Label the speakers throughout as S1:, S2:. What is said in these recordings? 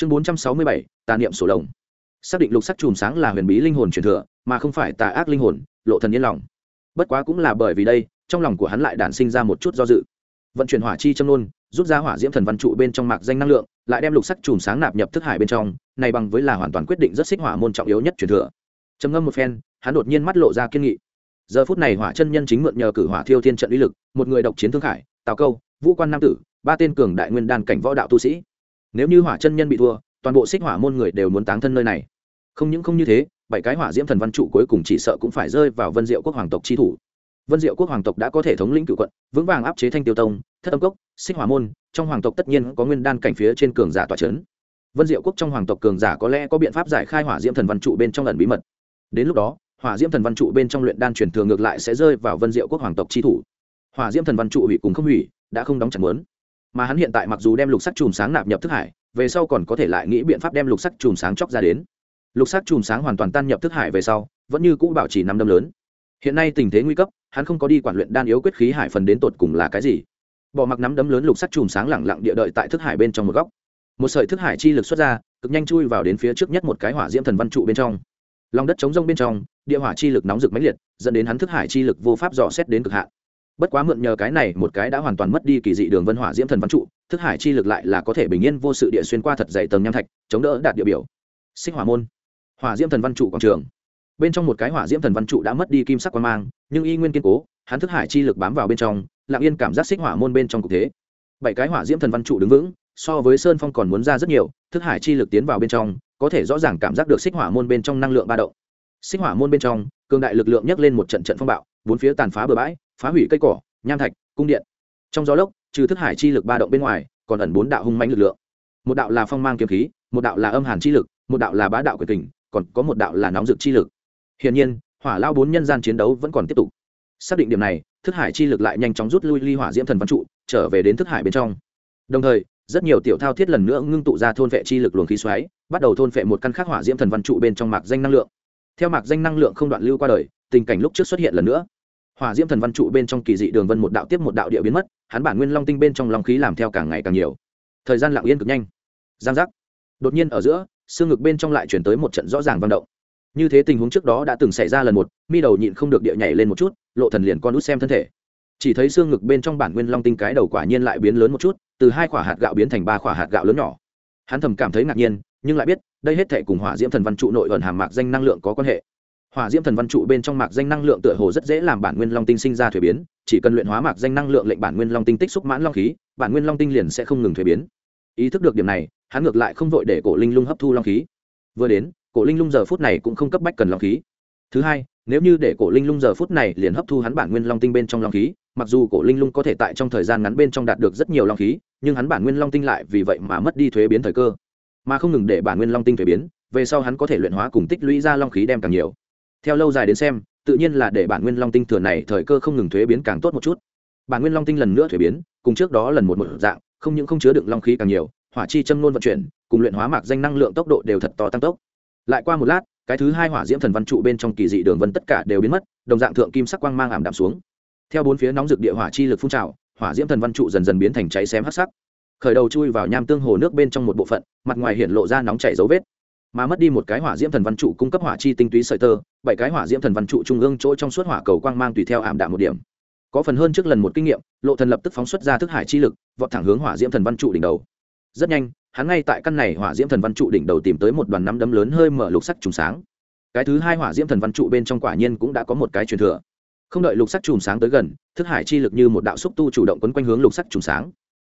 S1: chương bốn trăm sáu mươi bảy, tà niệm sổ lồng. Xác định lục sắc chùm sáng là huyền bí linh hồn truyền thừa, mà không phải tà ác linh hồn, lộ thần yên lòng. Bất quá cũng là bởi vì đây, trong lòng của hắn lại đản sinh ra một chút do dự. Vận chuyển hỏa chi châm nôn, rút ra hỏa diễm thần văn trụ bên trong mạc danh năng lượng, lại đem lục sắc chùm sáng nạp nhập thức hải bên trong, này bằng với là hoàn toàn quyết định rất xích hỏa môn trọng yếu nhất truyền thừa. Trầm ngâm một phen, hắn đột nhiên mắt lộ ra kiên nghị. Giờ phút này hỏa chân nhân chính mượn nhờ cử hỏa thiêu thiên trận uy lực, một người độc chiến thương khải, tào câu, vũ quan nam tử, ba tên cường đại nguyên đan cảnh võ đạo tu sĩ nếu như hỏa chân nhân bị thua, toàn bộ xích hỏa môn người đều muốn táng thân nơi này. Không những không như thế, bảy cái hỏa diễm thần văn trụ cuối cùng chỉ sợ cũng phải rơi vào vân diệu quốc hoàng tộc chi thủ. Vân diệu quốc hoàng tộc đã có thể thống lĩnh cựu quận, vững vàng áp chế thanh tiêu tông, thất âm cốc, xích hỏa môn, trong hoàng tộc tất nhiên có nguyên đan cảnh phía trên cường giả tòa trấn vân diệu quốc trong hoàng tộc cường giả có lẽ có biện pháp giải khai hỏa diễm thần văn trụ bên trong lần bí mật. Đến lúc đó, hỏa diễm thần văn trụ bên trong luyện đan truyền thừa ngược lại sẽ rơi vào vân diệu quốc hoàng tộc chi thủ. Hỏa diễm thần văn trụ hủy cùng không hủy, đã không đóng chặt muốn mà hắn hiện tại mặc dù đem lục sắc chùm sáng nạp nhập thức hải, về sau còn có thể lại nghĩ biện pháp đem lục sắc chùm sáng chóc ra đến. Lục sắc chùm sáng hoàn toàn tan nhập thức hải về sau, vẫn như cũ bảo trì năm đâm lớn. Hiện nay tình thế nguy cấp, hắn không có đi quản luyện đan yếu quyết khí hải phần đến tột cùng là cái gì. Bỏ mặc nắm đấm lớn lục sắc chùm sáng lẳng lặng địa đợi tại thức hải bên trong một góc. Một sợi thức hải chi lực xuất ra, cực nhanh chui vào đến phía trước nhất một cái hỏa diễm thần văn trụ bên trong. Lòng đất chống rông bên trong, địa hỏa chi lực nóng rực mãnh liệt, dẫn đến hắn thức hải chi lực vô pháp dò xét đến cực hạn bất quá mượn nhờ cái này, một cái đã hoàn toàn mất đi kỳ dị đường vân hỏa diễm thần văn trụ, thức hải chi lực lại là có thể bình yên vô sự địa xuyên qua thật dày tầng nham thạch, chống đỡ đạt địa biểu. Xích hỏa môn. Hỏa diễm thần văn trụ quảng trường. Bên trong một cái hỏa diễm thần văn trụ đã mất đi kim sắc quan mang, nhưng y nguyên kiên cố, hắn thức hải chi lực bám vào bên trong, lặng yên cảm giác xích hỏa môn bên trong cục thế. Bảy cái hỏa diễm thần văn trụ đứng vững, so với sơn phong còn muốn ra rất nhiều, thức hải chi lực tiến vào bên trong, có thể rõ ràng cảm giác được xích hỏa môn bên trong năng lượng ba động. Xích hỏa môn bên trong, cường đại lực lượng nhấc lên một trận trận phong bạo, bốn phía tàn phá bừa bãi phá hủy cây cỏ nham thạch cung điện. Trong gió lốc trừ thức hải chi lực ba động bên ngoài còn ẩn bốn đạo hung mãnh lực lượng. Một đạo là phong mang kiếm khí một đạo là âm hàn chi lực một đạo là bá đạo quyền tình, còn có một đạo là nóng dực chi lực. Hiển nhiên hỏa lao bốn nhân gian chiến đấu vẫn còn tiếp tục. Xác định điểm này thức hải chi lực lại nhanh chóng rút lui ly hỏa diễm thần văn trụ trở về đến thức hải bên trong. Đồng thời rất nhiều tiểu thao thiết lần nữa ngưng tụ ra thôn vệ chi lực luồng khí xoáy bắt đầu thôn vệ một căn khắc hỏa diễm thần văn trụ bên trong mạc danh năng lượng. Theo mạc danh năng lượng không đoạn lưu qua đời tình cảnh lúc trước xuất hiện lần nữa hỏa diễm thần văn trụ bên trong kỳ dị đường vân một đạo tiếp một đạo địa biến mất, hắn bản nguyên long tinh bên trong long khí làm theo càng ngày càng nhiều. Thời gian lặng yên cực nhanh. Giang giác. Đột nhiên ở giữa, xương ngực bên trong lại chuyển tới một trận rõ ràng vận động. Như thế tình huống trước đó đã từng xảy ra lần một, mi đầu nhịn không được địa nhảy lên một chút, lộ thần liền con út xem thân thể. Chỉ thấy xương ngực bên trong bản nguyên long tinh cái đầu quả nhiên lại biến lớn một chút, từ hai quả hạt gạo biến thành ba quả hạt gạo lớn nhỏ. Hắn thầm cảm thấy ngạc nhiên, nhưng lại biết, đây hết thể cùng hỏa diễm thần văn trụ nội ẩn hàm mạc danh năng lượng có quan hệ hỏa diễm thần văn trụ bên trong mạc danh năng lượng tựa hồ rất dễ làm bản nguyên long tinh sinh ra thuế biến, chỉ cần luyện hóa mạc danh năng lượng lệnh bản nguyên long tinh tích xúc mãn long khí, bản nguyên long tinh liền sẽ không ngừng thuế biến. Ý thức được điểm này, hắn ngược lại không vội để cổ linh lung hấp thu long khí. Vừa đến, cổ linh lung giờ phút này cũng không cấp bách cần long khí. Thứ hai, nếu như để cổ linh lung giờ phút này liền hấp thu hắn bản nguyên long tinh bên trong long khí, mặc dù cổ linh lung có thể tại trong thời gian ngắn bên trong đạt được rất nhiều long khí, nhưng hắn bản nguyên long tinh lại vì vậy mà mất đi thuế biến thời cơ. Mà không ngừng để bản nguyên long tinh thuế biến, về sau hắn có thể luyện hóa cùng tích lũy ra long khí đem càng nhiều theo lâu dài đến xem, tự nhiên là để bản nguyên long tinh thừa này thời cơ không ngừng thuế biến càng tốt một chút. Bản nguyên long tinh lần nữa thuế biến, cùng trước đó lần một một dạng, không những không chứa đựng long khí càng nhiều, hỏa chi châm nôn vận chuyển, cùng luyện hóa mạc danh năng lượng tốc độ đều thật to tăng tốc. Lại qua một lát, cái thứ hai hỏa diễm thần văn trụ bên trong kỳ dị đường vân tất cả đều biến mất, đồng dạng thượng kim sắc quang mang ảm đạm xuống. Theo bốn phía nóng rực địa hỏa chi lực phun trào, hỏa diễm thần văn trụ dần dần biến thành cháy xém hắc sắc. Khởi đầu chui vào nham tương hồ nước bên trong một bộ phận, mặt ngoài hiện lộ ra nóng chảy dấu vết mà mất đi một cái hỏa diễm thần văn trụ cung cấp hỏa chi tinh túy sợi tơ, bảy cái hỏa diễm thần văn trụ trung ương chỗ trong suốt hỏa cầu quang mang tùy theo ảm đạm một điểm. Có phần hơn trước lần một kinh nghiệm, lộ thần lập tức phóng xuất ra thức hải chi lực, vọt thẳng hướng hỏa diễm thần văn trụ đỉnh đầu. Rất nhanh, hắn ngay tại căn này hỏa diễm thần văn trụ đỉnh đầu tìm tới một đoàn nắm đấm lớn hơi mở lục sắc trùng sáng. Cái thứ hai hỏa diễm thần văn trụ bên trong quả nhiên cũng đã có một cái truyền thừa. Không đợi lục sắc trùng sáng tới gần, thức hải chi lực như một đạo xúc tu chủ động quấn quanh hướng lục sắc trùng sáng.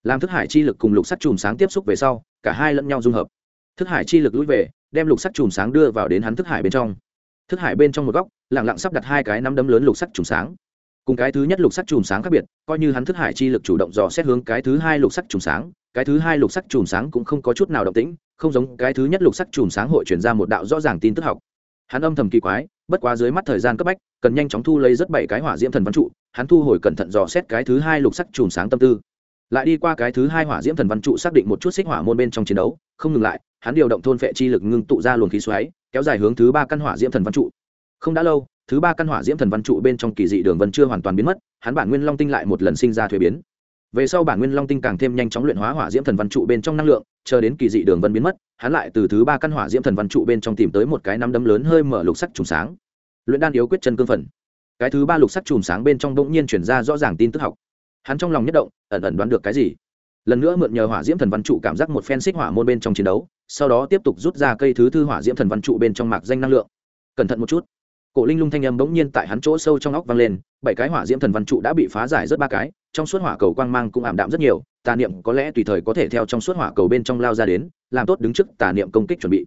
S1: Làm thức hải chi lực cùng lục sắc trùng sáng tiếp xúc về sau, cả hai lẫn nhau dung hợp thức hải chi lực lũi về, đem lục sắc chùm sáng đưa vào đến hắn thức hải bên trong. Thức hải bên trong một góc lẳng lặng sắp đặt hai cái nắm đấm lớn lục sắc chùm sáng. Cùng cái thứ nhất lục sắc chùm sáng khác biệt, coi như hắn thức hải chi lực chủ động dò xét hướng cái thứ hai lục sắc chùm sáng, cái thứ hai lục sắc chùm sáng cũng không có chút nào động tĩnh, không giống cái thứ nhất lục sắc chùm sáng hội chuyển ra một đạo rõ ràng tin tức học. Hắn âm thầm kỳ quái, bất quá dưới mắt thời gian cấp bách, cần nhanh chóng thu lấy rất bảy cái hỏa diễm thần văn trụ, hắn thu hồi cẩn thận dò xét cái thứ hai lục sắc chùm sáng tâm tư lại đi qua cái thứ hai hỏa diễm thần văn trụ xác định một chút xích hỏa môn bên trong chiến đấu, không ngừng lại, hắn điều động thôn phệ chi lực ngưng tụ ra luồng khí xoáy, kéo dài hướng thứ ba căn hỏa diễm thần văn trụ. Không đã lâu, thứ ba căn hỏa diễm thần văn trụ bên trong kỳ dị đường vân chưa hoàn toàn biến mất, hắn bản nguyên long tinh lại một lần sinh ra thuế biến. Về sau bản nguyên long tinh càng thêm nhanh chóng luyện hóa hỏa diễm thần văn trụ bên trong năng lượng, chờ đến kỳ dị đường vân biến mất, hắn lại từ thứ ba căn hỏa diễm thần văn trụ bên trong tìm tới một cái nắm đấm lớn hơi mở lục sắc trùng sáng. Luyện đan yếu quyết chân cương phần. Cái thứ ba lục sắc trùng sáng bên trong bỗng nhiên chuyển ra rõ ràng tin tức học hắn trong lòng nhất động, ẩn ẩn đoán được cái gì. Lần nữa mượn nhờ hỏa diễm thần văn trụ cảm giác một phen xích hỏa môn bên trong chiến đấu, sau đó tiếp tục rút ra cây thứ thư hỏa diễm thần văn trụ bên trong mạc danh năng lượng. Cẩn thận một chút. Cổ linh lung thanh âm bỗng nhiên tại hắn chỗ sâu trong óc vang lên, bảy cái hỏa diễm thần văn trụ đã bị phá giải rất ba cái, trong suốt hỏa cầu quang mang cũng ảm đạm rất nhiều, tà niệm có lẽ tùy thời có thể theo trong suốt hỏa cầu bên trong lao ra đến, làm tốt đứng trước tà niệm công kích chuẩn bị.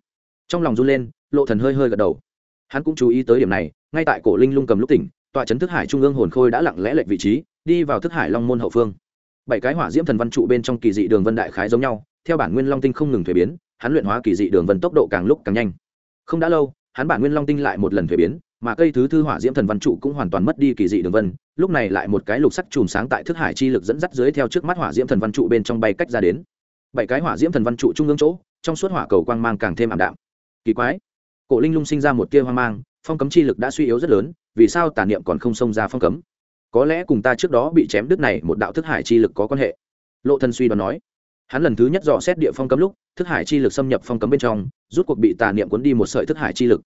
S1: Trong lòng run lên, lộ thần hơi hơi gật đầu. Hắn cũng chú ý tới điểm này, ngay tại cổ linh lung cầm lúc tỉnh, tọa chấn thức hải trung ương hồn khôi đã lặng lẽ lệch vị trí đi vào thức hải long môn hậu phương. Bảy cái hỏa diễm thần văn trụ bên trong kỳ dị đường vân đại khái giống nhau, theo bản nguyên long tinh không ngừng thuế biến, hắn luyện hóa kỳ dị đường vân tốc độ càng lúc càng nhanh. Không đã lâu, hắn bản nguyên long tinh lại một lần thuế biến, mà cây thứ thư hỏa diễm thần văn trụ cũng hoàn toàn mất đi kỳ dị đường vân, lúc này lại một cái lục sắc chùm sáng tại thức hải chi lực dẫn dắt dưới theo trước mắt hỏa diễm thần văn trụ bên trong bay cách ra đến. Bảy cái hỏa diễm thần văn trụ trung ương chỗ, trong suốt hỏa cầu quang mang càng thêm ảm đạm. Kỳ quái, cổ linh lung sinh ra một tia hoang mang, phong cấm chi lực đã suy yếu rất lớn, vì sao tà niệm còn không xông ra phong cấm? Có lẽ cùng ta trước đó bị chém đứt này một đạo thức hải chi lực có quan hệ. Lộ thân suy đoán nói. Hắn lần thứ nhất dò xét địa phong cấm lúc, thức hải chi lực xâm nhập phong cấm bên trong, rút cuộc bị tà niệm cuốn đi một sợi thức hải chi lực.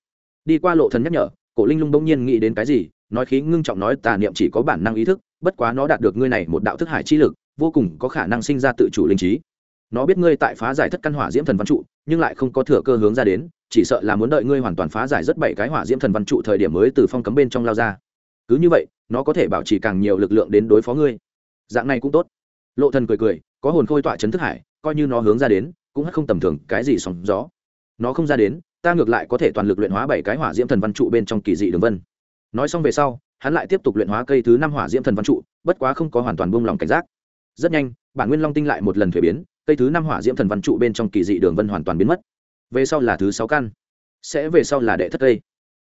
S1: Đi qua lộ thần nhắc nhở, cổ linh lung bỗng nhiên nghĩ đến cái gì, nói khí ngưng trọng nói tà niệm chỉ có bản năng ý thức, bất quá nó đạt được ngươi này một đạo thức hải chi lực, vô cùng có khả năng sinh ra tự chủ linh trí. Nó biết ngươi tại phá giải thất căn hỏa diễm thần văn trụ, nhưng lại không có thừa cơ hướng ra đến, chỉ sợ là muốn đợi ngươi hoàn toàn phá giải rất bảy cái hỏa diễm thần văn trụ thời điểm mới từ phong cấm bên trong lao ra cứ như vậy, nó có thể bảo trì càng nhiều lực lượng đến đối phó ngươi. Dạng này cũng tốt. Lộ thần cười cười, có hồn khôi tọa chấn thức hải, coi như nó hướng ra đến, cũng không tầm thường, cái gì sóng gió. Nó không ra đến, ta ngược lại có thể toàn lực luyện hóa bảy cái hỏa diễm thần văn trụ bên trong kỳ dị đường vân. Nói xong về sau, hắn lại tiếp tục luyện hóa cây thứ năm hỏa diễm thần văn trụ, bất quá không có hoàn toàn buông lòng cảnh giác. Rất nhanh, bản nguyên long tinh lại một lần thuế biến, cây thứ năm hỏa diễm thần văn trụ bên trong kỳ dị đường vân hoàn toàn biến mất. Về sau là thứ sáu căn, sẽ về sau là đệ thất cây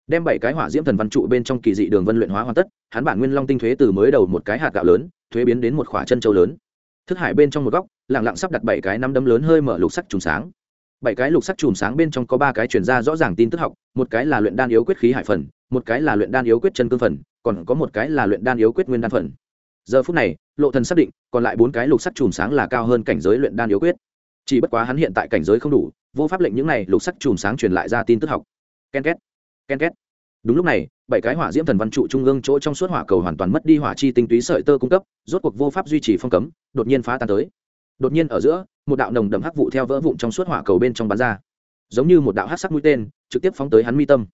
S1: đem bảy cái hỏa diễm thần văn trụ bên trong kỳ dị đường vân luyện hóa hoàn tất, hắn bản nguyên long tinh thuế từ mới đầu một cái hạt gạo lớn, thuế biến đến một khỏa chân châu lớn. Thức hải bên trong một góc lẳng lặng sắp đặt bảy cái năm đấm lớn hơi mở lục sắc chùm sáng. Bảy cái lục sắc chùm sáng bên trong có ba cái chuyển ra rõ ràng tin tức học, một cái là luyện đan yếu quyết khí hải phần, một cái là luyện đan yếu quyết chân cương phần, còn có một cái là luyện đan yếu quyết nguyên đan phần. Giờ phút này, lộ thần xác định, còn lại bốn cái lục sắc chùm sáng là cao hơn cảnh giới luyện đan yếu quyết. Chỉ bất quá hắn hiện tại cảnh giới không đủ, vô pháp lệnh những này lục sắc chùm sáng truyền lại ra tin tức học. Ken két ken két. Đúng lúc này, bảy cái hỏa diễm thần văn trụ trung ương chỗ trong suốt hỏa cầu hoàn toàn mất đi hỏa chi tinh túy sợi tơ cung cấp, rốt cuộc vô pháp duy trì phong cấm, đột nhiên phá tan tới. Đột nhiên ở giữa, một đạo nồng đậm hắc vụ theo vỡ vụn trong suốt hỏa cầu bên trong bắn ra. Giống như một đạo hắc sắc mũi tên, trực tiếp phóng tới hắn mi tâm.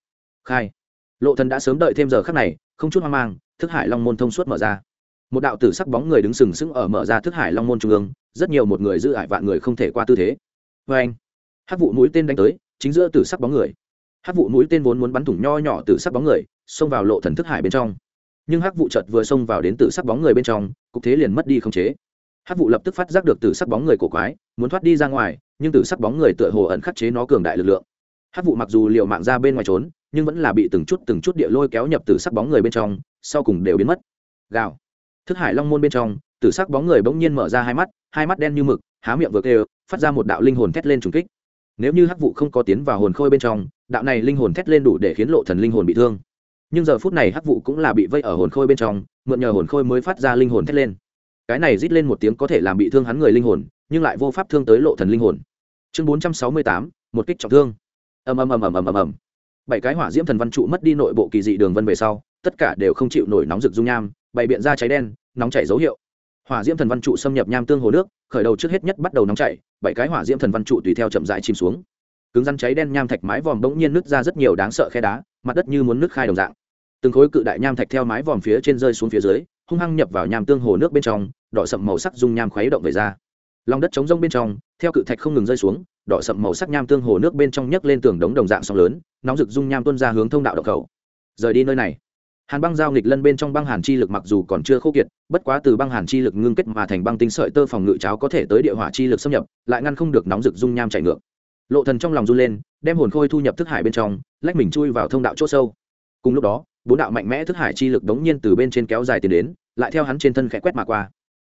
S1: Khai. Lộ thần đã sớm đợi thêm giờ khắc này, không chút hoang mang, thức hải long môn thông suốt mở ra. Một đạo tử sắc bóng người đứng sừng sững ở mở ra thức hải long môn trung ương, rất nhiều một người giữ ải vạn người không thể qua tư thế. Với anh hắc vụ mũi tên đánh tới, chính giữa tử sắc bóng người hắc vụ mũi tên vốn muốn bắn thủng nho nhỏ tử sắc bóng người, xông vào lộ thần thức hải bên trong. Nhưng hắc vụ chợt vừa xông vào đến tử sắc bóng người bên trong, cục thế liền mất đi không chế. Hắc vụ lập tức phát giác được tử sắc bóng người cổ quái, muốn thoát đi ra ngoài, nhưng tử sắc bóng người tựa hồ ẩn khắc chế nó cường đại lực lượng. Hắc vụ mặc dù liều mạng ra bên ngoài trốn, nhưng vẫn là bị từng chút từng chút địa lôi kéo nhập tử sắc bóng người bên trong, sau cùng đều biến mất. Gào. Thức hải long môn bên trong tử sắc bóng người bỗng nhiên mở ra hai mắt hai mắt đen như mực, há miệng vừa kêu, phát ra một đạo linh hồn thét lên trùng kích. Nếu như hắc vụ không có tiến vào hồn khôi bên trong đạo này linh hồn thét lên đủ để khiến lộ thần linh hồn bị thương. Nhưng giờ phút này hắc vụ cũng là bị vây ở hồn khôi bên trong, mượn nhờ hồn khôi mới phát ra linh hồn thét lên. Cái này rít lên một tiếng có thể làm bị thương hắn người linh hồn, nhưng lại vô pháp thương tới lộ thần linh hồn. Chương bốn trăm sáu mươi tám, một kích trọng thương. Ầm ầm ầm ầm ầm ầm ầm. Bảy cái hỏa diễm thần văn trụ mất đi nội bộ kỳ dị đường vân về sau, tất cả đều không chịu nổi nóng rực dung nham, bày biện ra cháy đen, nóng chảy dấu hiệu. Hỏa diễm thần văn trụ xâm nhập nham tương hồ nước, khởi đầu trước hết nhất bắt đầu nóng chảy, bảy cái hỏa diễm thần văn trụ tùy theo chậm rãi chìm xuống cứng rắn cháy đen nham thạch mái vòm bỗng nhiên nứt ra rất nhiều đáng sợ khe đá, mặt đất như muốn nứt khai đồng dạng. Từng khối cự đại nham thạch theo mái vòm phía trên rơi xuống phía dưới, hung hăng nhập vào nham tương hồ nước bên trong, đỏ sậm màu sắc dung nham khuấy động về ra. Lòng đất trống rông bên trong, theo cự thạch không ngừng rơi xuống, đỏ sậm màu sắc nham tương hồ nước bên trong nhấc lên tường đống đồng dạng sóng lớn, nóng rực dung nham tuôn ra hướng thông đạo độc khẩu. Rời đi nơi này. Hàn băng giao nghịch lân bên trong băng hàn chi lực mặc dù còn chưa khô kiệt, bất quá từ băng hàn chi lực ngưng kết mà thành băng tinh sợi tơ phòng ngự cháo có thể tới địa hỏa chi lực xâm nhập, lại ngăn không được nóng rực dung nham chảy ngược lộ thần trong lòng run lên, đem hồn khôi thu nhập thức hải bên trong, lách mình chui vào thông đạo chỗ sâu. Cùng lúc đó, bốn đạo mạnh mẽ thức hải chi lực đống nhiên từ bên trên kéo dài tiền đến, lại theo hắn trên thân khẽ quét mà qua.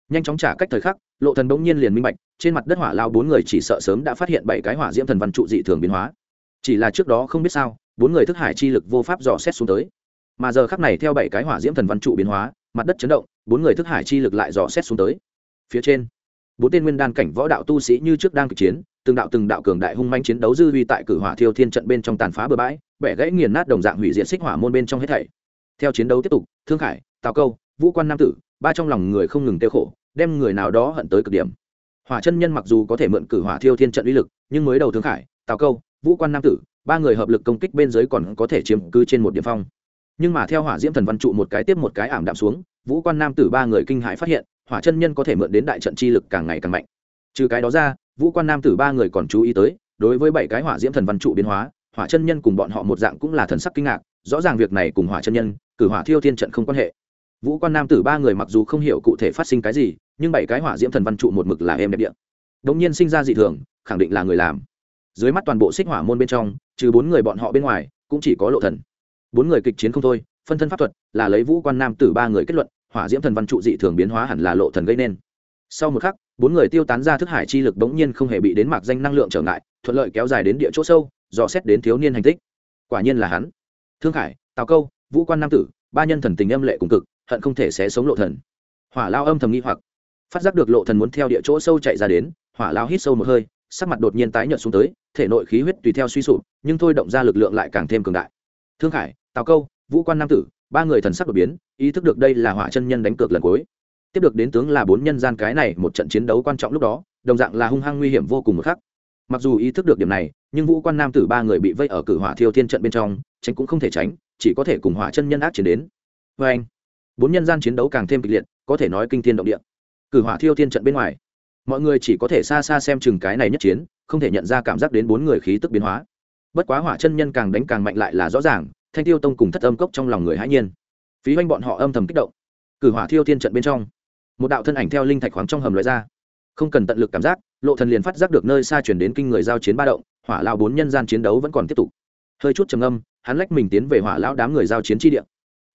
S1: Nhanh chóng trả cách thời khắc, lộ thần bỗng nhiên liền minh bạch, trên mặt đất hỏa lao bốn người chỉ sợ sớm đã phát hiện bảy cái hỏa diễm thần văn trụ dị thường biến hóa. Chỉ là trước đó không biết sao, bốn người thức hải chi lực vô pháp dò xét xuống tới. Mà giờ khắc này theo bảy cái hỏa diễm thần văn trụ biến hóa, mặt đất chấn động, bốn người thức hải chi lực lại dò xét xuống tới. Phía trên, bốn tên nguyên đan cảnh võ đạo tu sĩ như trước đang kịch chiến từng đạo từng đạo cường đại hung manh chiến đấu dư vi tại cử hỏa thiêu thiên trận bên trong tàn phá bừa bãi, bẻ gãy nghiền nát đồng dạng hủy diện xích hỏa môn bên trong hết thảy. Theo chiến đấu tiếp tục, thương khải, tào câu, vũ quan nam tử, ba trong lòng người không ngừng tiêu khổ, đem người nào đó hận tới cực điểm. Hỏa chân nhân mặc dù có thể mượn cử hỏa thiêu thiên trận uy lực, nhưng mới đầu thương khải, tào câu, vũ quan nam tử, ba người hợp lực công kích bên dưới còn có thể chiếm cứ trên một địa phong. Nhưng mà theo hỏa diễm thần văn trụ một cái tiếp một cái ảm đạm xuống, vũ quan nam tử ba người kinh hãi phát hiện, hỏa chân nhân có thể mượn đến đại trận chi lực càng ngày càng mạnh. Trừ cái đó ra vũ quan nam tử ba người còn chú ý tới, đối với bảy cái hỏa diễm thần văn trụ biến hóa, hỏa chân nhân cùng bọn họ một dạng cũng là thần sắc kinh ngạc, rõ ràng việc này cùng hỏa chân nhân, cử hỏa thiêu thiên trận không quan hệ. Vũ quan nam tử ba người mặc dù không hiểu cụ thể phát sinh cái gì, nhưng bảy cái hỏa diễm thần văn trụ một mực là êm đẹp điện đống nhiên sinh ra dị thường, khẳng định là người làm. Dưới mắt toàn bộ xích hỏa môn bên trong, trừ bốn người bọn họ bên ngoài, cũng chỉ có lộ thần. Bốn người kịch chiến không thôi, phân thân pháp thuật là lấy vũ quan nam tử ba người kết luận, hỏa diễm thần văn trụ dị thường biến hóa hẳn là lộ thần gây nên sau một khắc, bốn người tiêu tán ra thức hải chi lực bỗng nhiên không hề bị đến mạc danh năng lượng trở ngại, thuận lợi kéo dài đến địa chỗ sâu, dò xét đến thiếu niên hành tích. Quả nhiên là hắn. Thương khải, tào câu, vũ quan nam tử, ba nhân thần tình âm lệ cùng cực, hận không thể xé sống lộ thần. Hỏa lao âm thầm nghi hoặc. Phát giác được lộ thần muốn theo địa chỗ sâu chạy ra đến, hỏa lao hít sâu một hơi, sắc mặt đột nhiên tái nhợt xuống tới, thể nội khí huyết tùy theo suy sụp, nhưng thôi động ra lực lượng lại càng thêm cường đại. Thương khải, tào câu, vũ quan nam tử, ba người thần sắc đột biến, ý thức được đây là hỏa chân nhân đánh cược lần cuối tiếp được đến tướng là bốn nhân gian cái này một trận chiến đấu quan trọng lúc đó, đồng dạng là hung hăng nguy hiểm vô cùng một khắc. Mặc dù ý thức được điểm này, nhưng vũ quan nam tử ba người bị vây ở cử hỏa thiêu thiên trận bên trong, tránh cũng không thể tránh, chỉ có thể cùng hỏa chân nhân ác chiến đến. Vê anh, bốn nhân gian chiến đấu càng thêm kịch liệt, có thể nói kinh thiên động địa. Cử hỏa thiêu thiên trận bên ngoài, mọi người chỉ có thể xa xa xem chừng cái này nhất chiến, không thể nhận ra cảm giác đến bốn người khí tức biến hóa. Bất quá hỏa chân nhân càng đánh càng mạnh lại là rõ ràng, thanh tiêu tông cùng thất âm cốc trong lòng người hãi nhiên. Phí oanh bọn họ âm thầm kích động. Cử hỏa thiêu thiên trận bên trong một đạo thân ảnh theo linh thạch khoáng trong hầm loại ra. Không cần tận lực cảm giác, lộ thần liền phát giác được nơi xa chuyển đến kinh người giao chiến ba động, hỏa lao bốn nhân gian chiến đấu vẫn còn tiếp tục. Hơi chút trầm âm hắn lách mình tiến về hỏa lão đám người giao chiến chi địa.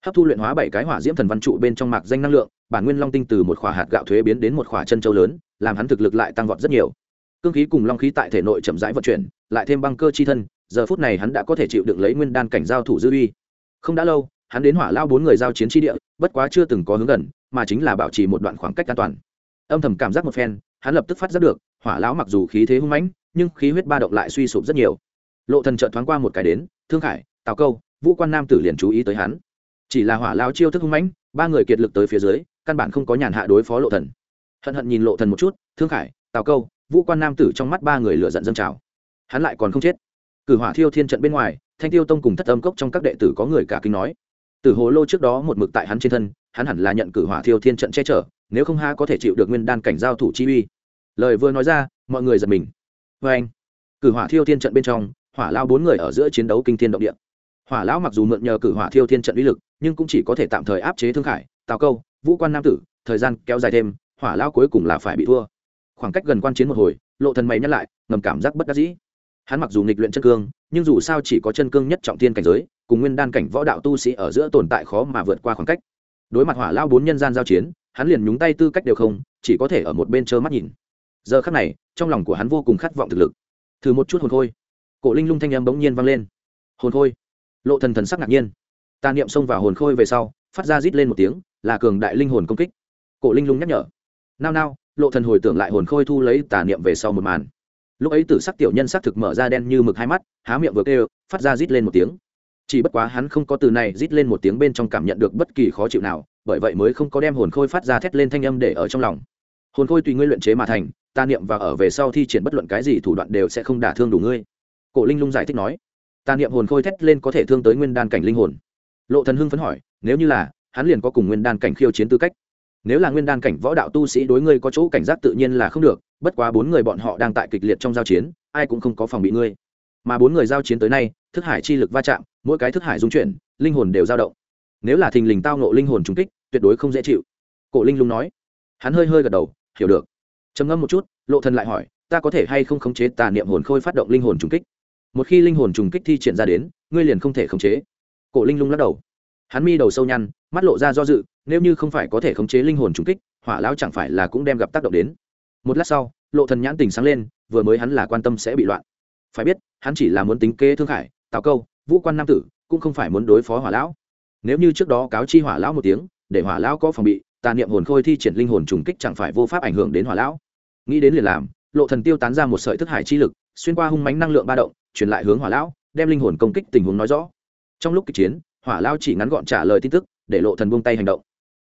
S1: Hấp thu luyện hóa bảy cái hỏa diễm thần văn trụ bên trong mạc danh năng lượng, bản nguyên long tinh từ một khỏa hạt gạo thuế biến đến một khỏa chân châu lớn, làm hắn thực lực lại tăng vọt rất nhiều. Cương khí cùng long khí tại thể nội chậm rãi vận chuyển, lại thêm băng cơ chi thân, giờ phút này hắn đã có thể chịu đựng lấy nguyên đan cảnh giao thủ dư uy. Không đã lâu, hắn đến hỏa lao bốn người giao chiến chi địa, bất quá chưa từng có hướng gần mà chính là bảo trì một đoạn khoảng cách an toàn. Âm thầm cảm giác một phen, hắn lập tức phát giác được, hỏa lão mặc dù khí thế hung mãnh, nhưng khí huyết ba động lại suy sụp rất nhiều. Lộ thần chợt thoáng qua một cái đến, thương khải, tào câu, vũ quan nam tử liền chú ý tới hắn. Chỉ là hỏa lão chiêu thức hung mãnh, ba người kiệt lực tới phía dưới, căn bản không có nhàn hạ đối phó lộ thần. Hận hận nhìn lộ thần một chút, thương khải, tào câu, vũ quan nam tử trong mắt ba người lửa giận dâng trào. Hắn lại còn không chết. Cử hỏa thiêu thiên trận bên ngoài, thanh tiêu tông cùng thất âm cốc trong các đệ tử có người cả kinh nói. Tử hồ lô trước đó một mực tại hắn trên thân hắn hẳn là nhận cử hỏa thiêu thiên trận che chở, nếu không ha có thể chịu được nguyên đan cảnh giao thủ chi uy. Lời vừa nói ra, mọi người giật mình. Vê anh, cử hỏa thiêu thiên trận bên trong, hỏa lao bốn người ở giữa chiến đấu kinh thiên động địa. Hỏa lão mặc dù mượn nhờ cử hỏa thiêu thiên trận uy lực, nhưng cũng chỉ có thể tạm thời áp chế thương khải, tào câu, vũ quan nam tử, thời gian kéo dài thêm, hỏa lao cuối cùng là phải bị thua. Khoảng cách gần quan chiến một hồi, lộ thần mày nhắc lại, ngầm cảm giác bất đắc dĩ. Hắn mặc dù nghịch luyện chân cương, nhưng dù sao chỉ có chân cương nhất trọng thiên cảnh giới, cùng nguyên đan cảnh võ đạo tu sĩ ở giữa tồn tại khó mà vượt qua khoảng cách đối mặt hỏa lao bốn nhân gian giao chiến, hắn liền nhúng tay tư cách đều không, chỉ có thể ở một bên trơ mắt nhìn. Giờ khắc này, trong lòng của hắn vô cùng khát vọng thực lực. Thử một chút hồn khôi. Cổ linh lung thanh âm bỗng nhiên vang lên. Hồn khôi. Lộ thần thần sắc ngạc nhiên. Tà niệm xông vào hồn khôi về sau, phát ra rít lên một tiếng, là cường đại linh hồn công kích. Cổ linh lung nhắc nhở. Nao nao, lộ thần hồi tưởng lại hồn khôi thu lấy tà niệm về sau một màn. Lúc ấy tử sắc tiểu nhân sắc thực mở ra đen như mực hai mắt, há miệng vừa kêu, phát ra rít lên một tiếng chỉ bất quá hắn không có từ này rít lên một tiếng bên trong cảm nhận được bất kỳ khó chịu nào, bởi vậy mới không có đem hồn khôi phát ra thét lên thanh âm để ở trong lòng. Hồn khôi tùy ngươi luyện chế mà thành, ta niệm và ở về sau thi triển bất luận cái gì thủ đoạn đều sẽ không đả thương đủ ngươi. Cổ linh lung giải thích nói. Ta niệm hồn khôi thét lên có thể thương tới nguyên đan cảnh linh hồn. Lộ thần hưng phấn hỏi, nếu như là, hắn liền có cùng nguyên đan cảnh khiêu chiến tư cách. Nếu là nguyên đan cảnh võ đạo tu sĩ đối ngươi có chỗ cảnh giác tự nhiên là không được, bất quá bốn người bọn họ đang tại kịch liệt trong giao chiến, ai cũng không có phòng bị ngươi. Mà bốn người giao chiến tới nay, thức hải chi lực va chạm mỗi cái thức hải dung chuyển, linh hồn đều dao động. Nếu là thình lình tao nộ linh hồn trùng kích, tuyệt đối không dễ chịu. Cổ linh lung nói. Hắn hơi hơi gật đầu, hiểu được. Trầm ngâm một chút, lộ thần lại hỏi, ta có thể hay không khống chế tà niệm hồn khôi phát động linh hồn trùng kích? Một khi linh hồn trùng kích thi triển ra đến, ngươi liền không thể khống chế. Cổ linh lung lắc đầu. Hắn mi đầu sâu nhăn, mắt lộ ra do dự, nếu như không phải có thể khống chế linh hồn trùng kích, hỏa lão chẳng phải là cũng đem gặp tác động đến. Một lát sau, lộ thần nhãn tình sáng lên, vừa mới hắn là quan tâm sẽ bị loạn. Phải biết, hắn chỉ là muốn tính kế thương khải, tạo câu vũ quan nam tử cũng không phải muốn đối phó hỏa lão. Nếu như trước đó cáo chi hỏa lão một tiếng, để hỏa lão có phòng bị, tà niệm hồn khôi thi triển linh hồn trùng kích chẳng phải vô pháp ảnh hưởng đến hỏa lão. Nghĩ đến liền làm, lộ thần tiêu tán ra một sợi thức hải chi lực, xuyên qua hung mãnh năng lượng ba động, truyền lại hướng hỏa lão, đem linh hồn công kích tình huống nói rõ. Trong lúc kịch chiến, hỏa lão chỉ ngắn gọn trả lời tin tức, để lộ thần buông tay hành động.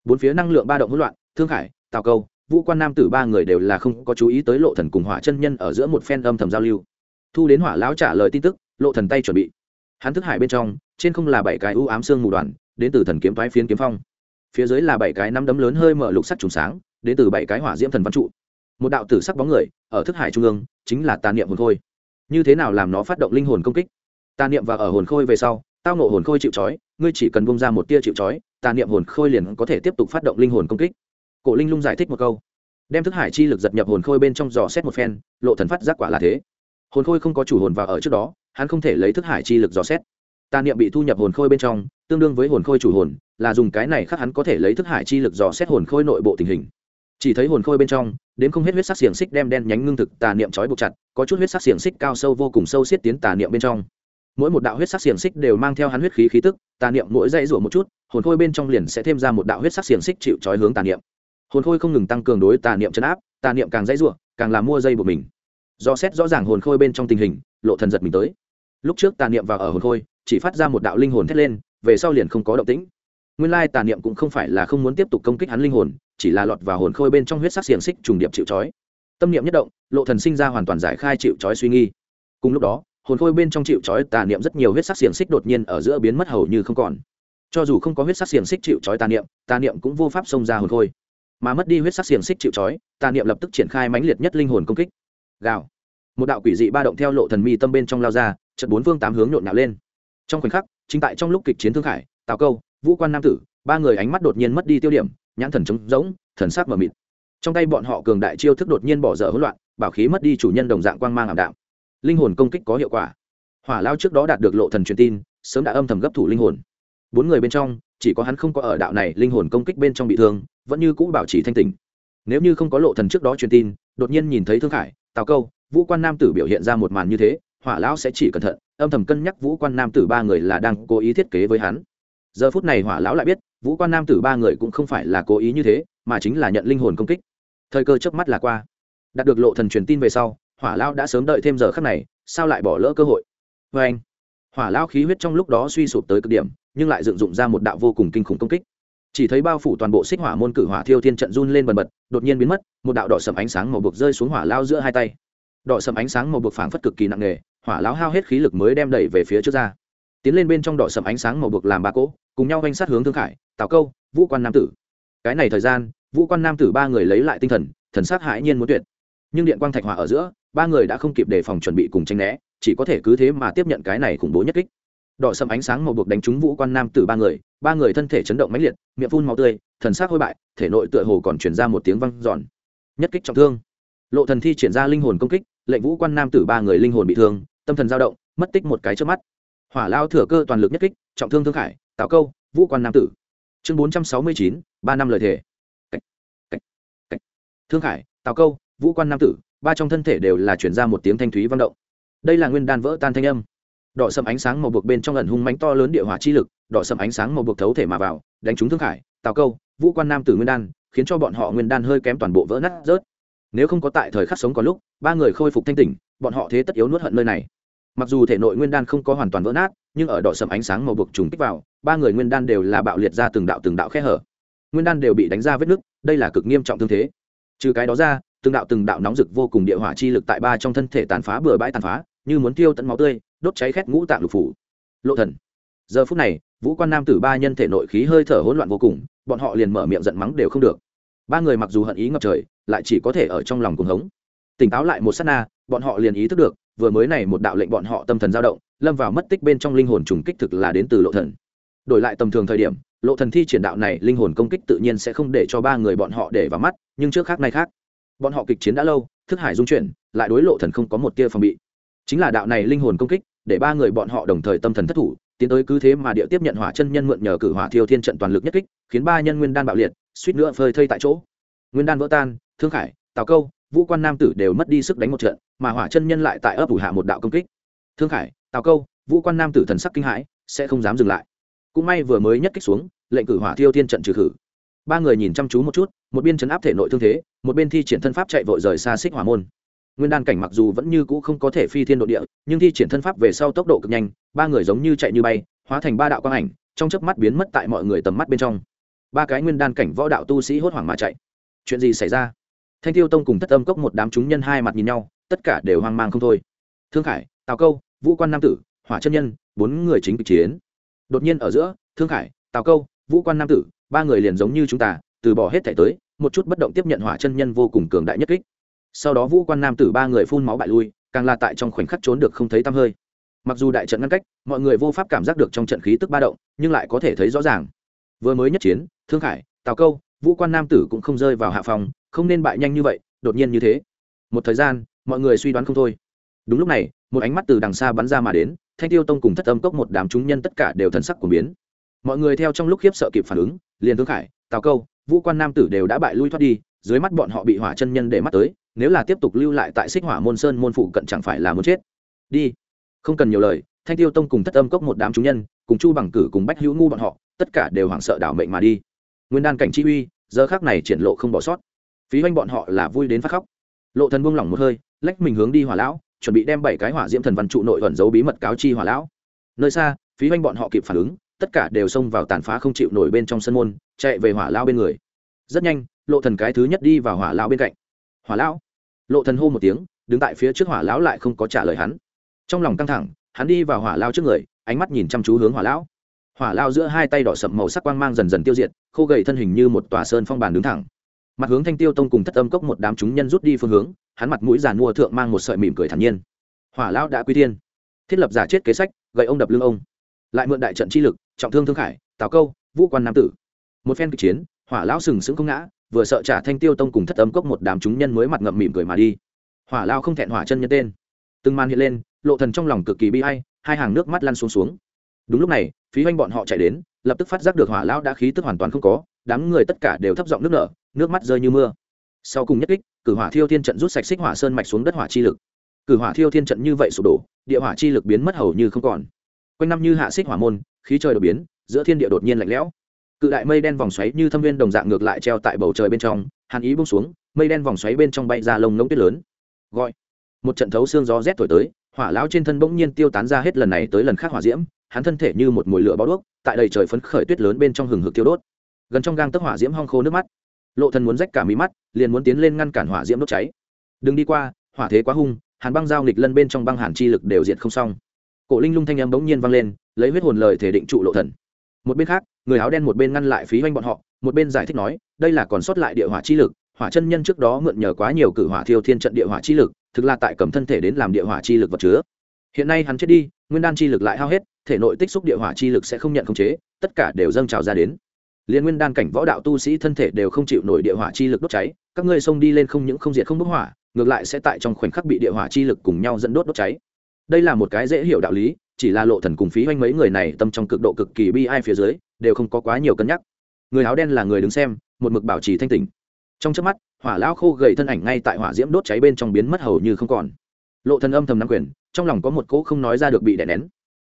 S1: Bốn phía năng lượng ba động hỗn loạn, thương khải, tào câu, vũ quan nam tử ba người đều là không có chú ý tới lộ thần cùng hỏa chân nhân ở giữa một phen âm thầm giao lưu. Thu đến hỏa lão trả lời tin tức, lộ thần tay chuẩn bị hắn thức hải bên trong, trên không là bảy cái u ám xương mù đoàn, đến từ thần kiếm thoái phiến kiếm phong. Phía dưới là bảy cái năm đấm lớn hơi mở lục sắc trùng sáng, đến từ bảy cái hỏa diễm thần văn trụ. Một đạo tử sắc bóng người, ở thức hải trung ương, chính là tà niệm hồn khôi. Như thế nào làm nó phát động linh hồn công kích? Tà niệm và ở hồn khôi về sau, tao nộ hồn khôi chịu chói ngươi chỉ cần bung ra một tia chịu chói tà niệm hồn khôi liền có thể tiếp tục phát động linh hồn công kích. Cổ linh lung giải thích một câu. Đem thức hải chi lực giật nhập hồn khôi bên trong dò xét một phen, lộ thần phát giác quả là thế hồn khôi không có chủ hồn vào ở trước đó, hắn không thể lấy thức hải chi lực dò xét. Tà niệm bị thu nhập hồn khôi bên trong, tương đương với hồn khôi chủ hồn, là dùng cái này khác hắn có thể lấy thức hải chi lực dò xét hồn khôi nội bộ tình hình. Chỉ thấy hồn khôi bên trong, đến không hết huyết sắc xiềng xích đem đen nhánh ngưng thực tà niệm trói buộc chặt, có chút huyết sắc xiềng xích cao sâu vô cùng sâu xiết tiến tà niệm bên trong. Mỗi một đạo huyết sắc xiềng xích đều mang theo hắn huyết khí khí tức, tà niệm mỗi dây rủa một chút, hồn khôi bên trong liền sẽ thêm ra một đạo huyết sắc xiềng xích chịu trói hướng tà niệm. Hồn khôi không ngừng tăng cường đối tà niệm chấn áp, tà niệm càng dãy rủa, càng làm mua dây của mình do xét rõ ràng hồn khôi bên trong tình hình, lộ thần giật mình tới. Lúc trước tà niệm vào ở hồn khôi, chỉ phát ra một đạo linh hồn thét lên, về sau liền không có động tĩnh. Nguyên lai tà niệm cũng không phải là không muốn tiếp tục công kích hắn linh hồn, chỉ là lọt vào hồn khôi bên trong huyết sắc xiềng xích trùng điệp chịu chói tâm niệm nhất động, lộ thần sinh ra hoàn toàn giải khai chịu chói suy nghi. Cùng lúc đó, hồn khôi bên trong chịu chói tà niệm rất nhiều huyết sắc xiềng xích đột nhiên ở giữa biến mất hầu như không còn. Cho dù không có huyết sắc xiềng xích chịu chói tà niệm tà niệm cũng vô pháp xông ra hồn khôi. Mà mất đi huyết sắc xiềng xích chịu chói tà niệm lập tức triển khai mãnh liệt nhất linh hồn công kích gào. Một đạo quỷ dị ba động theo lộ thần mi tâm bên trong lao ra trận bốn phương tám hướng nhộn nhạo lên. Trong khoảnh khắc, chính tại trong lúc kịch chiến thương khải, tào câu, vũ quan nam tử, ba người ánh mắt đột nhiên mất đi tiêu điểm, nhãn thần trống rỗng, thần sắc mờ mịt. Trong tay bọn họ cường đại chiêu thức đột nhiên bỏ dở hỗn loạn, bảo khí mất đi chủ nhân đồng dạng quang mang ảm đạm. Linh hồn công kích có hiệu quả. Hỏa lao trước đó đạt được lộ thần truyền tin, sớm đã âm thầm gấp thủ linh hồn. Bốn người bên trong, chỉ có hắn không có ở đạo này linh hồn công kích bên trong bị thương, vẫn như cũ bảo trì thanh tình nếu như không có lộ thần trước đó truyền tin, đột nhiên nhìn thấy thương khải tào câu, vũ quan nam tử biểu hiện ra một màn như thế, hỏa lão sẽ chỉ cẩn thận, âm thầm cân nhắc vũ quan nam tử ba người là đang cố ý thiết kế với hắn. Giờ phút này hỏa lão lại biết, vũ quan nam tử ba người cũng không phải là cố ý như thế, mà chính là nhận linh hồn công kích. Thời cơ trước mắt là qua. Đạt được lộ thần truyền tin về sau, hỏa lão đã sớm đợi thêm giờ khắc này, sao lại bỏ lỡ cơ hội? Với anh hỏa lão khí huyết trong lúc đó suy sụp tới cực điểm, nhưng lại dựng dụng ra một đạo vô cùng kinh khủng công kích chỉ thấy bao phủ toàn bộ xích hỏa môn cử hỏa thiêu thiên trận run lên bần bật, đột nhiên biến mất, một đạo đỏ sầm ánh sáng màu buộc rơi xuống hỏa lao giữa hai tay. Đỏ sầm ánh sáng màu buộc phảng phất cực kỳ nặng nề, hỏa lão hao hết khí lực mới đem đẩy về phía trước ra. Tiến lên bên trong đỏ sầm ánh sáng màu buộc làm ba cỗ, cùng nhau quanh sát hướng thương khải, tào câu, vũ quan nam tử. Cái này thời gian, vũ quan nam tử ba người lấy lại tinh thần thần sát hãi nhiên muốn tuyệt. Nhưng điện quang thạch hỏa ở giữa, ba người đã không kịp đề phòng chuẩn bị cùng tranh né, chỉ có thể cứ thế mà tiếp nhận cái này khủng bố nhất kích đỏ sầm ánh sáng màu buộc đánh trúng vũ quan nam tử ba người ba người thân thể chấn động mãnh liệt, miệng phun máu tươi, thần sắc hôi bại, thể nội tựa hồ còn chuyển ra một tiếng văng giòn nhất kích trọng thương. Lộ thần thi triển ra linh hồn công kích, lệnh vũ quan nam tử ba người linh hồn bị thương, tâm thần dao động, mất tích một cái trước mắt. Hỏa lao thừa cơ toàn lực nhất kích, trọng thương thương khải tào câu, vũ quan nam tử. Chương bốn trăm sáu mươi chín, ba năm lời thề. Thương khải tào câu, vũ quan nam tử, ba trong thân thể đều là chuyển ra một tiếng thanh thúy vang động. Đây là nguyên đan vỡ tan thanh âm đỏ sầm ánh sáng màu buộc bên trong ẩn hung mánh to lớn địa hỏa chi lực, đỏ sầm ánh sáng màu buộc thấu thể mà vào, đánh trúng thương khải, tào câu, vũ quan nam tử nguyên đan, khiến cho bọn họ nguyên đan hơi kém toàn bộ vỡ nát rớt. Nếu không có tại thời khắc sống có lúc, ba người khôi phục thanh tỉnh, bọn họ thế tất yếu nuốt hận nơi này. Mặc dù thể nội nguyên đan không có hoàn toàn vỡ nát, nhưng ở đỏ sầm ánh sáng màu buộc trùng kích vào, ba người nguyên đan đều là bạo liệt ra từng đạo từng đạo khe hở. Nguyên đan đều bị đánh ra vết nứt, đây là cực nghiêm trọng thương thế. Trừ cái đó ra, từng đạo từng đạo nóng rực vô cùng địa hỏa chi lực tại ba trong thân thể tàn phá bừa bãi tàn phá, như muốn tiêu tận máu tươi đốt cháy khét ngũ tạng lục phủ. Lộ thần. Giờ phút này, vũ quan nam tử ba nhân thể nội khí hơi thở hỗn loạn vô cùng, bọn họ liền mở miệng giận mắng đều không được. Ba người mặc dù hận ý ngập trời, lại chỉ có thể ở trong lòng cuồng hống. Tỉnh táo lại một sát na, bọn họ liền ý thức được, vừa mới này một đạo lệnh bọn họ tâm thần dao động, lâm vào mất tích bên trong linh hồn trùng kích thực là đến từ lộ thần. Đổi lại tầm thường thời điểm, lộ thần thi triển đạo này linh hồn công kích tự nhiên sẽ không để cho ba người bọn họ để vào mắt, nhưng trước khác nay khác. Bọn họ kịch chiến đã lâu, thức hải dung chuyển, lại đối lộ thần không có một tia phòng bị chính là đạo này linh hồn công kích, để ba người bọn họ đồng thời tâm thần thất thủ, tiến tới cứ thế mà địa tiếp nhận hỏa chân nhân mượn nhờ cử hỏa thiêu thiên trận toàn lực nhất kích, khiến ba nhân nguyên đan bạo liệt, suýt nữa phơi thây tại chỗ. Nguyên đan vỡ tan, thương khải, tào câu, vũ quan nam tử đều mất đi sức đánh một trận, mà hỏa chân nhân lại tại ấp ủ hạ một đạo công kích. Thương khải, tào câu, vũ quan nam tử thần sắc kinh hãi, sẽ không dám dừng lại. Cũng may vừa mới nhất kích xuống, lệnh cử hỏa thiêu thiên trận trừ khử. Ba người nhìn chăm chú một chút, một bên chấn áp thể nội thương thế, một bên thi triển thân pháp chạy vội rời xa xích hỏa môn nguyên đan cảnh mặc dù vẫn như cũ không có thể phi thiên độ địa, nhưng thi triển thân pháp về sau tốc độ cực nhanh, ba người giống như chạy như bay, hóa thành ba đạo quang ảnh, trong chớp mắt biến mất tại mọi người tầm mắt bên trong. Ba cái nguyên đan cảnh võ đạo tu sĩ hốt hoảng mà chạy. Chuyện gì xảy ra? Thanh tiêu tông cùng thất âm cốc một đám chúng nhân hai mặt nhìn nhau, tất cả đều hoang mang không thôi. Thương khải, tào câu, vũ quan nam tử, hỏa chân nhân, bốn người chính kịch chiến. Đột nhiên ở giữa, thương khải, tào câu, vũ quan nam tử, ba người liền giống như chúng ta, từ bỏ hết thẻ tới, một chút bất động tiếp nhận hỏa chân nhân vô cùng cường đại nhất kích sau đó vũ quan nam tử ba người phun máu bại lui, càng là tại trong khoảnh khắc trốn được không thấy tăm hơi. Mặc dù đại trận ngăn cách, mọi người vô pháp cảm giác được trong trận khí tức ba động, nhưng lại có thể thấy rõ ràng. Vừa mới nhất chiến, thương khải, tào câu, vũ quan nam tử cũng không rơi vào hạ phòng, không nên bại nhanh như vậy, đột nhiên như thế. Một thời gian, mọi người suy đoán không thôi. Đúng lúc này, một ánh mắt từ đằng xa bắn ra mà đến, thanh tiêu tông cùng thất âm cốc một đám chúng nhân tất cả đều thần sắc của biến. Mọi người theo trong lúc khiếp sợ kịp phản ứng, liền thương khải, tào câu, vũ quan nam tử đều đã bại lui thoát đi dưới mắt bọn họ bị hỏa chân nhân để mắt tới, nếu là tiếp tục lưu lại tại xích hỏa môn sơn môn phụ cận chẳng phải là muốn chết. Đi. Không cần nhiều lời, thanh tiêu tông cùng thất âm cốc một đám chúng nhân, cùng chu bằng cử cùng bách hữu ngu bọn họ, tất cả đều hoảng sợ đảo mệnh mà đi. Nguyên đan cảnh chi uy, giờ khác này triển lộ không bỏ sót. Phí hoanh bọn họ là vui đến phát khóc. Lộ thần buông lỏng một hơi, lách mình hướng đi hỏa lão, chuẩn bị đem bảy cái hỏa diễm thần văn trụ nội ẩn giấu bí mật cáo chi hỏa lão. Nơi xa, phí hoanh bọn họ kịp phản ứng, tất cả đều xông vào tàn phá không chịu nổi bên trong sân môn, chạy về hỏa lao bên người. Rất nhanh lộ thần cái thứ nhất đi vào hỏa lão bên cạnh. Hỏa lão? Lộ thần hô một tiếng, đứng tại phía trước hỏa lão lại không có trả lời hắn. Trong lòng căng thẳng, hắn đi vào hỏa lao trước người, ánh mắt nhìn chăm chú hướng hỏa lão. Hỏa lao giữa hai tay đỏ sậm màu sắc quang mang dần dần tiêu diệt, khô gầy thân hình như một tòa sơn phong bàn đứng thẳng. Mặt hướng thanh tiêu tông cùng thất âm cốc một đám chúng nhân rút đi phương hướng, hắn mặt mũi giàn mua thượng mang một sợi mỉm cười thản nhiên. Hỏa lão đã quy tiên thiết lập giả chết kế sách, gậy ông đập lưng ông. Lại mượn đại trận chi lực, trọng thương thương khải, tào câu, vũ quan nam tử. Một phen kịch chiến, hỏa lão sừng sững không ngã vừa sợ trả thanh tiêu tông cùng thất âm cốc một đám chúng nhân mới mặt ngậm mỉm cười mà đi. Hỏa lao không thẹn hỏa chân nhân tên. Từng màn hiện lên, lộ thần trong lòng cực kỳ bi ai, hai hàng nước mắt lăn xuống xuống. Đúng lúc này, phí hoanh bọn họ chạy đến, lập tức phát giác được hỏa lão đã khí tức hoàn toàn không có, đám người tất cả đều thấp giọng nước nở, nước mắt rơi như mưa. Sau cùng nhất kích, cử hỏa thiêu thiên trận rút sạch xích hỏa sơn mạch xuống đất hỏa chi lực. Cử hỏa thiêu thiên trận như vậy sụp đổ, địa hỏa chi lực biến mất hầu như không còn. Quanh năm như hạ xích hỏa môn, khí trời đột biến, giữa thiên địa đột nhiên lạnh lẽo cự đại mây đen vòng xoáy như thâm viên đồng dạng ngược lại treo tại bầu trời bên trong, hàn ý bông xuống, mây đen vòng xoáy bên trong bay ra lông ngỗng tuyết lớn. Gọi. Một trận thấu xương gió rét thổi tới, hỏa lão trên thân bỗng nhiên tiêu tán ra hết lần này tới lần khác hỏa diễm, hắn thân thể như một mùi lửa bó đuốc, tại đầy trời phấn khởi tuyết lớn bên trong hừng hực tiêu đốt. Gần trong gang tức hỏa diễm hong khô nước mắt. Lộ thần muốn rách cả mí mắt, liền muốn tiến lên ngăn cản hỏa diễm đốt cháy. Đừng đi qua, hỏa thế quá hung, hàn băng giao nghịch lân bên trong băng hàn chi lực đều diệt không xong. Cổ linh lung thanh âm bỗng nhiên vang lên, lấy huyết hồn lời thể định trụ lộ thần một bên khác, người áo đen một bên ngăn lại phí hoanh bọn họ, một bên giải thích nói, đây là còn sót lại địa hỏa chi lực, hỏa chân nhân trước đó mượn nhờ quá nhiều cử hỏa thiêu thiên trận địa hỏa chi lực, thực là tại cầm thân thể đến làm địa hỏa chi lực vật chứa. Hiện nay hắn chết đi, nguyên đan chi lực lại hao hết, thể nội tích xúc địa hỏa chi lực sẽ không nhận khống chế, tất cả đều dâng trào ra đến. Liên nguyên đan cảnh võ đạo tu sĩ thân thể đều không chịu nổi địa hỏa chi lực đốt cháy, các ngươi xông đi lên không những không diệt không bốc hỏa, ngược lại sẽ tại trong khoảnh khắc bị địa hỏa chi lực cùng nhau dẫn đốt đốt cháy đây là một cái dễ hiểu đạo lý, chỉ là lộ thần cùng phí hoanh mấy người này tâm trong cực độ cực kỳ bi ai phía dưới, đều không có quá nhiều cân nhắc. Người áo đen là người đứng xem, một mực bảo trì thanh tỉnh. Trong trước mắt, hỏa lão khô gầy thân ảnh ngay tại hỏa diễm đốt cháy bên trong biến mất hầu như không còn. Lộ thần âm thầm nắm quyền, trong lòng có một cỗ không nói ra được bị đè nén.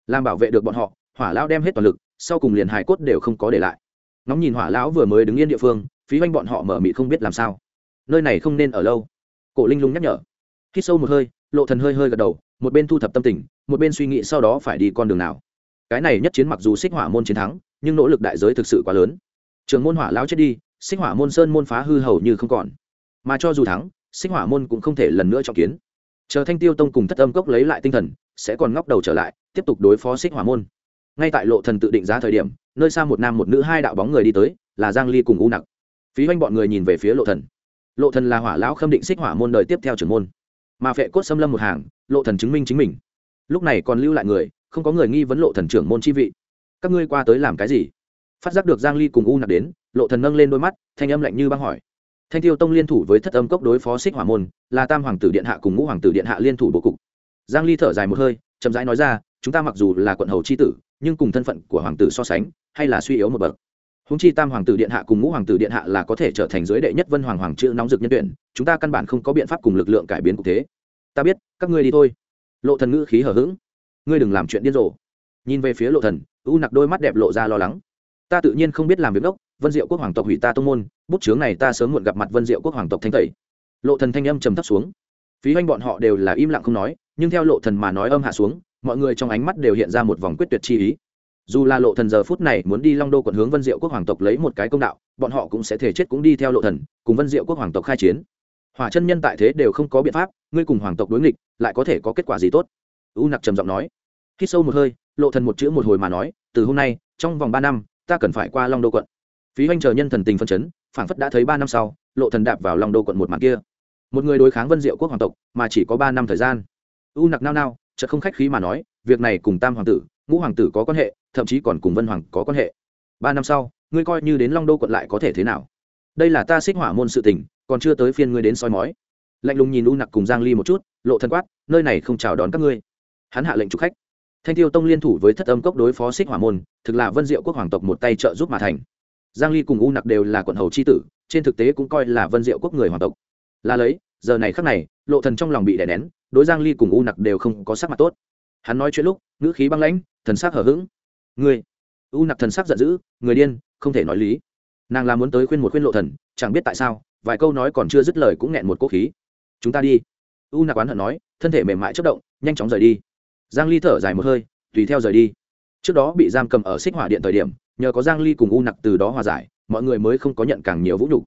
S1: Làm bảo vệ được bọn họ, hỏa lão đem hết toàn lực, sau cùng liền hài cốt đều không có để lại. Nóng nhìn hỏa lão vừa mới đứng yên địa phương, phí hoanh bọn họ mở mị không biết làm sao. Nơi này không nên ở lâu. Cổ linh lung nhắc nhở. Hít sâu một hơi, lộ thần hơi hơi gật đầu một bên thu thập tâm tình, một bên suy nghĩ sau đó phải đi con đường nào. Cái này nhất chiến mặc dù xích hỏa môn chiến thắng, nhưng nỗ lực đại giới thực sự quá lớn. Trường môn hỏa lão chết đi, xích hỏa môn sơn môn phá hư hầu như không còn. Mà cho dù thắng, xích hỏa môn cũng không thể lần nữa trọng kiến. Chờ thanh tiêu tông cùng thất âm cốc lấy lại tinh thần, sẽ còn ngóc đầu trở lại, tiếp tục đối phó xích hỏa môn. Ngay tại lộ thần tự định giá thời điểm, nơi xa một nam một nữ hai đạo bóng người đi tới, là giang ly cùng u nặc. Phí hoanh bọn người nhìn về phía lộ thần. Lộ thần là hỏa lão khâm định xích hỏa môn đời tiếp theo trưởng môn mà phệ cốt xâm lâm một hàng, lộ thần chứng minh chính mình. Lúc này còn lưu lại người, không có người nghi vấn lộ thần trưởng môn chi vị. Các ngươi qua tới làm cái gì? Phát giác được giang ly cùng u nạp đến, lộ thần nâng lên đôi mắt, thanh âm lạnh như băng hỏi. Thanh tiêu tông liên thủ với thất âm cốc đối phó xích hỏa môn, là tam hoàng tử điện hạ cùng ngũ hoàng tử điện hạ liên thủ bố cục. Giang ly thở dài một hơi, chậm rãi nói ra, chúng ta mặc dù là quận hầu chi tử, nhưng cùng thân phận của hoàng tử so sánh, hay là suy yếu một bậc húng chi tam hoàng tử điện hạ cùng ngũ hoàng tử điện hạ là có thể trở thành giới đệ nhất vân hoàng hoàng chữ nóng dực nhân tuyển, chúng ta căn bản không có biện pháp cùng lực lượng cải biến cục thế. Ta biết, các ngươi đi thôi. Lộ thần ngữ khí hở hững. Ngươi đừng làm chuyện điên rồ. Nhìn về phía lộ thần, u nặc đôi mắt đẹp lộ ra lo lắng. Ta tự nhiên không biết làm việc đốc, vân diệu quốc hoàng tộc hủy ta tông môn, bút chướng này ta sớm muộn gặp mặt vân diệu quốc hoàng tộc thanh tẩy. Lộ thần thanh âm trầm thấp xuống. Phí hoanh bọn họ đều là im lặng không nói, nhưng theo lộ thần mà nói âm hạ xuống, mọi người trong ánh mắt đều hiện ra một vòng quyết tuyệt chi ý dù là lộ thần giờ phút này muốn đi long đô quận hướng vân diệu quốc hoàng tộc lấy một cái công đạo, bọn họ cũng sẽ thể chết cũng đi theo lộ thần, cùng vân diệu quốc hoàng tộc khai chiến. Hỏa chân nhân tại thế đều không có biện pháp, ngươi cùng hoàng tộc đối nghịch, lại có thể có kết quả gì tốt? U nặc trầm giọng nói. Khi sâu một hơi, lộ thần một chữ một hồi mà nói, từ hôm nay, trong vòng ba năm, ta cần phải qua long đô quận. Phí hoanh chờ nhân thần tình phân chấn, phảng phất đã thấy ba năm sau, lộ thần đạp vào long đô quận một màn kia. Một người đối kháng vân diệu quốc hoàng tộc, mà chỉ có ba năm thời gian. U nặc nao nao, chợt không khách khí mà nói, việc này cùng tam hoàng tử, ngũ hoàng tử có quan hệ thậm chí còn cùng vân hoàng có quan hệ. Ba năm sau, ngươi coi như đến long đô quận lại có thể thế nào? Đây là ta xích hỏa môn sự tình, còn chưa tới phiên ngươi đến soi mói. Lạnh lùng nhìn u nặc cùng giang ly một chút, lộ thân quát, nơi này không chào đón các ngươi. Hắn hạ lệnh chủ khách. Thanh tiêu tông liên thủ với thất âm cốc đối phó xích hỏa môn, thực là vân diệu quốc hoàng tộc một tay trợ giúp mà thành. Giang ly cùng u nặc đều là quận hầu chi tử, trên thực tế cũng coi là vân diệu quốc người hoàng tộc. Là lấy, giờ này khắc này, lộ thần trong lòng bị đè nén, đối giang ly cùng u nặc đều không có sắc mặt tốt. Hắn nói chuyện lúc, ngữ khí băng lãnh, thần sắc hở hững. Ngươi, u nặc thần sắc giận dữ người điên không thể nói lý. Nàng là muốn tới khuyên một khuyên lộ thần chẳng biết tại sao vài câu nói còn chưa dứt lời cũng nghẹn một cố khí. Chúng ta đi. U nặc oán hận nói thân thể mềm mại chất động nhanh chóng rời đi. Giang ly thở dài một hơi tùy theo rời đi. Trước đó bị giam cầm ở xích hỏa điện thời điểm nhờ có giang ly cùng u nặc từ đó hòa giải mọi người mới không có nhận càng nhiều vũ nhục.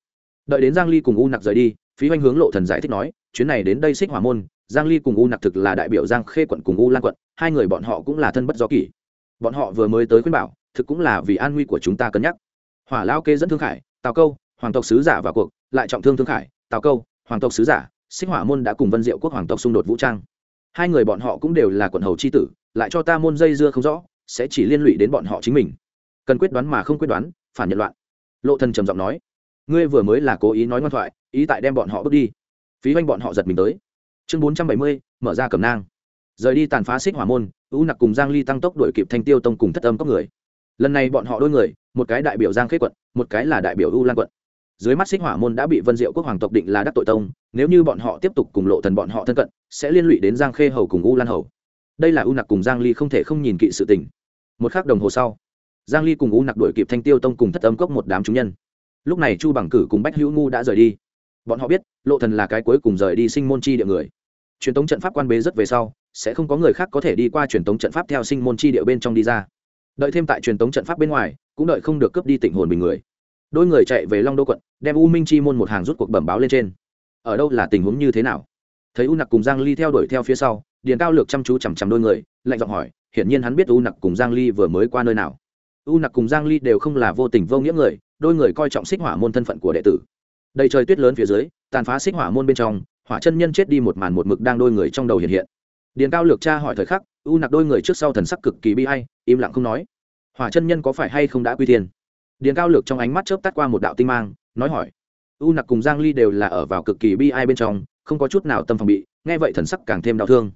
S1: Đợi đến giang ly cùng u nặc rời đi phí hoanh hướng lộ thần giải thích nói chuyến này đến đây xích hỏa môn giang ly cùng u nặc thực là đại biểu giang khê quận cùng u lan quận hai người bọn họ cũng là thân bất do kỷ bọn họ vừa mới tới khuyên bảo, thực cũng là vì an nguy của chúng ta cân nhắc. Hỏa lao kê dẫn thương khải, tào câu, hoàng tộc sứ giả vào cuộc, lại trọng thương thương khải, tào câu, hoàng tộc sứ giả, xích hỏa môn đã cùng vân diệu quốc hoàng tộc xung đột vũ trang. Hai người bọn họ cũng đều là quận hầu c h i tử, lại cho ta môn dây dưa không rõ, sẽ chỉ liên lụy đến bọn họ chính mình. Cần quyết đoán mà không quyết đoán, phản nhận loạn. Lộ thần trầm giọng nói, ngươi vừa mới là cố ý nói ngoan thoại, ý tại đem bọn họ bước đi. Phí hoanh bọn họ giật mình tới. Chương bốn trăm bảy mươi, mở ra cầm nang. Rời đi tàn phá xích hỏa môn u nặc cùng giang ly tăng tốc đuổi kịp thanh tiêu tông cùng thất âm cốc người. Lần này bọn họ đôi người, một cái đại biểu giang khế quận, một cái là đại biểu u lan quận. Dưới mắt xích hỏa môn đã bị vân diệu quốc hoàng tộc định là đắc tội tông, nếu như bọn họ tiếp tục cùng lộ thần bọn họ thân cận, sẽ liên lụy đến giang khê hầu cùng u lan hầu. Đây là u nặc cùng giang ly không thể không nhìn kỵ sự tình. Một khắc đồng hồ sau, giang ly cùng u nặc đuổi kịp thanh tiêu tông cùng thất âm cốc một đám chúng nhân. Lúc này chu bằng cử cùng bách hữu ngu đã rời đi. Bọn họ biết, lộ thần là cái cuối cùng rời đi sinh môn chi địa người. Truyền tống trận pháp quan bế rất về sau sẽ không có người khác có thể đi qua truyền tống trận pháp theo sinh môn chi địa bên trong đi ra. Đợi thêm tại truyền tống trận pháp bên ngoài, cũng đợi không được cướp đi tỉnh hồn bình người. Đôi người chạy về long đô quận, đem u minh chi môn một hàng rút cuộc bẩm báo lên trên. Ở đâu là tình huống như thế nào? Thấy u nặc cùng giang ly theo đuổi theo phía sau, điền cao lược chăm chú chằm chằm đôi người, lạnh giọng hỏi, hiển nhiên hắn biết u nặc cùng giang ly vừa mới qua nơi nào? U nặc cùng giang ly đều không là vô tình vô nghĩa người, đôi người coi trọng xích hỏa môn thân phận của đệ tử. Đầy trời tuyết lớn phía dưới, tàn phá xích hỏa môn bên trong, hỏa chân nhân chết đi một màn một mực đang đôi người trong đầu hiện hiện điền cao lược tra hỏi thời khắc, u nặc đôi người trước sau thần sắc cực kỳ bi hay im lặng không nói. Hỏa chân nhân có phải hay không đã quy tiền điền cao lược trong ánh mắt chớp tắt qua một đạo tinh mang, nói hỏi. U nặc cùng giang ly đều là ở vào cực kỳ bi ai bên trong, không có chút nào tâm phòng bị, nghe vậy thần sắc càng thêm đau thương.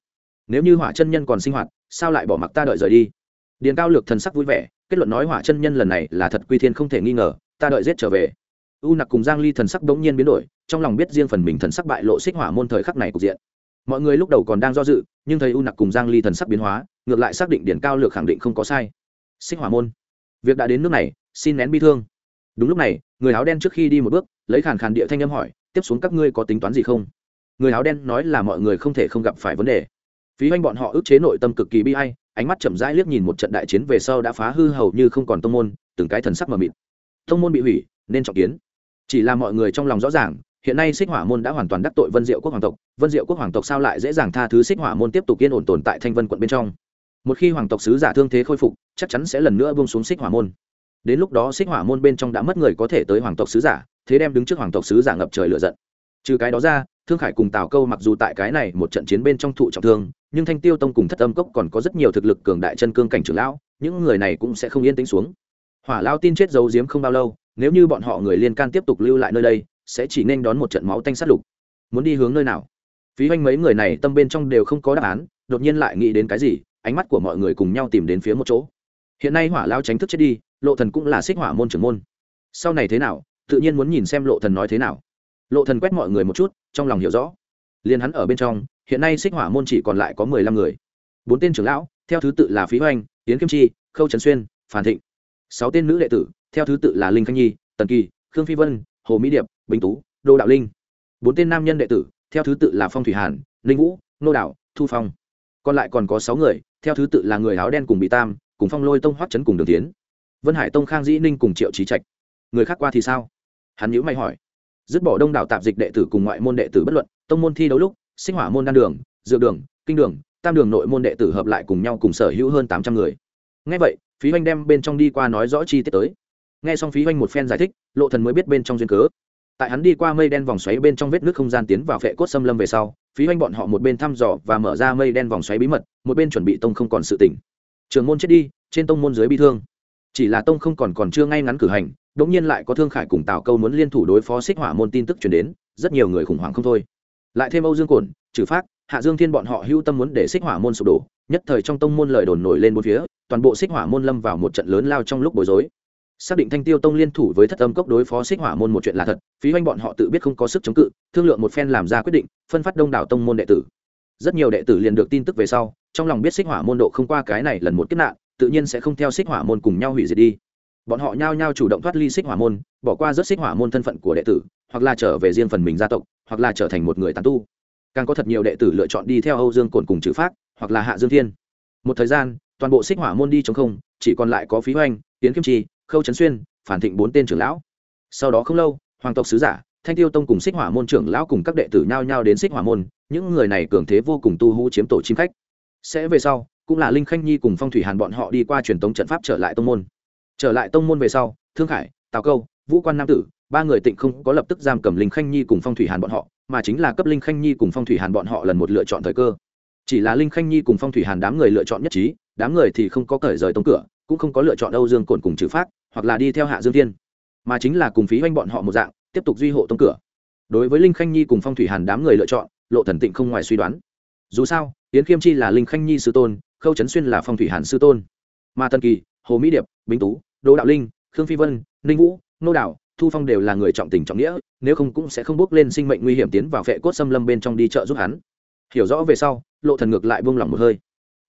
S1: Nếu như hỏa chân nhân còn sinh hoạt, sao lại bỏ mặc ta đợi rời đi? Điền cao lược thần sắc vui vẻ, kết luận nói hỏa chân nhân lần này là thật quy thiên không thể nghi ngờ, ta đợi giết trở về. U nặc cùng giang ly thần sắc đống nhiên biến đổi, trong lòng biết riêng phần mình thần sắc bại lộ xích hỏa môn thời khắc này cục diện mọi người lúc đầu còn đang do dự, nhưng thấy u nặc cùng giang ly thần sắc biến hóa, ngược lại xác định điển cao lược khẳng định không có sai. Xích hỏa môn. Việc đã đến nước này, xin nén bi thương. Đúng lúc này, người áo đen trước khi đi một bước, lấy khàn khàn địa thanh âm hỏi, tiếp xuống các ngươi có tính toán gì không? Người áo đen nói là mọi người không thể không gặp phải vấn đề. Phí hoanh bọn họ ức chế nội tâm cực kỳ bi hay ánh mắt chậm rãi liếc nhìn một trận đại chiến về sau đã phá hư hầu như không còn tông môn, từng cái thần sắc mờ mịt. Tông môn bị hủy, nên trọng kiến. Chỉ là mọi người trong lòng rõ ràng hiện nay xích hỏa môn đã hoàn toàn đắc tội vân diệu quốc hoàng tộc vân diệu quốc hoàng tộc sao lại dễ dàng tha thứ xích hỏa môn tiếp tục yên ổn tồn tại thanh vân quận bên trong một khi hoàng tộc sứ giả thương thế khôi phục chắc chắn sẽ lần nữa buông xuống xích hỏa môn đến lúc đó xích hỏa môn bên trong đã mất người có thể tới hoàng tộc sứ giả thế đem đứng trước hoàng tộc sứ giả ngập trời lửa giận trừ cái đó ra thương khải cùng tào câu mặc dù tại cái này một trận chiến bên trong thụ trọng thương nhưng thanh tiêu tông cùng thất âm cốc còn có rất nhiều thực lực cường đại chân cương cảnh trưởng lão những người này cũng sẽ không yên tĩnh xuống hỏa lao tin chết giấu giếm không bao lâu nếu như bọn họ người liên can tiếp tục lưu lại nơi đây sẽ chỉ nên đón một trận máu tanh sát lục. Muốn đi hướng nơi nào? Phí hoanh mấy người này tâm bên trong đều không có đáp án, đột nhiên lại nghĩ đến cái gì, ánh mắt của mọi người cùng nhau tìm đến phía một chỗ. Hiện nay hỏa lao tránh thức chết đi, lộ thần cũng là xích hỏa môn trưởng môn. Sau này thế nào, tự nhiên muốn nhìn xem lộ thần nói thế nào. Lộ thần quét mọi người một chút, trong lòng hiểu rõ. Liền hắn ở bên trong, hiện nay xích hỏa môn chỉ còn lại có mười lăm người. Bốn tên trưởng lão, theo thứ tự là phí hoành tiến kim chi, khâu trần xuyên phản thịnh. Sáu tên nữ đệ tử, theo thứ tự là linh khanh nhi, tần kỳ, khương phi vân, hồ mỹ điệp bình tú, đô đạo linh. Bốn tên nam nhân đệ tử, theo thứ tự là phong thủy hàn linh vũ, nô đạo, thu phong. Còn lại còn có sáu người, theo thứ tự là người áo đen cùng bị tam, cùng phong lôi tông hoắc chấn cùng đường tiến. Vân hải tông khang dĩ ninh cùng triệu trí trạch. Người khác qua thì sao? Hắn nhữ mày hỏi. Dứt bỏ đông đảo tạp dịch đệ tử cùng ngoại môn đệ tử bất luận, tông môn thi đấu lúc, sinh hỏa môn đan đường, dược đường, kinh đường, tam đường nội môn đệ tử hợp lại cùng nhau cùng sở hữu hơn tám trăm người. Ngay vậy, phí oanh đem bên trong đi qua nói rõ chi tiết tới. Nghe xong phí oanh một phen giải thích, lộ thần mới biết bên trong duyên cớ tại hắn đi qua mây đen vòng xoáy bên trong vết nước không gian tiến vào phệ cốt xâm lâm về sau, phí hoanh bọn họ một bên thăm dò và mở ra mây đen vòng xoáy bí mật, một bên chuẩn bị tông không còn sự tỉnh. Trường môn chết đi, trên tông môn dưới bi thương. Chỉ là tông không còn còn chưa ngay ngắn cử hành đống nhiên lại có thương khải cùng tào câu muốn liên thủ đối phó xích hỏa môn tin tức truyền đến, rất nhiều người khủng hoảng không thôi. Lại thêm âu dương cổn, trừ phát hạ dương thiên bọn họ hưu tâm muốn để xích hỏa môn sụp đổ, nhất thời trong tông môn lời đồn nổi lên bốn phía, toàn bộ xích hỏa môn lâm vào một trận lớn lao trong lúc bối rối xác định thanh tiêu tông liên thủ với thất âm cốc đối phó xích hỏa môn một chuyện là thật, phí hoanh bọn họ tự biết không có sức chống cự, thương lượng một phen làm ra quyết định, phân phát đông đảo tông môn đệ tử. Rất nhiều đệ tử liền được tin tức về sau, trong lòng biết xích hỏa môn độ không qua cái này lần một kết nạn, tự nhiên sẽ không theo xích hỏa môn cùng nhau hủy diệt đi. Bọn họ nhao nhao chủ động thoát ly xích hỏa môn, bỏ qua rất xích hỏa môn thân phận của đệ tử, hoặc là trở về riêng phần mình gia tộc, hoặc là trở thành một người tàn tu. Càng có thật nhiều đệ tử lựa chọn đi theo âu dương cồn cùng chữ pháp hoặc là hạ dương thiên. Một thời gian, toàn bộ xích hỏa môn đi chống không, chỉ còn lại có phí hoành tiến kim chi khâu trấn xuyên, phản thịnh bốn tên trưởng lão. Sau đó không lâu, hoàng tộc sứ giả, thanh tiêu tông cùng xích hỏa môn trưởng lão cùng các đệ tử nhao nhao đến xích hỏa môn, những người này cường thế vô cùng tu hú chiếm tổ chim khách. Sẽ về sau, cũng là linh khanh nhi cùng phong thủy hàn bọn họ đi qua truyền tống trận pháp trở lại tông môn. Trở lại tông môn về sau, thương khải, tào câu, vũ quan nam tử, ba người tịnh không có lập tức giam cầm linh khanh nhi cùng phong thủy hàn bọn họ, mà chính là cấp linh khanh nhi cùng phong thủy hàn bọn họ lần một lựa chọn thời cơ. Chỉ là linh khanh nhi cùng phong thủy hàn đám người lựa chọn nhất trí, đám người thì không có cởi rời tông cửa, cũng không có lựa chọn âu dương cồn cùng trừ phát hoặc là đi theo hạ dương thiên, mà chính là cùng phí oanh bọn họ một dạng, tiếp tục duy hộ tông cửa. Đối với linh khanh nhi cùng phong thủy hàn đám người lựa chọn, lộ thần tịnh không ngoài suy đoán. Dù sao, yến khiêm chi là linh khanh nhi sư tôn, khâu trấn xuyên là phong thủy hàn sư tôn. Mà tân kỳ, hồ mỹ điệp, bính tú, đỗ đạo linh, khương phi vân, ninh vũ, nô đạo thu phong đều là người trọng tình trọng nghĩa, nếu không cũng sẽ không bước lên sinh mệnh nguy hiểm tiến vào vệ cốt xâm lâm bên trong đi chợ giúp hắn. Hiểu rõ về sau, lộ thần ngược lại buông lỏng một hơi.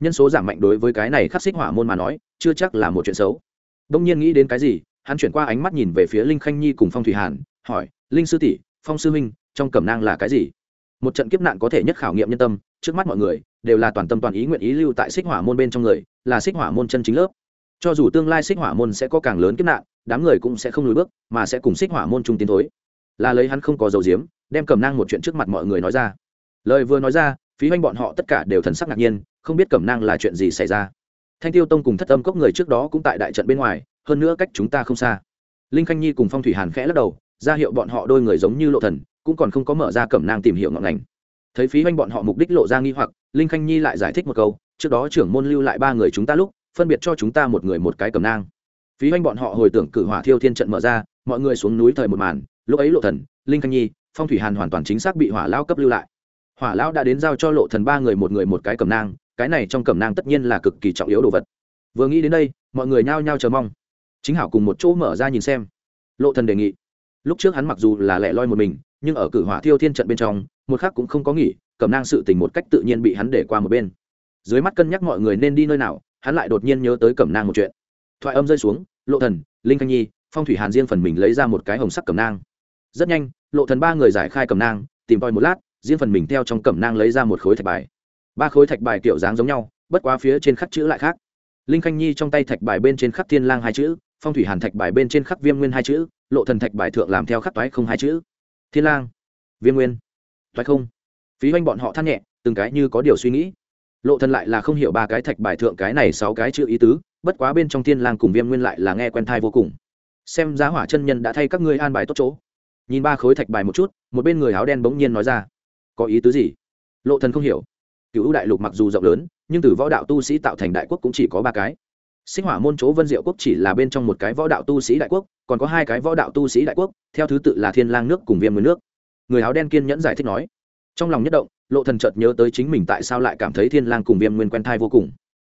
S1: Nhân số giảm mạnh đối với cái này khắc xích hỏa môn mà nói, chưa chắc là một chuyện xấu đông nhiên nghĩ đến cái gì, hắn chuyển qua ánh mắt nhìn về phía linh khanh nhi cùng phong thủy hàn, hỏi, linh sư tỷ, phong sư huynh, trong cẩm nang là cái gì? Một trận kiếp nạn có thể nhất khảo nghiệm nhân tâm, trước mắt mọi người đều là toàn tâm toàn ý nguyện ý lưu tại xích hỏa môn bên trong người, là xích hỏa môn chân chính lớp. Cho dù tương lai xích hỏa môn sẽ có càng lớn kiếp nạn, đám người cũng sẽ không lùi bước, mà sẽ cùng xích hỏa môn chung tiến thối. Là lấy hắn không có dầu diếm đem cẩm nang một chuyện trước mặt mọi người nói ra. Lời vừa nói ra, phí hoanh bọn họ tất cả đều thần sắc ngạc nhiên, không biết cẩm nang là chuyện gì xảy ra thanh tiêu tông cùng thất âm cốc người trước đó cũng tại đại trận bên ngoài, hơn nữa cách chúng ta không xa. Linh khanh nhi cùng phong thủy hàn khẽ lắc đầu, ra hiệu bọn họ đôi người giống như lộ thần, cũng còn không có mở ra cẩm nang tìm hiểu ngọn ngành. Thấy phí hoanh bọn họ mục đích lộ ra nghi hoặc, linh khanh nhi lại giải thích một câu, trước đó trưởng môn lưu lại ba người chúng ta lúc, phân biệt cho chúng ta một người một cái cẩm nang. Phí hoanh bọn họ hồi tưởng cử hỏa thiêu thiên trận mở ra, mọi người xuống núi thời một màn, lúc ấy lộ thần, linh khanh nhi, phong thủy hàn hoàn toàn chính xác bị hỏa lao cấp lưu lại. Hỏa lão đã đến giao cho lộ thần ba người một người một cái cẩm nang cái này trong cẩm nang tất nhiên là cực kỳ trọng yếu đồ vật. Vừa nghĩ đến đây, mọi người nhao nhao chờ mong. Chính hảo cùng một chỗ mở ra nhìn xem. Lộ thần đề nghị. Lúc trước hắn mặc dù là lẻ loi một mình, nhưng ở cử hỏa thiêu thiên trận bên trong, một khắc cũng không có nghỉ, cẩm nang sự tình một cách tự nhiên bị hắn để qua một bên. Dưới mắt cân nhắc mọi người nên đi nơi nào, hắn lại đột nhiên nhớ tới cẩm nang một chuyện. Thoại âm rơi xuống, lộ thần, linh khanh nhi, phong thủy hàn riêng phần mình lấy ra một cái hồng sắc cẩm nang. Rất nhanh, lộ thần ba người giải khai cẩm nang, tìm tòi một lát, riêng phần mình theo trong cẩm nang lấy ra một khối thạch bài ba khối thạch bài kiểu dáng giống nhau, bất quá phía trên khắc chữ lại khác. Linh khanh nhi trong tay thạch bài bên trên khắc thiên lang hai chữ, phong thủy hàn thạch bài bên trên khắc viêm nguyên hai chữ, lộ thần thạch bài thượng làm theo khắc toái không hai chữ. Thiên lang, viêm nguyên, toái không. Phí hoanh bọn họ than nhẹ, từng cái như có điều suy nghĩ. Lộ thần lại là không hiểu ba cái thạch bài thượng cái này sáu cái chữ ý tứ, bất quá bên trong thiên lang cùng viêm nguyên lại là nghe quen thai vô cùng. Xem giá hỏa chân nhân đã thay các ngươi an bài tốt chỗ. Nhìn ba khối thạch bài một chút, một bên người áo đen bỗng nhiên nói ra, có ý tứ gì? Lộ thần không hiểu cựu đại lục mặc dù rộng lớn, nhưng từ võ đạo tu sĩ tạo thành đại quốc cũng chỉ có ba cái. Sinh hỏa môn chỗ vân diệu quốc chỉ là bên trong một cái võ đạo tu sĩ đại quốc, còn có hai cái võ đạo tu sĩ đại quốc, theo thứ tự là thiên lang nước cùng viêm nguyên nước. Người áo đen kiên nhẫn giải thích nói. Trong lòng nhất động, lộ thần chợt nhớ tới chính mình tại sao lại cảm thấy thiên lang cùng viêm nguyên quen thai vô cùng.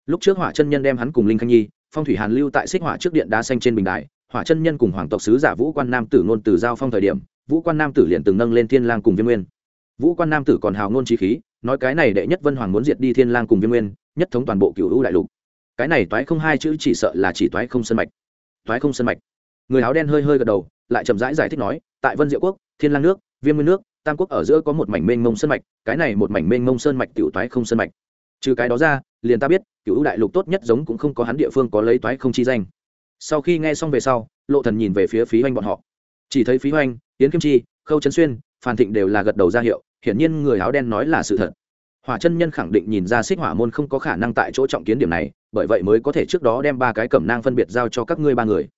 S1: Lúc trước hỏa chân nhân đem hắn cùng linh khanh nhi, phong thủy hàn lưu tại xích hỏa trước điện đá xanh trên bình đài, hỏa chân nhân cùng hoàng tộc sứ giả vũ quan nam tử ngôn từ giao phong thời điểm, vũ quan nam tử liền từng nâng lên thiên lang cùng viêm nguyên. Vũ quan nam tử còn hào ngôn trí khí nói cái này đệ nhất vân hoàng muốn diệt đi thiên lang cùng viêm nguyên nhất thống toàn bộ cửu u đại lục. Cái này toái không hai chữ chỉ sợ là chỉ toái không sân mạch. Toái không sân mạch. Người áo đen hơi hơi gật đầu lại chậm rãi giải, giải thích nói tại vân diệu quốc thiên lang nước viêm nguyên nước tam quốc ở giữa có một mảnh mênh mông sơn mạch cái này một mảnh mênh mông sơn mạch tiểu toái không sơn mạch. Trừ cái đó ra liền ta biết cựu đại lục tốt nhất giống cũng không có hắn địa phương có lấy toái không chi danh. Sau khi nghe xong về sau lộ thần nhìn về phía phí hoanh bọn họ. Chỉ thấy phí hoanh yến kim chi khâu trấn xuyên phan thịnh đều là gật đầu ra hiệu hiển nhiên người áo đen nói là sự thật. Hỏa chân nhân khẳng định nhìn ra xích hỏa môn không có khả năng tại chỗ trọng kiến điểm này, bởi vậy mới có thể trước đó đem ba cái cẩm nang phân biệt giao cho các ngươi ba người.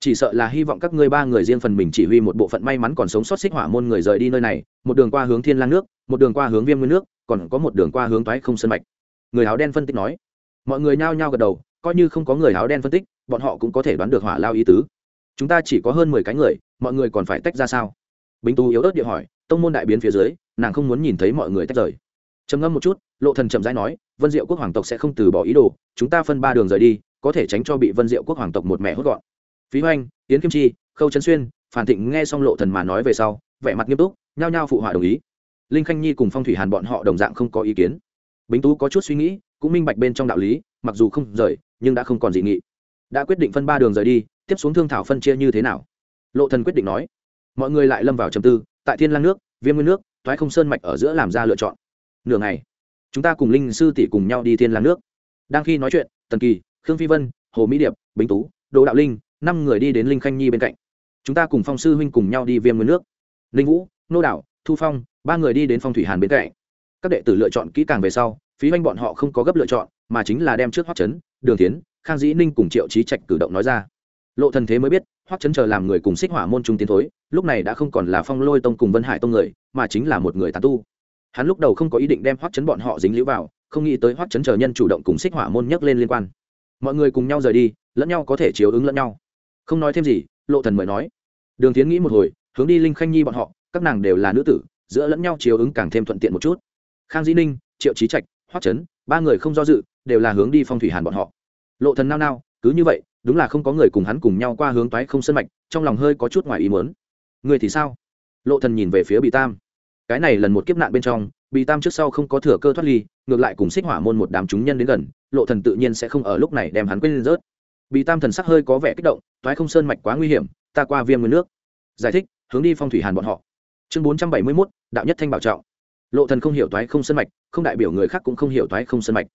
S1: Chỉ sợ là hy vọng các ngươi ba người riêng phần mình chỉ huy một bộ phận may mắn còn sống sót xích hỏa môn người rời đi nơi này, một đường qua hướng thiên lang nước, một đường qua hướng viêm nguyên nước, còn có một đường qua hướng toái không sân mạch. Người áo đen phân tích nói. Mọi người nhao nhao gật đầu, coi như không có người áo đen phân tích, bọn họ cũng có thể đoán được hỏa lao ý tứ. Chúng ta chỉ có hơn mười cái người, mọi người còn phải tách ra sao? Bính tú yếu ớt địa hỏi tông môn đại biến phía dưới, nàng không muốn nhìn thấy mọi người tách rời. Trầm ngâm một chút, lộ thần chậm rãi nói, vân diệu quốc hoàng tộc sẽ không từ bỏ ý đồ, chúng ta phân ba đường rời đi, có thể tránh cho bị vân diệu quốc hoàng tộc một mẹ hốt gọn. Phí hoanh tiến kim chi, khâu trấn xuyên, phản thịnh nghe xong lộ thần mà nói về sau, vẻ mặt nghiêm túc, nhao nhao phụ họa đồng ý. Linh khanh nhi cùng phong thủy hàn bọn họ đồng dạng không có ý kiến. Bính tú có chút suy nghĩ, cũng minh bạch bên trong đạo lý, mặc dù không rời, nhưng đã không còn dị nghị. Đã quyết định phân ba đường rời đi, tiếp xuống thương thảo phân chia như thế nào? Lộ thần quyết định nói. Mọi người lại lâm vào trầm tư tại thiên lang nước, viêm nguyên nước thoái không sơn mạch ở giữa làm ra lựa chọn. Nửa ngày, chúng ta cùng linh sư tỷ cùng nhau đi thiên lang nước. Đang khi nói chuyện, tần kỳ, khương phi vân, hồ mỹ điệp, bính tú, đỗ đạo linh, năm người đi đến linh khanh nhi bên cạnh. Chúng ta cùng phong sư huynh cùng nhau đi viêm nguyên nước. Linh vũ, nô đạo, thu phong, ba người đi đến phong thủy hàn bên cạnh. Các đệ tử lựa chọn kỹ càng về sau, phí anh bọn họ không có gấp lựa chọn, mà chính là đem trước hoắc chấn, đường tiến, khang dĩ ninh cùng triệu trí trạch cử động nói ra. Lộ thần thế mới biết hoắc chấn chờ làm người cùng xích hỏa môn trung tiến thối, lúc này đã không còn là phong lôi tông cùng vân hải tông người, mà chính là một người tán tu. Hắn lúc đầu không có ý định đem hoắc chấn bọn họ dính liễu vào, không nghĩ tới hoắc chấn chờ nhân chủ động cùng xích hỏa môn nhắc lên liên quan. Mọi người cùng nhau rời đi, lẫn nhau có thể chiếu ứng lẫn nhau. Không nói thêm gì, lộ thần mới nói. Đường tiến nghĩ một hồi, hướng đi linh khanh nhi bọn họ, các nàng đều là nữ tử, giữa lẫn nhau chiếu ứng càng thêm thuận tiện một chút. Khang dĩ ninh, triệu trí trạch, hoắc chấn, ba người không do dự, đều là hướng đi phong thủy hàn bọn họ. Lộ thần nao nao, cứ như vậy đúng là không có người cùng hắn cùng nhau qua hướng toái không sân mạch trong lòng hơi có chút ngoài ý muốn. Người thì sao? Lộ thần nhìn về phía bị tam. Cái này lần một kiếp nạn bên trong bị tam trước sau không có thừa cơ thoát ly ngược lại cùng xích hỏa môn một đám chúng nhân đến gần lộ thần tự nhiên sẽ không ở lúc này đem hắn quên lên rớt. Bị tam thần sắc hơi có vẻ kích động toái không sơn mạch quá nguy hiểm ta qua viêm nguyên nước. Giải thích hướng đi phong thủy hàn bọn họ. Chương bốn trăm bảy mươi 471, đạo nhất thanh bảo trọng. Lộ thần không hiểu toái không sơn mạch không đại biểu người khác cũng không hiểu toái không sơn mạch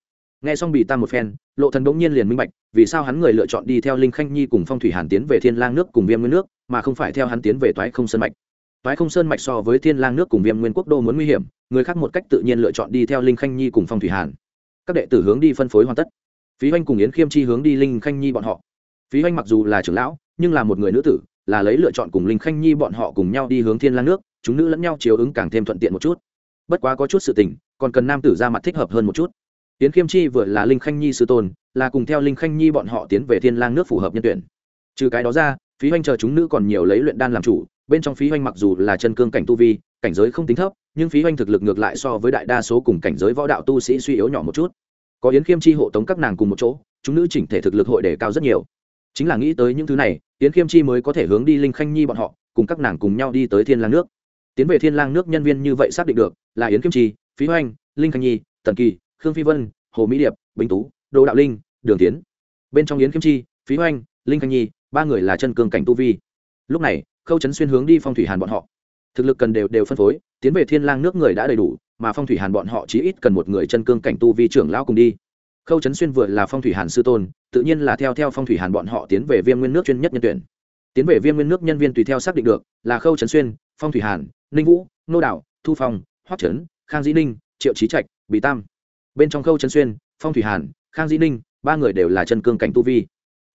S1: nghe xong bị tam một phen, lộ thần bỗng nhiên liền minh bạch, vì sao hắn người lựa chọn đi theo linh khanh nhi cùng phong thủy hàn tiến về thiên lang nước cùng viêm nguyên nước, mà không phải theo hắn tiến về toái không sơn mạch. Toái không sơn mạch so với thiên lang nước cùng viêm nguyên quốc đô muốn nguy hiểm, người khác một cách tự nhiên lựa chọn đi theo linh khanh nhi cùng phong thủy hàn. Các đệ tử hướng đi phân phối hoàn tất. Phí hoanh cùng yến khiêm chi hướng đi linh khanh nhi bọn họ. Phí hoanh mặc dù là trưởng lão, nhưng là một người nữ tử, là lấy lựa chọn cùng linh khanh nhi bọn họ cùng nhau đi hướng thiên lang nước, chúng nữ lẫn nhau chiếu ứng càng thêm thuận tiện một chút. Bất quá có chút sự tình, còn cần nam tử ra mặt thích hợp hơn một chút. Yến khiêm chi vừa là linh khanh nhi sư tôn, là cùng theo linh khanh nhi bọn họ tiến về thiên lang nước phù hợp nhân tuyển. Trừ cái đó ra, phí hoanh chờ chúng nữ còn nhiều lấy luyện đan làm chủ, bên trong phí hoanh mặc dù là chân cương cảnh tu vi, cảnh giới không tính thấp, nhưng phí hoanh thực lực ngược lại so với đại đa số cùng cảnh giới võ đạo tu sĩ suy yếu nhỏ một chút. Có yến khiêm chi hộ tống các nàng cùng một chỗ, chúng nữ chỉnh thể thực lực hội đề cao rất nhiều. Chính là nghĩ tới những thứ này, yến khiêm chi mới có thể hướng đi linh khanh nhi bọn họ, cùng các nàng cùng nhau đi tới thiên lang nước. Tiến về thiên lang nước nhân viên như vậy xác định được, là yến khiêm chi, phí hoanh, linh khanh nhi, tần kỳ khương phi vân, hồ mỹ điệp Bình tú, đỗ đạo linh, đường tiến. Bên trong yến Kim chi, phí hoanh, linh khanh nhi, ba người là chân cường cảnh tu vi. Lúc này, khâu trấn xuyên hướng đi phong thủy hàn bọn họ. Thực lực cần đều đều phân phối, tiến về thiên lang nước người đã đầy đủ, mà phong thủy hàn bọn họ chỉ ít cần một người chân cương cảnh tu vi trưởng lão cùng đi. Khâu trấn xuyên vừa là phong thủy hàn sư tôn, tự nhiên là theo theo phong thủy hàn bọn họ tiến về viêm nguyên nước chuyên nhất nhân tuyển. Tiến về viêm nguyên nước nhân viên tùy theo xác định được, là khâu trấn xuyên, phong thủy hàn, ninh vũ, nô đạo, thu phong, hoắc trấn khang dĩ ninh, triệu trí trạch bị tam bên trong khâu chân xuyên, phong thủy hàn, khang di ninh, ba người đều là chân cương cảnh tu vi.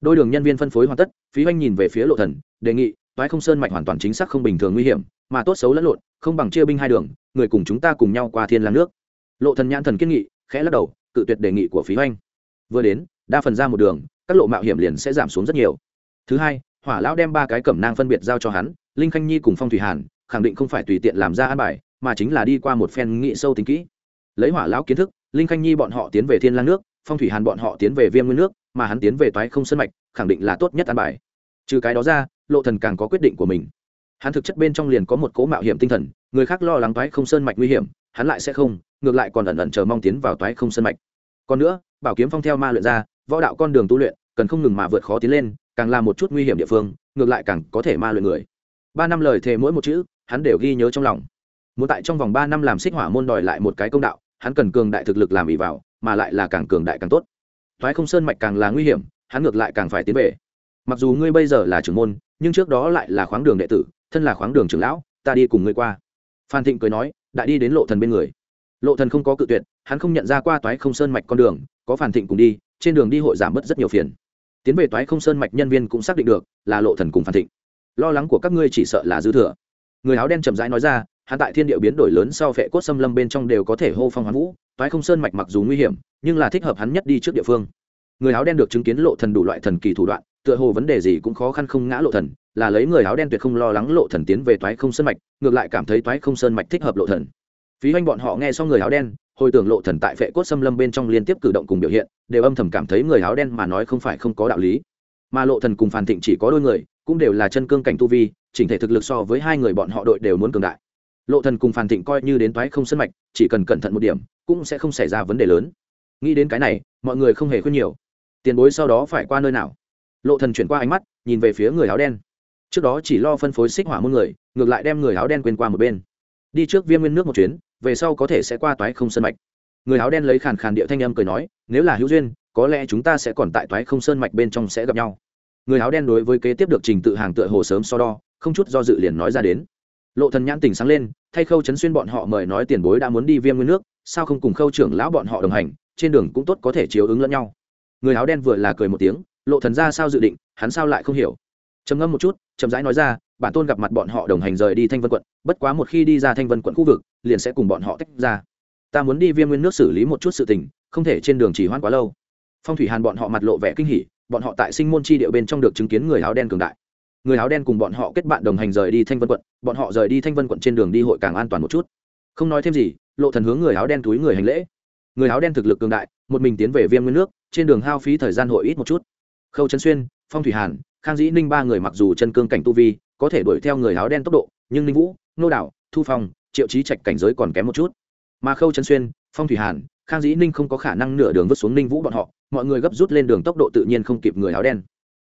S1: Đôi đường nhân viên phân phối hoàn tất, phí oanh nhìn về phía lộ thần, đề nghị, toái không sơn mạch hoàn toàn chính xác không bình thường nguy hiểm, mà tốt xấu lẫn lộn, không bằng chia binh hai đường, người cùng chúng ta cùng nhau qua thiên lang nước. Lộ thần nhãn thần kiên nghị, khẽ lắc đầu, cự tuyệt đề nghị của phí oanh vừa đến, đa phần ra một đường, các lộ mạo hiểm liền sẽ giảm xuống rất nhiều. Thứ hai, hỏa lão đem ba cái cẩm nang phân biệt giao cho hắn, linh khanh nhi cùng phong thủy hàn, khẳng định không phải tùy tiện làm ra an bài, mà chính là đi qua một phen nghị sâu tính kỹ. Lấy hỏa lão kiến thức linh khanh nhi bọn họ tiến về thiên lang nước, phong thủy hàn bọn họ tiến về viêm nguyên nước, mà hắn tiến về toái không sân mạch, khẳng định là tốt nhất an bài. Trừ cái đó ra, lộ thần càng có quyết định của mình. Hắn thực chất bên trong liền có một cố mạo hiểm tinh thần, người khác lo lắng toái không sơn mạch nguy hiểm, hắn lại sẽ không, ngược lại còn ẩn ẩn chờ mong tiến vào toái không sơn mạch. Còn nữa, bảo kiếm phong theo ma luyện ra, võ đạo con đường tu luyện, cần không ngừng mà vượt khó tiến lên, càng là một chút nguy hiểm địa phương, ngược lại càng có thể ma luyện người. Ba năm lời thề mỗi một chữ, hắn đều ghi nhớ trong lòng. Muốn tại trong vòng ba năm làm xích hỏa môn đòi lại một cái công đạo hắn cần cường đại thực lực làm ỉ vào, mà lại là càng cường đại càng tốt. Thoái không sơn mạch càng là nguy hiểm, hắn ngược lại càng phải tiến về. Mặc dù ngươi bây giờ là trưởng môn, nhưng trước đó lại là khoáng đường đệ tử, thân là khoáng đường trưởng lão, ta đi cùng ngươi qua. Phan thịnh cười nói đã đi đến lộ thần bên người. Lộ thần không có cự tuyệt, hắn không nhận ra qua toái không sơn mạch con đường, có phan thịnh cùng đi, trên đường đi hội giảm bớt rất nhiều phiền. Tiến về toái không sơn mạch nhân viên cũng xác định được, là lộ thần cùng phan thịnh. Lo lắng của các ngươi chỉ sợ là dư thừa. Người áo đen chậm rãi nói ra hắn tại thiên địa biến đổi lớn sau phệ cốt xâm lâm bên trong đều có thể hô phong hoán vũ, toái không sơn mạch mặc dù nguy hiểm, nhưng là thích hợp hắn nhất đi trước địa phương. Người áo đen được chứng kiến lộ thần đủ loại thần kỳ thủ đoạn, tựa hồ vấn đề gì cũng khó khăn không ngã lộ thần, là lấy người áo đen tuyệt không lo lắng lộ thần tiến về toái không sơn mạch, ngược lại cảm thấy toái không sơn mạch thích hợp lộ thần. Phí hoanh bọn họ nghe xong người áo đen, hồi tưởng lộ thần tại phệ cốt xâm lâm bên trong liên tiếp cử động cùng biểu hiện, đều âm thầm cảm thấy người áo đen mà nói không phải không có đạo lý. Mà lộ thần cùng phàn thịnh chỉ có đôi người, cũng đều là chân cương cảnh tu vi, chỉnh thể thực lực so với hai người bọn họ đội đều muốn cường đại lộ thần cùng phàn thịnh coi như đến toái không sân mạch, chỉ cần cẩn thận một điểm, cũng sẽ không xảy ra vấn đề lớn. Nghĩ đến cái này, mọi người không hề khuyên nhiều. Tiền bối sau đó phải qua nơi nào? Lộ thần chuyển qua ánh mắt, nhìn về phía người áo đen. Trước đó chỉ lo phân phối xích hỏa môn người, ngược lại đem người áo đen quên qua một bên. Đi trước viêm nguyên nước một chuyến, về sau có thể sẽ qua toái không sơn mạch. Người áo đen lấy khàn khàn địa thanh âm cười nói, nếu là hữu duyên, có lẽ chúng ta sẽ còn tại toái không sơn mạch bên trong sẽ gặp nhau. Người áo đen đối với kế tiếp được trình tự hàng tựa hồ sớm so đo, không chút do dự liền nói ra đến lộ thần nhãn tỉnh sáng lên, thay khâu chấn xuyên bọn họ mời nói tiền bối đã muốn đi viêm nguyên nước, sao không cùng khâu trưởng lão bọn họ đồng hành, trên đường cũng tốt có thể chiếu ứng lẫn nhau. Người áo đen vừa là cười một tiếng, lộ thần ra sao dự định, hắn sao lại không hiểu. Trầm ngâm một chút, chậm rãi nói ra, bản tôn gặp mặt bọn họ đồng hành rời đi thanh vân quận, bất quá một khi đi ra thanh vân quận khu vực, liền sẽ cùng bọn họ tách ra. Ta muốn đi viêm nguyên nước xử lý một chút sự tình, không thể trên đường chỉ hoãn quá lâu. Phong thủy hàn bọn họ mặt lộ vẻ kinh hỉ, bọn họ tại sinh môn chi địa bên trong được chứng kiến người áo đen cường đại người áo đen cùng bọn họ kết bạn đồng hành rời đi thanh vân quận, bọn họ rời đi thanh vân quận trên đường đi hội càng an toàn một chút. Không nói thêm gì, lộ thần hướng người áo đen túi người hành lễ. Người áo đen thực lực cường đại, một mình tiến về viêm nguyên nước, trên đường hao phí thời gian hội ít một chút. Khâu trấn xuyên, phong thủy hàn, khang dĩ ninh ba người mặc dù chân cương cảnh tu vi, có thể đuổi theo người áo đen tốc độ, nhưng ninh vũ, nô đảo thu phong, triệu trí trạch cảnh giới còn kém một chút. Mà khâu trấn xuyên, phong thủy hàn, khang dĩ ninh không có khả năng nửa đường vứt xuống ninh vũ bọn họ, mọi người gấp rút lên đường tốc độ tự nhiên không kịp người áo đen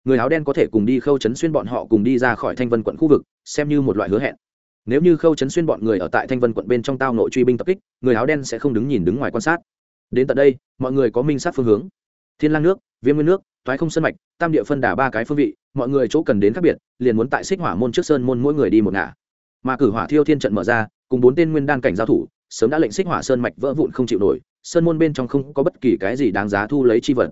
S1: người áo đen có thể cùng đi khâu chấn xuyên bọn họ cùng đi ra khỏi thanh vân quận khu vực, xem như một loại hứa hẹn. Nếu như khâu chấn xuyên bọn người ở tại thanh vân quận bên trong tao nội truy binh tập kích, người áo đen sẽ không đứng nhìn đứng ngoài quan sát. Đến tận đây, mọi người có minh sát phương hướng. Thiên lang nước, viêm nguyên nước, toái không sơn mạch, tam địa phân đà ba cái phương vị, mọi người chỗ cần đến khác biệt, liền muốn tại xích hỏa môn trước sơn môn mỗi người đi một ngả. Mà cử hỏa thiêu thiên trận mở ra, cùng bốn tên nguyên đan cảnh giao thủ, sớm đã lệnh xích hỏa sơn mạch vỡ vụn không chịu nổi, sơn môn bên trong không có bất kỳ cái gì đáng giá thu lấy chi vật.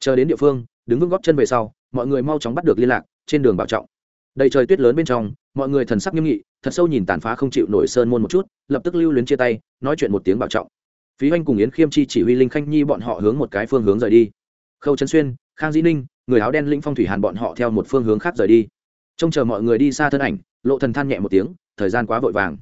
S1: Chờ đến địa phương, đứng vững góp chân về sau mọi người mau chóng bắt được liên lạc, trên đường bảo trọng. Đầy trời tuyết lớn bên trong, mọi người thần sắc nghiêm nghị, thật sâu nhìn tàn phá không chịu nổi sơn môn một chút, lập tức lưu luyến chia tay, nói chuyện một tiếng bảo trọng. Phí hoanh cùng yến khiêm chi chỉ huy linh khanh nhi bọn họ hướng một cái phương hướng rời đi. Khâu trấn xuyên, khang dĩ ninh, người áo đen lĩnh phong thủy hàn bọn họ theo một phương hướng khác rời đi. Trông chờ mọi người đi xa thân ảnh, lộ thần than nhẹ một tiếng, thời gian quá vội vàng.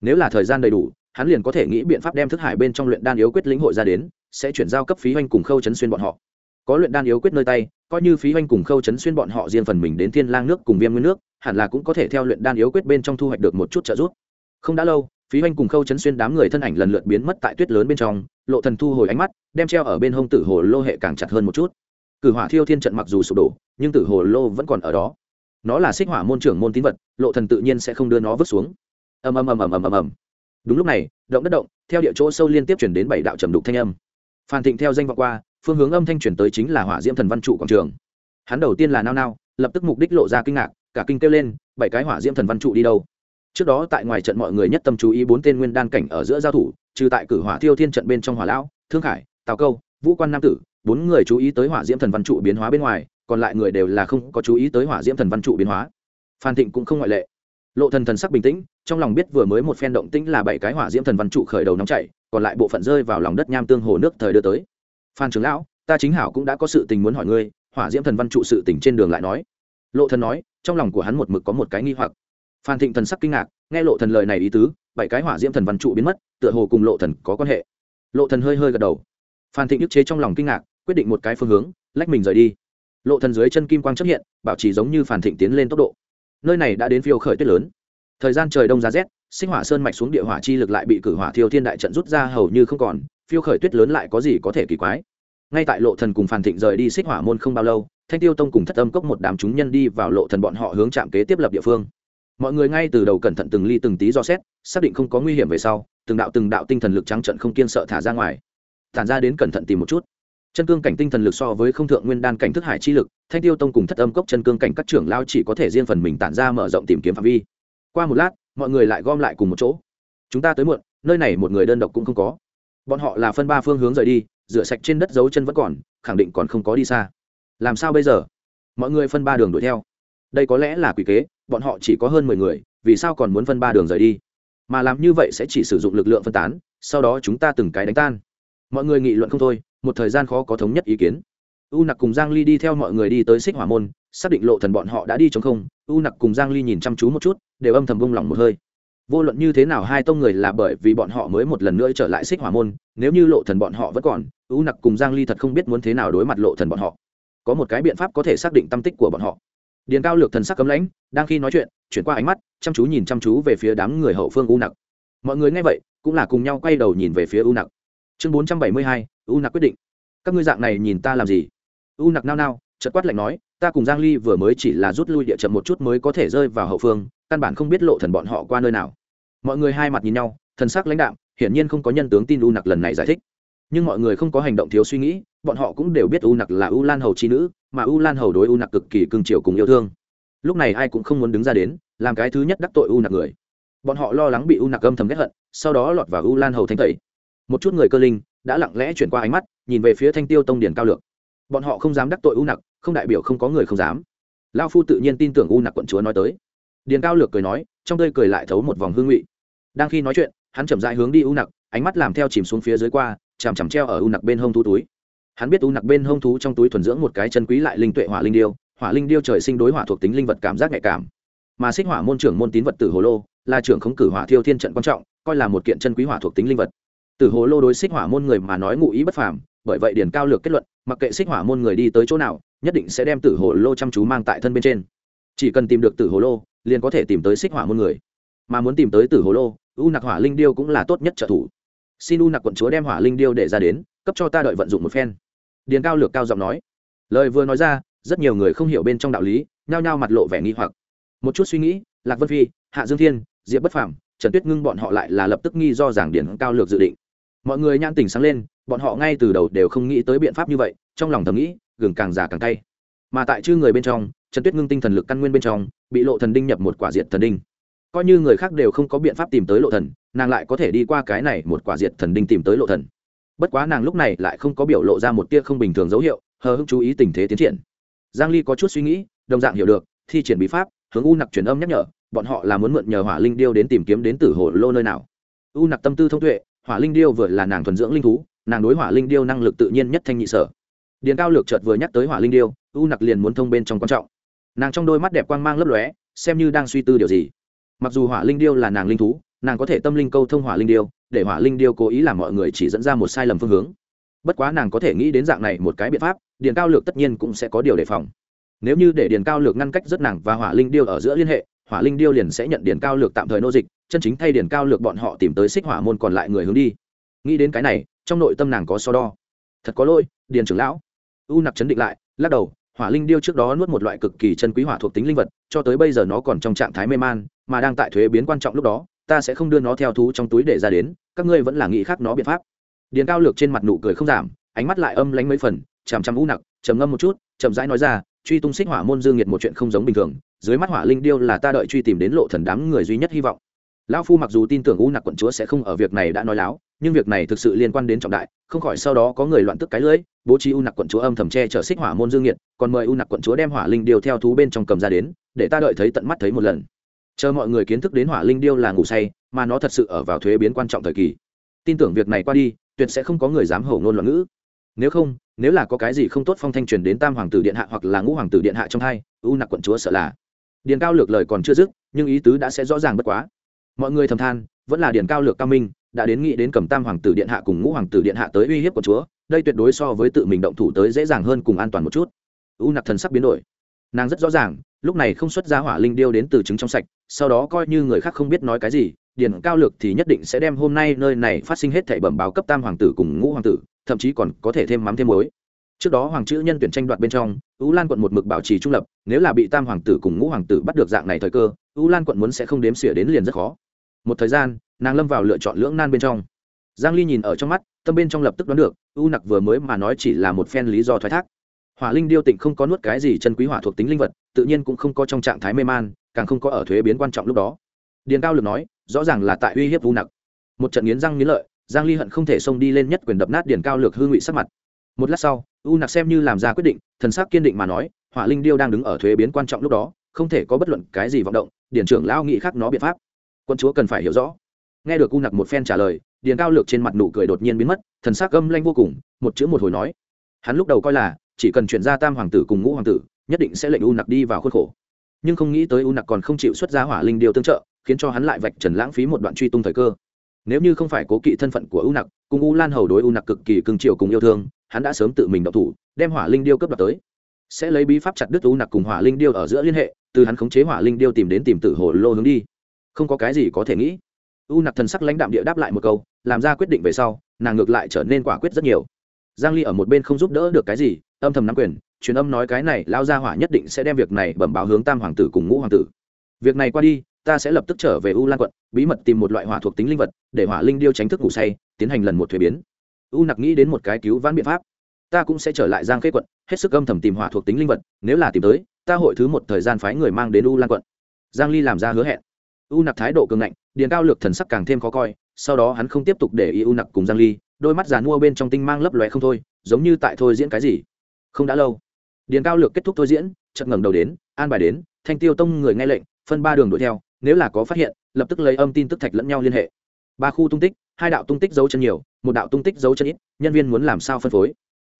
S1: Nếu là thời gian đầy đủ, hắn liền có thể nghĩ biện pháp đem thức hải bên trong luyện đan yếu quyết lĩnh hội ra đến, sẽ chuyển giao cấp phí hoanh cùng khâu chấn xuyên bọn họ. Có luyện đan yếu quyết nơi tay coi như phí hoanh cùng khâu chấn xuyên bọn họ riêng phần mình đến thiên lang nước cùng viêm nguyên nước, hẳn là cũng có thể theo luyện đan yếu quyết bên trong thu hoạch được một chút trợ giúp. Không đã lâu, phí hoanh cùng khâu chấn xuyên đám người thân ảnh lần lượt biến mất tại tuyết lớn bên trong, lộ thần thu hồi ánh mắt, đem treo ở bên hông tử hồ lô hệ càng chặt hơn một chút. Cử hỏa thiêu thiên trận mặc dù sụp đổ, nhưng tử hồ lô vẫn còn ở đó. Nó là xích hỏa môn trưởng môn tín vật, lộ thần tự nhiên sẽ không đưa nó vứt xuống. Ầm ầm ầm ầm ầm ầm ầm. Đúng lúc này, động đất động, theo địa chỗ sâu liên tiếp chuyển đến bảy đạo trầm đục thanh âm. Phan thịnh theo danh vọng qua phương hướng âm thanh chuyển tới chính là hỏa diễm thần văn trụ quảng trường. Hắn đầu tiên là nao nao, lập tức mục đích lộ ra kinh ngạc, cả kinh kêu lên, bảy cái hỏa diễm thần văn trụ đi đâu? Trước đó tại ngoài trận mọi người nhất tâm chú ý bốn tên nguyên đan cảnh ở giữa giao thủ, trừ tại cử hỏa thiêu thiên trận bên trong hỏa lão, thương khải, tào câu, vũ quan nam tử, bốn người chú ý tới hỏa diễm thần văn trụ biến hóa bên ngoài, còn lại người đều là không có chú ý tới hỏa diễm thần văn trụ biến hóa. Phan thịnh cũng không ngoại lệ. Lộ thần thần sắc bình tĩnh, trong lòng biết vừa mới một phen động tĩnh là bảy cái hỏa diễm thần văn trụ khởi đầu nóng chảy, còn lại bộ phận rơi vào lòng đất nham tương hồ nước thời đưa tới phan trưởng lão, ta chính hảo cũng đã có sự tình muốn hỏi ngươi, hỏa diễm thần văn trụ sự tình trên đường lại nói. Lộ thần nói, trong lòng của hắn một mực có một cái nghi hoặc. Phan thịnh thần sắc kinh ngạc, nghe lộ thần lời này ý tứ, bảy cái hỏa diễm thần văn trụ biến mất, tựa hồ cùng lộ thần có quan hệ. Lộ thần hơi hơi gật đầu. Phan thịnh nhức chế trong lòng kinh ngạc, quyết định một cái phương hướng, lách mình rời đi. Lộ thần dưới chân kim quang chấp hiện, bảo trì giống như phan thịnh tiến lên tốc độ. Nơi này đã đến phiêu khởi tuyết lớn. Thời gian trời đông giá rét, sinh hỏa sơn mạch xuống địa hỏa chi lực lại bị cử hỏa thiêu thiên đại trận rút ra hầu như không còn phiêu khởi tuyết lớn lại có gì có thể kỳ quái. Ngay tại lộ thần cùng phàn thịnh rời đi xích hỏa môn không bao lâu, thanh tiêu tông cùng thất âm cốc một đám chúng nhân đi vào lộ thần bọn họ hướng chạm kế tiếp lập địa phương. Mọi người ngay từ đầu cẩn thận từng ly từng tí do xét, xác định không có nguy hiểm về sau, từng đạo từng đạo tinh thần lực trắng trận không kiên sợ thả ra ngoài. Tản ra đến cẩn thận tìm một chút. Chân cương cảnh tinh thần lực so với không thượng nguyên đan cảnh thức hải chi lực, thanh tiêu tông cùng thất âm cốc chân cương cảnh các trưởng lao chỉ có thể riêng phần mình tản ra mở rộng tìm kiếm phạm vi. Qua một lát, mọi người lại gom lại cùng một chỗ. Chúng ta tới muộn, nơi này một người đơn độc cũng không có bọn họ là phân ba phương hướng rời đi, rửa sạch trên đất dấu chân vẫn còn, khẳng định còn không có đi xa. Làm sao bây giờ? Mọi người phân ba đường đuổi theo. Đây có lẽ là quỷ kế, bọn họ chỉ có hơn mười người, vì sao còn muốn phân ba đường rời đi? Mà làm như vậy sẽ chỉ sử dụng lực lượng phân tán, sau đó chúng ta từng cái đánh tan. Mọi người nghị luận không thôi, một thời gian khó có thống nhất ý kiến. U nặc cùng giang ly đi theo mọi người đi tới xích hỏa môn, xác định lộ thần bọn họ đã đi chống không. U nặc cùng giang ly nhìn chăm chú một chút, đều âm thầm vung lòng một hơi vô luận như thế nào hai tông người là bởi vì bọn họ mới một lần nữa trở lại xích hỏa môn nếu như lộ thần bọn họ vẫn còn u nặc cùng giang ly thật không biết muốn thế nào đối mặt lộ thần bọn họ. Có một cái biện pháp có thể xác định tâm tích của bọn họ. Điền cao lược thần sắc cấm lãnh đang khi nói chuyện chuyển qua ánh mắt chăm chú nhìn chăm chú về phía đám người hậu phương u nặc. Mọi người nghe vậy cũng là cùng nhau quay đầu nhìn về phía u nặc. Chương 472, u nặc quyết định. Các ngươi dạng này nhìn ta làm gì? U nặc nao nao chợt quát lạnh nói ta cùng giang ly vừa mới chỉ là rút lui địa chậm một chút mới có thể rơi vào hậu phương, căn bản không biết lộ thần bọn họ qua nơi nào. Mọi người hai mặt nhìn nhau, thần sắc lãnh đạm, hiển nhiên không có nhân tướng tin u nặc lần này giải thích. Nhưng mọi người không có hành động thiếu suy nghĩ, bọn họ cũng đều biết u nặc là u lan hầu chi nữ, mà u lan hầu đối u nặc cực kỳ cưng chiều cùng yêu thương. Lúc này ai cũng không muốn đứng ra đến, làm cái thứ nhất đắc tội u nặc người. Bọn họ lo lắng bị u nặc âm thầm ghét hận, sau đó lọt vào u lan hầu thanh tẩy. Một chút người cơ linh, đã lặng lẽ chuyển qua ánh mắt, nhìn về phía thanh tiêu tông điển cao lược. Bọn họ không dám đắc tội u nặc không đại biểu không có người không dám. Lao phu tự nhiên tin tưởng u nặc quận chúa nói tới. Điền cao lược cười nói, trong tơi cười lại thấu một vòng hương vị đang khi nói chuyện, hắn chậm dại hướng đi u nặc, ánh mắt làm theo chìm xuống phía dưới qua, chằm chằm treo ở u nặc bên hông thú túi. Hắn biết u nặc bên hông thú trong túi thuần dưỡng một cái chân quý lại linh tuệ hỏa linh điêu, hỏa linh điêu trời sinh đối hỏa thuộc tính linh vật cảm giác nhạy cảm. Mà xích hỏa môn trưởng môn tín vật tử hồ lô, là trưởng khống cử hỏa thiêu thiên trận quan trọng, coi là một kiện chân quý hỏa thuộc tính linh vật. Tử hồ lô đối xích hỏa môn người mà nói ngụ ý bất phàm, bởi vậy điển cao lược kết luận, mặc kệ xích hỏa môn người đi tới chỗ nào nhất định sẽ đem tử hồ lô chăm chú mang tại thân bên trên. Chỉ cần tìm được tử hồ lô, liền có thể tìm tới xích hỏa môn người. Mà muốn tìm tới tử hồ lô, u nặc hỏa linh điêu cũng là tốt nhất trợ thủ. Xin u nặc quận chúa đem hỏa linh điêu để ra đến, cấp cho ta đợi vận dụng một phen. Điền cao lược cao giọng nói. Lời vừa nói ra, rất nhiều người không hiểu bên trong đạo lý, nhao nhao mặt lộ vẻ nghi hoặc. Một chút suy nghĩ, lạc vân phi, hạ dương thiên, diệp bất phàm, trần tuyết ngưng bọn họ lại là lập tức nghi do giảng điển cao lược dự định. Mọi người nhãn tình sáng lên, bọn họ ngay từ đầu đều không nghĩ tới biện pháp như vậy trong lòng thầm nghĩ, gừng càng già càng cay. Mà tại chư người bên trong, trần tuyết ngưng tinh thần lực căn nguyên bên trong, bị lộ thần đinh nhập một quả diệt thần đinh. Coi như người khác đều không có biện pháp tìm tới lộ thần, nàng lại có thể đi qua cái này một quả diệt thần đinh tìm tới lộ thần. Bất quá nàng lúc này lại không có biểu lộ ra một tia không bình thường dấu hiệu, hờ hững chú ý tình thế tiến triển. Giang ly có chút suy nghĩ, đồng dạng hiểu được, thi triển bí pháp, hướng u nặc truyền âm nhắc nhở, bọn họ là muốn mượn nhờ hỏa linh điêu đến tìm kiếm đến tử hồ lô nơi nào. U nặc tâm tư thông tuệ, hỏa linh điêu vừa là nàng thuần dưỡng linh thú, nàng đối hỏa linh điêu năng lực tự nhiên nhất thanh nhị sở điền cao lược chợt vừa nhắc tới hỏa linh điêu, u nặc liền muốn thông bên trong quan trọng. Nàng trong đôi mắt đẹp quang mang lấp lóe, xem như đang suy tư điều gì. Mặc dù hỏa linh điêu là nàng linh thú, nàng có thể tâm linh câu thông hỏa linh điêu, để hỏa linh điêu cố ý làm mọi người chỉ dẫn ra một sai lầm phương hướng. Bất quá nàng có thể nghĩ đến dạng này một cái biện pháp, điền cao lược tất nhiên cũng sẽ có điều đề phòng. Nếu như để điền cao lược ngăn cách rất nàng và hỏa linh điêu ở giữa liên hệ, hỏa linh điêu liền sẽ nhận điền cao lược tạm thời nô dịch, chân chính thay điền cao lược bọn họ tìm tới xích hỏa môn còn lại người hướng đi. Nghĩ đến cái này, trong nội tâm nàng có so đo. Thật có lỗi, điền trưởng lão u nặc chấn định lại, lắc đầu, hỏa linh điêu trước đó nuốt một loại cực kỳ chân quý hỏa thuộc tính linh vật, cho tới bây giờ nó còn trong trạng thái mê man, mà đang tại thuế biến quan trọng lúc đó, ta sẽ không đưa nó theo thú trong túi để ra đến, các ngươi vẫn là nghĩ khác nó biện pháp. Điền cao lược trên mặt nụ cười không giảm, ánh mắt lại âm lánh mấy phần, chằm chằm u nặc, trầm ngâm một chút, chậm rãi nói ra, truy tung xích hỏa môn dương nhiệt một chuyện không giống bình thường, dưới mắt hỏa linh điêu là ta đợi truy tìm đến lộ thần đám người duy nhất hy vọng lão phu mặc dù tin tưởng u nặc quận chúa sẽ không ở việc này đã nói láo, nhưng việc này thực sự liên quan đến trọng đại, không khỏi sau đó có người loạn tức cái lưỡi, bố trí u nặc quận chúa âm thầm che chở xích hỏa môn dương nhiệt còn mời u nặc quận chúa đem hỏa linh điêu theo thú bên trong cầm ra đến, để ta đợi thấy tận mắt thấy một lần. Chờ mọi người kiến thức đến hỏa linh điêu là ngủ say, mà nó thật sự ở vào thuế biến quan trọng thời kỳ. Tin tưởng việc này qua đi, tuyệt sẽ không có người dám hổ ngôn loạn ngữ. Nếu không, nếu là có cái gì không tốt phong thanh truyền đến tam hoàng tử điện hạ hoặc là ngũ hoàng tử điện hạ trong hai, u nặc quận chúa sợ là. Điền cao lược lời còn chưa dứt, nhưng ý tứ đã sẽ rõ ràng bất quá mọi người thầm than, vẫn là điền cao lược cao minh, đã đến nghĩ đến cầm tam hoàng tử điện hạ cùng ngũ hoàng tử điện hạ tới uy hiếp của chúa, đây tuyệt đối so với tự mình động thủ tới dễ dàng hơn cùng an toàn một chút. U nặc thần sắc biến đổi. Nàng rất rõ ràng, lúc này không xuất ra hỏa linh điêu đến từ trứng trong sạch, sau đó coi như người khác không biết nói cái gì điền cao lược thì nhất định sẽ đem hôm nay nơi này phát sinh hết thảy bẩm báo cấp tam hoàng tử cùng ngũ hoàng tử, thậm chí còn có thể thêm mắm thêm muối. Trước đó hoàng chữ nhân tuyển tranh đoạt bên trong ú lan quận một mực bảo trì trung lập, nếu là bị tam hoàng tử cùng ngũ hoàng tử bắt được dạng này thời cơ ú lan quận muốn sẽ không đếm xỉa đến liền rất khó một thời gian, nàng lâm vào lựa chọn lưỡng nan bên trong. Giang ly nhìn ở trong mắt, tâm bên trong lập tức đoán được, u nặc vừa mới mà nói chỉ là một phen lý do thoái thác. Hỏa linh điêu tịnh không có nuốt cái gì chân quý hỏa thuộc tính linh vật, tự nhiên cũng không có trong trạng thái mê man, càng không có ở thuế biến quan trọng lúc đó. Điền cao lực nói, rõ ràng là tại uy hiếp u nặc. Một trận nghiến răng nghiến lợi, giang ly hận không thể xông đi lên nhất quyền đập nát điền cao lược hư ngụy sắc mặt. Một lát sau, u nặc xem như làm ra quyết định, thần sắc kiên định mà nói, hỏa linh điêu đang đứng ở thuế biến quan trọng lúc đó, không thể có bất luận cái gì vọng động, điền trưởng lao nghị khác nó biện pháp quân chúa cần phải hiểu rõ. Nghe được u nặc một phen trả lời, điền cao lược trên mặt nụ cười đột nhiên biến mất, thần sắc âm lanh vô cùng, một chữ một hồi nói. Hắn lúc đầu coi là, chỉ cần chuyển ra tam hoàng tử cùng ngũ hoàng tử, nhất định sẽ lệnh u nặc đi vào khuôn khổ. Nhưng không nghĩ tới u nặc còn không chịu xuất ra hỏa linh điều tương trợ, khiến cho hắn lại vạch trần lãng phí một đoạn truy tung thời cơ. Nếu như không phải cố kỵ thân phận của u nặc, cùng u lan hầu đối u nặc cực kỳ cưng chiều cùng yêu thương, hắn đã sớm tự mình động thủ, đem hỏa linh điêu cấp đoạt tới. Sẽ lấy bí pháp chặt đứt u nặc cùng hỏa linh điêu ở giữa liên hệ, từ hắn khống chế hỏa linh điêu tìm đến tìm tử hồ lô hướng đi không có cái gì có thể nghĩ. U nặc thần sắc lãnh đạm địa đáp lại một câu, làm ra quyết định về sau, nàng ngược lại trở nên quả quyết rất nhiều. Giang ly ở một bên không giúp đỡ được cái gì, âm thầm nắm quyền, truyền âm nói cái này lao ra hỏa nhất định sẽ đem việc này bẩm báo hướng tam hoàng tử cùng ngũ hoàng tử. Việc này qua đi, ta sẽ lập tức trở về u lan quận, bí mật tìm một loại hỏa thuộc tính linh vật, để hỏa linh điêu tránh thức ngủ say, tiến hành lần một thuế biến. U nặc nghĩ đến một cái cứu vãn biện pháp. Ta cũng sẽ trở lại giang khê quận, hết sức âm thầm tìm hỏa thuộc tính linh vật, nếu là tìm tới, ta hội thứ một thời gian phái người mang đến u lan quận. Giang ly làm ra hứa hẹn u nặc thái độ cường ngạnh, điền cao lược thần sắc càng thêm khó coi, sau đó hắn không tiếp tục để ý u nặc cùng giang ly, đôi mắt giàn mua bên trong tinh mang lấp lóe không thôi, giống như tại thôi diễn cái gì. Không đã lâu, điền cao lược kết thúc thôi diễn, chợt ngẩng đầu đến, an bài đến, thanh tiêu tông người nghe lệnh, phân ba đường đuổi theo, nếu là có phát hiện, lập tức lấy âm tin tức thạch lẫn nhau liên hệ. Ba khu tung tích, hai đạo tung tích dấu chân nhiều, một đạo tung tích dấu chân ít, nhân viên muốn làm sao phân phối.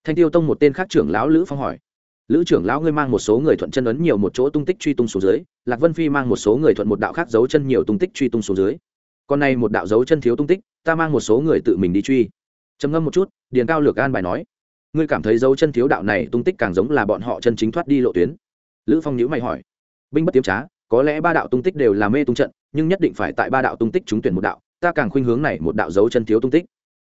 S1: Thanh tiêu tông một tên khác trưởng lão lữ phong hỏi lữ trưởng lão ngươi mang một số người thuận chân ấn nhiều một chỗ tung tích truy tung xuống dưới, lạc vân phi mang một số người thuận một đạo khác dấu chân nhiều tung tích truy tung xuống dưới. Còn này một đạo dấu chân thiếu tung tích, ta mang một số người tự mình đi truy. Trầm ngâm một chút, điền cao lược an bài nói, ngươi cảm thấy dấu chân thiếu đạo này tung tích càng giống là bọn họ chân chính thoát đi lộ tuyến. Lữ phong nhữ mày hỏi, binh bất tiếm trá, có lẽ ba đạo tung tích đều là mê tung trận, nhưng nhất định phải tại ba đạo tung tích trúng tuyển một đạo, ta càng khuynh hướng này một đạo dấu chân thiếu tung tích.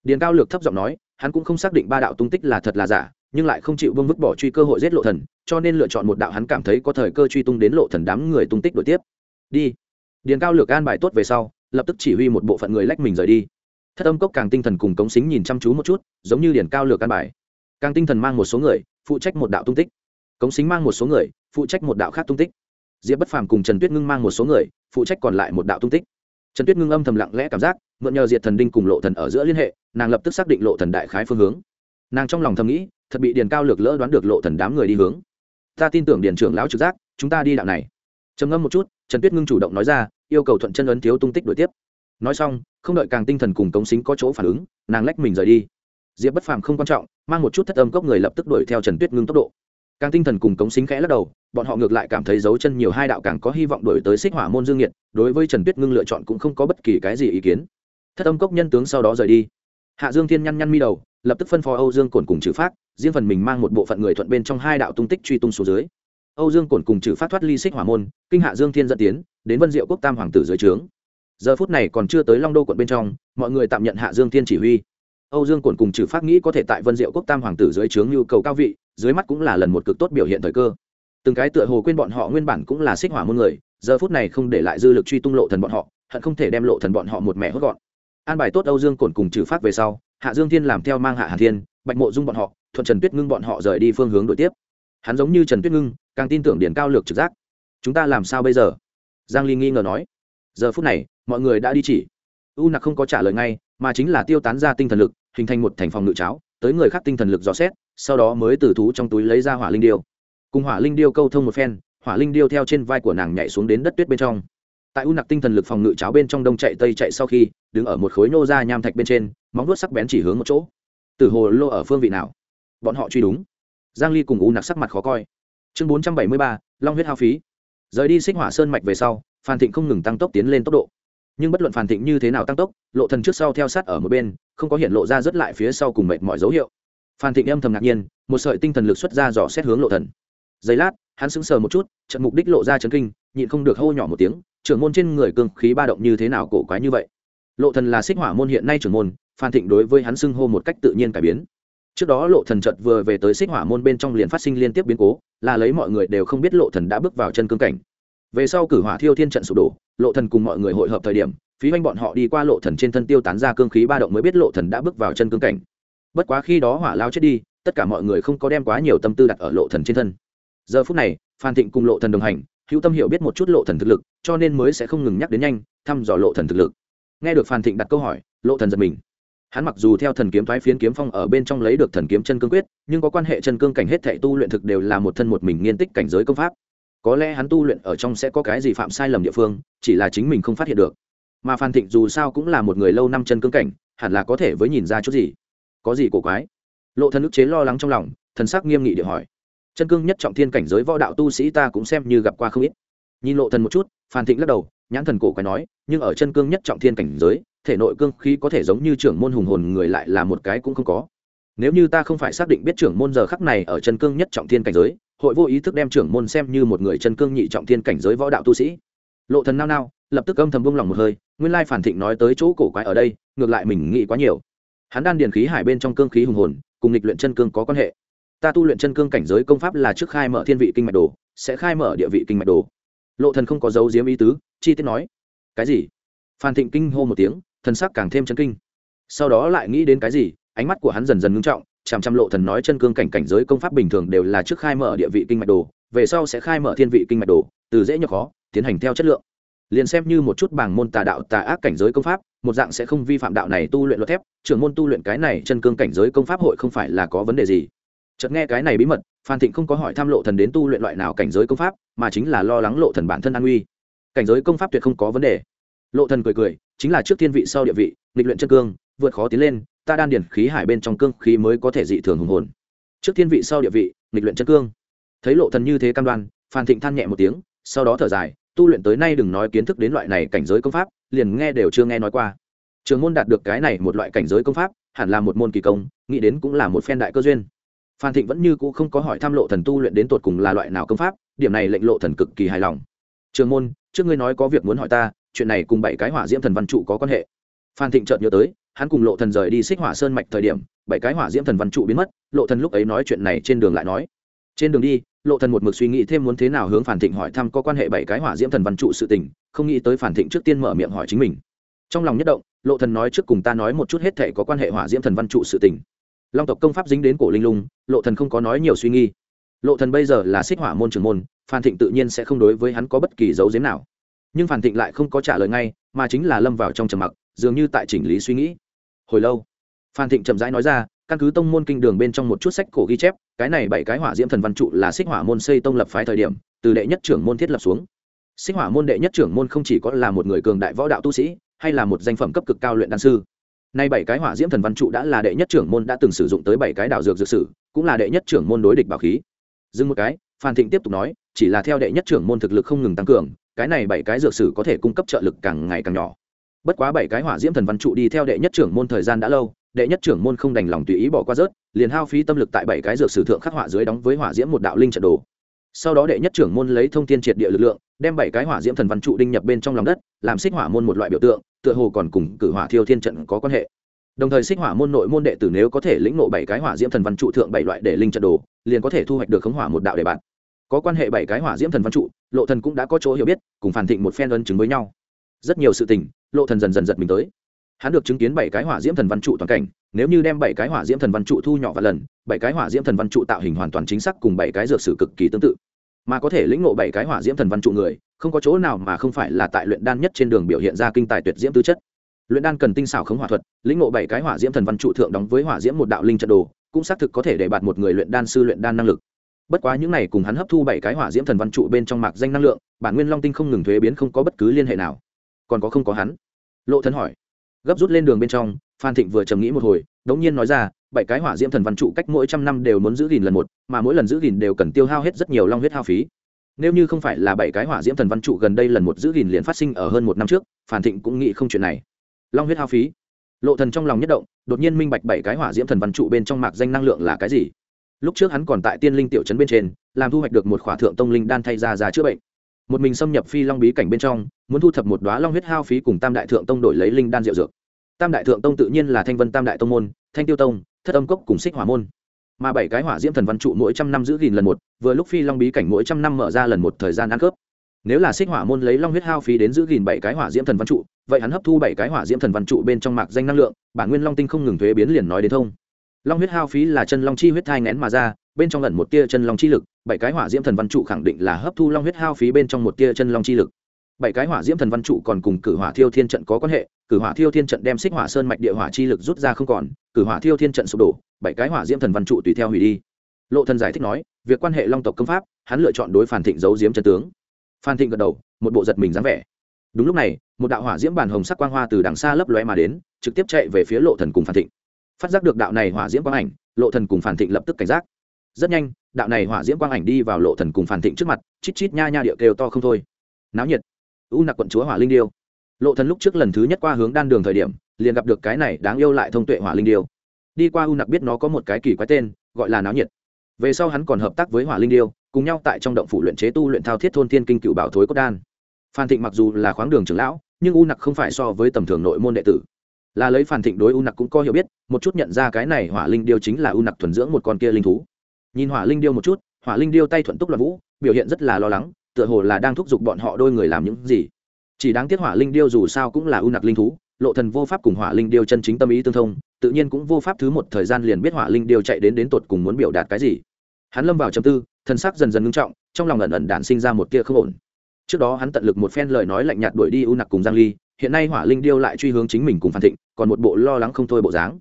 S1: Điền cao lược thấp giọng nói, hắn cũng không xác định ba đạo tung tích là thật là giả nhưng lại không chịu vương vứt bỏ truy cơ hội giết lộ thần, cho nên lựa chọn một đạo hắn cảm thấy có thời cơ truy tung đến lộ thần đám người tung tích đổi tiếp. Đi. Điền cao lược an bài tốt về sau, lập tức chỉ huy một bộ phận người lách mình rời đi. Thất âm cốc càng tinh thần cùng cống xính nhìn chăm chú một chút, giống như điền cao lược an bài. Càng tinh thần mang một số người, phụ trách một đạo tung tích. Cống xính mang một số người, phụ trách một đạo khác tung tích. Diệp bất phàm cùng trần tuyết ngưng mang một số người, phụ trách còn lại một đạo tung tích. Trần tuyết ngưng âm thầm lặng lẽ cảm giác, mượn nhờ diệt thần đinh cùng lộ thần ở giữa liên hệ, nàng lập tức xác định lộ thần đại khái phương hướng. Nàng trong lòng thầm nghĩ thật bị điền cao lược lỡ đoán được lộ thần đám người đi hướng. Ta tin tưởng điền trưởng lão trực giác, chúng ta đi đạo này. Trầm ngâm một chút, trần tuyết ngưng chủ động nói ra, yêu cầu thuận chân ấn thiếu tung tích đổi tiếp. Nói xong, không đợi càng tinh thần cùng cống xính có chỗ phản ứng, nàng lách mình rời đi. Diệp bất phàm không quan trọng, mang một chút thất âm cốc người lập tức đuổi theo trần tuyết ngưng tốc độ. Càng tinh thần cùng cống xính khẽ lắc đầu, bọn họ ngược lại cảm thấy dấu chân nhiều hai đạo càng có hy vọng đổi tới xích hỏa môn dương nhiệt đối với trần tuyết ngưng lựa chọn cũng không có bất kỳ cái gì ý kiến. Thất âm cốc nhân tướng sau đó rời đi hạ dương thiên nhăn nhăn mi đầu, lập tức phân phó âu dương cổn cùng trừ phát, riêng phần mình mang một bộ phận người thuận bên trong hai đạo tung tích truy tung xuống dưới. Âu dương cổn cùng trừ phát thoát ly xích hỏa môn, kinh hạ dương thiên dẫn tiến, đến vân diệu quốc tam hoàng tử dưới trướng. Giờ phút này còn chưa tới long đô quận bên trong, mọi người tạm nhận hạ dương thiên chỉ huy. Âu dương cổn cùng trừ phát nghĩ có thể tại vân diệu quốc tam hoàng tử dưới trướng nhu cầu cao vị, dưới mắt cũng là lần một cực tốt biểu hiện thời cơ. Từng cái tựa hồ quên bọn họ nguyên bản cũng là xích hỏa môn người, giờ phút này không để lại dư lực truy tung lộ thần bọn họ, hận không thể đem lộ thần bọn họ một mẹ hốt gọn an bài tốt âu dương cổn cùng trừ phát về sau, hạ dương thiên làm theo mang hạ hàn thiên, bạch mộ dung bọn họ, thuận trần tuyết ngưng bọn họ rời đi phương hướng đổi tiếp. Hắn giống như trần tuyết ngưng, càng tin tưởng điển cao lược trực giác. Chúng ta làm sao bây giờ? Giang ly nghi ngờ nói. Giờ phút này, mọi người đã đi chỉ. U nặc không có trả lời ngay, mà chính là tiêu tán ra tinh thần lực, hình thành một thành phòng ngự cháo, tới người khác tinh thần lực dò xét, sau đó mới từ thú trong túi lấy ra hỏa linh điêu. Cùng hỏa linh điêu câu thông một phen, hỏa linh điêu theo trên vai của nàng nhảy xuống đến đất tuyết bên trong. Tại u nặc tinh thần lực phòng ngự cháo bên trong đông chạy tây chạy sau khi đứng ở một khối nô ra nham thạch bên trên móng vuốt sắc bén chỉ hướng một chỗ. Từ hồ lô ở phương vị nào? Bọn họ truy đúng. Giang ly cùng u nặc sắc mặt khó coi. Chương 473, long huyết hao phí. Rời đi xích hỏa sơn mạch về sau phan thịnh không ngừng tăng tốc tiến lên tốc độ. Nhưng bất luận phan thịnh như thế nào tăng tốc lộ thần trước sau theo sát ở một bên không có hiện lộ ra rất lại phía sau cùng mệt mọi dấu hiệu. Phan thịnh âm thầm ngạc nhiên một sợi tinh thần lực xuất ra dò xét hướng lộ thần. Giây lát hắn sững sờ một chút trận mục đích lộ ra chấn kinh nhịn không được hô nhỏ một tiếng trưởng môn trên người cương khí ba động như thế nào cổ quái như vậy? Lộ thần là xích hỏa môn hiện nay trưởng môn phan thịnh đối với hắn xưng hô một cách tự nhiên cải biến trước đó lộ thần chợt vừa về tới xích hỏa môn bên trong liền phát sinh liên tiếp biến cố là lấy mọi người đều không biết lộ thần đã bước vào chân cương cảnh về sau cử hỏa thiêu thiên trận sụp đổ lộ thần cùng mọi người hội hợp thời điểm phí Anh bọn họ đi qua lộ thần trên thân tiêu tán ra cương khí ba động mới biết lộ thần đã bước vào chân cương cảnh bất quá khi đó hỏa lao chết đi tất cả mọi người không có đem quá nhiều tâm tư đặt ở lộ thần trên thân giờ phút này phan thịnh cùng lộ thần đồng hành hữu tâm hiểu biết một chút lộ thần thực lực cho nên mới sẽ không ngừng nhắc đến nhanh thăm dò lộ thần thực lực nghe được phan thịnh đặt câu hỏi, lộ thần giật mình. Hắn mặc dù theo thần kiếm thoái phiến kiếm phong ở bên trong lấy được thần kiếm chân cương quyết, nhưng có quan hệ chân cương cảnh hết thệ tu luyện thực đều là một thân một mình nghiên tích cảnh giới công pháp. Có lẽ hắn tu luyện ở trong sẽ có cái gì phạm sai lầm địa phương, chỉ là chính mình không phát hiện được. Mà phan thịnh dù sao cũng là một người lâu năm chân cương cảnh, hẳn là có thể với nhìn ra chút gì. Có gì cổ quái? Lộ thần ức chế lo lắng trong lòng, thần sắc nghiêm nghị địa hỏi. Chân cương nhất trọng thiên cảnh giới võ đạo tu sĩ ta cũng xem như gặp qua không ít. Nhìn lộ thần một chút, phan thịnh lắc đầu nhãn thần cổ quái nói, nhưng ở chân cương nhất trọng thiên cảnh giới, thể nội cương khí có thể giống như trưởng môn hùng hồn người lại là một cái cũng không có. Nếu như ta không phải xác định biết trưởng môn giờ khắc này ở chân cương nhất trọng thiên cảnh giới, hội vô ý thức đem trưởng môn xem như một người chân cương nhị trọng thiên cảnh giới võ đạo tu sĩ. Lộ thần nao nao, lập tức âm thầm buông lòng một hơi, nguyên lai phản thịnh nói tới chỗ cổ quái ở đây, ngược lại mình nghĩ quá nhiều. Hắn đan điền khí hải bên trong cương khí hùng hồn, cùng lịch luyện chân cương có quan hệ. Ta tu luyện chân cương cảnh giới công pháp là trước khai mở thiên vị kinh mạch đồ, sẽ khai mở địa vị kinh mạch đồ lộ thần không có dấu diếm ý tứ, chi tiết nói. Cái gì? Phan thịnh kinh hô một tiếng, thần sắc càng thêm chấn kinh. Sau đó lại nghĩ đến cái gì, ánh mắt của hắn dần dần ngưng trọng, chằm chằm lộ thần nói chân cương cảnh cảnh giới công pháp bình thường đều là trước khai mở địa vị kinh mạch đồ, về sau sẽ khai mở thiên vị kinh mạch đồ, từ dễ nhỏ khó, tiến hành theo chất lượng. Liền xem như một chút bảng môn tà đạo tà ác cảnh giới công pháp, một dạng sẽ không vi phạm đạo này tu luyện luật thép, trưởng môn tu luyện cái này chân cương cảnh giới công pháp hội không phải là có vấn đề gì. Chợt nghe cái này bí mật phan thịnh không có hỏi tham lộ thần đến tu luyện loại nào cảnh giới công pháp, mà chính là lo lắng lộ thần bản thân an nguy. Cảnh giới công pháp tuyệt không có vấn đề. Lộ thần cười cười, chính là trước thiên vị sau địa vị, nghịch luyện chân cương, vượt khó tiến lên, ta đan điển khí hải bên trong cương khí mới có thể dị thường hùng hồn. Trước thiên vị sau địa vị, nghịch luyện chân cương. Thấy lộ thần như thế cam đoan, phan thịnh than nhẹ một tiếng, sau đó thở dài, tu luyện tới nay đừng nói kiến thức đến loại này cảnh giới công pháp, liền nghe đều chưa nghe nói qua. Trường môn đạt được cái này một loại cảnh giới công pháp, hẳn là một môn kỳ công, nghĩ đến cũng là một phen đại cơ duyên phan thịnh vẫn như cũ không có hỏi tham lộ thần tu luyện đến tột cùng là loại nào công pháp, điểm này lệnh lộ thần cực kỳ hài lòng. Trường môn, trước ngươi nói có việc muốn hỏi ta, chuyện này cùng bảy cái hỏa diễm thần văn trụ có quan hệ. Phan thịnh chợt nhớ tới, hắn cùng lộ thần rời đi xích hỏa sơn mạch thời điểm, bảy cái hỏa diễm thần văn trụ biến mất, lộ thần lúc ấy nói chuyện này trên đường lại nói. Trên đường đi, lộ thần một mực suy nghĩ thêm muốn thế nào hướng phản thịnh hỏi thăm có quan hệ bảy cái hỏa diễm thần văn trụ sự tình, không nghĩ tới phản thịnh trước tiên mở miệng hỏi chính mình. Trong lòng nhất động, lộ thần nói trước cùng ta nói một chút hết thể có quan hệ hỏa diễm thần văn trụ sự tình long tộc công pháp dính đến cổ linh lung, lộ thần không có nói nhiều suy nghi lộ thần bây giờ là xích hỏa môn trưởng môn, phan thịnh tự nhiên sẽ không đối với hắn có bất kỳ dấu giếm nào. Nhưng phan thịnh lại không có trả lời ngay, mà chính là lâm vào trong trầm mặc, dường như tại chỉnh lý suy nghĩ. Hồi lâu, phan thịnh chậm rãi nói ra, căn cứ tông môn kinh đường bên trong một chút sách cổ ghi chép, cái này bảy cái hỏa diễm thần văn trụ là xích hỏa môn xây tông lập phái thời điểm, từ đệ nhất trưởng môn thiết lập xuống. Xích hỏa môn đệ nhất trưởng môn không chỉ có là một người cường đại võ đạo tu sĩ, hay là một danh phẩm cấp cực cao luyện đan sư nay bảy cái hỏa diễm thần văn trụ đã là đệ nhất trưởng môn đã từng sử dụng tới bảy cái đạo dược dược sử, cũng là đệ nhất trưởng môn đối địch bảo khí. Dừng một cái, phan thịnh tiếp tục nói, chỉ là theo đệ nhất trưởng môn thực lực không ngừng tăng cường, cái này bảy cái dược sử có thể cung cấp trợ lực càng ngày càng nhỏ. Bất quá bảy cái hỏa diễm thần văn trụ đi theo đệ nhất trưởng môn thời gian đã lâu, đệ nhất trưởng môn không đành lòng tùy ý bỏ qua rớt, liền hao phí tâm lực tại bảy cái dược sử thượng khắc họa dưới đóng với hỏa diễm một đạo linh trận đồ. Sau đó đệ nhất trưởng môn lấy thông tin triệt địa lực lượng đem bảy cái hỏa diễm thần văn trụ đinh nhập bên trong lòng đất, làm xích hỏa môn một loại biểu tượng, tựa hồ còn cùng cử hỏa thiêu thiên trận có quan hệ. Đồng thời xích hỏa môn nội môn đệ tử nếu có thể lĩnh nộ bảy cái hỏa diễm thần văn trụ thượng bảy loại để linh trận đồ, liền có thể thu hoạch được khống hỏa một đạo đề bạn. Có quan hệ bảy cái hỏa diễm thần văn trụ, lộ thần cũng đã có chỗ hiểu biết, cùng phản thịnh một phen ân chứng với nhau. Rất nhiều sự tình, lộ thần dần dần giật mình tới. Hắn được chứng kiến bảy cái hỏa diễm thần văn trụ toàn cảnh, nếu như đem bảy cái hỏa diễm thần văn trụ thu nhỏ và lần, bảy cái hỏa diễm thần văn trụ tạo hình hoàn toàn chính xác cùng bảy cái dược sử cực kỳ tương tự mà có thể lĩnh ngộ bảy cái hỏa diễm thần văn trụ người, không có chỗ nào mà không phải là tại luyện đan nhất trên đường biểu hiện ra kinh tài tuyệt diễm tư chất. Luyện đan cần tinh xảo khống hỏa thuật, lĩnh ngộ bảy cái hỏa diễm thần văn trụ thượng đóng với hỏa diễm một đạo linh trận đồ, cũng xác thực có thể để bạt một người luyện đan sư luyện đan năng lực. Bất quá những này cùng hắn hấp thu bảy cái hỏa diễm thần văn trụ bên trong mạc danh năng lượng, bản nguyên long tinh không ngừng thuế biến không có bất cứ liên hệ nào. Còn có không có hắn? Lộ thân hỏi. Gấp rút lên đường bên trong, phan thịnh vừa trầm nghĩ một hồi, đống nhiên nói ra bảy cái hỏa diễm thần văn trụ cách mỗi trăm năm đều muốn giữ gìn lần một, mà mỗi lần giữ gìn đều cần tiêu hao hết rất nhiều long huyết hao phí. Nếu như không phải là bảy cái hỏa diễm thần văn trụ gần đây lần một giữ gìn liền phát sinh ở hơn một năm trước, phản thịnh cũng nghĩ không chuyện này. Long huyết hao phí. Lộ thần trong lòng nhất động, đột nhiên minh bạch bảy cái hỏa diễm thần văn trụ bên trong mạc danh năng lượng là cái gì. Lúc trước hắn còn tại tiên linh tiểu trấn bên trên, làm thu hoạch được một khỏa thượng tông linh đan thay ra ra chữa bệnh. Một mình xâm nhập phi long bí cảnh bên trong, muốn thu thập một đoá long huyết hao phí cùng tam đại thượng tông đổi lấy linh đan diệu dược. Tam đại thượng tông tự nhiên là thanh vân tam đại tông môn, thanh tiêu tông thất âm cốc cùng xích hỏa môn. Mà bảy cái hỏa diễm thần văn trụ mỗi trăm năm giữ gìn lần một, vừa lúc phi long bí cảnh mỗi trăm năm mở ra lần một thời gian ăn cướp. Nếu là xích hỏa môn lấy long huyết hao phí đến giữ gìn bảy cái hỏa diễm thần văn trụ, vậy hắn hấp thu bảy cái hỏa diễm thần văn trụ bên trong mạc danh năng lượng, bản nguyên long tinh không ngừng thuế biến liền nói đến thông. Long huyết hao phí là chân long chi huyết thai ngén mà ra, bên trong lần một tia chân long chi lực, bảy cái hỏa diễm thần văn trụ khẳng định là hấp thu long huyết hao phí bên trong một tia chân long chi lực bảy cái hỏa diễm thần văn trụ còn cùng cử hỏa thiêu thiên trận có quan hệ, cử hỏa thiêu thiên trận đem xích hỏa sơn mạch địa hỏa chi lực rút ra không còn, cử hỏa thiêu thiên trận sụp đổ, bảy cái hỏa diễm thần văn trụ tùy theo hủy đi. Lộ thần giải thích nói, việc quan hệ long tộc công pháp, hắn lựa chọn đối phản thịnh giấu diếm chân tướng. Phan thịnh gật đầu, một bộ giật mình dáng vẻ. Đúng lúc này, một đạo hỏa diễm bản hồng sắc quang hoa từ đằng xa lấp lóe mà đến, trực tiếp chạy về phía lộ thần cùng phan thịnh. Phát giác được đạo này hỏa diễm quang ảnh, lộ thần cùng phan thịnh lập tức cảnh giác. Rất nhanh, đạo này hỏa diễm quang ảnh đi vào lộ thần cùng phan thịnh trước mặt, chít chít nha nha địa kêu to không thôi. Náo nhiệt u nặc quận chúa hỏa linh điêu. Lộ thần lúc trước lần thứ nhất qua hướng đan đường thời điểm, liền gặp được cái này đáng yêu lại thông tuệ hỏa linh điêu. Đi qua u nặc biết nó có một cái kỳ quái tên, gọi là náo nhiệt. Về sau hắn còn hợp tác với hỏa linh điêu, cùng nhau tại trong động phủ luyện chế tu luyện thao thiết thôn thiên kinh cựu bảo thối cốt đan. Phan thịnh mặc dù là khoáng đường trưởng lão, nhưng u nặc không phải so với tầm thường nội môn đệ tử. Là lấy phan thịnh đối u nặc cũng có hiểu biết, một chút nhận ra cái này hỏa linh điêu chính là u nặc thuần dưỡng một con kia linh thú. Nhìn hỏa linh điêu một chút, hỏa linh điêu tay thuận túc là vũ, biểu hiện rất là lo lắng tựa hồ là đang thúc giục bọn họ đôi người làm những gì. Chỉ đáng tiếc hỏa linh điêu dù sao cũng là ưu nặc linh thú, lộ thần vô pháp cùng hỏa linh điêu chân chính tâm ý tương thông, tự nhiên cũng vô pháp thứ một thời gian liền biết hỏa linh điêu chạy đến đến tột cùng muốn biểu đạt cái gì. Hắn lâm vào trầm tư, thân sắc dần dần ngưng trọng, trong lòng ẩn ẩn đản sinh ra một tia không ổn. Trước đó hắn tận lực một phen lời nói lạnh nhạt đuổi đi ưu nặc cùng giang ly, hiện nay hỏa linh điêu lại truy hướng chính mình cùng phan thịnh, còn một bộ lo lắng không thôi bộ dáng.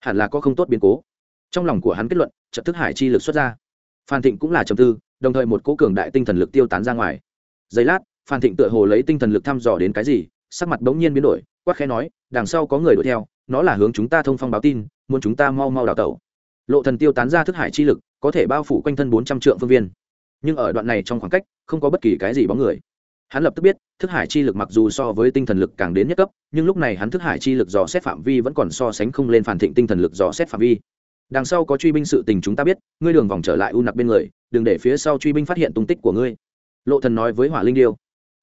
S1: Hẳn là có không tốt biến cố. Trong lòng của hắn kết luận trận thức hải chi lực xuất ra. Phan thịnh cũng là trầm tư đồng thời một cố cường đại tinh thần lực tiêu tán ra ngoài. Giây lát, phan thịnh tựa hồ lấy tinh thần lực thăm dò đến cái gì, sắc mặt bỗng nhiên biến đổi, quát khẽ nói, đằng sau có người đuổi theo, nó là hướng chúng ta thông phong báo tin, muốn chúng ta mau mau đào tẩu. Lộ thần tiêu tán ra thức hải chi lực, có thể bao phủ quanh thân bốn trăm trượng phương viên. Nhưng ở đoạn này trong khoảng cách, không có bất kỳ cái gì bóng người. Hắn lập tức biết, thức hải chi lực mặc dù so với tinh thần lực càng đến nhất cấp, nhưng lúc này hắn thức hải chi lực dò xét phạm vi vẫn còn so sánh không lên phản thịnh tinh thần lực dò xét phạm vi đằng sau có truy binh sự tình chúng ta biết, ngươi đường vòng trở lại u nặc bên người, đừng để phía sau truy binh phát hiện tung tích của ngươi. Lộ thần nói với hỏa linh điêu.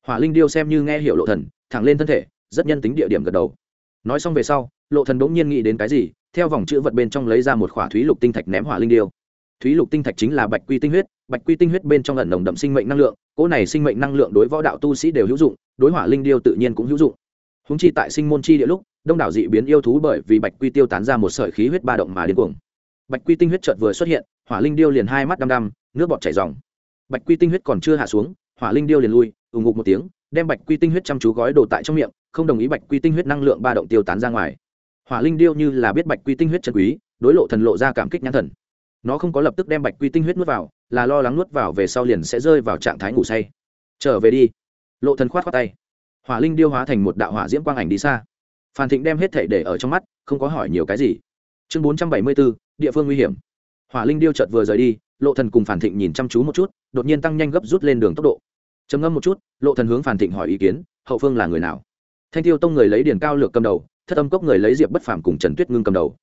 S1: Hỏa linh điêu xem như nghe hiểu lộ thần, thẳng lên thân thể, rất nhân tính địa điểm gật đầu. Nói xong về sau, lộ thần bỗng nhiên nghĩ đến cái gì, theo vòng chữ vật bên trong lấy ra một khỏa thúy lục tinh thạch ném hỏa linh điêu. Thúy lục tinh thạch chính là bạch quy tinh huyết, bạch quy tinh huyết bên trong ẩn nồng đậm sinh mệnh năng lượng, cỗ này sinh mệnh năng lượng đối võ đạo tu sĩ đều hữu dụng, đối hỏa linh điêu tự nhiên cũng hữu dụng. Húng chi tại sinh môn chi địa lúc, đông đảo dị biến yêu thú bởi vì bạch quy tiêu tán ra một sợi khí huyết ba động mà điên cuồng bạch quy tinh huyết chợt vừa xuất hiện, hỏa linh điêu liền hai mắt đăm đăm, nước bọt chảy dòng bạch quy tinh huyết còn chưa hạ xuống, hỏa linh điêu liền lui, ù ngục một tiếng, đem bạch quy tinh huyết chăm chú gói đồ tại trong miệng, không đồng ý bạch quy tinh huyết năng lượng ba động tiêu tán ra ngoài. Hỏa linh điêu như là biết bạch quy tinh huyết chân quý, đối lộ thần lộ ra cảm kích nhãn thần. Nó không có lập tức đem bạch quy tinh huyết nuốt vào, là lo lắng nuốt vào về sau liền sẽ rơi vào trạng thái ngủ say. Trở về đi. Lộ thần khoát khoát tay. Hỏa linh điêu hóa thành một đạo hỏa diễm quang ảnh đi xa. Phan thịnh đem hết thể để ở trong mắt, không có hỏi nhiều cái gì chương bốn trăm bảy mươi 474, địa phương nguy hiểm. Hỏa linh điêu chợt vừa rời đi lộ thần cùng phản thịnh nhìn chăm chú một chút đột nhiên tăng nhanh gấp rút lên đường tốc độ. Trầm ngâm một chút lộ thần hướng phản thịnh hỏi ý kiến hậu phương là người nào? Thanh tiêu tông người lấy điển cao lược cầm đầu thất âm cốc người lấy diệp bất phàm cùng trần tuyết ngưng cầm đầu.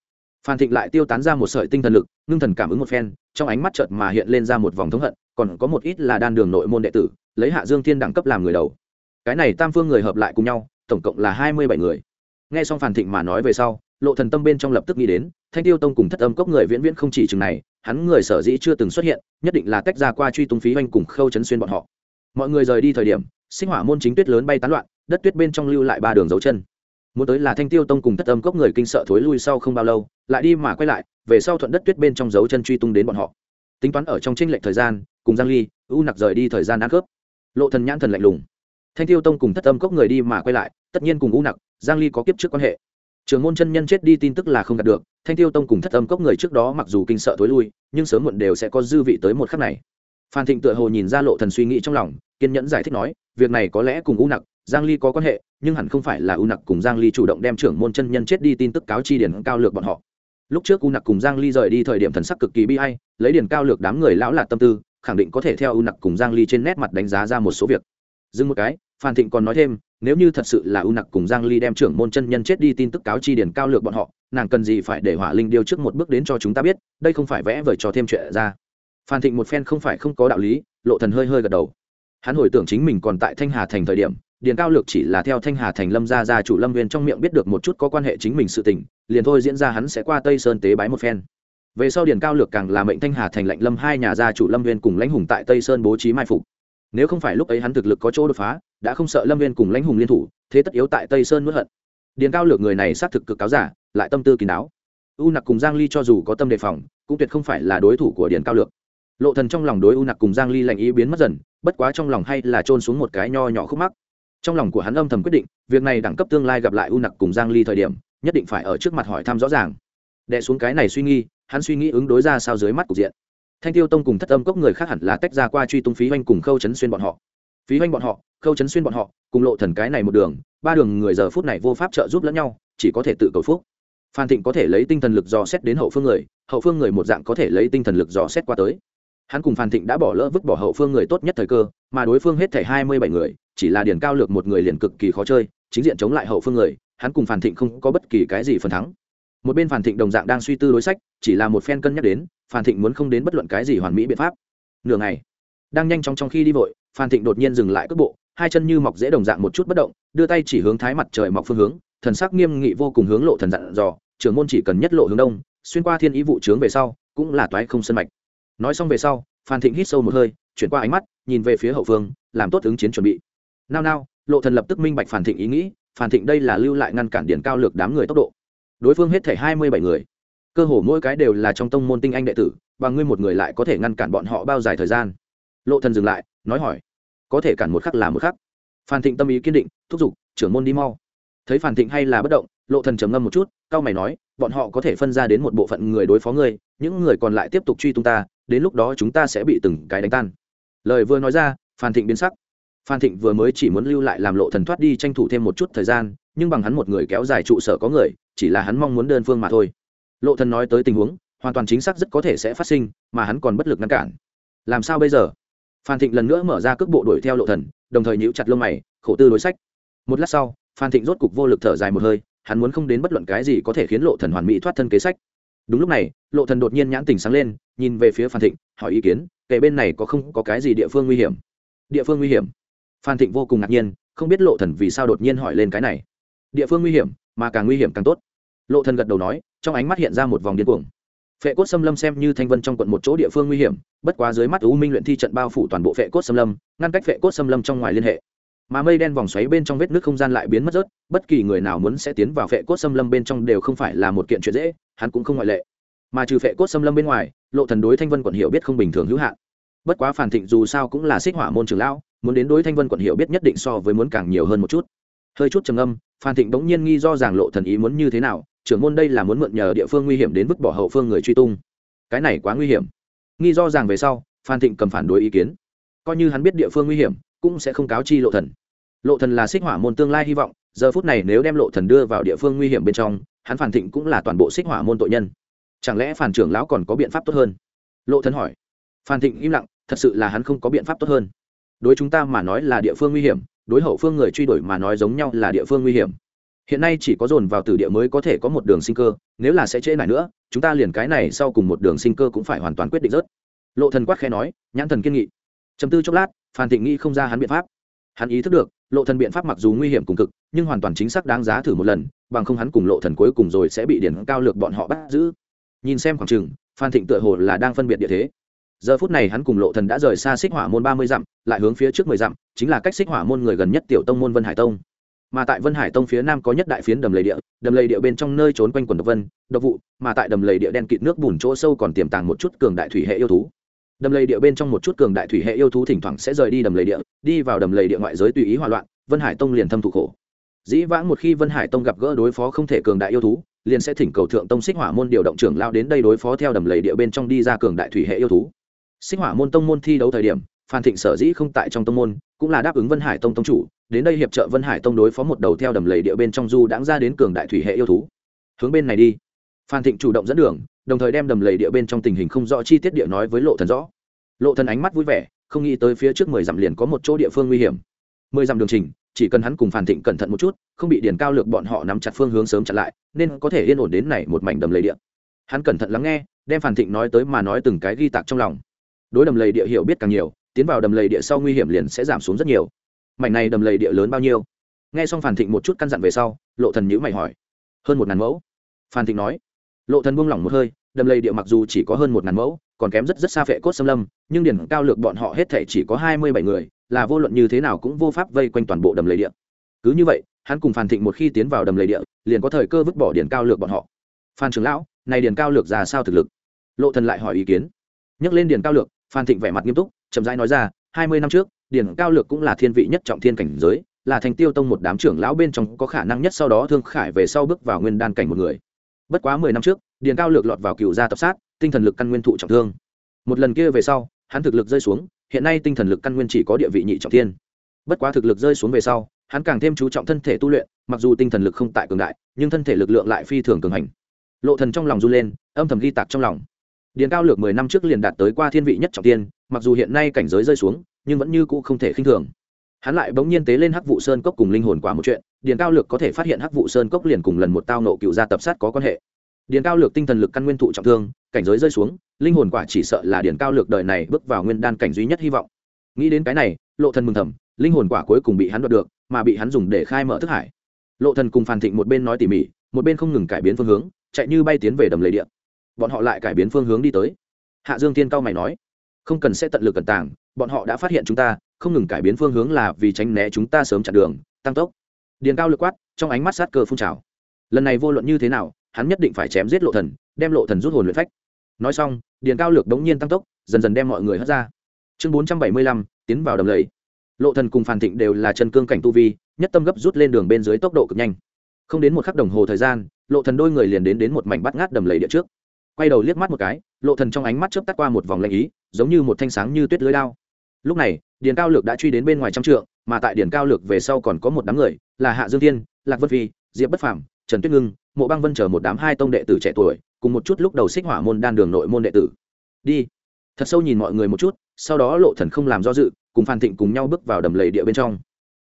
S1: Phan thịnh lại tiêu tán ra một sợi tinh thần lực ngưng thần cảm ứng một phen trong ánh mắt chợt mà hiện lên ra một vòng thống hận còn có một ít là đan đường nội môn đệ tử lấy hạ dương thiên đẳng cấp làm người đầu. Cái này tam phương người hợp lại cùng nhau tổng cộng là hai mươi bảy người. Nghe xong phan thịnh mà nói về sau lộ thần tâm bên trong lập tức nghĩ đến, thanh tiêu tông cùng thất âm cốc người viễn viễn không chỉ chừng này, hắn người sở dĩ chưa từng xuất hiện, nhất định là tách ra qua truy tung phí oanh cùng khâu chấn xuyên bọn họ. Mọi người rời đi thời điểm, sinh hỏa môn chính tuyết lớn bay tán loạn, đất tuyết bên trong lưu lại ba đường dấu chân. Muốn tới là thanh tiêu tông cùng thất âm cốc người kinh sợ thối lui sau không bao lâu, lại đi mà quay lại, về sau thuận đất tuyết bên trong dấu chân truy tung đến bọn họ. Tính toán ở trong tranh lệch thời gian, cùng giang ly, u nặc rời đi thời gian ăn cướp. Lộ thần nhãn thần lạnh lùng. Thanh tiêu tông cùng thất âm cốc người đi mà quay lại, tất nhiên cùng u nặc, giang ly có kiếp trước quan hệ trường môn chân nhân chết đi tin tức là không đạt được, thanh tiêu tông cùng thất âm cốc người trước đó mặc dù kinh sợ thối lui, nhưng sớm muộn đều sẽ có dư vị tới một khắc này. Phan thịnh tựa hồ nhìn ra lộ thần suy nghĩ trong lòng, kiên nhẫn giải thích nói, việc này có lẽ cùng u nặc, giang ly có quan hệ, nhưng hẳn không phải là u nặc cùng giang ly chủ động đem trưởng môn chân nhân chết đi tin tức cáo chi điển cao lược bọn họ. Lúc trước u nặc cùng giang ly rời đi thời điểm thần sắc cực kỳ bi ai, lấy điển cao lược đám người lão lạc tâm tư, khẳng định có thể theo u nặc cùng giang ly trên nét mặt đánh giá ra một số việc. Dừng một cái phan thịnh còn nói thêm, nếu như thật sự là u nặc cùng giang ly đem trưởng môn chân nhân chết đi tin tức cáo chi điển cao lược bọn họ, nàng cần gì phải để hỏa linh điêu trước một bước đến cho chúng ta biết, đây không phải vẽ vời cho thêm chuyện ra. Phan thịnh một phen không phải không có đạo lý, lộ thần hơi hơi gật đầu. Hắn hồi tưởng chính mình còn tại thanh hà thành thời điểm điền cao lược chỉ là theo thanh hà thành lâm gia gia chủ lâm viên trong miệng biết được một chút có quan hệ chính mình sự tình, liền thôi diễn ra hắn sẽ qua tây sơn tế bái một phen. Về sau điền cao lược càng là mệnh thanh hà thành lệnh lâm hai nhà gia chủ lâm viên cùng lãnh hùng tại tây sơn bố trí mai phục nếu không phải lúc ấy hắn thực lực có chỗ đột phá, đã không sợ lâm viên cùng lãnh hùng liên thủ, thế tất yếu tại tây sơn nuốt hận. Điền cao lược người này xác thực cực cáo giả, lại tâm tư kín đáo. U nặc cùng giang ly cho dù có tâm đề phòng, cũng tuyệt không phải là đối thủ của điền cao lược. Lộ thần trong lòng đối u nặc cùng giang ly lạnh ý biến mất dần, bất quá trong lòng hay là trôn xuống một cái nho nhỏ khúc mắc. Trong lòng của hắn âm thầm quyết định, việc này đẳng cấp tương lai gặp lại u nặc cùng giang ly thời điểm, nhất định phải ở trước mặt hỏi thăm rõ ràng. Đè xuống cái này suy nghĩ, hắn suy nghĩ ứng đối ra sao dưới mắt cục diện thanh tiêu tông cùng thất âm cốc người khác hẳn là tách ra qua truy tung phí hoanh cùng khâu chấn xuyên bọn họ. Phí hoanh bọn họ, khâu chấn xuyên bọn họ, cùng lộ thần cái này một đường, ba đường người giờ phút này vô pháp trợ giúp lẫn nhau, chỉ có thể tự cầu phúc. Phan thịnh có thể lấy tinh thần lực dò xét đến hậu phương người, hậu phương người một dạng có thể lấy tinh thần lực dò xét qua tới. Hắn cùng phan thịnh đã bỏ lỡ vứt bỏ hậu phương người tốt nhất thời cơ, mà đối phương hết thảy hai mươi bảy người, chỉ là điển cao lược một người liền cực kỳ khó chơi, chính diện chống lại hậu phương người, hắn cùng phan thịnh không có bất kỳ cái gì phần thắng. Một bên phan thịnh đồng dạng đang suy tư đối sách, chỉ là một phen cân nhắc đến phan thịnh muốn không đến bất luận cái gì hoàn mỹ biện pháp. Nửa ngày, đang nhanh chóng trong khi đi vội, phan thịnh đột nhiên dừng lại cước bộ, hai chân như mọc dễ đồng dạng một chút bất động, đưa tay chỉ hướng thái mặt trời mọc phương hướng, thần sắc nghiêm nghị vô cùng hướng lộ thần dặn dò, trưởng môn chỉ cần nhất lộ hướng đông, xuyên qua thiên ý vụ trướng về sau, cũng là toái không sân mạch. Nói xong về sau, phan thịnh hít sâu một hơi, chuyển qua ánh mắt, nhìn về phía hậu phương, làm tốt ứng chiến chuẩn bị. Nao nao, lộ thần lập tức minh bạch phan thịnh ý nghĩ, phan thịnh đây là lưu lại ngăn cản điển cao lược đám người tốc độ. Đối phương hết thể hai mươi bảy người cơ hồ mỗi cái đều là trong tông môn tinh anh đệ tử, và ngươi một người lại có thể ngăn cản bọn họ bao dài thời gian. Lộ thần dừng lại, nói hỏi, có thể cản một khắc là một khắc. Phan thịnh tâm ý kiên định, thúc giục, trưởng môn đi mau. Thấy phan thịnh hay là bất động, lộ thần trầm ngâm một chút cao mày nói, bọn họ có thể phân ra đến một bộ phận người đối phó ngươi, những người còn lại tiếp tục truy tung ta, đến lúc đó chúng ta sẽ bị từng cái đánh tan. Lời vừa nói ra phan thịnh biến sắc. Phan thịnh vừa mới chỉ muốn lưu lại làm lộ thần thoát đi tranh thủ thêm một chút thời gian, nhưng bằng hắn một người kéo dài trụ sở có người, chỉ là hắn mong muốn đơn phương mà thôi lộ thần nói tới tình huống, hoàn toàn chính xác rất có thể sẽ phát sinh, mà hắn còn bất lực ngăn cản. Làm sao bây giờ? Phan thịnh lần nữa mở ra cước bộ đuổi theo lộ thần, đồng thời nhíu chặt lông mày, khổ tư đối sách. Một lát sau, phan thịnh rốt cục vô lực thở dài một hơi, hắn muốn không đến bất luận cái gì có thể khiến lộ thần hoàn mỹ thoát thân kế sách. Đúng lúc này, lộ thần đột nhiên nhãn tình sáng lên, nhìn về phía phan thịnh, hỏi ý kiến kể bên này có không có cái gì địa phương nguy hiểm? Địa phương nguy hiểm? Phan thịnh vô cùng ngạc nhiên, không biết lộ thần vì sao đột nhiên hỏi lên cái này. Địa phương nguy hiểm, mà càng nguy hiểm càng tốt. Lộ thần gật đầu nói trong ánh mắt hiện ra một vòng điên cuồng. Phệ cốt xâm lâm xem như thanh vân trong quận một chỗ địa phương nguy hiểm, bất quá dưới mắt u minh luyện thi trận bao phủ toàn bộ phệ cốt xâm lâm, ngăn cách phệ cốt xâm lâm trong ngoài liên hệ. Mà mây đen vòng xoáy bên trong vết nước không gian lại biến mất rớt, bất kỳ người nào muốn sẽ tiến vào phệ cốt xâm lâm bên trong đều không phải là một kiện chuyện dễ, hắn cũng không ngoại lệ. Mà trừ phệ cốt xâm lâm bên ngoài, lộ thần đối thanh vân quận hiểu biết không bình thường hữu hạn. Bất quá phản thịnh dù sao cũng là xích hỏa môn trưởng lão, muốn đến đối thanh vân quận hiểu biết nhất định so với muốn càng nhiều hơn một chút. Hơi chút trầm âm phan thịnh bỗng nhiên nghi do rằng lộ thần ý muốn như thế nào trưởng môn đây là muốn mượn nhờ địa phương nguy hiểm đến vứt bỏ hậu phương người truy tung. Cái này quá nguy hiểm. Nghi do rằng về sau, phan thịnh cầm phản đối ý kiến. Coi như hắn biết địa phương nguy hiểm, cũng sẽ không cáo chi lộ thần. Lộ thần là xích hỏa môn tương lai hy vọng, giờ phút này nếu đem lộ thần đưa vào địa phương nguy hiểm bên trong, hắn phản thịnh cũng là toàn bộ xích hỏa môn tội nhân. Chẳng lẽ phản trưởng lão còn có biện pháp tốt hơn? Lộ thần hỏi. Phan thịnh im lặng, thật sự là hắn không có biện pháp tốt hơn. Đối chúng ta mà nói là địa phương nguy hiểm, đối hậu phương người truy đuổi mà nói giống nhau là địa phương nguy hiểm hiện nay chỉ có dồn vào tử địa mới có thể có một đường sinh cơ, nếu là sẽ trễ lại nữa, chúng ta liền cái này sau cùng một đường sinh cơ cũng phải hoàn toàn quyết định rớt. Lộ thần quát khẽ nói, nhãn thần kiên nghị. Chấm tư chốc lát, phan thịnh nghĩ không ra hắn biện pháp. Hắn ý thức được, lộ thần biện pháp mặc dù nguy hiểm cùng cực, nhưng hoàn toàn chính xác đáng giá thử một lần, bằng không hắn cùng lộ thần cuối cùng rồi sẽ bị điển cao lược bọn họ bắt giữ. Nhìn xem khoảng chừng, phan thịnh tựa hồ là đang phân biệt địa thế. Giờ phút này hắn cùng lộ thần đã rời xa xích hỏa môn ba mươi dặm, lại hướng phía trước mười dặm, chính là cách xích hỏa môn người gần nhất tiểu tông môn vân hải tông mà tại vân hải tông phía nam có nhất đại phiến đầm lầy địa, đầm lầy địa bên trong nơi trốn quanh quần độc vân, độc vụ, mà tại đầm lầy địa đen kịt nước bùn chỗ sâu còn tiềm tàng một chút cường đại thủy hệ yêu thú. Đầm lầy địa bên trong một chút cường đại thủy hệ yêu thú thỉnh thoảng sẽ rời đi đầm lầy địa, đi vào đầm lầy địa ngoại giới tùy ý hòa loạn, vân hải tông liền thâm thụ khổ. Dĩ vãng một khi vân hải tông gặp gỡ đối phó không thể cường đại yêu thú, liền sẽ thỉnh cầu thượng tông xích hỏa môn điều động trưởng lao đến đây đối phó theo đầm lầy địa bên trong đi ra cường đại thủy hệ yêu thú. Xích hỏa môn tông môn thi đấu thời điểm, phan thịnh sở dĩ không tại trong tông môn, cũng là đáp ứng vân hải tông tông chủ đến đây hiệp trợ vân hải tông đối phó một đầu theo đầm lầy địa bên trong du đãng ra đến cường đại thủy hệ yêu thú. Hướng bên này đi. Phan thịnh chủ động dẫn đường, đồng thời đem đầm lầy địa bên trong tình hình không rõ chi tiết địa nói với lộ thần rõ. Lộ thần ánh mắt vui vẻ, không nghĩ tới phía trước mười dặm liền có một chỗ địa phương nguy hiểm. Mười dặm đường trình, chỉ cần hắn cùng phan thịnh cẩn thận một chút, không bị điển cao lược bọn họ nắm chặt phương hướng sớm chặn lại, nên có thể yên ổn đến này một mảnh đầm lầy địa. Hắn cẩn thận lắng nghe, đem phan thịnh nói tới mà nói từng cái ghi tạc trong lòng. Đối đầm lầy địa hiểu biết càng nhiều, tiến vào đầm lầy địa sau nguy hiểm liền sẽ giảm xuống rất nhiều mảnh này đầm lầy địa lớn bao nhiêu? Nghe xong phản thịnh một chút căn dặn về sau, lộ thần nhữ mày hỏi. Hơn một ngàn mẫu. Phan thịnh nói. Lộ thần buông lỏng một hơi, đầm lầy địa mặc dù chỉ có hơn một ngàn mẫu, còn kém rất rất xa phệ cốt xâm lâm, nhưng điển cao lược bọn họ hết thể chỉ có hai mươi bảy người, là vô luận như thế nào cũng vô pháp vây quanh toàn bộ đầm lầy địa. Cứ như vậy, hắn cùng phan thịnh một khi tiến vào đầm lầy địa, liền có thời cơ vứt bỏ điển cao lược bọn họ. Phan trưởng lão, này điển cao lược ra sao thực lực? Lộ thần lại hỏi ý kiến. Nhắc lên điển cao lược phan thịnh vẻ mặt nghiêm túc, chậm rãi nói ra, hai mươi năm trước điển cao lược cũng là thiên vị nhất trọng thiên cảnh giới, là thành tiêu tông một đám trưởng lão bên trong có khả năng nhất sau đó thương khải về sau bước vào nguyên đan cảnh một người. Bất quá mười năm trước điền cao lược lọt vào cựu gia tập sát, tinh thần lực căn nguyên thụ trọng thương. Một lần kia về sau, hắn thực lực rơi xuống, hiện nay tinh thần lực căn nguyên chỉ có địa vị nhị trọng thiên. Bất quá thực lực rơi xuống về sau, hắn càng thêm chú trọng thân thể tu luyện, mặc dù tinh thần lực không tại cường đại, nhưng thân thể lực lượng lại phi thường cường hành. Lộ thần trong lòng run lên, âm thầm ghi tạc trong lòng. Điền cao lược mười năm trước liền đạt tới qua thiên vị nhất trọng thiên, mặc dù hiện nay cảnh giới rơi xuống nhưng vẫn như cũ không thể khinh thường. Hắn lại bỗng nhiên tế lên hắc vụ sơn cốc cùng linh hồn quả một chuyện, điền cao lược có thể phát hiện hắc vụ sơn cốc liền cùng lần một tao nộ cựu gia tập sát có quan hệ. Điền cao lược tinh thần lực căn nguyên thụ trọng thương, cảnh giới rơi xuống, linh hồn quả chỉ sợ là điền cao lược đời này bước vào nguyên đan cảnh duy nhất hy vọng. Nghĩ đến cái này, lộ thần mừng thầm, linh hồn quả cuối cùng bị hắn đoạt được, mà bị hắn dùng để khai mở thức hải. Lộ thần cùng phàn thịnh một bên nói tỉ mỉ, một bên không ngừng cải biến phương hướng, chạy như bay tiến về đầm lầy địa. bọn họ lại cải biến phương hướng đi tới. Hạ dương tiên cao mày nói không cần sẽ tận lực cẩn tàng, bọn họ đã phát hiện chúng ta, không ngừng cải biến phương hướng là vì tránh né chúng ta sớm chặn đường, tăng tốc. Điền cao lực quát, trong ánh mắt sát cơ phun trào. Lần này vô luận như thế nào, hắn nhất định phải chém giết lộ thần, đem lộ thần rút hồn luyện phách. Nói xong, điền cao lực đống nhiên tăng tốc, dần dần đem mọi người hất ra. Chương bốn trăm bảy mươi lăm, tiến vào đầm lầy. Lộ thần cùng phàn thịnh đều là chân cương cảnh tu vi, nhất tâm gấp rút lên đường bên dưới tốc độ cực nhanh. Không đến một khắc đồng hồ thời gian, lộ thần đôi người liền đến đến một mảnh bắt ngát đầm lầy địa trước. Quay đầu liếc mắt một cái lộ thần trong ánh mắt chớp tắt qua một vòng lạnh ý, giống như một thanh sáng như tuyết lưới lao lúc này, điền cao lược đã truy đến bên ngoài trăm trượng, mà tại điền cao lược về sau còn có một đám người, là hạ dương thiên, lạc vân phi, diệp bất phàm, trần tuyết ngưng, mộ băng vân chờ một đám hai tông đệ tử trẻ tuổi, cùng một chút lúc đầu xích hỏa môn đan đường nội môn đệ tử. Đi. Thật sâu nhìn mọi người một chút, sau đó lộ thần không làm do dự, cùng phan thịnh cùng nhau bước vào đầm lầy địa bên trong.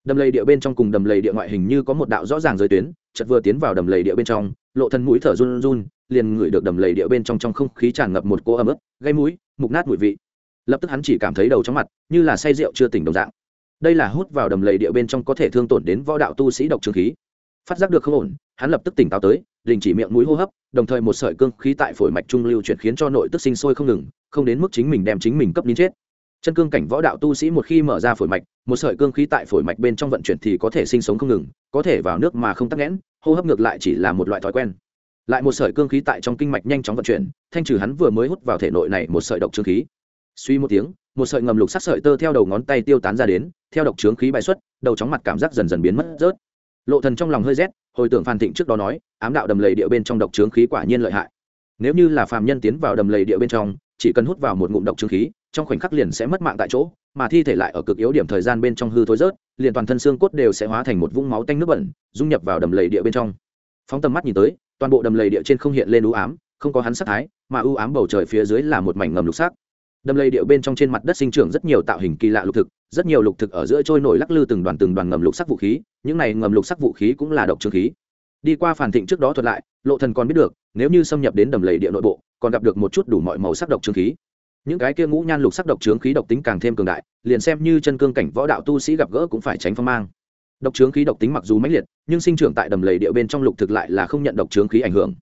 S1: Đầm lầy địa bên trong cùng đầm lầy địa ngoại hình như có một đạo rõ ràng giới tuyến, chợt vừa tiến vào đầm lầy địa bên trong, lộ thần mũi thở run run liền ngửi được đầm lầy địa bên trong trong không khí tràn ngập một cỗ ẩm ướt gây mũi, mục nát mùi vị. Lập tức hắn chỉ cảm thấy đầu chóng mặt, như là say rượu chưa tỉnh đồng dạng. Đây là hút vào đầm lầy địa bên trong có thể thương tổn đến võ đạo tu sĩ độc trường khí. Phát giác được không ổn, hắn lập tức tỉnh táo tới, đình chỉ miệng mũi hô hấp, đồng thời một sợi cương khí tại phổi mạch trung lưu chuyển khiến cho nội tức sinh sôi không ngừng, không đến mức chính mình đem chính mình cấp nín chết. Chân cương cảnh võ đạo tu sĩ một khi mở ra phổi mạch, một sợi cương khí tại phổi mạch bên trong vận chuyển thì có thể sinh sống không ngừng, có thể vào nước mà không tắc nghẽn, hô hấp ngược lại chỉ là một loại thói quen lại một sợi cương khí tại trong kinh mạch nhanh chóng vận chuyển, thanh trừ hắn vừa mới hút vào thể nội này một sợi độc trương khí. Suy một tiếng, một sợi ngầm lục sắc sợi tơ theo đầu ngón tay tiêu tán ra đến, theo độc trướng khí bài xuất, đầu chóng mặt cảm giác dần dần biến mất rớt. Lộ thần trong lòng hơi rét, hồi tưởng phan thịnh trước đó nói, ám đạo đầm lầy địa bên trong độc trướng khí quả nhiên lợi hại. Nếu như là phàm nhân tiến vào đầm lầy địa bên trong, chỉ cần hút vào một ngụm độc trướng khí, trong khoảnh khắc liền sẽ mất mạng tại chỗ, mà thi thể lại ở cực yếu điểm thời gian bên trong hư thối rớt, liền toàn thân xương cốt đều sẽ hóa thành một vũng máu tanh nước bẩn, dung nhập vào đầm lầy địa bên trong. Phóng tầm mắt nhìn tới toàn bộ đầm lầy địa trên không hiện lên u ám, không có hắn sắc thái, mà u ám bầu trời phía dưới là một mảnh ngầm lục sắc. Đầm lầy điệu bên trong trên mặt đất sinh trưởng rất nhiều tạo hình kỳ lạ lục thực, rất nhiều lục thực ở giữa trôi nổi lắc lư từng đoàn từng đoàn ngầm lục sắc vũ khí, những này ngầm lục sắc vũ khí cũng là độc trương khí. Đi qua phản thịnh trước đó thuật lại, lộ thần còn biết được, nếu như xâm nhập đến đầm lầy địa nội bộ, còn gặp được một chút đủ mọi màu sắc độc trương khí. Những cái kia ngũ nhan lục sắc độc trướng khí độc tính càng thêm cường đại, liền xem như chân cương cảnh võ đạo tu sĩ gặp gỡ cũng phải tránh phong mang độc trướng khí độc tính mặc dù mãnh liệt, nhưng sinh trưởng tại đầm lầy địa bên trong lục thực lại là không nhận độc trướng khí ảnh hưởng.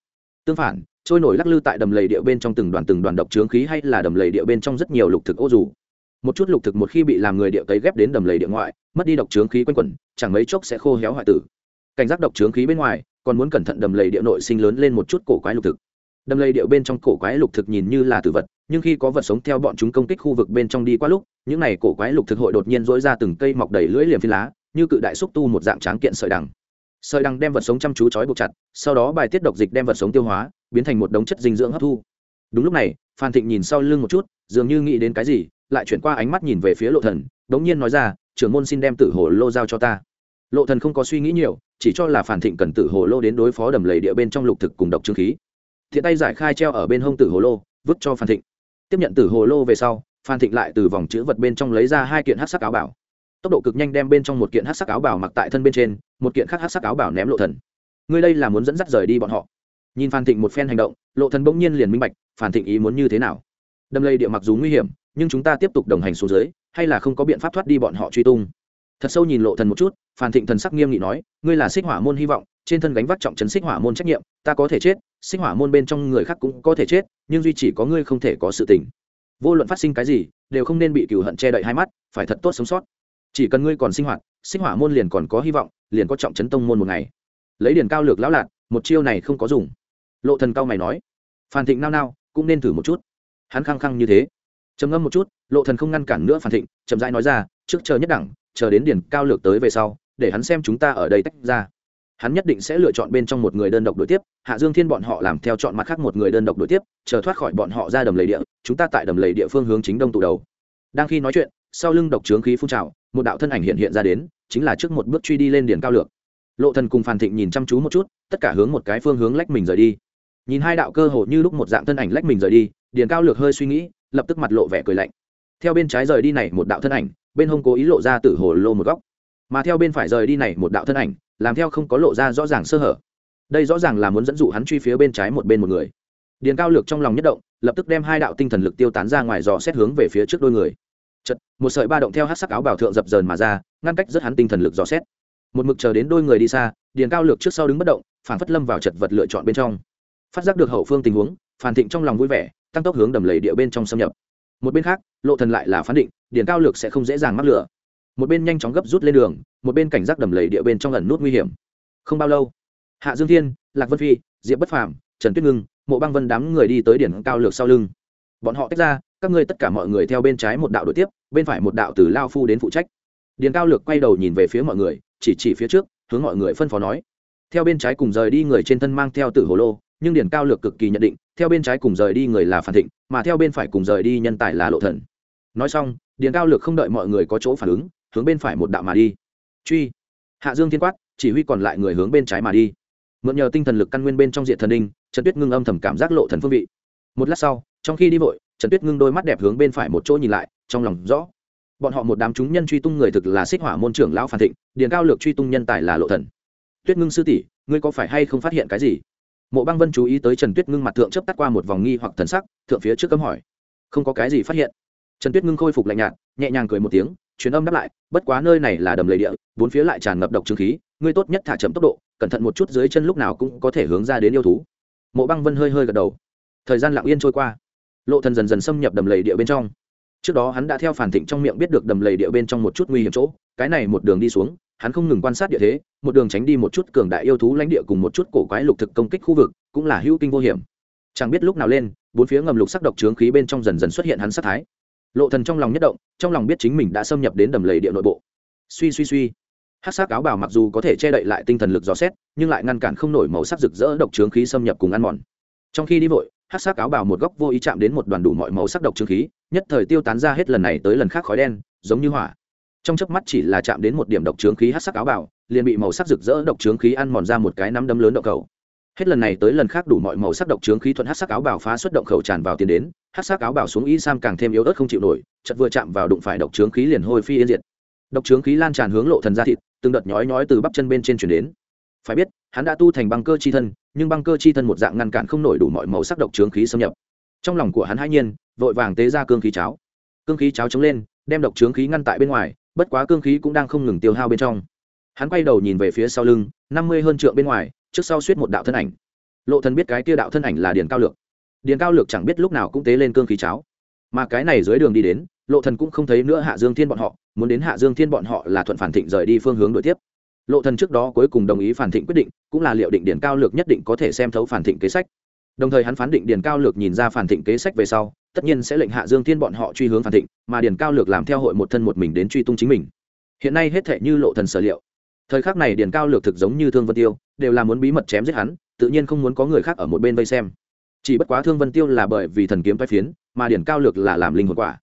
S1: Tương phản, trôi nổi lắc lư tại đầm lầy địa bên trong từng đoàn từng đoàn độc trướng khí hay là đầm lầy địa bên trong rất nhiều lục thực ô dù. Một chút lục thực một khi bị làm người địa cấy ghép đến đầm lầy địa ngoại, mất đi độc trướng khí quanh quẩn, chẳng mấy chốc sẽ khô héo hoại tử. Cảnh giác độc trướng khí bên ngoài, còn muốn cẩn thận đầm lầy địa nội sinh lớn lên một chút cổ quái lục thực. Đầm lầy địa bên trong cổ quái lục thực nhìn như là tử vật, nhưng khi có vật sống theo bọn chúng công kích khu vực bên trong đi qua lúc, những này cổ quái lục thực hội đột nhiên dỗi ra từng cây mọc đầy lưỡi liềm phi lá như cự đại xúc tu một dạng tráng kiện sợi đằng. Sợi đằng đem vật sống chăm chú trói buộc chặt, sau đó bài tiết độc dịch đem vật sống tiêu hóa, biến thành một đống chất dinh dưỡng hấp thu. Đúng lúc này, phan thịnh nhìn sau lưng một chút, dường như nghĩ đến cái gì, lại chuyển qua ánh mắt nhìn về phía lộ thần đống nhiên nói ra, trưởng môn xin đem tử hồ lô giao cho ta. Lộ thần không có suy nghĩ nhiều, chỉ cho là phan thịnh cần tử hồ lô đến đối phó đầm lầy địa bên trong lục thực cùng độc trương khí. Thiện tay giải khai treo ở bên hông tử hồ lô, vứt cho phan thịnh. Tiếp nhận tử hồ lô về sau, phan thịnh lại từ vòng chữ vật bên trong lấy ra hai kiện hắc sắc áo bảo tốc độ cực nhanh đem bên trong một kiện hát sắc áo bảo mặc tại thân bên trên, một kiện khác hát sắc áo bảo ném lộ thần. Ngươi đây là muốn dẫn dắt rời đi bọn họ. Nhìn phan thịnh một phen hành động, lộ thần bỗng nhiên liền minh bạch, phan thịnh ý muốn như thế nào. Đâm lây địa mặc dù nguy hiểm, nhưng chúng ta tiếp tục đồng hành xuống dưới, hay là không có biện pháp thoát đi bọn họ truy tung. Thật sâu nhìn lộ thần một chút, phan thịnh thần sắc nghiêm nghị nói, ngươi là xích hỏa môn hy vọng, trên thân gánh vác trọng trấn xích hỏa môn trách nhiệm, ta có thể chết, xích hỏa môn bên trong người khác cũng có thể chết, nhưng duy chỉ có ngươi không thể có sự tình. Vô luận phát sinh cái gì, đều không nên bị cừu hận che đậy hai mắt, phải thật tốt sống sót chỉ cần ngươi còn sinh hoạt sinh hỏa môn liền còn có hy vọng, liền có trọng chấn tông môn một ngày. Lấy điển cao lược lão lạc một chiêu này không có dùng. Lộ thần cao mày nói, phan thịnh nao nao, cũng nên thử một chút. Hắn khăng khăng như thế. Trầm ngâm một chút, lộ thần không ngăn cản nữa phan thịnh, chậm rãi nói ra, trước chờ nhất đẳng, chờ đến điển cao lược tới về sau, để hắn xem chúng ta ở đây tách ra. Hắn nhất định sẽ lựa chọn bên trong một người đơn độc đối tiếp, hạ dương thiên bọn họ làm theo chọn mặt khác một người đơn độc đối tiếp, chờ thoát khỏi bọn họ ra đầm lầy địa, chúng ta tại đầm lầy địa phương hướng chính đông tụ đầu. Đang khi nói chuyện, sau lưng độc trướng khí phun trào một đạo thân ảnh hiện hiện ra đến, chính là trước một bước truy đi lên Điền cao lược. Lộ thần cùng phàn thịnh nhìn chăm chú một chút, tất cả hướng một cái phương hướng lách mình rời đi. Nhìn hai đạo cơ hồ như lúc một dạng thân ảnh lách mình rời đi, Điền cao lược hơi suy nghĩ, lập tức mặt lộ vẻ cười lạnh. Theo bên trái rời đi này một đạo thân ảnh, bên hông cố ý lộ ra tử hồ lô một góc. Mà theo bên phải rời đi này một đạo thân ảnh, làm theo không có lộ ra rõ ràng sơ hở. Đây rõ ràng là muốn dẫn dụ hắn truy phía bên trái một bên một người. Điền cao lược trong lòng nhất động, lập tức đem hai đạo tinh thần lực tiêu tán ra ngoài dò xét hướng về phía trước đôi người chật một sợi ba động theo hát sắc áo bảo thượng dập dờn mà ra, ngăn cách rất hắn tinh thần lực dò xét. Một mực chờ đến đôi người đi xa, điền cao lược trước sau đứng bất động phản phất lâm vào chật vật lựa chọn bên trong. Phát giác được hậu phương tình huống phản thịnh trong lòng vui vẻ, tăng tốc hướng đầm lầy địa bên trong xâm nhập. Một bên khác, lộ thần lại là phán định, điền cao lược sẽ không dễ dàng mắc lửa. Một bên nhanh chóng gấp rút lên đường, một bên cảnh giác đầm lầy địa bên trong ẩn nút nguy hiểm. Không bao lâu, hạ dương thiên, lạc vân phi, diệp bất phàm, trần tuyết ngưng, mộ băng vân đám người đi tới điển cao lược sau lưng. Bọn họ tách ra các ngươi tất cả mọi người theo bên trái một đạo đội tiếp, bên phải một đạo từ lao phu đến phụ trách. Điền cao lược quay đầu nhìn về phía mọi người, chỉ chỉ phía trước, hướng mọi người phân phó nói. Theo bên trái cùng rời đi người trên thân mang theo tử hồ lô, nhưng điền cao lược cực kỳ nhận định, theo bên trái cùng rời đi người là phản thịnh, mà theo bên phải cùng rời đi nhân tài là lộ thần. Nói xong, điền cao lược không đợi mọi người có chỗ phản ứng, hướng bên phải một đạo mà đi. Truy. Hạ dương thiên quát, chỉ huy còn lại người hướng bên trái mà đi. Mượn nhờ tinh thần lực căn nguyên bên trong diện thần đinh trần tuyết ngưng âm thầm cảm giác lộ thần phương vị. Một lát sau, trong khi đi vội trần tuyết ngưng đôi mắt đẹp hướng bên phải một chỗ nhìn lại, trong lòng rõ. Bọn họ một đám chúng nhân truy tung người thực là xích hỏa môn trưởng lão phản thịnh, điền cao lược truy tung nhân tài là lộ thần. Tuyết ngưng sư tỷ, ngươi có phải hay không phát hiện cái gì? Mộ băng vân chú ý tới trần tuyết ngưng mặt thượng chấp tắt qua một vòng nghi hoặc thần sắc, thượng phía trước cấm hỏi. Không có cái gì phát hiện. Trần tuyết ngưng khôi phục lạnh nhạt, nhẹ nhàng cười một tiếng, truyền âm đáp lại, bất quá nơi này là đầm lầy địa, bốn phía lại tràn ngập độc trương khí, ngươi tốt nhất thả chậm tốc độ, cẩn thận một chút dưới chân lúc nào cũng có thể hướng ra đến yêu thú. Mộ băng vân hơi hơi gật đầu. Thời gian lặng yên trôi qua lộ thần dần dần xâm nhập đầm lầy địa bên trong. Trước đó hắn đã theo phản thịnh trong miệng biết được đầm lầy địa bên trong một chút nguy hiểm chỗ, cái này một đường đi xuống, hắn không ngừng quan sát địa thế, một đường tránh đi một chút cường đại yêu thú lãnh địa cùng một chút cổ quái lục thực công kích khu vực, cũng là hữu kinh vô hiểm. Chẳng biết lúc nào lên, bốn phía ngầm lục sắc độc trướng khí bên trong dần dần xuất hiện hắn sát thái. Lộ thần trong lòng nhất động, trong lòng biết chính mình đã xâm nhập đến đầm lầy địa nội bộ. Suy suy suy. Hát sắc áo bào mặc dù có thể che đậy lại tinh thần lực dò xét, nhưng lại ngăn cản không nổi màu sắc rực rỡ độc trướng khí xâm nhập cùng ăn mòn. Trong khi đi vội hát sắc áo bào một góc vô ý chạm đến một đoàn đủ mọi màu sắc độc trương khí, nhất thời tiêu tán ra hết lần này tới lần khác khói đen, giống như hỏa. Trong chớp mắt chỉ là chạm đến một điểm độc trướng khí hát sắc áo bào, liền bị màu sắc rực rỡ độc trướng khí ăn mòn ra một cái nắm đấm lớn độc cầu. Hết lần này tới lần khác đủ mọi màu sắc độc trướng khí thuận hát sắc áo bào phá xuất động khẩu tràn vào tiến đến, hát sắc áo bào xuống y sam càng thêm yếu ớt không chịu nổi chật vừa chạm vào đụng phải độc trướng khí liền hôi phi yên diệt. Độc trướng khí lan tràn hướng lộ thần ra thịt, từng đợt nhói nhói từ bắp chân bên trên chuyển đến. Phải biết, hắn đã tu thành băng cơ chi thân nhưng băng cơ chi thân một dạng ngăn cản không nổi đủ mọi màu sắc độc trướng khí xâm nhập. Trong lòng của hắn hãi nhiên, vội vàng tế ra cương khí cháo. Cương khí cháo chống lên, đem độc trướng khí ngăn tại bên ngoài, bất quá cương khí cũng đang không ngừng tiêu hao bên trong. Hắn quay đầu nhìn về phía sau lưng, năm mươi hơn trượng bên ngoài, trước sau suýt một đạo thân ảnh. Lộ thần biết cái kia đạo thân ảnh là điền cao lược. Điền cao lược chẳng biết lúc nào cũng tế lên cương khí cháo. Mà cái này dưới đường đi đến, lộ thần cũng không thấy nữa hạ dương thiên bọn họ, muốn đến hạ dương thiên bọn họ là thuận phản thịnh rời đi phương hướng đổi tiếp lộ thần trước đó cuối cùng đồng ý phản thịnh quyết định, cũng là liệu định điền cao lược nhất định có thể xem thấu phản thịnh kế sách. Đồng thời hắn phán định điền cao lược nhìn ra phản thịnh kế sách về sau, tất nhiên sẽ lệnh hạ dương thiên bọn họ truy hướng phản thịnh, mà điền cao lược làm theo hội một thân một mình đến truy tung chính mình. Hiện nay hết thề như lộ thần sở liệu. Thời khắc này điền cao lược thực giống như thương vân tiêu, đều là muốn bí mật chém giết hắn, tự nhiên không muốn có người khác ở một bên vây xem. Chỉ bất quá thương vân tiêu là bởi vì thần kiếm phái phiến, mà điển cao lược là làm linh hồn quả.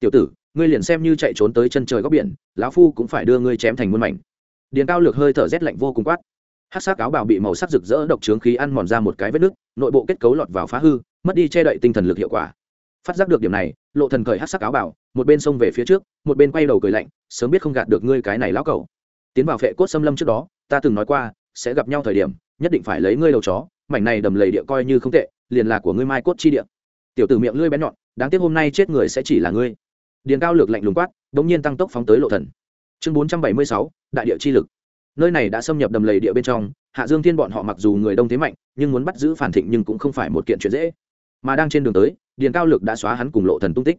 S1: Tiểu tử, ngươi liền xem như chạy trốn tới chân trời góc biển, lão phu cũng phải đưa ngươi chém thành muôn mảnh điền cao lược hơi thở rét lạnh vô cùng quát. Hát sắc áo bào bị màu sắc rực rỡ độc trướng khí ăn mòn ra một cái vết nứt, nội bộ kết cấu lọt vào phá hư, mất đi che đậy tinh thần lực hiệu quả. Phát giác được điểm này, lộ thần cởi hát sắc áo bào, một bên xông về phía trước, một bên quay đầu cười lạnh, sớm biết không gạt được ngươi cái này lão cẩu. Tiến vào phệ cốt xâm lâm trước đó, ta từng nói qua, sẽ gặp nhau thời điểm, nhất định phải lấy ngươi đầu chó, mảnh này đầm lầy địa coi như không tệ, liền là của ngươi mai cốt chi địa. Tiểu tử miệng lưỡi bén nhọn, đáng tiếc hôm nay chết người sẽ chỉ là ngươi. Điền cao lược lạnh lùng quát, đống nhiên tăng tốc phóng tới lộ thần chương bốn trăm bảy mươi sáu, đại địa chi lực. Nơi này đã xâm nhập đầm lầy địa bên trong, hạ dương thiên bọn họ mặc dù người đông thế mạnh, nhưng muốn bắt giữ phản thịnh nhưng cũng không phải một kiện chuyện dễ. Mà đang trên đường tới, điền cao lực đã xóa hắn cùng lộ thần tung tích.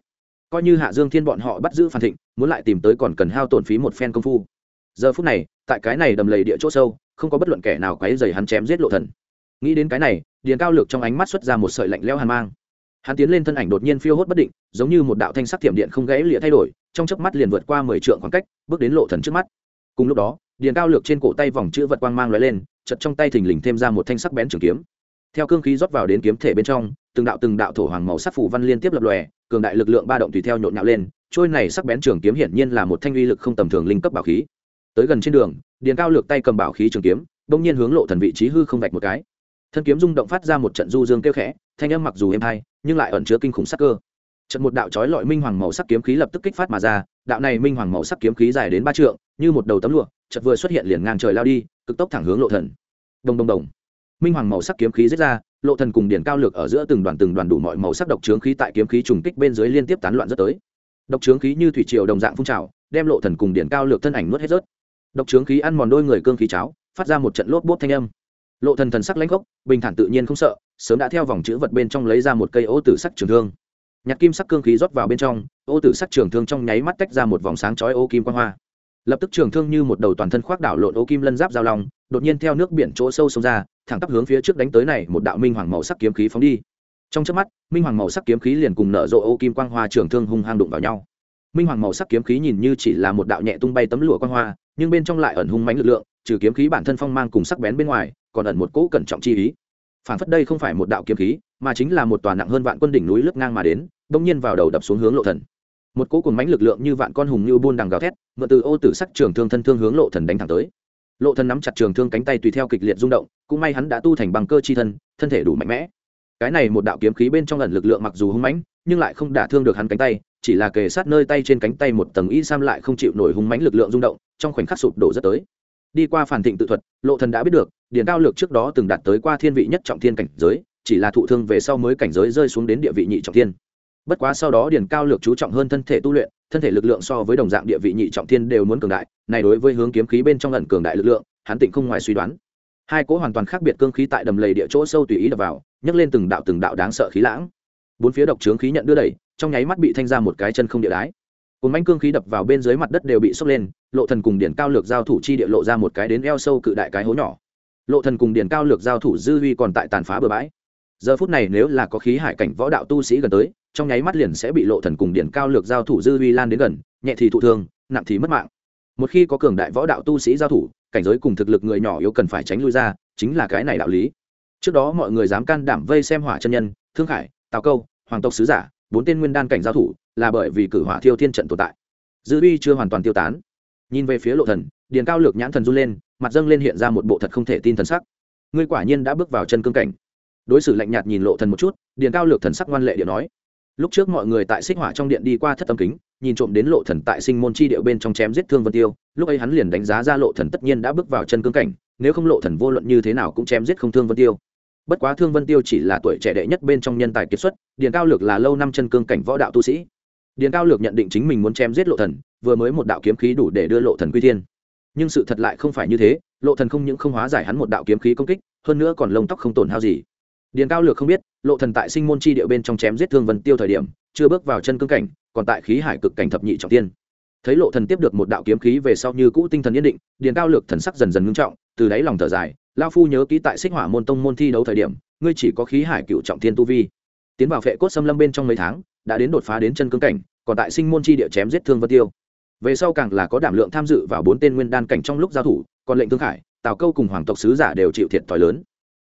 S1: Coi như hạ dương thiên bọn họ bắt giữ phản thịnh, muốn lại tìm tới còn cần hao tổn phí một phen công phu. Giờ phút này, tại cái này đầm lầy địa chỗ sâu, không có bất luận kẻ nào quấy dày hắn chém giết lộ thần. Nghĩ đến cái này, điền cao lực trong ánh mắt xuất ra một sợi lạnh leo hàn mang hắn tiến lên thân ảnh đột nhiên phiêu hốt bất định, giống như một đạo thanh sắc thiểm điện không gãy lịa thay đổi, trong chớp mắt liền vượt qua mười trượng khoảng cách, bước đến lộ thần trước mắt. Cùng lúc đó, điền cao lược trên cổ tay vòng chữ vật quang mang lóe lên chật trong tay thình lình thêm ra một thanh sắc bén trường kiếm. Theo cương khí rót vào đến kiếm thể bên trong, từng đạo từng đạo thổ hoàng màu sắc phủ văn liên tiếp lập lòe, cường đại lực lượng ba động tùy theo nhộn nhạo lên, trôi này sắc bén trường kiếm hiển nhiên là một thanh uy lực không tầm thường linh cấp bảo khí. Tới gần trên đường, điền cao lược tay cầm bảo khí trường kiếm bỗng nhiên hướng lộ thần vị trí hư không vạch một cái thân kiếm rung động phát ra một trận du dương kêu khẽ, thanh âm mặc dù êm hay nhưng lại ẩn chứa kinh khủng sắc cơ. Trận một đạo chói lọi minh hoàng màu sắc kiếm khí lập tức kích phát mà ra, đạo này minh hoàng màu sắc kiếm khí dài đến ba trượng, như một đầu tấm lụa, chợt vừa xuất hiện liền ngang trời lao đi, cực tốc thẳng hướng lộ thần. Đồng đồng đồng. Minh hoàng màu sắc kiếm khí giết ra, lộ thần cùng điển cao lược ở giữa từng đoàn từng đoàn đủ mọi màu sắc độc trướng khí tại kiếm khí trùng kích bên dưới liên tiếp tán loạn rất tới. Độc trướng khí như thủy triều đồng dạng phun trào, đem lộ thần cùng điển cao lược thân ảnh nuốt hết rớt. Độc trướng khí ăn mòn đôi người cương khí cháo, phát ra một trận lốp bốt thanh âm lộ thần thần sắc lãnh gốc bình thản tự nhiên không sợ, sớm đã theo vòng chữ vật bên trong lấy ra một cây ô tử sắc trường thương. Nhặt kim sắc cương khí rót vào bên trong, ô tử sắc trường thương trong nháy mắt tách ra một vòng sáng chói ô kim quang hoa. Lập tức trường thương như một đầu toàn thân khoác đảo lộn ô kim lân giáp giao long, đột nhiên theo nước biển chỗ sâu sông ra, thẳng tắp hướng phía trước đánh tới này một đạo minh hoàng màu sắc kiếm khí phóng đi. Trong chớp mắt, minh hoàng màu sắc kiếm khí liền cùng nở rộ ô kim quang hoa trường thương hung hăng đụng vào nhau. Minh hoàng màu sắc kiếm khí nhìn như chỉ là một đạo nhẹ tung bay tấm lụa quang hoa, nhưng bên trong lại ẩn hung mãnh lực lượng, trừ kiếm khí bản thân phong mang cùng sắc bén bên ngoài còn ẩn một cỗ cẩn trọng chi ý. Phản phất đây không phải một đạo kiếm khí, mà chính là một tòa nặng hơn vạn quân đỉnh núi lướt ngang mà đến bỗng nhiên vào đầu đập xuống hướng lộ thần. Một cỗ cùng mãnh lực lượng như vạn con hùng như buôn đằng gào thét, mượn từ ô tử sắc trường thương thân thương hướng lộ thần đánh thẳng tới. Lộ thần nắm chặt trường thương cánh tay tùy theo kịch liệt rung động, cũng may hắn đã tu thành bằng cơ chi thân thân thể đủ mạnh mẽ. Cái này một đạo kiếm khí bên trong ẩn lực lượng mặc dù hung mãnh, nhưng lại không đả thương được hắn cánh tay, chỉ là kề sát nơi tay trên cánh tay một tầng y sam lại không chịu nổi hung mãnh lực lượng rung động, trong khoảnh khắc sụp đổ rất tới. Đi qua phản thịnh tự thuật, lộ thần đã biết được điền cao lược trước đó từng đạt tới qua thiên vị nhất trọng thiên cảnh giới, chỉ là thụ thương về sau mới cảnh giới rơi xuống đến địa vị nhị trọng thiên. Bất quá sau đó điền cao lược chú trọng hơn thân thể tu luyện, thân thể lực lượng so với đồng dạng địa vị nhị trọng thiên đều muốn cường đại, này đối với hướng kiếm khí bên trong lần cường đại lực lượng, hắn tịnh không ngoài suy đoán. Hai cỗ hoàn toàn khác biệt cương khí tại đầm lầy địa chỗ sâu tùy ý đập vào, nhấc lên từng đạo từng đạo đáng sợ khí lãng. Bốn phía độc trướng khí nhận đưa đẩy, trong nháy mắt bị thanh ra một cái chân không địa đái. Cồn manh cương khí đập vào bên dưới mặt đất đều bị sốc lên, lộ thần cùng điển cao lược giao thủ chi địa lộ ra một cái đến eo sâu cự đại cái hố nhỏ lộ thần cùng điển cao lược giao thủ dư huy còn tại tàn phá bờ bãi. Giờ phút này nếu là có khí hải cảnh võ đạo tu sĩ gần tới, trong nháy mắt liền sẽ bị lộ thần cùng điển cao lược giao thủ dư huy lan đến gần, nhẹ thì thụ thương, nặng thì mất mạng. Một khi có cường đại võ đạo tu sĩ giao thủ, cảnh giới cùng thực lực người nhỏ yếu cần phải tránh lui ra, chính là cái này đạo lý. Trước đó mọi người dám can đảm vây xem hỏa chân nhân, thương khải, tào câu, hoàng tộc sứ giả, bốn tên nguyên đan cảnh giao thủ, là bởi vì cử hỏa thiêu thiên trận tồn tại. Dư uy chưa hoàn toàn tiêu tán. Nhìn về phía lộ thần, điền cao lược nhãn thần run lên mặt dâng lên hiện ra một bộ thật không thể tin thần sắc. Ngươi quả nhiên đã bước vào chân cương cảnh. Đối xử lạnh nhạt nhìn lộ thần một chút, điền cao lược thần sắc ngoan lệ điện nói. Lúc trước mọi người tại xích hỏa trong điện đi qua thất tâm kính, nhìn trộm đến lộ thần tại sinh môn chi điệu bên trong chém giết thương vân tiêu, lúc ấy hắn liền đánh giá ra lộ thần tất nhiên đã bước vào chân cương cảnh, nếu không lộ thần vô luận như thế nào cũng chém giết không thương vân tiêu. Bất quá thương vân tiêu chỉ là tuổi trẻ đệ nhất bên trong nhân tài kiệt xuất, điền cao lược là lâu năm chân cương cảnh võ đạo tu sĩ. Điền cao lược nhận định chính mình muốn chém giết lộ thần, vừa mới một đạo kiếm khí đủ để đưa lộ thần quy thiên nhưng sự thật lại không phải như thế, lộ thần không những không hóa giải hắn một đạo kiếm khí công kích, hơn nữa còn lông tóc không tổn hao gì. Điền cao lược không biết, lộ thần tại sinh môn chi địa bên trong chém giết thương vân tiêu thời điểm, chưa bước vào chân cương cảnh, còn tại khí hải cực cảnh thập nhị trọng tiên. Thấy lộ thần tiếp được một đạo kiếm khí về sau như cũ tinh thần yên định, điền cao lược thần sắc dần dần ngưng trọng, từ đáy lòng thở dài lao phu nhớ kỹ tại xích hỏa môn tông môn thi đấu thời điểm, ngươi chỉ có khí hải cựu trọng thiên tu vi. Tiến vào phệ cốt xâm lâm bên trong mấy tháng, đã đến đột phá đến chân cương cảnh, còn tại sinh môn chi địa chém giết thương vân tiêu về sau càng là có đảm lượng tham dự vào bốn tên nguyên đan cảnh trong lúc giao thủ, còn lệnh thương khải, tào câu cùng hoàng tộc sứ giả đều chịu thiệt thòi lớn.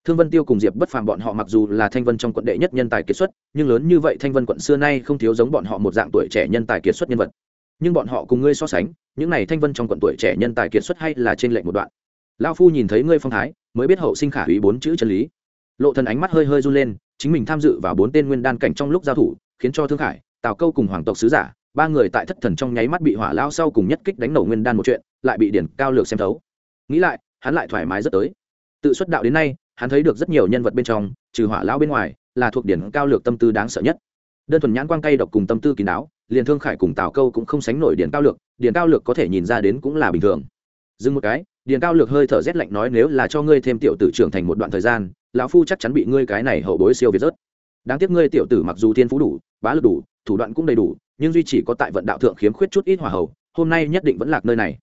S1: Thương vân tiêu cùng diệp bất phàm bọn họ mặc dù là thanh vân trong quận đệ nhất nhân tài kiệt xuất, nhưng lớn như vậy thanh vân quận xưa nay không thiếu giống bọn họ một dạng tuổi trẻ nhân tài kiệt xuất nhân vật. Nhưng bọn họ cùng ngươi so sánh, những này thanh vân trong quận tuổi trẻ nhân tài kiệt xuất hay là trên lệnh một đoạn? Lao phu nhìn thấy ngươi phong thái, mới biết hậu sinh khả hủy bốn chữ chân lý. Lộ thần ánh mắt hơi hơi run lên, chính mình tham dự vào bốn tên nguyên đan cảnh trong lúc giao thủ, khiến cho thương khải, tào câu cùng hoàng tộc sứ giả ba người tại thất thần trong nháy mắt bị hỏa lao sau cùng nhất kích đánh nổ nguyên đan một chuyện, lại bị điển cao lược xem thấu. Nghĩ lại, hắn lại thoải mái rất tới. Tự xuất đạo đến nay, hắn thấy được rất nhiều nhân vật bên trong, trừ hỏa lao bên ngoài, là thuộc điển cao lược tâm tư đáng sợ nhất. Đơn thuần nhãn quang cay độc cùng tâm tư kín đáo, liền thương khải cùng tào câu cũng không sánh nổi điền cao lược điền cao lược có thể nhìn ra đến cũng là bình thường. Dừng một cái điền cao lược hơi thở rét lạnh nói nếu là cho ngươi thêm tiểu tử trưởng thành một đoạn thời gian, lão phu chắc chắn bị ngươi cái này hậu bối siêu việt rớt đáng tiếc ngươi tiểu tử mặc dù thiên phú đủ, bá lực đủ, thủ đoạn cũng đầy đủ, nhưng duy chỉ có tại vận đạo thượng khiếm khuyết chút ít hòa hầu. hôm nay nhất định vẫn lạc nơi này.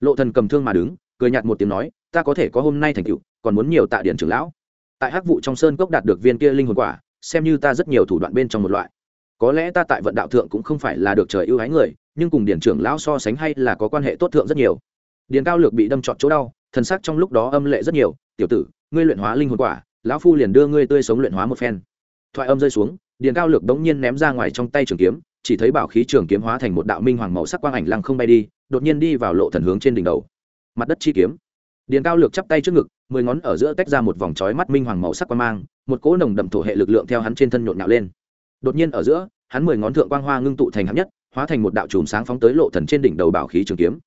S1: Lộ thần cầm thương mà đứng, cười nhạt một tiếng nói, ta có thể có hôm nay thành tựu, còn muốn nhiều tạ điển trưởng lão. Tại hắc vụ trong sơn cốc đạt được viên kia linh hồn quả, xem như ta rất nhiều thủ đoạn bên trong một loại. Có lẽ ta tại vận đạo thượng cũng không phải là được trời ưu ái người, nhưng cùng điển trưởng lão so sánh hay là có quan hệ tốt thượng rất nhiều. Điền cao lược bị đâm trọn chỗ đau, thần sắc trong lúc đó âm lệ rất nhiều, tiểu tử, ngươi luyện hóa linh hồn quả, lão phu liền đưa ngươi tươi sống luyện hóa một phen thoại âm rơi xuống, điền cao lược đống nhiên ném ra ngoài trong tay trường kiếm, chỉ thấy bảo khí trường kiếm hóa thành một đạo minh hoàng màu sắc quang ảnh lăng không bay đi, đột nhiên đi vào lộ thần hướng trên đỉnh đầu. Mặt đất chi kiếm. Điền cao lược chắp tay trước ngực, mười ngón ở giữa tách ra một vòng chói mắt minh hoàng màu sắc quang mang, một cỗ nồng đậm thổ hệ lực lượng theo hắn trên thân nhộn nhạo lên. Đột nhiên ở giữa, hắn mười ngón thượng quang hoa ngưng tụ thành hạng nhất, hóa thành một đạo chùm sáng phóng tới lộ thần trên đỉnh đầu bảo khí trường kiếm.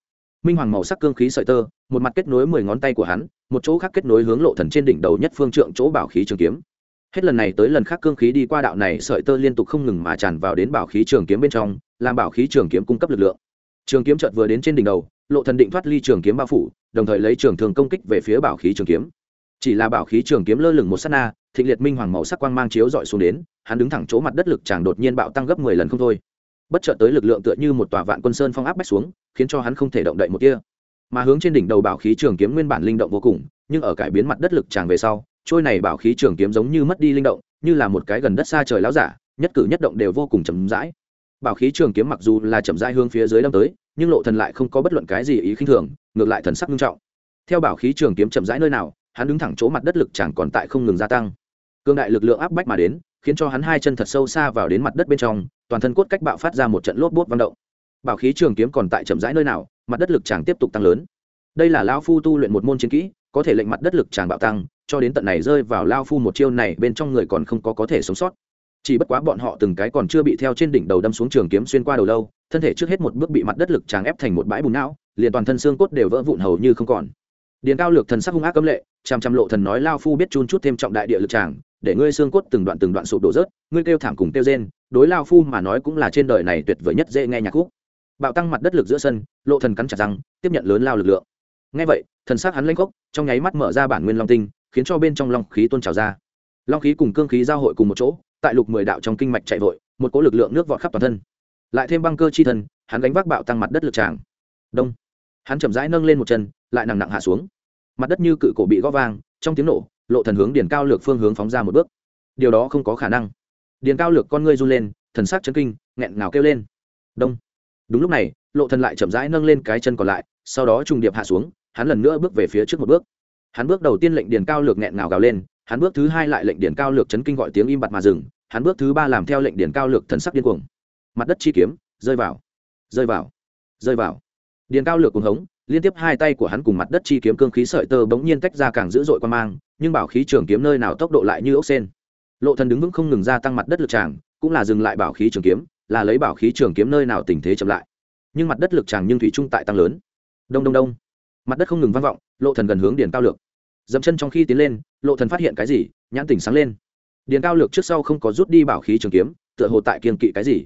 S1: Minh hoàng màu sắc cương khí sợi tơ, một mặt kết nối mười ngón tay của hắn, một chỗ khác kết nối hướng lộ thần trên đỉnh đầu nhất phương trượng chỗ bảo khí trường kiếm hết lần này tới lần khác cương khí đi qua đạo này sợi tơ liên tục không ngừng mà tràn vào đến bảo khí trường kiếm bên trong, làm bảo khí trường kiếm cung cấp lực lượng. Trường kiếm chợt vừa đến trên đỉnh đầu, lộ thần định thoát ly trường kiếm bao phủ, đồng thời lấy trường thường công kích về phía bảo khí trường kiếm. Chỉ là bảo khí trường kiếm lơ lửng một sát na, thịnh liệt minh hoàng màu sắc quang mang chiếu dọi xuống đến, hắn đứng thẳng chỗ mặt đất lực chàng đột nhiên bạo tăng gấp mười lần không thôi. Bất chợt tới lực lượng tựa như một tòa vạn quân sơn phong áp bách xuống, khiến cho hắn không thể động đậy một tia. Mà hướng trên đỉnh đầu bảo khí trường kiếm nguyên bản linh động vô cùng, nhưng ở cải biến mặt đất lực chàng về sau trôi này bảo khí trường kiếm giống như mất đi linh động, như là một cái gần đất xa trời láo giả, nhất cử nhất động đều vô cùng chậm rãi. Bảo khí trường kiếm mặc dù là chậm rãi hướng phía dưới đâm tới, nhưng lộ thần lại không có bất luận cái gì ý khinh thường, ngược lại thần sắc nghiêm trọng. Theo bảo khí trường kiếm chậm rãi nơi nào, hắn đứng thẳng chỗ mặt đất lực chẳng còn tại không ngừng gia tăng. Cương đại lực lượng áp bách mà đến, khiến cho hắn hai chân thật sâu xa vào đến mặt đất bên trong, toàn thân cốt cách bạo phát ra một trận lốp bốt vang động. Bảo khí trường kiếm còn tại chậm rãi nơi nào, mặt đất lực chàng tiếp tục tăng lớn. Đây là lão phu tu luyện một môn chiến kỹ, có thể lệnh mặt đất lực chàng bạo tăng cho đến tận này rơi vào lao phu một chiêu này bên trong người còn không có có thể sống sót. Chỉ bất quá bọn họ từng cái còn chưa bị theo trên đỉnh đầu đâm xuống trường kiếm xuyên qua đầu lâu, thân thể trước hết một bước bị mặt đất lực tràng ép thành một bãi bùn não, liền toàn thân xương cốt đều vỡ vụn hầu như không còn. Điền cao lược thần sắc hung ác cấm lệ chằm chằm lộ thần nói, lao phu biết chun chút thêm trọng đại địa lực tràng, để ngươi xương cốt từng đoạn từng đoạn sụp đổ rớt, ngươi kêu thảm cùng tiêu rên, đối lao phu mà nói cũng là trên đời này tuyệt vời nhất dễ nghe nhạc khúc. Bạo tăng mặt đất lực giữa sân, lộ thần cắn chặt răng, tiếp nhận lớn lao lực lượng. Nghe vậy, thần sắc hắn lên khốc, trong nháy mắt mở ra bản nguyên long tinh khiến cho bên trong long khí tôn trào ra. Long khí cùng cương khí giao hội cùng một chỗ, tại lục mười đạo trong kinh mạch chạy vội, một cỗ lực lượng nước vọt khắp toàn thân. Lại thêm băng cơ chi thân, hắn gánh vác bạo tăng mặt đất lực tràng. Đông. Hắn chậm rãi nâng lên một chân, lại nặng nặng hạ xuống. Mặt đất như cự cổ bị gõ vang, trong tiếng nổ, lộ thần hướng điền cao lược phương hướng phóng ra một bước. Điều đó không có khả năng. Điền cao lược con ngươi run lên, thần sắc chấn kinh, nghẹn ngào kêu lên. Đông. Đúng lúc này, lộ thần lại chậm rãi nâng lên cái chân còn lại, sau đó trùng điệp hạ xuống, hắn lần nữa bước về phía trước một bước hắn bước đầu tiên lệnh điền cao lược nghẹn ngào gào lên, hắn bước thứ hai lại lệnh điền cao lược chấn kinh gọi tiếng im bặt mà dừng, hắn bước thứ ba làm theo lệnh điền cao lược thần sắc điên cuồng. Mặt đất chi kiếm, rơi vào rơi vào rơi vào. Điền cao lược cuồng hống, liên tiếp hai tay của hắn cùng mặt đất chi kiếm cương khí sợi tơ bỗng nhiên tách ra càng dữ dội quan mang, nhưng bảo khí trường kiếm nơi nào tốc độ lại như ốc sen. Lộ thần đứng vững không ngừng gia tăng mặt đất lực tràng, cũng là dừng lại bảo khí trường kiếm, là lấy bảo khí trường kiếm nơi nào tình thế chậm lại. Nhưng mặt đất lực tràng nhưng thủy trung tại tăng lớn. Đông đông đông. Mặt đất không ngừng vang vọng, lộ thần gần hướng điền cao lược dậm chân trong khi tiến lên, lộ thần phát hiện cái gì, nhãn tỉnh sáng lên. Điền cao lược trước sau không có rút đi bảo khí trường kiếm, tựa hồ tại kiên kỵ cái gì.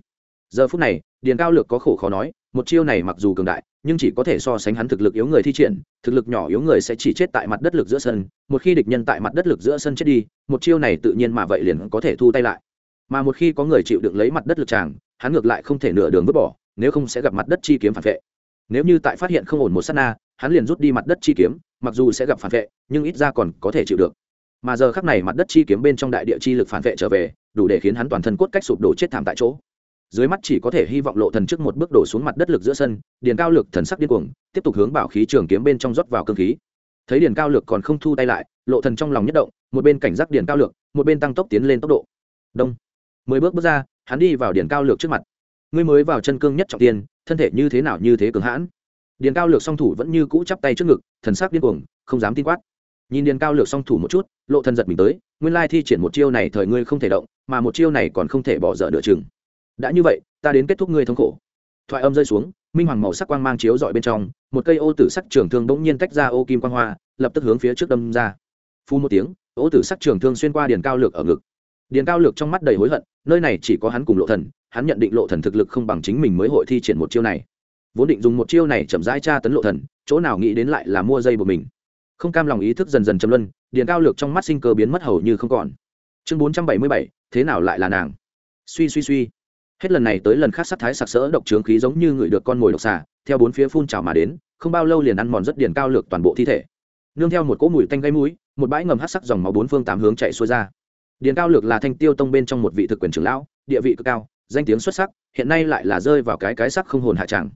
S1: Giờ phút này, điền cao lược có khổ khó nói, một chiêu này mặc dù cường đại, nhưng chỉ có thể so sánh hắn thực lực yếu người thi triển, thực lực nhỏ yếu người sẽ chỉ chết tại mặt đất lực giữa sân, một khi địch nhân tại mặt đất lực giữa sân chết đi, một chiêu này tự nhiên mà vậy liền có thể thu tay lại. Mà một khi có người chịu được lấy mặt đất lực tràng, hắn ngược lại không thể nửa đường vứt bỏ, nếu không sẽ gặp mặt đất chi kiếm phản vệ. Nếu như tại phát hiện không ổn một sát na, hắn liền rút đi mặt đất chi kiếm mặc dù sẽ gặp phản vệ, nhưng ít ra còn có thể chịu được. Mà giờ khắc này mặt đất chi kiếm bên trong đại địa chi lực phản vệ trở về, đủ để khiến hắn toàn thân cốt cách sụp đổ chết thảm tại chỗ. Dưới mắt chỉ có thể hy vọng lộ thần trước một bước đổ xuống mặt đất lực giữa sân, điền cao lực thần sắc điên cuồng, tiếp tục hướng bảo khí trường kiếm bên trong rót vào cơ khí. Thấy điền cao lực còn không thu tay lại, lộ thần trong lòng nhất động, một bên cảnh giác điền cao lực, một bên tăng tốc tiến lên tốc độ. Đông. Mười bước bước ra, hắn đi vào điền cao lực trước mặt. Ngươi mới vào chân cương nhất trọng tiên, thân thể như thế nào như thế cường hãn điền cao lược song thủ vẫn như cũ chắp tay trước ngực, thần sắc điên cuồng, không dám tin quát. Nhìn điền cao lược song thủ một chút, lộ thần giật mình tới, nguyên lai thi triển một chiêu này thời ngươi không thể động, mà một chiêu này còn không thể bỏ dở nửa chừng. Đã như vậy, ta đến kết thúc ngươi thống khổ. Thoại âm rơi xuống, minh hoàng màu sắc quang mang chiếu dọi bên trong, một cây ô tử sắc trường thương bỗng nhiên tách ra ô kim quang hoa, lập tức hướng phía trước đâm ra. Phu một tiếng, ô tử sắc trường thương xuyên qua điền cao lược ở ngực. Điền cao lược trong mắt đầy hối hận, nơi này chỉ có hắn cùng lộ thần, hắn nhận định lộ thần thực lực không bằng chính mình mới hội thi triển một chiêu này vốn định dùng một chiêu này chậm rãi tra tấn lộ thần, chỗ nào nghĩ đến lại là mua dây của mình. Không cam lòng ý thức dần dần châm luân điền cao lược trong mắt sinh cơ biến mất hầu như không còn. Chương bốn trăm bảy mươi bảy, thế nào lại là nàng? Suy suy suy. Hết lần này tới lần khác sắc thái sặc sỡ, độc trướng khí giống như người được con mồi độc xà, theo bốn phía phun trào mà đến, không bao lâu liền ăn mòn rất điền cao lược toàn bộ thi thể. Nương theo một cỗ mùi tanh gây mũi, một bãi ngầm hát sắc dòng máu bốn phương tám hướng chạy xuôi ra. Điền cao lược là thanh tiêu tông bên trong một vị thực quyền trưởng lão, địa vị cực cao, danh tiếng xuất sắc, hiện nay lại là rơi vào cái cái sắc không hồn hạ tràng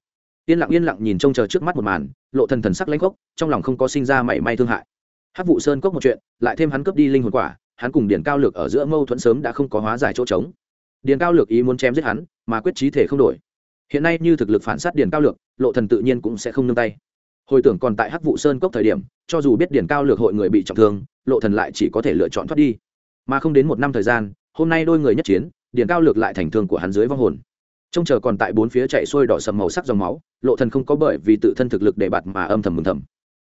S1: yên lặng yên lặng nhìn trông chờ trước mắt một màn, lộ thần thần sắc lãnh gốc trong lòng không có sinh ra mảy may thương hại. Hát vụ sơn cốc một chuyện, lại thêm hắn cướp đi linh hồn quả, hắn cùng điền cao lược ở giữa mâu thuẫn sớm đã không có hóa giải chỗ trống. Điền cao lược ý muốn chém giết hắn, mà quyết trí thể không đổi. Hiện nay như thực lực phản sát điền cao lược, lộ thần tự nhiên cũng sẽ không nương tay. Hồi tưởng còn tại hắc vụ sơn cốc thời điểm, cho dù biết điền cao lược hội người bị trọng thương, lộ thần lại chỉ có thể lựa chọn thoát đi. Mà không đến một năm thời gian, hôm nay đôi người nhất chiến điền cao lược lại thành thương của hắn dưới vong hồn trông chờ còn tại bốn phía chạy xuôi đỏ sầm màu sắc dòng máu, lộ thần không có bởi vì tự thân thực lực để bạt mà âm thầm mừng thầm.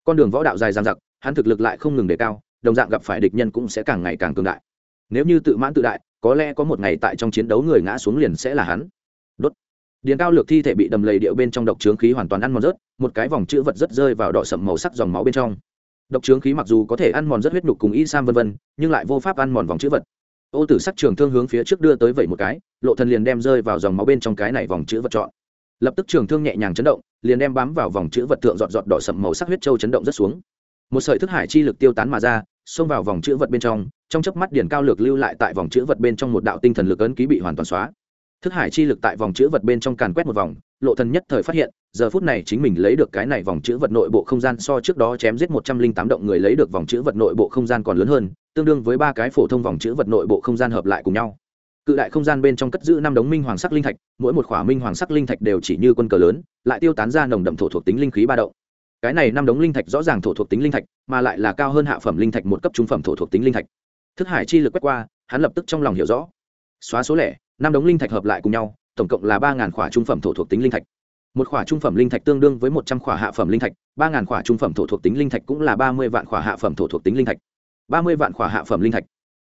S1: Con đường võ đạo dài dằng dặc, hắn thực lực lại không ngừng đề cao, đồng dạng gặp phải địch nhân cũng sẽ càng ngày càng cường đại. Nếu như tự mãn tự đại, có lẽ có một ngày tại trong chiến đấu người ngã xuống liền sẽ là hắn. Đốt. Điền cao lược thi thể bị đầm lầy điệu bên trong độc trướng khí hoàn toàn ăn mòn rớt, một cái vòng chữ vật rất rơi vào đỏ sậm màu sắc dòng máu bên trong. Độc trướng khí mặc dù có thể ăn mòn rất huyết nhục cùng y sam vân vân, nhưng lại vô pháp ăn mòn vòng chữ vật ô tử sắc trường thương hướng phía trước đưa tới vậy một cái, lộ thần liền đem rơi vào dòng máu bên trong cái này vòng chữ vật chọn. Lập tức trường thương nhẹ nhàng chấn động, liền đem bám vào vòng chữ vật thượng giọt giọt đỏ sậm màu sắc huyết châu chấn động rất xuống. Một sợi thức hải chi lực tiêu tán mà ra, xông vào vòng chữ vật bên trong trong chớp mắt điển cao lược lưu lại tại vòng chữ vật bên trong một đạo tinh thần lực ấn ký bị hoàn toàn xóa thức hải chi lực tại vòng chữ vật bên trong càn quét một vòng, lộ thần nhất thời phát hiện, giờ phút này chính mình lấy được cái này vòng chữ vật nội bộ không gian so trước đó chém giết một trăm linh tám động người lấy được vòng chữ vật nội bộ không gian còn lớn hơn, tương đương với ba cái phổ thông vòng chữ vật nội bộ không gian hợp lại cùng nhau. Cự đại không gian bên trong cất giữ năm đống minh hoàng sắc linh thạch, mỗi một khỏa minh hoàng sắc linh thạch đều chỉ như quân cờ lớn, lại tiêu tán ra nồng đậm thổ thuộc tính linh khí ba động. Cái này năm đống linh thạch rõ ràng thổ thuộc tính linh thạch, mà lại là cao hơn hạ phẩm linh thạch một cấp trung phẩm thổ thuộc tính linh thạch. Thức hải chi lực quét qua, hắn lập tức trong lòng hiểu rõ. Xóa số lẻ năm đống linh thạch hợp lại cùng nhau, tổng cộng là ba ngàn khỏa trung phẩm thổ thuộc tính linh thạch. Một khỏa trung phẩm linh thạch tương đương với một trăm khỏa hạ phẩm linh thạch, ba ngàn khỏa trung phẩm thổ thuộc tính linh thạch cũng là ba mươi vạn khỏa hạ phẩm thổ thuộc tính linh thạch. Ba mươi vạn khỏa hạ phẩm linh thạch.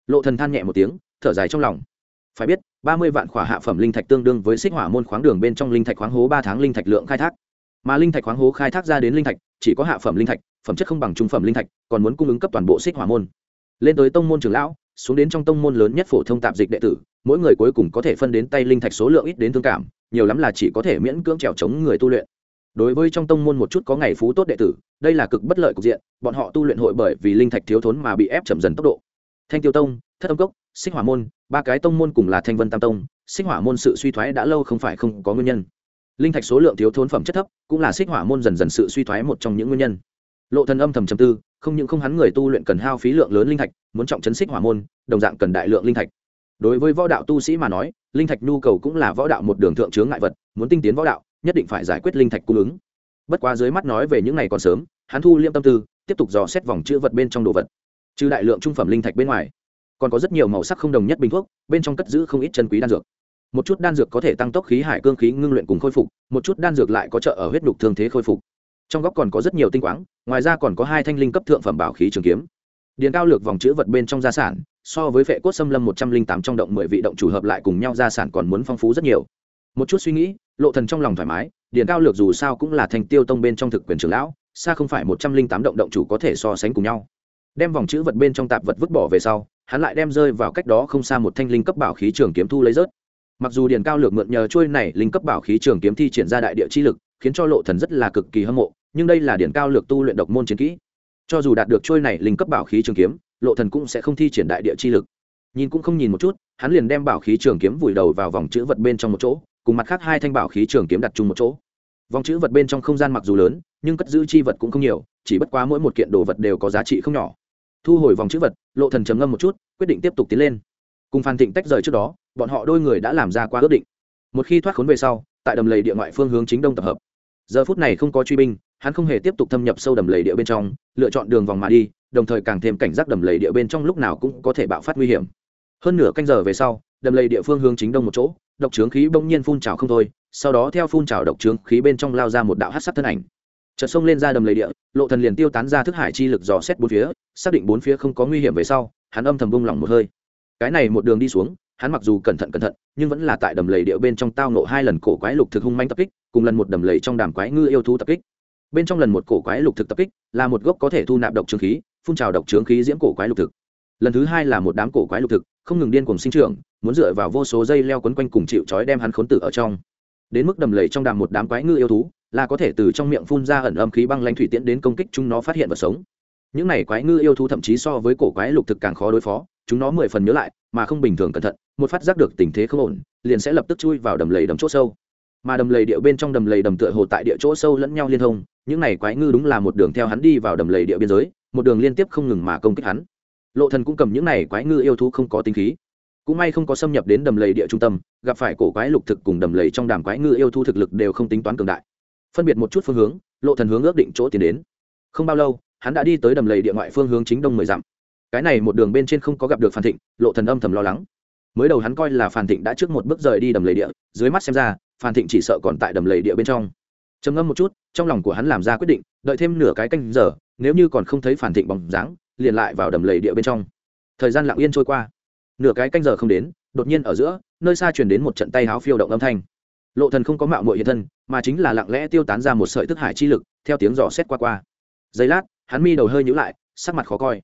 S1: Lộ thần than nhẹ một tiếng, thở dài trong lòng. Phải biết, ba mươi vạn khỏa hạ phẩm linh thạch tương đương với xích hỏa môn khoáng đường bên trong linh thạch khoáng hố ba tháng linh thạch lượng khai thác. Mà linh thạch khoáng hố khai thác ra đến linh thạch, chỉ có hạ phẩm linh thạch, phẩm chất không bằng trung phẩm linh thạch, còn muốn cung ứng cấp toàn bộ xích hỏa môn. Lên tới tông môn trưởng lão, xuống đến trong tông môn lớn nhất phổ thông tạp dịch đệ tử mỗi người cuối cùng có thể phân đến tay linh thạch số lượng ít đến thương cảm, nhiều lắm là chỉ có thể miễn cưỡng trèo chống người tu luyện. Đối với trong tông môn một chút có ngày phú tốt đệ tử, đây là cực bất lợi cục diện, bọn họ tu luyện hội bởi vì linh thạch thiếu thốn mà bị ép chậm dần tốc độ. Thanh tiêu tông, thất âm cốc sinh hỏa môn, ba cái tông môn cùng là thanh vân tam tông sinh hỏa môn sự suy thoái đã lâu không phải không có nguyên nhân. Linh thạch số lượng thiếu thốn phẩm chất thấp, cũng là xích hỏa môn dần dần sự suy thoái một trong những nguyên nhân. Lộ thần âm thầm trầm tư, không những không hắn người tu luyện cần hao phí lượng lớn linh thạch, muốn trọng chấn xích hỏa môn, đồng dạng cần đại lượng linh thạch đối với võ đạo tu sĩ mà nói, linh thạch nhu cầu cũng là võ đạo một đường thượng chướng ngại vật, muốn tinh tiến võ đạo, nhất định phải giải quyết linh thạch cung ứng. Bất quá dưới mắt nói về những ngày còn sớm, hắn thu liêm tâm tư, tiếp tục dò xét vòng chữ vật bên trong đồ vật. Trừ đại lượng trung phẩm linh thạch bên ngoài, còn có rất nhiều màu sắc không đồng nhất bình thuốc, bên trong cất giữ không ít chân quý đan dược. Một chút đan dược có thể tăng tốc khí hải cương khí ngưng luyện cùng khôi phục, một chút đan dược lại có trợ ở huyết đục thương thế khôi phục. Trong góc còn có rất nhiều tinh quáng, ngoài ra còn có hai thanh linh cấp thượng phẩm bảo khí trường kiếm. Điền cao lược vòng chữ vật bên trong gia sản so với vệ cốt xâm lâm một trăm linh tám trong động mười vị động chủ hợp lại cùng nhau gia sản còn muốn phong phú rất nhiều. Một chút suy nghĩ, lộ thần trong lòng thoải mái, điền cao lược dù sao cũng là thành tiêu tông bên trong thực quyền trưởng lão, xa không phải một trăm linh tám động động chủ có thể so sánh cùng nhau. Đem vòng chữ vật bên trong tạp vật vứt bỏ về sau, hắn lại đem rơi vào cách đó không xa một thanh linh cấp bảo khí trường kiếm thu lấy rớt. Mặc dù điền cao lược mượn nhờ trôi này linh cấp bảo khí trường kiếm thi triển ra đại địa chi lực, khiến cho lộ thần rất là cực kỳ hâm mộ, nhưng đây là điền cao lược tu luyện độc môn chiến kỹ. Cho dù đạt được trôi này linh cấp bảo khí trường kiếm lộ thần cũng sẽ không thi triển đại địa chi lực. Nhìn cũng không nhìn một chút, hắn liền đem bảo khí trường kiếm vùi đầu vào vòng chữ vật bên trong một chỗ, cùng mặt khác hai thanh bảo khí trường kiếm đặt chung một chỗ. Vòng chữ vật bên trong không gian mặc dù lớn, nhưng cất giữ chi vật cũng không nhiều, chỉ bất quá mỗi một kiện đồ vật đều có giá trị không nhỏ. Thu hồi vòng chữ vật, lộ thần trầm ngâm một chút, quyết định tiếp tục tiến lên. Cùng phan thịnh tách rời trước đó, bọn họ đôi người đã làm ra qua ước định. Một khi thoát khốn về sau, tại đầm lầy địa ngoại phương hướng chính đông tập hợp. Giờ phút này không có truy binh hắn không hề tiếp tục thâm nhập sâu đầm lầy địa bên trong, lựa chọn đường vòng mà đi, đồng thời càng thêm cảnh giác đầm lầy địa bên trong lúc nào cũng có thể bạo phát nguy hiểm. Hơn nửa canh giờ về sau, đầm lầy địa phương hướng chính đông một chỗ, độc trướng khí bỗng nhiên phun trào không thôi, sau đó theo phun trào độc trướng khí bên trong lao ra một đạo hát sắc thân ảnh. Chợt sông lên ra đầm lầy địa, lộ thần liền tiêu tán ra thức hải chi lực dò xét bốn phía, xác định bốn phía không có nguy hiểm về sau, hắn âm thầm bung lỏng một hơi. Cái này một đường đi xuống, hắn mặc dù cẩn thận cẩn thận, nhưng vẫn là tại đầm lầy địa bên trong tao nộ hai lần cổ quái lục thực hung manh tập kích, cùng lần một đầm lầy trong đàm quái ngư yêu thú tập kích bên trong lần một cổ quái lục thực tập kích là một gốc có thể thu nạp độc trướng khí, phun trào độc trướng khí diễm cổ quái lục thực. Lần thứ hai là một đám cổ quái lục thực, không ngừng điên cùng sinh trưởng, muốn dựa vào vô số dây leo quấn quanh cùng chịu trói đem hắn khốn tử ở trong. Đến mức đầm lầy trong đàm một đám quái ngư yêu thú, là có thể từ trong miệng phun ra ẩn âm khí băng lanh thủy tiễn đến công kích chúng nó phát hiện vật sống. Những này quái ngư yêu thú thậm chí so với cổ quái lục thực càng khó đối phó, chúng nó mười phần nhớ lại, mà không bình thường cẩn thận, một phát giác được tình thế không ổn, liền sẽ lập tức chui vào đầm lầy đầm chỗ sâu mà đầm lầy địa bên trong đầm lầy đầm tựa hồ tại địa chỗ sâu lẫn nhau liên thông, những này quái ngư đúng là một đường theo hắn đi vào đầm lầy địa biên giới, một đường liên tiếp không ngừng mà công kích hắn. Lộ thần cũng cầm những này quái ngư yêu thú không có tính khí, cũng may không có xâm nhập đến đầm lầy địa trung tâm, gặp phải cổ quái lục thực cùng đầm lầy trong đàm quái ngư yêu thú thực lực đều không tính toán cường đại. Phân biệt một chút phương hướng, lộ thần hướng ước định chỗ tiến đến. Không bao lâu, hắn đã đi tới đầm lầy địa ngoại phương hướng chính đông mười dặm. Cái này một đường bên trên không có gặp được phản thịnh, lộ thần âm thầm lo lắng mới đầu hắn coi là Phàn thịnh đã trước một bước rời đi đầm lầy địa, dưới mắt xem ra Phàn thịnh chỉ sợ còn tại đầm lầy địa bên trong. Trầm ngâm một chút, trong lòng của hắn làm ra quyết định, đợi thêm nửa cái canh giờ, nếu như còn không thấy Phàn thịnh bóng dáng, liền lại vào đầm lầy địa bên trong. Thời gian lặng yên trôi qua. Nửa cái canh giờ không đến, đột nhiên ở giữa, nơi xa truyền đến một trận tay háo phiêu động âm thanh. Lộ thần không có mạo muội hiện thân, mà chính là lặng lẽ tiêu tán ra một sợi tức hải chi lực, theo tiếng dò xét qua qua. Giây lát, hắn mi đầu hơi nhíu lại, sắc mặt khó coi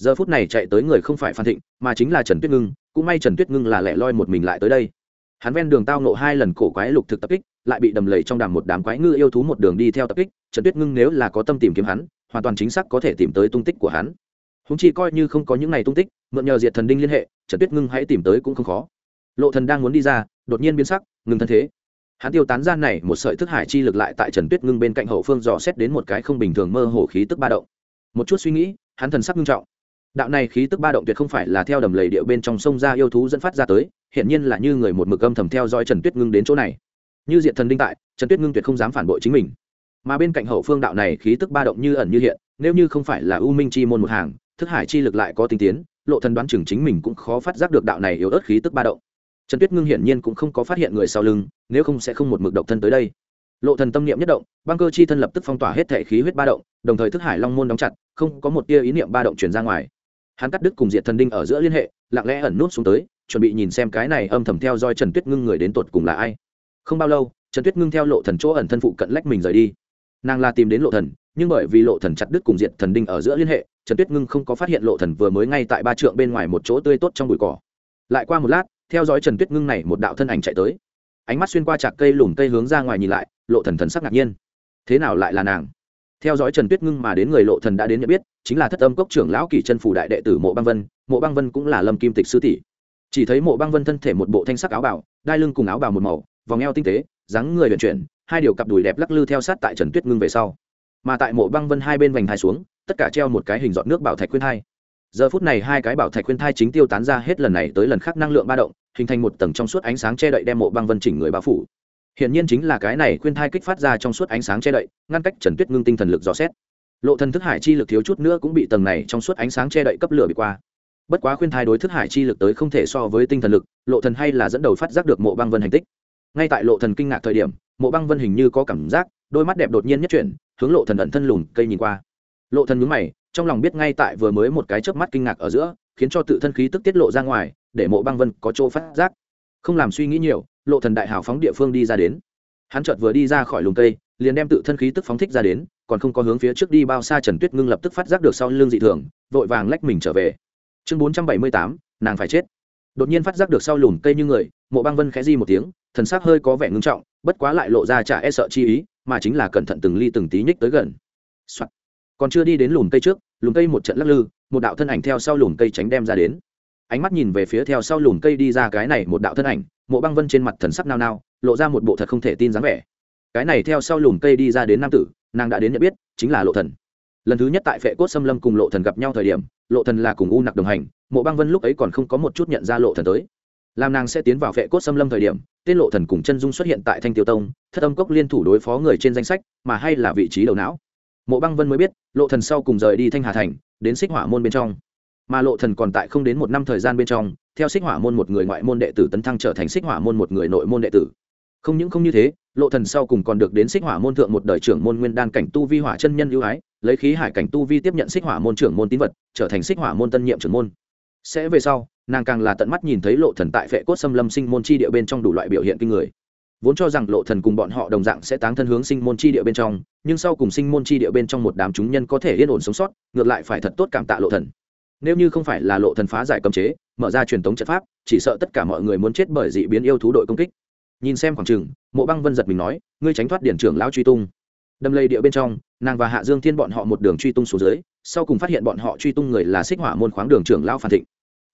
S1: giờ phút này chạy tới người không phải phan thịnh, mà chính là trần tuyết ngưng, cũng may trần tuyết ngưng là lẻ loi một mình lại tới đây. Hắn ven đường tao nộ hai lần cổ quái lục thực tập kích, lại bị đầm lầy trong đàm một đám quái ngư yêu thú một đường đi theo tập kích, trần tuyết ngưng nếu là có tâm tìm kiếm hắn, hoàn toàn chính xác có thể tìm tới tung tích của hắn. Húng chi coi như không có những ngày tung tích, mượn nhờ diệt thần đinh liên hệ, trần tuyết ngưng hãy tìm tới cũng không khó. Lộ thần đang muốn đi ra, đột nhiên biến sắc, ngừng thân thế. Hắn tiêu tán gian này một sợi thức hải chi lực lại tại trần tuyết ngưng bên cạnh hậu phương dò xét đến một cái không bình thường mơ hồ khí tức ba động. Một chút suy nghĩ, hắn thần sắc nghiêm trọng đạo này khí tức ba động tuyệt không phải là theo đầm lầy địa bên trong sông ra yêu thú dẫn phát ra tới hiện nhiên là như người một mực âm thầm theo dõi trần tuyết ngưng đến chỗ này. Như diện thần đinh tại, trần tuyết ngưng tuyệt không dám phản bội chính mình. Mà bên cạnh hậu phương đạo này khí tức ba động như ẩn như hiện, nếu như không phải là u minh chi môn một hàng, thức hải chi lực lại có tinh tiến, lộ thần đoán chừng chính mình cũng khó phát giác được đạo này yếu ớt khí tức ba động. Trần tuyết ngưng hiển nhiên cũng không có phát hiện người sau lưng, nếu không sẽ không một mực độc thân tới đây. Lộ thần tâm niệm nhất động, băng cơ chi thân lập tức phong tỏa hết thể khí huyết ba động, đồng thời thức hải long môn đóng chặt, không có một tia ý niệm ba động truyền ra ngoài hắn cắt đứt cùng diệt thần đinh ở giữa liên hệ, lặng lẽ ẩn nút xuống tới, chuẩn bị nhìn xem cái này âm thầm theo dõi trần tuyết ngưng người đến tột cùng là ai. Không bao lâu, trần tuyết ngưng theo lộ thần chỗ ẩn thân phụ cận lách mình rời đi. Nàng là tìm đến lộ thần, nhưng bởi vì lộ thần chặt đứt cùng diệt thần đinh ở giữa liên hệ, trần tuyết ngưng không có phát hiện lộ thần vừa mới ngay tại ba trượng bên ngoài một chỗ tươi tốt trong bụi cỏ. Lại qua một lát, theo dõi trần tuyết ngưng này một đạo thân ảnh chạy tới. Ánh mắt xuyên qua chạc cây lùm cây hướng ra ngoài nhìn lại, lộ thần thần sắc ngạc nhiên. Thế nào lại là nàng? Theo dõi trần tuyết ngưng mà đến người lộ thần đã đến nhận biết, chính là thất âm cốc trưởng lão kỳ chân phủ đại đệ tử mộ băng vân. Mộ băng vân cũng là lâm kim tịch sư tỷ. Chỉ thấy mộ băng vân thân thể một bộ thanh sắc áo bào, đai lưng cùng áo bào một màu, vòng eo tinh tế, dáng người vận chuyển, hai điều cặp đùi đẹp lắc lư theo sát tại trần tuyết ngưng về sau. Mà tại mộ băng vân hai bên vành thai xuống, tất cả treo một cái hình dọn nước bảo thạch khuyên thai. Giờ phút này hai cái bảo thạch khuyên thai chính tiêu tán ra hết lần này tới lần khác năng lượng ba động, hình thành một tầng trong suốt ánh sáng che đậy đem mộ băng vân chỉnh người bao phủ hiện nhiên chính là cái này khuyên thai kích phát ra trong suốt ánh sáng che đậy, ngăn cách trần tuyết ngưng tinh thần lực dò xét. Lộ thần thức hải chi lực thiếu chút nữa cũng bị tầng này trong suốt ánh sáng che đậy cấp lửa bị qua. Bất quá khuyên thai đối thức hải chi lực tới không thể so với tinh thần lực, lộ thần hay là dẫn đầu phát giác được mộ băng vân hành tích. Ngay tại lộ thần kinh ngạc thời điểm, mộ băng vân hình như có cảm giác, đôi mắt đẹp đột nhiên nhất chuyển, hướng lộ thần ẩn thân lùn cây nhìn qua. Lộ thần nhướng mày, trong lòng biết ngay tại vừa mới một cái chớp mắt kinh ngạc ở giữa, khiến cho tự thân khí tức tiết lộ ra ngoài, để mộ băng vân có chỗ phát giác. Không làm suy nghĩ nhiều lộ thần đại hào phóng địa phương đi ra đến. Hắn chợt vừa đi ra khỏi lùm cây, liền đem tự thân khí tức phóng thích ra đến, còn không có hướng phía trước đi bao xa trần tuyết ngưng lập tức phát giác được sau lưng dị thường, vội vàng lách mình trở về. Chương bốn trăm bảy mươi tám, nàng phải chết. Đột nhiên phát giác được sau lùm cây như người, mộ băng vân khẽ di một tiếng, thần sắc hơi có vẻ ngưng trọng, bất quá lại lộ ra chả e sợ chi ý, mà chính là cẩn thận từng ly từng tí nhích tới gần、Soạn. còn chưa đi đến lùm cây trước, lùm cây một trận lắc lư, một đạo thân ảnh theo sau lùm cây tránh đem ra đến. Ánh mắt nhìn về phía theo sau lùm cây đi ra cái này một đạo thân ảnh mộ băng vân trên mặt thần sắc nao nao, lộ ra một bộ thật không thể tin dáng vẻ. Cái này theo sau lùm cây đi ra đến nam tử, nàng đã đến nhận biết, chính là lộ thần. Lần thứ nhất tại phệ cốt xâm lâm cùng lộ thần gặp nhau thời điểm, lộ thần là cùng u nặc đồng hành, mộ băng vân lúc ấy còn không có một chút nhận ra lộ thần tới. Làm nàng sẽ tiến vào phệ cốt xâm lâm thời điểm, tên lộ thần cùng chân dung xuất hiện tại thanh tiêu tông, thất âm cốc liên thủ đối phó người trên danh sách, mà hay là vị trí đầu não. Mộ băng vân mới biết, lộ thần sau cùng rời đi thanh hà thành, đến xích hỏa môn bên trong. Mà lộ thần còn tại không đến một năm thời gian bên trong theo xích hỏa môn một người ngoại môn đệ tử tấn thăng trở thành xích hỏa môn một người nội môn đệ tử. Không những không như thế, lộ thần sau cùng còn được đến xích hỏa môn thượng một đời trưởng môn nguyên đan cảnh tu vi hỏa chân nhân ưu ái, lấy khí hải cảnh tu vi tiếp nhận xích hỏa môn trưởng môn tín vật, trở thành xích hỏa môn tân nhiệm trưởng môn. Sẽ về sau, nàng càng là tận mắt nhìn thấy lộ thần tại phệ cốt xâm lâm sinh môn chi địa bên trong đủ loại biểu hiện kinh người. Vốn cho rằng lộ thần cùng bọn họ đồng dạng sẽ táng thân hướng sinh môn chi địa bên trong, nhưng sau cùng sinh môn chi địa bên trong một đám chúng nhân có thể yên ổn sống sót, ngược lại phải thật tốt cảm tạ lộ thần nếu như không phải là lộ thần phá giải cấm chế, mở ra truyền thống trận pháp, chỉ sợ tất cả mọi người muốn chết bởi dị biến yêu thú đội công kích. Nhìn xem khoảng trường mộ băng vân giật mình nói, ngươi tránh thoát điển trưởng lão truy tung. Đâm lây địa bên trong, nàng và hạ dương thiên bọn họ một đường truy tung xuống dưới, sau cùng phát hiện bọn họ truy tung người là xích hỏa môn khoáng đường trưởng lão phan thịnh.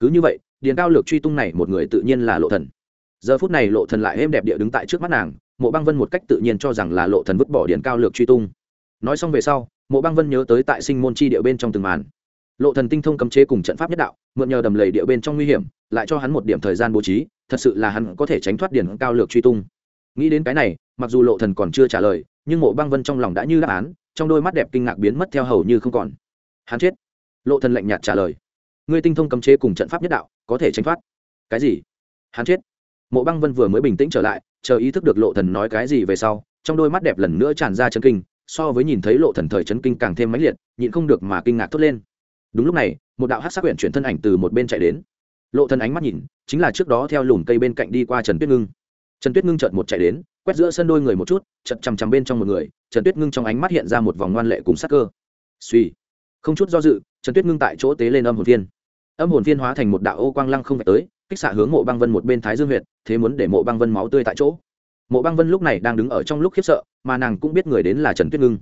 S1: Cứ như vậy điền cao lược truy tung này một người tự nhiên là lộ thần. Giờ phút này lộ thần lại êm đẹp địa đứng tại trước mắt nàng, mộ băng vân một cách tự nhiên cho rằng là lộ thần vứt bỏ điền cao lược truy tung. Nói xong về sau, mộ băng vân nhớ tới tại sinh môn chi địa bên trong từng màn lộ thần tinh thông cấm chế cùng trận pháp nhất đạo, mượn nhờ đầm lầy địa bên trong nguy hiểm, lại cho hắn một điểm thời gian bố trí, thật sự là hắn có thể tránh thoát điển cao lược truy tung. Nghĩ đến cái này, mặc dù lộ thần còn chưa trả lời, nhưng mộ băng vân trong lòng đã như đáp án, trong đôi mắt đẹp kinh ngạc biến mất theo hầu như không còn. Hắn chết. Lộ thần lạnh nhạt trả lời. Ngươi tinh thông cấm chế cùng trận pháp nhất đạo, có thể tránh thoát. Cái gì? Hắn chết. Mộ băng vân vừa mới bình tĩnh trở lại, chờ ý thức được lộ thần nói cái gì về sau, trong đôi mắt đẹp lần nữa tràn ra chấn kinh, so với nhìn thấy lộ thần thời chấn kinh càng thêm mãnh liệt, nhịn không được mà kinh ngạc thốt lên đúng lúc này, một đạo hắc sắc quyển chuyển thân ảnh từ một bên chạy đến. Lộ thân ánh mắt nhìn, chính là trước đó theo lùm cây bên cạnh đi qua trần tuyết ngưng. Trần tuyết ngưng chợt một chạy đến, quét giữa sân đôi người một chút chật chằm chằm bên trong một người, trần tuyết ngưng trong ánh mắt hiện ra một vòng ngoan lệ cùng sắc cơ. Suy, không chút do dự, trần tuyết ngưng tại chỗ tế lên âm hồn viên âm hồn viên hóa thành một đạo ô quang lăng không phải tới, kích xạ hướng mộ băng vân một bên thái dương huyệt, thế muốn để mộ băng vân máu tươi tại chỗ. Mộ băng vân lúc này đang đứng ở trong lúc khiếp sợ, mà nàng cũng biết người đến là trần tuyết ngưng.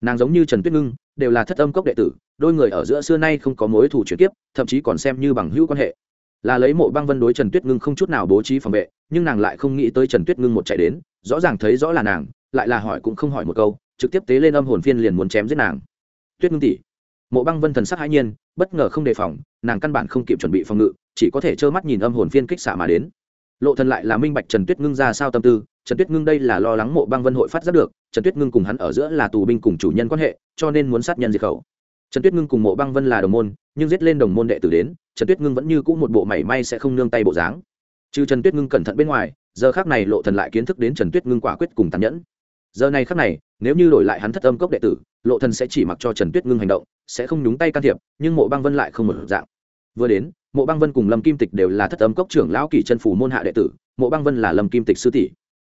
S1: Nàng giống như trần tuyết ngưng đều là thất âm cốc đệ tử, đôi người ở giữa xưa nay không có mối thủ chuyển tiếp thậm chí còn xem như bằng hữu quan hệ. Là lấy mộ băng vân đối trần tuyết ngưng không chút nào bố trí phòng vệ, nhưng nàng lại không nghĩ tới trần tuyết ngưng một chạy đến, rõ ràng thấy rõ là nàng, lại là hỏi cũng không hỏi một câu, trực tiếp tế lên âm hồn phiên liền muốn chém giết nàng. Tuyết ngưng tỷ, mộ băng vân thần sắc hãi nhiên, bất ngờ không đề phòng, nàng căn bản không kịp chuẩn bị phòng ngự, chỉ có thể trơ mắt nhìn âm hồn phiên kích xạ mà đến. Lộ thần lại là minh bạch trần tuyết ngưng ra sao tâm tư trần tuyết ngưng đây là lo lắng mộ băng vân hội phát giác được, trần tuyết ngưng cùng hắn ở giữa là tù binh cùng chủ nhân quan hệ, cho nên muốn sát nhân diệt khẩu. Trần tuyết ngưng cùng mộ băng vân là đồng môn, nhưng giết lên đồng môn đệ tử đến, trần tuyết ngưng vẫn như cũ một bộ mảy may sẽ không nương tay bộ dáng. Trừ trần tuyết ngưng cẩn thận bên ngoài, giờ khác này lộ thần lại kiến thức đến trần tuyết ngưng quả quyết cùng tàn nhẫn. Giờ này khác này, nếu như đổi lại hắn thất âm cốc đệ tử, lộ thần sẽ chỉ mặc cho trần tuyết ngưng hành động, sẽ không nhúng tay can thiệp, nhưng mộ băng vân lại không một dạng. Vừa đến, mộ băng vân cùng lâm kim tịch đều là thất âm cốc trưởng lão kỷ chân phủ môn hạ đệ tử, mộ băng vân là lâm kim tịch sư tỷ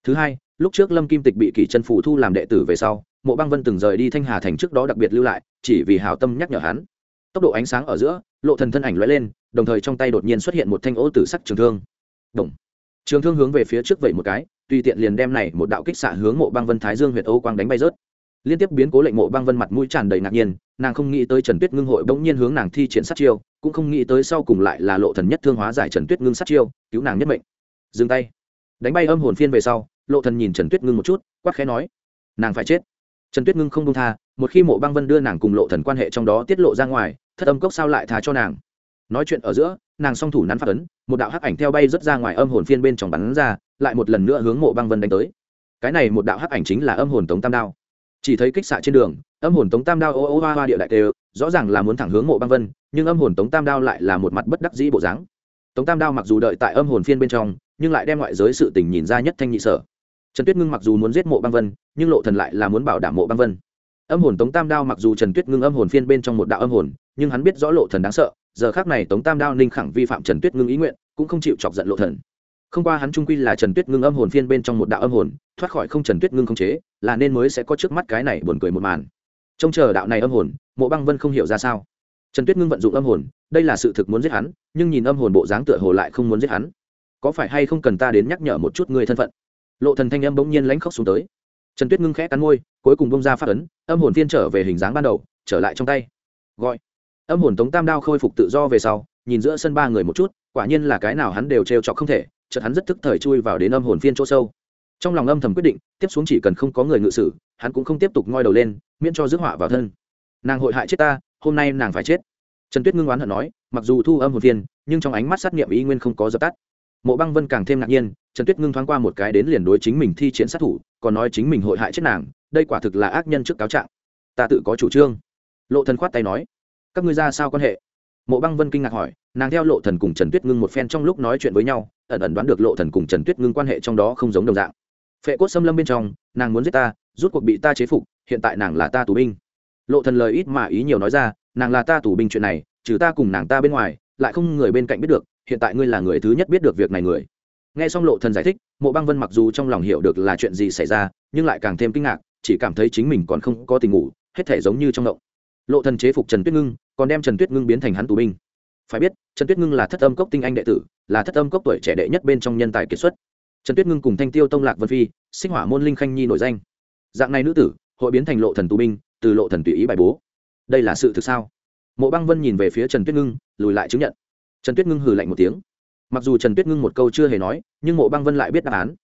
S1: thứ hai, lúc trước lâm kim tịch bị kỷ chân phủ thu làm đệ tử về sau, mộ băng vân từng rời đi thanh hà thành trước đó đặc biệt lưu lại, chỉ vì hảo tâm nhắc nhở hắn. Tốc độ ánh sáng ở giữa, lộ thần thân ảnh lóe lên, đồng thời trong tay đột nhiên xuất hiện một thanh ô tử sắc trường thương. Động. trường thương hướng về phía trước vậy một cái, tùy tiện liền đem này một đạo kích xạ hướng mộ băng vân thái dương huyệt ô quang đánh bay rớt. Liên tiếp biến cố lệnh mộ băng vân mặt mũi tràn đầy ngạc nhiên, nàng không nghĩ tới trần tuyết ngưng hội bỗng nhiên hướng nàng thi triển sát chiêu, cũng không nghĩ tới sau cùng lại là lộ thần nhất thương hóa giải trần tuyết ngưng sát chiêu, cứu nàng nhất mệnh. Dừng tay đánh bay âm hồn phiên về sau lộ thần nhìn trần tuyết ngưng một chút quát khẽ nói nàng phải chết. Trần tuyết ngưng không đông tha một khi mộ băng vân đưa nàng cùng lộ thần quan hệ trong đó tiết lộ ra ngoài thất âm cốc sao lại thà cho nàng? Nói chuyện ở giữa nàng song thủ nắn phát ấn một đạo hắc ảnh theo bay rất ra ngoài âm hồn phiên bên trong bắn ra lại một lần nữa hướng mộ băng vân đánh tới. Cái này một đạo hắc ảnh chính là âm hồn tống tam đao. Chỉ thấy kích xạ trên đường âm hồn tống tam đao ô ô hoa hoa địa đại đều, rõ ràng là muốn thẳng hướng mộ băng vân nhưng âm hồn tống tam đao lại là một mặt bất đắc dĩ bộ dáng. Tống tam đao mặc dù đợi tại âm hồn phiên bên trong nhưng lại đem ngoại giới sự tình nhìn ra nhất thanh nhị sở. Trần tuyết ngưng mặc dù muốn giết mộ băng vân, nhưng lộ thần lại là muốn bảo đảm mộ băng vân. Âm hồn tống tam đao mặc dù trần tuyết ngưng âm hồn phiên bên trong một đạo âm hồn, nhưng hắn biết rõ lộ thần đáng sợ, giờ khác này tống tam đao ninh khẳng vi phạm trần tuyết ngưng ý nguyện, cũng không chịu chọc giận lộ thần. Không qua hắn trung quy là trần tuyết ngưng âm hồn phiên bên trong một đạo âm hồn, thoát khỏi không trần tuyết ngưng không chế, là nên mới sẽ có trước mắt cái này buồn cười một màn. Trông chờ đạo này âm hồn, mộ băng vân không hiểu ra sao. Trần tuyết ngưng vận dụng âm hồn, đây là sự thực muốn giết hắn, nhưng nhìn âm hồn bộ dáng tựa hồ lại không muốn giết hắn có phải hay không cần ta đến nhắc nhở một chút người thân phận? Lộ thần thanh âm bỗng nhiên lãnh khóc xuống tới. Trần tuyết ngưng khẽ cắn môi, cuối cùng bông ra phát ấn, âm hồn phiên trở về hình dáng ban đầu, trở lại trong tay. Gọi. Âm hồn tống tam đao khôi phục tự do về sau, nhìn giữa sân ba người một chút, quả nhiên là cái nào hắn đều trêu chọc không thể, chợt hắn rất thức thời chui vào đến âm hồn phiên chỗ sâu. Trong lòng âm thầm quyết định, tiếp xuống chỉ cần không có người ngự sử, hắn cũng không tiếp tục ngoi đầu lên, miễn cho rước họa vào thân. Nàng hội hại chết ta, hôm nay nàng phải chết. Trần tuyết ngưng oán hận nói, mặc dù thu âm hồn phiên, nhưng trong ánh mắt sát nghiệm ý nguyên không có dập tắt mộ băng vân càng thêm ngạc nhiên, trần tuyết ngưng thoáng qua một cái đến liền đối chính mình thi triển sát thủ, còn nói chính mình hội hại chết nàng, đây quả thực là ác nhân trước cáo trạng. Ta tự có chủ trương. Lộ thần khoát tay nói, các ngươi ra sao quan hệ? Mộ băng vân kinh ngạc hỏi, nàng theo lộ thần cùng trần tuyết ngưng một phen trong lúc nói chuyện với nhau, ẩn ẩn đoán được lộ thần cùng trần tuyết ngưng quan hệ trong đó không giống đồng dạng. Phệ cốt xâm lâm bên trong, nàng muốn giết ta, rút cuộc bị ta chế phục, hiện tại nàng là ta tù binh. Lộ thần lời ít mà ý nhiều nói ra, nàng là ta tù binh chuyện này, trừ ta cùng nàng ta bên ngoài, lại không người bên cạnh biết được hiện tại ngươi là người thứ nhất biết được việc này người. Nghe xong lộ thần giải thích, mộ băng vân mặc dù trong lòng hiểu được là chuyện gì xảy ra, nhưng lại càng thêm kinh ngạc, chỉ cảm thấy chính mình còn không có tình ngủ, hết thể giống như trong động. Lộ thần chế phục trần tuyết ngưng, còn đem trần tuyết ngưng biến thành hắn tù binh. Phải biết, trần tuyết ngưng là thất âm cốc tinh anh đệ tử, là thất âm cốc tuổi trẻ đệ nhất bên trong nhân tài kiệt xuất. Trần tuyết ngưng cùng thanh tiêu tông lạc vân phi, sinh hỏa môn linh khanh nhi nổi danh. Dạng này nữ tử, hội biến thành lộ thần tù binh, từ lộ thần tùy ý bài bố. Đây là sự thực sao? Mộ băng vân nhìn về phía trần tuyết ngưng, lùi lại chứng nhận trần tuyết ngưng hừ lạnh một tiếng. Mặc dù trần tuyết ngưng một câu chưa hề nói, nhưng mộ băng vân lại biết đáp án.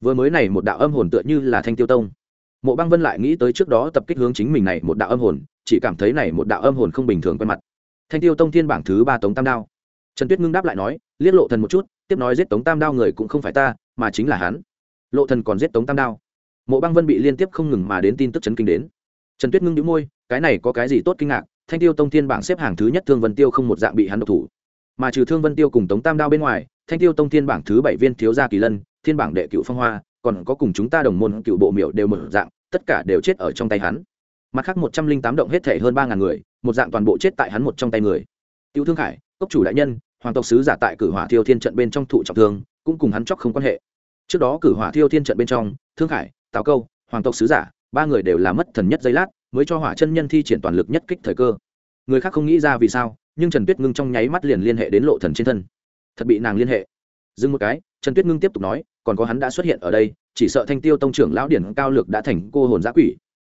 S1: Vừa mới này một đạo âm hồn tựa như là thanh tiêu tông. Mộ băng vân lại nghĩ tới trước đó tập kích hướng chính mình này một đạo âm hồn, chỉ cảm thấy này một đạo âm hồn không bình thường quen mặt. Thanh tiêu tông thiên bảng thứ ba tống tam đao. Trần tuyết ngưng đáp lại nói, liếc lộ thần một chút, tiếp nói giết tống tam đao người cũng không phải ta, mà chính là hắn. Lộ thần còn giết tống tam đao. Mộ băng vân bị liên tiếp không ngừng mà đến tin tức chấn kinh đến. Trần tuyết ngưng đĩu môi, cái này có cái gì tốt kinh ngạc, thanh tiêu tông thiên bảng xếp hàng thứ nhất thương vân tiêu không một dạng bị hắn độc thủ mà trừ thương vân tiêu cùng tống tam đao bên ngoài, thanh tiêu tông thiên bảng thứ bảy viên thiếu gia kỳ lân, thiên bảng đệ cựu phong hoa, còn có cùng chúng ta đồng môn cựu bộ miểu đều mở dạng, tất cả đều chết ở trong tay hắn. Mặt khác một trăm linh tám động hết thể hơn ba ngàn người, một dạng toàn bộ chết tại hắn một trong tay người. Tiêu thương khải, cốc chủ đại nhân, hoàng tộc sứ giả tại cử hỏa thiêu thiên trận bên trong thụ trọng thương, cũng cùng hắn chóc không quan hệ. Trước đó cử hỏa thiêu thiên trận bên trong, thương khải, tào câu, hoàng tộc sứ giả, ba người đều là mất thần nhất giây lát, mới cho hỏa chân nhân thi triển toàn lực nhất kích thời cơ. Người khác không nghĩ ra vì sao nhưng trần tuyết ngưng trong nháy mắt liền liên hệ đến lộ thần trên thân thật bị nàng liên hệ dừng một cái trần tuyết ngưng tiếp tục nói còn có hắn đã xuất hiện ở đây chỉ sợ thanh tiêu tông trưởng lão điển cao lược đã thành cô hồn giã quỷ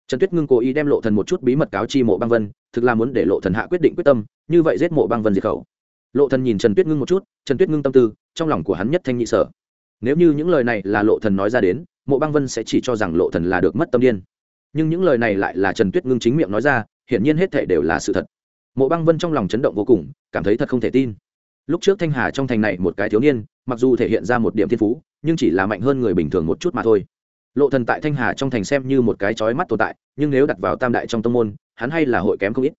S1: trần tuyết ngưng cố ý đem lộ thần một chút bí mật cáo chi mộ băng vân thực là muốn để lộ thần hạ quyết định quyết tâm như vậy giết mộ băng vân diệt khẩu lộ thần nhìn trần tuyết ngưng một chút trần tuyết ngưng tâm tư trong lòng của hắn nhất thanh nhị sở nếu như những lời này là lộ thần nói ra đến mộ băng vân sẽ chỉ cho rằng lộ thần là được mất tâm điên nhưng những lời này lại là trần tuyết ngưng chính miệng nói ra hiển nhiên hết thể đều là sự thật mộ băng vân trong lòng chấn động vô cùng, cảm thấy thật không thể tin. Lúc trước thanh hà trong thành này một cái thiếu niên, mặc dù thể hiện ra một điểm thiên phú, nhưng chỉ là mạnh hơn người bình thường một chút mà thôi. Lộ thần tại thanh hà trong thành xem như một cái chói mắt tồn tại, nhưng nếu đặt vào tam đại trong tông môn, hắn hay là hội kém không ít.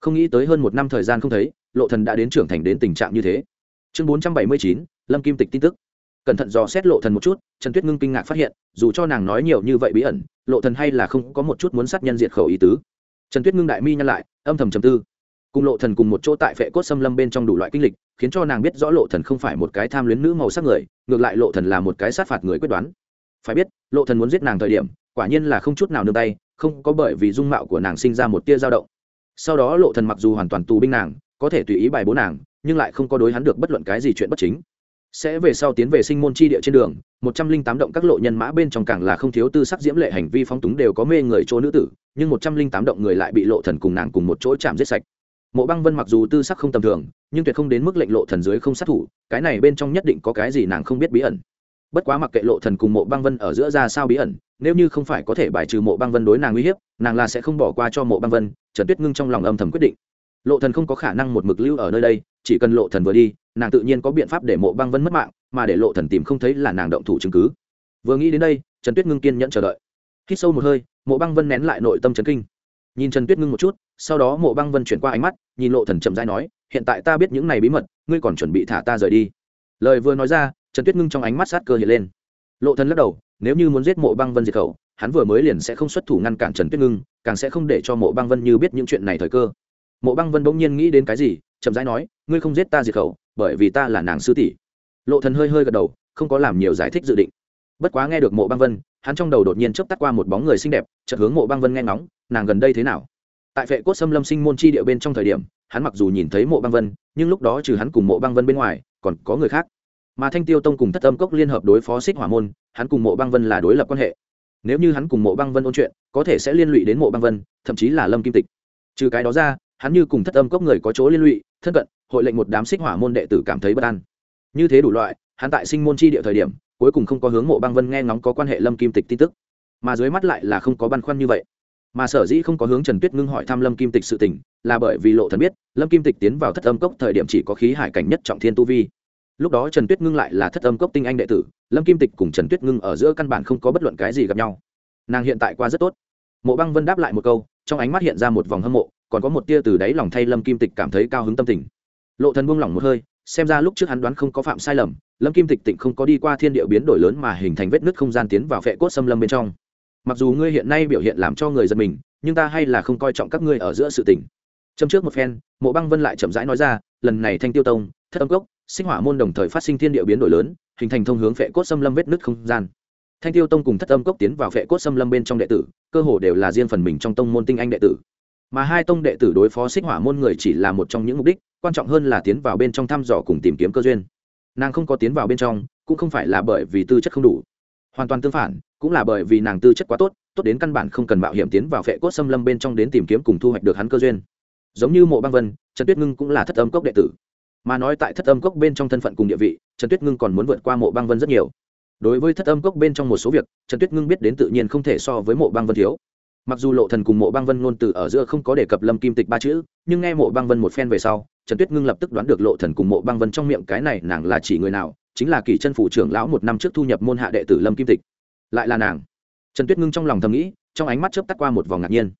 S1: Không nghĩ tới hơn một năm thời gian không thấy, lộ thần đã đến trưởng thành đến tình trạng như thế. Chương bốn trăm bảy mươi chín, lâm kim tịch tin tức. Cẩn thận dò xét lộ thần một chút, trần tuyết ngưng kinh ngạc phát hiện, dù cho nàng nói nhiều như vậy bí ẩn, lộ thần hay là không có một chút muốn sát nhân diệt khẩu ý tứ. Trần tuyết ngưng đại mi nhăn lại, âm thầm trầm tư cùng lộ thần cùng một chỗ tại phệ cốt xâm lâm bên trong đủ loại kinh lịch, khiến cho nàng biết rõ lộ thần không phải một cái tham luyến nữ màu sắc người, ngược lại lộ thần là một cái sát phạt người quyết đoán. Phải biết, lộ thần muốn giết nàng thời điểm, quả nhiên là không chút nào nương tay, không có bởi vì dung mạo của nàng sinh ra một tia dao động. Sau đó lộ thần mặc dù hoàn toàn tù binh nàng, có thể tùy ý bài bố nàng, nhưng lại không có đối hắn được bất luận cái gì chuyện bất chính. Sẽ về sau tiến về sinh môn chi địa trên đường, một trăm linh tám động các lộ nhân mã bên trong càng là không thiếu tư sắc diễm lệ hành vi phóng túng đều có mê người chỗ nữ tử, nhưng một trăm linh tám động người lại bị lộ thần cùng nàng cùng một chỗ chạm giết sạch mộ băng vân mặc dù tư sắc không tầm thường, nhưng tuyệt không đến mức lệnh lộ thần dưới không sát thủ, cái này bên trong nhất định có cái gì nàng không biết bí ẩn. Bất quá mặc kệ lộ thần cùng mộ băng vân ở giữa ra sao bí ẩn, nếu như không phải có thể bài trừ mộ băng vân đối nàng uy hiếp, nàng là sẽ không bỏ qua cho mộ băng vân, trần tuyết ngưng trong lòng âm thầm quyết định. Lộ thần không có khả năng một mực lưu ở nơi đây, chỉ cần lộ thần vừa đi, nàng tự nhiên có biện pháp để mộ băng vân mất mạng, mà để lộ thần tìm không thấy là nàng động thủ chứng cứ. Vừa nghĩ đến đây, trần tuyết ngưng kiên nhẫn chờ đợi. Hít sâu một hơi, mộ băng vân nén lại nội tâm chấn kinh nhìn trần tuyết ngưng một chút, sau đó mộ băng vân chuyển qua ánh mắt, nhìn lộ thần chậm rãi nói, hiện tại ta biết những này bí mật, ngươi còn chuẩn bị thả ta rời đi. Lời vừa nói ra, trần tuyết ngưng trong ánh mắt sát cơ hiện lên. Lộ thần lắc đầu, nếu như muốn giết mộ băng vân diệt khẩu, hắn vừa mới liền sẽ không xuất thủ ngăn cản trần tuyết ngưng, càng sẽ không để cho mộ băng vân như biết những chuyện này thời cơ. Mộ băng vân bỗng nhiên nghĩ đến cái gì, chậm rãi nói, ngươi không giết ta diệt khẩu, bởi vì ta là nàng sư tỷ. Lộ thần hơi hơi gật đầu, không có làm nhiều giải thích dự định bất quá nghe được mộ băng vân, hắn trong đầu đột nhiên chớp tắt qua một bóng người xinh đẹp, chợt hướng mộ băng vân nghe ngóng, nàng gần đây thế nào? Tại vệ cốt xâm lâm sinh môn chi địa bên trong thời điểm, hắn mặc dù nhìn thấy mộ băng vân, nhưng lúc đó trừ hắn cùng mộ băng vân bên ngoài, còn có người khác. Mà thanh tiêu tông cùng thất âm cốc liên hợp đối phó xích hỏa môn, hắn cùng mộ băng vân là đối lập quan hệ. Nếu như hắn cùng mộ băng vân ôn chuyện, có thể sẽ liên lụy đến mộ băng vân, thậm chí là lâm kim tịch. Trừ cái đó ra, hắn như cùng thất âm cốc người có chỗ liên lụy, thân cận, hội lệnh một đám xích hỏa môn đệ tử cảm thấy bất an. Như thế đủ loại, hắn tại sinh môn chi địa thời điểm cuối cùng không có hướng mộ băng vân nghe ngóng có quan hệ lâm kim tịch tin tức mà dưới mắt lại là không có băn khoăn như vậy mà sở dĩ không có hướng trần tuyết ngưng hỏi thăm lâm kim tịch sự tình là bởi vì lộ thần biết lâm kim tịch tiến vào thất âm cốc thời điểm chỉ có khí hải cảnh nhất trọng thiên tu vi lúc đó trần tuyết ngưng lại là thất âm cốc tinh anh đệ tử lâm kim tịch cùng trần tuyết ngưng ở giữa căn bản không có bất luận cái gì gặp nhau nàng hiện tại qua rất tốt mộ băng vân đáp lại một câu trong ánh mắt hiện ra một vòng hâm mộ còn có một tia từ đáy lòng thay lâm kim tịch cảm thấy cao hứng tâm tình lộ thần buông lỏng một hơi xem ra lúc trước hắn đoán không có phạm sai lầm, lâm kim tịch tịnh không có đi qua thiên địa biến đổi lớn mà hình thành vết nứt không gian tiến vào phệ cốt xâm lâm bên trong. Mặc dù ngươi hiện nay biểu hiện làm cho người giật mình, nhưng ta hay là không coi trọng các ngươi ở giữa sự tình. Châm trước một phen, mộ băng vân lại chậm rãi nói ra, lần này thanh tiêu tông, thất âm cốc, sinh hỏa môn đồng thời phát sinh thiên địa biến đổi lớn, hình thành thông hướng phệ cốt xâm lâm vết nứt không gian. Thanh tiêu tông cùng thất âm cốc tiến vào phệ cốt xâm lâm bên trong đệ tử, cơ hồ đều là riêng phần mình trong tông môn tinh anh đệ tử mà hai tông đệ tử đối phó xích hỏa môn người chỉ là một trong những mục đích, quan trọng hơn là tiến vào bên trong thăm dò cùng tìm kiếm cơ duyên. Nàng không có tiến vào bên trong, cũng không phải là bởi vì tư chất không đủ. Hoàn toàn tương phản, cũng là bởi vì nàng tư chất quá tốt tốt đến căn bản không cần mạo hiểm tiến vào phệ cốt xâm lâm bên trong đến tìm kiếm cùng thu hoạch được hắn cơ duyên. Giống như mộ băng vân, trần tuyết ngưng cũng là thất âm cốc đệ tử. Mà nói tại thất âm cốc bên trong thân phận cùng địa vị, trần tuyết ngưng còn muốn vượt qua mộ băng vân rất nhiều. Đối với thất âm cốc bên trong một số việc, trần tuyết ngưng biết đến tự nhiên không thể so với mộ băng vân thiếu mặc dù lộ thần cùng mộ băng vân ngôn từ ở giữa không có đề cập lâm kim tịch ba chữ, nhưng nghe mộ băng vân một phen về sau, trần tuyết ngưng lập tức đoán được lộ thần cùng mộ băng vân trong miệng cái này nàng là chỉ người nào, chính là kỳ chân phủ trưởng lão một năm trước thu nhập môn hạ đệ tử lâm kim tịch. Lại là nàng. Trần tuyết ngưng trong lòng thầm nghĩ, trong ánh mắt chớp tắt qua một vòng ngạc nhiên.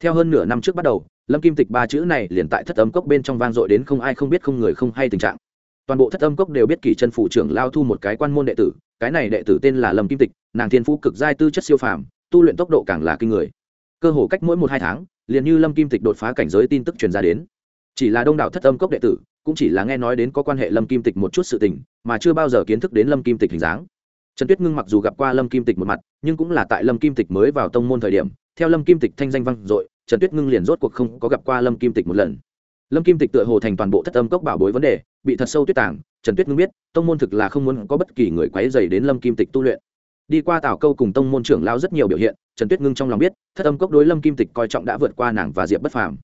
S1: Theo hơn nửa năm trước bắt đầu, lâm kim tịch ba chữ này liền tại thất âm cốc bên trong vang dội đến không ai không biết không người không hay tình trạng. Toàn bộ thất âm cốc đều biết kỳ chân phủ trưởng lao thu một cái quan môn đệ tử, cái này đệ tử tên là lâm kim tịch, nàng thiên phú cực giai tư chất siêu phàm, tu luyện tốc độ càng là kinh người cơ hồ cách mỗi một hai tháng, liền như lâm kim tịch đột phá cảnh giới tin tức truyền ra đến. Chỉ là đông đảo thất âm cốc đệ tử, cũng chỉ là nghe nói đến có quan hệ lâm kim tịch một chút sự tình, mà chưa bao giờ kiến thức đến lâm kim tịch hình dáng. Trần tuyết ngưng mặc dù gặp qua lâm kim tịch một mặt, nhưng cũng là tại lâm kim tịch mới vào tông môn thời điểm, theo lâm kim tịch thanh danh vang dội, trần tuyết ngưng liền rốt cuộc không có gặp qua lâm kim tịch một lần. Lâm kim tịch tựa hồ thành toàn bộ thất âm cốc bảo bối vấn đề, bị thật sâu tuyết tảng trần tuyết ngưng biết, tông môn thực là không muốn có bất kỳ người quấy dày đến lâm kim tịch tu luyện đi qua tào câu cùng tông môn trưởng lao rất nhiều biểu hiện, trần tuyết ngưng trong lòng biết, thất âm cốc đối lâm kim tịch coi trọng đã vượt qua nàng và diệp bất phàm.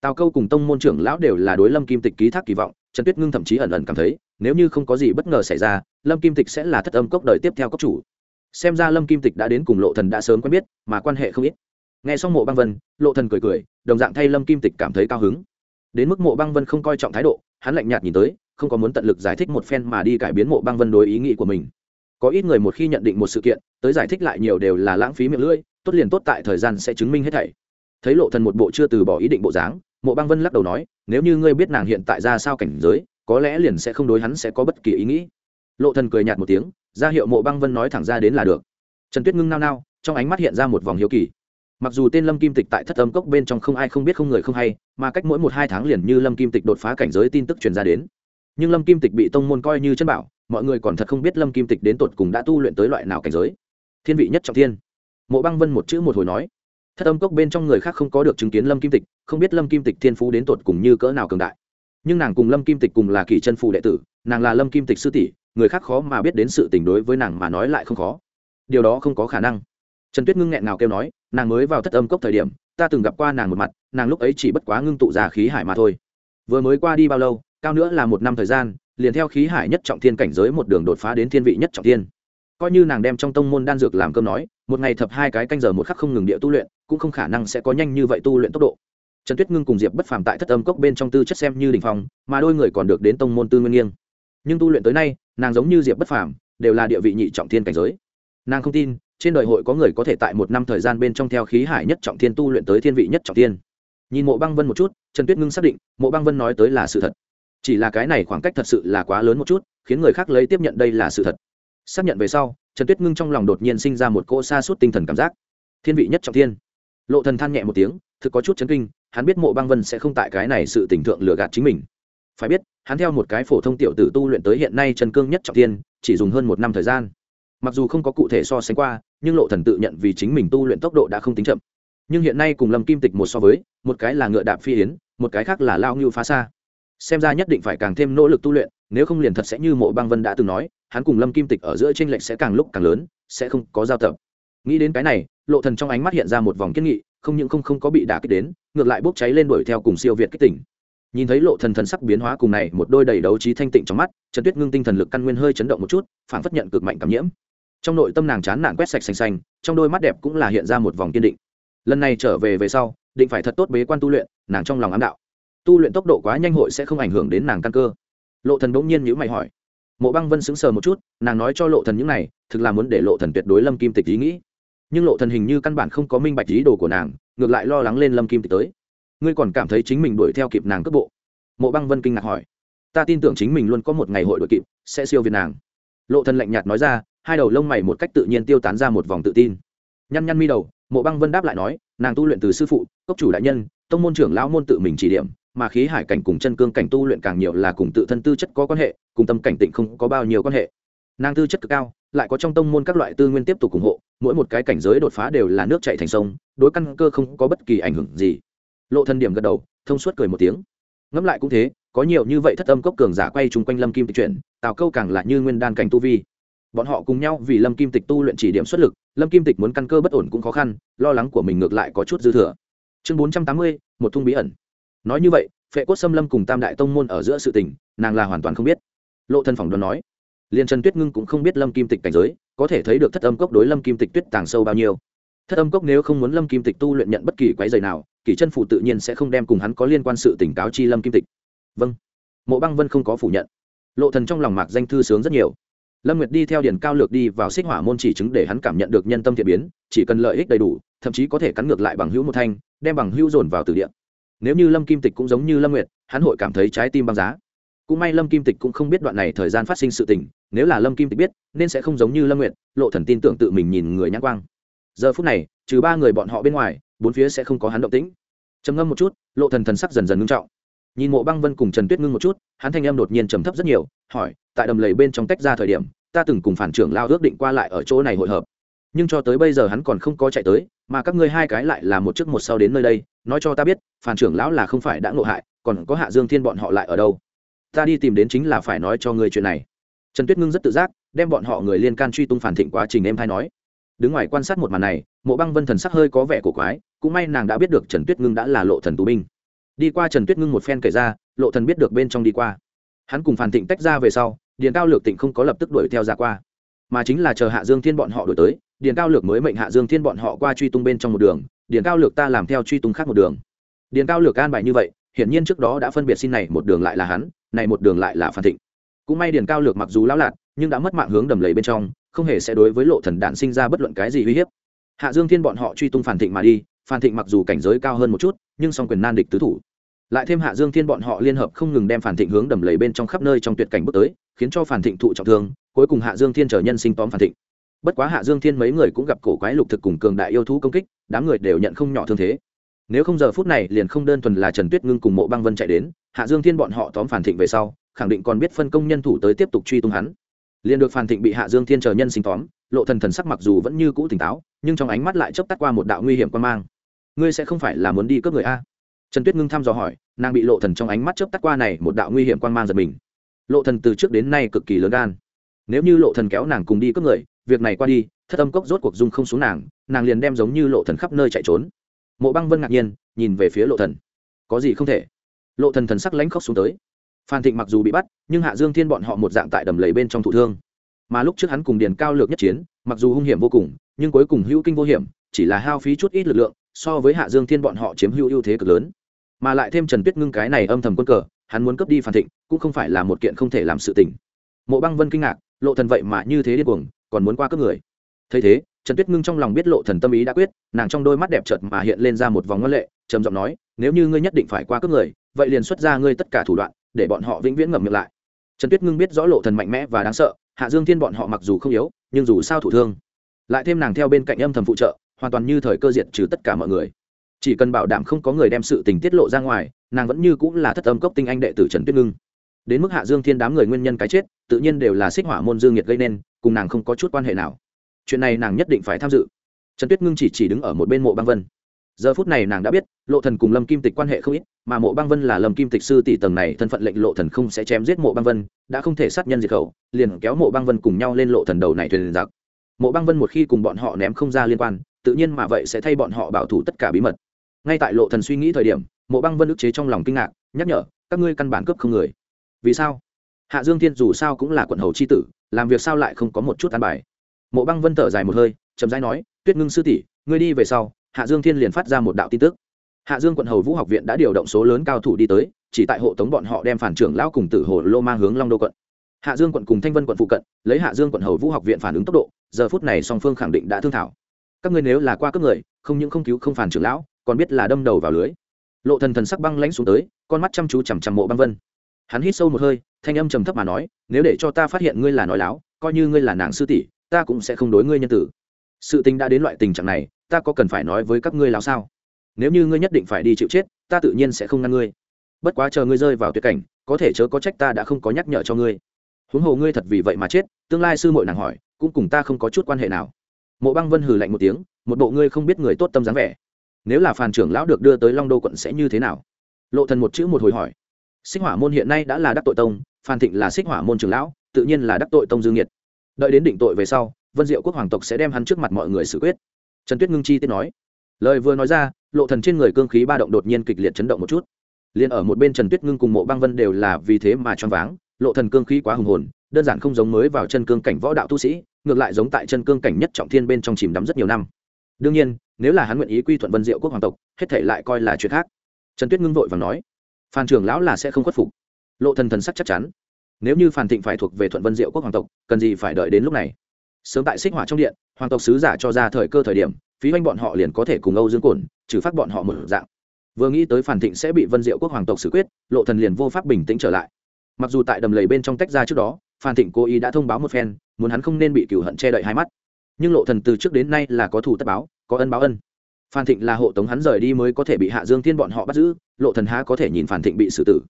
S1: Tào câu cùng tông môn trưởng lão đều là đối lâm kim tịch ký thác kỳ vọng, trần tuyết ngưng thậm chí ẩn ẩn cảm thấy, nếu như không có gì bất ngờ xảy ra, lâm kim tịch sẽ là thất âm cốc đời tiếp theo cốc chủ. Xem ra lâm kim tịch đã đến cùng lộ thần đã sớm quen biết, mà quan hệ không ít. Nghe xong mộ băng vân, lộ thần cười cười, đồng dạng thay lâm kim tịch cảm thấy cao hứng. Đến mức mộ băng vân không coi trọng thái độ, hắn lạnh nhạt nhìn tới, không có muốn tận lực giải thích một phen mà đi cải biến mộ băng vân đối ý nghĩ của mình có ít người một khi nhận định một sự kiện, tới giải thích lại nhiều đều là lãng phí miệng lưỡi, tốt liền tốt tại thời gian sẽ chứng minh hết thảy. Thấy lộ thần một bộ chưa từ bỏ ý định bộ dáng, mộ băng vân lắc đầu nói, nếu như ngươi biết nàng hiện tại ra sao cảnh giới, có lẽ liền sẽ không đối hắn sẽ có bất kỳ ý nghĩ. Lộ thần cười nhạt một tiếng, ra hiệu mộ băng vân nói thẳng ra đến là được. Trần tuyết ngưng nao nao, trong ánh mắt hiện ra một vòng hiếu kỳ. Mặc dù tên lâm kim tịch tại thất âm cốc bên trong không ai không biết không người không hay, mà cách mỗi một hai tháng liền như lâm kim tịch đột phá cảnh giới tin tức truyền ra đến nhưng lâm kim tịch bị tông môn coi như chân bảo, mọi người còn thật không biết lâm kim tịch đến tột cùng đã tu luyện tới loại nào cảnh giới. Thiên vị nhất trọng thiên. Mộ băng vân một chữ một hồi nói. Thất âm cốc bên trong người khác không có được chứng kiến lâm kim tịch, không biết lâm kim tịch thiên phú đến tột cùng như cỡ nào cường đại. Nhưng nàng cùng lâm kim tịch cùng là kỳ chân phù đệ tử, nàng là lâm kim tịch sư tỷ, người khác khó mà biết đến sự tình đối với nàng mà nói lại không khó. Điều đó không có khả năng. Trần tuyết ngưng nghẹn nào kêu nói, nàng mới vào thất âm cốc thời điểm, ta từng gặp qua nàng một mặt, nàng lúc ấy chỉ bất quá ngưng tụ già khí hải mà thôi vừa mới qua đi bao lâu, cao nữa là một năm thời gian, liền theo khí hải nhất trọng thiên cảnh giới một đường đột phá đến thiên vị nhất trọng thiên. Coi như nàng đem trong tông môn đan dược làm cơm nói, một ngày thập hai cái canh giờ một khắc không ngừng địa tu luyện, cũng không khả năng sẽ có nhanh như vậy tu luyện tốc độ. Trần tuyết ngưng cùng diệp bất phàm tại thất âm cốc bên trong tư chất xem như đình phong, mà đôi người còn được đến tông môn tư nguyên nghiêng. Nhưng tu luyện tới nay, nàng giống như diệp bất phàm, đều là địa vị nhị trọng thiên cảnh giới. Nàng không tin, trên đời hội có người có thể tại một năm thời gian bên trong theo khí hải nhất trọng thiên tu luyện tới thiên vị nhất trọng thiên nhìn mộ băng vân một chút, trần tuyết ngưng xác định, mộ băng vân nói tới là sự thật. Chỉ là cái này khoảng cách thật sự là quá lớn một chút, khiến người khác lấy tiếp nhận đây là sự thật. Xác nhận về sau, trần tuyết ngưng trong lòng đột nhiên sinh ra một cỗ xa suốt tinh thần cảm giác. Thiên vị nhất trọng thiên. Lộ thần than nhẹ một tiếng, thực có chút chấn kinh, hắn biết mộ băng vân sẽ không tại cái này sự tình thượng lừa gạt chính mình. Phải biết, hắn theo một cái phổ thông tiểu tử tu luyện tới hiện nay trần cương nhất trọng thiên, chỉ dùng hơn một năm thời gian. Mặc dù không có cụ thể so sánh qua, nhưng lộ thần tự nhận vì chính mình tu luyện tốc độ đã không tính chậm nhưng hiện nay cùng lâm kim tịch một so với, một cái là ngựa đạp phi yến, một cái khác là lao ngưu phá xa. Xem ra nhất định phải càng thêm nỗ lực tu luyện, nếu không liền thật sẽ như mộ băng vân đã từng nói, hắn cùng lâm kim tịch ở giữa tranh lệch sẽ càng lúc càng lớn, sẽ không có giao tập. Nghĩ đến cái này, lộ thần trong ánh mắt hiện ra một vòng kiên nghị, không những không không có bị đả kích đến, ngược lại bốc cháy lên đuổi theo cùng siêu việt kích tỉnh. Nhìn thấy lộ thần thần sắc biến hóa cùng này, một đôi đầy đấu trí thanh tịnh trong mắt, trần tuyết ngưng tinh thần lực căn nguyên hơi chấn động một chút phản phất nhận cực mạnh cảm nhiễm. Trong nội tâm nàng chán nản quét sạch xanh xanh trong đôi mắt đẹp cũng là hiện ra một vòng kiên định lần này trở về về sau, định phải thật tốt bế quan tu luyện, nàng trong lòng ám đạo. Tu luyện tốc độ quá nhanh hội sẽ không ảnh hưởng đến nàng căn cơ. Lộ thần bỗng nhiên nhíu mày hỏi. Mộ băng vân sững sờ một chút, nàng nói cho lộ thần những này, thực là muốn để lộ thần tuyệt đối lâm kim tịch ý nghĩ. Nhưng lộ thần hình như căn bản không có minh bạch ý đồ của nàng, ngược lại lo lắng lên lâm kim tịch tới. Ngươi còn cảm thấy chính mình đuổi theo kịp nàng cước bộ? Mộ băng vân kinh ngạc hỏi. Ta tin tưởng chính mình luôn có một ngày hội đuổi kịp, sẽ siêu việt nàng. Lộ thần lạnh nhạt nói ra, hai đầu lông mày một cách tự nhiên tiêu tán ra một vòng tự tin nhăn nhăn mi đầu, mộ băng vân đáp lại nói, nàng tu luyện từ sư phụ, cốc chủ đại nhân, tông môn trưởng lão môn tự mình chỉ điểm, mà khí hải cảnh cùng chân cương cảnh tu luyện càng nhiều là cùng tự thân tư chất có quan hệ, cùng tâm cảnh tịnh không có bao nhiêu quan hệ. Nàng tư chất cực cao, lại có trong tông môn các loại tư nguyên tiếp tục ủng hộ, mỗi một cái cảnh giới đột phá đều là nước chạy thành sông, đối căn cơ không có bất kỳ ảnh hưởng gì. Lộ thân điểm gật đầu, thông suốt cười một tiếng. Ngẫm lại cũng thế, có nhiều như vậy thất âm cốc cường giả quay chung quanh lâm kim tịch chuyển, tào câu càng là như nguyên đan cảnh tu vi bọn họ cùng nhau vì lâm kim tịch tu luyện chỉ điểm xuất lực, lâm kim tịch muốn căn cơ bất ổn cũng khó khăn, lo lắng của mình ngược lại có chút dư thừa. Chương bốn trăm tám mươi, một thung bí ẩn. Nói như vậy, phệ cốt xâm lâm cùng tam đại tông môn ở giữa sự tình, nàng là hoàn toàn không biết. Lộ thân phỏng đoán nói liền trần tuyết ngưng cũng không biết lâm kim tịch cảnh giới, có thể thấy được thất âm cốc đối lâm kim tịch tuyết tàng sâu bao nhiêu. Thất âm cốc nếu không muốn lâm kim tịch tu luyện nhận bất kỳ quái dày nào, kỷ chân phụ tự nhiên sẽ không đem cùng hắn có liên quan sự tỉnh cáo chi lâm kim tịch. Vâng. Mộ băng vân không có phủ nhận. Lộ thần trong lòng mạc danh thư sướng rất nhiều lâm nguyệt đi theo điển cao lược đi vào xích hỏa môn chỉ chứng để hắn cảm nhận được nhân tâm thiện biến, chỉ cần lợi ích đầy đủ, thậm chí có thể cắn ngược lại bằng hữu một thanh, đem bằng hữu dồn vào từ địa. Nếu như lâm kim tịch cũng giống như lâm nguyệt, hắn hội cảm thấy trái tim băng giá. Cũng may lâm kim tịch cũng không biết đoạn này thời gian phát sinh sự tình, nếu là lâm kim tịch biết, nên sẽ không giống như lâm nguyệt, lộ thần tin tưởng tự mình nhìn người nhãn quang. Giờ phút này, trừ ba người bọn họ bên ngoài, bốn phía sẽ không có hắn động tĩnh. Trầm ngâm một chút, lộ thần thần sắc dần dần ngưng trọng. Nhìn mộ băng vân cùng trần tuyết ngưng một chút, hắn thanh âm đột nhiên trầm thấp rất nhiều, hỏi tại đầm lầy bên trong tách ra thời điểm, ta từng cùng phản trưởng lao ước định qua lại ở chỗ này hội hợp. Nhưng cho tới bây giờ hắn còn không có chạy tới, mà các ngươi hai cái lại là một trước một sau đến nơi đây, nói cho ta biết, phản trưởng lão là không phải đã ngộ hại, còn có hạ dương thiên bọn họ lại ở đâu? Ta đi tìm đến chính là phải nói cho ngươi chuyện này. Trần tuyết ngưng rất tự giác, đem bọn họ người liên can truy tung phản thịnh quá trình em thay nói. Đứng ngoài quan sát một màn này, mộ băng vân thần sắc hơi có vẻ cổ quái, cũng may nàng đã biết được trần tuyết ngưng đã là lộ thần tù binh. Đi qua trần tuyết ngưng một phen kể ra, lộ thần biết được bên trong đi qua. Hắn cùng phản thịnh tách ra về sau điền cao lược tỉnh không có lập tức đuổi theo ra qua, mà chính là chờ hạ dương thiên bọn họ đuổi tới, điền cao lược mới mệnh hạ dương thiên bọn họ qua truy tung bên trong một đường, điền cao lược ta làm theo truy tung khác một đường. Điền cao lược an bài như vậy, hiển nhiên trước đó đã phân biệt xin này một đường lại là hắn, này một đường lại là phan thịnh. Cũng may điền cao lược mặc dù lão lạt, nhưng đã mất mạng hướng đầm lầy bên trong, không hề sẽ đối với lộ thần đạn sinh ra bất luận cái gì uy hiếp. Hạ dương thiên bọn họ truy tung phan thịnh mà đi, phan thịnh mặc dù cảnh giới cao hơn một chút, nhưng song quyền nan địch tứ thủ lại thêm hạ dương thiên bọn họ liên hợp không ngừng đem phản thịnh hướng đầm lầy bên trong khắp nơi trong tuyệt cảnh bước tới, khiến cho phản thịnh thụ trọng thương, cuối cùng hạ dương thiên chờ nhân sinh tóm phản thịnh. Bất quá hạ dương thiên mấy người cũng gặp cổ quái lục thực cùng cường đại yêu thú công kích, đám người đều nhận không nhỏ thương thế. Nếu không giờ phút này liền không đơn thuần là trần tuyết ngưng cùng mộ băng vân chạy đến, hạ dương thiên bọn họ tóm phản thịnh về sau, khẳng định còn biết phân công nhân thủ tới tiếp tục truy tung hắn. Liền được phản thịnh bị hạ dương thiên chờ nhân sinh tóm, lộ thần thần sắc mặc dù vẫn như cũ tỉnh táo, nhưng trong ánh mắt lại chớp tắt qua một đạo nguy hiểm quan mang. Ngươi sẽ không phải là muốn đi cướp người a? Trần tuyết ngưng thăm dò hỏi, nàng bị lộ thần trong ánh mắt chớp tắt qua này một đạo nguy hiểm quan mang giật mình. Lộ thần từ trước đến nay cực kỳ lớn gan. Nếu như lộ thần kéo nàng cùng đi cướp người, việc này qua đi, thất âm cốc rốt cuộc dung không xuống nàng nàng liền đem giống như lộ thần khắp nơi chạy trốn. Mộ băng vân ngạc nhiên, nhìn về phía lộ thần. Có gì không thể? Lộ thần thần sắc lãnh khóc xuống tới. Phan thịnh mặc dù bị bắt, nhưng hạ dương thiên bọn họ một dạng tại đầm lầy bên trong thụ thương. Mà lúc trước hắn cùng điền cao lược nhất chiến, mặc dù hung hiểm vô cùng, nhưng cuối cùng hữu kinh vô hiểm, chỉ là hao phí chút ít lực lượng, so với hạ dương thiên bọn họ chiếm hữu ưu thế cực lớn mà lại thêm trần tuyết ngưng cái này âm thầm quân cờ, hắn muốn cướp đi phan thịnh, cũng không phải là một kiện không thể làm sự tình. Mộ băng vân kinh ngạc, lộ thần vậy mà như thế điên cuồng, còn muốn qua cướp người. Thấy thế, trần tuyết ngưng trong lòng biết lộ thần tâm ý đã quyết, nàng trong đôi mắt đẹp chợt mà hiện lên ra một vòng ngân lệ, trầm giọng nói, nếu như ngươi nhất định phải qua cướp người, vậy liền xuất ra ngươi tất cả thủ đoạn, để bọn họ vĩnh viễn ngậm miệng lại. Trần tuyết ngưng biết rõ lộ thần mạnh mẽ và đáng sợ, hạ dương thiên bọn họ mặc dù không yếu, nhưng dù sao thủ thương, lại thêm nàng theo bên cạnh âm thầm phụ trợ, hoàn toàn như thời cơ diệt trừ tất cả mọi người chỉ cần bảo đảm không có người đem sự tình tiết lộ ra ngoài, nàng vẫn như cũng là thất âm cốc tinh anh đệ tử trần tuyết ngưng. Đến mức hạ dương thiên đám người nguyên nhân cái chết, tự nhiên đều là xích hỏa môn dương nhiệt gây nên, cùng nàng không có chút quan hệ nào. Chuyện này nàng nhất định phải tham dự. Trần tuyết ngưng chỉ chỉ đứng ở một bên mộ băng vân. Giờ phút này nàng đã biết, lộ thần cùng lâm kim tịch quan hệ không ít, mà mộ băng vân là lâm kim tịch sư tỷ tầng này thân phận lệnh lộ thần không sẽ chém giết mộ băng vân, đã không thể sát nhân diệt khẩu, liền kéo mộ băng vân cùng nhau lên lộ thần đầu này thuyền giặc. Mộ băng vân một khi cùng bọn họ ném không ra liên quan, tự nhiên mà vậy sẽ thay bọn họ bảo thủ tất cả bí mật ngay tại lộ thần suy nghĩ thời điểm, mộ băng vân ức chế trong lòng kinh ngạc, nhắc nhở, các ngươi căn bản cướp không người. Vì sao? Hạ dương thiên dù sao cũng là quận hầu c h i tử, làm việc sao lại không có một chút an bài? Mộ băng vân thở dài một hơi, chậm rãi nói, tuyết ngưng sư tỷ, ngươi đi về sau, hạ dương thiên liền phát ra một đạo tin tức. Hạ dương quận hầu vũ học viện đã điều động số lớn cao thủ đi tới, chỉ tại hộ tống bọn họ đem phản trưởng lão cùng tử hồ lô mang hướng long đô quận. Hạ dương quận cùng thanh vân quận phụ cận, lấy hạ dương quận hầu vũ học viện phản ứng tốc độ, giờ phút này song phương khẳng định đã thương thảo. Các ngươi nếu là qua cấp người, không những không cứu không phản trưởng lão còn biết là đâm đầu vào lưới. Lộ thần thần sắc băng lãnh xuống tới, con mắt chăm chú chằm chằm mộ băng vân. Hắn hít sâu một hơi, thanh âm trầm thấp mà nói, nếu để cho ta phát hiện ngươi là nói láo, coi như ngươi là nàng sư tỷ, ta cũng sẽ không đối ngươi nhân tử. Sự tình đã đến loại tình trạng này, ta có cần phải nói với các ngươi láo sao? Nếu như ngươi nhất định phải đi chịu chết, ta tự nhiên sẽ không ngăn ngươi. Bất quá chờ ngươi rơi vào tuyệt cảnh, có thể chớ có trách ta đã không có nhắc nhở cho ngươi. Huống hồ ngươi thật vì vậy mà chết, tương lai sư muội nàng hỏi, cũng cùng ta không có chút quan hệ nào. Mộ băng vân hừ lạnh một tiếng, một bộ ngươi không biết người tốt tâm dáng vẻ nếu là phàn trưởng lão được đưa tới long đô quận sẽ như thế nào? Lộ thần một chữ một hồi hỏi. Xích hỏa môn hiện nay đã là đắc tội tông phan thịnh là xích hỏa môn trưởng lão, tự nhiên là đắc tội tông dương nhiệt đợi đến định tội về sau, vân diệu quốc hoàng tộc sẽ đem hắn trước mặt mọi người xử quyết. Trần tuyết ngưng chi tiết nói. Lời vừa nói ra, lộ thần trên người cương khí ba động đột nhiên kịch liệt chấn động một chút. Liền ở một bên trần tuyết ngưng cùng mộ băng vân đều là vì thế mà choáng váng, lộ thần cương khí quá hùng hồn, đơn giản không giống mới vào chân cương cảnh võ đạo tu sĩ, ngược lại giống tại chân cương cảnh nhất trọng thiên bên trong chìm đắm rất nhiều năm. Đương nhiên nếu là hắn nguyện ý quy thuận vân diệu quốc hoàng tộc, hết thể lại coi là chuyện khác. Trần tuyết ngưng vội và nói, phan trưởng lão là sẽ không khuất phục. Lộ thần thần sắc chắc chắn. Nếu như phan thịnh phải thuộc về thuận vân diệu quốc hoàng tộc, cần gì phải đợi đến lúc này? Sớm tại xích hỏa trong điện, hoàng tộc sứ giả cho ra thời cơ thời điểm, phí hoanh bọn họ liền có thể cùng âu dương cổn, trừ phát bọn họ một dạng. Vừa nghĩ tới Phan thịnh sẽ bị vân diệu quốc hoàng tộc xử quyết, lộ thần liền vô pháp bình tĩnh trở lại. Mặc dù tại đầm lầy bên trong tách ra trước đó, phan thịnh cố ý đã thông báo một phen, muốn hắn không nên bị cửu hận che đậy hai mắt. Nhưng lộ thần từ trước đến nay là có thủ tất báo có ân báo ân. Phan thịnh là hộ tống hắn rời đi mới có thể bị hạ dương thiên bọn họ bắt giữ, lộ thần há có thể nhìn phan thịnh bị xử tử.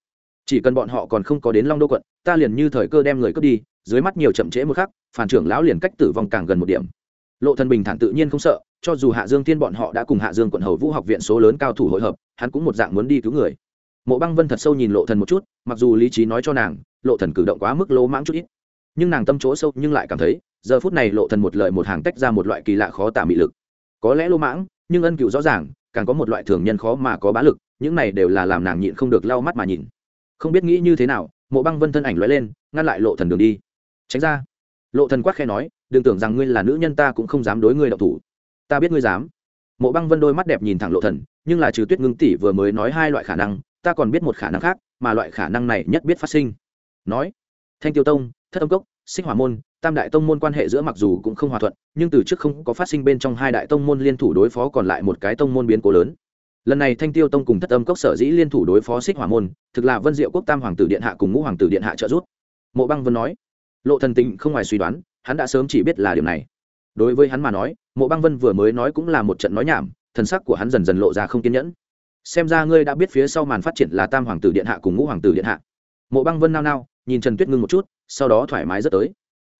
S1: Chỉ cần bọn họ còn không có đến long đô quận, ta liền như thời cơ đem người cướp đi, dưới mắt nhiều chậm trễ một khắc phản trưởng lão liền cách tử vong càng gần một điểm. Lộ thần bình thản tự nhiên không sợ, cho dù hạ dương thiên bọn họ đã cùng hạ dương quận hầu vũ học viện số lớn cao thủ hội hợp, hắn cũng một dạng muốn đi cứu người. Mộ băng vân thật sâu nhìn lộ thần một chút, mặc dù lý trí nói cho nàng, lộ thần cử động quá mức lố mãng chút ít. Nhưng nàng tâm chỗ sâu nhưng lại cảm thấy, giờ phút này lộ thần một lời một hàng tách ra một loại kỳ lạ khó tả mị lực có lẽ lô mãng, nhưng ân cựu rõ ràng, càng có một loại thường nhân khó mà có bá lực, những này đều là làm nàng nhịn không được lau mắt mà nhìn. Không biết nghĩ như thế nào, mộ băng vân thân ảnh lóe lên, ngăn lại lộ thần đường đi. Tránh ra. Lộ thần quát khe nói, đừng tưởng rằng ngươi là nữ nhân ta cũng không dám đối ngươi độc thủ. Ta biết ngươi dám. Mộ băng vân đôi mắt đẹp nhìn thẳng lộ thần, nhưng là trừ tuyết ngưng tỷ vừa mới nói hai loại khả năng, ta còn biết một khả năng khác, mà loại khả năng này nhất biết phát sinh. Nói, thanh tiêu tông, thất âm cốc xích hỏa môn, tam đại tông môn quan hệ giữa mặc dù cũng không hòa thuận, nhưng từ trước không có phát sinh bên trong hai đại tông môn liên thủ đối phó còn lại một cái tông môn biến cố lớn. Lần này thanh tiêu tông cùng thất âm cốc sở dĩ liên thủ đối phó xích hỏa môn, thực là vân diệu quốc tam hoàng tử điện hạ cùng ngũ hoàng tử điện hạ trợ giúp. Mộ băng vân nói, lộ thần tình không ngoài suy đoán, hắn đã sớm chỉ biết là điều này. Đối với hắn mà nói, mộ băng vân vừa mới nói cũng là một trận nói nhảm, thần sắc của hắn dần dần lộ ra không kiên nhẫn. Xem ra ngươi đã biết phía sau màn phát triển là tam hoàng tử điện hạ cùng ngũ hoàng tử điện hạ. Mộ băng vân nao nao, nhìn trần tuyết ngưng một chút sau đó thoải mái rất tới.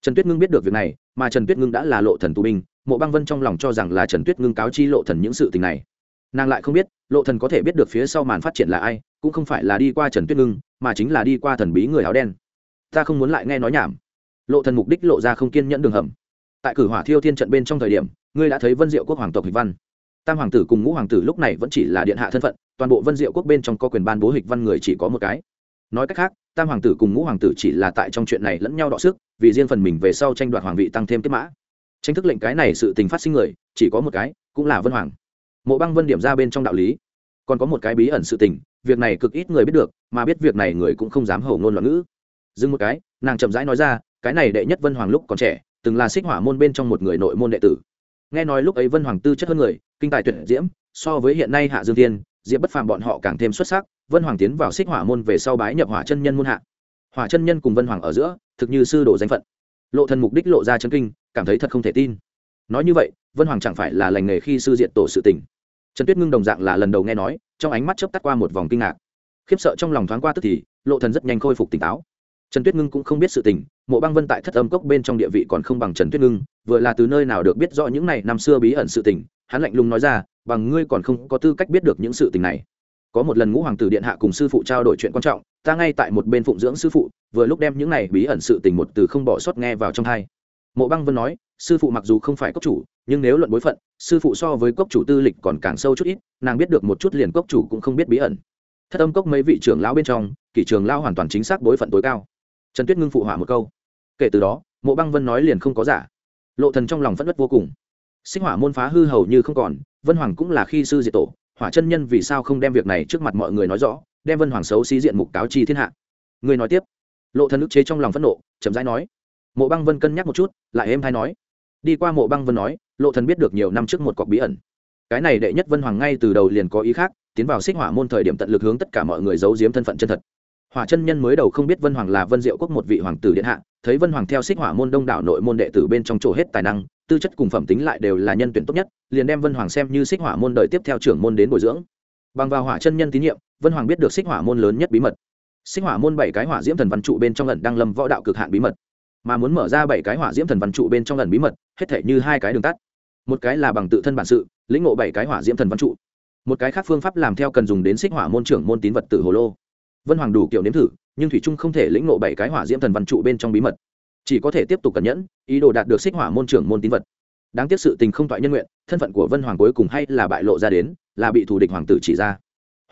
S1: Trần tuyết ngưng biết được việc này, mà trần tuyết ngưng đã là lộ thần tù binh, mộ băng vân trong lòng cho rằng là trần tuyết ngưng cáo chi lộ thần những sự tình này. Nàng lại không biết, lộ thần có thể biết được phía sau màn phát triển là ai, cũng không phải là đi qua trần tuyết ngưng, mà chính là đi qua thần bí người áo đen. Ta không muốn lại nghe nói nhảm. Lộ thần mục đích lộ ra không kiên nhẫn đường hầm. Tại cử hỏa thiêu thiên trận bên trong thời điểm, ngươi đã thấy vân diệu quốc hoàng tộc hịch văn. Tam hoàng tử cùng ngũ hoàng tử lúc này vẫn chỉ là điện hạ thân phận, toàn bộ vân diệu quốc bên trong có quyền ban bố hịch văn người chỉ có một cái nói cách khác, tam hoàng tử cùng ngũ hoàng tử chỉ là tại trong chuyện này lẫn nhau đọ sức, vì riêng phần mình về sau tranh đoạt hoàng vị tăng thêm kết mã. Tranh thức lệnh cái này sự tình phát sinh người, chỉ có một cái, cũng là vân hoàng. Mộ băng vân điểm ra bên trong đạo lý. Còn có một cái bí ẩn sự tình, việc này cực ít người biết được, mà biết việc này người cũng không dám hầu ngôn loạn ngữ. Dừng một cái, nàng chậm rãi nói ra, cái này đệ nhất vân hoàng lúc còn trẻ, từng là xích hỏa môn bên trong một người nội môn đệ tử. Nghe nói lúc ấy vân hoàng tư chất hơn người, kinh tài tuyệt diễm, so với hiện nay hạ dương tiên diệp bất phàm bọn họ càng thêm xuất sắc, vân hoàng tiến vào xích hỏa môn về sau bái nhập hỏa chân nhân môn hạ. Hỏa chân nhân cùng vân hoàng ở giữa, thực như sư đồ danh phận. Lộ thần mục đích lộ ra chân kinh, cảm thấy thật không thể tin. Nói như vậy, vân hoàng chẳng phải là lành nghề khi sư diện tổ sự tình. Trần tuyết ngưng đồng dạng là lần đầu nghe nói, trong ánh mắt chớp tắt qua một vòng kinh ngạc. Khiếp sợ trong lòng thoáng qua tức thì, lộ thần rất nhanh khôi phục tỉnh táo. Trần tuyết ngưng cũng không biết sự tình, mộ băng vân tại thất âm cốc bên trong địa vị còn không bằng trần tuyết ngưng, vừa là từ nơi nào được biết rõ những này năm xưa bí ẩn sự tình hắn lạnh lùng nói ra, bằng ngươi còn không có tư cách biết được những sự tình này. Có một lần ngũ hoàng tử điện hạ cùng sư phụ trao đổi chuyện quan trọng, ta ngay tại một bên phụng dưỡng sư phụ, vừa lúc đem những này bí ẩn sự tình một từ không bỏ sót nghe vào trong thai mộ băng vân nói, sư phụ mặc dù không phải cốc chủ, nhưng nếu luận bối phận, sư phụ so với cốc chủ tư lịch còn càng sâu chút ít, nàng biết được một chút liền cốc chủ cũng không biết bí ẩn. Thất âm cốc mấy vị trưởng lão bên trong, kỷ trường lão hoàn toàn chính xác bối phận tối cao. Trần tuyết ngưng phụ hỏa một câu. Kể từ đó, mộ băng vân nói liền không có giả. Lộ thần trong lòng phẫn nứt vô cùng sinh hỏa môn phá hư hầu như không còn, vân hoàng cũng là khi sư diệt tổ, hỏa chân nhân vì sao không đem việc này trước mặt mọi người nói rõ, đem vân hoàng xấu xí diện mục cáo chi thiên hạ. Người nói tiếp, lộ thần ức chế trong lòng phẫn nộ, chậm rãi nói, mộ băng vân cân nhắc một chút, lại êm hay nói, đi qua mộ băng vân nói, lộ thần biết được nhiều năm trước một cọc bí ẩn. Cái này đệ nhất vân hoàng ngay từ đầu liền có ý khác, tiến vào xích hỏa môn thời điểm tận lực hướng tất cả mọi người giấu giếm thân phận chân thật. Hỏa chân nhân mới đầu không biết vân hoàng là vân diệu quốc một vị hoàng tử điện hạ, thấy vân hoàng theo xích hỏa môn đông đảo nội môn đệ tử bên trong chỗ hết tài năng tư chất cùng phẩm tính lại đều là nhân tuyển tốt nhất, liền đem vân hoàng xem như xích hỏa môn đời tiếp theo trưởng môn đến bồi dưỡng. Bằng vào hỏa chân nhân tín nhiệm, vân hoàng biết được xích hỏa môn lớn nhất bí mật. Xích hỏa môn bảy cái hỏa diễm thần văn trụ bên trong lần đang lâm võ đạo cực hạn bí mật. Mà muốn mở ra bảy cái hỏa diễm thần văn trụ bên trong lần bí mật, hết thể như hai cái đường tắt. Một cái là bằng tự thân bản sự, lĩnh ngộ bảy cái hỏa diễm thần văn trụ. Một cái khác phương pháp làm theo cần dùng đến xích hỏa môn trưởng môn tín vật tử hồ lô. Vân hoàng đủ kiểu nếm thử, nhưng thủy trung không thể lĩnh ngộ bảy cái hỏa diễm thần văn trụ bên trong bí mật chỉ có thể tiếp tục cẩn nhẫn, ý đồ đạt được xích hỏa môn trưởng môn tín vật. Đáng tiếc sự tình không thoại nhân nguyện, thân phận của vân hoàng cuối cùng hay là bại lộ ra đến, là bị thủ địch hoàng tử chỉ ra.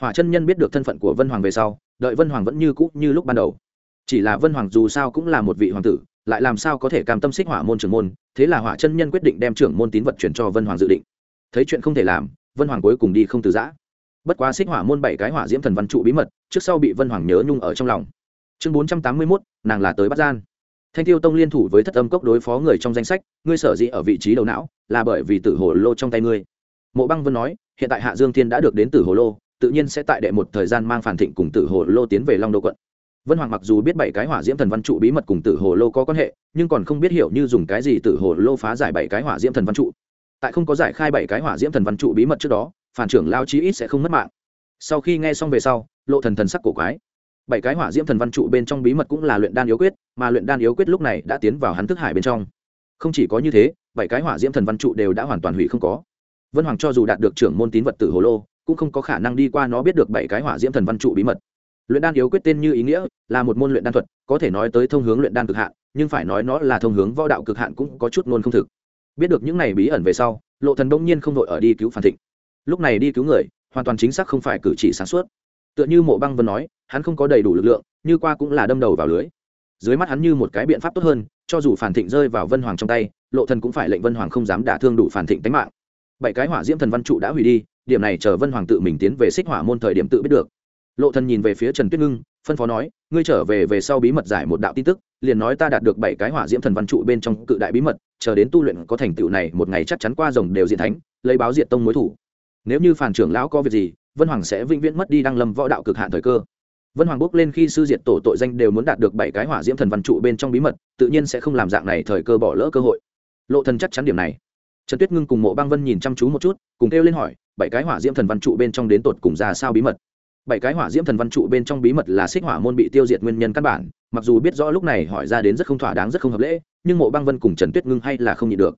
S1: Hỏa chân nhân biết được thân phận của vân hoàng về sau, đợi vân hoàng vẫn như cũ như lúc ban đầu. Chỉ là vân hoàng dù sao cũng là một vị hoàng tử, lại làm sao có thể cam tâm xích hỏa môn trưởng môn, thế là hỏa chân nhân quyết định đem trưởng môn tín vật chuyển cho vân hoàng dự định. Thấy chuyện không thể làm, vân hoàng cuối cùng đi không từ giã. Bất quá xích hỏa môn bảy cái hỏa diễm thần văn trụ bí mật, trước sau bị vân hoàng nhớ nhung ở trong lòng. Chương bốn trăm tám mươi mốt, nàng là tới bắt gian thanh tiêu tông liên thủ với thất âm cốc đối phó người trong danh sách, ngươi sở dĩ ở vị trí đầu não, là bởi vì tử hồ lô trong tay ngươi. Mộ băng vân nói, hiện tại hạ dương thiên đã được đến tử hồ lô, tự nhiên sẽ tại đệ một thời gian mang phản thịnh cùng tử hồ lô tiến về long đô quận. Vân hoàng mặc dù biết bảy cái hỏa diễm thần văn trụ bí mật cùng tử hồ lô có quan hệ, nhưng còn không biết hiểu như dùng cái gì tử hồ lô phá giải bảy cái hỏa diễm thần văn trụ. Tại không có giải khai bảy cái hỏa diễm thần văn trụ bí mật trước đó, phản trưởng lao chí ít sẽ không mất mạng. Sau khi nghe xong về sau, lộ thần thần sắc cổ quái bảy cái hỏa diễm thần văn trụ bên trong bí mật cũng là luyện đan yếu quyết, mà luyện đan yếu quyết lúc này đã tiến vào hắn thức hải bên trong. Không chỉ có như thế, bảy cái hỏa diễm thần văn trụ đều đã hoàn toàn hủy không có. Vân hoàng cho dù đạt được trưởng môn tín vật tử hồ lô, cũng không có khả năng đi qua nó biết được bảy cái hỏa diễm thần văn trụ bí mật. Luyện đan yếu quyết tên như ý nghĩa, là một môn luyện đan thuật, có thể nói tới thông hướng luyện đan cực hạn, nhưng phải nói nó là thông hướng võ đạo cực hạn cũng có chút ngôn không thực. Biết được những này bí ẩn về sau, lộ thần đông nhiên không đội ở đi cứu phản thịnh. Lúc này đi cứu người, hoàn toàn chính xác không phải cử chỉ sáng suốt. Tựa như mộ băng vân nói hắn không có đầy đủ lực lượng, như qua cũng là đâm đầu vào lưới. Dưới mắt hắn như một cái biện pháp tốt hơn, cho dù phản thịnh rơi vào vân hoàng trong tay, lộ thần cũng phải lệnh vân hoàng không dám đả thương đủ phản thịnh tính mạng. Bảy cái hỏa diễm thần văn trụ đã hủy đi, điểm này chờ vân hoàng tự mình tiến về xích hỏa môn thời điểm tự biết được. Lộ thần nhìn về phía trần tuyết ngưng, phân phó nói, ngươi trở về về sau bí mật giải một đạo tin tức, liền nói ta đạt được bảy cái hỏa diễm thần văn trụ bên trong cự đại bí mật, chờ đến tu luyện có thành tựu này một ngày chắc chắn qua rồng đều diện thánh, lấy báo diện tông mối thủ. Nếu như phản trưởng lão có việc gì, vân hoàng sẽ vĩnh viễn mất đi đăng lâm võ đạo cực hạn thời cơ vân hoàng bước lên khi sư diệt tổ tội danh đều muốn đạt được bảy cái hỏa diễm thần văn trụ bên trong bí mật, tự nhiên sẽ không làm dạng này thời cơ bỏ lỡ cơ hội. Lộ thần chắc chắn điểm này. Trần tuyết ngưng cùng mộ băng vân nhìn chăm chú một chút, cùng kêu lên hỏi, bảy cái hỏa diễm thần văn trụ bên trong đến tột cùng ra sao bí mật? Bảy cái hỏa diễm thần văn trụ bên trong bí mật là xích hỏa môn bị tiêu diệt nguyên nhân căn bản, mặc dù biết rõ lúc này hỏi ra đến rất không thỏa đáng, rất không hợp lễ, nhưng mộ băng vân cùng trần tuyết ngưng hay là không nhịn được.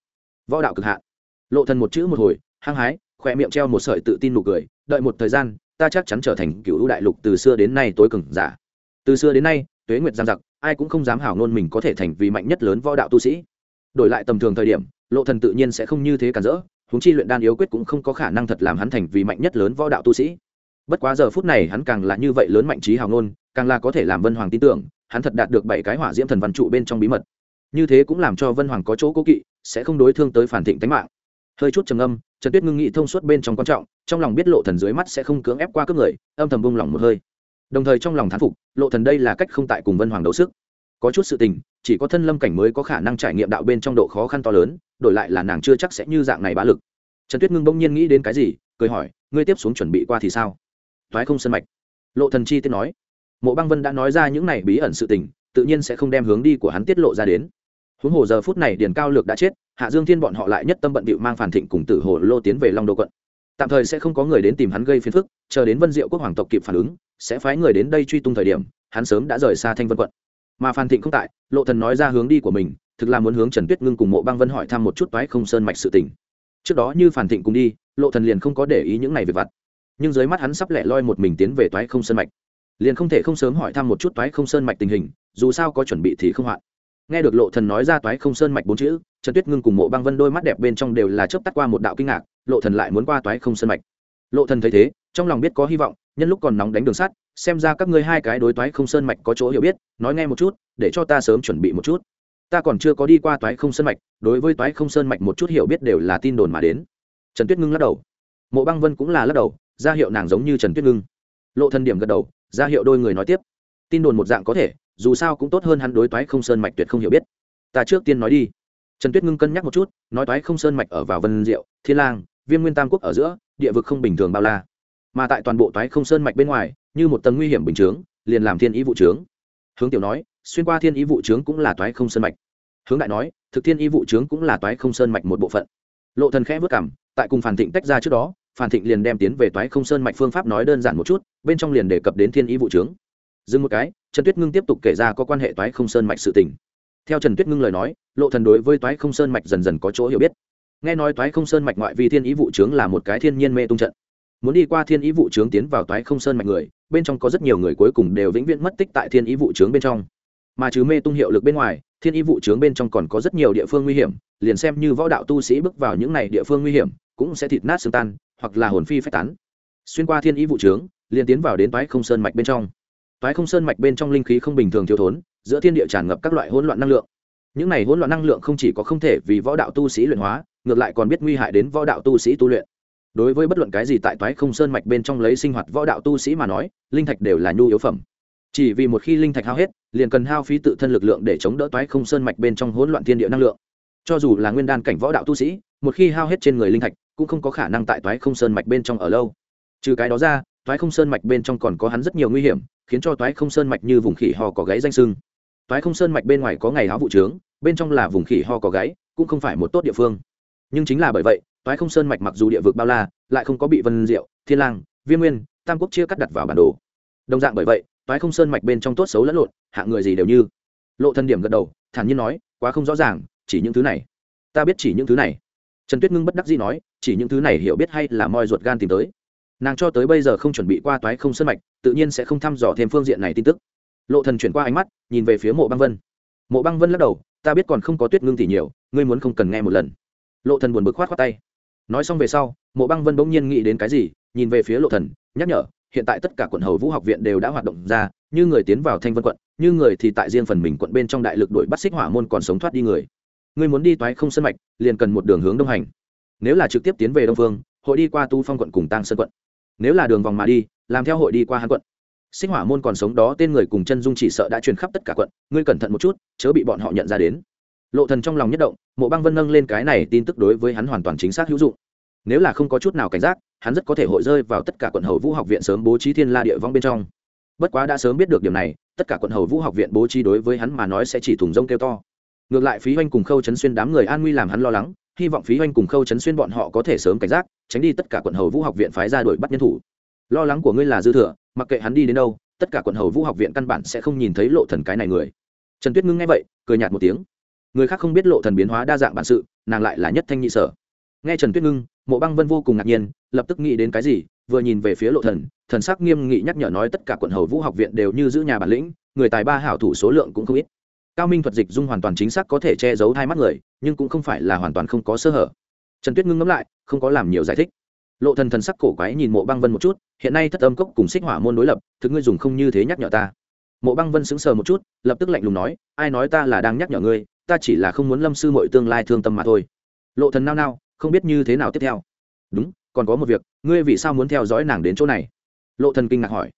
S1: Võ đạo cực hạn. Lộ thần một chữ một hồi, hăng hái khoe miệng treo một sợi tự tin nụ cười, đợi một thời gian ta chắc chắn trở thành cựu đại lục từ xưa đến nay tối cường giả. Từ xưa đến nay, tuế nguyệt giang giặc, ai cũng không dám hảo ngôn mình có thể thành vì mạnh nhất lớn võ đạo tu sĩ. Đổi lại tầm thường thời điểm, lộ thần tự nhiên sẽ không như thế cản rỡ, huống chi luyện đan yếu quyết cũng không có khả năng thật làm hắn thành vì mạnh nhất lớn võ đạo tu sĩ. Bất quá giờ phút này hắn càng là như vậy lớn mạnh trí hào ngôn, càng là có thể làm vân hoàng tin tưởng, hắn thật đạt được bảy cái hỏa diễm thần văn trụ bên trong bí mật. Như thế cũng làm cho vân hoàng có chỗ cố kỵ, sẽ không đối thương tới phản thịnh tánh mạng. Hơi chút trầm âm trần tuyết ngưng nghị thông suốt bên trong quan trọng, trong lòng biết lộ thần dưới mắt sẽ không cưỡng ép qua cướp người, âm thầm bung lòng một hơi. Đồng thời trong lòng thán phục, lộ thần đây là cách không tại cùng vân hoàng đấu sức. Có chút sự tình, chỉ có thân lâm cảnh mới có khả năng trải nghiệm đạo bên trong độ khó khăn to lớn, đổi lại là nàng chưa chắc sẽ như dạng này bá lực. Trần tuyết ngưng bỗng nhiên nghĩ đến cái gì, cười hỏi, ngươi tiếp xuống chuẩn bị qua thì sao? Thoái không sân mạch. Lộ thần chi tiết nói. Mộ băng vân đã nói ra những này bí ẩn sự tình, tự nhiên sẽ không đem hướng đi của hắn tiết lộ ra đến. Huống hồ giờ phút này điền cao lược đã chết hạ dương thiên bọn họ lại nhất tâm bận bịu mang phản thịnh cùng tử hồ lô tiến về long đô quận. Tạm thời sẽ không có người đến tìm hắn gây phiền phức, chờ đến vân diệu quốc hoàng tộc kịp phản ứng, sẽ phái người đến đây truy tung thời điểm, hắn sớm đã rời xa thanh vân quận. Mà phan thịnh không tại, lộ thần nói ra hướng đi của mình, thực là muốn hướng trần tuyết ngưng cùng mộ băng vân hỏi thăm một chút toái không sơn mạch sự tình. Trước đó như phan thịnh cùng đi, lộ thần liền không có để ý những này về vặt. Nhưng dưới mắt hắn sắp lẻ loi một mình tiến về toái không sơn mạch. Liền không thể không sớm hỏi thăm một chút toái không sơn mạch tình hình, dù sao có chuẩn bị thì không hoạn nghe được lộ thần nói ra toái không sơn mạch bốn chữ, trần tuyết ngưng cùng mộ băng vân đôi mắt đẹp bên trong đều là chớp tắt qua một đạo kinh ngạc, lộ thần lại muốn qua toái không sơn mạch. Lộ thần thấy thế, trong lòng biết có hy vọng, nhân lúc còn nóng đánh đường sắt, xem ra các ngươi hai cái đối toái không sơn mạch có chỗ hiểu biết, nói nghe một chút, để cho ta sớm chuẩn bị một chút. Ta còn chưa có đi qua toái không sơn mạch, đối với toái không sơn mạch một chút hiểu biết đều là tin đồn mà đến. Trần tuyết ngưng lắc đầu. Mộ băng vân cũng là lắc đầu, ra hiệu nàng giống như trần tuyết ngưng. Lộ thần điểm gật đầu, ra hiệu đôi người nói tiếp. Tin đồn một dạng có thể dù sao cũng tốt hơn hắn đối toái không sơn mạch tuyệt không hiểu biết. Ta trước tiên nói đi. Trần tuyết ngưng cân nhắc một chút, nói toái không sơn mạch ở vào vân diệu, thiên lang, viêm nguyên tam quốc ở giữa, địa vực không bình thường bao la. Mà tại toàn bộ toái không sơn mạch bên ngoài, như một tầng nguy hiểm bình chướng, liền làm thiên ý vụ trướng hướng tiểu nói, xuyên qua thiên ý vụ trướng cũng là toái không sơn mạch. Hướng đại nói, thực thiên ý vụ trướng cũng là toái không sơn mạch một bộ phận. Lộ thần khẽ vất cảm tại cùng phản thịnh tách ra trước đó, phản thịnh liền đem tiến về toái không sơn mạch phương pháp nói đơn giản một chút, bên trong liền đề cập đến thiên ý vụ trướng dừng một cái, trần tuyết ngưng tiếp tục kể ra có quan hệ toái không sơn mạch sự tình. Theo trần tuyết ngưng lời nói, lộ thần đối với toái không sơn mạch dần dần có chỗ hiểu biết. Nghe nói toái không sơn mạch ngoại vi thiên ý vụ trướng là một cái thiên nhiên mê tung trận. Muốn đi qua thiên ý vụ trướng tiến vào toái không sơn mạch người, bên trong có rất nhiều người cuối cùng đều vĩnh viễn mất tích tại thiên ý vụ trướng bên trong. Mà trừ mê tung hiệu lực bên ngoài, thiên ý vụ trướng bên trong còn có rất nhiều địa phương nguy hiểm, liền xem như võ đạo tu sĩ bước vào những này địa phương nguy hiểm, cũng sẽ thịt nát xương tan, hoặc là hồn phi phách tán. Xuyên qua thiên ý vụ trướng, liền tiến vào đến toái không sơn mạch bên trong toái không sơn mạch bên trong linh khí không bình thường thiếu thốn, giữa thiên địa tràn ngập các loại hỗn loạn năng lượng. Những này hỗn loạn năng lượng không chỉ có không thể vì võ đạo tu sĩ luyện hóa, ngược lại còn biết nguy hại đến võ đạo tu sĩ tu luyện. Đối với bất luận cái gì tại toái không sơn mạch bên trong lấy sinh hoạt võ đạo tu sĩ mà nói, linh thạch đều là nhu yếu phẩm. Chỉ vì một khi linh thạch hao hết, liền cần hao phí tự thân lực lượng để chống đỡ toái không sơn mạch bên trong hỗn loạn thiên địa năng lượng. Cho dù là nguyên đan cảnh võ đạo tu sĩ, một khi hao hết trên người linh thạch, cũng không có khả năng tại toái không sơn mạch bên trong ở lâu. Trừ cái đó ra toái không sơn mạch bên trong còn có hắn rất nhiều nguy hiểm khiến cho toái không sơn mạch như vùng khỉ ho có gáy danh sưng. Toái không sơn mạch bên ngoài có ngày háo vụ trướng, bên trong là vùng khỉ ho có gáy, cũng không phải một tốt địa phương. Nhưng chính là bởi vậy, toái không sơn mạch mặc dù địa vực bao la, lại không có bị vân diệu, thiên lang, viêm nguyên, tam quốc chia cắt đặt vào bản đồ. Đồng dạng bởi vậy, toái không sơn mạch bên trong tốt xấu lẫn lộn, hạng người gì đều như. Lộ thân điểm gật đầu, thản nhiên nói, quá không rõ ràng, chỉ những thứ này. Ta biết chỉ những thứ này. Trần tuyết ngưng bất đắc dĩ nói, chỉ những thứ này hiểu biết hay là moi ruột gan tìm tới nàng cho tới bây giờ không chuẩn bị qua toái không sơn mạch, tự nhiên sẽ không thăm dò thêm phương diện này tin tức. Lộ thần chuyển qua ánh mắt, nhìn về phía mộ băng vân. Mộ băng vân lắc đầu, ta biết còn không có tuyết ngưng thì nhiều, ngươi muốn không cần nghe một lần. Lộ thần buồn bực khoát khoát tay. Nói xong về sau, mộ băng vân bỗng nhiên nghĩ đến cái gì, nhìn về phía lộ thần, nhắc nhở, hiện tại tất cả quận hầu vũ học viện đều đã hoạt động ra, như người tiến vào thanh vân quận, như người thì tại riêng phần mình quận bên trong đại lực đội bắt xích hỏa môn còn sống thoát đi người. Ngươi muốn đi toái không sân mạch, liền cần một đường hướng đông hành. Nếu là trực tiếp tiến về đông phương, hội đi qua tu phong quận cùng tăng sơn quận nếu là đường vòng mà đi, làm theo hội đi qua hàn quận. Sinh hỏa môn còn sống đó, tên người cùng chân dung chỉ sợ đã truyền khắp tất cả quận, ngươi cẩn thận một chút, chớ bị bọn họ nhận ra đến. Lộ thần trong lòng nhất động, mộ băng vân nâng lên cái này tin tức đối với hắn hoàn toàn chính xác hữu dụng. Nếu là không có chút nào cảnh giác, hắn rất có thể hội rơi vào tất cả quận hầu vũ học viện sớm bố trí thiên la địa vong bên trong. Bất quá đã sớm biết được điểm này, tất cả quận hầu vũ học viện bố trí đối với hắn mà nói sẽ chỉ thùng rông kêu to. Ngược lại phí hoanh cùng khâu chấn xuyên đám người an nguy làm hắn lo lắng hy vọng phí oanh cùng khâu chấn xuyên bọn họ có thể sớm cảnh giác, tránh đi tất cả quận hầu vũ học viện phái ra đuổi bắt nhân thủ. Lo lắng của ngươi là dư thừa, mặc kệ hắn đi đến đâu, tất cả quận hầu vũ học viện căn bản sẽ không nhìn thấy lộ thần cái này người. Trần tuyết ngưng nghe vậy, cười nhạt một tiếng. Người khác không biết lộ thần biến hóa đa dạng bản sự, nàng lại là nhất thanh nhị sở. Nghe trần tuyết ngưng, mộ băng vân vô cùng ngạc nhiên, lập tức nghĩ đến cái gì, vừa nhìn về phía lộ thần thần sắc nghiêm nghị nhắc nhở nói tất cả quận hầu vũ học viện đều như giữ nhà bản lĩnh, người tài ba hảo thủ số lượng cũng không ít cao minh thuật dịch dung hoàn toàn chính xác có thể che giấu hai mắt người, nhưng cũng không phải là hoàn toàn không có sơ hở. Trần tuyết ngưng ngẫm lại, không có làm nhiều giải thích. Lộ thần thần sắc cổ quái nhìn mộ băng vân một chút, hiện nay thất âm cốc cùng xích hỏa môn đối lập, thực ngươi dùng không như thế nhắc nhở ta. Mộ băng vân sững sờ một chút, lập tức lạnh lùng nói, ai nói ta là đang nhắc nhở ngươi, ta chỉ là không muốn lâm sư mọi tương lai thương tâm mà thôi. Lộ thần nao nao, không biết như thế nào tiếp theo. Đúng, còn có một việc, ngươi vì sao muốn theo dõi nàng đến chỗ này? Lộ thần kinh ngạc hỏi.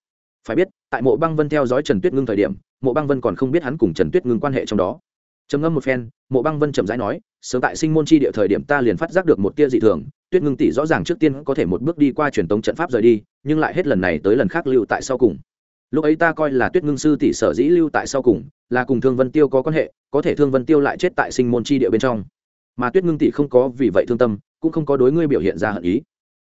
S1: Phải biết, tại mộ băng vân theo dõi trần tuyết ngưng thời điểm mộ băng vân còn không biết hắn cùng trần tuyết ngưng quan hệ trong đó trầm ngâm một phen mộ băng vân chậm rãi nói sớm tại sinh môn chi địa thời điểm ta liền phát giác được một tia dị thường tuyết ngưng tỷ rõ ràng trước tiên có thể một bước đi qua truyền tống trận pháp rời đi nhưng lại hết lần này tới lần khác lưu tại sau cùng lúc ấy ta coi là tuyết ngưng sư tỷ sở dĩ lưu tại sau cùng là cùng thương vân tiêu có quan hệ có thể thương vân tiêu lại chết tại sinh môn chi địa bên trong mà tuyết ngưng tỷ không có vì vậy thương tâm cũng không có đối ngươi biểu hiện ra hận ý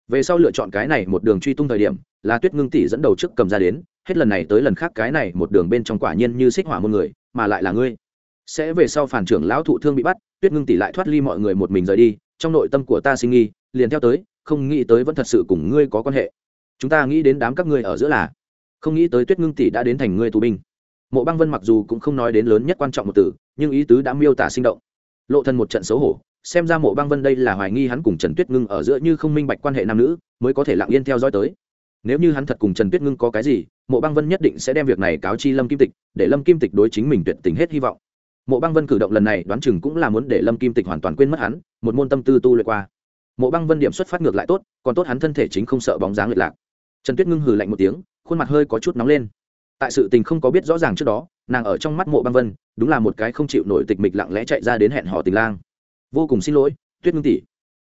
S1: về sau lựa chọn cái này một đường truy tung thời điểm, là tuyết ngưng tỷ dẫn đầu trước cầm ra đến, hết lần này tới lần khác cái này một đường bên trong quả nhiên như xích hỏa một người, mà lại là ngươi. Sẽ về sau phản trưởng lão thụ thương bị bắt, tuyết ngưng tỷ lại thoát ly mọi người một mình rời đi, trong nội tâm của ta sinh nghi liền theo tới, không nghĩ tới vẫn thật sự cùng ngươi có quan hệ. Chúng ta nghĩ đến đám các ngươi ở giữa là, không nghĩ tới tuyết ngưng tỷ đã đến thành ngươi tù binh. Mộ băng vân mặc dù cũng không nói đến lớn nhất quan trọng một từ, nhưng ý tứ đã miêu tả sinh động. Lộ thân một trận xấu hổ xem ra mộ băng vân đây là hoài nghi hắn cùng trần tuyết ngưng ở giữa như không minh bạch quan hệ nam nữ, mới có thể lặng yên theo dõi tới. Nếu như hắn thật cùng trần tuyết ngưng có cái gì, mộ băng vân nhất định sẽ đem việc này cáo chi lâm kim tịch, để lâm kim tịch đối chính mình tuyệt tình hết hy vọng. Mộ băng vân cử động lần này đoán chừng cũng là muốn để lâm kim tịch hoàn toàn quên mất hắn, một môn tâm tư tu luyện qua. Mộ băng vân điểm xuất phát ngược lại tốt, còn tốt hắn thân thể chính không sợ bóng dáng lệch lạc. Trần tuyết ngưng hừ lạnh một tiếng, khuôn mặt hơi có chút nóng lên. Tại sự tình không có biết rõ ràng trước đó, nàng ở trong mắt mộ băng vân, đúng là một cái không chịu nổi tịch mịch lặng lẽ chạy ra đến hẹn hò tình lang vô cùng xin lỗi, tuyết ngưng tỷ.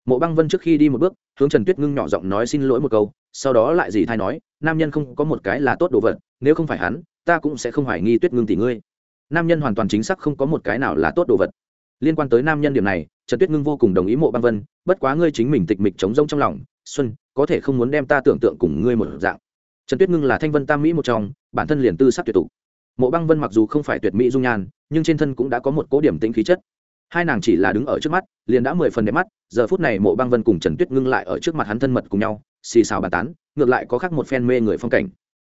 S1: Mộ băng vân trước khi đi một bước, hướng trần tuyết ngưng nhỏ giọng nói xin lỗi một câu, sau đó lại dì thay nói, nam nhân không có một cái là tốt đồ vật, nếu không phải hắn, ta cũng sẽ không hoài nghi tuyết ngưng tỷ ngươi. Nam nhân hoàn toàn chính xác không có một cái nào là tốt đồ vật. Liên quan tới nam nhân điểm này, trần tuyết ngưng vô cùng đồng ý mộ băng vân, bất quá ngươi chính mình tịch mịch chống rông trong lòng, xuân, có thể không muốn đem ta tưởng tượng cùng ngươi một dạng. Trần tuyết ngưng là thanh vân tam mỹ một trong, bản thân liền tư sắc tuyệt tục. Mộ băng vân mặc dù không phải tuyệt mỹ dung nhan, nhưng trên thân cũng đã có một cố điểm tính khí chất hai nàng chỉ là đứng ở trước mắt, liền đã mười phần đẹp mắt, giờ phút này mộ băng vân cùng trần tuyết ngưng lại ở trước mặt hắn thân mật cùng nhau, xì xào bàn tán, ngược lại có khác một phen mê người phong cảnh.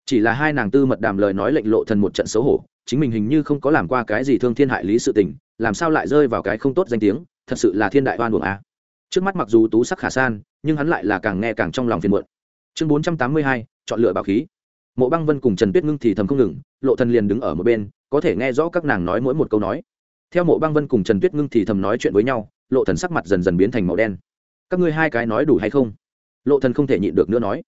S1: Chỉ là hai nàng tư mật đàm lời nói lệnh lộ thần một trận xấu hổ, chính mình hình như không có làm qua cái gì thương thiên hại lý sự tình, làm sao lại rơi vào cái không tốt danh tiếng, thật sự là thiên đại oan buồng a. Trước mắt mặc dù tú sắc khả san, nhưng hắn lại là càng nghe càng trong lòng phiền muộn. Chương bốn trăm tám mươi hai, chọn lựa bảo khí. Mộ băng vân cùng trần tuyết ngưng thì thầm không ngừng, lộ thần liền đứng ở một bên, có thể nghe rõ các nàng nói mỗi một câu nói theo mộ băng vân cùng trần tuyết ngưng thì thầm nói chuyện với nhau, lộ thần sắc mặt dần dần biến thành màu đen. Các ngươi hai cái nói đủ hay không? Lộ thần không thể nhịn được nữa nói.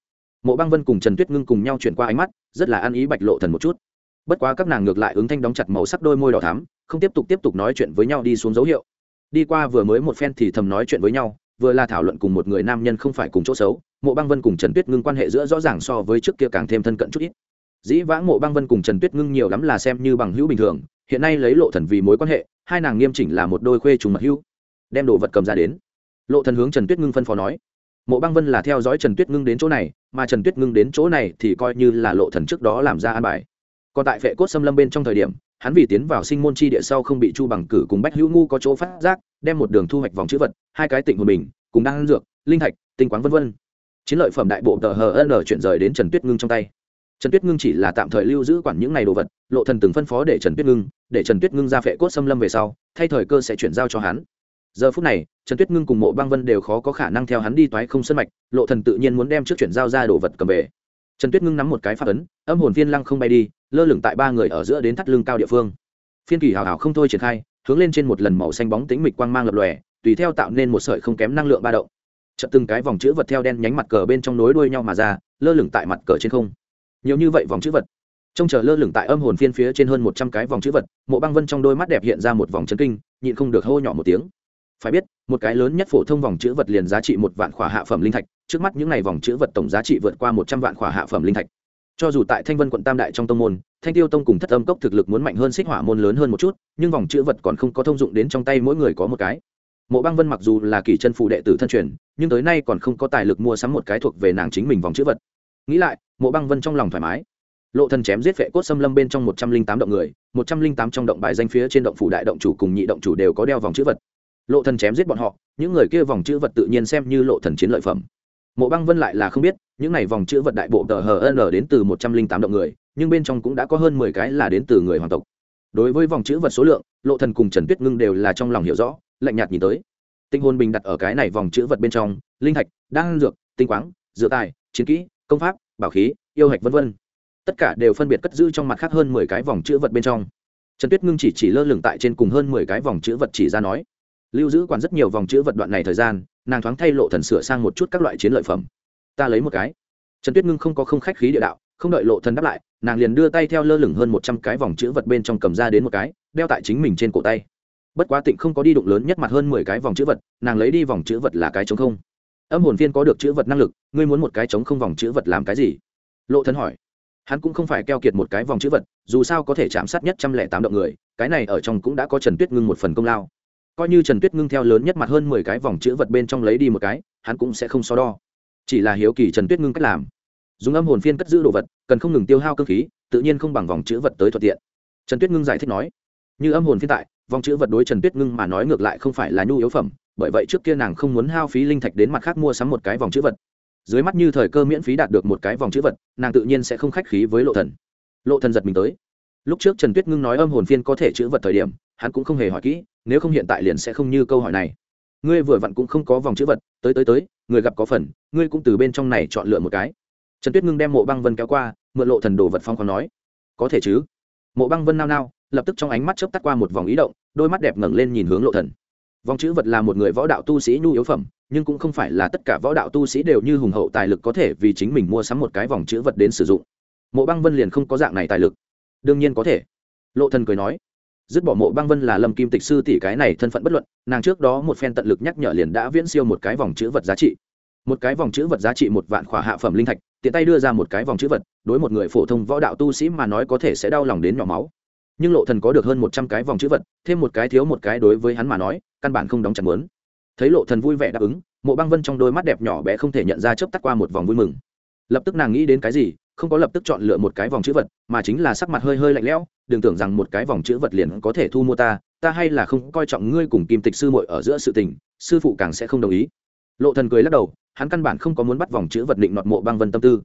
S1: Mộ băng vân cùng trần tuyết ngưng cùng nhau chuyển qua ánh mắt, rất là ăn ý bạch lộ thần một chút. Bất quá các nàng ngược lại ứng thanh đóng chặt màu sắc đôi môi đỏ thắm, không tiếp tục tiếp tục nói chuyện với nhau đi xuống dấu hiệu. Đi qua vừa mới một phen thì thầm nói chuyện với nhau, vừa là thảo luận cùng một người nam nhân không phải cùng chỗ xấu, mộ băng vân cùng trần tuyết ngưng quan hệ giữa rõ ràng so với trước kia càng thêm thân cận chút ít. Dĩ vãng mộ băng vân cùng trần tuyết ngưng nhiều lắm là xem như bằng hữu bình thường, hiện nay lấy lộ thần vì mối quan hệ hai nàng nghiêm chỉnh là một đôi khuê trùng mật hữu, đem đồ vật cầm ra đến. Lộ thần hướng trần tuyết ngưng phân phó nói, mộ băng vân là theo dõi trần tuyết ngưng đến chỗ này, mà trần tuyết ngưng đến chỗ này thì coi như là lộ thần trước đó làm ra an bài. Còn tại vệ cốt xâm lâm bên trong thời điểm, hắn vì tiến vào sinh môn chi địa sau không bị chu bằng cử cùng bách hữu ngu có chỗ phát giác, đem một đường thu hoạch vòng chữ vật, hai cái tịnh của mình, cùng đang dược, linh thạch, tinh quán vân vân. Chiến lợi phẩm đại bộ tờ hờ n chuyển rời đến trần tuyết ngưng trong tay trần tuyết ngưng chỉ là tạm thời lưu giữ quản những này đồ vật, lộ thần từng phân phó để trần tuyết ngưng, để trần tuyết ngưng ra phệ cốt xâm lâm về sau, thay thời cơ sẽ chuyển giao cho hắn. Giờ phút này, trần tuyết ngưng cùng mộ băng vân đều khó có khả năng theo hắn đi toái không sân mạch, lộ thần tự nhiên muốn đem trước chuyển giao ra đồ vật cầm về. Trần tuyết ngưng nắm một cái phát ấn, âm hồn viên lăng không bay đi, lơ lửng tại ba người ở giữa đến thắt lưng cao địa phương. Phiên kỳ hào hào không thôi triển khai, hướng lên trên một lần màu xanh bóng tính mịch quang mang lập lòe, tùy theo tạo nên một sợi không kém năng lượng ba động. Chợt từng cái vòng chữ vật theo đen nhánh mặt cờ bên trong nối đuôi nhau mà ra, lơ lửng tại mặt cờ trên không nhiều như vậy vòng chữ vật. Trông chờ lơ lửng tại âm hồn phiên phía trên hơn một trăm cái vòng chữ vật, mộ băng vân trong đôi mắt đẹp hiện ra một vòng chân kinh, nhịn không được hô nhỏ một tiếng. Phải biết, một cái lớn nhất phổ thông vòng chữ vật liền giá trị một vạn khỏa hạ phẩm linh thạch, trước mắt những n à y vòng chữ vật tổng giá trị vượt qua một trăm vạn khỏa hạ phẩm linh thạch. Cho dù tại thanh vân quận tam đại trong tông môn, thanh tiêu tông cùng thất âm cốc thực lực muốn mạnh hơn xích hỏa môn lớn hơn một chút, nhưng vòng chữ vật còn không có thông dụng đến trong tay mỗi người có một cái. Mộ băng vân mặc dù là kỳ chân phụ đệ tử thân truyền, nhưng tới nay còn không có tài lực mua sắm một cái thuộc về nàng chính mình vòng chữ vật. Nghĩ lại mộ băng vân trong lòng thoải mái. Lộ thần chém giết vệ cốt xâm lâm bên trong một trăm linh tám động người, một trăm linh tám trong động bài danh phía trên động phủ đại động chủ cùng nhị động chủ đều có đeo vòng chữ vật. Lộ thần chém giết bọn họ, những người kia vòng chữ vật tự nhiên xem như lộ thần chiến lợi phẩm. Mộ băng vân lại là không biết, những này vòng chữ vật đại bộ tờ hờ đến từ một trăm linh tám động người, nhưng bên trong cũng đã có hơn mười cái là đến từ người hoàng tộc. Đối với vòng chữ vật số lượng, lộ thần cùng trần tuyết ngưng đều là trong lòng hiểu rõ, lạnh nhạt nhìn tới. Tinh hồn bình đặt ở cái này vòng chữ vật bên trong, linh thạch, đan dược, tinh quáng dựa tài, chiến kỹ, công pháp bảo khí, yêu hạch vân vân. Tất cả đều phân biệt cất giữ trong mặt khác hơn mười cái vòng chữ vật bên trong. Trần tuyết ngưng chỉ chỉ lơ lửng tại trên cùng hơn mười cái vòng chữ vật chỉ ra nói, lưu giữ quản rất nhiều vòng chữ vật đoạn này thời gian, nàng thoáng thay lộ thần sửa sang một chút các loại chiến lợi phẩm. Ta lấy một cái. Trần tuyết ngưng không có không khách khí địa đạo, không đợi lộ thần đáp lại, nàng liền đưa tay theo lơ lửng hơn một trăm cái vòng chữ vật bên trong cầm ra đến một cái, đeo tại chính mình trên cổ tay. Bất quá tịnh không có đi đụng lớn nhất mặt hơn mười cái vòng chữ vật, nàng lấy đi vòng chữ vật là cái chống không âm hồn viên có được chữ vật năng lực, ngươi muốn một cái chống không vòng chữ vật làm cái gì? Lộ thần hỏi. Hắn cũng không phải keo kiệt một cái vòng chữ vật, dù sao có thể chạm sát nhất trăm lẻ tám động người, cái này ở trong cũng đã có trần tuyết ngưng một phần công lao. Coi như trần tuyết ngưng theo lớn nhất mặt hơn mười cái vòng chữ vật bên trong lấy đi một cái, hắn cũng sẽ không so đo. Chỉ là hiếu kỳ trần tuyết ngưng cách làm. Dùng âm hồn phiên cất giữ đồ vật, cần không ngừng tiêu hao cơ khí, tự nhiên không bằng vòng chữ vật tới thuận tiện. Trần tuyết ngưng giải thích nói. Như âm hồn phiên tại, vòng chữ vật đối trần tuyết ngưng mà nói ngược lại không phải là nhu yếu phẩm bởi vậy trước kia nàng không muốn hao phí linh thạch đến mặt khác mua sắm một cái vòng chữ vật. Dưới mắt như thời cơ miễn phí đạt được một cái vòng chữ vật, nàng tự nhiên sẽ không khách khí với lộ thần. Lộ thần giật mình tới. Lúc trước trần tuyết ngưng nói âm hồn phiên có thể chữ vật thời điểm, hắn cũng không hề hỏi kỹ, nếu không hiện tại liền sẽ không như câu hỏi này. Ngươi vừa vặn cũng không có vòng chữ vật, tới tới tới, người gặp có phần, ngươi cũng từ bên trong này chọn lựa một cái. Trần tuyết ngưng đem mộ băng vân kéo qua, mượn lộ thần đồ vật phong còn nói, có thể chứ? Mộ băng vân nao nao, lập tức trong ánh mắt chớp tắt qua một vòng ý động, đôi mắt đẹp ngẩng lên nhìn hướng lộ thần vòng chữ vật là một người võ đạo tu sĩ nhu yếu phẩm, nhưng cũng không phải là tất cả võ đạo tu sĩ đều như hùng hậu tài lực có thể vì chính mình mua sắm một cái vòng chữ vật đến sử dụng. Mộ băng vân liền không có dạng này tài lực. Đương nhiên có thể. Lộ thần cười nói, dứt bỏ mộ băng vân là lâm kim tịch sư tỷ cái này thân phận bất luận, nàng trước đó một phen tận lực nhắc nhở liền đã viễn siêu một cái vòng chữ vật giá trị. Một cái vòng chữ vật giá trị một vạn khỏa hạ phẩm linh thạch, tiện tay đưa ra một cái vòng chữ vật, đối một người phổ thông võ đạo tu sĩ mà nói có thể sẽ đau lòng đến nhỏ máu nhưng lộ thần có được hơn một trăm cái vòng chữ vật, thêm một cái thiếu một cái đối với hắn mà nói, căn bản không đóng chặt muốn thấy lộ thần vui vẻ đáp ứng, mộ băng vân trong đôi mắt đẹp nhỏ bé không thể nhận ra chớp tắt qua một vòng vui mừng. Lập tức nàng nghĩ đến cái gì, không có lập tức chọn lựa một cái vòng chữ vật, mà chính là sắc mặt hơi hơi lạnh lẽo, đừng tưởng rằng một cái vòng chữ vật liền có thể thu mua ta ta hay là không coi trọng ngươi cùng kim tịch sư muội ở giữa sự tình, sư phụ càng sẽ không đồng ý. Lộ thần cười lắc đầu, hắn căn bản không có muốn bắt vòng chữ vật định nọt mộ băng vân tâm tư.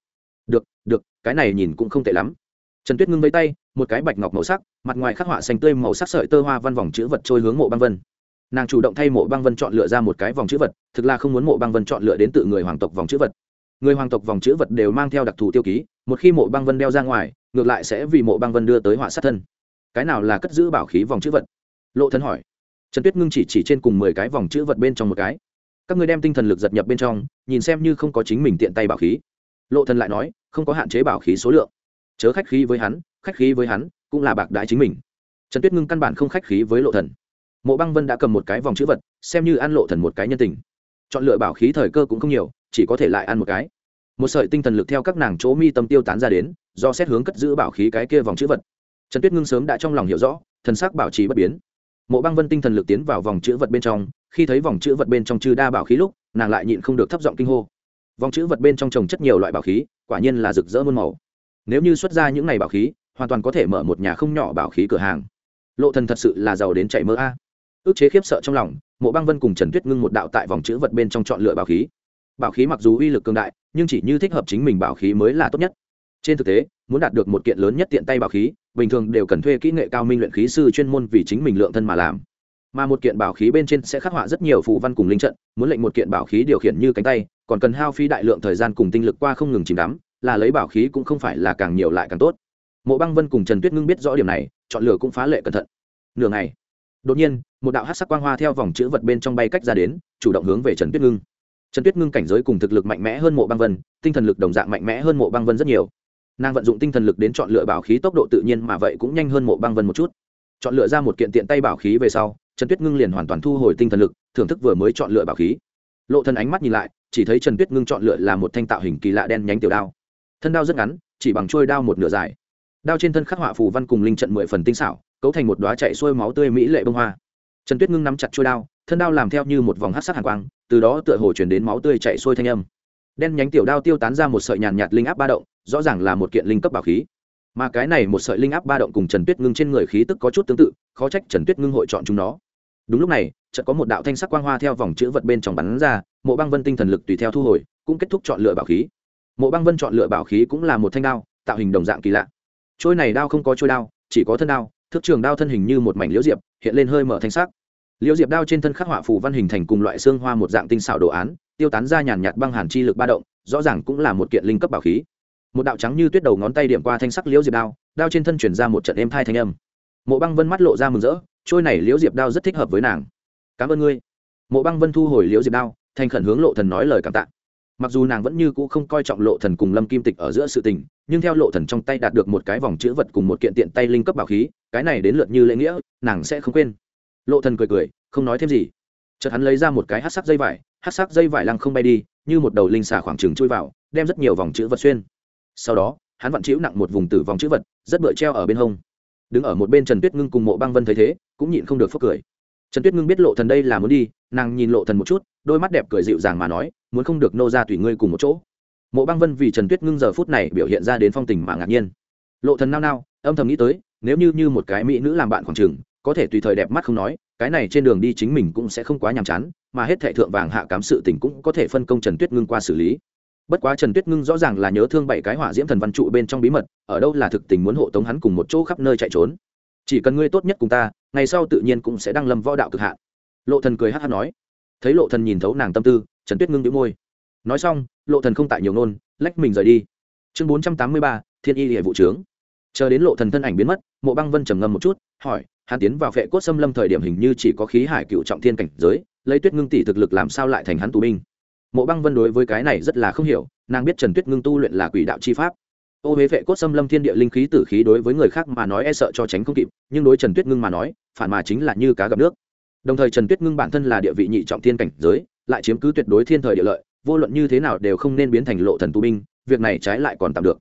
S1: Được được, cái này nhìn cũng không tệ lắm. Trần tuyết ngưng vây tay, một cái bạch ngọc màu sắc mặt ngoài khắc họa xanh tươi màu sắc sợi tơ hoa văn vòng chữ vật trôi hướng mộ băng vân. Nàng chủ động thay mộ băng vân chọn lựa ra một cái vòng chữ vật, thực là không muốn mộ băng vân chọn lựa đến tự người hoàng tộc vòng chữ vật. Người hoàng tộc vòng chữ vật đều mang theo đặc thù tiêu ký, một khi mộ băng vân đeo ra ngoài, ngược lại sẽ vì mộ băng vân đưa tới họa sát thân. Cái nào là cất giữ bảo khí vòng chữ vật? Lộ thân hỏi. Trần tuyết ngưng chỉ chỉ trên cùng mười cái vòng chữ vật bên trong một cái. Các người đem tinh thần lực giật nhập bên trong, nhìn xem như không có chính mình tiện tay bảo khí. Lộ thân lại nói, không có hạn chế bảo khí số lượng. Chớ khách khí với hắn, khách khí với hắn cũng là bạc đái chính mình. Trần tuyết ngưng căn bản không khách khí với lộ thần. Mộ băng vân đã cầm một cái vòng chữ vật, xem như ăn lộ thần một cái nhân tình. Chọn lựa bảo khí thời cơ cũng không nhiều, chỉ có thể lại ăn một cái. Một sợi tinh thần lực theo các nàng chỗ mi tâm tiêu tán ra đến, do xét hướng cất giữ bảo khí cái kia vòng chữ vật. Trần tuyết ngưng sớm đã trong lòng hiểu rõ, thần sắc bảo trì bất biến. Mộ băng vân tinh thần lực tiến vào vòng chữ vật bên trong, khi thấy vòng chữ vật bên trong chư đa bảo khí lúc, nàng lại nhịn không được thấp giọng kinh hô. Vòng chữ vật bên trong trồng chất nhiều loại bảo khí, quả nhiên là rực rỡ muôn màu. Nếu như xuất ra những này bảo khí hoàn toàn có thể mở một nhà không nhỏ bảo khí cửa hàng. Lộ thần thật sự là giàu đến chảy mơ a. Ước chế khiếp sợ trong lòng, mộ băng vân cùng trần tuyết ngưng một đạo tại vòng chữ vật bên trong chọn lựa bảo khí. Bảo khí mặc dù uy lực cường đại, nhưng chỉ như thích hợp chính mình bảo khí mới là tốt nhất. Trên thực tế, muốn đạt được một kiện lớn nhất tiện tay bảo khí, bình thường đều cần thuê kỹ nghệ cao minh luyện khí sư chuyên môn vì chính mình lượng thân mà làm. Mà một kiện bảo khí bên trên sẽ khắc họa rất nhiều phù văn cùng linh trận, muốn lệnh một kiện bảo khí điều khiển như cánh tay, còn cần hao phí đại lượng thời gian cùng tinh lực qua không ngừng chìm đắm, là lấy bảo khí cũng không phải là càng nhiều lại càng tốt mộ băng vân cùng trần tuyết ngưng biết rõ điểm này chọn lựa cũng phá lệ cẩn thận nửa ngày đột nhiên một đạo hát sắc quang hoa theo vòng chữ vật bên trong bay cách ra đến chủ động hướng về trần tuyết ngưng trần tuyết ngưng cảnh giới cùng thực lực mạnh mẽ hơn mộ băng vân tinh thần lực đồng dạng mạnh mẽ hơn mộ băng vân rất nhiều nàng vận dụng tinh thần lực đến chọn lựa bảo khí tốc độ tự nhiên mà vậy cũng nhanh hơn mộ băng vân một chút chọn lựa ra một kiện tiện tay bảo khí về sau trần tuyết ngưng liền hoàn toàn thu hồi tinh thần lực thưởng thức vừa mới chọn lựa bảo khí lộ thân ánh mắt nhìn lại chỉ thấy trần tuyết ngưng chọn lựa là một thanh tạo hình kỳ lạ đen nhánh tiểu đao thân đao rất ngắn chỉ bằng trôi đao một nửa dài đao trên thân khắc họa phù văn cùng linh trận mười phần tinh xảo, cấu thành một đoá chạy xuôi máu tươi mỹ lệ bông hoa. Trần tuyết ngưng nắm chặt trôi đao, thân đao làm theo như một vòng hát sắc hàn quang, từ đó tựa hồ chuyển đến máu tươi chạy xuôi thanh âm. Đen nhánh tiểu đao tiêu tán ra một sợi nhàn nhạt linh áp ba động, rõ ràng là một kiện linh cấp bảo khí. Mà cái này một sợi linh áp ba động cùng trần tuyết ngưng trên người khí tức có chút tương tự, khó trách trần tuyết ngưng hội chọn chúng nó. Đúng lúc này, chợt có một đạo thanh sắc quang hoa theo vòng chữ vật bên trong bắn ra, mộ băng vân tinh thần lực tùy theo thu hồi, cũng kết thúc chọn lựa bảo khí. Mộ băng vân chọn lựa bảo khí cũng là một thanh đao, tạo hình đồng dạng kỳ lạ trôi này đao không có trôi đao, chỉ có thân đao, thước trường đao thân hình như một mảnh liễu diệp, hiện lên hơi mở thanh sắc. Liễu diệp đao trên thân khắc họa phù văn hình thành cùng loại xương hoa một dạng tinh xảo đồ án, tiêu tán ra nhàn nhạt băng hàn chi lực ba động, rõ ràng cũng là một kiện linh cấp bảo khí. Một đạo trắng như tuyết đầu ngón tay điểm qua thanh sắc liễu diệp đao đao trên thân chuyển ra một trận êm thai thanh âm. Mộ băng vân mắt lộ ra mừng rỡ, trôi này liễu diệp đao rất thích hợp với nàng. Cảm ơn ngươi. Mộ băng vân thu hồi liễu diệp đao, thành khẩn hướng lộ thần nói lời cảm tạ mặc dù nàng vẫn như cũ không coi trọng lộ thần cùng lâm kim tịch ở giữa sự tình, nhưng theo lộ thần trong tay đạt được một cái vòng chữ vật cùng một kiện tiện tay linh cấp bảo khí, cái này đến lượt như lễ nghĩa, nàng sẽ không quên. Lộ thần cười cười, không nói thêm gì. Chợt hắn lấy ra một cái hắc sắc dây vải hắc sắc dây vải lăng không bay đi, như một đầu linh xà khoảng trừng chui vào, đem rất nhiều vòng chữ vật xuyên. Sau đó, hắn vặn chịu nặng một vùng tử vòng chữ vật, rất bựa treo ở bên hông. Đứng ở một bên trần tuyết ngưng cùng mộ băng vân thấy thế, cũng nhịn không được phước cười. Trần tuyết ngưng biết lộ thần đây là muốn đi, nàng nhìn lộ thần một chút, đôi mắt đẹp cười dịu dàng mà nói muốn không được nô ra tùy ngươi cùng một chỗ. Mộ băng vân vì trần tuyết ngưng giờ phút này biểu hiện ra đến phong tình mà ngạc nhiên. Lộ thần nao nao, âm thầm nghĩ tới, nếu như như một cái mỹ nữ làm bạn khoảng trường, có thể tùy thời đẹp mắt không nói, cái này trên đường đi chính mình cũng sẽ không quá nhàm chán, mà hết thệ thượng vàng hạ cám sự tình cũng có thể phân công trần tuyết ngưng qua xử lý. Bất quá trần tuyết ngưng rõ ràng là nhớ thương bảy cái hỏa diễm thần văn trụ bên trong bí mật, ở đâu là thực tình muốn hộ tống hắn cùng một chỗ khắp nơi chạy trốn. Chỉ cần ngươi tốt nhất cùng ta, ngày sau tự nhiên cũng sẽ đăng lâm võ đạo cực hạn. Lộ thần cười hát hát nói. Thấy lộ thần nhìn thấu nàng tâm tư trần tuyết ngưng đĩu môi. Nói xong, lộ thần không tại nhiều nôn lách mình rời đi. Chương bốn trăm tám mươi ba, thiên y hệ vụ trướng. Chờ đến lộ thần thân ảnh biến mất, mộ băng vân trầm ngâm một chút, hỏi, hắn tiến vào vệ cốt xâm lâm thời điểm hình như chỉ có khí hải cựu trọng thiên cảnh giới, lấy tuyết ngưng tỷ thực lực làm sao lại thành hắn tù binh? Mộ băng vân đối với cái này rất là không hiểu, nàng biết trần tuyết ngưng tu luyện là quỷ đạo chi pháp. Ô huế vệ cốt xâm lâm thiên địa linh khí tử khí đối với người khác mà nói e sợ cho tránh không kịp, nhưng đối trần tuyết ngưng mà nói, phản mà chính là như cá gặp nước. Đồng thời trần tuyết ngưng bản thân là địa vị nhị trọng thiên cảnh giới lại chiếm cứ tuyệt đối thiên thời địa lợi, vô luận như thế nào đều không nên biến thành lộ thần tu binh, việc này trái lại còn tạm được.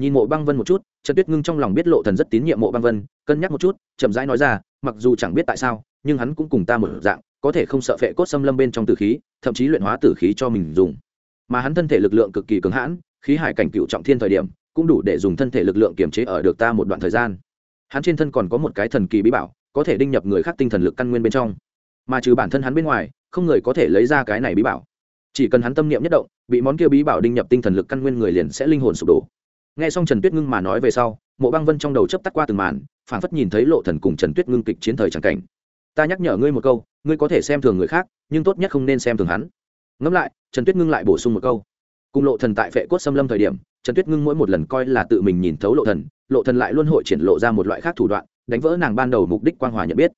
S1: Nhìn mộ băng vân một chút, trần tuyết ngưng trong lòng biết lộ thần rất tín nhiệm mộ băng vân, cân nhắc một chút, chậm rãi nói ra, mặc dù chẳng biết tại sao, nhưng hắn cũng cùng ta một dạng, có thể không sợ phệ cốt xâm lâm bên trong tử khí, thậm chí luyện hóa tử khí cho mình dùng. Mà hắn thân thể lực lượng cực kỳ cứng hãn, khí hải cảnh cựu trọng thiên thời điểm, cũng đủ để dùng thân thể lực lượng kiềm chế ở được ta một đoạn thời gian. Hắn trên thân còn có một cái thần kỳ bí bảo, có thể đinh nhập người khác tinh thần lực căn nguyên bên trong mà trừ bản thân hắn bên ngoài, không người có thể lấy ra cái này bí bảo. Chỉ cần hắn tâm niệm nhất động, bị món kia bí bảo đinh nhập tinh thần lực căn nguyên người liền sẽ linh hồn sụp đổ. Nghe xong trần tuyết ngưng mà nói về sau, mộ băng vân trong đầu chấp tắt qua từng màn phản phất nhìn thấy lộ thần cùng trần tuyết ngưng kịch chiến thời tràng cảnh. Ta nhắc nhở ngươi một câu, ngươi có thể xem thường người khác, nhưng tốt nhất không nên xem thường hắn. Ngẫm lại, trần tuyết ngưng lại bổ sung một câu. Cùng lộ thần tại phệ cốt xâm lâm thời điểm, trần tuyết ngưng mỗi một lần coi là tự mình nhìn thấu lộ thần lộ thần lại luôn hội triển lộ ra một loại khác thủ đoạn, đánh vỡ nàng ban đầu mục đích quang hòa nhận biết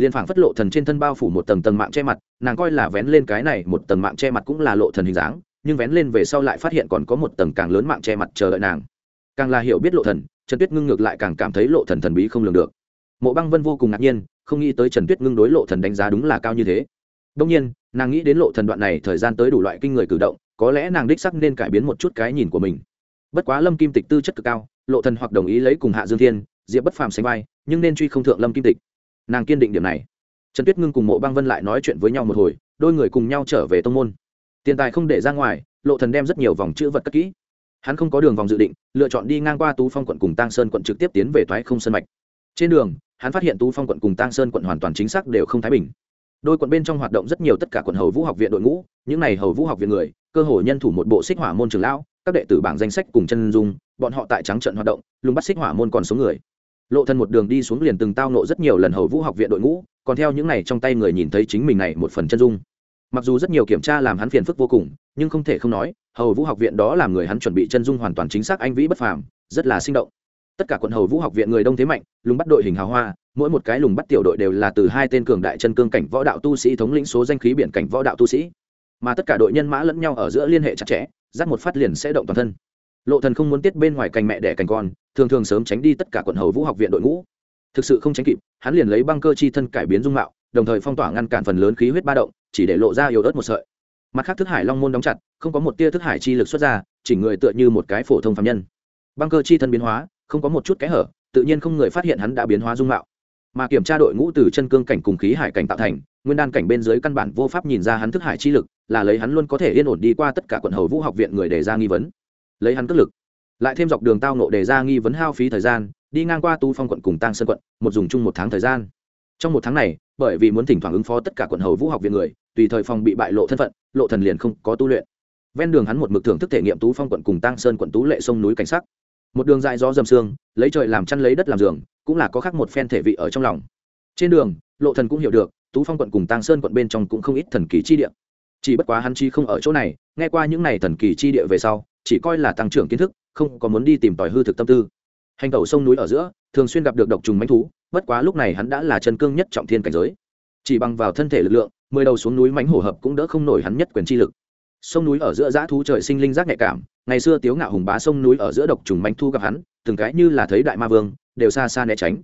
S1: liên phảng phất lộ thần trên thân bao phủ một tầng tầng mạng che mặt, nàng coi là vén lên cái này một tầng mạng che mặt cũng là lộ thần hình dáng, nhưng vén lên về sau lại phát hiện còn có một tầng càng lớn mạng che mặt chờ đợi nàng. Càng là hiểu biết lộ thần, trần tuyết ngưng ngược lại càng cảm thấy lộ thần thần bí không lường được. Mộ băng vân vô cùng ngạc nhiên, không nghĩ tới trần tuyết ngưng đối lộ thần đánh giá đúng là cao như thế. Đông nhiên, nàng nghĩ đến lộ thần đoạn này thời gian tới đủ loại kinh người cử động, có lẽ nàng đích sắc nên cải biến một chút cái nhìn của mình. Bất quá lâm kim tịch tư chất cực cao, lộ thần hoặc đồng ý lấy cùng hạ dương thiên, diệp bất phàm sánh vai, nhưng nên truy không thượng lâm kim tịch nàng kiên định điểm này. Trần tuyết ngưng cùng mộ băng vân lại nói chuyện với nhau một hồi, đôi người cùng nhau trở về tông môn. Tiền tài không để ra ngoài, lộ thần đem rất nhiều vòng chữ vật cất kỹ. Hắn không có đường vòng dự định, lựa chọn đi ngang qua tú phong quận cùng tăng sơn quận trực tiếp tiến về thoái không sơn mạch. Trên đường, hắn phát hiện tú phong quận cùng tăng sơn quận hoàn toàn chính xác đều không thái bình. Đôi quận bên trong hoạt động rất nhiều tất cả quận hầu vũ học viện đội ngũ, những này hầu vũ học viện người, cơ hồ nhân thủ một bộ xích hỏa môn trường lão, các đệ tử bảng danh sách cùng chân dung, bọn họ tại trắng trận hoạt động, lùng bắt xích hỏa môn còn số người lộ thân một đường đi xuống liền từng tao nộ rất nhiều lần hầu vũ học viện đội ngũ, còn theo những này trong tay người nhìn thấy chính mình này một phần chân dung. Mặc dù rất nhiều kiểm tra làm hắn phiền phức vô cùng, nhưng không thể không nói, hầu vũ học viện đó làm người hắn chuẩn bị chân dung hoàn toàn chính xác anh vĩ bất phàm, rất là sinh động. Tất cả quận hầu vũ học viện người đông thế mạnh, lùng bắt đội hình hào hoa, mỗi một cái lùng bắt tiểu đội đều là từ hai tên cường đại chân cương cảnh võ đạo tu sĩ thống lĩnh số danh khí biển cảnh võ đạo tu sĩ. Mà tất cả đội nhân mã lẫn nhau ở giữa liên hệ chặt chẽ dắt một phát liền sẽ động toàn thân lộ thần không muốn tiết bên ngoài cành mẹ đẻ cành con, thường thường sớm tránh đi tất cả quận hầu vũ học viện đội ngũ. Thực sự không tránh kịp, hắn liền lấy băng cơ chi thân cải biến dung mạo, đồng thời phong tỏa ngăn cản phần lớn khí huyết ba động, chỉ để lộ ra yếu ớt một sợi. Mặt khác thức hải long môn đóng chặt, không có một tia thức hải chi lực xuất ra, chỉ người tựa như một cái phổ thông phạm nhân. Băng cơ chi thân biến hóa, không có một chút kẽ hở, tự nhiên không người phát hiện hắn đã biến hóa dung mạo. Mà kiểm tra đội ngũ từ chân cương cảnh cùng khí hải cảnh tạo thành, nguyên đan cảnh bên dưới căn bản vô pháp nhìn ra hắn thức hải chi lực, là lấy hắn luôn có thể yên ổn đi qua tất cả quận hầu vũ học viện người đề ra nghi vấn lấy hắn cất lực. Lại thêm dọc đường tao nộ đề ra nghi vấn hao phí thời gian, đi ngang qua tu phong quận cùng tăng sơn quận, một dùng chung một tháng thời gian. Trong một tháng này, bởi vì muốn thỉnh thoảng ứng phó tất cả quận hầu vũ học viện người, tùy thời phòng bị bại lộ thân phận, lộ thần liền không có tu luyện. Ven đường hắn một mực thưởng thức thể nghiệm tú phong quận cùng tăng sơn quận tú lệ sông núi cảnh sắc. Một đường dài gió dầm sương, lấy trời làm chăn lấy đất làm giường, cũng là có khác một phen thể vị ở trong lòng. Trên đường, lộ thần cũng hiểu được, tú phong quận cùng tăng sơn quận bên trong cũng không ít thần kỳ chi địa. Chỉ bất quá hắn chi không ở chỗ này, nghe qua những này thần kỳ chi địa về sau chỉ coi là tăng trưởng kiến thức, không có muốn đi tìm tòi hư thực tâm tư. Hành tẩu sông núi ở giữa, thường xuyên gặp được độc trùng manh thú, bất quá lúc này hắn đã là chân cương nhất trọng thiên cảnh giới. Chỉ bằng vào thân thể lực lượng, mười đầu xuống núi mánh hổ hợp cũng đỡ không nổi hắn nhất quyền chi lực. Sông núi ở giữa dã thú trời sinh linh giác nhạy cảm, ngày xưa tiếu ngạo hùng bá sông núi ở giữa độc trùng manh thu gặp hắn, từng cái như là thấy đại ma vương, đều xa xa né tránh.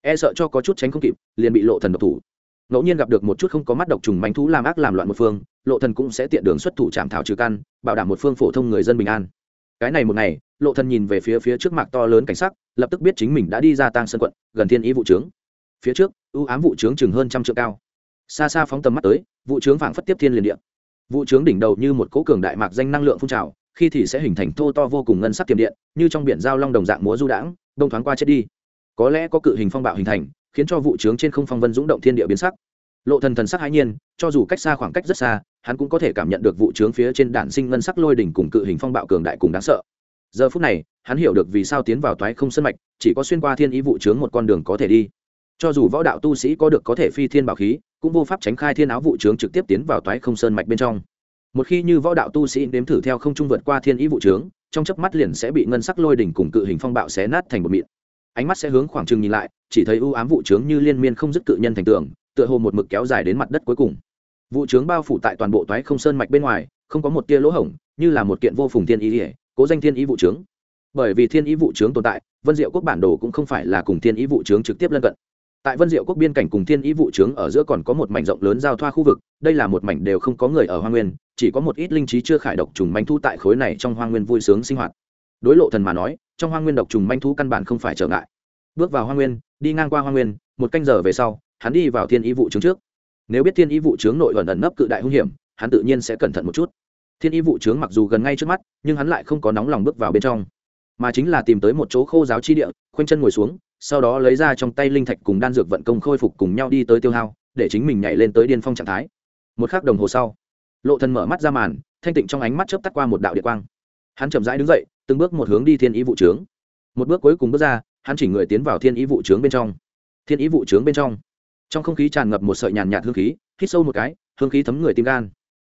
S1: E sợ cho có chút tránh không kịp, liền bị lộ thần độc thủ. Ngẫu nhiên gặp được một chút không có mắt độc trùng manh thú làm ác làm loạn một phương lộ thần cũng sẽ tiện đường xuất thủ chạm thảo trừ căn, bảo đảm một phương phổ thông người dân bình an. Cái này một ngày, lộ thần nhìn về phía phía trước mặt to lớn cảnh sắc, lập tức biết chính mình đã đi ra tang sân quận, gần thiên ý vụ trướng. Phía trước, ưu ám vụ trướng chừng hơn trăm trượng cao. Xa xa phóng tầm mắt tới, vụ trướng phảng phất tiếp thiên liền địa. Vụ trướng đỉnh đầu như một cỗ cường đại mạc danh năng lượng phun trào, khi thì sẽ hình thành thô to vô cùng ngân sắc tiềm điện, như trong biển giao long đồng dạng múa du đãng, đông thoáng qua chết đi. Có lẽ có cự hình phong bạo hình thành, khiến cho vụ trướng trên không phong vân dũng động thiên địa biến sắc lộ thần thần sắc hãi nhiên, cho dù cách xa khoảng cách rất xa, hắn cũng có thể cảm nhận được vụ trướng phía trên đạn sinh ngân sắc lôi đỉnh cùng cự hình phong bạo cường đại cùng đáng sợ. Giờ phút này, hắn hiểu được vì sao tiến vào toái không sân mạch, chỉ có xuyên qua thiên ý vụ trướng một con đường có thể đi. Cho dù võ đạo tu sĩ có được có thể phi thiên bảo khí, cũng vô pháp tránh khai thiên áo vụ trướng trực tiếp tiến vào toái không sơn mạch bên trong. Một khi như võ đạo tu sĩ nếm thử theo không trung vượt qua thiên ý vụ trướng, trong chớp mắt liền sẽ bị ngân sắc lôi đỉnh cùng cự hình phong bạo xé nát thành một mịn. Ánh mắt sẽ hướng khoảng trừng nhìn lại, chỉ thấy u ám vụ trướng như liên miên không dứt cự nhân thành tường tựa hồ một mực kéo dài đến mặt đất cuối cùng. Vụ trướng bao phủ tại toàn bộ toái không sơn mạch bên ngoài, không có một tia lỗ hổng, như là một kiện vô phùng thiên ý ỉa cố danh thiên ý vụ trướng. Bởi vì thiên ý vụ trướng tồn tại, vân diệu quốc bản đồ cũng không phải là cùng thiên ý vụ trướng trực tiếp lân cận. Tại vân diệu quốc biên cảnh cùng thiên ý vụ trướng ở giữa còn có một mảnh rộng lớn giao thoa khu vực, đây là một mảnh đều không có người ở hoa nguyên, chỉ có một ít linh trí chưa khải độc trùng manh thu tại khối này trong hoa nguyên vui sướng sinh hoạt. Đối lộ thần mà nói, trong hoa nguyên độc trùng manh thu căn bản không phải trở ngại. Bước vào hoa nguyên, đi ngang qua hoa nguyên, một canh giờ về sau hắn đi vào thiên ý vụ trướng trước. Nếu biết thiên ý vụ trướng nội ẩn ẩn nấp cự đại hung hiểm, hắn tự nhiên sẽ cẩn thận một chút. Thiên ý vụ trướng mặc dù gần ngay trước mắt, nhưng hắn lại không có nóng lòng bước vào bên trong, mà chính là tìm tới một chỗ khô giáo chi địa, khoanh chân ngồi xuống, sau đó lấy ra trong tay linh thạch cùng đan dược vận công khôi phục cùng nhau đi tới tiêu hao, để chính mình nhảy lên tới điên phong trạng thái. Một k h ắ c đồng hồ sau, lộ thần mở mắt ra màn, thanh tịnh trong ánh mắt chớp tắt qua một đạo điện quang. Hắn chậm rãi đứng dậy, từng bước một hướng đi thiên ý vụ trướng. Một bước cuối cùng bước ra, hắn chỉ người tiến vào thiên ý vụ trướng bên trong. Thiên ý vụ trướng bên trong trong không khí tràn ngập một sợi nhàn nhạt hương khí, hít sâu một cái, hương khí thấm người tim gan.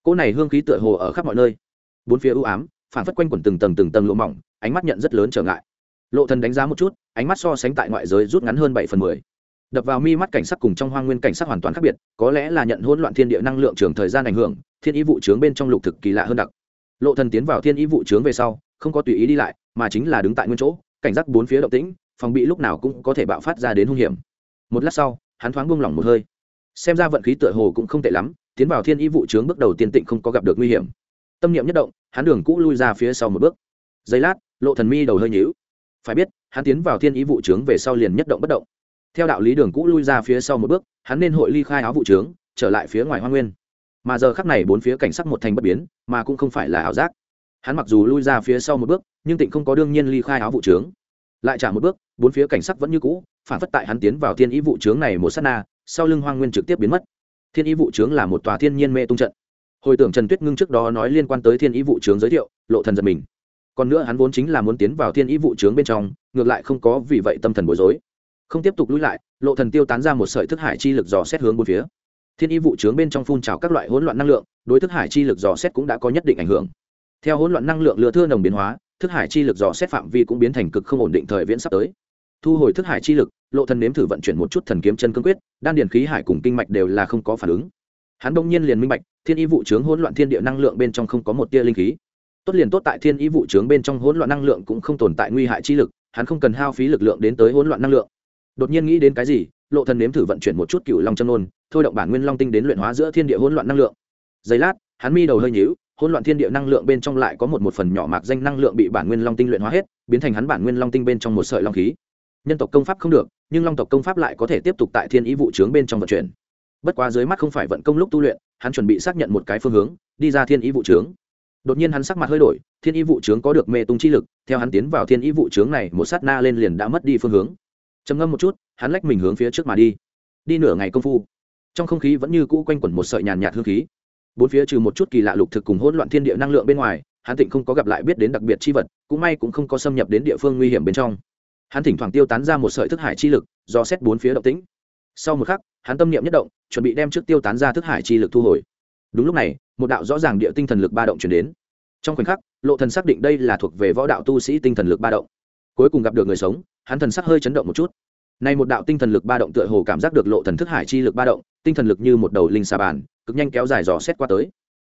S1: Cỗ này hương khí tựa hồ ở khắp mọi nơi. Bốn phía ưu ám, phản phất quanh quẩn từng tầng từng tầng lộ mỏng, ánh mắt nhận rất lớn trở ngại. Lộ thần đánh giá một chút, ánh mắt so sánh tại ngoại giới rút ngắn hơn bảy phần mười. Đập vào mi mắt cảnh sắc cùng trong hoang nguyên cảnh sắc hoàn toàn khác biệt, có lẽ là nhận hỗn loạn thiên địa năng lượng trường thời gian ảnh hưởng, thiên ý vụ trướng bên trong lục thực kỳ lạ hơn đặc. Lộ thần tiến vào thiên ý vụ trướng về sau, không có tùy ý đi lại, mà chính là đứng tại nguyên chỗ, cảnh giác bốn phía động tĩnh, phòng bị lúc nào cũng có thể bạo phát ra đến hung hiểm. Một lát sau hắn thoáng buông lỏng một hơi. Xem ra vận khí tựa hồ cũng không tệ lắm, tiến vào thiên ý vụ trướng bước đầu tiên tịnh không có gặp được nguy hiểm. Tâm niệm nhất động, hắn đường cũ lui ra phía sau một bước. Giây lát, lộ thần mi đầu hơi nhíu. Phải biết, hắn tiến vào thiên ý vụ trướng về sau liền nhất động bất động. Theo đạo lý đường cũ lui ra phía sau một bước, hắn nên hội ly khai áo vụ trướng, trở lại phía ngoài hoa nguyên. Mà giờ khắc này bốn phía cảnh sắc một thành bất biến, mà cũng không phải là ảo giác. Hắn mặc dù lui ra phía sau một bước, nhưng tịnh không có đương nhiên ly khai áo vụ trướng. Lại trả một bước, bốn phía cảnh sắc vẫn như cũ phản phất tại hắn tiến vào thiên ý vụ trướng này một s á t na, sau lưng hoang nguyên trực tiếp biến mất. Thiên ý vụ trướng là một tòa thiên nhiên mê tung trận. Hồi tưởng trần tuyết ngưng trước đó nói liên quan tới thiên ý vụ trướng giới thiệu, lộ thần giật mình. Còn nữa hắn vốn chính là muốn tiến vào thiên ý vụ trướng bên trong, ngược lại không có vì vậy tâm thần bối rối. Không tiếp tục lũi lại, lộ thần tiêu tán ra một sợi thức hải chi lực dò xét hướng bốn phía. Thiên ý vụ trướng bên trong phun trào các loại hỗn loạn năng lượng, đối thức hải chi lực dò xét cũng đã có nhất định ảnh hưởng. Theo hỗn loạn năng lượng lừa thưa nồng biến hóa, thức hải chi lực dò xét phạm vi cũng biến thành cực không ổn định thời viễn sắp tới thu hồi thức hải chi lực, lộ thần nếm thử vận chuyển một chút thần kiếm chân cương quyết, đan điền khí hải cùng kinh mạch đều là không có phản ứng. Hắn đông nhiên liền minh bạch, thiên ý vụ trướng hỗn loạn thiên địa năng lượng bên trong không có một tia linh khí. Tốt liền tốt tại thiên ý vụ trướng bên trong hỗn loạn năng lượng cũng không tồn tại nguy hại chi lực, hắn không cần hao phí lực lượng đến tới hỗn loạn năng lượng. Đột nhiên nghĩ đến cái gì, lộ thần nếm thử vận chuyển một chút cựu long chân ôn thôi động bản nguyên long tinh đến luyện hóa giữa thiên địa hỗn loạn năng lượng. Giây lát, hắn mi đầu hơi nhíu, hỗn loạn thiên địa năng lượng bên trong lại có một một phần nhỏ mạc danh năng lượng bị bản nguyên long tinh luyện hóa hết, biến thành hắn bản nguyên long tinh bên trong một sợi long khí nhân tộc công pháp không được, nhưng long tộc công pháp lại có thể tiếp tục tại thiên ý vụ trướng bên trong vận chuyển. Bất quá dưới mắt không phải vận công lúc tu luyện, hắn chuẩn bị xác nhận một cái phương hướng, đi ra thiên ý vụ trướng. Đột nhiên hắn sắc mặt hơi đổi, thiên ý vụ trướng có được mê tung chi lực, theo hắn tiến vào thiên ý vụ trướng này, một sát na lên liền đã mất đi phương hướng. Trầm ngâm một chút, hắn lách mình hướng phía trước mà đi. Đi nửa ngày công phu, trong không khí vẫn như cũ quanh quẩn một sợi nhàn nhạt hương khí. Bốn phía trừ một chút kỳ lạ lục thực cùng hỗn loạn thiên địa năng lượng bên ngoài, hắn tịnh không có gặp lại biết đến đặc biệt chi vật, cũng may cũng không có xâm nhập đến địa phương nguy hiểm bên trong hắn thỉnh thoảng tiêu tán ra một sợi thức hải chi lực, do xét bốn phía động tĩnh. Sau một khắc, hắn tâm niệm nhất động, chuẩn bị đem trước tiêu tán ra thức hải chi lực thu hồi. Đúng lúc này, một đạo rõ ràng địa tinh thần lực ba động chuyển đến. Trong khoảnh khắc, lộ thần xác định đây là thuộc về võ đạo tu sĩ tinh thần lực ba động. Cuối cùng gặp được người sống, hắn thần sắc hơi chấn động một chút. Nay một đạo tinh thần lực ba động tựa hồ cảm giác được lộ thần thức hải chi lực ba động, tinh thần lực như một đầu linh xà bàn, cực nhanh kéo dài dò xét qua tới.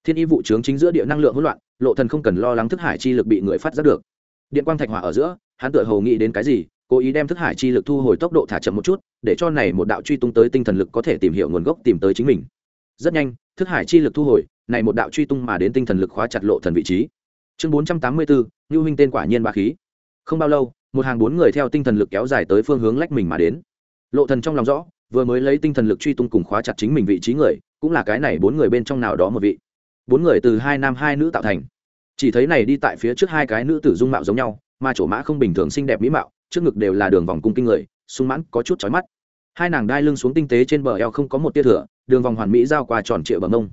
S1: Thiên y vụ trướng chính giữa địa năng lượng hỗn loạn, lộ thần không cần lo lắng thức hải chi lực bị người phát giác được điện quang thạch hỏa ở giữa, hắn tựa hồ nghĩ đến cái gì, cố ý đem thức hải chi lực thu hồi tốc độ thả chậm một chút, để cho này một đạo truy tung tới tinh thần lực có thể tìm hiểu nguồn gốc, tìm tới chính mình. Rất nhanh, thức hải chi lực thu hồi, này một đạo truy tung mà đến tinh thần lực khóa chặt lộ thần vị trí. Chương bốn trăm tám mươi bốn lưu huynh tên quả nhiên ba khí. Không bao lâu, một hàng bốn người theo tinh thần lực kéo dài tới phương hướng lách mình mà đến. Lộ thần trong lòng rõ, vừa mới lấy tinh thần lực truy tung cùng khóa chặt chính mình vị trí người, cũng là cái này bốn người bên trong nào đó một vị. Bốn người từ hai nam hai nữ tạo thành chỉ thấy này đi tại phía trước hai cái nữ tử dung mạo giống nhau, mà chỗ mã không bình thường xinh đẹp mỹ mạo, trước ngực đều là đường vòng cung kinh người, sung mãn, có chút chói mắt. Hai nàng đai lưng xuống tinh tế trên bờ eo không có một tia thửa đường vòng hoàn mỹ giao qua tròn trịa bằng mông.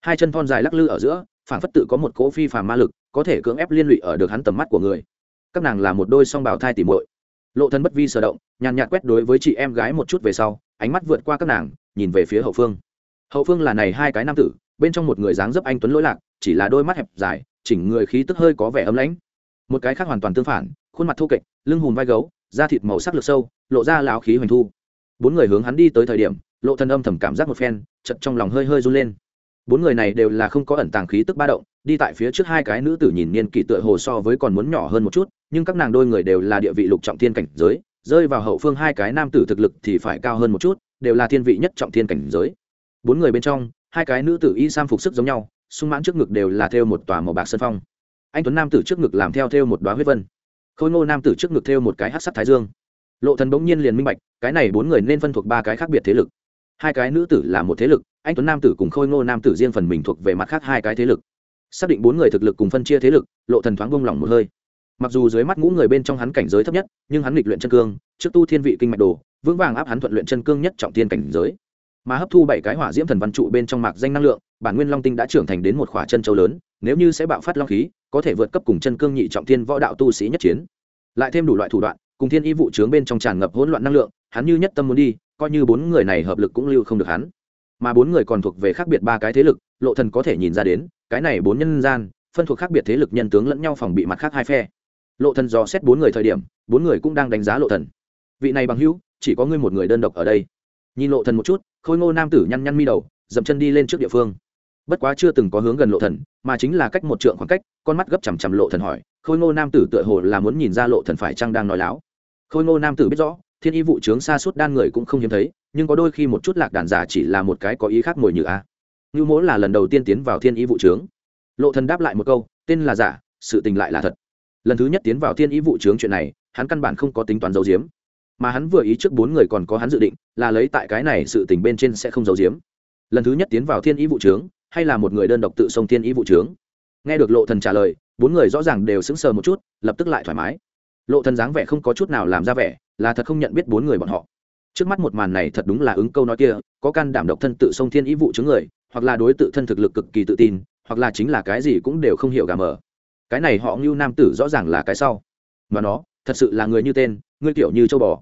S1: Hai chân thon dài lắc lư ở giữa phản phất tự có một cỗ phi phàm ma lực, có thể cưỡng ép liên lụy ở được hắn tầm mắt của người. Các nàng là một đôi song bào thai tỉ muội. Lộ thân bất vi sở động, nhàn nhạt quét đối với chị em gái một chút về sau, ánh mắt vượt qua các nàng, nhìn về phía hậu phương. Hậu phương là này hai cái nam tử, bên trong một người dáng dấp anh tuấn lỗi lạc, chỉ là đôi mắt hẹp dài chỉnh người khí tức hơi có vẻ ấm lãnh. Một cái khác hoàn toàn tương phản, khuôn mặt thô kệch, lưng hùm vai gấu, da thịt màu sắc lực sâu, lộ ra lão khí hoành thu. Bốn người hướng hắn đi tới thời điểm, lộ thân âm thầm cảm giác một phen chật trong lòng hơi hơi run lên. Bốn người này đều là không có ẩn tàng khí tức ba động, đi tại phía trước hai cái nữ tử nhìn niên kỷ tựa hồ so với còn muốn nhỏ hơn một chút, nhưng các nàng đôi người đều là địa vị lục trọng thiên cảnh giới, rơi vào hậu phương hai cái nam tử thực lực thì phải cao hơn một chút, đều là thiên vị nhất trọng thiên cảnh giới. Bốn người bên trong, hai cái nữ tử y sam phục sức giống nhau sung mãn trước ngực đều là theo một tòa màu bạc sân phong. Anh tuấn nam tử trước ngực làm theo theo một đoá huyết vân. Khôi ngô nam tử trước ngực theo một cái hát sắc thái dương. Lộ thần bỗng nhiên liền minh bạch, cái này bốn người nên phân thuộc ba cái khác biệt thế lực. Hai cái nữ tử là một thế lực, anh tuấn nam tử cùng khôi ngô nam tử riêng phần mình thuộc về mặt khác hai cái thế lực. Xác định bốn người thực lực cùng phân chia thế lực, lộ thần thoáng buông lỏng một hơi. Mặc dù dưới mắt ngũ người bên trong hắn cảnh giới thấp nhất, nhưng hắn lịch luyện chân cương, trước tu thiên vị kinh mạch đồ, vững vàng áp hắn thuận luyện chân cương nhất trọng thiên cảnh giới mà hấp thu bảy cái hỏa diễm thần văn trụ bên trong mạc danh năng lượng, bản nguyên long tinh đã trưởng thành đến một khỏa chân châu lớn, nếu như sẽ bạo phát long khí, có thể vượt cấp cùng chân cương nhị trọng thiên võ đạo tu sĩ nhất chiến. Lại thêm đủ loại thủ đoạn, cùng thiên y vụ trướng bên trong tràn ngập hỗn loạn năng lượng, hắn như nhất tâm muốn đi, coi như bốn người này hợp lực cũng lưu không được hắn. Mà bốn người còn thuộc về khác biệt ba cái thế lực, lộ thần có thể nhìn ra đến, cái này bốn nhân gian, phân thuộc khác biệt thế lực nhân tướng lẫn nhau phòng bị mặt khác hai phe. Lộ thần dò xét bốn người thời điểm, bốn người cũng đang đánh giá lộ thần. Vị này bằng hữu, chỉ có ngươi một người đơn độc ở đây. Nhìn lộ thần một chút khôi ngô nam tử nhăn nhăn mi đầu, dậm chân đi lên trước địa phương. Bất quá chưa từng có hướng gần lộ thần, mà chính là cách một trượng khoảng cách, con mắt gấp chằm chằm lộ thần hỏi, khôi ngô nam tử tựa hồ là muốn nhìn ra lộ thần phải chăng đang nói láo. Khôi ngô nam tử biết rõ, thiên y vụ trướng xa suốt đan người cũng không hiếm thấy, nhưng có đôi khi một chút lạc đàn giả chỉ là một cái có ý khác ngồi như a. Như mỗi là lần đầu tiên tiến vào thiên y vụ trướng. Lộ thần đáp lại một câu, tên là giả, sự tình lại là thật. Lần thứ nhất tiến vào thiên y vụ trướng chuyện này, hắn căn bản không có tính toán giấu giếm mà hắn vừa ý trước bốn người còn có hắn dự định, là lấy tại cái này sự tình bên trên sẽ không giấu giếm. Lần thứ nhất tiến vào thiên ý vụ trướng, hay là một người đơn độc tự xông thiên ý vụ trướng? Nghe được lộ thần trả lời, bốn người rõ ràng đều sững sờ một chút, lập tức lại thoải mái. Lộ thần dáng vẻ không có chút nào làm ra vẻ, là thật không nhận biết bốn người bọn họ. Trước mắt một màn này thật đúng là ứng câu nói kia, có can đảm độc thân tự xông thiên ý vụ chứng người, hoặc là đối tự thân thực lực cực kỳ tự tin, hoặc là chính là cái gì cũng đều không hiểu gà mờ. Cái này họ ngưu nam tử rõ ràng là cái sau. Mà nó, thật sự là người như tên ngươi kiểu như châu bò.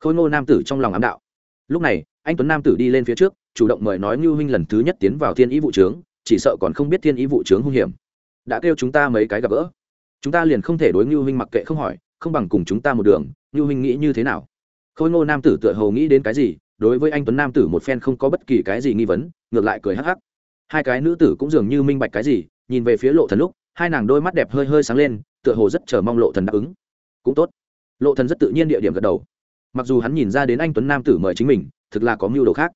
S1: Khôi ngô nam tử trong lòng ám đạo. Lúc này, anh tuấn nam tử đi lên phía trước, chủ động mời nói ngưu huynh lần thứ nhất tiến vào thiên ý vụ trướng, chỉ sợ còn không biết thiên ý vụ trướng hung hiểm. Đã kêu chúng ta mấy cái gặp gỡ. Chúng ta liền không thể đối ngưu huynh mặc kệ không hỏi, không bằng cùng chúng ta một đường, ngưu huynh nghĩ như thế nào? Khôi ngô nam tử tựa hồ nghĩ đến cái gì, đối với anh tuấn nam tử một phen không có bất kỳ cái gì nghi vấn, ngược lại cười hắc hắc. Hai cái nữ tử cũng dường như minh bạch cái gì, nhìn về phía lộ thần lúc, hai nàng đôi mắt đẹp hơi hơi sáng lên, tựa hồ rất chờ mong lộ thần đáp ứng. Cũng tốt lộ thần rất tự nhiên địa điểm gật đầu. Mặc dù hắn nhìn ra đến anh tuấn nam tử mời chính mình, thực là có mưu đồ khác.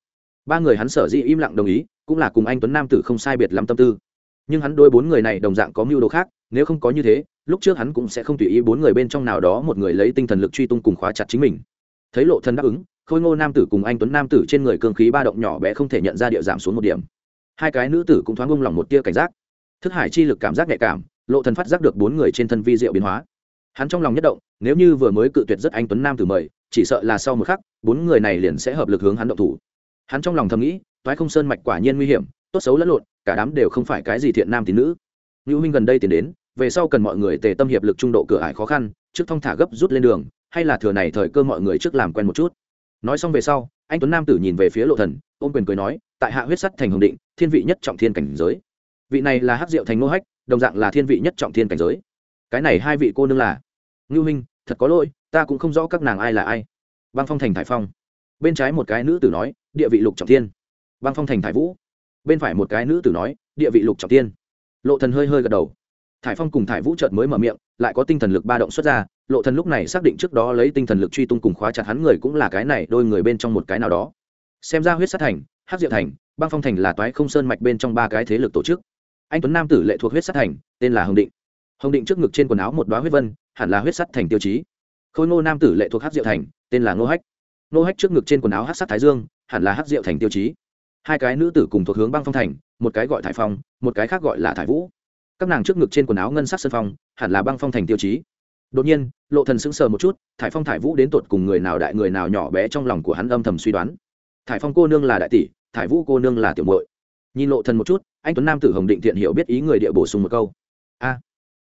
S1: Ba người hắn sở dĩ im lặng đồng ý, cũng là cùng anh tuấn nam tử không sai biệt lắm tâm tư. Nhưng hắn đôi bốn người này đồng dạng có mưu đồ khác, nếu không có như thế, lúc trước hắn cũng sẽ không tùy ý bốn người bên trong nào đó một người lấy tinh thần lực truy tung cùng khóa chặt chính mình. Thấy lộ thần đáp ứng, khôi ngô nam tử cùng anh tuấn nam tử trên người cương khí ba động nhỏ bé không thể nhận ra địa giảm xuống một điểm. Hai cái nữ tử cũng thoáng bông lòng một tia cảnh giác. Thức hải chi lực cảm giác nhạy cảm, lộ thần phát giác được bốn người trên thân vi diệu biến hóa hắn trong lòng nhất động, nếu như vừa mới cự tuyệt rất anh tuấn nam tử mời, chỉ sợ là sau một khắc, bốn người này liền sẽ hợp lực hướng hắn động thủ. Hắn trong lòng thầm nghĩ, toái không sơn mạch quả nhiên nguy hiểm, tốt xấu lẫn lộn, cả đám đều không phải cái gì thiện nam tín nữ. Ngưu huynh gần đây tiến đến, về sau cần mọi người tề tâm hiệp lực trung độ cửa ải khó khăn, trước thong thả gấp rút lên đường, hay là thừa này thời cơ mọi người trước làm quen một chút. Nói xong về sau, anh tuấn nam tử nhìn về phía lộ thần, ôm quyền cười nói, tại hạ huyết sắt thành hồng định, thiên vị nhất trọng thiên cảnh giới. Vị này là hắc diệu thành ngô hách, đồng dạng là thiên vị nhất trọng thiên cảnh giới cái này hai vị cô nương là. Ngưu huynh thật có lỗi, ta cũng không rõ các nàng ai là ai. Băng phong thành thải phong. Bên trái một cái nữ tử nói, địa vị lục trọng thiên. Băng phong thành thải vũ. Bên phải một cái nữ tử nói, địa vị lục trọng thiên. Lộ thần hơi hơi gật đầu. Thải phong cùng thải vũ chợt mới mở miệng, lại có tinh thần lực ba động xuất ra. Lộ thần lúc này xác định trước đó lấy tinh thần lực truy tung cùng khóa chặt hắn người cũng là cái này, đôi người bên trong một cái nào đó. Xem ra huyết sát thành, hắc diệu thành, băng phong thành là toái không sơn mạch bên trong ba cái thế lực tổ chức. Anh tuấn nam tử lệ thuộc huyết sát thành, tên là hồng định hồng định trước ngực trên quần áo một đoá huyết vân, hẳn là huyết sắt thành tiêu chí. Khôi ngô nam tử lệ thuộc hắc diệu thành, tên là ngô hách. Ngô hách trước ngực trên quần áo hắc sắt thái dương, hẳn là hắc diệu thành tiêu chí. Hai cái nữ tử cùng thuộc hướng băng phong thành, một cái gọi thải phong, một cái khác gọi là thải vũ. Các nàng trước ngực trên quần áo ngân sắc sân phong, hẳn là băng phong thành tiêu chí. Đột nhiên, lộ thần sững sờ một chút, thải phong thải vũ đến tột cùng người nào đại người nào nhỏ bé trong lòng của hắn âm thầm suy đoán. Thải phong cô nương là đại tỷ, thải vũ cô nương là tiểu muội. Nhìn lộ thần một chút, anh tuấn nam tử hồng định thiện hiểu biết ý người địa bổ sung một câu. A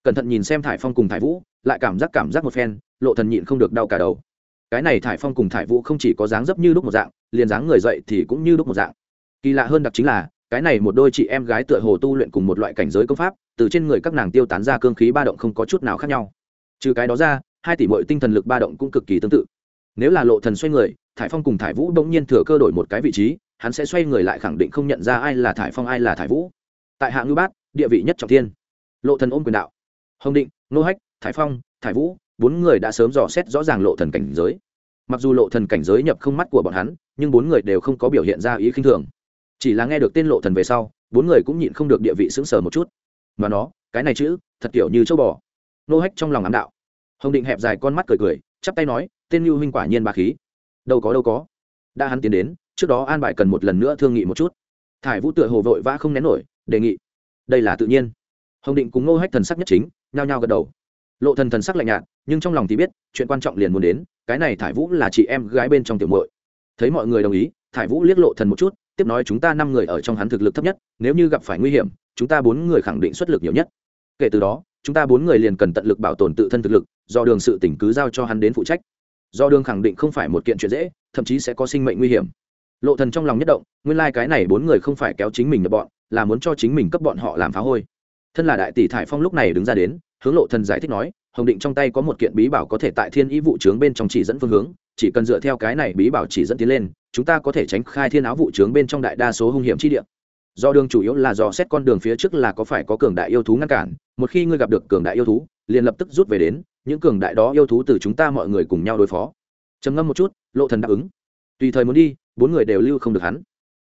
S1: cẩn thận nhìn xem thải phong cùng thải vũ, lại cảm giác cảm giác một phen, lộ thần nhịn không được đau cả đầu. Cái này thải phong cùng thải vũ không chỉ có dáng dấp như lúc một dạng, liền dáng người dậy thì cũng như lúc một dạng. Kỳ lạ hơn đặc chính là, cái này một đôi chị em gái tựa hồ tu luyện cùng một loại cảnh giới công pháp, từ trên người các nàng tiêu tán ra cương khí ba động không có chút nào khác nhau. Trừ cái đó ra, hai tỷ mọi tinh thần lực ba động cũng cực kỳ tương tự. Nếu là lộ thần xoay người, thải phong cùng thải vũ bỗng nhiên thừa cơ đổi một cái vị trí, hắn sẽ xoay người lại khẳng định không nhận ra ai là thải phong ai là thải vũ. Tại hạ ngư bát, địa vị nhất trọng thiên. Lộ thần ôm quyền đạo hồng định, nô hách Thái phong Thái vũ, bốn người đã sớm dò xét rõ ràng lộ thần cảnh giới. Mặc dù lộ thần cảnh giới nhập không mắt của bọn hắn, nhưng bốn người đều không có biểu hiện ra ý khinh thường. Chỉ là nghe được tên lộ thần về sau, bốn người cũng nhịn không được địa vị sững sờ một chút. Mà nó, cái này chữ, thật kiểu như châu bò. Nô hách trong lòng ám đạo. Hồng định hẹp dài con mắt cười cười, chắp tay nói, tên lưu huynh quả nhiên bà khí. Đâu có đâu có. Đã hắn tiến đến, trước đó an bài cần một lần nữa thương nghị một chút. Thải vũ tựa hồ vội vã không nén nổi, đề nghị, đây là tự nhiên. Hồng định cùng Nô hách thần sắc nhất chính nhao nhao gật đầu. Lộ thần thần sắc lạnh nhạt, nhưng trong lòng thì biết, chuyện quan trọng liền muốn đến, cái này thải vũ là chị em gái bên trong tiểu muội. Thấy mọi người đồng ý, thải vũ liếc lộ thần một chút, tiếp nói chúng ta năm người ở trong hắn thực lực thấp nhất, nếu như gặp phải nguy hiểm, chúng ta bốn người khẳng định xuất lực nhiều nhất. Kể từ đó, chúng ta bốn người liền cần tận lực bảo tồn tự thân thực lực, do đường sự tỉnh cứ giao cho hắn đến phụ trách. Do đường khẳng định không phải một kiện chuyện dễ, thậm chí sẽ có sinh mệnh nguy hiểm. Lộ thần trong lòng nhất động, nguyên lai like cái này bốn người không phải kéo chính mình nhập bọn, là muốn cho chính mình cấp bọn họ làm phá hôi. Thân là đại tỷ thải phong lúc này đứng ra đến hướng lộ thần giải thích nói, hồng định trong tay có một kiện bí bảo có thể tại thiên ý vụ trướng bên trong chỉ dẫn phương hướng, chỉ cần dựa theo cái này bí bảo chỉ dẫn tiến lên, chúng ta có thể tránh khai thiên áo vụ trướng bên trong đại đa số hung hiểm chi địa. Do đường chủ yếu là dò xét con đường phía trước là có phải có cường đại yêu thú ngăn cản, một khi ngươi gặp được cường đại yêu thú, liền lập tức rút về đến, những cường đại đó yêu thú từ chúng ta mọi người cùng nhau đối phó. Trầm ngâm một chút, lộ thần đáp ứng. Tùy thời muốn đi, bốn người đều lưu không được hắn.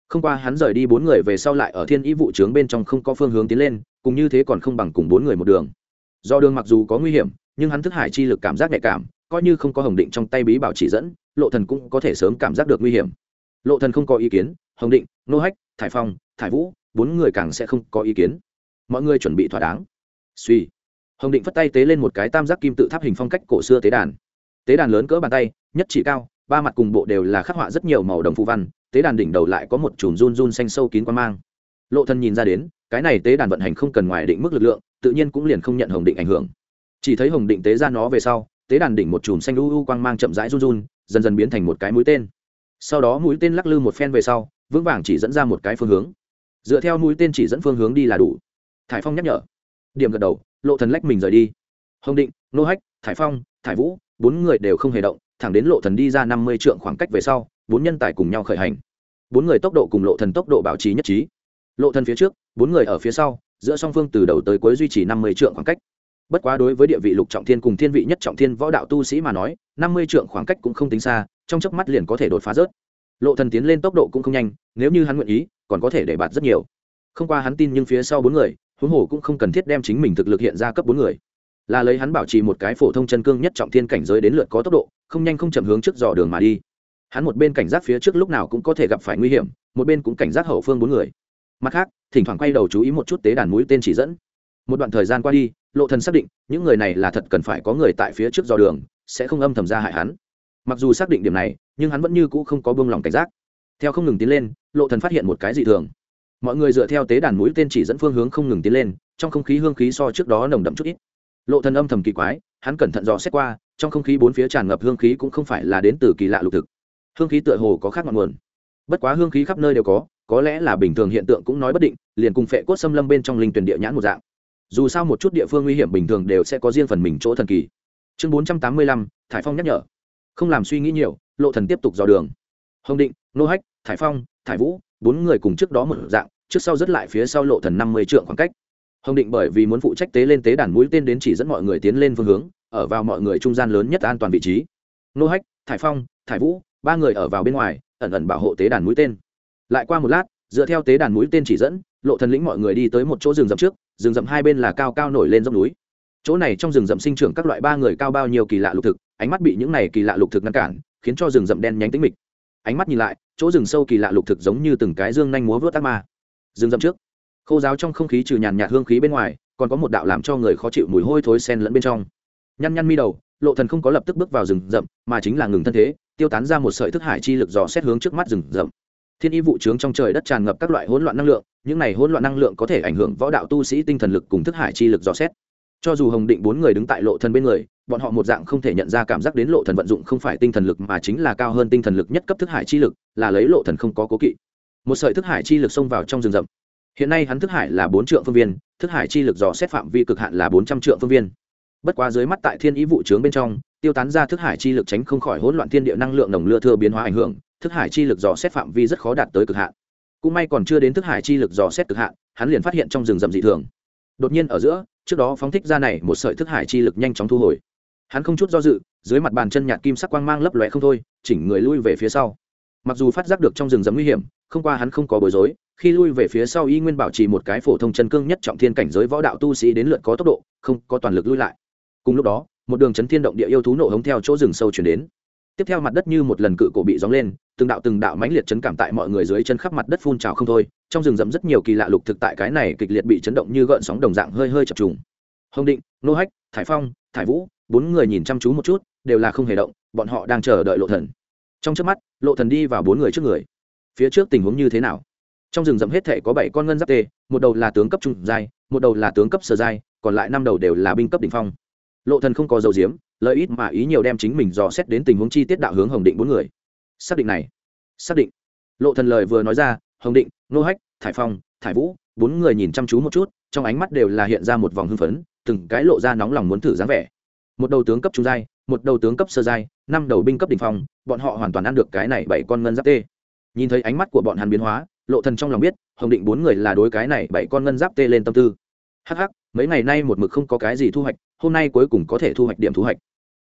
S1: Không qua hắn rời đi bốn người về sau lại ở thiên ý vụ trướng bên trong không có phương hướng tiến lên, cùng như thế còn không bằng cùng bốn người một đường do đường mặc dù có nguy hiểm, nhưng hắn thức hải chi lực cảm giác nhạy cảm, coi như không có hồng định trong tay bí bảo chỉ dẫn, lộ thần cũng có thể sớm cảm giác được nguy hiểm. Lộ thần không có ý kiến, hồng định, nô hách, thải phong, thải vũ, bốn người càng sẽ không có ý kiến. Mọi người chuẩn bị thỏa đáng. Suy hồng định phất tay tế lên một cái tam giác kim tự tháp hình phong cách cổ xưa tế đàn. Tế đàn lớn cỡ bàn tay, nhất chỉ cao, ba mặt cùng bộ đều là khắc họa rất nhiều màu đồng phù văn, tế đàn đỉnh đầu lại có một chùm run run xanh sâu kín quan mang. Lộ thần nhìn ra đến, cái này tế đàn vận hành không cần ngoài định mức lực lượng tự nhiên cũng liền không nhận hồng định ảnh hưởng. Chỉ thấy hồng định tế ra nó về sau, tế đàn đỉnh một chùm xanh u u quang mang chậm rãi run run, dần dần biến thành một cái mũi tên. Sau đó mũi tên lắc lư một phen về sau, vững vàng chỉ dẫn ra một cái phương hướng. Dựa theo mũi tên chỉ dẫn phương hướng đi là đủ. Thải phong nhắc nhở. Điểm gật đầu, lộ thần lách mình rời đi. Hồng định, nô hách, thải phong, thải vũ, bốn người đều không hề động, thẳng đến lộ thần đi ra năm mươi trượng khoảng cách về sau, bốn nhân tài cùng nhau khởi hành. Bốn người tốc độ cùng lộ thần tốc độ bảo trì nhất trí. Lộ thần phía trước, bốn người ở phía sau giữa song phương từ đầu tới cuối duy trì năm mươi trượng khoảng cách. Bất quá đối với địa vị lục trọng thiên cùng thiên vị nhất trọng thiên võ đạo tu sĩ mà nói, năm mươi trượng khoảng cách cũng không tính xa, trong chớp mắt liền có thể đột phá rớt. Lộ thần tiến lên tốc độ cũng không nhanh, nếu như hắn nguyện ý, còn có thể để bạt rất nhiều. Không qua hắn tin nhưng phía sau bốn người, huống hồ cũng không cần thiết đem chính mình thực lực hiện ra cấp bốn người. Là lấy hắn bảo trì một cái phổ thông chân cương nhất trọng thiên cảnh giới đến lượt có tốc độ, không nhanh không chậm hướng trước dò đường mà đi. Hắn một bên cảnh giác phía trước lúc nào cũng có thể gặp phải nguy hiểm, một bên cũng cảnh giác hậu phương bốn người mặt khác, thỉnh thoảng quay đầu chú ý một chút tế đàn mũi tên chỉ dẫn. Một đoạn thời gian qua đi, lộ thần xác định những người này là thật cần phải có người tại phía trước dò đường, sẽ không âm thầm ra hại hắn. Mặc dù xác định điểm này, nhưng hắn vẫn như cũ không có buông lòng cảnh giác. Theo không ngừng tiến lên, lộ thần phát hiện một cái dị thường. Mọi người dựa theo tế đàn mũi tên chỉ dẫn phương hướng không ngừng tiến lên, trong không khí hương khí so trước đó nồng đậm chút ít. Lộ thần âm thầm kỳ quái, hắn cẩn thận dò xét qua, trong không khí bốn phía tràn ngập hương khí cũng không phải là đến từ kỳ lạ lục thực. Hương khí tựa hồ có khác ngọn nguồn. Bất quá hương khí khắp nơi đều có có lẽ là bình thường hiện tượng cũng nói bất định, liền cùng phệ cốt xâm lâm bên trong linh tuyển địa nhãn một dạng. Dù sao một chút địa phương nguy hiểm bình thường đều sẽ có riêng phần mình chỗ thần kỳ. Chương bốn trăm tám mươi lăm, thải phong nhắc nhở. Không làm suy nghĩ nhiều, lộ thần tiếp tục dò đường. Hồng định, nô hách, thải phong, thải vũ, bốn người cùng trước đó một dạng, trước sau rất lại phía sau lộ thần năm mươi trượng khoảng cách. Hồng định bởi vì muốn phụ trách tế lên tế đàn mũi tên đến chỉ dẫn mọi người tiến lên phương hướng, ở vào mọi người trung gian lớn nhất an toàn vị trí. Nô hách, thải phong, thải vũ, ba người ở vào bên ngoài, ẩn ẩn bảo hộ tế đàn mũi tên lại qua một lát, dựa theo tế đàn mũi tên chỉ dẫn, lộ thần lĩnh mọi người đi tới một chỗ rừng rậm trước, rừng rậm hai bên là cao cao nổi lên dốc núi. Chỗ này trong rừng rậm sinh trưởng các loại ba người cao bao nhiêu kỳ lạ lục thực, ánh mắt bị những này kỳ lạ lục thực ngăn cản, khiến cho rừng rậm đen nhánh tĩnh mịch. Ánh mắt nhìn lại, chỗ rừng sâu kỳ lạ lục thực giống như từng cái dương nhanh múa vớt ác ma. Rừng rậm trước. Khô giáo trong không khí trừ nhàn nhạt hương khí bên ngoài, còn có một đạo làm cho người khó chịu mùi hôi thối sen lẫn bên trong. Nhăn nhăn mi đầu, lộ thần không có lập tức bước vào rừng rậm, mà chính là ngừng thân thế, tiêu tán ra một sợi thức hải chi lực dò xét hướng trước mắt rừng rậm thiên y vụ trướng trong trời đất tràn ngập các loại hỗn loạn năng lượng, những này hỗn loạn năng lượng có thể ảnh hưởng võ đạo tu sĩ tinh thần lực cùng thức hải chi lực dò xét. Cho dù hồng định bốn người đứng tại lộ thần bên người, bọn họ một dạng không thể nhận ra cảm giác đến lộ thần vận dụng không phải tinh thần lực mà chính là cao hơn tinh thần lực nhất cấp thức hải chi lực, là lấy lộ thần không có cố kỵ. Một sợi thức hải chi lực xông vào trong rừng rậm. Hiện nay hắn thức hải là bốn triệu phương viên, thức hải chi lực dò xét phạm vi cực hạn là bốn trăm triệu phương viên. Bất quá dưới mắt tại thiên ý vụ trướng bên trong, tiêu tán ra thức hải chi lực tránh không khỏi hỗn loạn thiên địa năng lượng nồng lưa thưa biến hóa ảnh hưởng thức hải chi lực dò xét phạm vi rất khó đạt tới cực hạn. Cũng may còn chưa đến thức hải chi lực dò xét cực hạn, hắn liền phát hiện trong rừng rậm dị thường. Đột nhiên ở giữa, trước đó phóng thích ra này một sợi thức hải chi lực nhanh chóng thu hồi. Hắn không chút do dự, dưới mặt bàn chân nhạt kim sắc quang mang lấp lóe không thôi, chỉnh người lui về phía sau. Mặc dù phát giác được trong rừng rậm nguy hiểm, không qua hắn không có bối rối, khi lui về phía sau y nguyên bảo trì một cái phổ thông chân cương nhất trọng thiên cảnh giới võ đạo tu sĩ đến lượt có tốc độ, không có toàn lực lui lại. Cùng lúc đó, một đường chấn thiên động địa yêu thú nổ hống theo chỗ rừng sâu chuyển đến tiếp theo mặt đất như một lần cự cổ bị gióng lên, từng đạo từng đạo mãnh liệt chấn cảm tại mọi người dưới chân khắp mặt đất phun trào không thôi, trong rừng rậm rất nhiều kỳ lạ lục thực tại cái này kịch liệt bị chấn động như gợn sóng đồng dạng hơi hơi chập trùng. Hồng định, nô hách, thải phong, thải vũ, bốn người nhìn chăm chú một chút, đều là không hề động, bọn họ đang chờ đợi lộ thần. Trong trước mắt, lộ thần đi vào bốn người trước người. Phía trước tình huống như thế nào? Trong rừng rậm hết thể có bảy con ngân giáp tê, một đầu là tướng cấp trung giai, một đầu là tướng cấp sơ giai, còn lại năm đầu đều là binh cấp đỉnh phong lộ thần không có dầu diếm lợi ít mà ý nhiều đem chính mình dò xét đến tình huống chi tiết đạo hướng hồng định bốn người. Xác định này. Xác định. Lộ thần lời vừa nói ra, hồng định, nô hách, thải phong, thải vũ, bốn người nhìn chăm chú một chút, trong ánh mắt đều là hiện ra một vòng hưng phấn, từng cái lộ ra nóng lòng muốn thử dáng vẻ. Một đầu tướng cấp trung giai, một đầu tướng cấp sơ giai, năm đầu binh cấp đỉnh phong, bọn họ hoàn toàn ăn được cái này bảy con ngân giáp tê. Nhìn thấy ánh mắt của bọn hắn biến hóa, lộ thần trong lòng biết, hồng định bốn người là đối cái này bảy con ngân giáp tê lên tâm tư. Hắc hắc, mấy ngày nay một mực không có cái gì thu hoạch hôm nay cuối cùng có thể thu hoạch điểm thu hoạch.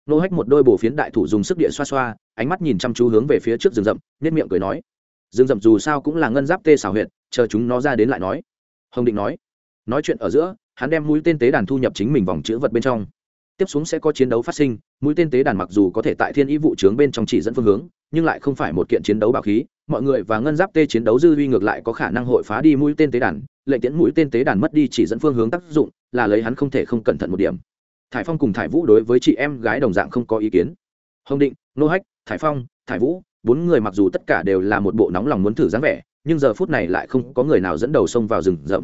S1: Nô hách một đôi bổ phiến đại thủ dùng sức địa xoa xoa, ánh mắt nhìn chăm chú hướng về phía trước rừng rậm nết miệng cười nói. Rừng rậm dù sao cũng là ngân giáp tê xảo huyệt, chờ chúng nó ra đến lại nói. Hồng định nói. Nói chuyện ở giữa, hắn đem mũi tên tế đàn thu nhập chính mình vòng chữ vật bên trong. Tiếp xuống sẽ có chiến đấu phát sinh, mũi tên tế đàn mặc dù có thể tại thiên ý vụ trướng bên trong chỉ dẫn phương hướng, nhưng lại không phải một kiện chiến đấu bảo khí, mọi người và ngân giáp tê chiến đấu dư vi ngược lại có khả năng hội phá đi mũi tên tế đàn, lệnh tiễn mũi tên tế đàn mất đi chỉ dẫn phương hướng tác dụng, là lấy hắn không thể không cẩn thận một điểm thải phong cùng thải vũ đối với chị em gái đồng dạng không có ý kiến. Hồng định, nô hách, thải phong, thải vũ, bốn người mặc dù tất cả đều là một bộ nóng lòng muốn thử dáng vẻ, nhưng giờ phút này lại không có người nào dẫn đầu xông vào rừng rậm.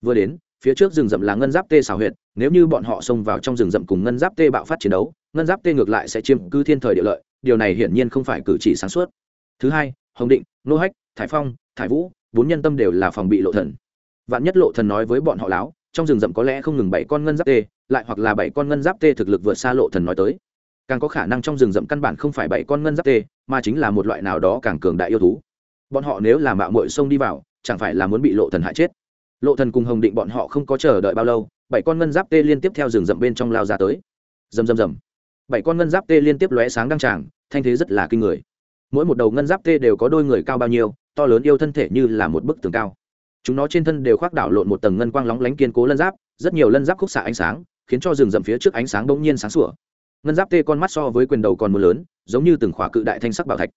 S1: Vừa đến, phía trước rừng rậm là ngân giáp tê xào huyệt, nếu như bọn họ xông vào trong rừng rậm cùng ngân giáp tê bạo phát chiến đấu, ngân giáp tê ngược lại sẽ chiếm cư thiên thời địa lợi, điều này hiển nhiên không phải cử chỉ sáng suốt. Thứ hai, hồng định, nô hách, thải phong, thải vũ, bốn nhân tâm đều là phòng bị lộ thần. Vạn nhất lộ thần nói với bọn họ láo trong rừng rậm có lẽ không ngừng bảy con ngân giáp tê, lại hoặc là bảy con ngân giáp tê thực lực vượt xa lộ thần nói tới. Càng có khả năng trong rừng rậm căn bản không phải bảy con ngân giáp tê, mà chính là một loại nào đó càng cường đại yêu thú. Bọn họ nếu là mạo muội sông đi vào, chẳng phải là muốn bị lộ thần hại chết. Lộ thần cùng hồng định bọn họ không có chờ đợi bao lâu, bảy con ngân giáp tê liên tiếp theo rừng rậm bên trong lao ra tới. Rầm rầm rầm. Bảy con ngân giáp tê liên tiếp lóe sáng đăng tràng, thanh thế rất là kinh người. Mỗi một đầu ngân giáp tê đều có đôi người cao bao nhiêu, to lớn yêu thân thể như là một bức tường cao chúng nó trên thân đều khoác đảo lộn một tầng ngân quang lóng lánh kiên cố lân giáp, rất nhiều lân giáp khúc xạ ánh sáng, khiến cho rừng rậm phía trước ánh sáng bỗng nhiên sáng sủa. Ngân giáp tê con mắt so với quyền đầu còn mưa lớn, giống như từng khỏa cự đại thanh sắc bảo thạch.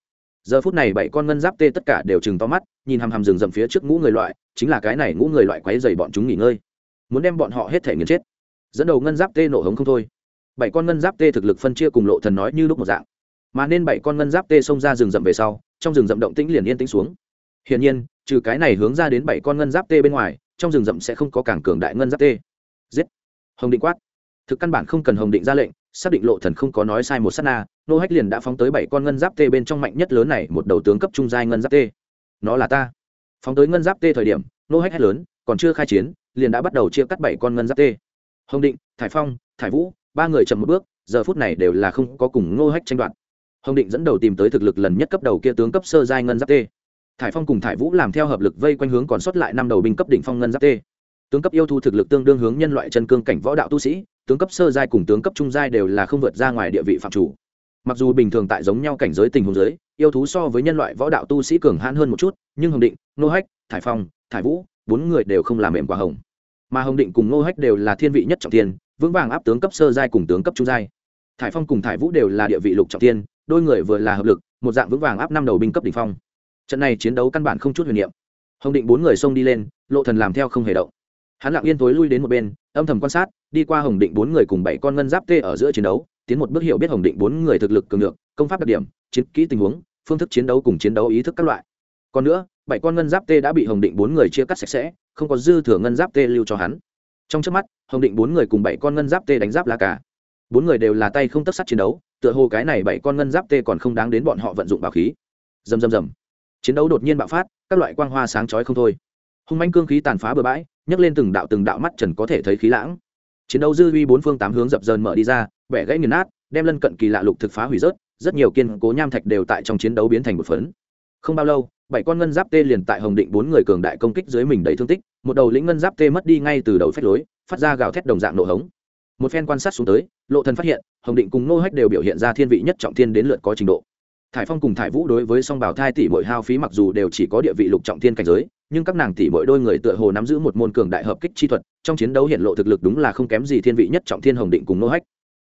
S1: Giờ phút này bảy con ngân giáp tê tất cả đều chừng to mắt, nhìn hằm hằm rừng rậm phía trước ngũ người loại, chính là cái này ngũ người loại quấy dày bọn chúng nghỉ ngơi. Muốn đem bọn họ hết thể nghiền chết. Dẫn đầu ngân giáp tê nổ hống không thôi. Bảy con ngân giáp tê thực lực phân chia cùng lộ thần nói như lúc một dạng. Mà nên bảy con ngân giáp tê xông ra rừng rậm về sau, trong rừng rậm động tĩnh liền yên tĩnh xuống. Hiển nhiên trừ cái này hướng ra đến bảy con ngân giáp tê bên ngoài, trong rừng rậm sẽ không có cảng cường đại ngân giáp tê. Giết. Hồng định quát. Thực căn bản không cần hồng định ra lệnh, xác định lộ thần không có nói sai một sát na, nô hách liền đã phóng tới bảy con ngân giáp tê bên trong mạnh nhất lớn này, một đầu tướng cấp trung giai ngân giáp tê. Nó là ta. Phóng tới ngân giáp tê thời điểm, nô hách hét lớn, còn chưa khai chiến, liền đã bắt đầu chia cắt bảy con ngân giáp tê. Hồng định, thải phong, thải vũ, ba người chậm một bước, giờ phút này đều là không có cùng nô hách tranh đoạt. Hồng định dẫn đầu tìm tới thực lực lần nhất cấp đầu kia tướng cấp sơ giai ngân giáp tê thải phong cùng thải vũ làm theo hợp lực vây quanh hướng còn sót lại năm đầu binh cấp đỉnh phong ngân giáp tê. Tướng cấp yêu thu thực lực tương đương hướng nhân loại chân cương cảnh võ đạo tu sĩ, tướng cấp sơ giai cùng tướng cấp trung giai đều là không vượt ra ngoài địa vị phạm chủ. Mặc dù bình thường tại giống nhau cảnh giới tình huống giới yêu thú so với nhân loại võ đạo tu sĩ cường hãn hơn một chút, nhưng hồng định nô hách, thải phong, thải vũ, bốn người đều không làm mềm quả hồng. Mà hồng định cùng nô hách đều là thiên vị nhất trọng tiên vững vàng áp tướng cấp sơ giai cùng tướng cấp trung giai. Thải phong cùng thải vũ đều là địa vị lục trọng tiên đôi người vừa là hợp lực, một dạng vững vàng áp năm đầu binh cấp đỉnh phong trận này chiến đấu căn bản không chút huyền niệm. Hồng định bốn người xông đi lên, lộ thần làm theo không hề động. Hắn lặng yên tối lui đến một bên, âm thầm quan sát, đi qua hồng định bốn người cùng bảy con ngân giáp tê ở giữa chiến đấu, tiến một bước hiểu biết hồng định bốn người thực lực cường lượng công pháp đặc điểm, chiến kỹ tình huống, phương thức chiến đấu cùng chiến đấu ý thức các loại. Còn nữa, bảy con ngân giáp tê đã bị hồng định bốn người chia cắt sạch sẽ, không có dư thừa ngân giáp tê lưu cho hắn. Trong trước mắt, hồng định bốn người cùng bảy con ngân giáp tê đánh giáp la cả bốn người đều là tay không tất sát chiến đấu, tựa hồ cái này bảy con ngân giáp tê còn không đáng đến bọn họ vận dụng bảo khí. Dầm dầm dầm chiến đấu đột nhiên bạo phát, các loại quang hoa sáng chói không thôi. Hung manh cương khí tàn phá bừa bãi, nhấc lên từng đạo từng đạo mắt trần có thể thấy khí lãng. Chiến đấu dư uy bốn phương tám hướng dập dờn mở đi ra bẻ gãy nghiền nát, đem lân cận kỳ lạ lục thực phá hủy rớt, rất nhiều kiên cố nham thạch đều tại trong chiến đấu biến thành một phấn. Không bao lâu, bảy con ngân giáp tê liền tại hồng định bốn người cường đại công kích dưới mình đầy thương tích, một đầu lĩnh ngân giáp tê mất đi ngay từ đầu phách lối, phát ra gào thét đồng dạng nổ hống. Một phen quan sát xuống tới, lộ thần phát hiện, hồng định cùng nô hách đều biểu hiện ra thiên vị nhất trọng thiên đến lượt có trình độ thải phong cùng thải vũ đối với song bảo thai tỷ muội hao phí mặc dù đều chỉ có địa vị lục trọng thiên cảnh giới, nhưng các nàng tỷ muội đôi người tựa hồ nắm giữ một môn cường đại hợp kích chi thuật, trong chiến đấu hiện lộ thực lực đúng là không kém gì thiên vị nhất trọng thiên hồng định cùng nô hách.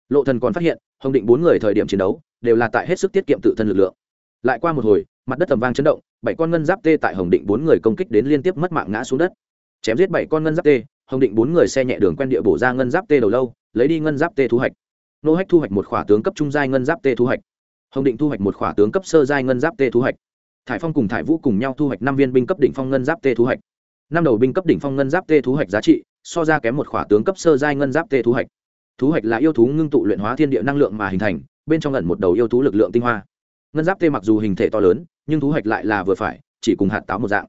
S1: Lộ thần còn phát hiện, hồng định bốn người thời điểm chiến đấu, đều là tại hết sức tiết kiệm tự thân lực lượng. Lại qua một hồi, mặt đất tầm vang chấn động, bảy con ngân giáp tê tại hồng định bốn người công kích đến liên tiếp mất mạng ngã xuống đất. Chém giết bảy con ngân giáp tê, hồng định bốn người xe nhẹ đường quen địa bổ ra ngân giáp tê đầu lâu, lấy đi ngân giáp tê thu hoạch. Nô hách thu hoạch một khỏa tướng cấp trung giai ngân giáp tê thu hoạch hồng định thu hoạch một khỏa tướng cấp sơ giai ngân giáp tê thu hoạch. Thải phong cùng thải vũ cùng nhau thu hoạch năm viên binh cấp đỉnh phong ngân giáp tê thu hoạch. Năm đầu binh cấp đỉnh phong ngân giáp tê thu hoạch giá trị, so ra kém một khỏa tướng cấp sơ giai ngân giáp tê thu hoạch. Thu hoạch là yêu thú ngưng tụ luyện hóa thiên địa năng lượng mà hình thành, bên trong ẩn một đầu yêu thú lực lượng tinh hoa. Ngân giáp tê mặc dù hình thể to lớn, nhưng thu hoạch lại là vừa phải, chỉ cùng hạt táo một dạng.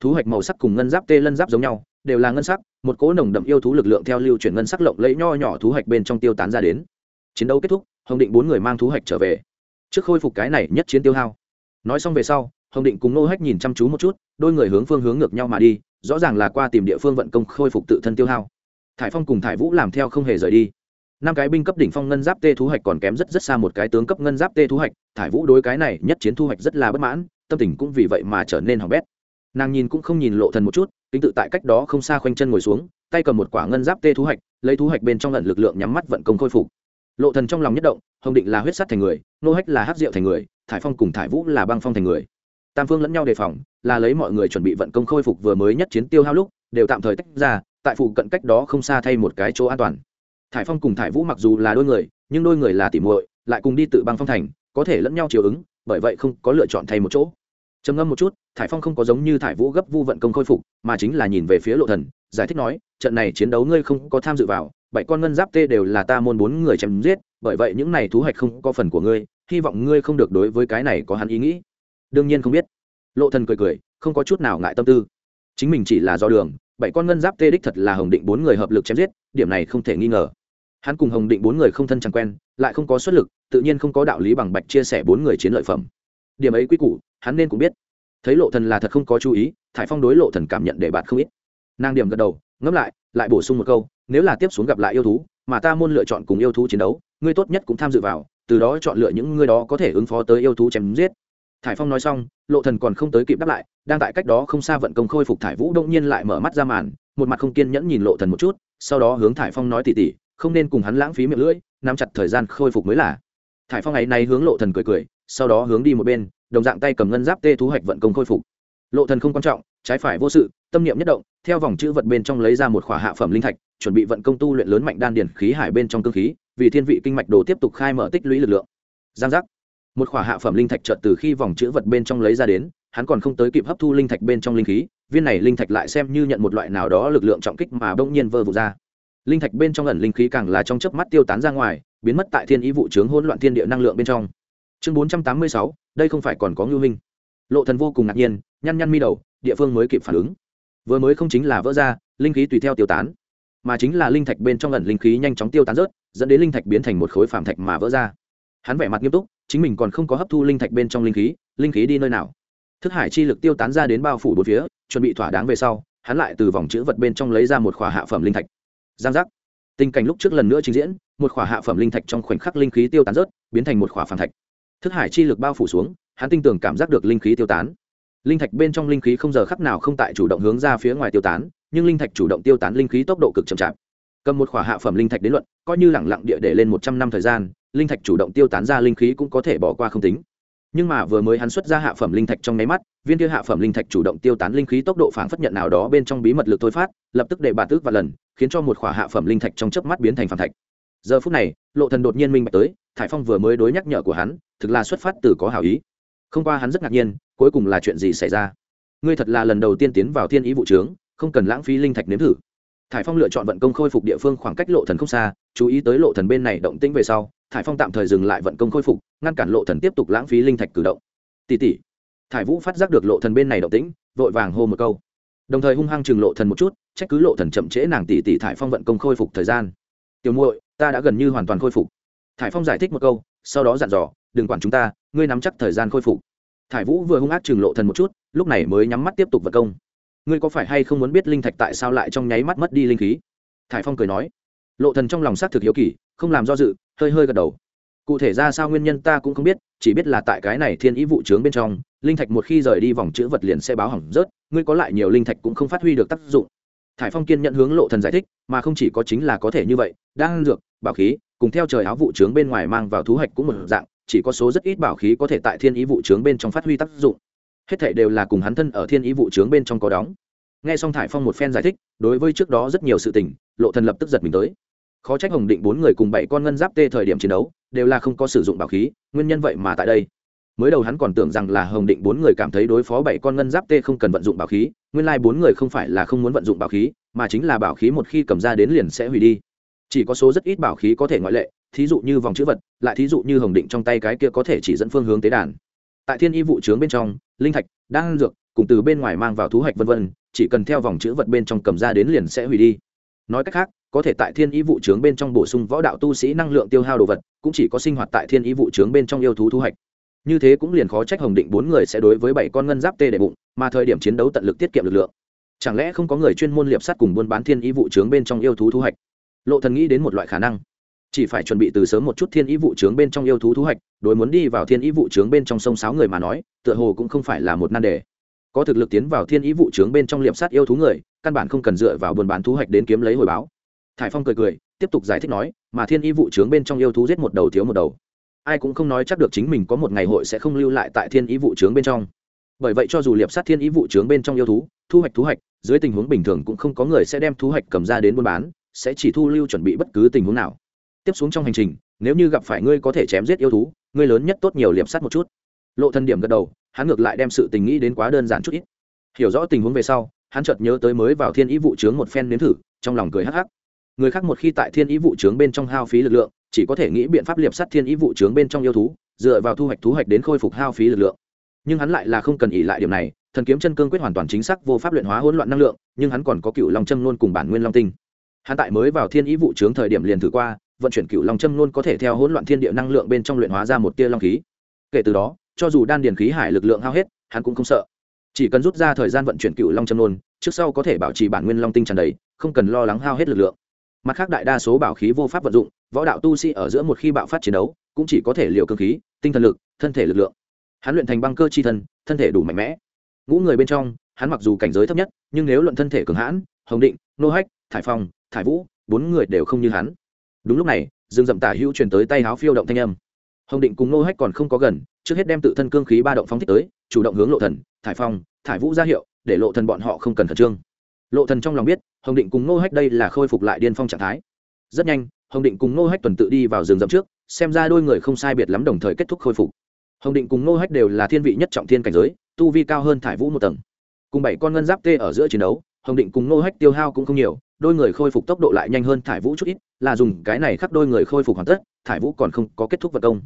S1: Thu hoạch màu sắc cùng ngân giáp tê lân giáp giống nhau, đều là ngân sắc, một cỗ nồng đậm yêu thú lực lượng theo lưu chuyển ngân sắc lộng lẫy nho nhỏ thu hoạch bên trong tiêu tán ra đến. Chiến đấu kết thúc, hồng định bốn người mang thu hoạch trở về trước khôi phục cái này nhất chiến tiêu hao. Nói xong về sau, hồng định cùng nô hách nhìn chăm chú một chút, đôi người hướng phương hướng ngược nhau mà đi, rõ ràng là qua tìm địa phương vận công khôi phục tự thân tiêu hao. Thải phong cùng thải vũ làm theo không hề rời đi. Năm cái binh cấp đỉnh phong ngân giáp tê thu hoạch còn kém rất rất xa một cái tướng cấp ngân giáp tê thu hoạch thải vũ đối cái này nhất chiến thu hoạch rất là bất mãn, tâm tình cũng vì vậy mà trở nên hỏng bét. Nàng nhìn cũng không nhìn lộ thần một chút, kính tự tại cách đó không xa khoanh chân ngồi xuống, tay cầm một quả ngân giáp tê thu hoạch lấy thu hoạch bên trong lần lực lượng nhắm mắt vận công khôi phục lộ thần trong lòng nhất động, hồng định là huyết sắt thành người, nô hách là hắc diệu thành người, thải phong cùng thải vũ là băng phong thành người. Tam phương lẫn nhau đề phòng, là lấy mọi người chuẩn bị vận công khôi phục vừa mới nhất chiến tiêu hao lúc, đều tạm thời tách ra, tại phụ cận cách đó không xa thay một cái chỗ an toàn. Thải phong cùng thải vũ mặc dù là đôi người, nhưng đôi người là tỉ muội, lại cùng đi tự băng phong thành, có thể lẫn nhau chiều ứng, bởi vậy không có lựa chọn thay một chỗ. Trầm ngâm một chút, thải phong không có giống như thải vũ gấp vu vận công khôi phục, mà chính là nhìn về phía lộ thần, giải thích nói, trận này chiến đấu ngươi không có tham dự vào bảy con ngân giáp tê đều là ta môn bốn người chém giết, bởi vậy những này thú hoạch không có phần của ngươi, hy vọng ngươi không được đối với cái này có hắn ý nghĩ. Đương nhiên không biết. Lộ thần cười cười, không có chút nào ngại tâm tư. Chính mình chỉ là do đường, bảy con ngân giáp tê đích thật là hồng định bốn người hợp lực chém giết, điểm này không thể nghi ngờ. Hắn cùng hồng định bốn người không thân chẳng quen, lại không có xuất lực, tự nhiên không có đạo lý bằng bạch chia sẻ bốn người chiến lợi phẩm. Điểm ấy quy củ, hắn nên cũng biết. Thấy lộ thần là thật không có chú ý, thải phong đối lộ thần cảm nhận để bạn không ít. Nàng điểm gật đầu, ngẫm lại lại bổ sung một câu, nếu là tiếp xuống gặp lại yêu thú, mà ta muốn lựa chọn cùng yêu thú chiến đấu, ngươi tốt nhất cũng tham dự vào, từ đó chọn lựa những ngươi đó có thể ứng phó tới yêu thú chém giết. Thải phong nói xong, lộ thần còn không tới kịp đáp lại, đang tại cách đó không xa vận công khôi phục thải vũ đông nhiên lại mở mắt ra màn, một mặt không kiên nhẫn nhìn lộ thần một chút, sau đó hướng thải phong nói tỉ tỉ, không nên cùng hắn lãng phí miệng lưỡi, nắm chặt thời gian khôi phục mới là. Thải phong ấy này hướng lộ thần cười cười, sau đó hướng đi một bên, đồng dạng tay cầm ngân giáp tê thú hoạch vận công khôi phục. Lộ thần không quan trọng, trái phải vô sự tâm niệm nhất động, theo vòng chữ vật bên trong lấy ra một khỏa hạ phẩm linh thạch, chuẩn bị vận công tu luyện lớn mạnh đan điền khí hải bên trong cương khí, vì thiên vị kinh mạch đồ tiếp tục khai mở tích lũy lực lượng. Giang giác. Một khỏa hạ phẩm linh thạch chợt từ khi vòng chữ vật bên trong lấy ra đến, hắn còn không tới kịp hấp thu linh thạch bên trong linh khí, viên này linh thạch lại xem như nhận một loại nào đó lực lượng trọng kích mà bỗng nhiên vơ vụt ra. Linh thạch bên trong ẩn linh khí càng là trong chớp mắt tiêu tán ra ngoài, biến mất tại thiên ý vụ chướng hỗn loạn thiên địa năng lượng bên trong. Chương bốn trăm tám mươi sáu, đây không phải còn có ngưu minh. Lộ thần vô cùng ngạc nhiên, nhăn nhăn mi đầu, địa phương mới kịp phản ứng vừa mới không chính là vỡ ra, linh khí tùy theo tiêu tán, mà chính là linh thạch bên trong lần linh khí nhanh chóng tiêu tán rớt, dẫn đến linh thạch biến thành một khối phàm thạch mà vỡ ra. Hắn vẻ mặt nghiêm túc, chính mình còn không có hấp thu linh thạch bên trong linh khí linh khí đi nơi nào? Thức hải chi lực tiêu tán ra đến bao phủ bốn phía, chuẩn bị thỏa đáng về sau, hắn lại từ vòng chữ vật bên trong lấy ra một khỏa hạ phẩm linh thạch. Giang giác. Tình cảnh lúc trước lần nữa trình diễn, một khỏa hạ phẩm linh thạch trong khoảnh khắc linh khí tiêu tán rớt, biến thành một khỏa phàm thạch. Thức hải chi lực bao phủ xuống, hắn tin tưởng cảm giác được linh khí tiêu tán linh thạch bên trong linh khí không giờ khắc nào không tại chủ động hướng ra phía ngoài tiêu tán, nhưng linh thạch chủ động tiêu tán linh khí tốc độ cực chậm chạp. Cầm một khỏa hạ phẩm linh thạch đến luận, coi như lẳng lặng địa để lên một trăm năm thời gian, linh thạch chủ động tiêu tán ra linh khí cũng có thể bỏ qua không tính. Nhưng mà vừa mới hắn xuất ra hạ phẩm linh thạch trong nháy mắt, viên kia hạ phẩm linh thạch chủ động tiêu tán linh khí tốc độ phản phất nhận nào đó bên trong bí mật lực thôi phát, lập tức để bà tước và lần, khiến cho một khỏa hạ phẩm linh thạch trong chớp mắt biến thành phản thạch. Giờ phút này, lộ thần đột nhiên minh bạch tới, thải phong vừa mới đối nhắc nhở của hắn, thực là xuất phát từ có hảo ý. Không qua hắn rất ngạc nhiên cuối cùng là chuyện gì xảy ra? Ngươi thật là lần đầu tiên tiến vào thiên ý vụ trướng, không cần lãng phí linh thạch nếm thử. Thải phong lựa chọn vận công khôi phục địa phương khoảng cách lộ thần không xa, chú ý tới lộ thần bên này động tĩnh về sau, thải phong tạm thời dừng lại vận công khôi phục, ngăn cản lộ thần tiếp tục lãng phí linh thạch cử động. Tỷ tỷ thải vũ phát giác được lộ thần bên này động tĩnh, vội vàng hô một câu. Đồng thời hung hăng chừng lộ thần một chút, trách cứ lộ thần chậm trễ nàng tỷ tỷ thải phong vận công khôi phục thời gian. Tiểu muội, ta đã gần như hoàn toàn khôi phục. Thải phong giải thích một câu, sau đó dặn dò, đừng quản chúng ta, ngươi nắm chắc thời gian khôi phục thải vũ vừa hung ác chừng lộ thần một chút, lúc này mới nhắm mắt tiếp tục vật công. Ngươi có phải hay không muốn biết linh thạch tại sao lại trong nháy mắt mất đi linh khí? Thải phong cười nói. Lộ thần trong lòng xác thực hiếu kỳ, không làm do dự, hơi hơi gật đầu. Cụ thể ra sao nguyên nhân ta cũng không biết, chỉ biết là tại cái này thiên ý vụ trướng bên trong, linh thạch một khi rời đi vòng chữ vật liền sẽ báo hỏng rớt, ngươi có lại nhiều linh thạch cũng không phát huy được tác dụng. Thải phong kiên nhận hướng lộ thần giải thích, mà không chỉ có chính là có thể như vậy đang dược, bảo khí, cùng theo trời áo vụ trướng bên ngoài mang vào thú hạch cũng một dạng chỉ có số rất ít bảo khí có thể tại thiên ý vụ trướng bên trong phát huy tác dụng. Hết thể đều là cùng hắn thân ở thiên ý vụ trướng bên trong có đóng. Nghe xong thải phong một phen giải thích, đối với trước đó rất nhiều sự tình, lộ thần lập tức giật mình tới. Khó trách hồng định bốn người cùng bảy con ngân giáp tê thời điểm chiến đấu, đều là không có sử dụng bảo khí, nguyên nhân vậy mà tại đây. Mới đầu hắn còn tưởng rằng là hồng định bốn người cảm thấy đối phó bảy con ngân giáp tê không cần vận dụng bảo khí, nguyên lai bốn người không phải là không muốn vận dụng bảo khí, mà chính là bảo khí một khi cầm ra đến liền sẽ hủy đi. Chỉ có số rất ít bảo khí có thể ngoại lệ thí dụ như vòng chữ vật, lại thí dụ như hồng định trong tay cái kia có thể chỉ dẫn phương hướng tế đàn. Tại thiên y vụ trướng bên trong, linh thạch, đan dược, cùng từ bên ngoài mang vào thú hạch vân vân, chỉ cần theo vòng chữ vật bên trong cầm ra đến liền sẽ hủy đi. Nói cách khác, có thể tại thiên y vụ trướng bên trong bổ sung võ đạo tu sĩ năng lượng tiêu hao đồ vật, cũng chỉ có sinh hoạt tại thiên y vụ trướng bên trong yêu thú thu hoạch. Như thế cũng liền khó trách hồng định bốn người sẽ đối với bảy con ngân giáp tê để bụng, mà thời điểm chiến đấu tận lực tiết kiệm lực lượng. Chẳng lẽ không có người chuyên môn liệp sắt cùng buôn bán thiên y vụ trướng bên trong yêu thú thu hoạch? Lộ thần nghĩ đến một loại khả năng chỉ phải chuẩn bị từ sớm một chút thiên ý vụ trướng bên trong yêu thú thu hoạch, đối muốn đi vào thiên ý vụ trướng bên trong sông sáo người mà nói, tựa hồ cũng không phải là một nan đề. Có thực lực tiến vào thiên ý vụ trướng bên trong liệm sát yêu thú người, căn bản không cần dựa vào buôn bán thu hoạch đến kiếm lấy hồi báo. Thải phong cười cười, tiếp tục giải thích nói, mà thiên ý vụ trướng bên trong yêu thú giết một đầu thiếu một đầu. Ai cũng không nói chắc được chính mình có một ngày hội sẽ không lưu lại tại thiên ý vụ trướng bên trong. Bởi vậy cho dù liệp sát thiên ý vụ trướng bên trong yêu thú, thu hoạch thu hoạch, dưới tình huống bình thường cũng không có người sẽ đem thu hoạch cầm ra đến buôn bán, sẽ chỉ thu lưu chuẩn bị bất cứ tình huống nào tiếp xuống trong hành trình, nếu như gặp phải ngươi có thể chém giết yêu thú, ngươi lớn nhất tốt nhiều liệp sát một chút. Lộ thân điểm gật đầu, hắn ngược lại đem sự tình nghĩ đến quá đơn giản chút ít. Hiểu rõ tình huống về sau, hắn chợt nhớ tới mới vào thiên ý vụ trướng một phen nếm thử, trong lòng cười hắc hắc. Người khác một khi tại thiên ý vụ trướng bên trong hao phí lực lượng, chỉ có thể nghĩ biện pháp liệp sắt thiên ý vụ trướng bên trong yêu thú, dựa vào thu hoạch thú hoạch đến khôi phục hao phí lực lượng. Nhưng hắn lại là không cần ỉ lại điểm này, thần kiếm chân cương quyết hoàn toàn chính xác, vô pháp luyện hóa hỗn loạn năng lượng, nhưng hắn còn có cựu long châm luôn cùng bản nguyên long tinh. Hắn tại mới vào thiên ý vụ trướng thời điểm liền thử qua vận chuyển cựu long châm luôn có thể theo hỗn loạn thiên địa năng lượng bên trong luyện hóa ra một tia long khí. Kể từ đó, cho dù đan điền khí hải lực lượng hao hết, hắn cũng không sợ. Chỉ cần rút ra thời gian vận chuyển cựu long châm luôn, trước sau có thể bảo trì bản nguyên long tinh tràn đầy, không cần lo lắng hao hết lực lượng. Mặt khác đại đa số bảo khí vô pháp vận dụng, võ đạo tu sĩ ở giữa một khi bạo phát chiến đấu, cũng chỉ có thể liều cơ khí, tinh thần lực, thân thể lực lượng. Hắn luyện thành băng cơ chi thân thân thể đủ mạnh mẽ. Ngũ người bên trong, hắn mặc dù cảnh giới thấp nhất, nhưng nếu luận thân thể cường hãn, hồng định, nô hách, thải phong, thải vũ, bốn người đều không như hắn đúng lúc này dương dậm tả hữu truyền tới tay háo phiêu động thanh âm. Hồng định cùng nô hách còn không có gần, trước hết đem tự thân cương khí ba động phóng thích tới, chủ động hướng lộ thần, thải phong, thải vũ ra hiệu, để lộ thần bọn họ không cần khẩn trương. Lộ thần trong lòng biết, hồng định cùng nô hách đây là khôi phục lại điên phong trạng thái. Rất nhanh, hồng định cùng nô hách tuần tự đi vào rừng rậm trước, xem ra đôi người không sai biệt lắm đồng thời kết thúc khôi phục. Hồng định cùng nô hách đều là thiên vị nhất trọng thiên cảnh giới, tu vi cao hơn thải vũ một tầng. Cùng bảy con ngân giáp tê ở giữa chiến đấu, hồng định cùng nô hách tiêu hao cũng không nhiều đôi người khôi phục tốc độ lại nhanh hơn thải vũ chút ít, là dùng cái này khắc đôi người khôi phục hoàn tất, thải vũ còn không có kết thúc vật công.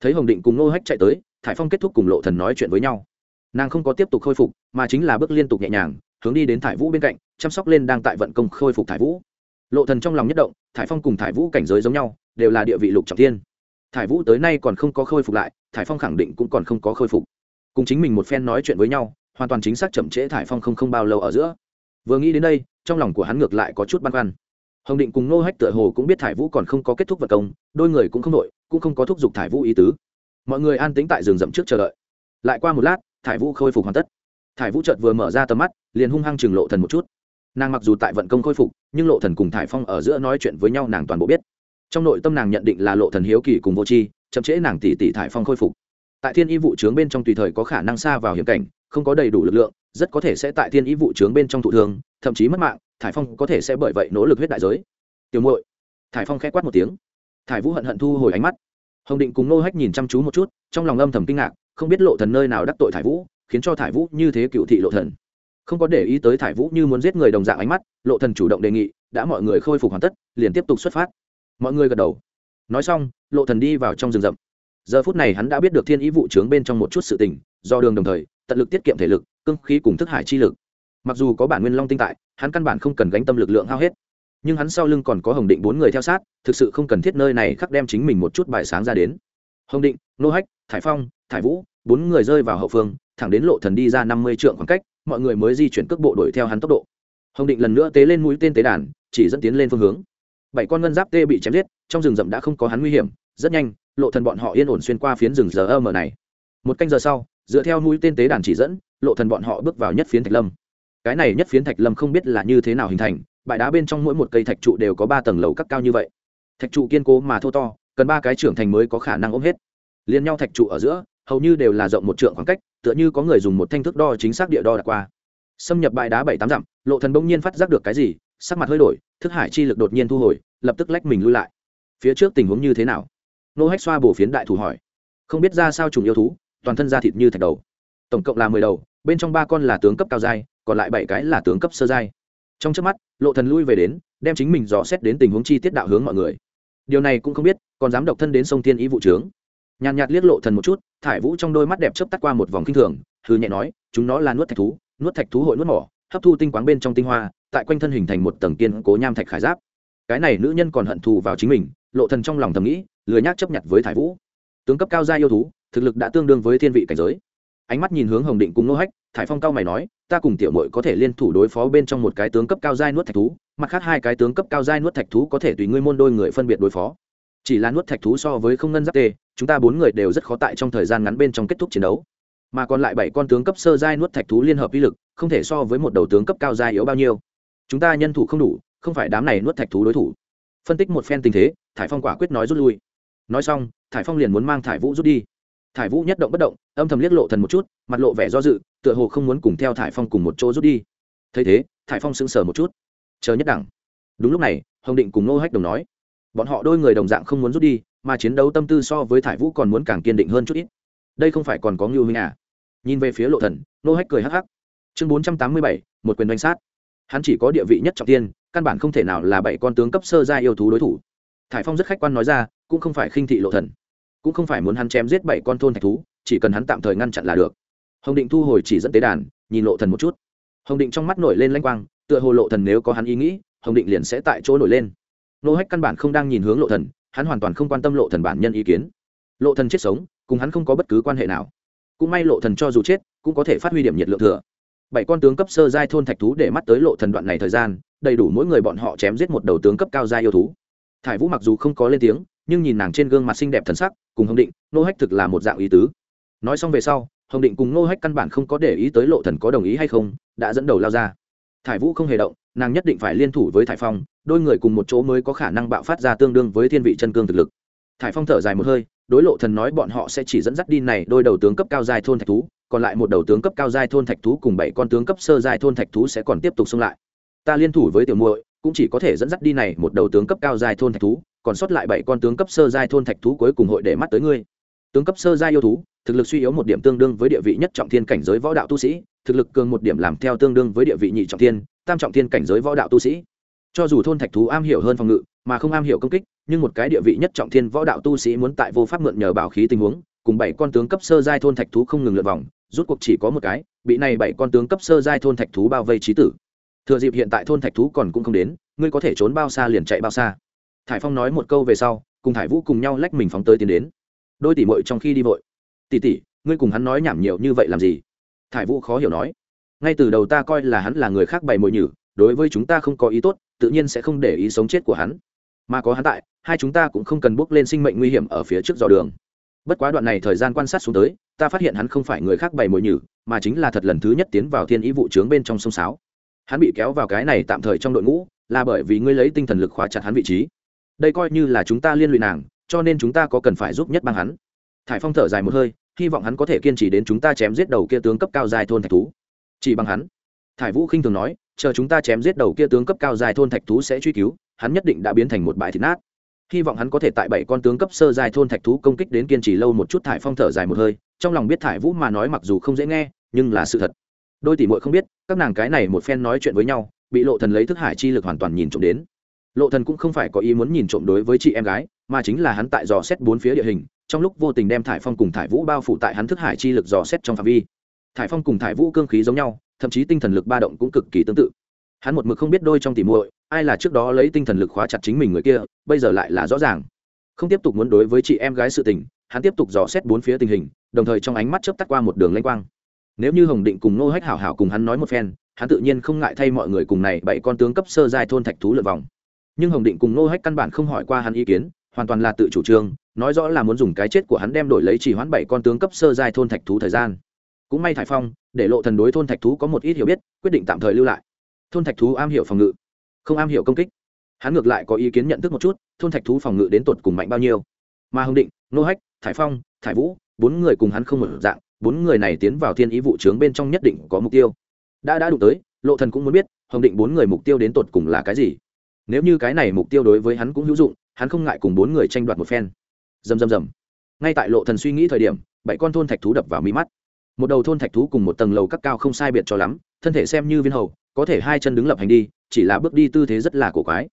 S1: Thấy hồng định cùng nô hách chạy tới, thải phong kết thúc cùng lộ thần nói chuyện với nhau. Nàng không có tiếp tục khôi phục, mà chính là bước liên tục nhẹ nhàng, hướng đi đến thải vũ bên cạnh, chăm sóc lên đang tại vận công khôi phục thải vũ. Lộ thần trong lòng nhất động, thải phong cùng thải vũ cảnh giới giống nhau, đều là địa vị lục trọng thiên. Thải vũ tới nay còn không có khôi phục lại, thải phong khẳng định cũng còn không có khôi phục. Cùng chính mình một phen nói chuyện với nhau, hoàn toàn chính xác chậm trễ thải phong không không bao lâu ở giữa vừa nghĩ đến đây, trong lòng của hắn ngược lại có chút băn khoăn. Hồng định cùng nô hách tựa hồ cũng biết thải vũ còn không có kết thúc vật công, đôi người cũng không đội, cũng không có thúc giục thải vũ ý tứ. Mọi người an tĩnh tại rừng rậm trước chờ đợi. Lại qua một lát, thải vũ khôi phục hoàn tất. Thải vũ chợt vừa mở ra tầm mắt, liền hung hăng chừng lộ thần một chút. Nàng mặc dù tại vận công khôi phục, nhưng lộ thần cùng thải phong ở giữa nói chuyện với nhau nàng toàn bộ biết. Trong nội tâm nàng nhận định là lộ thần hiếu kỳ cùng vô tri, chậm trễ nàng tỷ tỷ thải phong khôi phục. Tại thiên y vụ trướng bên trong tùy thời có khả năng xa vào hiểm cảnh, không có đầy đủ lực lượng rất có thể sẽ tại thiên y vụ trướng bên trong thụ thương, thậm chí mất mạng, thải phong có thể sẽ bởi vậy nỗ lực huyết đại giới. Tiểu muội, thải phong khẽ quát một tiếng. Thải vũ hận hận thu hồi ánh mắt. Hồng định cùng nô hách nhìn chăm chú một chút, trong lòng âm thầm kinh ngạc, không biết lộ thần nơi nào đắc tội thải vũ, khiến cho thải vũ như thế cựu thị lộ thần. Không có để ý tới thải vũ như muốn giết người đồng dạng ánh mắt, lộ thần chủ động đề nghị, đã mọi người khôi phục hoàn tất, liền tiếp tục xuất phát. Mọi người gật đầu. Nói xong, lộ thần đi vào trong rừng rậm. Giờ phút này hắn đã biết được thiên ý vụ trướng bên trong một chút sự tình, do đường đồng thời tận lực tiết kiệm thể lực, cương khí cùng thức hải chi lực. Mặc dù có bản nguyên long tinh tại, hắn căn bản không cần gánh tâm lực lượng hao hết. Nhưng hắn sau lưng còn có hồng định bốn người theo sát, thực sự không cần thiết nơi này khắc đem chính mình một chút bài sáng ra đến. Hồng định, nô hách, thải phong, thải vũ, bốn người rơi vào hậu phương, thẳng đến lộ thần đi ra năm mươi trượng khoảng cách, mọi người mới di chuyển cước bộ đuổi theo hắn tốc độ. Hồng định lần nữa tế lên mũi tên tế đàn, chỉ dẫn tiến lên phương hướng. Bảy con ngân giáp tê bị chém giết, trong rừng rậm đã không có hắn nguy hiểm, rất nhanh, lộ thần bọn họ yên ổn xuyên qua phiến rừng giờ mở này. Một canh giờ sau dựa theo mũi tên tế đàn chỉ dẫn, lộ thần bọn họ bước vào nhất phiến thạch lâm. Cái này nhất phiến thạch lâm không biết là như thế nào hình thành, bãi đá bên trong mỗi một cây thạch trụ đều có ba tầng lầu các cao như vậy. Thạch trụ kiên cố mà thô to, cần ba cái trưởng thành mới có khả năng ôm hết. Liên nhau thạch trụ ở giữa, hầu như đều là rộng một trượng khoảng cách, tựa như có người dùng một thanh thước đo chính xác địa đo đã qua. Xâm nhập bãi đá bảy tám dặm, lộ thần bỗng nhiên phát giác được cái gì, sắc mặt hơi đổi, thức hải chi lực đột nhiên thu hồi, lập tức lách mình lui lại. Phía trước tình huống như thế nào? Nô hách xoa bổ phiến đại thủ hỏi. Không biết ra sao trùng yêu thú toàn thân da thịt như thạch đầu. Tổng cộng là mười đầu, bên trong ba con là tướng cấp cao giai, còn lại bảy cái là tướng cấp sơ giai. Trong trước mắt, lộ thần lui về đến, đem chính mình dò xét đến tình huống chi tiết đạo hướng mọi người. Điều này cũng không biết, còn dám độc thân đến sông thiên ý vụ trướng. Nhàn nhạt liếc lộ thần một chút, thải vũ trong đôi mắt đẹp chớp tắt qua một vòng kinh thường hư nhẹ nói, chúng nó là nuốt thạch thú, nuốt thạch thú hội nuốt mỏ, hấp thu tinh quáng bên trong tinh hoa, tại quanh thân hình thành một tầng kiên cố nham thạch khải giáp. Cái này nữ nhân còn hận thù vào chính mình, lộ thần trong lòng thầm nghĩ, lười nhác chấp nhận với thải vũ. Tướng cấp cao gia yêu thú thực lực đã tương đương với thiên vị cảnh giới. Ánh mắt nhìn hướng hồng định cùng nô hách, thải phong cao mày nói, ta cùng tiểu mội có thể liên thủ đối phó bên trong một cái tướng cấp cao giai nuốt thạch thú, mặt khác hai cái tướng cấp cao giai nuốt thạch thú có thể tùy ngươi môn đôi người phân biệt đối phó. Chỉ là nuốt thạch thú so với không ngân giáp tê, chúng ta bốn người đều rất khó tại trong thời gian ngắn bên trong kết thúc chiến đấu. Mà còn lại bảy con tướng cấp sơ giai nuốt thạch thú liên hợp uy lực, không thể so với một đầu tướng cấp cao giai yếu bao nhiêu. Chúng ta nhân thủ không đủ, không phải đám này nuốt thạch thú đối thủ. Phân tích một phen tình thế, thải phong quả quyết nói rút lui. Nói xong, thải phong liền muốn mang thải vũ rút đi thải vũ nhất động bất động, âm thầm liếc lộ thần một chút, mặt lộ vẻ do dự, tựa hồ không muốn cùng theo thải phong cùng một chỗ rút đi. Thấy thế, thải phong sững sờ một chút. Chờ nhất đẳng. Đúng lúc này, hồng định cùng nô hách đồng nói, bọn họ đôi người đồng dạng không muốn rút đi, mà chiến đấu tâm tư so với thải vũ còn muốn càng kiên định hơn chút ít. Đây không phải còn có ngưu huynh à? Nhìn về phía lộ thần nô hách cười hắc hắc. Chương bốn trăm tám mươi bảy, một quyền đánh sát. Hắn chỉ có địa vị nhất trọng tiên, căn bản không thể nào là bảy con tướng cấp sơ gia yêu thú đối thủ. Thải phong rất khách quan nói ra, cũng không phải khinh thị lộ thần cũng không phải muốn hắn chém giết bảy con thôn thạch thú, chỉ cần hắn tạm thời ngăn chặn là được. Hồng định thu hồi chỉ dẫn tế đàn, nhìn lộ thần một chút. Hồng định trong mắt nổi lên lanh quang, tựa hồ lộ thần nếu có hắn ý nghĩ, hồng định liền sẽ tại chỗ nổi lên. Nô hách căn bản không đang nhìn hướng lộ thần, hắn hoàn toàn không quan tâm lộ thần bản nhân ý kiến. Lộ thần chết sống, cùng hắn không có bất cứ quan hệ nào. Cũng may lộ thần cho dù chết, cũng có thể phát huy điểm nhiệt lượng thừa. Bảy con tướng cấp sơ giai thôn thạch thú để mắt tới lộ thần đoạn này thời gian, đầy đủ mỗi người bọn họ chém giết một đầu tướng cấp cao giai yêu thú. Thải vũ mặc dù không có lên tiếng, nhưng nhìn nàng trên gương mặt xinh đẹp thần sắc cùng hồng định nô hách thực là một dạng ý tứ. Nói xong về sau, hồng định cùng nô hách căn bản không có để ý tới lộ thần có đồng ý hay không, đã dẫn đầu lao ra. Thải vũ không hề động, nàng nhất định phải liên thủ với thải phong, đôi người cùng một chỗ mới có khả năng bạo phát ra tương đương với thiên vị chân cương thực lực. Thải phong thở dài một hơi, đối lộ thần nói bọn họ sẽ chỉ dẫn dắt đi này đôi đầu tướng cấp cao giai thôn thạch thú, còn lại một đầu tướng cấp cao giai thôn thạch thú cùng bảy con tướng cấp sơ giai thôn thạch thú sẽ còn tiếp tục xung lại. Ta liên thủ với tiểu muội, cũng chỉ có thể dẫn dắt đi này một đầu tướng cấp cao giai thôn thạch thú còn sót lại bảy con tướng cấp sơ giai thôn thạch thú cuối cùng hội để mắt tới ngươi. Tướng cấp sơ giai yêu thú, thực lực suy yếu một điểm tương đương với địa vị nhất trọng thiên cảnh giới võ đạo tu sĩ, thực lực cường một điểm làm theo tương đương với địa vị nhị trọng thiên, tam trọng thiên cảnh giới võ đạo tu sĩ. Cho dù thôn thạch thú am hiểu hơn phòng ngự, mà không am hiểu công kích, nhưng một cái địa vị nhất trọng thiên võ đạo tu sĩ muốn tại vô pháp mượn nhờ bảo khí tình huống, cùng bảy con tướng cấp sơ giai thôn thạch thú không ngừng lượt vòng, rút cuộc chỉ có một cái, bị này bảy con tướng cấp sơ giai thôn thạch thú bao vây trí tử. Thừa dịp hiện tại thôn thạch thú còn cũng không đến, ngươi có thể trốn bao xa liền chạy bao xa thải phong nói một câu về sau, cùng thải vũ cùng nhau lách mình phóng tới tiến đến. Đôi tỷ mội trong khi đi vội. Tỷ tỷ, ngươi cùng hắn nói nhảm nhiều như vậy làm gì? Thải vũ khó hiểu nói. Ngay từ đầu ta coi là hắn là người khác bày mồi nhử, đối với chúng ta không có ý tốt, tự nhiên sẽ không để ý sống chết của hắn. Mà có hắn tại, hai chúng ta cũng không cần bước lên sinh mệnh nguy hiểm ở phía trước dò đường. Bất quá đoạn này thời gian quan sát xuống tới, ta phát hiện hắn không phải người khác bày mồi nhử, mà chính là thật lần thứ nhất tiến vào thiên ý vụ trướng bên trong sông sáo. Hắn bị kéo vào cái này tạm thời trong đội ngũ, là bởi vì ngươi lấy tinh thần lực khóa chặt hắn vị trí đây coi như là chúng ta liên lụy nàng, cho nên chúng ta có cần phải giúp nhất bằng hắn. Thải phong thở dài một hơi, hy vọng hắn có thể kiên trì đến chúng ta chém giết đầu kia tướng cấp cao dài thôn thạch thú. Chỉ bằng hắn. Thải vũ khinh thường nói, chờ chúng ta chém giết đầu kia tướng cấp cao dài thôn thạch thú sẽ truy cứu, hắn nhất định đã biến thành một bãi thịt nát. Hy vọng hắn có thể tại bảy con tướng cấp sơ dài thôn thạch thú công kích đến kiên trì lâu một chút, thải phong thở dài một hơi, trong lòng biết thải vũ mà nói mặc dù không dễ nghe, nhưng là sự thật. Đôi tỷ muội không biết, các nàng cái này một phen nói chuyện với nhau, bị lộ thần lấy thức hải chi lực hoàn toàn nhìn trộm đến lộ thần cũng không phải có ý muốn nhìn trộm đối với chị em gái, mà chính là hắn tại dò xét bốn phía địa hình, trong lúc vô tình đem thải phong cùng thải vũ bao phủ tại hắn thức hải chi lực dò xét trong phạm vi. Thải phong cùng thải vũ cương khí giống nhau, thậm chí tinh thần lực ba động cũng cực kỳ tương tự. Hắn một mực không biết đôi trong tỉ muội, ai là trước đó lấy tinh thần lực khóa chặt chính mình người kia, bây giờ lại là rõ ràng. Không tiếp tục muốn đối với chị em gái sự tình, hắn tiếp tục dò xét bốn phía tình hình, đồng thời trong ánh mắt chớp tắt qua một đường lanh quang. Nếu như hồng định cùng nô hách hảo hảo cùng hắn nói một phen, hắn tự nhiên không ngại thay mọi người cùng này bảy con tướng cấp sơ giai thôn thạch thú lượt vòng nhưng hồng định cùng nô hách căn bản không hỏi qua hắn ý kiến, hoàn toàn là tự chủ trương, nói rõ là muốn dùng cái chết của hắn đem đổi lấy chỉ hoãn bảy con tướng cấp sơ giai thôn thạch thú thời gian. Cũng may thải phong, để lộ thần đối thôn thạch thú có một ít hiểu biết, quyết định tạm thời lưu lại. Thôn thạch thú am hiểu phòng ngự, không am hiểu công kích. Hắn ngược lại có ý kiến nhận thức một chút, thôn thạch thú phòng ngự đến tột cùng mạnh bao nhiêu. Mà hồng định nô hách, thải phong, thải vũ, bốn người cùng hắn không một dạng, bốn người này tiến vào thiên ý vụ trướng bên trong nhất định có mục tiêu. Đã đã đụng tới, lộ thần cũng muốn biết, hồng định bốn người mục tiêu đến tột cùng là cái gì nếu như cái này mục tiêu đối với hắn cũng hữu dụng, hắn không ngại cùng bốn người tranh đoạt một phen. Dầm dầm dầm ngay tại lộ thần suy nghĩ thời điểm, bảy con thôn thạch thú đập vào mi mắt. Một đầu thôn thạch thú cùng một tầng lầu các cao không sai biệt cho lắm, thân thể xem như viên hầu, có thể hai chân đứng lập hành đi, chỉ là bước đi tư thế rất là cổ quái.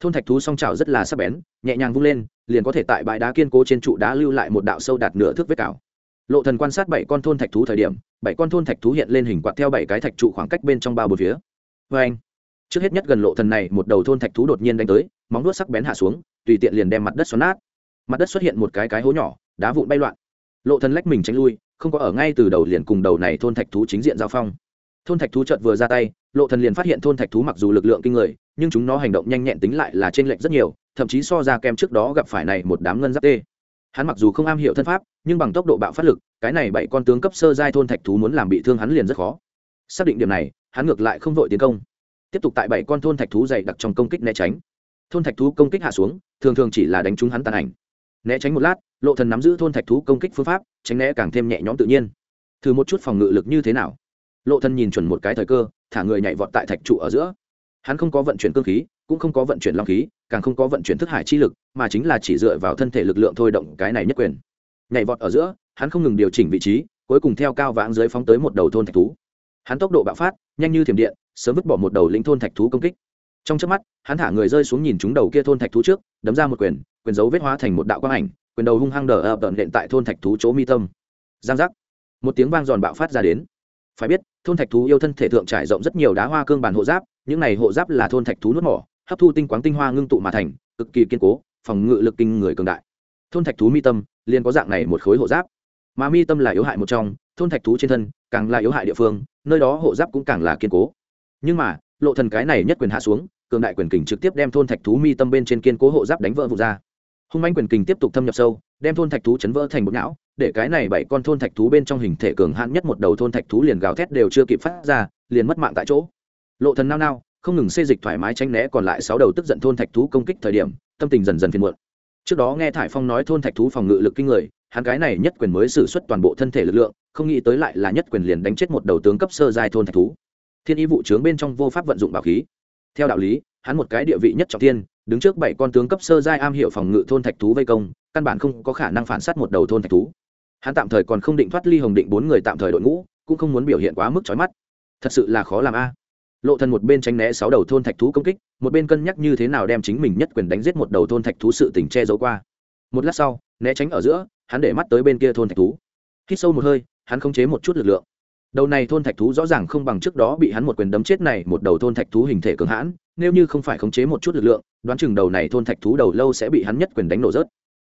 S1: Thôn thạch thú song trào rất là sắc bén, nhẹ nhàng vung lên, liền có thể tại bãi đá kiên cố trên trụ đá lưu lại một đạo sâu đạt nửa thước vết cào. Lộ thần quan sát bảy con thôn thạch thú thời điểm, bảy con thôn thạch thú hiện lên hình quạt theo bảy cái thạch trụ khoảng cách bên trong ba bốn phía. Với anh trước hết nhất gần lộ thần này, một đầu thôn thạch thú đột nhiên đánh tới, móng đuôi sắc bén hạ xuống, tùy tiện liền đem mặt đất xoắn nát. Mặt đất xuất hiện một cái cái hố nhỏ, đá vụn bay loạn. Lộ thần lách mình tránh lui, không có ở ngay từ đầu liền cùng đầu này thôn thạch thú chính diện giao phong. Thôn thạch thú chợt vừa ra tay, lộ thần liền phát hiện thôn thạch thú mặc dù lực lượng kinh người, nhưng chúng nó hành động nhanh nhẹn tính lại là trên lệnh rất nhiều, thậm chí so ra kem trước đó gặp phải này một đám ngân giáp tê. Hắn mặc dù không am hiểu thân pháp, nhưng bằng tốc độ bạo phát lực, cái này bảy con tướng cấp sơ giai thôn thạch thú muốn làm bị thương hắn liền rất khó. Xác định điểm này, hắn ngược lại không vội tiến công tiếp tục tại bảy con thôn thạch thú dày đặc trong công kích né tránh. Thôn thạch thú công kích hạ xuống, thường thường chỉ là đánh trúng hắn tàn ảnh. Né tránh một lát, lộ thần nắm giữ thôn thạch thú công kích phương pháp, tránh né càng thêm nhẹ nhõm tự nhiên. Thử một chút phòng ngự lực như thế nào? Lộ thần nhìn chuẩn một cái thời cơ, thả người nhảy vọt tại thạch trụ ở giữa. Hắn không có vận chuyển cương khí, cũng không có vận chuyển long khí, càng không có vận chuyển thức hải chi lực, mà chính là chỉ dựa vào thân thể lực lượng thôi động cái này nhất quyền. Nhảy vọt ở giữa, hắn không ngừng điều chỉnh vị trí, cuối cùng theo cao vãng dưới phóng tới một đầu thôn thạch thú hắn tốc độ bạo phát, nhanh như thiểm điện, sớm vứt bỏ một đầu lĩnh thôn thạch thú công kích. Trong chớp mắt, hắn thả người rơi xuống nhìn chúng đầu kia thôn thạch thú trước, đấm ra một quyền quyền dấu vết hóa thành một đạo quang ảnh, quyền đầu hung hăng đờ ập đợn đện tại thôn thạch thú chỗ mi tâm. Giang giác. Một tiếng vang giòn bạo phát ra đến. Phải biết, thôn thạch thú yêu thân thể thượng trải rộng rất nhiều đá hoa cương bản hộ giáp, những này hộ giáp là thôn thạch thú nuốt mỏ, hấp thu tinh quáng tinh hoa ngưng tụ mà thành, cực kỳ kiên cố, phòng ngự lực kinh người cường đại. Thôn thạch thú mi tâm, liền có dạng này một khối hộ giáp. Mà mi tâm là yếu hại một trong, thôn thạch thú trên thân càng là yếu hại địa phương, nơi đó hộ giáp cũng càng là kiên cố. Nhưng mà, lộ thần cái này nhất quyền hạ xuống, cường đại quyền kình trực tiếp đem thôn thạch thú mi tâm bên trên kiên cố hộ giáp đánh vỡ vụn ra. Hung manh quyền kình tiếp tục thâm nhập sâu, đem thôn thạch thú chấn vỡ thành bột não, để cái này bảy con thôn thạch thú bên trong hình thể cường hãn nhất một đầu thôn thạch thú liền gào thét đều chưa kịp phát ra, liền mất mạng tại chỗ. Lộ thần nao nao, không ngừng xê dịch thoải mái tránh né còn lại sáu đầu tức giận thôn thạch thú công kích thời điểm, tâm tình dần dần phiền muộn. Trước đó nghe thải phong nói thôn thạch thú phòng ngự lực kinh người hắn cái này nhất quyền mới sử xuất toàn bộ thân thể lực lượng, không nghĩ tới lại là nhất quyền liền đánh chết một đầu tướng cấp sơ giai thôn thạch thú. Thiên ý vụ trướng bên trong vô pháp vận dụng bảo khí. Theo đạo lý, hắn một cái địa vị nhất trọng thiên, đứng trước bảy con tướng cấp sơ giai am hiểu phòng ngự thôn thạch thú vây công, căn bản không có khả năng phản sát một đầu thôn thạch thú. Hắn tạm thời còn không định thoát ly hồng định bốn người tạm thời đội ngũ, cũng không muốn biểu hiện quá mức chói mắt. Thật sự là khó làm a. Lộ thần một bên tránh né sáu đầu thôn thạch thú công kích, một bên cân nhắc như thế nào đem chính mình nhất quyền đánh giết một đầu thôn thạch thú sự tình che giấu qua. Một lát sau, né tránh ở giữa hắn để mắt tới bên kia thôn thạch thú. Hít sâu một hơi, hắn khống chế một chút lực lượng. Đầu này thôn thạch thú rõ ràng không bằng trước đó bị hắn một quyền đấm chết này, một đầu thôn thạch thú hình thể cường hãn, nếu như không phải khống chế một chút lực lượng, đoán chừng đầu này thôn thạch thú đầu lâu sẽ bị hắn nhất quyền đánh nổ rớt.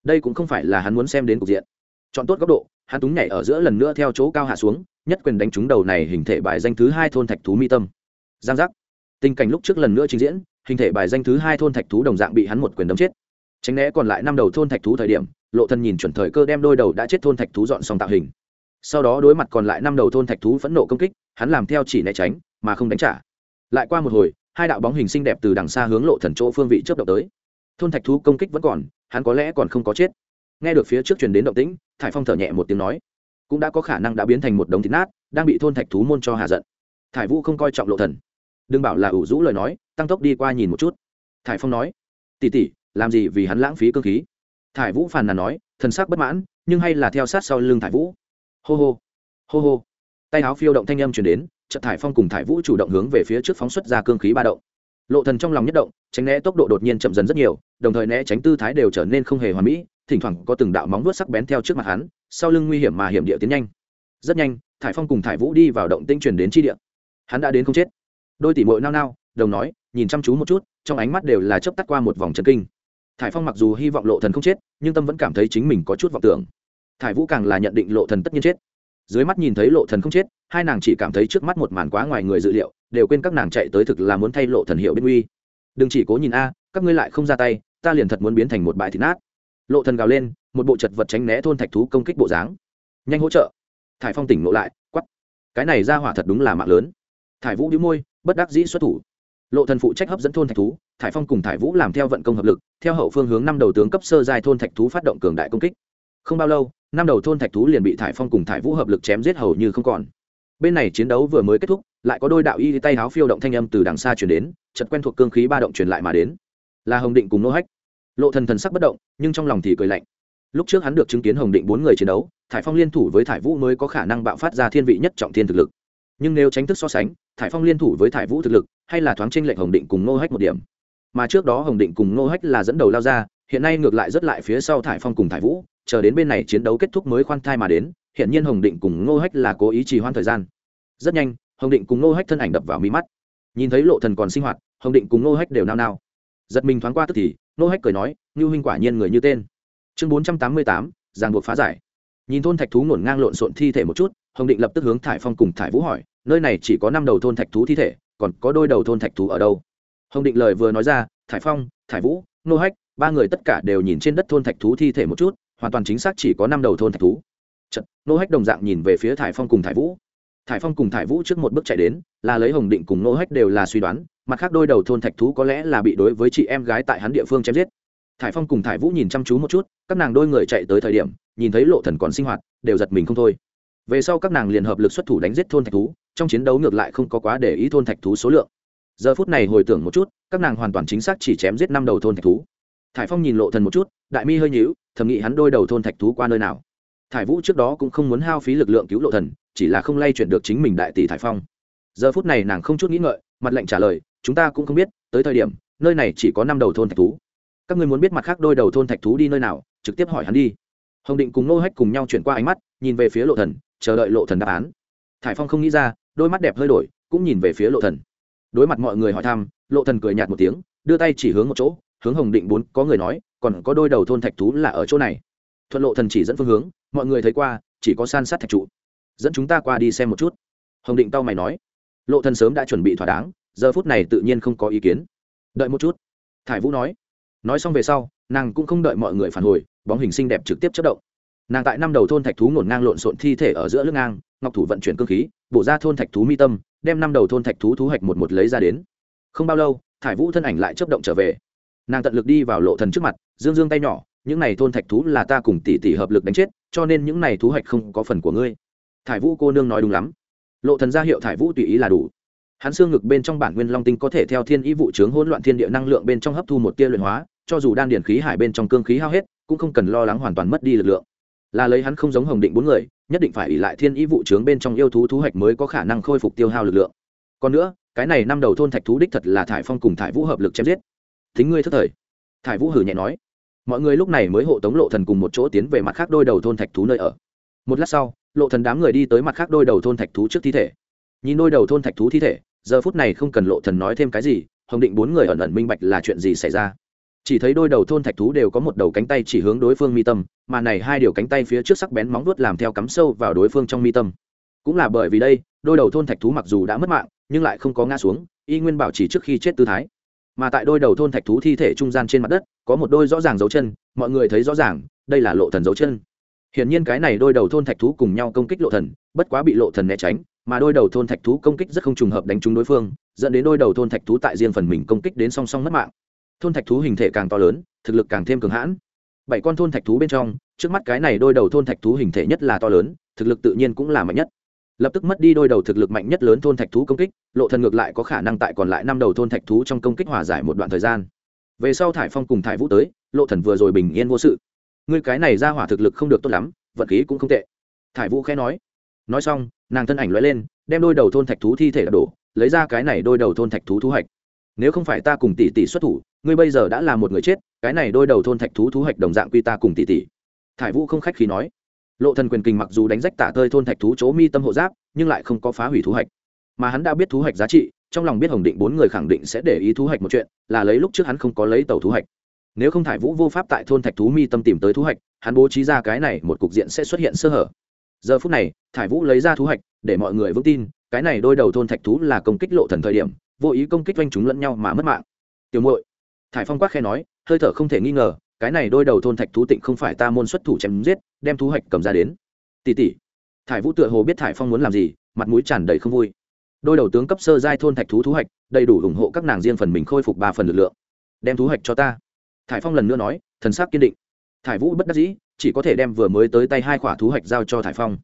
S1: Đây cũng không phải là hắn muốn xem đến cục diện. Chọn tốt góc độ, hắn túng nhảy ở giữa lần nữa theo chỗ cao hạ xuống, nhất quyền đánh trúng đầu này hình thể bài danh thứ hai thôn thạch thú mi tâm. Giang giác. Tình cảnh lúc trước lần nữa trình diễn, hình thể bài danh thứ hai thôn thạch thú đồng dạng bị hắn một quyền đấm chết. Tránh né còn lại năm đầu thôn thạch thú thời điểm lộ thần nhìn chuẩn thời cơ đem đôi đầu đã chết thôn thạch thú dọn xong tạo hình. Sau đó đối mặt còn lại năm đầu thôn thạch thú phẫn nộ công kích, hắn làm theo chỉ né tránh, mà không đánh trả. Lại qua một hồi, hai đạo bóng hình xinh đẹp từ đằng xa hướng lộ thần chỗ phương vị chớp động tới. Thôn thạch thú công kích vẫn còn, hắn có lẽ còn không có chết. Nghe được phía trước truyền đến động tĩnh, thải phong thở nhẹ một tiếng nói, cũng đã có khả năng đã biến thành một đống thịt nát, đang bị thôn thạch thú môn cho hạ giận. Thải vũ không coi trọng lộ thần. Đừng bảo là ủ rũ lời nói, tăng tốc đi qua nhìn một chút. Thải phong nói tỉ tỉ làm gì vì hắn lãng phí cơ khí? Thải vũ phàn nàn nói, thần sắc bất mãn, nhưng hay là theo sát sau lưng thải vũ. Hô hô hô hô. Tay áo phiêu động thanh âm chuyển đến trận thải phong cùng thải vũ chủ động hướng về phía trước phóng xuất ra cương khí ba động. Lộ thần trong lòng nhất động, tránh né tốc độ đột nhiên chậm dần rất nhiều, đồng thời né tránh tư thái đều trở nên không hề hoàn mỹ, thỉnh thoảng có từng đạo móng vuốt sắc bén theo trước mặt hắn, sau lưng nguy hiểm mà hiểm địa tiến nhanh. Rất nhanh, thải phong cùng thải vũ đi vào động tinh truyền đến chi địa. Hắn đã đến không chết. Đôi tỷ muội nao nao, đồng nói, nhìn chăm chú một chút, trong ánh mắt đều là chớp tắt qua một vòng chân kinh thải phong mặc dù hy vọng lộ thần không chết, nhưng tâm vẫn cảm thấy chính mình có chút vọng tưởng. Thải vũ càng là nhận định lộ thần tất nhiên chết. Dưới mắt nhìn thấy lộ thần không chết, hai nàng chỉ cảm thấy trước mắt một màn quá ngoài người dự liệu, đều quên các nàng chạy tới thực là muốn thay lộ thần hiệu bên uy. Đừng chỉ cố nhìn a, các ngươi lại không ra tay, ta liền thật muốn biến thành một bãi thịt nát. Lộ thần gào lên, một bộ chật vật tránh né thôn thạch thú công kích bộ dáng. Nhanh hỗ trợ. Thải phong tỉnh ngộ lại quắt cái này ra hỏa thật đúng là mạng lớn. Thải vũ đĩu môi, bất đắc dĩ xuất thủ lộ thần phụ trách hấp dẫn thôn thạch thú, thải phong cùng thải vũ làm theo vận công hợp lực, theo hậu phương hướng năm đầu tướng cấp sơ giai thôn thạch thú phát động cường đại công kích. Không bao lâu, năm đầu thôn thạch thú liền bị thải phong cùng thải vũ hợp lực chém giết hầu như không còn. Bên này chiến đấu vừa mới kết thúc, lại có đôi đạo y tay háo phiêu động thanh âm từ đằng xa chuyển đến chật quen thuộc cương khí ba động truyền lại mà đến. Là hồng định cùng nô hách. Lộ thần thần sắc bất động, nhưng trong lòng thì cười lạnh. Lúc trước hắn được chứng kiến hồng định bốn người chiến đấu, thải phong liên thủ với thải vũ mới có khả năng bạo phát ra thiên vị nhất trọng thiên thực lực nhưng nếu tránh thức so sánh, thải phong liên thủ với thải vũ thực lực, hay là thoáng tranh lệch hồng định cùng Ngô hách một điểm. Mà trước đó hồng định cùng Ngô hách là dẫn đầu lao ra, hiện nay ngược lại rất lại phía sau thải phong cùng thải vũ, chờ đến bên này chiến đấu kết thúc mới khoan thai mà đến hiện nhiên hồng định cùng Ngô hách là cố ý trì hoãn thời gian. Rất nhanh, hồng định cùng Ngô hách thân ảnh đập vào mi mắt. Nhìn thấy lộ thần còn sinh hoạt, hồng định cùng Ngô hách đều nao nao. Giật mình thoáng qua tức thì, Ngô hách cười nói như huynh quả nhiên người như tên. Chương bốn trăm tám mươi tám giang buộc phá giải. Nhìn thôn thạch thú ngổn ngang lộn xộn thi thể một chút hồng định lập tức hướng thải phong cùng thải vũ hỏi nơi này chỉ có năm đầu thôn thạch thú thi thể còn có đôi đầu thôn thạch thú ở đâu? Hồng định lời vừa nói ra thải phong thải vũ nô hách ba người tất cả đều nhìn trên đất thôn thạch thú thi thể một chút hoàn toàn chính xác chỉ có năm đầu thôn thạch thú. Chật, nô hách đồng dạng nhìn về phía thải phong cùng thải vũ. Thải phong cùng thải vũ trước một bước chạy đến là lấy hồng định cùng nô hách đều là suy đoán mặt khác đôi đầu thôn thạch thú có lẽ là bị đối với chị em gái tại hắn địa phương chém giết. Thải phong cùng thải vũ nhìn chăm chú một chút các nàng đôi người chạy tới thời điểm nhìn thấy lộ thần còn sinh hoạt đều giật mình không thôi về sau các nàng liền hợp lực xuất thủ đánh giết thôn thạch thú, trong chiến đấu ngược lại không có quá để ý thôn thạch thú số lượng. Giờ phút này hồi tưởng một chút, các nàng hoàn toàn chính xác chỉ chém giết năm đầu thôn thạch thú. Thải phong nhìn lộ thần một chút, đại mi hơi nhíu, thầm nghĩ hắn đôi đầu thôn thạch thú qua nơi nào. Thải vũ trước đó cũng không muốn hao phí lực lượng cứu lộ thần, chỉ là không lay chuyển được chính mình đại tỷ thải phong. Giờ phút này nàng không chút nghĩ ngợi, mặt lệnh trả lời, chúng ta cũng không biết, tới thời điểm, nơi này chỉ có năm đầu thôn thạch thú. Các ngươi muốn biết mặt khác đôi đầu thôn thạch thú đi nơi nào, trực tiếp hỏi hắn đi. Hồng định cùng nô hách cùng nhau chuyển qua ánh mắt, nhìn về phía lộ thần chờ đợi lộ thần đáp án. Thải phong không nghĩ ra, đôi mắt đẹp hơi đổi, cũng nhìn về phía lộ thần. Đối mặt mọi người hỏi thăm, lộ thần cười nhạt một tiếng, đưa tay chỉ hướng một chỗ, hướng hồng định bốn có người nói, còn có đôi đầu thôn thạch thú là ở chỗ này. Thuận lộ thần chỉ dẫn phương hướng, mọi người thấy qua, chỉ có san sát thạch trụ. Dẫn chúng ta qua đi xem một chút. Hồng định tao mày nói. Lộ thần sớm đã chuẩn bị thỏa đáng, giờ phút này tự nhiên không có ý kiến. Đợi một chút. Thải vũ nói. Nói xong về sau, nàng cũng không đợi mọi người phản hồi, bóng hình xinh đẹp trực tiếp chất động nàng tại năm đầu thôn thạch thú ngổn ngang lộn xộn thi thể ở giữa lưng ngang, ngọc thủ vận chuyển cơ khí, bổ ra thôn thạch thú mi tâm, đem năm đầu thôn thạch thú thú hạch một một lấy ra đến. Không bao lâu, thải vũ thân ảnh lại chấp động trở về. Nàng tận lực đi vào lộ thần trước mặt, dương dương tay nhỏ, những này thôn thạch thú là ta cùng tỷ tỷ hợp lực đánh chết, cho nên những này thú hạch không có phần của ngươi. Thải vũ cô nương nói đúng lắm. Lộ thần ra hiệu thải vũ tùy ý là đủ. Hắn xương ngực bên trong bản nguyên long tinh có thể theo thiên ý vụ trướng hỗn loạn thiên địa năng lượng bên trong hấp thu một tia luyện hóa, cho dù đan điển khí hải bên trong cương khí hao hết, cũng không cần lo lắng hoàn toàn mất đi lực lượng là lấy hắn không giống hồng định bốn người, nhất định phải ỉ lại thiên ý vụ trướng bên trong yêu thú thú hạch mới có khả năng khôi phục tiêu hao lực lượng. Còn nữa, cái này năm đầu thôn thạch thú đích thật là thải phong cùng thải vũ hợp lực chém giết. Thính ngươi thất thời. Thải vũ hử nhẹ nói. Mọi người lúc này mới hộ tống lộ thần cùng một chỗ tiến về mặt khác đôi đầu thôn thạch thú nơi ở. Một lát sau, lộ thần đám người đi tới mặt khác đôi đầu thôn thạch thú trước thi thể. Nhìn đôi đầu thôn thạch thú thi thể, giờ phút này không cần lộ thần nói thêm cái gì, hồng định bốn người ẩn ẩn minh bạch là chuyện gì xảy ra chỉ thấy đôi đầu thôn thạch thú đều có một đầu cánh tay chỉ hướng đối phương mi tâm, mà này hai điều cánh tay phía trước sắc bén móng vuốt làm theo cắm sâu vào đối phương trong mi tâm. Cũng là bởi vì đây, đôi đầu thôn thạch thú mặc dù đã mất mạng, nhưng lại không có ngã xuống, y nguyên bảo chỉ trước khi chết tư thái. Mà tại đôi đầu thôn thạch thú thi thể trung gian trên mặt đất, có một đôi rõ ràng dấu chân, mọi người thấy rõ ràng, đây là lộ thần dấu chân. Hiển nhiên cái này đôi đầu thôn thạch thú cùng nhau công kích lộ thần, bất quá bị lộ thần né tránh, mà đôi đầu thôn thạch thú công kích rất không trùng hợp đánh trúng đối phương, dẫn đến đôi đầu thôn thạch thú tại riêng phần mình công kích đến song song mất mạng thôn thạch thú hình thể càng to lớn, thực lực càng thêm cường hãn. Bảy con thôn thạch thú bên trong, trước mắt cái này đôi đầu thôn thạch thú hình thể nhất là to lớn, thực lực tự nhiên cũng là mạnh nhất. Lập tức mất đi đôi đầu thực lực mạnh nhất lớn thôn thạch thú công kích, lộ thần ngược lại có khả năng tại còn lại năm đầu thôn thạch thú trong công kích hòa giải một đoạn thời gian. Về sau thải phong cùng thải vũ tới, lộ thần vừa rồi bình yên vô sự. Ngươi cái này ra hỏa thực lực không được tốt lắm, vận khí cũng không tệ. Thải vũ khẽ nói. Nói xong, nàng thân ảnh lóe lên, đem đôi đầu thôn thạch thú thi thể đổ, lấy ra cái này đôi đầu thôn thạch thú thu hoạch nếu không phải ta cùng tỷ tỷ xuất thủ, ngươi bây giờ đã là một người chết, cái này đôi đầu thôn thạch thú thú hạch đồng dạng quy ta cùng tỷ tỷ. Thải vũ không khách khí nói. Lộ thần quyền kình mặc dù đánh rách tả tơi thôn thạch thú chỗ mi tâm hộ giáp, nhưng lại không có phá hủy thú hạch. Mà hắn đã biết thú hạch giá trị, trong lòng biết hồng định bốn người khẳng định sẽ để ý thú hạch một chuyện, là lấy lúc trước hắn không có lấy tàu thú hạch. Nếu không thải vũ vô pháp tại thôn thạch thú mi tâm tìm tới thú hạch, hắn bố trí ra cái này một cục diện sẽ xuất hiện sơ hở. Giờ phút này, thải vũ lấy ra thú hạch, để mọi người vững tin, cái này đôi đầu thôn thạch thú là công kích lộ thần thời điểm vô ý công kích doanh chúng lẫn nhau mà mất mạng. Tiểu muội, thải phong quát khe nói, hơi thở không thể nghi ngờ, cái này đôi đầu thôn thạch thú tịnh không phải ta môn xuất thủ chém giết, đem thú hạch cầm ra đến. Tỷ tỷ, thải vũ tựa hồ biết thải phong muốn làm gì, mặt mũi tràn đầy không vui. Đôi đầu tướng cấp sơ giai thôn thạch thú thú hạch, đầy đủ ủng hộ các nàng riêng phần mình khôi phục ba phần lực lượng. Đem thú hạch cho ta. Thải phong lần nữa nói, thần sắc kiên định. Thải vũ bất đắc dĩ, chỉ có thể đem vừa mới tới tay hai quả thú hạch giao cho thải phong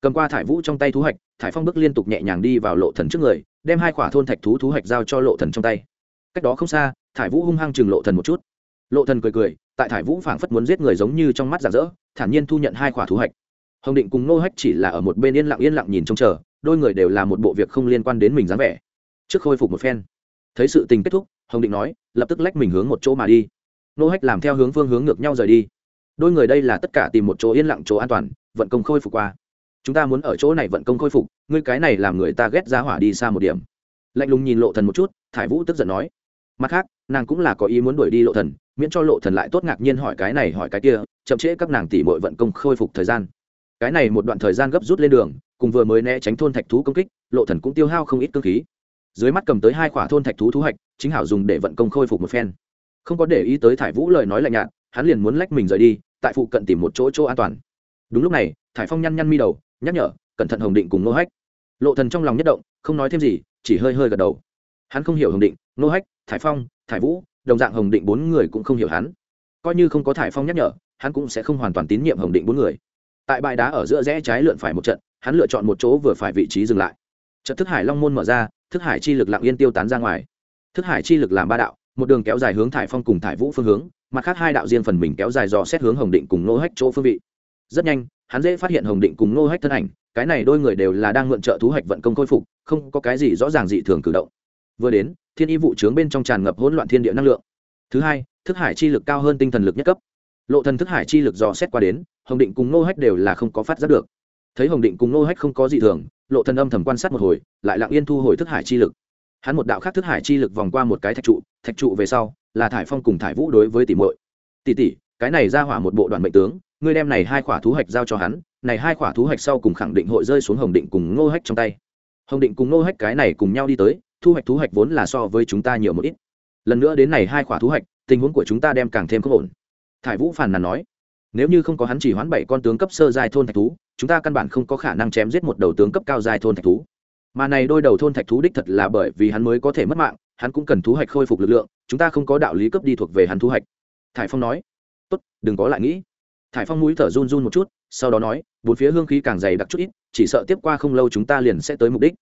S1: cầm qua thải vũ trong tay thú hạch, thải phong bước liên tục nhẹ nhàng đi vào lộ thần trước người, đem hai quả thôn thạch thú thú hạch giao cho lộ thần trong tay. Cách đó không xa, thải vũ hung hăng chừng lộ thần một chút. Lộ thần cười cười, tại thải vũ phảng phất muốn giết người giống như trong mắt giả dỡ thản nhiên thu nhận hai quả thú hạch. Hồng định cùng nô hách chỉ là ở một bên yên lặng yên lặng nhìn trông chờ, đôi người đều là một bộ việc không liên quan đến mình dáng vẻ. Trước khôi phục một phen. Thấy sự tình kết thúc, hồng định nói, lập tức lách mình hướng một chỗ mà đi. Nô hách làm theo hướng phương hướng ngược nhau rời đi. Đôi người đây là tất cả tìm một chỗ yên lặng, chỗ an toàn, vận công khôi phục qua chúng ta muốn ở chỗ này vận công khôi phục, ngươi cái này làm người ta ghét ra hỏa đi xa một điểm. Lạnh lùng nhìn lộ thần một chút, thải vũ tức giận nói. Mặt khác, nàng cũng là có ý muốn đuổi đi lộ thần, miễn cho lộ thần lại tốt ngạc nhiên hỏi cái này hỏi cái kia, chậm trễ các nàng tỷ muội vận công khôi phục thời gian. Cái này một đoạn thời gian gấp rút lên đường, cùng vừa mới né tránh thôn thạch thú công kích, lộ thần cũng tiêu hao không ít cương khí. Dưới mắt cầm tới hai quả thôn thạch thú thú hạch chính hảo dùng để vận công khôi phục một phen. Không có để ý tới thải vũ lời nói lạnh nhạt, hắn liền muốn lách mình rời đi, tại phụ cận tìm một chỗ chỗ an toàn. Đúng lúc này, thải phong nhăn nhăn mi đầu nhắc nhở, cẩn thận hồng định cùng nô hách. Lộ thần trong lòng nhất động, không nói thêm gì, chỉ hơi hơi gật đầu. Hắn không hiểu hồng định nô hách, thải phong, thải vũ, đồng dạng hồng định bốn người cũng không hiểu hắn. Coi như không có thải phong nhắc nhở, hắn cũng sẽ không hoàn toàn tín nhiệm hồng định bốn người. Tại bãi đá ở giữa rẽ trái lượn phải một trận, hắn lựa chọn một chỗ vừa phải vị trí dừng lại. Trận thức hải long môn mở ra, thức hải chi lực lặng yên tiêu tán ra ngoài. Thức hải chi lực làm ba đạo, một đường kéo dài hướng thải phong cùng thải vũ phương hướng, mặt khác hai đạo riêng phần mình kéo dài dò xét hướng hồng định cùng nô hách chỗ phương vị. Rất nhanh hắn dễ phát hiện hồng định cùng nô hách thân ảnh, cái này đôi người đều là đang mượn trợ thú hạch vận công khôi phục, không có cái gì rõ ràng dị thường cử động. Vừa đến, thiên y vụ trướng bên trong tràn ngập hỗn loạn thiên địa năng lượng. Thứ hai, thức hải chi lực cao hơn tinh thần lực nhất cấp. Lộ thần thức hải chi lực dò xét qua đến, hồng định cùng nô hách đều là không có phát giác được. Thấy hồng định cùng nô hách không có dị thường, lộ thần âm thầm quan sát một hồi, lại lặng yên thu hồi thức hải chi lực. Hắn một đạo khác thức hải chi lực vòng qua một cái thạch trụ thạch trụ về sau, là thải phong cùng thải vũ đối với tỷ muội. Tỷ tỷ, cái này ra hỏa một bộ đoàn mệnh tướng ngươi đem này hai quả thú hạch giao cho hắn, này hai quả thú hạch sau cùng khẳng định hội rơi xuống hồng định cùng Ngô hách trong tay. Hồng định cùng Ngô hách cái này cùng nhau đi tới, thu hoạch thú hạch vốn là so với chúng ta nhiều một ít. Lần nữa đến này hai quả thú hạch, tình huống của chúng ta đem càng thêm không ổn. Thải vũ phàn nàn nói, nếu như không có hắn chỉ hoán bảy con tướng cấp sơ giai thôn thạch thú, chúng ta căn bản không có khả năng chém giết một đầu tướng cấp cao giai thôn thạch thú. Mà này đôi đầu thôn thạch thú đích thật là bởi vì hắn mới có thể mất mạng, hắn cũng cần thú hạch khôi phục lực lượng, chúng ta không có đạo lý cấp đi thuộc về hắn thú hạch. Thải phong nói, tốt, đừng có lại nghĩ thải phong mũi thở run run một chút, sau đó nói, bốn phía hương khí càng dày đặc chút ít, chỉ sợ tiếp qua không lâu chúng ta liền sẽ tới mục đích.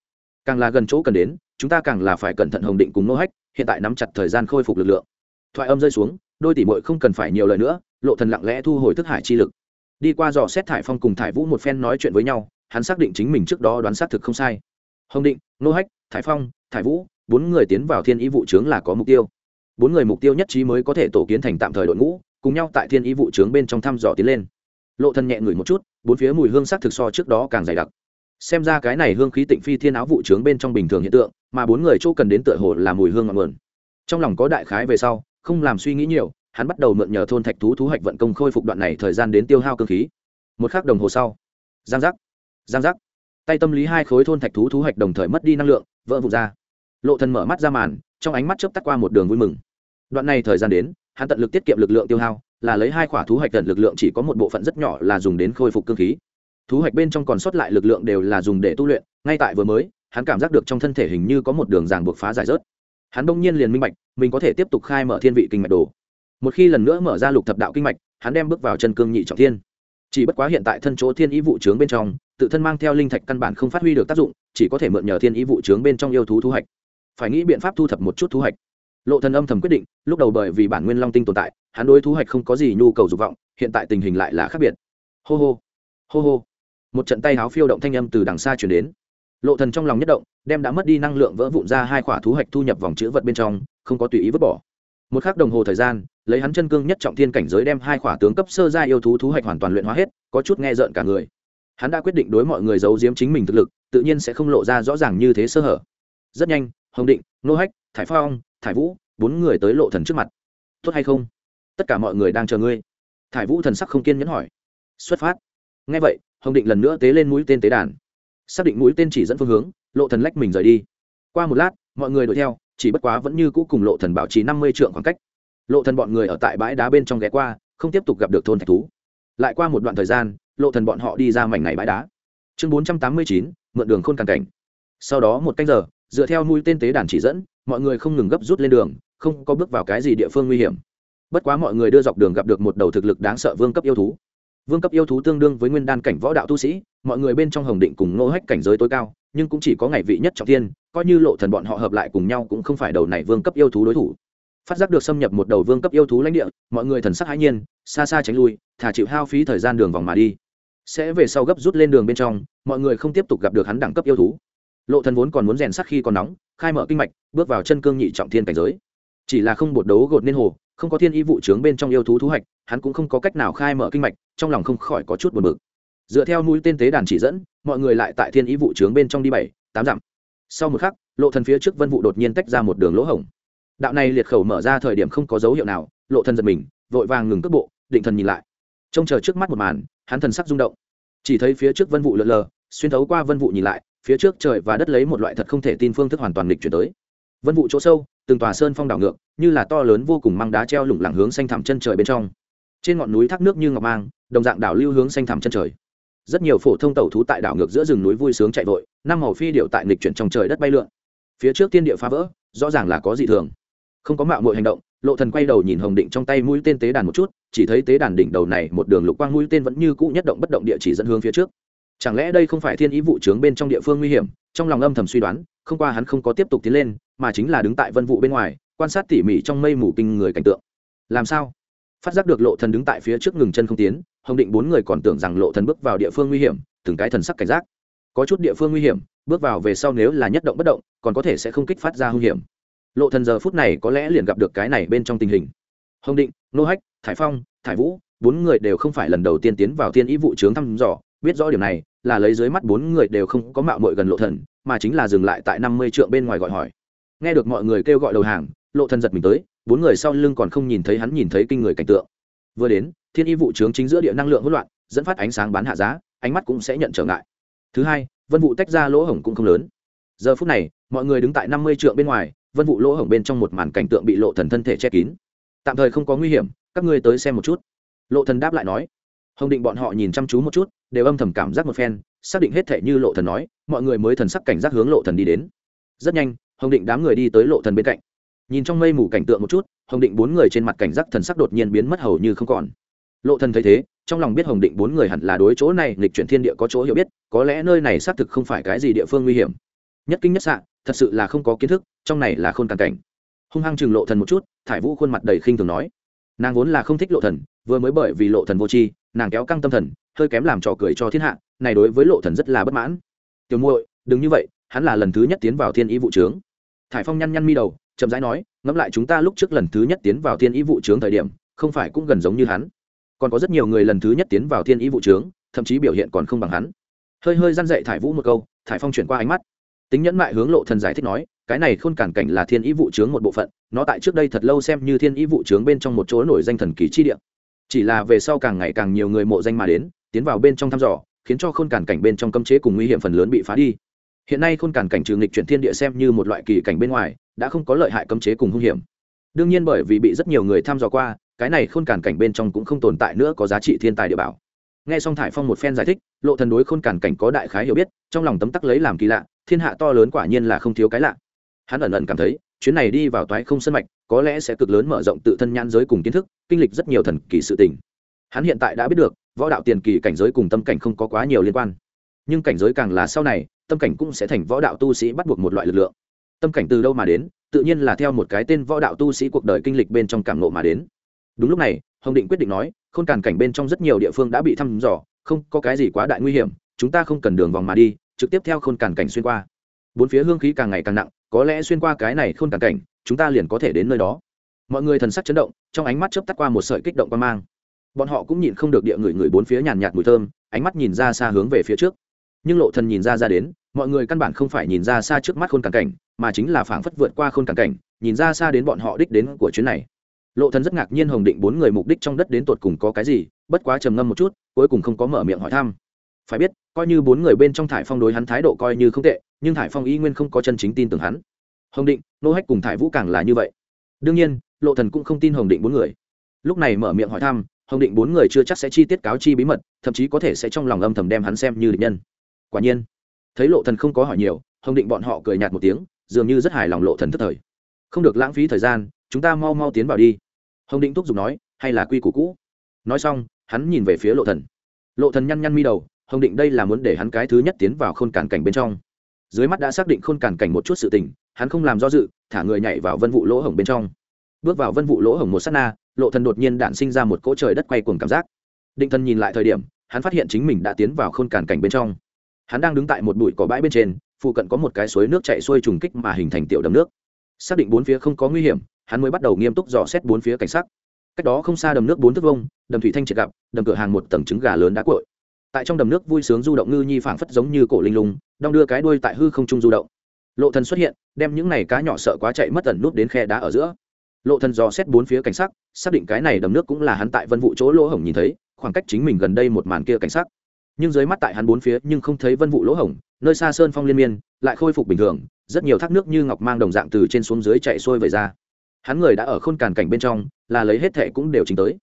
S1: Càng là gần chỗ cần đến, chúng ta càng là phải cẩn thận hồng định cùng nô hách, hiện tại nắm chặt thời gian khôi phục lực lượng. Thoại âm rơi xuống, đôi tỷ mội không cần phải nhiều lời nữa, lộ thần lặng lẽ thu hồi thức hải chi lực. Đi qua dò xét thải phong cùng thải vũ một phen nói chuyện với nhau, hắn xác định chính mình trước đó đoán xác thực không sai. Hồng định, nô hách, thải phong, thải vũ, bốn người tiến vào thiên ý vụ trướng là có mục tiêu. Bốn người mục tiêu nhất trí mới có thể tổ kiến thành tạm thời đội ngũ cùng nhau tại thiên ý vụ trướng bên trong thăm dò tiến lên. Lộ thần nhẹ ngửi một chút, bốn phía mùi hương sắc thực so trước đó càng dày đặc. Xem ra cái này hương khí tịnh phi thiên áo vụ trướng bên trong bình thường hiện tượng, mà bốn người chỗ cần đến tựa hồ là mùi hương ngọn nguồn. Trong lòng có đại khái về sau, không làm suy nghĩ nhiều, hắn bắt đầu mượn nhờ thôn thạch thú thú hạch vận công khôi phục đoạn này thời gian đến tiêu hao cơ khí. Một khắc đồng hồ sau, giang giác giang giác. Tay tâm lý hai khối thôn thạch thú thú hạch đồng thời mất đi năng lượng, vỡ vụt ra. Lộ thần mở mắt ra màn, trong ánh mắt chớp tắt qua một đường vui mừng. Đoạn này thời gian đến hắn tận lực tiết kiệm lực lượng tiêu hao, là lấy hai khỏa thú hạch tận lực lượng chỉ có một bộ phận rất nhỏ là dùng đến khôi phục cơ khí. Thú hạch bên trong còn sót lại lực lượng đều là dùng để tu luyện, ngay tại vừa mới, hắn cảm giác được trong thân thể hình như có một đường ràng buộc phá giải rớt. Hắn đông nhiên liền minh bạch, mình có thể tiếp tục khai mở thiên vị kinh mạch đồ. Một khi lần nữa mở ra lục thập đạo kinh mạch, hắn đem bước vào chân cương nhị trọng thiên. Chỉ bất quá hiện tại thân chỗ thiên ý vụ trướng bên trong, tự thân mang theo linh thạch căn bản không phát huy được tác dụng, chỉ có thể mượn nhờ thiên ý vụ trướng bên trong yêu thú thu hoạch. Phải nghĩ biện pháp thu thập một chút thu hoạch lộ thần âm thầm quyết định, lúc đầu bởi vì bản nguyên long tinh tồn tại, hắn đối thu hoạch không có gì nhu cầu dục vọng, hiện tại tình hình lại là khác biệt. Hô hô hô hô. Một trận tay háo phiêu động thanh âm từ đằng xa chuyển đến. Lộ thần trong lòng nhất động, đem đã mất đi năng lượng vỡ vụn ra hai quả thú hạch thu nhập vòng chữ vật bên trong, không có tùy ý vứt bỏ. Một khắc đồng hồ thời gian, lấy hắn chân cương nhất trọng thiên cảnh giới đem hai quả tướng cấp sơ gia yêu thú thú hạch hoàn toàn luyện hóa hết, có chút nghe rợn cả người. Hắn đã quyết định đối mọi người giấu giếm chính mình thực lực, tự nhiên sẽ không lộ ra rõ ràng như thế sơ hở. Rất nhanh, hồng định, nô hách thải phong, thải vũ, bốn người tới lộ thần trước mặt. Tốt hay không? Tất cả mọi người đang chờ ngươi. Thải vũ thần sắc không kiên nhẫn hỏi. Xuất phát. Ngay vậy, hồng định lần nữa tế lên mũi tên tế đàn. Xác định mũi tên chỉ dẫn phương hướng, lộ thần lách mình rời đi. Qua một lát, mọi người đuổi theo, chỉ bất quá vẫn như cũ cùng lộ thần bảo trì năm mươi trượng khoảng cách. Lộ thần bọn người ở tại bãi đá bên trong ghé qua, không tiếp tục gặp được thôn thạch thú. Lại qua một đoạn thời gian, lộ thần bọn họ đi ra mảnh này bãi đá. Chương bốn trăm tám mươi chín, mượn đường khôn càng cảnh. Sau đó một canh giờ, dựa theo mũi tên tế đàn chỉ dẫn mọi người không ngừng gấp rút lên đường, không có bước vào cái gì địa phương nguy hiểm. Bất quá mọi người đưa dọc đường gặp được một đầu thực lực đáng sợ vương cấp yêu thú. Vương cấp yêu thú tương đương với nguyên đan cảnh võ đạo tu sĩ, mọi người bên trong hồng định cùng ngô hách cảnh giới tối cao, nhưng cũng chỉ có ngày vị nhất trọng tiên coi như lộ thần bọn họ hợp lại cùng nhau cũng không phải đầu này vương cấp yêu thú đối thủ. Phát giác được xâm nhập một đầu vương cấp yêu thú lãnh địa, mọi người thần sắc hãi nhiên, xa xa tránh lui, thả chịu hao phí thời gian đường vòng mà đi. Sẽ về sau gấp rút lên đường bên trong, mọi người không tiếp tục gặp được hắn đẳng cấp yêu thú lộ thần vốn còn muốn rèn sắc khi còn nóng, khai mở kinh mạch, bước vào chân cương nhị trọng thiên cảnh giới. Chỉ là không bột đấu gột nên hồ, không có thiên y vụ trướng bên trong yêu thú thú hạch, hắn cũng không có cách nào khai mở kinh mạch, trong lòng không khỏi có chút buồn bực. Dựa theo mũi tên tế đàn chỉ dẫn, mọi người lại tại thiên y vụ trướng bên trong đi bảy, tám dặm. Sau một khắc, lộ thần phía trước vân vụ đột nhiên tách ra một đường lỗ hổng. Đạo này liệt khẩu mở ra thời điểm không có dấu hiệu nào, lộ thần giật mình, vội vàng ngừng cước bộ, định thần nhìn lại. Trông chờ trước mắt một màn, hắn thần sắc rung động. Chỉ thấy phía trước vân vụ lượn lờ, xuyên thấu qua vân vụ nhìn lại phía trước trời và đất lấy một loại thật không thể tin phương thức hoàn toàn lịch chuyển tới. Vân vụ chỗ sâu, từng tòa sơn phong đảo ngược, như là to lớn vô cùng mang đá treo lủng lẳng hướng xanh thẳm chân trời bên trong. Trên ngọn núi thác nước như ngọc mang, đồng dạng đảo lưu hướng xanh thẳm chân trời. Rất nhiều phổ thông tàu thú tại đảo ngược giữa rừng núi vui sướng chạy vội, năm màu phi điệu tại nghịch chuyển trong trời đất bay lượn. Phía trước tiên địa phá vỡ, rõ ràng là có dị thường. Không có mạo mọi hành động, lộ thần quay đầu nhìn hồng định trong tay mũi tên tế đàn một chút, chỉ thấy tế đàn đỉnh đầu này một đường lục quang mũi tên vẫn như cũ nhất động bất động địa chỉ dẫn hướng phía trước chẳng lẽ đây không phải thiên ý vụ trướng bên trong địa phương nguy hiểm? Trong lòng âm thầm suy đoán, không qua hắn không có tiếp tục tiến lên, mà chính là đứng tại vân vụ bên ngoài, quan sát tỉ mỉ trong mây mù kinh người cảnh tượng. Làm sao? Phát giác được lộ thần đứng tại phía trước ngừng chân không tiến, hồng định bốn người còn tưởng rằng lộ thần bước vào địa phương nguy hiểm, từng cái thần sắc cảnh giác. Có chút địa phương nguy hiểm, bước vào về sau nếu là nhất động bất động, còn có thể sẽ không kích phát ra hung hiểm. Lộ thần giờ phút này có lẽ liền gặp được cái này bên trong tình hình. Hồng định, nô hách, thải phong, thải vũ, bốn người đều không phải lần đầu tiên tiến vào thiên ý vụ trướng thăm dò biết rõ điểm này, là lấy dưới mắt bốn người đều không có mạo muội gần lộ thần, mà chính là dừng lại tại năm mươi trượng bên ngoài gọi hỏi. Nghe được mọi người kêu gọi đầu hàng, lộ thần giật mình tới, bốn người sau lưng còn không nhìn thấy hắn nhìn thấy kinh người cảnh tượng. Vừa đến, thiên y vụ trướng chính giữa địa năng lượng hỗn loạn, dẫn phát ánh sáng bán hạ giá, ánh mắt cũng sẽ nhận trở ngại. Thứ hai, vân vụ tách ra lỗ hổng cũng không lớn. Giờ phút này, mọi người đứng tại năm mươi trượng bên ngoài, vân vụ lỗ hổng bên trong một màn cảnh tượng bị lộ thần thân thể che kín. Tạm thời không có nguy hiểm, các ngươi tới xem một chút. Lộ thần đáp lại nói hồng định bọn họ nhìn chăm chú một chút, đều âm thầm cảm giác một phen, xác định hết thể như lộ thần nói, mọi người mới thần sắc cảnh giác hướng lộ thần đi đến. Rất nhanh, hồng định đám người đi tới lộ thần bên cạnh. Nhìn trong mây mù cảnh tượng một chút, hồng định bốn người trên mặt cảnh giác thần sắc đột nhiên biến mất hầu như không còn. Lộ thần thấy thế, trong lòng biết hồng định bốn người hẳn là đối chỗ này lịch chuyển thiên địa có chỗ hiểu biết, có lẽ nơi này xác thực không phải cái gì địa phương nguy hiểm. Nhất kinh nhất sạ thật sự là không có kiến thức, trong này là khôn càn cảnh. Hung hăng chừng lộ thần một chút, thải vũ khuôn mặt đầy khinh thường nói nàng vốn là không thích lộ thần, vừa mới bởi vì lộ thần vô tri, nàng kéo căng tâm thần, hơi kém làm trò cười cho thiên hạ, này đối với lộ thần rất là bất mãn. Tiểu muội, đừng như vậy, hắn là lần thứ nhất tiến vào thiên ý vụ trướng. Thải phong nhăn nhăn mi đầu, chậm rãi nói, ngẫm lại chúng ta lúc trước lần thứ nhất tiến vào thiên ý vụ trướng thời điểm, không phải cũng gần giống như hắn. Còn có rất nhiều người lần thứ nhất tiến vào thiên ý vụ trướng, thậm chí biểu hiện còn không bằng hắn. Hơi hơi răn dậy thải vũ một câu, thải phong chuyển qua ánh mắt. Tính nhẫn mại hướng lộ thần giải thích nói cái này khôn cản cảnh là thiên ý vụ trướng một bộ phận, nó tại trước đây thật lâu xem như thiên ý vụ trướng bên trong một chỗ nổi danh thần kỳ chi địa. Chỉ là về sau càng ngày càng nhiều người mộ danh mà đến, tiến vào bên trong thăm dò, khiến cho khôn cản cảnh bên trong cấm chế cùng nguy hiểm phần lớn bị phá đi. Hiện nay khôn cản cảnh trừ nghịch chuyển thiên địa xem như một loại kỳ cảnh bên ngoài, đã không có lợi hại cấm chế cùng hung hiểm. Đương nhiên bởi vì bị rất nhiều người thăm dò qua, cái này khôn cản cảnh bên trong cũng không tồn tại nữa có giá trị thiên tài địa bảo. Nghe xong thải phong một phen giải thích, lộ thần đối khôn cản cảnh có đại khái hiểu biết, trong lòng tấm tắc lấy làm kỳ lạ, thiên hạ to lớn quả nhiên là không thiếu cái lạ hắn ẩn ẩn cảm thấy, chuyến này đi vào toái không sân mạch, có lẽ sẽ cực lớn mở rộng tự thân nhãn giới cùng kiến thức, kinh lịch rất nhiều thần kỳ sự tình. Hắn hiện tại đã biết được, võ đạo tiền kỳ cảnh giới cùng tâm cảnh không có quá nhiều liên quan. Nhưng cảnh giới càng là sau này, tâm cảnh cũng sẽ thành võ đạo tu sĩ bắt buộc một loại lực lượng. Tâm cảnh từ đâu mà đến, tự nhiên là theo một cái tên võ đạo tu sĩ cuộc đời kinh lịch bên trong cảm nộ mà đến. Đúng lúc này, hồng định quyết định nói, khôn càn cảnh bên trong rất nhiều địa phương đã bị thăm dò, không có cái gì quá đại nguy hiểm, chúng ta không cần đường vòng mà đi, trực tiếp theo khôn càn cảnh xuyên qua bốn phía hương khí càng ngày càng nặng, có lẽ xuyên qua cái này khôn cản cảnh, chúng ta liền có thể đến nơi đó. Mọi người thần sắc chấn động, trong ánh mắt chớp tắt qua một sợi kích động quan mang. Bọn họ cũng nhịn không được địa người người bốn phía nhàn nhạt mùi thơm, ánh mắt nhìn ra xa hướng về phía trước. Nhưng lộ thần nhìn ra ra đến, mọi người căn bản không phải nhìn ra xa trước mắt khôn cản cảnh, mà chính là phảng phất vượt qua khôn cản cảnh, nhìn ra xa đến bọn họ đích đến của chuyến này. Lộ thần rất ngạc nhiên hồng định bốn người mục đích trong đất đến tột cùng có cái gì, bất quá trầm ngâm một chút, cuối cùng không có mở miệng hỏi thăm phải biết, coi như bốn người bên trong thải phong đối hắn thái độ coi như không tệ, nhưng thải phong y nguyên không có chân chính tin tưởng hắn. Hồng định, nô hách cùng thải vũ càng là như vậy. Đương nhiên, lộ thần cũng không tin hồng định bốn người. Lúc này mở miệng hỏi thăm, hồng định bốn người chưa chắc sẽ chi tiết cáo chi bí mật, thậm chí có thể sẽ trong lòng âm thầm đem hắn xem như địch nhân. Quả nhiên, thấy lộ thần không có hỏi nhiều, hồng định bọn họ cười nhạt một tiếng, dường như rất hài lòng lộ thần thất thời. Không được lãng phí thời gian, chúng ta mau mau tiến vào đi. Hồng định thúc giục nói, hay là quy củ cũ? Nói xong, hắn nhìn về phía lộ thần. Lộ thần nhăn nhăn mi đầu hồng định đây là muốn để hắn cái thứ nhất tiến vào khôn cản cảnh bên trong. Dưới mắt đã xác định khôn cản cảnh một chút sự tình, hắn không làm do dự, thả người nhảy vào vân vụ lỗ hổng bên trong. Bước vào vân vụ lỗ hổng một sát na, lộ thần đột nhiên đạn sinh ra một cỗ trời đất quay cuồng cảm giác. Định thần nhìn lại thời điểm, hắn phát hiện chính mình đã tiến vào khôn cản cảnh bên trong. Hắn đang đứng tại một bụi cỏ bãi bên trên, phụ cận có một cái suối nước chảy xuôi trùng kích mà hình thành tiểu đầm nước. Xác định bốn phía không có nguy hiểm, hắn mới bắt đầu nghiêm túc dò xét bốn phía cảnh sắc. Cách đó không xa đầm nước bốn thước vông đầm thủy thanh triệt gặp, đầm cửa hàng một tầng trứng gà lớn đã cội tại trong đầm nước vui sướng du động ngư nhi phảng phất giống như cổ linh lùng, đong đưa cái đuôi tại hư không trung du động. Lộ thần xuất hiện đem những này cá nhỏ sợ quá chạy mất ẩn nút đến khe đá ở giữa. Lộ thần dò xét bốn phía cảnh sắc xác định cái này đầm nước cũng là hắn tại vân vụ chỗ lỗ hổng nhìn thấy khoảng cách chính mình gần đây một màn kia cảnh sắc. Nhưng dưới mắt tại hắn bốn phía nhưng không thấy vân vụ lỗ hổng nơi xa sơn phong liên miên lại khôi phục bình thường rất nhiều thác nước như ngọc mang đồng dạng từ trên xuống dưới chạy xuôi về ra. Hắn người đã ở khôn càn cảnh bên trong là lấy hết thệ cũng đều chính tới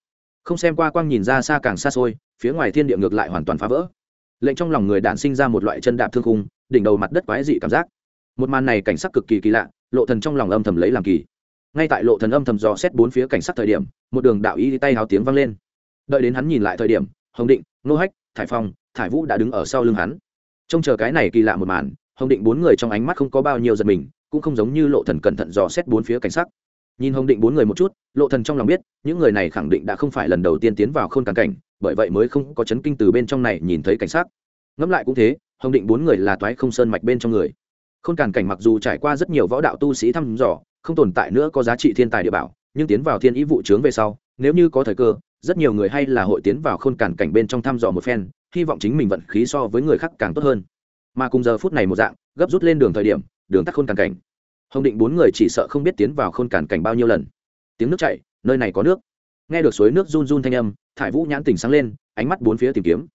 S1: không xem qua quang nhìn ra xa càng xa xôi, phía ngoài thiên địa ngược lại hoàn toàn phá vỡ. Lệnh trong lòng người đạn sinh ra một loại chân đạp thương khung, đỉnh đầu mặt đất quái dị cảm giác. Một màn này cảnh sắc cực kỳ kỳ lạ, lộ thần trong lòng âm thầm lấy làm kỳ. Ngay tại lộ thần âm thầm dò xét bốn phía cảnh sắc thời điểm, một đường đạo y tay háo tiếng vang lên. Đợi đến hắn nhìn lại thời điểm, hồng định, nô hách, thải phong, thải vũ đã đứng ở sau lưng hắn. Trông chờ cái này kỳ lạ một màn, hồng định bốn người trong ánh mắt không có bao nhiêu giật mình, cũng không giống như lộ thần cẩn thận dò xét bốn phía cảnh sắc. Nhìn hồng định bốn người một chút lộ thần trong lòng biết, những người này khẳng định đã không phải lần đầu tiên tiến vào khôn càng cảnh, bởi vậy mới không có chấn kinh từ bên trong này nhìn thấy cảnh sát. ngẫm lại cũng thế, hồng định bốn người là toái không sơn mạch bên trong người. Khôn càn cảnh mặc dù trải qua rất nhiều võ đạo tu sĩ thăm dò, không tồn tại nữa có giá trị thiên tài địa bảo, nhưng tiến vào thiên ý vụ trướng về sau, nếu như có thời cơ, rất nhiều người hay là hội tiến vào khôn cản cảnh bên trong thăm dò một phen, hy vọng chính mình vận khí so với người khác càng tốt hơn. Mà cùng giờ phút này một dạng, gấp rút lên đường thời điểm, đường tắt khôn cản cảnh. Hồng định bốn người chỉ sợ không biết tiến vào khôn cản cảnh bao nhiêu lần tiếng nước chảy, nơi này có nước. Nghe được suối nước run run thanh âm, thải vũ nhãn tỉnh sáng lên, ánh mắt bốn phía tìm kiếm.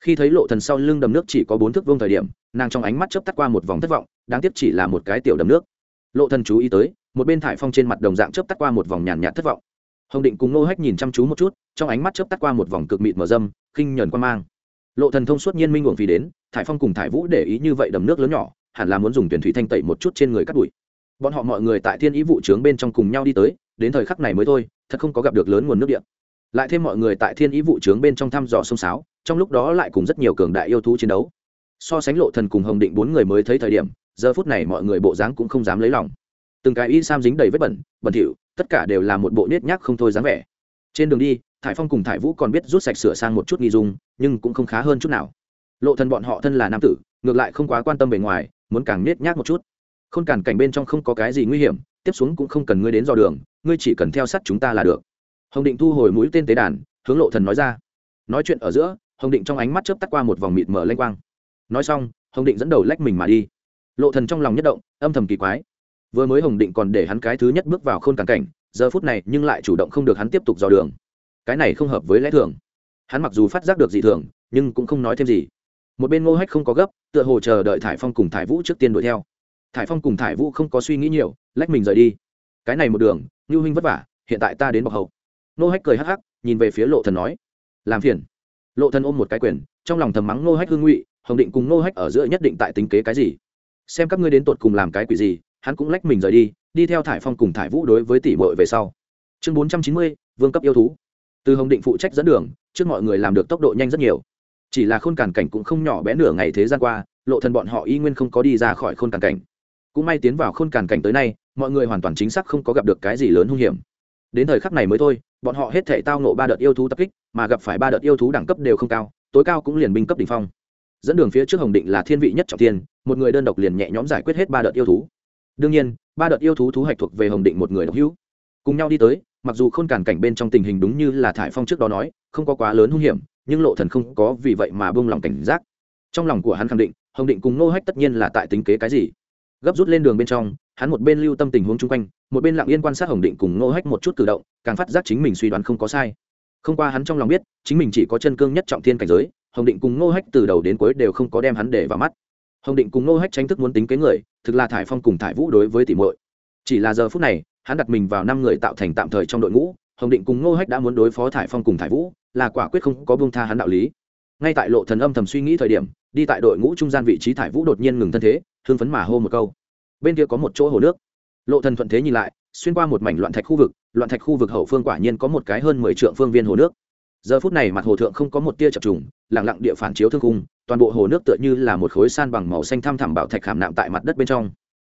S1: Khi thấy lộ thần sau lưng đầm nước chỉ có bốn thước vuông thời điểm, nàng trong ánh mắt chớp tắt qua một vòng thất vọng, đáng tiếc chỉ là một cái tiểu đầm nước. Lộ thần chú ý tới, một bên thải phong trên mặt đồng dạng chớp tắt qua một vòng nhàn nhạt thất vọng. Hồng định cùng nô hách nhìn chăm chú một chút, trong ánh mắt chớp tắt qua một vòng cực mịt mở dâm, khinh nhẫn quan mang. Lộ thần thông suốt nhiên minh uổng vì đến, thải phong cùng thải vũ để ý như vậy đầm nước lớn nhỏ, hẳn là muốn dùng tuyển thủy thanh tẩy một chút trên người cắt đuổi. bọn họ mọi người tại thiên ý vụ trướng bên trong cùng nhau đi tới đến thời khắc này mới thôi, thật không có gặp được lớn nguồn nước điện lại thêm mọi người tại thiên ý vụ trướng bên trong thăm dò sông sáo, trong lúc đó lại cùng rất nhiều cường đại yêu thú chiến đấu. So sánh lộ thần cùng hồng định bốn người mới thấy thời điểm, giờ phút này mọi người bộ dáng cũng không dám lấy lòng. Từng cái y sam dính đầy vết bẩn bẩn thỉu, tất cả đều là một bộ nết nhác không thôi dáng vẻ. Trên đường đi, thải phong cùng thải vũ còn biết rút sạch sửa sang một chút nghi dung, nhưng cũng không khá hơn chút nào. Lộ thần bọn họ thân là nam tử, ngược lại không quá quan tâm bề ngoài, muốn càng nết nhác một chút khôn cản cảnh bên trong không có cái gì nguy hiểm, tiếp xuống cũng không cần ngươi đến dò đường, ngươi chỉ cần theo sát chúng ta là được. Hồng định thu hồi mũi tên tế đàn, hướng lộ thần nói ra. Nói chuyện ở giữa, hồng định trong ánh mắt chớp tắt qua một vòng mịt mở lanh quang. Nói xong, hồng định dẫn đầu lách mình mà đi. Lộ thần trong lòng nhất động, âm thầm kỳ quái. Vừa mới hồng định còn để hắn cái thứ nhất bước vào khôn cản cảnh, giờ phút này nhưng lại chủ động không được hắn tiếp tục dò đường. Cái này không hợp với lẽ thường. Hắn mặc dù phát giác được dị thường, nhưng cũng không nói thêm gì. Một bên ngô hách không có gấp, tựa hồ chờ đợi thải phong cùng thải vũ trước tiên đuổi theo thải phong cùng thải vũ không có suy nghĩ nhiều, lách mình rời đi. Cái này một đường, ngưu huynh vất vả, hiện tại ta đến bọc hậu. Nô hách cười hắc hắc, nhìn về phía lộ thần nói, làm phiền. Lộ thần ôm một cái quyền, trong lòng thầm mắng Nô hách hương ngụy, hồng định cùng Nô hách ở giữa nhất định tại tính kế cái gì? Xem các ngươi đến tột cùng làm cái quỷ gì, hắn cũng lách mình rời đi đi theo thải phong cùng thải vũ đối với tỷ muội về sau. Chương bốn trăm chín mươi, vương cấp yêu thú. Từ hồng định phụ trách dẫn đường, trước mọi người làm được tốc độ nhanh rất nhiều. Chỉ là khôn cản cảnh cũng không nhỏ bé nửa ngày thế gian qua, lộ thần bọn họ y nguyên không có đi ra khỏi khôn cản cảnh cũng may tiến vào khôn cản cảnh tới nay, mọi người hoàn toàn chính xác không có gặp được cái gì lớn hung hiểm. Đến thời khắc này mới thôi, bọn họ hết thể tao nộ ba đợt yêu thú tập kích, mà gặp phải ba đợt yêu thú đẳng cấp đều không cao, tối cao cũng liền binh cấp đỉnh phong. Dẫn đường phía trước hồng định là thiên vị nhất trọng thiên, một người đơn độc liền nhẹ nhõm giải quyết hết ba đợt yêu thú. Đương nhiên, ba đợt yêu thú thú hạch thuộc về hồng định một người độc hữu. Cùng nhau đi tới, mặc dù khôn cản cảnh bên trong tình hình đúng như là thải phong trước đó nói, không có quá lớn hung hiểm, nhưng lộ thần không có vì vậy mà buông lòng cảnh giác. Trong lòng của hắn khẳng định, hồng định cùng nô hách tất nhiên là tại tính kế cái gì gấp rút lên đường bên trong, hắn một bên lưu tâm tình huống chung quanh, một bên lặng yên quan sát hồng định cùng Ngô hách một chút cử động, càng phát giác chính mình suy đoán không có sai. Không qua hắn trong lòng biết, chính mình chỉ có chân cương nhất trọng thiên cảnh giới, hồng định cùng Ngô hách từ đầu đến cuối đều không có đem hắn để vào mắt. Hồng định cùng Ngô hách tranh thức muốn tính kế người, thực là thải phong cùng thải vũ đối với tỷ muội. Chỉ là giờ phút này, hắn đặt mình vào năm người tạo thành tạm thời trong đội ngũ, hồng định cùng Ngô hách đã muốn đối phó thải phong cùng thải vũ, là quả quyết không có buông tha hắn đạo lý. Ngay tại lộ thần âm thầm suy nghĩ thời điểm đi tại đội ngũ trung gian vị trí thải vũ đột nhiên ngừng thân thế, hưng phấn mà hô một câu. Bên kia có một chỗ hồ nước. Lộ thần thuận thế nhìn lại, xuyên qua một mảnh loạn thạch khu vực, loạn thạch khu vực hậu phương quả nhiên có một cái hơn mười trượng phương viên hồ nước. Giờ phút này mặt hồ thượng không có một tia chập trùng lẳng lặng địa phản chiếu thương cung toàn bộ hồ nước tựa như là một khối san bằng màu xanh thăm thẳm bảo thạch khảm nạm tại mặt đất bên trong.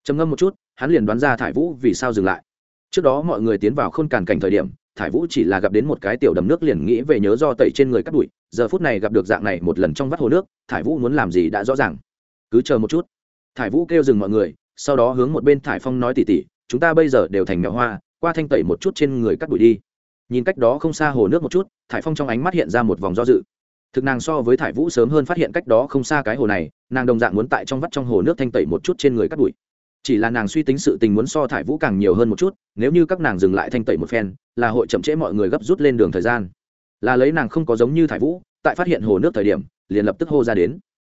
S1: Trầm ngâm một chút, hắn liền đoán ra thải vũ vì sao dừng lại. Trước đó mọi người tiến vào khôn càn cảnh thời điểm thải vũ chỉ là gặp đến một cái tiểu đầm nước liền nghĩ về nhớ do tẩy trên người cắt bụi, giờ phút này gặp được dạng này một lần trong vắt hồ nước, thải vũ muốn làm gì đã rõ ràng. Cứ chờ một chút. Thải vũ kêu dừng mọi người, sau đó hướng một bên thải phong nói tỉ tỉ, chúng ta bây giờ đều thành mẹo hoa, qua thanh tẩy một chút trên người cắt bụi đi. Nhìn cách đó không xa hồ nước một chút, thải phong trong ánh mắt hiện ra một vòng do dự. Thực nàng so với thải vũ sớm hơn phát hiện cách đó không xa cái hồ này, nàng đồng dạng muốn tại trong vắt trong hồ nước thanh tẩy một chút trên người cắt bụi chỉ là nàng suy tính sự tình muốn so thải vũ càng nhiều hơn một chút, nếu như các nàng dừng lại thanh tẩy một phen, là hội chậm trễ mọi người gấp rút lên đường thời gian. Là lấy nàng không có giống như thải vũ, tại phát hiện hồ nước thời điểm, liền lập tức hô ra đến.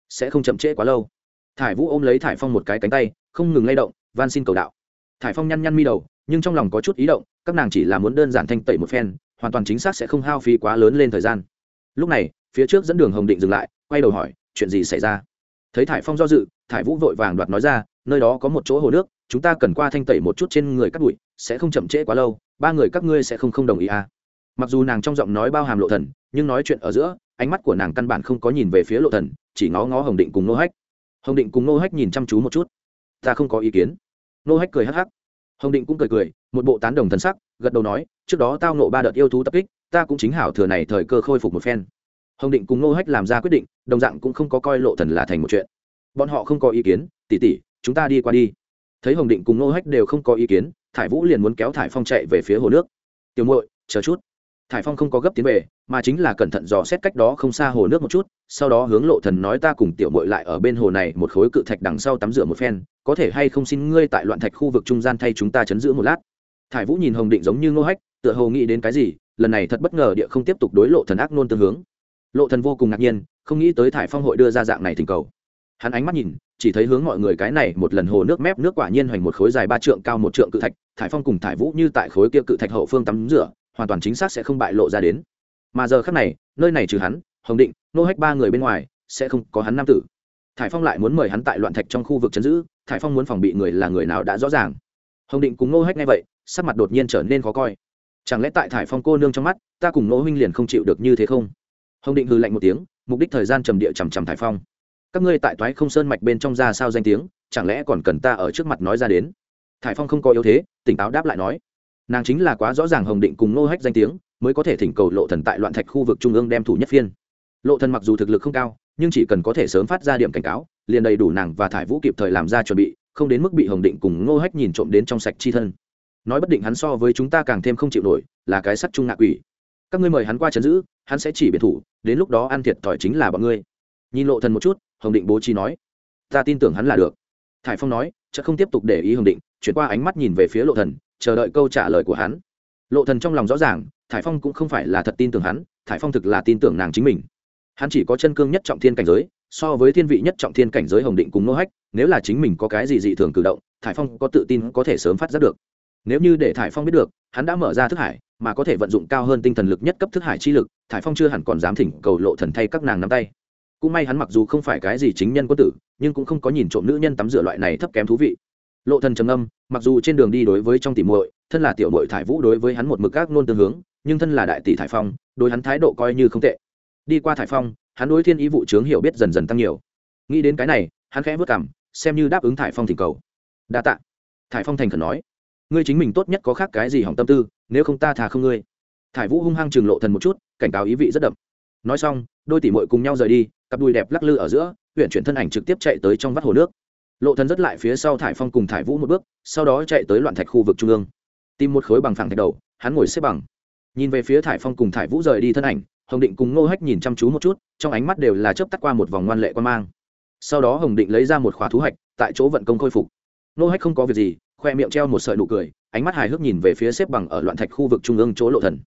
S1: Sẽ không chậm trễ quá lâu. Thải vũ ôm lấy thải phong một cái cánh tay, không ngừng lay động, van xin cầu đạo. Thải phong nhăn nhăn mi đầu, nhưng trong lòng có chút ý động, các nàng chỉ là muốn đơn giản thanh tẩy một phen, hoàn toàn chính xác sẽ không hao phí quá lớn lên thời gian. Lúc này, phía trước dẫn đường hồng định dừng lại, quay đầu hỏi, chuyện gì xảy ra? Thấy thải phong do dự, thải vũ vội vàng đoạt nói ra nơi đó có một chỗ hồ nước, chúng ta cần qua thanh tẩy một chút trên người các bụi, sẽ không chậm trễ quá lâu, ba người các ngươi sẽ không không đồng ý à. mặc dù nàng trong giọng nói bao hàm lộ thần, nhưng nói chuyện ở giữa, ánh mắt của nàng căn bản không có nhìn về phía lộ thần, chỉ ngó ngó hồng định cùng nô hách. Hồng định cùng nô hách nhìn chăm chú một chút. Ta không có ý kiến. Nô hách cười hắc hắc. Hồng định cũng cười cười, một bộ tán đồng thần sắc, gật đầu nói, trước đó tao nộ ba đợt yêu thú tập kích, ta cũng chính hảo thừa này thời cơ khôi phục một phen. Hồng định cùng nô hách làm ra quyết định, đồng dạng cũng không có coi lộ thần là thành một chuyện. Bọn họ không có ý kiến, tỉ tỉ chúng ta đi qua đi. Thấy hồng định cùng nô hách đều không có ý kiến, thải vũ liền muốn kéo thải phong chạy về phía hồ nước. Tiểu muội, chờ chút. Thải phong không có gấp tiến về, mà chính là cẩn thận dò xét cách đó không xa hồ nước một chút, sau đó hướng lộ thần nói, ta cùng tiểu muội lại ở bên hồ này một khối cự thạch đằng sau tắm rửa một phen, có thể hay không xin ngươi tại loạn thạch khu vực trung gian thay chúng ta chấn giữ một lát? Thải vũ nhìn hồng định giống như ngô hách, tựa hồ nghĩ đến cái gì, lần này thật bất ngờ địa không tiếp tục đối lộ thần ác nôn tương hướng. Lộ thần vô cùng ngạc nhiên, không nghĩ tới thải phong hội đưa ra dạng này thỉnh cầu. Hắn ánh mắt nhìn chỉ thấy hướng mọi người cái này một lần hồ nước mép nước quả nhiên hoành một khối dài ba trượng cao một trượng cự thạch, thải phong cùng thải vũ như tại khối kia cự thạch hậu phương tắm rửa, hoàn toàn chính xác sẽ không bại lộ ra đến. Mà giờ khác này, nơi này trừ hắn, hồng định, nô hách ba người bên ngoài, sẽ không có hắn nam tử. Thải phong lại muốn mời hắn tại loạn thạch trong khu vực chấn giữ, thải phong muốn phòng bị người là người nào đã rõ ràng. Hồng định cùng nô hách nghe vậy, sắc mặt đột nhiên trở nên khó coi. Chẳng lẽ tại thải phong cô nương trong mắt, ta cùng nô huynh liền không chịu được như thế không? Hồng định hư lạnh một tiếng, mục đích thời gian trầm địa trầm trầm thải phong các ngươi tại toái không sơn mạch bên trong ra sao danh tiếng, chẳng lẽ còn cần ta ở trước mặt nói ra đến? Thải phong không có yếu thế, tỉnh táo đáp lại nói. Nàng chính là quá rõ ràng hồng định cùng nô hách danh tiếng, mới có thể thỉnh cầu lộ thần tại loạn thạch khu vực trung ương đem thủ nhất phiên. Lộ thần mặc dù thực lực không cao, nhưng chỉ cần có thể sớm phát ra điểm cảnh cáo, liền đầy đủ nàng và thải vũ kịp thời làm ra chuẩn bị, không đến mức bị hồng định cùng ngô hách nhìn trộm đến trong sạch chi thân. Nói bất định hắn so với chúng ta càng thêm không chịu nổi, là cái sắt trung ngạ quỷ. Các ngươi mời hắn qua chấn giữ, hắn sẽ chỉ biệt thủ, đến lúc đó ăn thiệt thòi chính là bọn ngươi nhìn lộ thần một chút, hồng định bố trí nói, ta tin tưởng hắn là được. Thải phong nói, chợt không tiếp tục để ý hồng định, chuyển qua ánh mắt nhìn về phía lộ thần, chờ đợi câu trả lời của hắn. Lộ thần trong lòng rõ ràng, thải phong cũng không phải là thật tin tưởng hắn, thải phong thực là tin tưởng nàng chính mình. Hắn chỉ có chân cương nhất trọng thiên cảnh giới, so với thiên vị nhất trọng thiên cảnh giới hồng định cùng nô hách, nếu là chính mình có cái gì dị thường cử động, thải phong có tự tin có thể sớm phát giác được. Nếu như để thải phong biết được, hắn đã mở ra thức hải, mà có thể vận dụng cao hơn tinh thần lực nhất cấp thức hải chi lực, thải phong chưa hẳn còn dám thỉnh cầu lộ thần thay các nàng nắm tay cũng may hắn mặc dù không phải cái gì chính nhân quân tử, nhưng cũng không có nhìn trộm nữ nhân tắm rửa loại này thấp kém thú vị. Lộ thần trầm âm mặc dù trên đường đi đối với trong tỷ muội, thân là tiểu muội thải vũ đối với hắn một mực các nôn tương hướng, nhưng thân là đại tỷ thải phong, đối hắn thái độ coi như không tệ. Đi qua thải phong, hắn đối thiên ý vụ trướng hiểu biết dần dần tăng nhiều. Nghĩ đến cái này, hắn khẽ vất cảm, xem như đáp ứng thải phong thỉnh cầu. Đa tạ. Thải phong thành khẩn nói, ngươi chính mình tốt nhất có khác cái gì hỏng tâm tư, nếu không ta thà không ngươi. Thải vũ hung hăng chừng lộ thần một chút, cảnh cáo ý vị rất đậm. Nói xong, đôi tỷ muội cùng nhau rời đi cặp đùi đẹp lắc lư ở giữa huyện chuyển thân ảnh trực tiếp chạy tới trong vắt hồ nước. Lộ thần rất lại phía sau thải phong cùng thải vũ một bước, sau đó chạy tới loạn thạch khu vực trung ương. Tìm một khối bằng phẳng thạch đầu, hắn ngồi xếp bằng. Nhìn về phía thải phong cùng thải vũ rời đi thân ảnh, hồng định cùng ngô hách nhìn chăm chú một chút, trong ánh mắt đều là chớp tắt qua một vòng ngoan lệ quan mang. Sau đó hồng định lấy ra một khóa thú hạch, tại chỗ vận công khôi phục. Ngô hách không có việc gì, khoe miệng treo một sợi nụ cười, ánh mắt hài hước nhìn về phía xếp bằng ở loạn thạch khu vực trung ương chỗ lộ thần.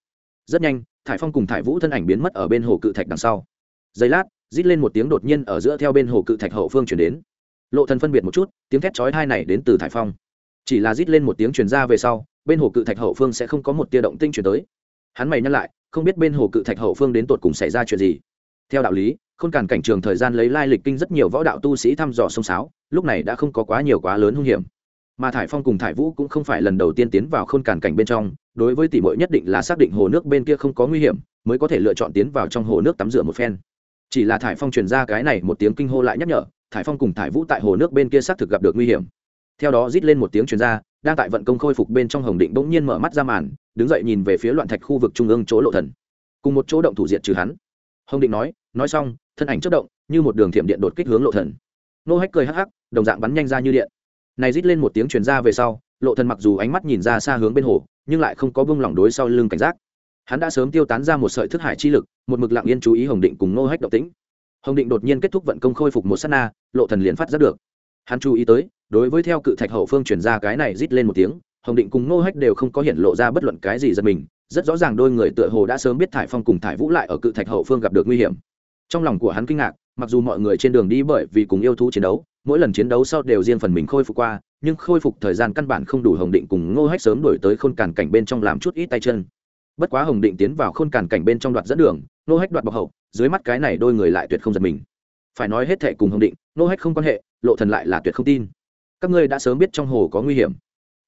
S1: Rất nhanh, thải phong cùng thải vũ thân ảnh biến mất ở bên hồ cự thạch đằng sau. Giây lát rít lên một tiếng đột nhiên ở giữa theo bên hồ cự thạch hậu phương chuyển đến. Lộ thần phân biệt một chút, tiếng thét chói tai này đến từ thải phong. Chỉ là rít lên một tiếng truyền ra về sau, bên hồ cự thạch hậu phương sẽ không có một tia động tinh truyền tới. Hắn mày nhắc lại, không biết bên hồ cự thạch hậu phương đến tột cùng xảy ra chuyện gì. Theo đạo lý, khôn cản cảnh trường thời gian lấy lai lịch kinh rất nhiều võ đạo tu sĩ thăm dò sông sáo, lúc này đã không có quá nhiều quá lớn hung hiểm. Mà thải phong cùng thải vũ cũng không phải lần đầu tiên tiến vào khôn cản cảnh bên trong, đối với tỷ muội nhất định là xác định hồ nước bên kia không có nguy hiểm, mới có thể lựa chọn tiến vào trong hồ nước tắm rửa một phen chỉ là thải phong truyền ra cái này một tiếng kinh hô lại nhắc nhở, thải phong cùng thải vũ tại hồ nước bên kia xác thực gặp được nguy hiểm. Theo đó rít lên một tiếng truyền ra, đang tại vận công khôi phục bên trong hồng định bỗng nhiên mở mắt ra màn, đứng dậy nhìn về phía loạn thạch khu vực trung ương chỗ lộ thần. Cùng một chỗ động thủ diệt trừ hắn. Hồng định nói nói xong, thân ảnh chất động, như một đường thiểm điện đột kích hướng lộ thần. Nô hách cười hắc hắc, đồng dạng bắn nhanh ra như điện. Này rít lên một tiếng truyền ra về sau, lộ thần mặc dù ánh mắt nhìn ra xa hướng bên hồ, nhưng lại không có buông lỏng đối sau lưng cảnh giác hắn đã sớm tiêu tán ra một sợi thức hải chi lực, một mực lặng yên chú ý hồng định cùng nô hách động tĩnh. Hồng định đột nhiên kết thúc vận công khôi phục một sát na, lộ thần liền phát giác được. Hắn chú ý tới, đối với theo cự thạch hậu phương truyền ra cái này rít lên một tiếng, hồng định cùng nô hách đều không có hiện lộ ra bất luận cái gì giật mình, rất rõ ràng đôi người tựa hồ đã sớm biết thải phong cùng thải vũ lại ở cự thạch hậu phương gặp được nguy hiểm. Trong lòng của hắn kinh ngạc, mặc dù mọi người trên đường đi bởi vì cùng yêu thú chiến đấu, mỗi lần chiến đấu sau đều riêng phần mình khôi phục qua, nhưng khôi phục thời gian căn bản không đủ hồng định cùng ngô hách sớm đổi tới khôn càn cảnh bên trong làm chút ít tay chân bất quá hồng định tiến vào khôn càn cảnh bên trong đoạt dẫn đường ngô hách đoạt bọc hậu, dưới mắt cái này đôi người lại tuyệt không giật mình. Phải nói hết thệ cùng hồng định ngô hách không quan hệ, lộ thần lại là tuyệt không tin. Các ngươi đã sớm biết trong hồ có nguy hiểm.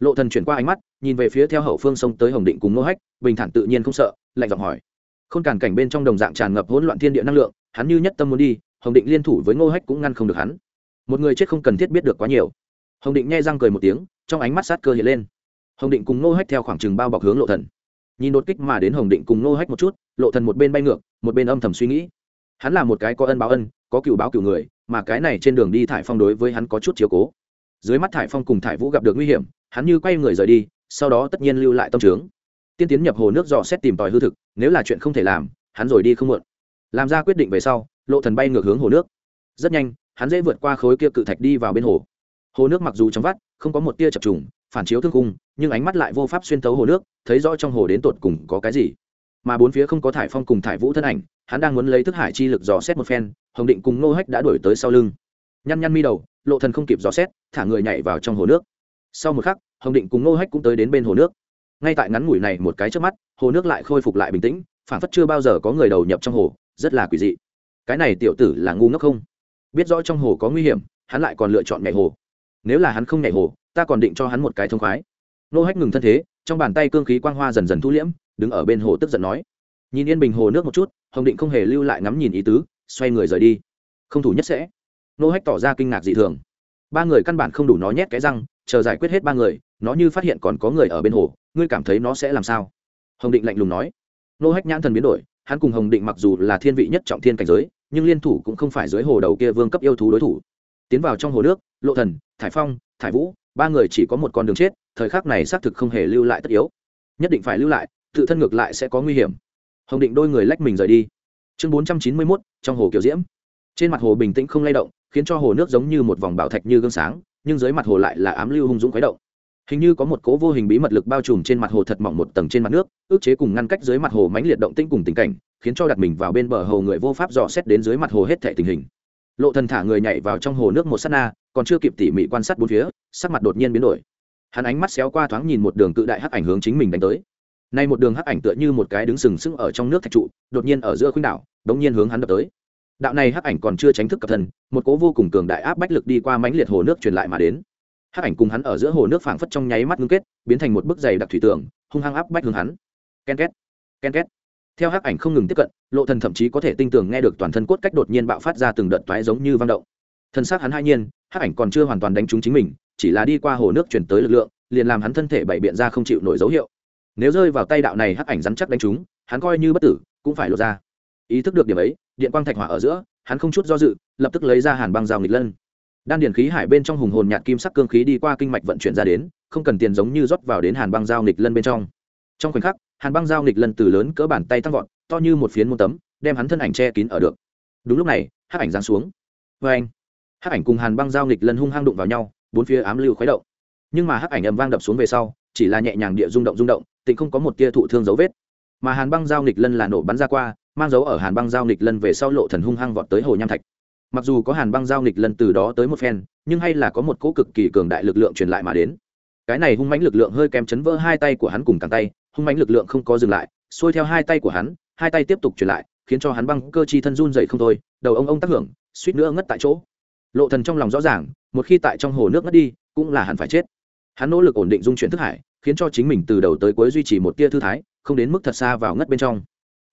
S1: Lộ thần chuyển qua ánh mắt, nhìn về phía theo hậu phương sông tới hồng định cùng ngô hách, bình thản tự nhiên không sợ, lạnh giọng hỏi. Khôn càn cảnh bên trong đồng dạng tràn ngập hỗn loạn thiên địa năng lượng, hắn như nhất tâm muốn đi, hồng định liên thủ với ngô hách cũng ngăn không được hắn. Một người chết không cần thiết biết được quá nhiều. Hồng định nghe răng cười một tiếng, trong ánh mắt sát cơ hiện lên. Hồng định cùng ngô hách theo khoảng chừng bao bọc hướng lộ thần nhìn đột kích mà đến hồng định cùng nô hách một chút, lộ thần một bên bay ngược, một bên âm thầm suy nghĩ. Hắn là một cái có ân báo ân, có cựu báo cựu người, mà cái này trên đường đi thải phong đối với hắn có chút chiếu cố. Dưới mắt thải phong cùng thải vũ gặp được nguy hiểm, hắn như quay người rời đi, sau đó tất nhiên lưu lại tâm trướng. Tiên tiến nhập hồ nước dò xét tìm tòi hư thực, nếu là chuyện không thể làm, hắn rồi đi không muộn. Làm ra quyết định về sau, lộ thần bay ngược hướng hồ nước. Rất nhanh, hắn dễ vượt qua khối kia cự thạch đi vào bên hồ. Hồ nước mặc dù trong vắt, không có một tia chập trùng phản chiếu thương cung nhưng ánh mắt lại vô pháp xuyên tấu hồ nước, thấy rõ trong hồ đến tột cùng có cái gì. Mà bốn phía không có thải phong cùng thải vũ thân ảnh, hắn đang muốn lấy thức hải chi lực dò xét một phen, hồng định cùng nô hách đã đuổi tới sau lưng. Nhăn nhăn mi đầu, lộ thần không kịp dò xét, thả người nhảy vào trong hồ nước. Sau một khắc, hồng định cùng nô hách cũng tới đến bên hồ nước. Ngay tại ngắn ngủi này một cái trước mắt, hồ nước lại khôi phục lại bình tĩnh phản phất chưa bao giờ có người đầu nhập trong hồ, rất là quỷ dị. Cái này tiểu tử là ngu ngốc không? Biết rõ trong hồ có nguy hiểm, hắn lại còn lựa chọn nhảy hồ. Nếu là hắn không nhảy hồ ta còn định cho hắn một cái thông khoái. Nô hách ngừng thân thế, trong bàn tay cương khí quang hoa dần dần thu liễm, đứng ở bên hồ tức giận nói. Nhìn yên bình hồ nước một chút, hồng định không hề lưu lại ngắm nhìn ý tứ, xoay người rời đi. Không thủ nhất sẽ. Nô hách tỏ ra kinh ngạc dị thường. Ba người căn bản không đủ nó nhét cái răng, chờ giải quyết hết ba người, nó như phát hiện còn có người ở bên hồ, ngươi cảm thấy nó sẽ làm sao? Hồng định lạnh lùng nói. Nô hách nhãn thần biến đổi, hắn cùng hồng định mặc dù là thiên vị nhất trọng thiên cảnh giới, nhưng liên thủ cũng không phải dưới hồ đầu kia vương cấp yêu thú đối thủ. Tiến vào trong hồ nước, lộ thần, thải phong, thải vũ ba người chỉ có một con đường chết thời khắc này xác thực không hề lưu lại tất yếu. Nhất định phải lưu lại tự thân ngược lại sẽ có nguy hiểm. Hồng định đôi người lách mình rời đi. Chương bốn trăm chín mươi 491, trong hồ kiều diễm. Trên mặt hồ bình tĩnh không lay động khiến cho hồ nước giống như một vòng bảo thạch như gương sáng nhưng dưới mặt hồ lại là ám lưu hung dũng khuấy động. Hình như có một cố vô hình bí mật lực bao trùm trên mặt hồ thật mỏng một tầng trên mặt nước ước chế cùng ngăn cách dưới mặt hồ mãnh liệt động tĩnh cùng tình cảnh khiến cho đặt mình vào bên bờ hồ người vô pháp dò xét đến dưới mặt hồ hết thệ tình hình. Lộ thần thả người nhảy vào trong hồ nước một sát na còn chưa kịp tỉ mỉ quan sát bốn phía, sắc mặt đột nhiên biến đổi. Hắn ánh mắt xéo qua thoáng nhìn một đường cự đại hắc ảnh hướng chính mình đánh tới. Nay một đường hắc ảnh tựa như một cái đứng sừng sững ở trong nước thạch trụ, đột nhiên ở giữa khuynh đảo, đống nhiên hướng hắn đập tới. Đạo này hắc ảnh còn chưa tránh thức cập thân một cố vô cùng cường đại áp bách lực đi qua mãnh liệt hồ nước truyền lại mà đến. Hắc ảnh cùng hắn ở giữa hồ nước phảng phất trong nháy mắt ngưng kết, biến thành một bức dày đặc thủy tường, hung hăng áp bách hướng hắn. Ken két ken két. Theo hắc ảnh không ngừng tiếp cận, lộ thần thậm chí có thể tinh tường nghe được toàn thân cốt cách đột nhiên bạo phát ra từng đợt toái giống như vang động thân xác hắn hai nhiên, hắc ảnh còn chưa hoàn toàn đánh trúng chính mình, chỉ là đi qua hồ nước chuyển tới lực lượng, liền làm hắn thân thể bảy biện ra không chịu nổi dấu hiệu. Nếu rơi vào tay đạo này hắc ảnh rắn chắc đánh trúng, hắn coi như bất tử, cũng phải lộ ra. Ý thức được điểm ấy, điện quang thạch hỏa ở giữa, hắn không chút do dự, lập tức lấy ra hàn băng dao nghịch lân. Đan điền khí hải bên trong hùng hồn nhạt kim sắc cương khí đi qua kinh mạch vận chuyển ra đến, không cần tiền giống như rót vào đến hàn băng dao nghịch lân bên trong. Trong khoảnh khắc, hàn băng dao nghịch lân từ lớn cỡ bàn tay tăng vọt, to như một phiến môn tấm, đem hắn thân ảnh che kín ở được. Đúng lúc này, hắc ảnh giáng xuống. Vê anh hắc ảnh cùng hàn băng giao nghịch lần hung hăng đụng vào nhau, bốn phía ám lưu khuấy động. Nhưng mà hắc ảnh ầm vang đập xuống về sau, chỉ là nhẹ nhàng địa rung động rung động, tịnh không có một tia thụ thương dấu vết. Mà hàn băng giao nghịch lân là nổ bắn ra qua, mang dấu ở hàn băng giao nghịch lân về sau lộ thần hung hăng vọt tới hồ nham thạch. Mặc dù có hàn băng giao nghịch lân từ đó tới một phen, nhưng hay là có một cỗ cực kỳ cường đại lực lượng truyền lại mà đến. Cái này hung mãnh lực lượng hơi kém chấn vỡ hai tay của hắn cùng càng tay, hung mãnh lực lượng không có dừng lại, xuôi theo hai tay của hắn, hai tay tiếp tục truyền lại, khiến cho hắn băng cơ chi thân run dậy không thôi, đầu ông ông tác hưởng, suýt nữa ngất tại chỗ lộ thần trong lòng rõ ràng, một khi tại trong hồ nước ngất đi, cũng là hẳn phải chết. Hắn nỗ lực ổn định dung chuyển thức hải, khiến cho chính mình từ đầu tới cuối duy trì một tia thư thái, không đến mức thật xa vào ngất bên trong.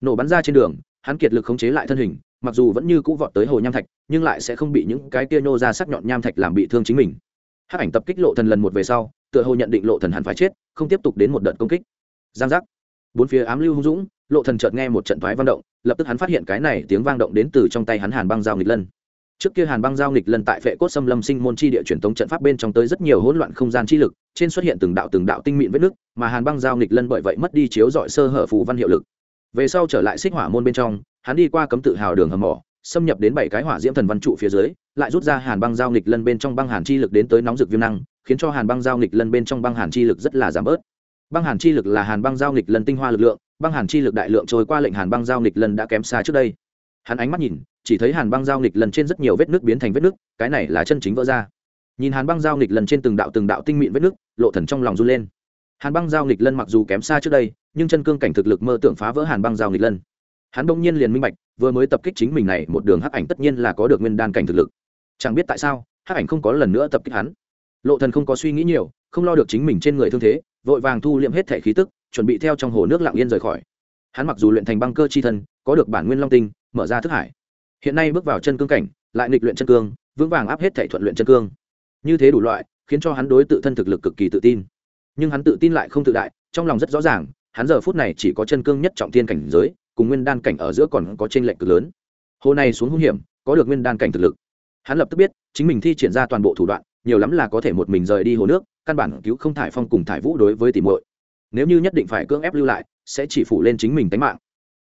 S1: Nổ bắn ra trên đường, hắn kiệt lực khống chế lại thân hình, mặc dù vẫn như cũ vọt tới hồ nham thạch, nhưng lại sẽ không bị những cái tia nhô ra sắc nhọn nham thạch làm bị thương chính mình. Hắc ảnh tập kích lộ thần lần một về sau, tựa hồ nhận định lộ thần hẳn phải chết, không tiếp tục đến một đợt công kích. Giang giác. Bốn phía ám lưu hung dũng, lộ thần chợt nghe một trận thoái vang động, lập tức hắn phát hiện cái này tiếng vang động đến từ trong tay hắn hàn băng dao nghịch lân trước kia hàn băng giao nghịch lần tại phệ cốt xâm lâm sinh môn chi địa truyền tống trận pháp bên trong tới rất nhiều hỗn loạn không gian chi lực, trên xuất hiện từng đạo từng đạo tinh mịn vết nước mà hàn băng giao nghịch lân bởi vậy mất đi chiếu dọi sơ hở phù văn hiệu lực. Về sau trở lại xích hỏa môn bên trong, hắn đi qua cấm tự hào đường hầm mỏ, xâm nhập đến bảy cái hỏa diễm thần văn trụ phía dưới, lại rút ra hàn băng giao nghịch lân bên trong băng hàn chi lực đến tới nóng rực viêm năng, khiến cho hàn băng giao nghịch lân bên trong băng hàn chi lực rất là giảm bớt. Băng hàn chi lực là hàn băng giao nghịch lân tinh hoa lực lượng, băng hàn chi lực đại lượng trôi qua lệnh hàn băng giao nghịch lân đã kém xa trước đây. Hắn ánh mắt nhìn chỉ thấy hàn băng giao nghịch lần trên rất nhiều vết nước biến thành vết nước, cái này là chân chính vỡ ra. Nhìn hàn băng giao nghịch lần trên từng đạo từng đạo tinh mịn vết nước, lộ thần trong lòng run lên. Hàn băng giao nghịch lân mặc dù kém xa trước đây, nhưng chân cương cảnh thực lực mơ tưởng phá vỡ hàn băng giao nghịch lân hắn đông nhiên liền minh bạch, vừa mới tập kích chính mình này, một đường hắc ảnh tất nhiên là có được nguyên đan cảnh thực lực. Chẳng biết tại sao, hắc ảnh không có lần nữa tập kích hắn. Lộ thần không có suy nghĩ nhiều, không lo được chính mình trên người thương thế, vội vàng thu liệm hết thể khí tức, chuẩn bị theo trong hồ nước lặng yên rời khỏi. Hắn mặc dù luyện thành băng cơ chi thân, có được bản nguyên long tinh, mở ra thức hải hiện nay bước vào chân cương cảnh, lại nghịch luyện chân cương, vững vàng áp hết thể thuận luyện chân cương. Như thế đủ loại, khiến cho hắn đối tự thân thực lực cực kỳ tự tin. Nhưng hắn tự tin lại không tự đại, trong lòng rất rõ ràng, hắn giờ phút này chỉ có chân cương nhất trọng thiên cảnh giới, cùng nguyên đan cảnh ở giữa còn có t r ê n lệch cực lớn. Hồ này xuống hung hiểm, có được nguyên đan cảnh thực lực. Hắn lập tức biết, chính mình thi triển ra toàn bộ thủ đoạn, nhiều lắm là có thể một mình rời đi hồ nước, căn bản cứu không thải phong cùng thải vũ đối với tìm muội. Nếu như nhất định phải cưỡng ép lưu lại, sẽ chỉ phủ lên chính mình tính mạng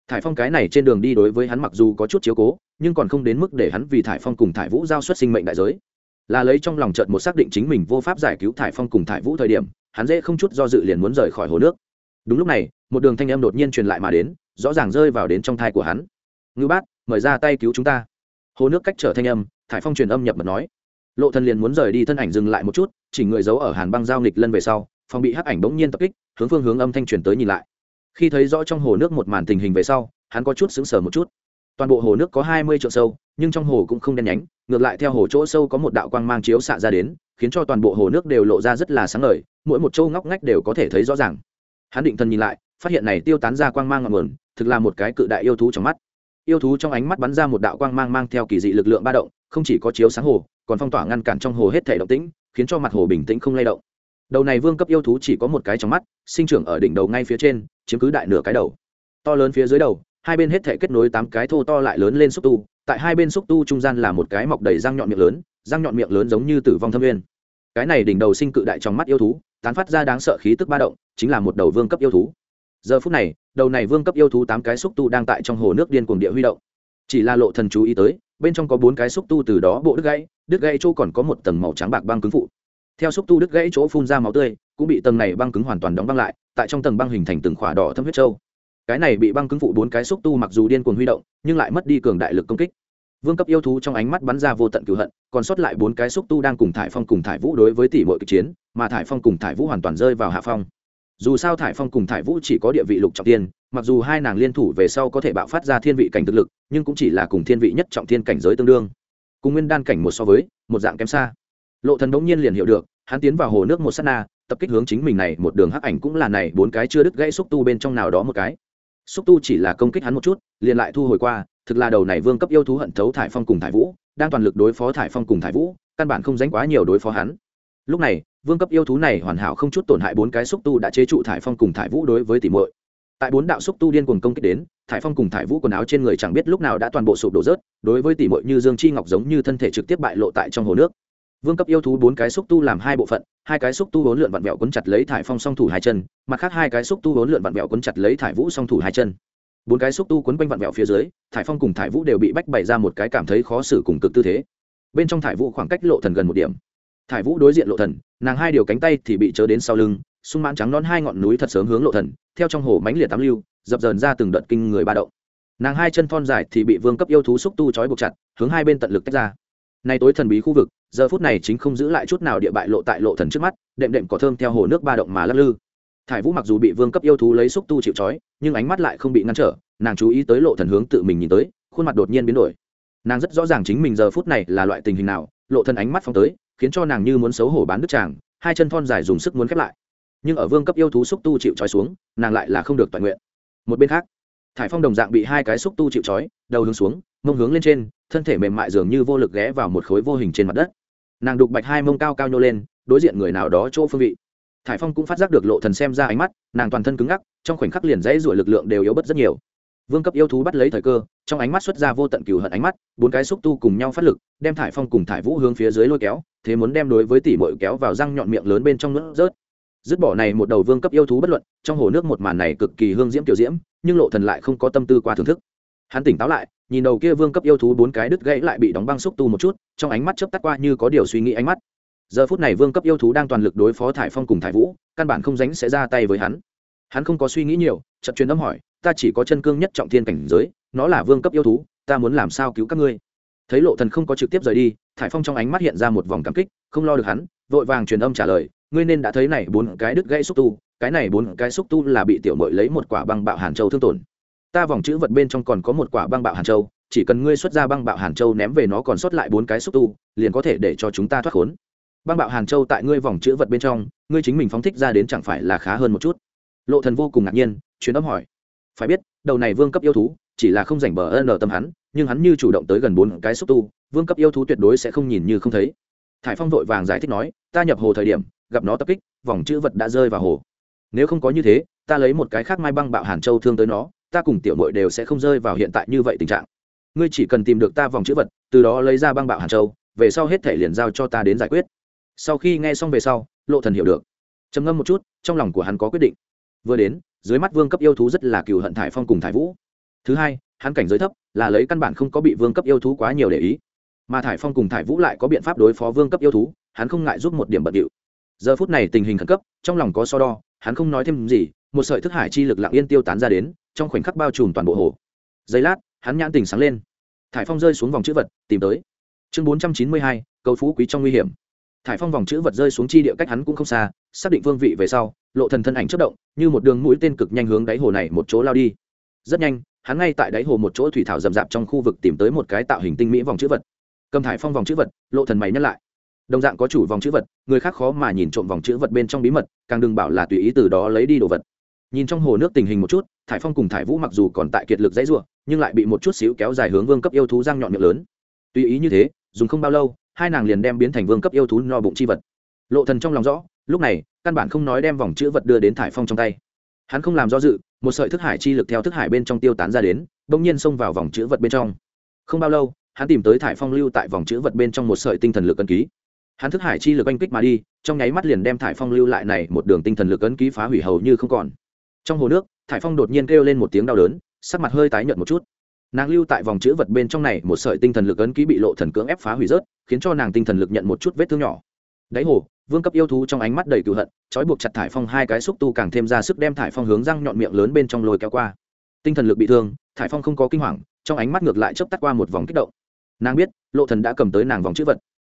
S1: thải phong cái này trên đường đi đối với hắn mặc dù có chút chiếu cố, nhưng còn không đến mức để hắn vì thải phong cùng thải vũ giao xuất sinh mệnh đại giới. Là lấy trong lòng trợt một xác định chính mình vô pháp giải cứu thải phong cùng thải vũ thời điểm, hắn dễ không chút do dự liền muốn rời khỏi hồ nước. Đúng lúc này, một đường thanh âm đột nhiên truyền lại mà đến, rõ ràng rơi vào đến trong thai của hắn. Ngư bát mời ra tay cứu chúng ta. Hồ nước cách trở thanh âm, thải phong truyền âm nhập mật nói. Lộ thần liền muốn rời đi thân ảnh dừng lại một chút, chỉ người giấu ở hàn băng giao nghịch lân về sau phong bị hắc ảnh bỗng nhiên tập kích, hướng phương hướng âm thanh truyền tới nhìn lại khi thấy rõ trong hồ nước một màn tình hình về sau, hắn có chút sững sờ một chút. Toàn bộ hồ nước có hai mươi triệu sâu, nhưng trong hồ cũng không đen nhánh, ngược lại theo hồ chỗ sâu có một đạo quang mang chiếu xạ ra đến, khiến cho toàn bộ hồ nước đều lộ ra rất là sáng ngời, mỗi một chỗ ngóc ngách đều có thể thấy rõ ràng. Hắn định thần nhìn lại, phát hiện này tiêu tán ra quang mang ngọn nguồn, thực là một cái cự đại yêu thú trong mắt. Yêu thú trong ánh mắt bắn ra một đạo quang mang mang theo kỳ dị lực lượng ba động, không chỉ có chiếu sáng hồ, còn phong tỏa ngăn cản trong hồ hết thể động tĩnh, khiến cho mặt hồ bình tĩnh không lay động. Đầu này vương cấp yêu thú chỉ có một cái trong mắt, sinh trưởng ở đỉnh đầu ngay phía trên chiếm cứ đại nửa cái đầu. To lớn phía dưới đầu, hai bên hết thể kết nối tám cái thô to lại lớn lên xúc tu, tại hai bên xúc tu trung gian là một cái mọc đầy răng nhọn miệng lớn, răng nhọn miệng lớn giống như tử vong thâm nguyên. cái này đỉnh đầu sinh cự đại trong mắt yêu thú, tán phát ra đáng sợ khí tức ba động, chính là một đầu vương cấp yêu thú. Giờ phút này, đầu này vương cấp yêu thú tám cái xúc tu đang tại trong hồ nước điên cuồng địa huy động. Chỉ là lộ thần chú ý tới, bên trong có bốn cái xúc tu từ đó bộ đứt gãy đứt gãy chỗ còn có một tầng màu trắng bạc băng cứng phụ. Theo xúc tu đứt gãy chỗ phun ra máu tươi cũng bị tầng này băng cứng hoàn toàn đóng băng lại, tại trong tầng băng hình thành từng khỏa đỏ thâm huyết châu. Cái này bị băng cứng phụ bốn cái xúc tu mặc dù điên cuồng huy động, nhưng lại mất đi cường đại lực công kích. Vương cấp yêu thú trong ánh mắt bắn ra vô tận cửu hận, còn sót lại bốn cái xúc tu đang cùng thải phong cùng thải vũ đối với tỷ mọi kịch chiến, mà thải phong cùng thải vũ hoàn toàn rơi vào hạ phong. Dù sao thải phong cùng thải vũ chỉ có địa vị lục trọng tiên mặc dù hai nàng liên thủ về sau có thể bạo phát ra thiên vị cảnh thực lực, nhưng cũng chỉ là cùng thiên vị nhất trọng thiên cảnh giới tương đương. Cùng nguyên đan cảnh một so với, một dạng kém xa. Lộ thần đống nhiên liền hiểu được, hắn tiến vào hồ nước một sát na tập kích hướng chính mình này, một đường hắc ảnh cũng là này, bốn cái chưa đứt gãy xúc tu bên trong nào đó một cái. Xúc tu chỉ là công kích hắn một chút, liền lại thu hồi qua, thực là đầu này vương cấp yêu thú hận thấu thải phong cùng thải vũ, đang toàn lực đối phó thải phong cùng thải vũ, căn bản không dánh quá nhiều đối phó hắn. Lúc này, vương cấp yêu thú này hoàn hảo không chút tổn hại bốn cái xúc tu đã chế trụ thải phong cùng thải vũ đối với tỉ muội. Tại bốn đạo xúc tu điên cuồng công kích đến, thải phong cùng thải vũ quần áo trên người chẳng biết lúc nào đã toàn bộ sụp đổ rớt, đối với tỉ muội như dương chi ngọc giống như thân thể trực tiếp bại lộ tại trong hồ nước vương cấp yêu thú bốn cái xúc tu làm hai bộ phận, hai cái xúc tu vốn lượn vặn vẹo quấn chặt lấy thải phong song thủ hai chân, mặt khác hai cái xúc tu vốn lượn vặn vẹo quấn chặt lấy thải vũ song thủ hai chân. Bốn cái xúc tu quấn quanh vặn vẹo phía dưới, thải phong cùng thải vũ đều bị bách bày ra một cái cảm thấy khó xử cùng cực tư thế. Bên trong thải vũ khoảng cách lộ thần gần một điểm. Thải vũ đối diện lộ thần, nàng hai điều cánh tay thì bị chớ đến sau lưng, sung mãn trắng non hai ngọn núi thật sớm hướng lộ thần, theo trong hồ mánh liệt tám lưu, dập dờn ra từng đợt kinh người ba động. Nàng hai chân thon dài thì bị vương cấp yêu thú xúc tu trói buộc chặt, hướng hai bên tận lực tách ra nay tối thần bí khu vực, giờ phút này chính không giữ lại chút nào địa bại lộ tại lộ thần trước mắt, đệm đệm cỏ thơm theo hồ nước ba động mà lắc lư. Thải vũ mặc dù bị vương cấp yêu thú lấy xúc tu chịu trói, nhưng ánh mắt lại không bị ngăn trở, nàng chú ý tới lộ thần hướng tự mình nhìn tới, khuôn mặt đột nhiên biến đổi. Nàng rất rõ ràng chính mình giờ phút này là loại tình hình nào, lộ thần ánh mắt phóng tới, khiến cho nàng như muốn xấu hổ bán đứt chàng, hai chân thon dài dùng sức muốn khép lại. Nhưng ở vương cấp yêu thú xúc tu chịu trói xuống, nàng lại là không được toàn nguyện. Một bên khác, thải phong đồng dạng bị hai cái xúc tu chịu trói, đầu hướng xuống mông hướng lên trên, thân thể mềm mại dường như vô lực ghé vào một khối vô hình trên mặt đất. Nàng đục bạch hai mông cao cao nhô lên, đối diện người nào đó chỗ phương vị. Thải phong cũng phát giác được lộ thần xem ra ánh mắt, nàng toàn thân cứng ngắc, trong khoảnh khắc liền dãy ruổi lực lượng đều yếu bớt rất nhiều. Vương cấp yêu thú bắt lấy thời cơ, trong ánh mắt xuất ra vô tận cừu hận ánh mắt, bốn cái xúc tu cùng nhau phát lực, đem thải phong cùng thải vũ hướng phía dưới lôi kéo, thế muốn đem đối với tỷ mội kéo vào răng nhọn miệng lớn bên trong nước rớt. Dứt bỏ này một đầu vương cấp yêu thú bất luận, trong hồ nước một màn này cực kỳ hương diễm tiểu diễm, nhưng lộ thần lại không có tâm tư qua thưởng thức hắn tỉnh táo lại, nhìn đầu kia vương cấp yêu thú bốn cái đứt gãy lại bị đóng băng xúc tu một chút, trong ánh mắt chớp tắt qua như có điều suy nghĩ ánh mắt. Giờ phút này vương cấp yêu thú đang toàn lực đối phó thải phong cùng thải vũ, căn bản không dánh sẽ ra tay với hắn. Hắn không có suy nghĩ nhiều, chợt truyền âm hỏi, ta chỉ có chân cương nhất trọng thiên cảnh giới, nó là vương cấp yêu thú, ta muốn làm sao cứu các ngươi? Thấy lộ thần không có trực tiếp rời đi, thải phong trong ánh mắt hiện ra một vòng cảm kích, không lo được hắn, vội vàng truyền âm trả lời, ngươi nên đã thấy này bốn cái đứt gãy xúc tu, cái này bốn cái xúc tu là bị tiểu mội lấy một quả băng bạo hàn châu thương tổn ta vòng chữ vật bên trong còn có một quả băng bạo hàn châu, chỉ cần ngươi xuất ra băng bạo hàn châu ném về nó còn sót lại bốn cái xúc tu, liền có thể để cho chúng ta thoát khốn. Băng bạo hàn châu tại ngươi vòng chữ vật bên trong, ngươi chính mình phóng thích ra đến chẳng phải là khá hơn một chút? Lộ thần vô cùng ngạc nhiên, chuyến âm hỏi. Phải biết, đầu này vương cấp yêu thú, chỉ là không rảnh bờ ân tâm hắn, nhưng hắn như chủ động tới gần bốn cái xúc tu, vương cấp yêu thú tuyệt đối sẽ không nhìn như không thấy. Thải phong vội vàng giải thích nói, ta nhập hồ thời điểm, gặp nó tập kích, vòng chữ vật đã rơi vào hồ. Nếu không có như thế, ta lấy một cái khác mai băng bạo hàn châu thương tới nó ta cùng tiểu mội đều sẽ không rơi vào hiện tại như vậy tình trạng. Ngươi chỉ cần tìm được ta vòng chữ vật, từ đó lấy ra băng bạo hàn châu, về sau hết thể liền giao cho ta đến giải quyết. Sau khi nghe xong về sau, lộ thần hiểu được. Trầm ngâm một chút, trong lòng của hắn có quyết định. Vừa đến, dưới mắt vương cấp yêu thú rất là cừu hận thải phong cùng thải vũ. Thứ hai, hắn cảnh giới thấp, là lấy căn bản không có bị vương cấp yêu thú quá nhiều để ý. Mà thải phong cùng thải vũ lại có biện pháp đối phó vương cấp yêu thú, hắn không ngại giúp một điểm bận điệu. Giờ phút này tình hình khẩn cấp, trong lòng có so đo, hắn không nói thêm gì, một sợi thức hải chi lực lặng yên tiêu tán ra đến trong khoảnh khắc bao trùm toàn bộ hồ. Giây lát, hắn nhãn tình sáng lên. Thải phong rơi xuống vòng chữ vật, tìm tới. Chương bốn trăm chín mươi hai, cầu phú quý trong nguy hiểm. Thải phong vòng chữ vật rơi xuống chi địa cách hắn cũng không xa, xác định phương vị về sau, lộ thần thân ảnh chất động, như một đường mũi tên cực nhanh hướng đáy hồ này một chỗ lao đi. Rất nhanh, hắn ngay tại đáy hồ một chỗ thủy thảo rậm rạp trong khu vực tìm tới một cái tạo hình tinh mỹ vòng chữ vật. Cầm thải phong vòng chữ vật, lộ thần mày nhắc lại. Đồng dạng có chủ vòng chữ vật, người khác khó mà nhìn trộm vòng chữ vật bên trong bí mật, càng đừng bảo là tùy ý từ đó lấy đi đồ vật nhìn trong hồ nước tình hình một chút, thải phong cùng thải vũ mặc dù còn tại kiệt lực dãy ruộng nhưng lại bị một chút xíu kéo dài hướng vương cấp yêu thú răng nhọn miệng lớn. Tùy ý như thế, dùng không bao lâu, hai nàng liền đem biến thành vương cấp yêu thú no bụng chi vật. Lộ thần trong lòng rõ, lúc này, căn bản không nói đem vòng chữ vật đưa đến thải phong trong tay. Hắn không làm do dự, một sợi thức hải chi lực theo thức hải bên trong tiêu tán ra đến, bỗng nhiên xông vào vòng chữ vật bên trong. Không bao lâu, hắn tìm tới thải phong lưu tại vòng chữ vật bên trong một sợi tinh thần lực ấn ký. Hắn thức hải chi lực oanh kích mà đi, trong nháy mắt liền đem thải phong lưu lại này một đường tinh thần lực ấn ký phá hủy hầu như không còn trong hồ nước, thải phong đột nhiên kêu lên một tiếng đau đớn, sắc mặt hơi tái nhợt một chút. Nàng lưu tại vòng chữ vật bên trong này, một sợi tinh thần lực ấn ký bị lộ thần cưỡng ép phá hủy rớt, khiến cho nàng tinh thần lực nhận một chút vết thương nhỏ. Đáy hồ, vương cấp yêu thú trong ánh mắt đầy cựu hận, trói buộc chặt thải phong hai cái xúc tu càng thêm ra sức đem thải phong hướng răng nhọn miệng lớn bên trong lồi kéo qua. Tinh thần lực bị thương, thải phong không có kinh hoàng, trong ánh mắt ngược lại chớp tắt qua một vòng kích động. Nàng biết, lộ thần đã cầm tới nàng vòng chữ vật.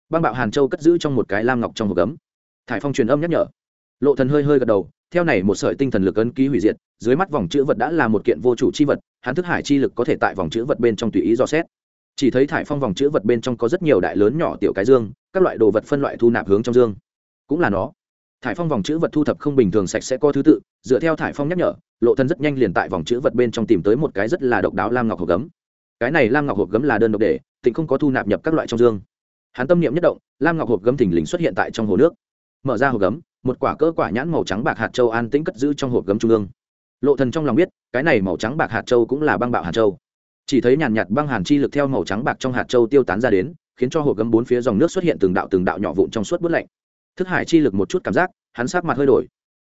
S1: Băng bạo hàn châu cất giữ trong một cái lam ngọc trong hộp gấm. Thải phong truyền âm nhắc nhở. Lộ thần hơi hơi gật đầu theo này một sợi tinh thần lực ấn ký hủy diệt, dưới mắt vòng chữ vật đã là một kiện vô chủ chi vật, hắn thức hải chi lực có thể tại vòng chữ vật bên trong tùy ý dò xét. Chỉ thấy thải phong vòng chữ vật bên trong có rất nhiều đại lớn nhỏ tiểu cái dương, các loại đồ vật phân loại thu nạp hướng trong dương. Cũng là nó. Thải phong vòng chữ vật thu thập không bình thường sạch sẽ có thứ tự, dựa theo thải phong nhắc nhở, lộ thân rất nhanh liền tại vòng chữ vật bên trong tìm tới một cái rất là độc đáo lam ngọc hộp gấm. Cái này lam ngọc hộp gấm là đơn độc để tình không có thu nạp nhập các loại trong dương. Hắn tâm niệm nhất động, lam ngọc hộp gấm thình lình xuất hiện tại trong hồ nước. Mở ra hộp gấm một quả cỡ quả nhãn màu trắng bạc hạt châu an tĩnh cất giữ trong hộp gấm trung ương. Lộ thần trong lòng biết, cái này màu trắng bạc hạt châu cũng là băng bạo hạt châu. Chỉ thấy nhàn nhạt băng hàn chi lực theo màu trắng bạc trong hạt châu tiêu tán ra đến, khiến cho hộp gấm bốn phía dòng nước xuất hiện từng đạo từng đạo nhỏ vụn trong suốt bút lạnh. Thức hải chi lực một chút cảm giác, hắn sát mặt hơi đổi.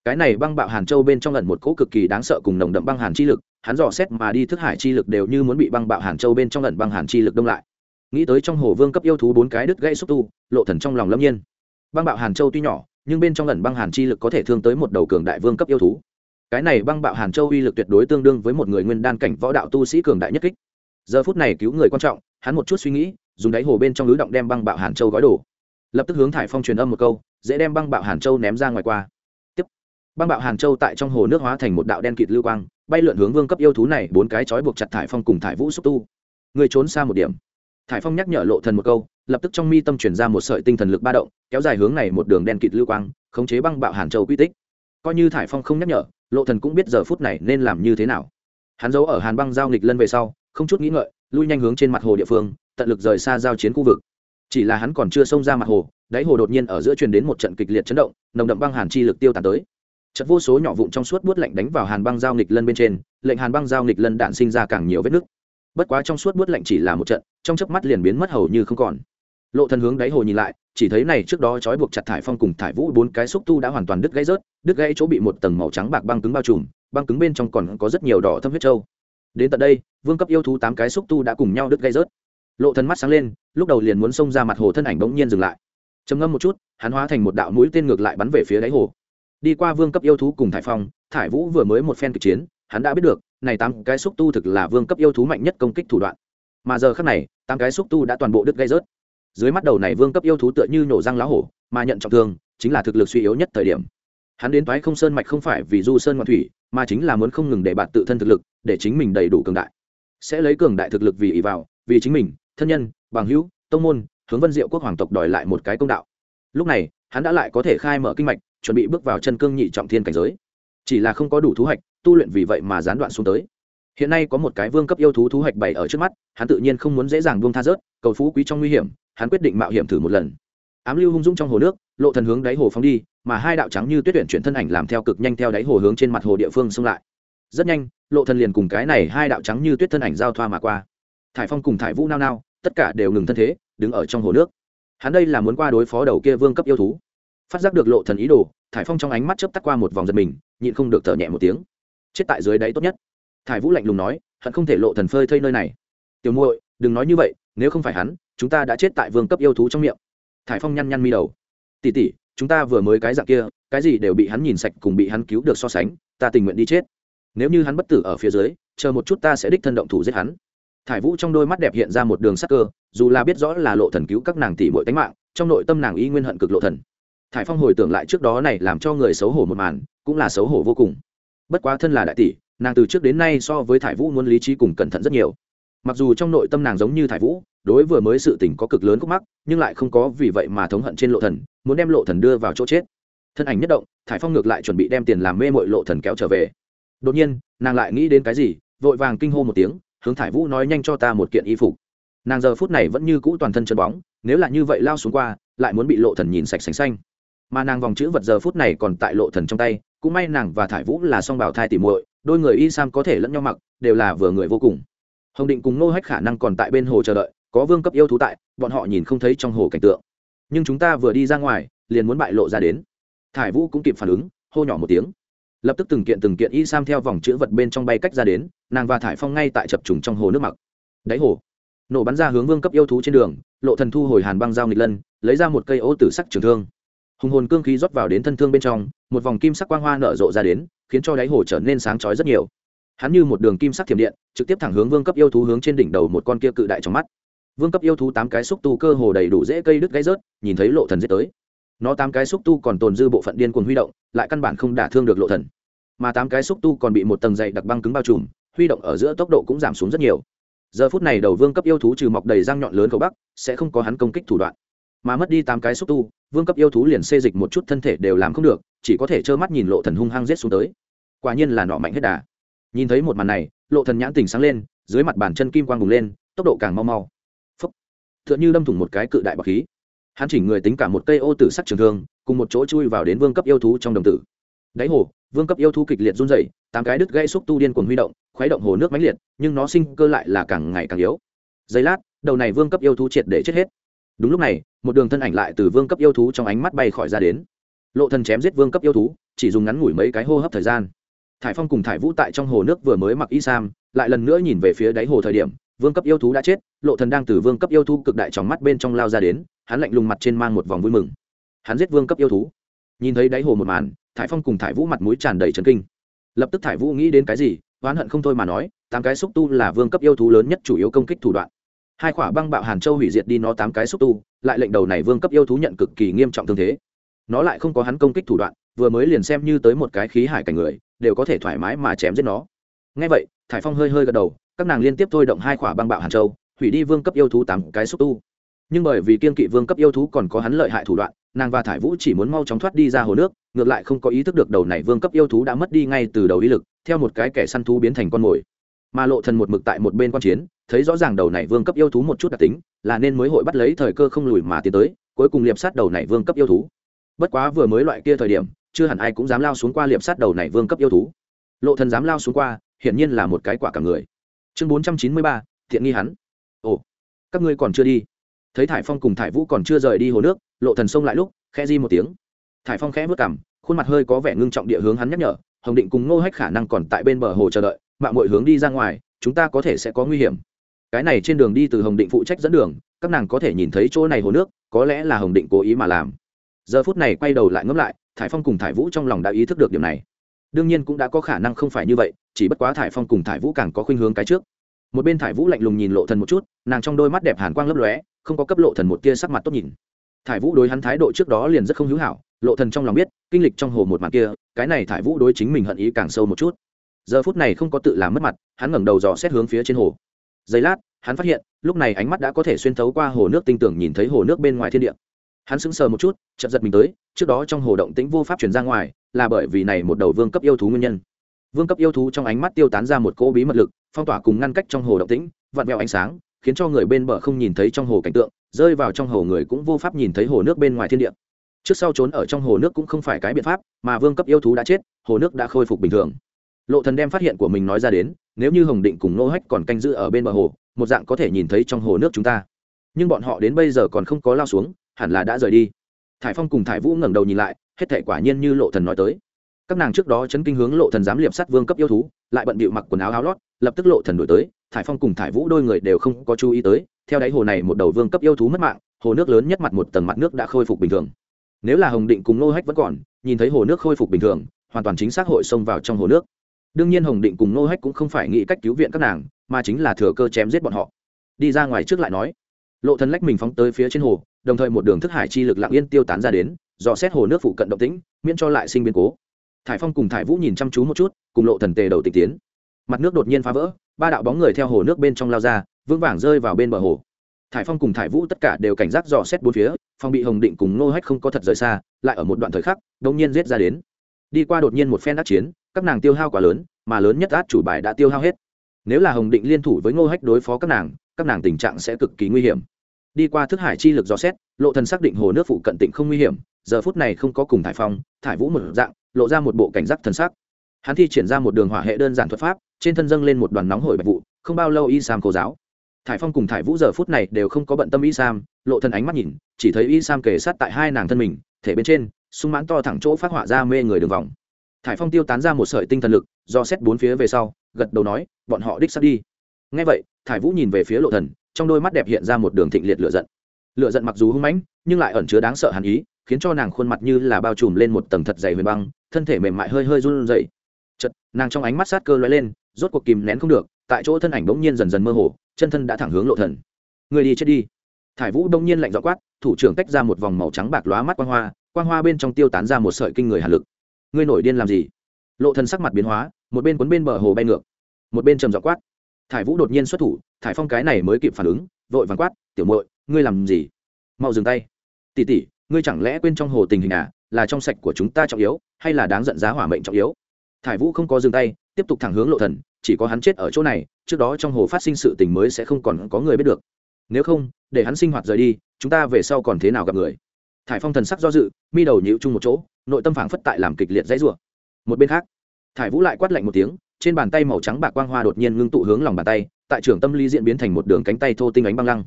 S1: Cái này băng bạo hàn châu bên trong lần một cỗ cực kỳ đáng sợ cùng nồng đậm băng hàn chi lực, hắn dò xét mà đi thức hải chi lực đều như muốn bị băng bạo hàn châu bên trong lần băng hàn chi lực đông lại. Nghĩ tới trong hồ vương cấp yêu thú bốn cái đứt gãy xúc tu, lộ thần trong lòng lâm nhiên. Băng bạo hàn châu tuy nhỏ nhưng bên trong lần băng hàn chi lực có thể thương tới một đầu cường đại vương cấp yêu thú. Cái này băng bạo hàn châu uy lực tuyệt đối tương đương với một người nguyên đan cảnh võ đạo tu sĩ cường đại nhất kích. Giờ phút này cứu người quan trọng, hắn một chút suy nghĩ, dùng đáy hồ bên trong lưới động đem băng bạo hàn châu gói đổ. Lập tức hướng thải phong truyền âm một câu, dễ đem băng bạo hàn châu ném ra ngoài qua. Tiếp. Băng bạo hàn châu tại trong hồ nước hóa thành một đạo đen kịt lưu quang, bay lượn hướng vương cấp yêu thú này, bốn cái chói buộc chặt thải phong cùng thải vũ xúc tu. Người trốn xa một điểm. Thải phong nhắc nhở lộ thần một câu lập tức trong mi tâm truyền ra một sợi tinh thần lực ba động, kéo dài hướng này một đường đen kịt lưu quang, khống chế băng bạo hàn châu quy tích. Coi như thải phong không nhắc nhở, lộ thần cũng biết giờ phút này nên làm như thế nào. Hắn giấu ở hàn băng giao nghịch lân về sau, không chút nghĩ ngợi, lui nhanh hướng trên mặt hồ địa phương, tận lực rời xa giao chiến khu vực. Chỉ là hắn còn chưa xông ra mặt hồ, đáy hồ đột nhiên ở giữa truyền đến một trận kịch liệt chấn động, nồng đậm băng hàn chi lực tiêu tàn tới. Trận vô số nhỏ vụn trong suốt buốt lạnh đánh vào hàn băng giao nghịch lân bên trên, lệnh hàn băng giao nghịch lân đạn sinh ra càng nhiều vết nứt. Bất quá trong suốt buốt lạnh chỉ là một trận, trong chớp mắt liền biến mất hầu như không còn lộ thần hướng đáy hồ nhìn lại, chỉ thấy này trước đó trói buộc chặt thải phong cùng thải vũ bốn cái xúc tu đã hoàn toàn đứt gãy rớt, đứt gãy chỗ bị một tầng màu trắng bạc băng cứng bao trùm, băng cứng bên trong còn có rất nhiều đỏ thâm huyết trâu. Đến tận đây, vương cấp yêu thú tám cái xúc tu đã cùng nhau đứt gãy rớt. Lộ thần mắt sáng lên, lúc đầu liền muốn xông ra mặt hồ thân ảnh bỗng nhiên dừng lại. Trầm ngâm một chút, hắn hóa thành một đạo mũi tên ngược lại bắn về phía đáy hồ. Đi qua vương cấp yêu thú cùng thải phong, thải vũ vừa mới một phen kịch chiến, hắn đã biết được, này tám cái xúc tu thực là vương cấp yêu thú mạnh nhất công kích thủ đoạn. Mà giờ khắc này, tám cái xúc tu đã toàn bộ đứt gây rớt dưới mắt đầu này vương cấp yêu thú tựa như nổ răng lá hổ, mà nhận trọng thương, chính là thực lực suy yếu nhất thời điểm. Hắn đến thoái không sơn mạch không phải vì du sơn ngoạn thủy, mà chính là muốn không ngừng để bạn tự thân thực lực, để chính mình đầy đủ cường đại. Sẽ lấy cường đại thực lực vì ý vào, vì chính mình, thân nhân, bằng hữu, tông môn, hướng vân diệu quốc hoàng tộc đòi lại một cái công đạo. Lúc này, hắn đã lại có thể khai mở kinh mạch, chuẩn bị bước vào chân cương nhị trọng thiên cảnh giới. Chỉ là không có đủ thú hạch, tu luyện vì vậy mà gián đoạn xuống tới. Hiện nay có một cái vương cấp yêu thú thú hạch bày ở trước mắt, hắn tự nhiên không muốn dễ dàng buông tha rớt cầu phú quý trong nguy hiểm, hắn quyết định mạo hiểm thử một lần. Ám lưu hung dũng trong hồ nước, lộ thần hướng đáy hồ phóng đi, mà hai đạo trắng như tuyết tuyển chuyển thân ảnh làm theo cực nhanh theo đáy hồ hướng trên mặt hồ địa phương xông lại. Rất nhanh, lộ thần liền cùng cái này hai đạo trắng như tuyết thân ảnh giao thoa mà qua. Thải phong cùng thải vũ nao nao, tất cả đều ngừng thân thế, đứng ở trong hồ nước. Hắn đây là muốn qua đối phó đầu kia vương cấp yêu thú. Phát giác được lộ thần ý đồ, thải phong trong ánh mắt chớp tắt qua một vòng giật mình, nhịn không được thở nhẹ một tiếng. Chết tại dưới đáy tốt nhất. Thải vũ lạnh lùng nói, hận không thể lộ thần phơi thây nơi này. Tiểu muội, đừng nói như vậy nếu không phải hắn, chúng ta đã chết tại vương cấp yêu thú trong miệng. Thải phong nhăn nhăn mi đầu. Tỉ tỉ chúng ta vừa mới cái dạng kia, cái gì đều bị hắn nhìn sạch cùng bị hắn cứu được so sánh, ta tình nguyện đi chết. Nếu như hắn bất tử ở phía dưới, chờ một chút ta sẽ đích thân động thủ giết hắn. Thải vũ trong đôi mắt đẹp hiện ra một đường sắc cơ, dù là biết rõ là lộ thần cứu các nàng tỷ muội tánh mạng, trong nội tâm nàng y nguyên hận cực lộ thần. Thải phong hồi tưởng lại trước đó này làm cho người xấu hổ một màn, cũng là xấu hổ vô cùng. Bất quá thân là đại tỷ, nàng từ trước đến nay so với thải vũ muốn lý trí cùng cẩn thận rất nhiều mặc dù trong nội tâm nàng giống như thải vũ, đối vừa mới sự tình có cực lớn khúc mắc, nhưng lại không có vì vậy mà thống hận trên lộ thần, muốn đem lộ thần đưa vào chỗ chết. Thân ảnh nhất động, thải phong ngược lại chuẩn bị đem tiền làm mê mội lộ thần kéo trở về. Đột nhiên, nàng lại nghĩ đến cái gì, vội vàng kinh hô một tiếng, hướng thải vũ nói nhanh cho ta một kiện y phục. Nàng giờ phút này vẫn như cũ toàn thân chân bóng, nếu là như vậy lao xuống qua, lại muốn bị lộ thần nhìn sạch sành xanh. Mà nàng vòng chữ vật giờ phút này còn tại lộ thần trong tay, cũng may nàng và thải vũ là song bảo thai tỉ muội, đôi người y sam có thể lẫn nhau mặc, đều là vừa người vô cùng hồng định cùng ngô hách khả năng còn tại bên hồ chờ đợi, có vương cấp yêu thú tại, bọn họ nhìn không thấy trong hồ cảnh tượng. Nhưng chúng ta vừa đi ra ngoài, liền muốn bại lộ ra đến. Thải vũ cũng kịp phản ứng, hô nhỏ một tiếng. Lập tức từng kiện từng kiện y sam theo vòng chữ vật bên trong bay cách ra đến, nàng và thải phong ngay tại chập trùng trong hồ nước mặc. Đáy hồ, nổ bắn ra hướng vương cấp yêu thú trên đường, lộ thần thu hồi hàn băng dao nghịch lân, lấy ra một cây ô tử sắc trường thương. Hùng hồn cương khí rót vào đến thân thương bên trong, một vòng kim sắc quang hoa nở rộ ra đến, khiến cho đáy hồ trở nên sáng chói rất nhiều hắn như một đường kim sắc thiểm điện, trực tiếp thẳng hướng vương cấp yêu thú hướng trên đỉnh đầu một con kia cự đại trong mắt. Vương cấp yêu thú tám cái xúc tu cơ hồ đầy đủ dễ cây đứt gãy rớt, nhìn thấy lộ thần giết tới. Nó tám cái xúc tu còn tồn dư bộ phận điên cuồng huy động, lại căn bản không đả thương được lộ thần. Mà tám cái xúc tu còn bị một tầng dày đặc băng cứng bao trùm, huy động ở giữa tốc độ cũng giảm xuống rất nhiều. Giờ phút này đầu vương cấp yêu thú trừ mọc đầy răng nhọn lớn cầu bắc, sẽ không có hắn công kích thủ đoạn. Mà mất đi tám cái xúc tu, vương cấp yêu thú liền xê dịch một chút thân thể đều làm không được, chỉ có thể trơ mắt nhìn lộ thần hung hăng giết xuống tới. Quả nhiên là nọ mạnh hết đà nhìn thấy một màn này, lộ thần nhãn tỉnh sáng lên, dưới mặt bàn chân kim quang bùng lên, tốc độ càng mau mau. Phấp tựa như đâm thủng một cái cự đại bọc khí. Hắn chỉnh người tính cả một cây ô tử sắc trường thương, cùng một chỗ chui vào đến vương cấp yêu thú trong đồng tử. Đáy hồ, vương cấp yêu thú kịch liệt run rẩy, tám cái đứt gãy xúc tu điên cuồng huy động, khuấy động hồ nước mãnh liệt, nhưng nó sinh cơ lại là càng ngày càng yếu. Giây lát, đầu này vương cấp yêu thú triệt để chết hết. Đúng lúc này, một đường thân ảnh lại từ vương cấp yêu thú trong ánh mắt bay khỏi ra đến. Lộ thần chém giết vương cấp yêu thú, chỉ dùng ngắn ngủi mấy cái hô hấp thời gian thải phong cùng thải vũ tại trong hồ nước vừa mới mặc y sam, lại lần nữa nhìn về phía đáy hồ thời điểm, vương cấp yêu thú đã chết, lộ thần đang từ vương cấp yêu thú cực đại trong mắt bên trong lao ra đến, hắn lạnh lùng mặt trên mang một vòng vui mừng. Hắn giết vương cấp yêu thú. Nhìn thấy đáy hồ một màn, thải phong cùng thải vũ mặt mũi tràn đầy trấn kinh. Lập tức thải vũ nghĩ đến cái gì, oán hận không thôi mà nói, tám cái xúc tu là vương cấp yêu thú lớn nhất chủ yếu công kích thủ đoạn. Hai quả băng bạo hàn châu hủy diệt đi nó tám cái xúc tu, lại lệnh đầu này vương cấp yêu thú nhận cực kỳ nghiêm trọng thương thế. Nó lại không có hắn công kích thủ đoạn, vừa mới liền xem như tới một cái khí hải cảnh người đều có thể thoải mái mà chém giết nó. Ngay vậy, thải phong hơi hơi gật đầu, các nàng liên tiếp thôi động hai khỏa băng bạo hàn châu, hủy đi vương cấp yêu thú tám cái xúc tu. Nhưng bởi vì kiên kỵ vương cấp yêu thú còn có hắn lợi hại thủ đoạn, nàng và thải vũ chỉ muốn mau chóng thoát đi ra hồ nước, ngược lại không có ý thức được đầu này vương cấp yêu thú đã mất đi ngay từ đầu ý lực, theo một cái kẻ săn thú biến thành con mồi. Mà lộ thần một mực tại một bên quan chiến, thấy rõ ràng đầu này vương cấp yêu thú một chút đặc tính, là nên mới hội bắt lấy thời cơ không lùi mà tiến tới, cuối cùng liệp sát đầu này vương cấp yêu thú. Bất quá vừa mới loại kia thời điểm chưa hẳn ai cũng dám lao xuống qua liệp sát đầu này vương cấp yêu thú. Lộ thần dám lao xuống qua, hiển nhiên là một cái quả cả người. Chương bốn trăm chín mươi ba, thiện nghi hắn. Ồ, các ngươi còn chưa đi. Thấy thải phong cùng thải vũ còn chưa rời đi hồ nước, lộ thần xông lại lúc, khẽ di một tiếng. Thải phong khẽ vớt cằm, khuôn mặt hơi có vẻ ngưng trọng địa hướng hắn nhắc nhở, hồng định cùng ngô hách khả năng còn tại bên bờ hồ chờ đợi mạng mọi hướng đi ra ngoài, chúng ta có thể sẽ có nguy hiểm. Cái này trên đường đi từ hồng định phụ trách dẫn đường, các nàng có thể nhìn thấy chỗ này hồ nước, có lẽ là hồng định cố ý mà làm. Giờ phút này quay đầu lại ngẫm lại thải phong cùng thải vũ trong lòng đã ý thức được điểm này. Đương nhiên cũng đã có khả năng không phải như vậy, chỉ bất quá thải phong cùng thải vũ càng có khuynh hướng cái trước. Một bên thải vũ lạnh lùng nhìn lộ thần một chút, nàng trong đôi mắt đẹp hàn quang lấp lóe, không có cấp lộ thần một tia sắc mặt tốt nhìn. Thải vũ đối hắn thái độ trước đó liền rất không hữu hảo, lộ thần trong lòng biết, kinh lịch trong hồ một màn kia, cái này thải vũ đối chính mình hận ý càng sâu một chút. Giờ phút này không có tự làm mất mặt, hắn ngẩng đầu dò xét hướng phía trên hồ. Giây lát, hắn phát hiện, lúc này ánh mắt đã có thể xuyên thấu qua hồ nước tinh tưởng nhìn thấy hồ nước bên ngoài thiên địa hắn sững sờ một chút, chợt giật mình tới, trước đó trong hồ động tĩnh vô pháp truyền ra ngoài, là bởi vì này một đầu vương cấp yêu thú nguyên nhân. Vương cấp yêu thú trong ánh mắt tiêu tán ra một cỗ bí mật lực, phong tỏa cùng ngăn cách trong hồ động tĩnh, vặn vẹo ánh sáng, khiến cho người bên bờ không nhìn thấy trong hồ cảnh tượng, rơi vào trong hồ người cũng vô pháp nhìn thấy hồ nước bên ngoài thiên địa. Trước sau trốn ở trong hồ nước cũng không phải cái biện pháp, mà vương cấp yêu thú đã chết, hồ nước đã khôi phục bình thường. Lộ thần đem phát hiện của mình nói ra đến, nếu như hồng định cùng nô hách còn canh giữ ở bên bờ hồ, một dạng có thể nhìn thấy trong hồ nước chúng ta. Nhưng bọn họ đến bây giờ còn không có lao xuống hẳn là đã rời đi. Thải phong cùng thải vũ ngẩng đầu nhìn lại, hết thể quả nhiên như lộ thần nói tới. Các nàng trước đó chấn kinh hướng lộ thần dám liệp sát vương cấp yêu thú, lại bận bịu mặc quần áo áo lót, lập tức lộ thần đuổi tới, thải phong cùng thải vũ đôi người đều không có chú ý tới, theo đáy hồ này một đầu vương cấp yêu thú mất mạng, hồ nước lớn nhất mặt một tầng mặt nước đã khôi phục bình thường. Nếu là hồng định cùng nô hách vẫn còn, nhìn thấy hồ nước khôi phục bình thường, hoàn toàn chính xác hội xông vào trong hồ nước. Đương nhiên hồng định cùng nô hách cũng không phải nghĩ cách cứu viện các nàng, mà chính là thừa cơ chém giết bọn họ. Đi ra ngoài trước lại nói lộ thần lách mình phóng tới phía trên hồ, đồng thời một đường thức hải chi lực lặng yên tiêu tán ra đến, dò xét hồ nước phụ cận động tĩnh, miễn cho lại sinh biến cố. Thải phong cùng thải vũ nhìn chăm chú một chút, cùng lộ thần tề đầu tịch tiến. Mặt nước đột nhiên phá vỡ, ba đạo bóng người theo hồ nước bên trong lao ra, vững vàng rơi vào bên bờ hồ. Thải phong cùng thải vũ tất cả đều cảnh giác dò xét bốn phía phong bị hồng định cùng nô hách không có thật rời xa, lại ở một đoạn thời khắc đống nhiên giết ra đến. Đi qua đột nhiên một phen đắc chiến, các nàng tiêu hao quá lớn, mà lớn nhất át chủ bài đã tiêu hao hết. Nếu là hồng định liên thủ với ngô hách đối phó các nàng các nàng tình trạng sẽ cực kỳ nguy hiểm đi qua thức hải chi lực dò xét, lộ thần xác định hồ nước phụ cận tịnh không nguy hiểm, giờ phút này không có cùng thải phong, thải vũ một dạng, lộ ra một bộ cảnh giác thần sắc. Hắn thi triển ra một đường hỏa hệ đơn giản thuật pháp, trên thân dâng lên một đoàn nóng hổi bạch vụ, không bao lâu y sam khô giáo. Thải phong cùng thải vũ giờ phút này đều không có bận tâm y sam, lộ thần ánh mắt nhìn, chỉ thấy y sam kề sát tại hai nàng thân mình, thể bên trên, sung mãn to thẳng chỗ phát họa ra mê người đường vòng. Thải phong tiêu tán ra một sợi tinh thần lực, do xét bốn phía về sau, gật đầu nói, bọn họ đích sắp đi. Nghe vậy, thải vũ nhìn về phía lộ thần trong đôi mắt đẹp hiện ra một đường thịnh liệt lửa giận. Lửa giận mặc dù hung mãnh, nhưng lại ẩn chứa đáng sợ hàn ý, khiến cho nàng khuôn mặt như là bao trùm lên một tầng thật dày huyền băng, thân thể mềm mại hơi hơi run rẩy. Chật nàng trong ánh mắt sát cơ lóe lên, rốt cuộc kìm nén không được, tại chỗ thân ảnh bỗng nhiên dần dần mơ hồ, chân thân đã thẳng hướng lộ thần. Người đi chết đi. Thải vũ bỗng nhiên lạnh dọ quát, thủ trưởng tách ra một vòng màu trắng bạc lóa mắt quang hoa quang hoa bên trong tiêu tán ra một sợi kinh người hàn lực. Ngươi nổi điên làm gì? Lộ thần sắc mặt biến hóa, một bên cuốn bên bờ hồ bay ngược, một bên trầm dọ quát. Thải vũ đột nhiên xuất thủ thải phong cái này mới kịp phản ứng, vội vàng quát, tiểu muội, ngươi làm gì? Mau dừng tay. Tỷ tỷ, ngươi chẳng lẽ quên trong hồ tình hình à là trong sạch của chúng ta trọng yếu, hay là đáng giận giá hỏa mệnh trọng yếu? Thải vũ không có dừng tay, tiếp tục thẳng hướng lộ thần, chỉ có hắn chết ở chỗ này, trước đó trong hồ phát sinh sự tình mới sẽ không còn có người biết được. Nếu không, để hắn sinh hoạt rời đi, chúng ta về sau còn thế nào gặp người? Thải phong thần sắc do dự, mi đầu nhịu chung một chỗ, nội tâm phảng phất tại làm kịch liệt dãy rủa. Một bên khác, thải vũ lại quát lạnh một tiếng, trên bàn tay màu trắng bạc quang hoa đột nhiên ngưng tụ hướng lòng bàn tay tại trưởng tâm lý diễn biến thành một đường cánh tay thô tinh ánh băng lăng.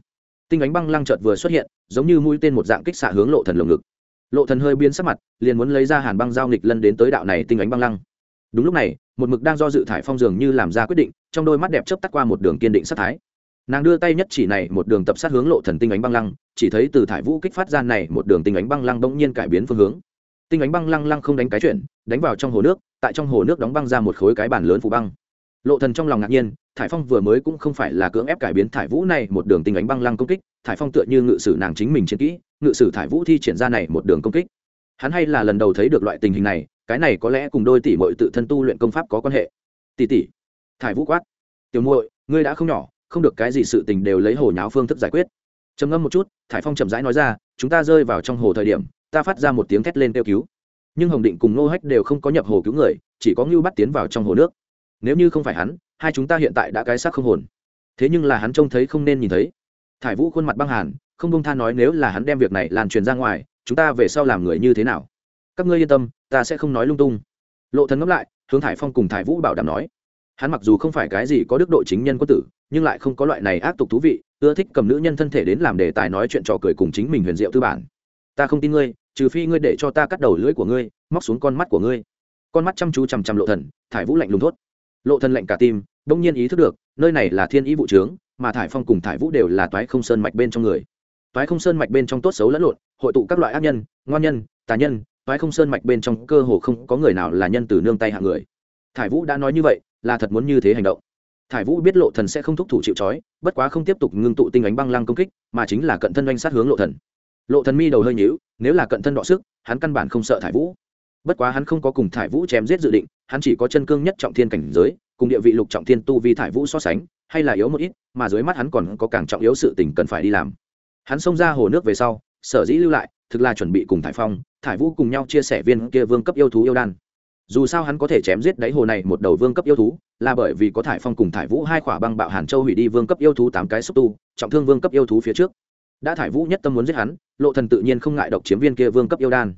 S1: Tinh ánh băng lăng chợt vừa xuất hiện giống như mũi tên một dạng kích xạ hướng lộ thần lồng ngực. Lộ thần hơi biến sắc mặt liền muốn lấy ra hàn băng giao nghịch lân đến tới đạo này tinh ánh băng lăng. Đúng lúc này một mực đang do dự thải phong dường như làm ra quyết định trong đôi mắt đẹp chớp tắt qua một đường kiên định sát thái. Nàng đưa tay nhất chỉ này một đường tập sát hướng lộ thần tinh ánh băng lăng chỉ thấy từ thải vũ kích phát ra này một đường tinh ánh băng lăng bỗng nhiên cải biến phương hướng. Tinh ánh băng lăng lăng không đánh cái chuyện, đánh vào trong hồ nước tại trong hồ nước đóng băng ra một khối cái bản lớn phủ băng lộ thần trong lòng ngạc nhiên, thải phong vừa mới cũng không phải là cưỡng ép cải biến thải vũ này một đường tinh ánh băng lăng công kích, thải phong tựa như ngự sử nàng chính mình chiến kỹ, ngự sử thải vũ thi triển ra này một đường công kích. Hắn hay là lần đầu thấy được loại tình hình này, cái này có lẽ cùng đôi tỷ muội tự thân tu luyện công pháp có quan hệ. Tỷ tỷ. Thải vũ quát. Tiểu muội, ngươi đã không nhỏ, không được cái gì sự tình đều lấy hồ nháo phương thức giải quyết. Trầm ngâm một chút, thải phong chậm rãi nói ra, chúng ta rơi vào trong hồ thời điểm, ta phát ra một tiếng thét lên kêu cứu. Nhưng hồng định cùng nô hách đều không có nhập hồ cứu người, chỉ có ngưu bắt tiến vào trong hồ nước nếu như không phải hắn, hai chúng ta hiện tại đã cái xác không hồn. Thế nhưng là hắn trông thấy không nên nhìn thấy. Thải vũ khuôn mặt băng hàn, không bông tha nói nếu là hắn đem việc này lan truyền ra ngoài, chúng ta về sau làm người như thế nào? Các ngươi yên tâm, ta sẽ không nói lung tung. Lộ thần ngẫm lại, hướng thải phong cùng thải vũ bảo đảm nói. Hắn mặc dù không phải cái gì có đức độ chính nhân quân tử, nhưng lại không có loại này ác tục thú vị, ưa thích cầm nữ nhân thân thể đến làm đề tài nói chuyện trò cười cùng chính mình huyền diệu tư bản. Ta không tin ngươi, trừ phi ngươi để cho ta cắt đầu lưỡi của ngươi, móc xuống con mắt của ngươi. Con mắt chăm chú chằm chằm lộ thần, thải vũ lạnh lùng thốt lộ thần lạnh cả tim đông nhiên ý thức được nơi này là thiên ý vụ trướng mà thải phong cùng thải vũ đều là toái không sơn mạch bên trong người. Toái không sơn mạch bên trong tốt xấu lẫn lộn hội tụ các loại ác nhân ngoan nhân tà nhân toái không sơn mạch bên trong cơ hồ không có người nào là nhân từ nương tay hạng người. Thải vũ đã nói như vậy là thật muốn như thế hành động. Thải vũ biết lộ thần sẽ không thúc thủ chịu chói, bất quá không tiếp tục ngưng tụ tinh ánh băng lăng công kích mà chính là cận thân doanh sát hướng lộ thần. Lộ thần mi đầu hơi nhíu nếu là cận thân đọ sức hắn căn bản không sợ thải vũ bất quá hắn không có cùng thải vũ chém giết dự định, hắn chỉ có chân cương nhất trọng thiên cảnh giới, cùng địa vị lục trọng thiên tu vi thải vũ so sánh, hay là yếu một ít, mà dưới mắt hắn còn có càng trọng yếu sự tình cần phải đi làm. Hắn xông ra hồ nước về sau, sở dĩ lưu lại, thực là chuẩn bị cùng thải phong, thải vũ cùng nhau chia sẻ viên kia vương cấp yêu thú yêu đan. Dù sao hắn có thể chém giết đáy hồ này một đầu vương cấp yêu thú, là bởi vì có thải phong cùng thải vũ hai khỏa băng bạo hàn châu hủy đi vương cấp yêu thú tám cái xúc tu, trọng thương vương cấp yêu thú phía trước. Đã thải vũ nhất tâm muốn giết hắn, lộ thần tự nhiên không ngại độc chiếm viên kia vương cấp yêu đan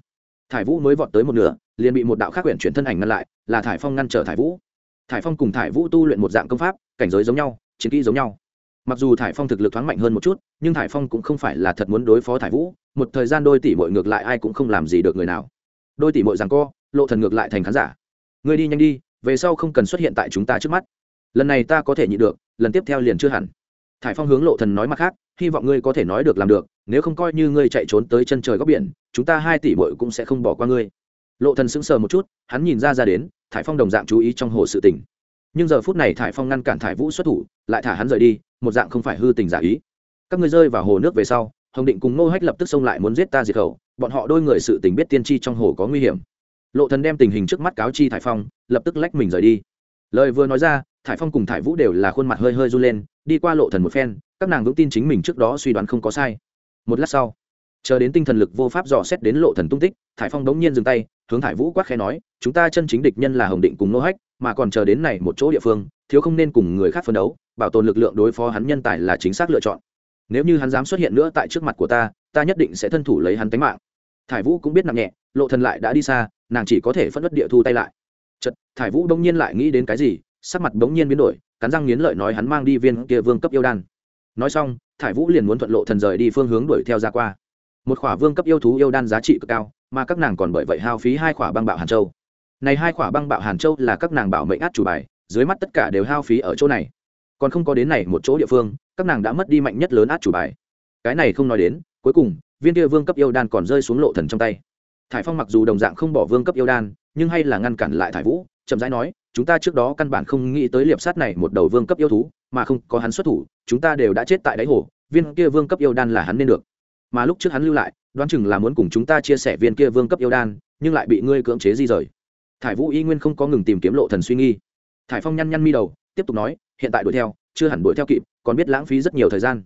S1: thải vũ mới vọt tới một nửa, liền bị một đạo khác quyển chuyển thân ảnh ngăn lại, là thải phong ngăn trở thải vũ. Thải phong cùng thải vũ tu luyện một dạng công pháp, cảnh giới giống nhau, chiến kỹ giống nhau. Mặc dù thải phong thực lực thoáng mạnh hơn một chút, nhưng thải phong cũng không phải là thật muốn đối phó thải vũ, một thời gian đôi tỷ bội ngược lại ai cũng không làm gì được người nào. Đôi tỷ bội rằng co, lộ thần ngược lại thành khán giả. Người đi nhanh đi, về sau không cần xuất hiện tại chúng ta trước mắt. Lần này ta có thể nhịn được, lần tiếp theo liền chưa hẳn thải phong hướng lộ thần nói mặt khác, hy vọng ngươi có thể nói được làm được, nếu không coi như ngươi chạy trốn tới chân trời góc biển, chúng ta hai tỷ bội cũng sẽ không bỏ qua ngươi. Lộ thần sững sờ một chút, hắn nhìn ra ra đến, thải phong đồng dạng chú ý trong hồ sự tình. Nhưng giờ phút này thải phong ngăn cản thải vũ xuất thủ, lại thả hắn rời đi, một dạng không phải hư tình giả ý. Các ngươi rơi vào hồ nước về sau, hồng định cùng ngô hách lập tức xông lại muốn giết ta diệt khẩu, bọn họ đôi người sự tình biết tiên tri trong hồ có nguy hiểm. Lộ thần đem tình hình trước mắt cáo chi thải phong, lập tức lách mình rời đi. Lời vừa nói ra thải phong cùng thải vũ đều là khuôn mặt hơi hơi run lên, đi qua lộ thần một phen, các nàng vững tin chính mình trước đó suy đoán không có sai. Một lát sau, chờ đến tinh thần lực vô pháp dò xét đến lộ thần tung tích, thải phong đống nhiên dừng tay, hướng thải vũ quát khẽ nói, chúng ta chân chính địch nhân là hồng định cùng nô hách, mà còn chờ đến này một chỗ địa phương, thiếu không nên cùng người khác phân đấu, bảo tồn lực lượng đối phó hắn nhân tài là chính xác lựa chọn. Nếu như hắn dám xuất hiện nữa tại trước mặt của ta ta nhất định sẽ thân thủ lấy hắn tính mạng. Thải vũ cũng biết nặng nhẹ, lộ thần lại đã đi xa, nàng chỉ có thể phân đất địa thu tay lại. Chật thải vũ đông nhiên lại nghĩ đến cái gì sắc mặt đống nhiên biến đổi, cắn răng nghiến lợi nói hắn mang đi viên kia vương cấp yêu đan. Nói xong, thải vũ liền muốn thuận lộ thần rời đi phương hướng đuổi theo ra qua. Một khỏa vương cấp yêu thú yêu đan giá trị cực cao, mà các nàng còn bởi vậy hao phí hai khỏa băng bạo hàn châu. Này hai khỏa băng bạo hàn châu là các nàng bảo mệnh át chủ bài, dưới mắt tất cả đều hao phí ở chỗ này. Còn không có đến này một chỗ địa phương, các nàng đã mất đi mạnh nhất lớn át chủ bài. Cái này không nói đến, cuối cùng, viên kia vương cấp yêu đan còn rơi xuống lộ thần trong tay. Thải phong mặc dù đồng dạng không bỏ vương cấp yêu đan, nhưng hay là ngăn cản lại thải vũ, chậm rãi nói chúng ta trước đó căn bản không nghĩ tới liệp sát này một đầu vương cấp yêu thú, mà không có hắn xuất thủ, chúng ta đều đã chết tại đáy hồ, viên kia vương cấp yêu đan là hắn nên được. Mà lúc trước hắn lưu lại, đoán chừng là muốn cùng chúng ta chia sẻ viên kia vương cấp yêu đan, nhưng lại bị ngươi cưỡng chế di rời. Thải vũ y nguyên không có ngừng tìm kiếm lộ thần suy nghi. Thải phong nhăn nhăn mi đầu, tiếp tục nói, hiện tại đuổi theo, chưa hẳn đuổi theo kịp, còn biết lãng phí rất nhiều thời gian.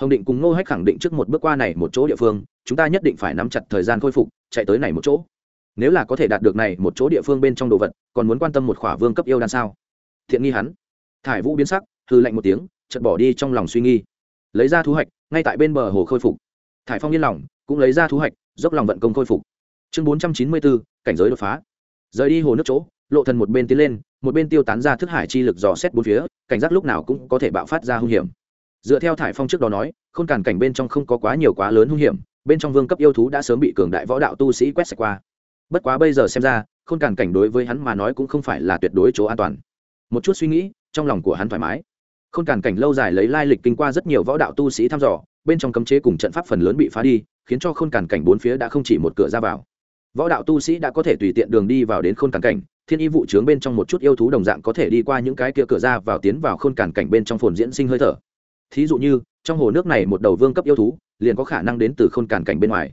S1: Hồng định cùng ngô hách khẳng định trước một bước qua này một chỗ địa phương, chúng ta nhất định phải nắm chặt thời gian khôi phục, chạy tới này một chỗ nếu là có thể đạt được này một chỗ địa phương bên trong đồ vật, còn muốn quan tâm một khỏa vương cấp yêu đan sao? Thiện nghi hắn. Thải vũ biến sắc hư lạnh một tiếng, chợt bỏ đi trong lòng suy nghi lấy ra thu hoạch, ngay tại bên bờ hồ khôi phục. Thải phong yên lòng, cũng lấy ra thu hoạch, dốc lòng vận công khôi phục. Chương bốn trăm chín mươi bốn cảnh giới đột phá. Rời đi hồ nước chỗ, lộ thần một bên tiến lên, một bên tiêu tán ra thức hải chi lực dò xét bốn phía, cảnh giác lúc nào cũng có thể bạo phát ra hung hiểm. Dựa theo thải phong trước đó nói không cản cảnh bên trong không có quá nhiều quá lớn hung hiểm, bên trong vương cấp yêu thú đã sớm bị cường đại võ đạo tu sĩ quét sạch qua bất quá bây giờ xem ra không cản cảnh đối với hắn mà nói cũng không phải là tuyệt đối chỗ an toàn. Một chút suy nghĩ, trong lòng của hắn thoải mái. Không cản cảnh lâu dài lấy lai lịch kinh qua rất nhiều võ đạo tu sĩ thăm dò, bên trong cấm chế cùng trận pháp phần lớn bị phá đi, khiến cho khôn cản cảnh bốn phía đã không chỉ một cửa ra vào. Võ đạo tu sĩ đã có thể tùy tiện đường đi vào đến khôn cản cảnh, thiên y vụ trướng bên trong một chút yêu thú đồng dạng có thể đi qua những cái kia cửa ra vào tiến vào khôn cản cảnh bên trong phồn diễn sinh hơi thở. Thí dụ như, trong hồ nước này một đầu vương cấp yêu thú, liền có khả năng đến từ khôn cản cảnh bên ngoài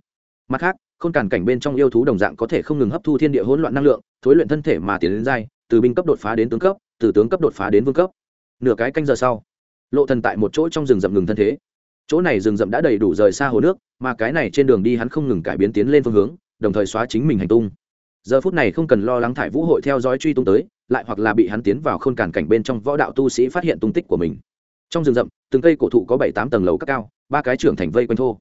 S1: mặt khác, khôn cản cảnh bên trong yêu thú đồng dạng có thể không ngừng hấp thu thiên địa hỗn loạn năng lượng, thối luyện thân thể mà tiến đến dai từ binh cấp đột phá đến tướng cấp, từ tướng cấp đột phá đến vương cấp. Nửa cái canh giờ sau, lộ thần tại một chỗ trong rừng rậm ngừng thân thế. Chỗ này rừng rậm đã đầy đủ rời xa hồ nước, mà cái này trên đường đi hắn không ngừng cải biến tiến lên phương hướng, đồng thời xóa chính mình hành tung. Giờ phút này không cần lo lắng thải vũ hội theo dõi truy tung tới, lại hoặc là bị hắn tiến vào khôn cản cảnh bên trong võ đạo tu sĩ phát hiện tung tích của mình. Trong rừng rậm, từng cây cổ thụ có bảy tám tầng lầu các cao, ba cái trưởng thành vây quanh thô.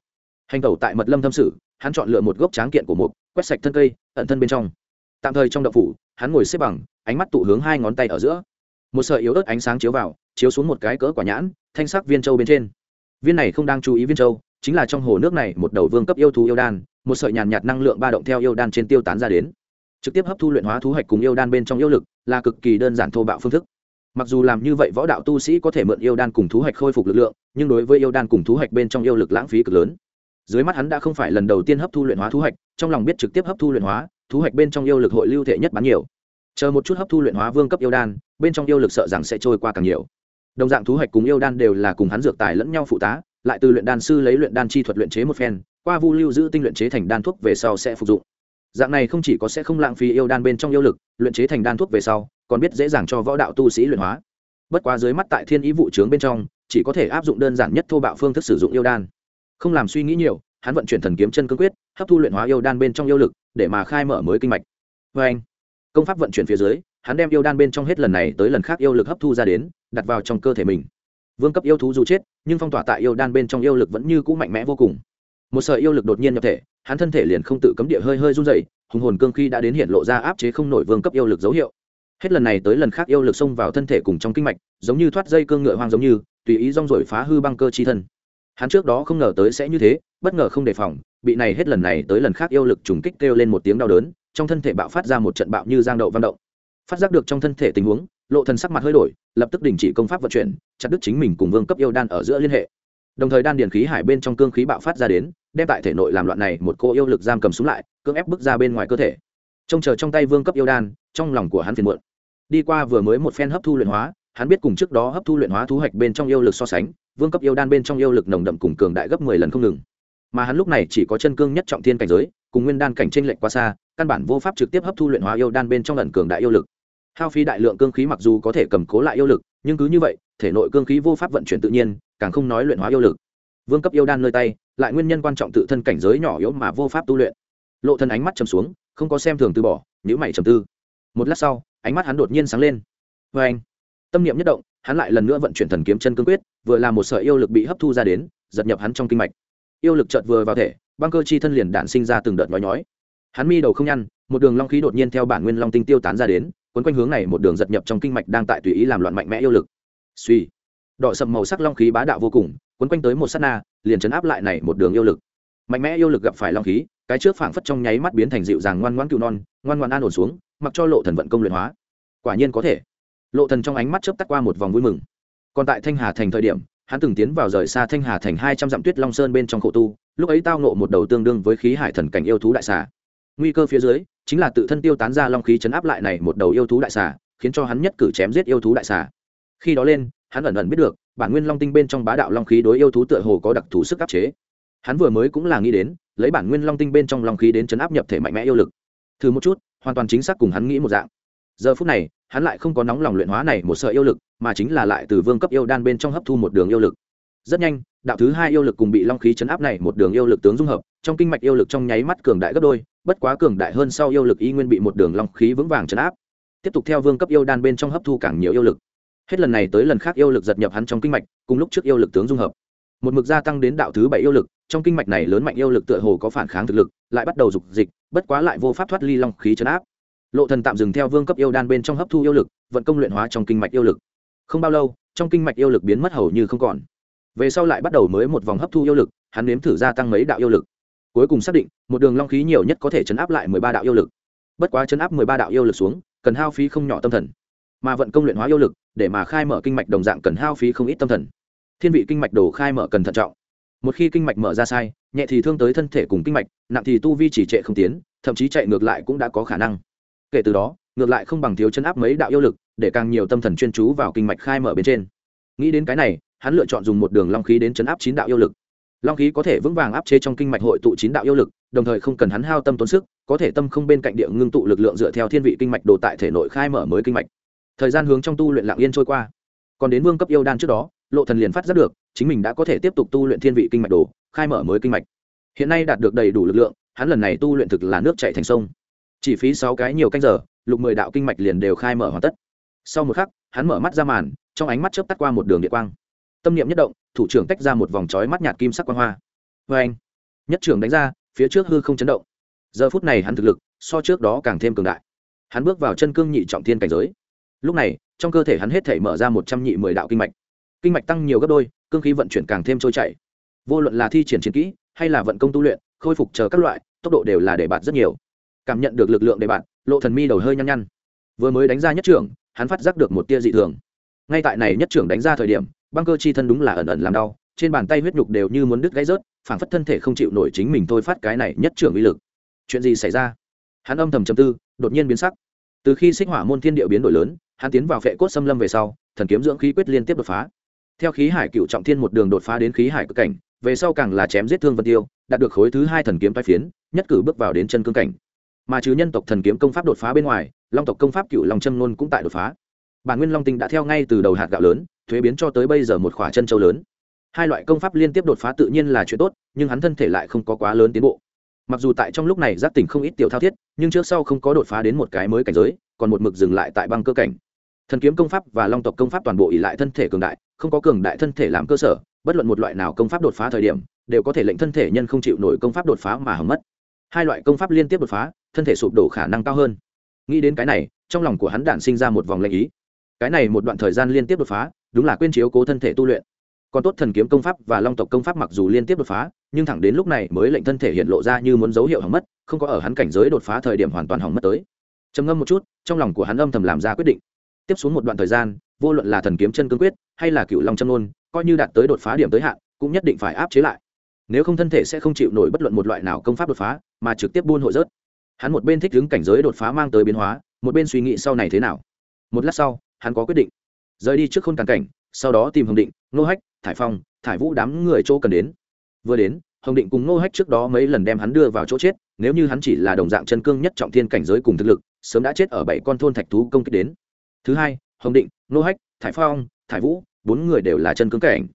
S1: Hành tẩu tại mật lâm thâm sử hắn chọn lựa một gốc tráng kiện của mục, quét sạch thân cây, ẩn thân bên trong. Tạm thời trong đậu phủ, hắn ngồi xếp bằng, ánh mắt tụ hướng hai ngón tay ở giữa. Một sợi yếu ớt ánh sáng chiếu vào, chiếu xuống một cái cỡ quả nhãn, thanh sắc viên châu bên trên. Viên này không đang chú ý viên châu, chính là trong hồ nước này một đầu vương cấp yêu thú yêu đan, một sợi nhàn nhạt năng lượng ba động theo yêu đan trên tiêu tán ra đến. Trực tiếp hấp thu luyện hóa thú hạch cùng yêu đan bên trong yêu lực, là cực kỳ đơn giản thô bạo phương thức. Mặc dù làm như vậy võ đạo tu sĩ có thể mượn yêu đan cùng thú hạch khôi phục lực lượng, nhưng đối với yêu đan cùng thú hạch bên trong yêu lực lãng phí cực lớn dưới mắt hắn đã không phải lần đầu tiên hấp thu luyện hóa thú hoạch, trong lòng biết trực tiếp hấp thu luyện hóa thú hoạch bên trong yêu lực hội lưu thể nhất bán nhiều. Chờ một chút hấp thu luyện hóa vương cấp yêu đan bên trong yêu lực sợ rằng sẽ trôi qua càng nhiều. Đồng dạng thú hoạch cùng yêu đan đều là cùng hắn dược tài lẫn nhau phụ tá lại từ luyện đan sư lấy luyện đan chi thuật luyện chế một phen qua vu lưu giữ tinh luyện chế thành đan thuốc về sau sẽ phục dụng. Dạng này không chỉ có sẽ không lãng phí yêu đan bên trong yêu lực luyện chế thành đan thuốc về sau còn biết dễ dàng cho võ đạo tu sĩ luyện hóa. Bất quá dưới mắt tại thiên ý vụ trướng bên trong chỉ có thể áp dụng đơn giản nhất thô bạo phương thức sử dụng yêu đan không làm suy nghĩ nhiều, hắn vận chuyển thần kiếm chân cương quyết, hấp thu luyện hóa yêu đan bên trong yêu lực, để mà khai mở mới kinh mạch. Vê anh, công pháp vận chuyển phía dưới, hắn đem yêu đan bên trong hết lần này tới lần khác yêu lực hấp thu ra đến, đặt vào trong cơ thể mình. Vương cấp yêu thú dù chết, nhưng phong tỏa tại yêu đan bên trong yêu lực vẫn như cũ mạnh mẽ vô cùng. Một sợi yêu lực đột nhiên nhập thể, hắn thân thể liền không tự cấm địa hơi hơi run dày hùng hồn cương khi đã đến hiện lộ ra áp chế không nổi vương cấp yêu lực dấu hiệu. Hết lần này tới lần khác yêu lực xông vào thân thể cùng trong kinh mạch, giống như thoát dây cương ngựa hoang giống như, tùy ý rong rổi phá hư băng cơ chi thân hắn trước đó không ngờ tới sẽ như thế, bất ngờ không đề phòng, bị này hết lần này tới lần khác yêu lực trùng kích kêu lên một tiếng đau đớn, trong thân thể bạo phát ra một trận bạo như giang đậu văn động. Phát giác được trong thân thể tình huống, lộ thần sắc mặt hơi đổi, lập tức đình chỉ công pháp vận chuyển, chặt đứt chính mình cùng vương cấp yêu đan ở giữa liên hệ. Đồng thời đan điền khí hải bên trong cương khí bạo phát ra đến, đem tại thể nội làm loạn này một cô yêu lực giam cầm xuống lại, cưỡng ép bước ra bên ngoài cơ thể. Trông chờ trong tay vương cấp yêu đan, trong lòng của hắn phiền muộn. Đi qua vừa mới một phen hấp thu luyện hóa, hắn biết cùng trước đó hấp thu luyện hóa thu hoạch bên trong yêu lực so sánh vương cấp yêu đan bên trong yêu lực nồng đậm cùng cường đại gấp mười lần không ngừng. Mà hắn lúc này chỉ có chân cương nhất trọng thiên cảnh giới, cùng nguyên đan cảnh tranh lệch quá xa, căn bản vô pháp trực tiếp hấp thu luyện hóa yêu đan bên trong lần cường đại yêu lực. Hao phí đại lượng cương khí mặc dù có thể cầm cố lại yêu lực, nhưng cứ như vậy, thể nội cương khí vô pháp vận chuyển tự nhiên, càng không nói luyện hóa yêu lực. Vương cấp yêu đan nơi tay, lại nguyên nhân quan trọng tự thân cảnh giới nhỏ yếu mà vô pháp tu luyện. Lộ thân ánh mắt trầm xuống, không có xem thường từ bỏ nhữ mày trầm tư. Một lát sau, ánh mắt hắn đột nhiên sáng lên. Vê anh tâm niệm nhất động hắn lại lần nữa vận chuyển thần kiếm chân cương quyết, vừa là một sợi yêu lực bị hấp thu ra đến, giật nhập hắn trong kinh mạch. Yêu lực chợt vừa vào thể, băng cơ chi thân liền đạn sinh ra từng đợt nhói nhói. Hắn mi đầu không nhăn, một đường long khí đột nhiên theo bản nguyên long tinh tiêu tán ra đến, quấn quanh hướng này một đường giật nhập trong kinh mạch đang tại tùy ý làm loạn mạnh mẽ yêu lực. Suy. Đỏ sầm màu sắc long khí bá đạo vô cùng, quấn quanh tới một sát na, liền chấn áp lại này một đường yêu lực. Mạnh mẽ yêu lực gặp phải long khí, cái trước phảng phất trong nháy mắt biến thành dịu dàng ngoan ngoãn cừu non, ngoan ngoãn an ổn xuống, mặc cho lộ thần vận công luyện hóa. Quả nhiên có thể lộ thần trong ánh mắt chớp tắt qua một vòng vui mừng. Còn tại thanh hà thành thời điểm, hắn từng tiến vào rời xa thanh hà thành hai trăm dặm tuyết long sơn bên trong khổ tu, lúc ấy tao nộ một đầu tương đương với khí hải thần cảnh yêu thú đại xà. Nguy cơ phía dưới, chính là tự thân tiêu tán ra long khí chấn áp lại này một đầu yêu thú đại xà, khiến cho hắn nhất cử chém giết yêu thú đại xà. Khi đó lên, hắn ẩn ẩn biết được, bản nguyên long tinh bên trong bá đạo long khí đối yêu thú tựa hồ có đặc thù sức áp chế. Hắn vừa mới cũng là nghĩ đến, lấy bản nguyên long tinh bên trong long khí đến chấn áp nhập thể mạnh mẽ yêu lực. Thử một chút, hoàn toàn chính xác cùng hắn nghĩ một dạng giờ phút này, hắn lại không có nóng lòng luyện hóa này một sợi yêu lực, mà chính là lại từ vương cấp yêu đan bên trong hấp thu một đường yêu lực. Rất nhanh, đạo thứ hai yêu lực cùng bị long khí chấn áp này một đường yêu lực tướng dung hợp, trong kinh mạch yêu lực trong nháy mắt cường đại gấp đôi, bất quá cường đại hơn sau yêu lực y nguyên bị một đường long khí vững vàng chấn áp. Tiếp tục theo vương cấp yêu đan bên trong hấp thu càng nhiều yêu lực. Hết lần này tới lần khác yêu lực giật nhập hắn trong kinh mạch, cùng lúc trước yêu lực tướng dung hợp. Một mực gia tăng đến đạo thứ bảy yêu lực, trong kinh mạch này lớn mạnh yêu lực tựa hồ có phản kháng thực lực, lại bắt đầu dục dịch, bất quá lại vô pháp thoát ly long khí chấn áp lộ thần tạm dừng theo vương cấp yêu đan bên trong hấp thu yêu lực, vận công luyện hóa trong kinh mạch yêu lực. Không bao lâu, trong kinh mạch yêu lực biến mất hầu như không còn. Về sau lại bắt đầu mới một vòng hấp thu yêu lực, hắn nếm thử gia tăng mấy đạo yêu lực. Cuối cùng xác định, một đường long khí nhiều nhất có thể chấn áp lại mười ba đạo yêu lực. Bất quá chấn áp mười ba đạo yêu lực xuống, cần hao phí không nhỏ tâm thần. Mà vận công luyện hóa yêu lực, để mà khai mở kinh mạch đồng dạng cần hao phí không ít tâm thần. Thiên vị kinh mạch đồ khai mở cần thận trọng. Một khi kinh mạch mở ra sai, nhẹ thì thương tới thân thể cùng kinh mạch, nặng thì tu vi chỉ trệ không tiến, thậm chí chạy ngược lại cũng đã có khả năng kể từ đó, ngược lại không bằng thiếu chân áp mấy đạo yêu lực, để càng nhiều tâm thần chuyên chú vào kinh mạch khai mở bên trên. Nghĩ đến cái này, hắn lựa chọn dùng một đường long khí đến chấn áp chín đạo yêu lực. Long khí có thể vững vàng áp chế trong kinh mạch hội tụ chín đạo yêu lực, đồng thời không cần hắn hao tâm tốn sức, có thể tâm không bên cạnh địa ngưng tụ lực lượng dựa theo thiên vị kinh mạch đồ tại thể nội khai mở mới kinh mạch. Thời gian hướng trong tu luyện lạng yên trôi qua. Còn đến vương cấp yêu đan trước đó, lộ thần liền phát giác được, chính mình đã có thể tiếp tục tu luyện thiên vị kinh mạch đồ, khai mở mới kinh mạch. Hiện nay đạt được đầy đủ lực lượng, hắn lần này tu luyện thực là nước chảy thành sông chỉ phí sáu cái nhiều canh giờ, lục mười đạo kinh mạch liền đều khai mở hoàn tất. Sau một khắc, hắn mở mắt ra màn, trong ánh mắt chớp tắt qua một đường địa quang. Tâm niệm nhất động, thủ trưởng tách ra một vòng trói mắt nhạt kim sắc quang hoa. Vê anh, nhất trưởng đánh ra, phía trước hư không chấn động. Giờ phút này hắn thực lực, so trước đó càng thêm cường đại. Hắn bước vào chân cương nhị trọng thiên cảnh giới. Lúc này, trong cơ thể hắn hết thể mở ra một trăm nhị mười đạo kinh mạch. Kinh mạch tăng nhiều gấp đôi, cương khí vận chuyển càng thêm trôi chảy. Vô luận là thi triển chiến kỹ, hay là vận công tu luyện, khôi phục chờ các loại, tốc độ đều là để bạt rất nhiều cảm nhận được lực lượng để bạn, lộ thần mi đầu hơi nhăn nhăn. Vừa mới đánh ra nhất trưởng, hắn phát giác được một tia dị thường. Ngay tại này nhất trưởng đánh ra thời điểm, băng cơ chi thân đúng là ẩn ẩn làm đau, trên bàn tay huyết nhục đều như muốn đứt gãy rớt, phảng phất thân thể không chịu nổi chính mình thôi phát cái này nhất trưởng uy lực. Chuyện gì xảy ra? Hắn âm thầm trầm tư, đột nhiên biến sắc. Từ khi xích hỏa môn thiên địa biến đổi lớn, hắn tiến vào phệ cốt xâm lâm về sau, thần kiếm dưỡng khí quyết liên tiếp đột phá. Theo khí hải cựu trọng thiên một đường đột phá đến khí hải cực cảnh, về sau càng là chém giết thương vân tiêu, đạt được khối thứ hai thần kiếm tai phiến, nhất cử bước vào đến chân cương cảnh mà trừ nhân tộc thần kiếm công pháp đột phá bên ngoài, long tộc công pháp cựu long châm nôn cũng tại đột phá. Bản nguyên long tinh đã theo ngay từ đầu hạt gạo lớn, thuế biến cho tới bây giờ một khỏa chân châu lớn. Hai loại công pháp liên tiếp đột phá tự nhiên là chuyện tốt, nhưng hắn thân thể lại không có quá lớn tiến bộ. Mặc dù tại trong lúc này giác tỉnh không ít tiểu thao thiết, nhưng trước sau không có đột phá đến một cái mới cảnh giới, còn một mực dừng lại tại băng cơ cảnh. Thần kiếm công pháp và long tộc công pháp toàn bộ ỉ lại thân thể cường đại, không có cường đại thân thể làm cơ sở, bất luận một loại nào công pháp đột phá thời điểm, đều có thể lệnh thân thể nhân không chịu nổi công pháp đột phá mà hỏng mất. Hai loại công pháp liên tiếp đột phá thân thể sụp đổ khả năng cao hơn. Nghĩ đến cái này, trong lòng của hắn đản sinh ra một vòng lệnh ý. Cái này một đoạn thời gian liên tiếp đột phá, đúng là quên chiếu cố thân thể tu luyện. Còn tốt thần kiếm công pháp và long tộc công pháp mặc dù liên tiếp đột phá, nhưng thẳng đến lúc này mới lệnh thân thể hiện lộ ra như muốn dấu hiệu hỏng mất, không có ở hắn cảnh giới đột phá thời điểm hoàn toàn hỏng mất tới. Trầm ngâm một chút, trong lòng của hắn âm thầm làm ra quyết định. Tiếp xuống một đoạn thời gian, vô luận là thần kiếm chân cương quyết, hay là cựu long châm nôn coi như đạt tới đột phá điểm tới hạn, cũng nhất định phải áp chế lại. Nếu không thân thể sẽ không chịu nổi bất luận một loại nào công pháp đột phá, mà trực tiếp buôn hội rớt hắn một bên thích đứng cảnh giới đột phá mang tới biến hóa, một bên suy nghĩ sau này thế nào. Một lát sau, hắn có quyết định. Rời đi trước khôn càn cảnh, sau đó tìm hồng định nô hách, thải phong, thải vũ đám người chỗ cần đến. Vừa đến, hồng định cùng nô hách trước đó mấy lần đem hắn đưa vào chỗ chết, nếu như hắn chỉ là đồng dạng chân cương nhất trọng thiên cảnh giới cùng thực lực, sớm đã chết ở bảy con thôn thạch thú công kích đến. Thứ hai, hồng định nô hách, thải phong, thải vũ, bốn người đều là chân cương cảnh.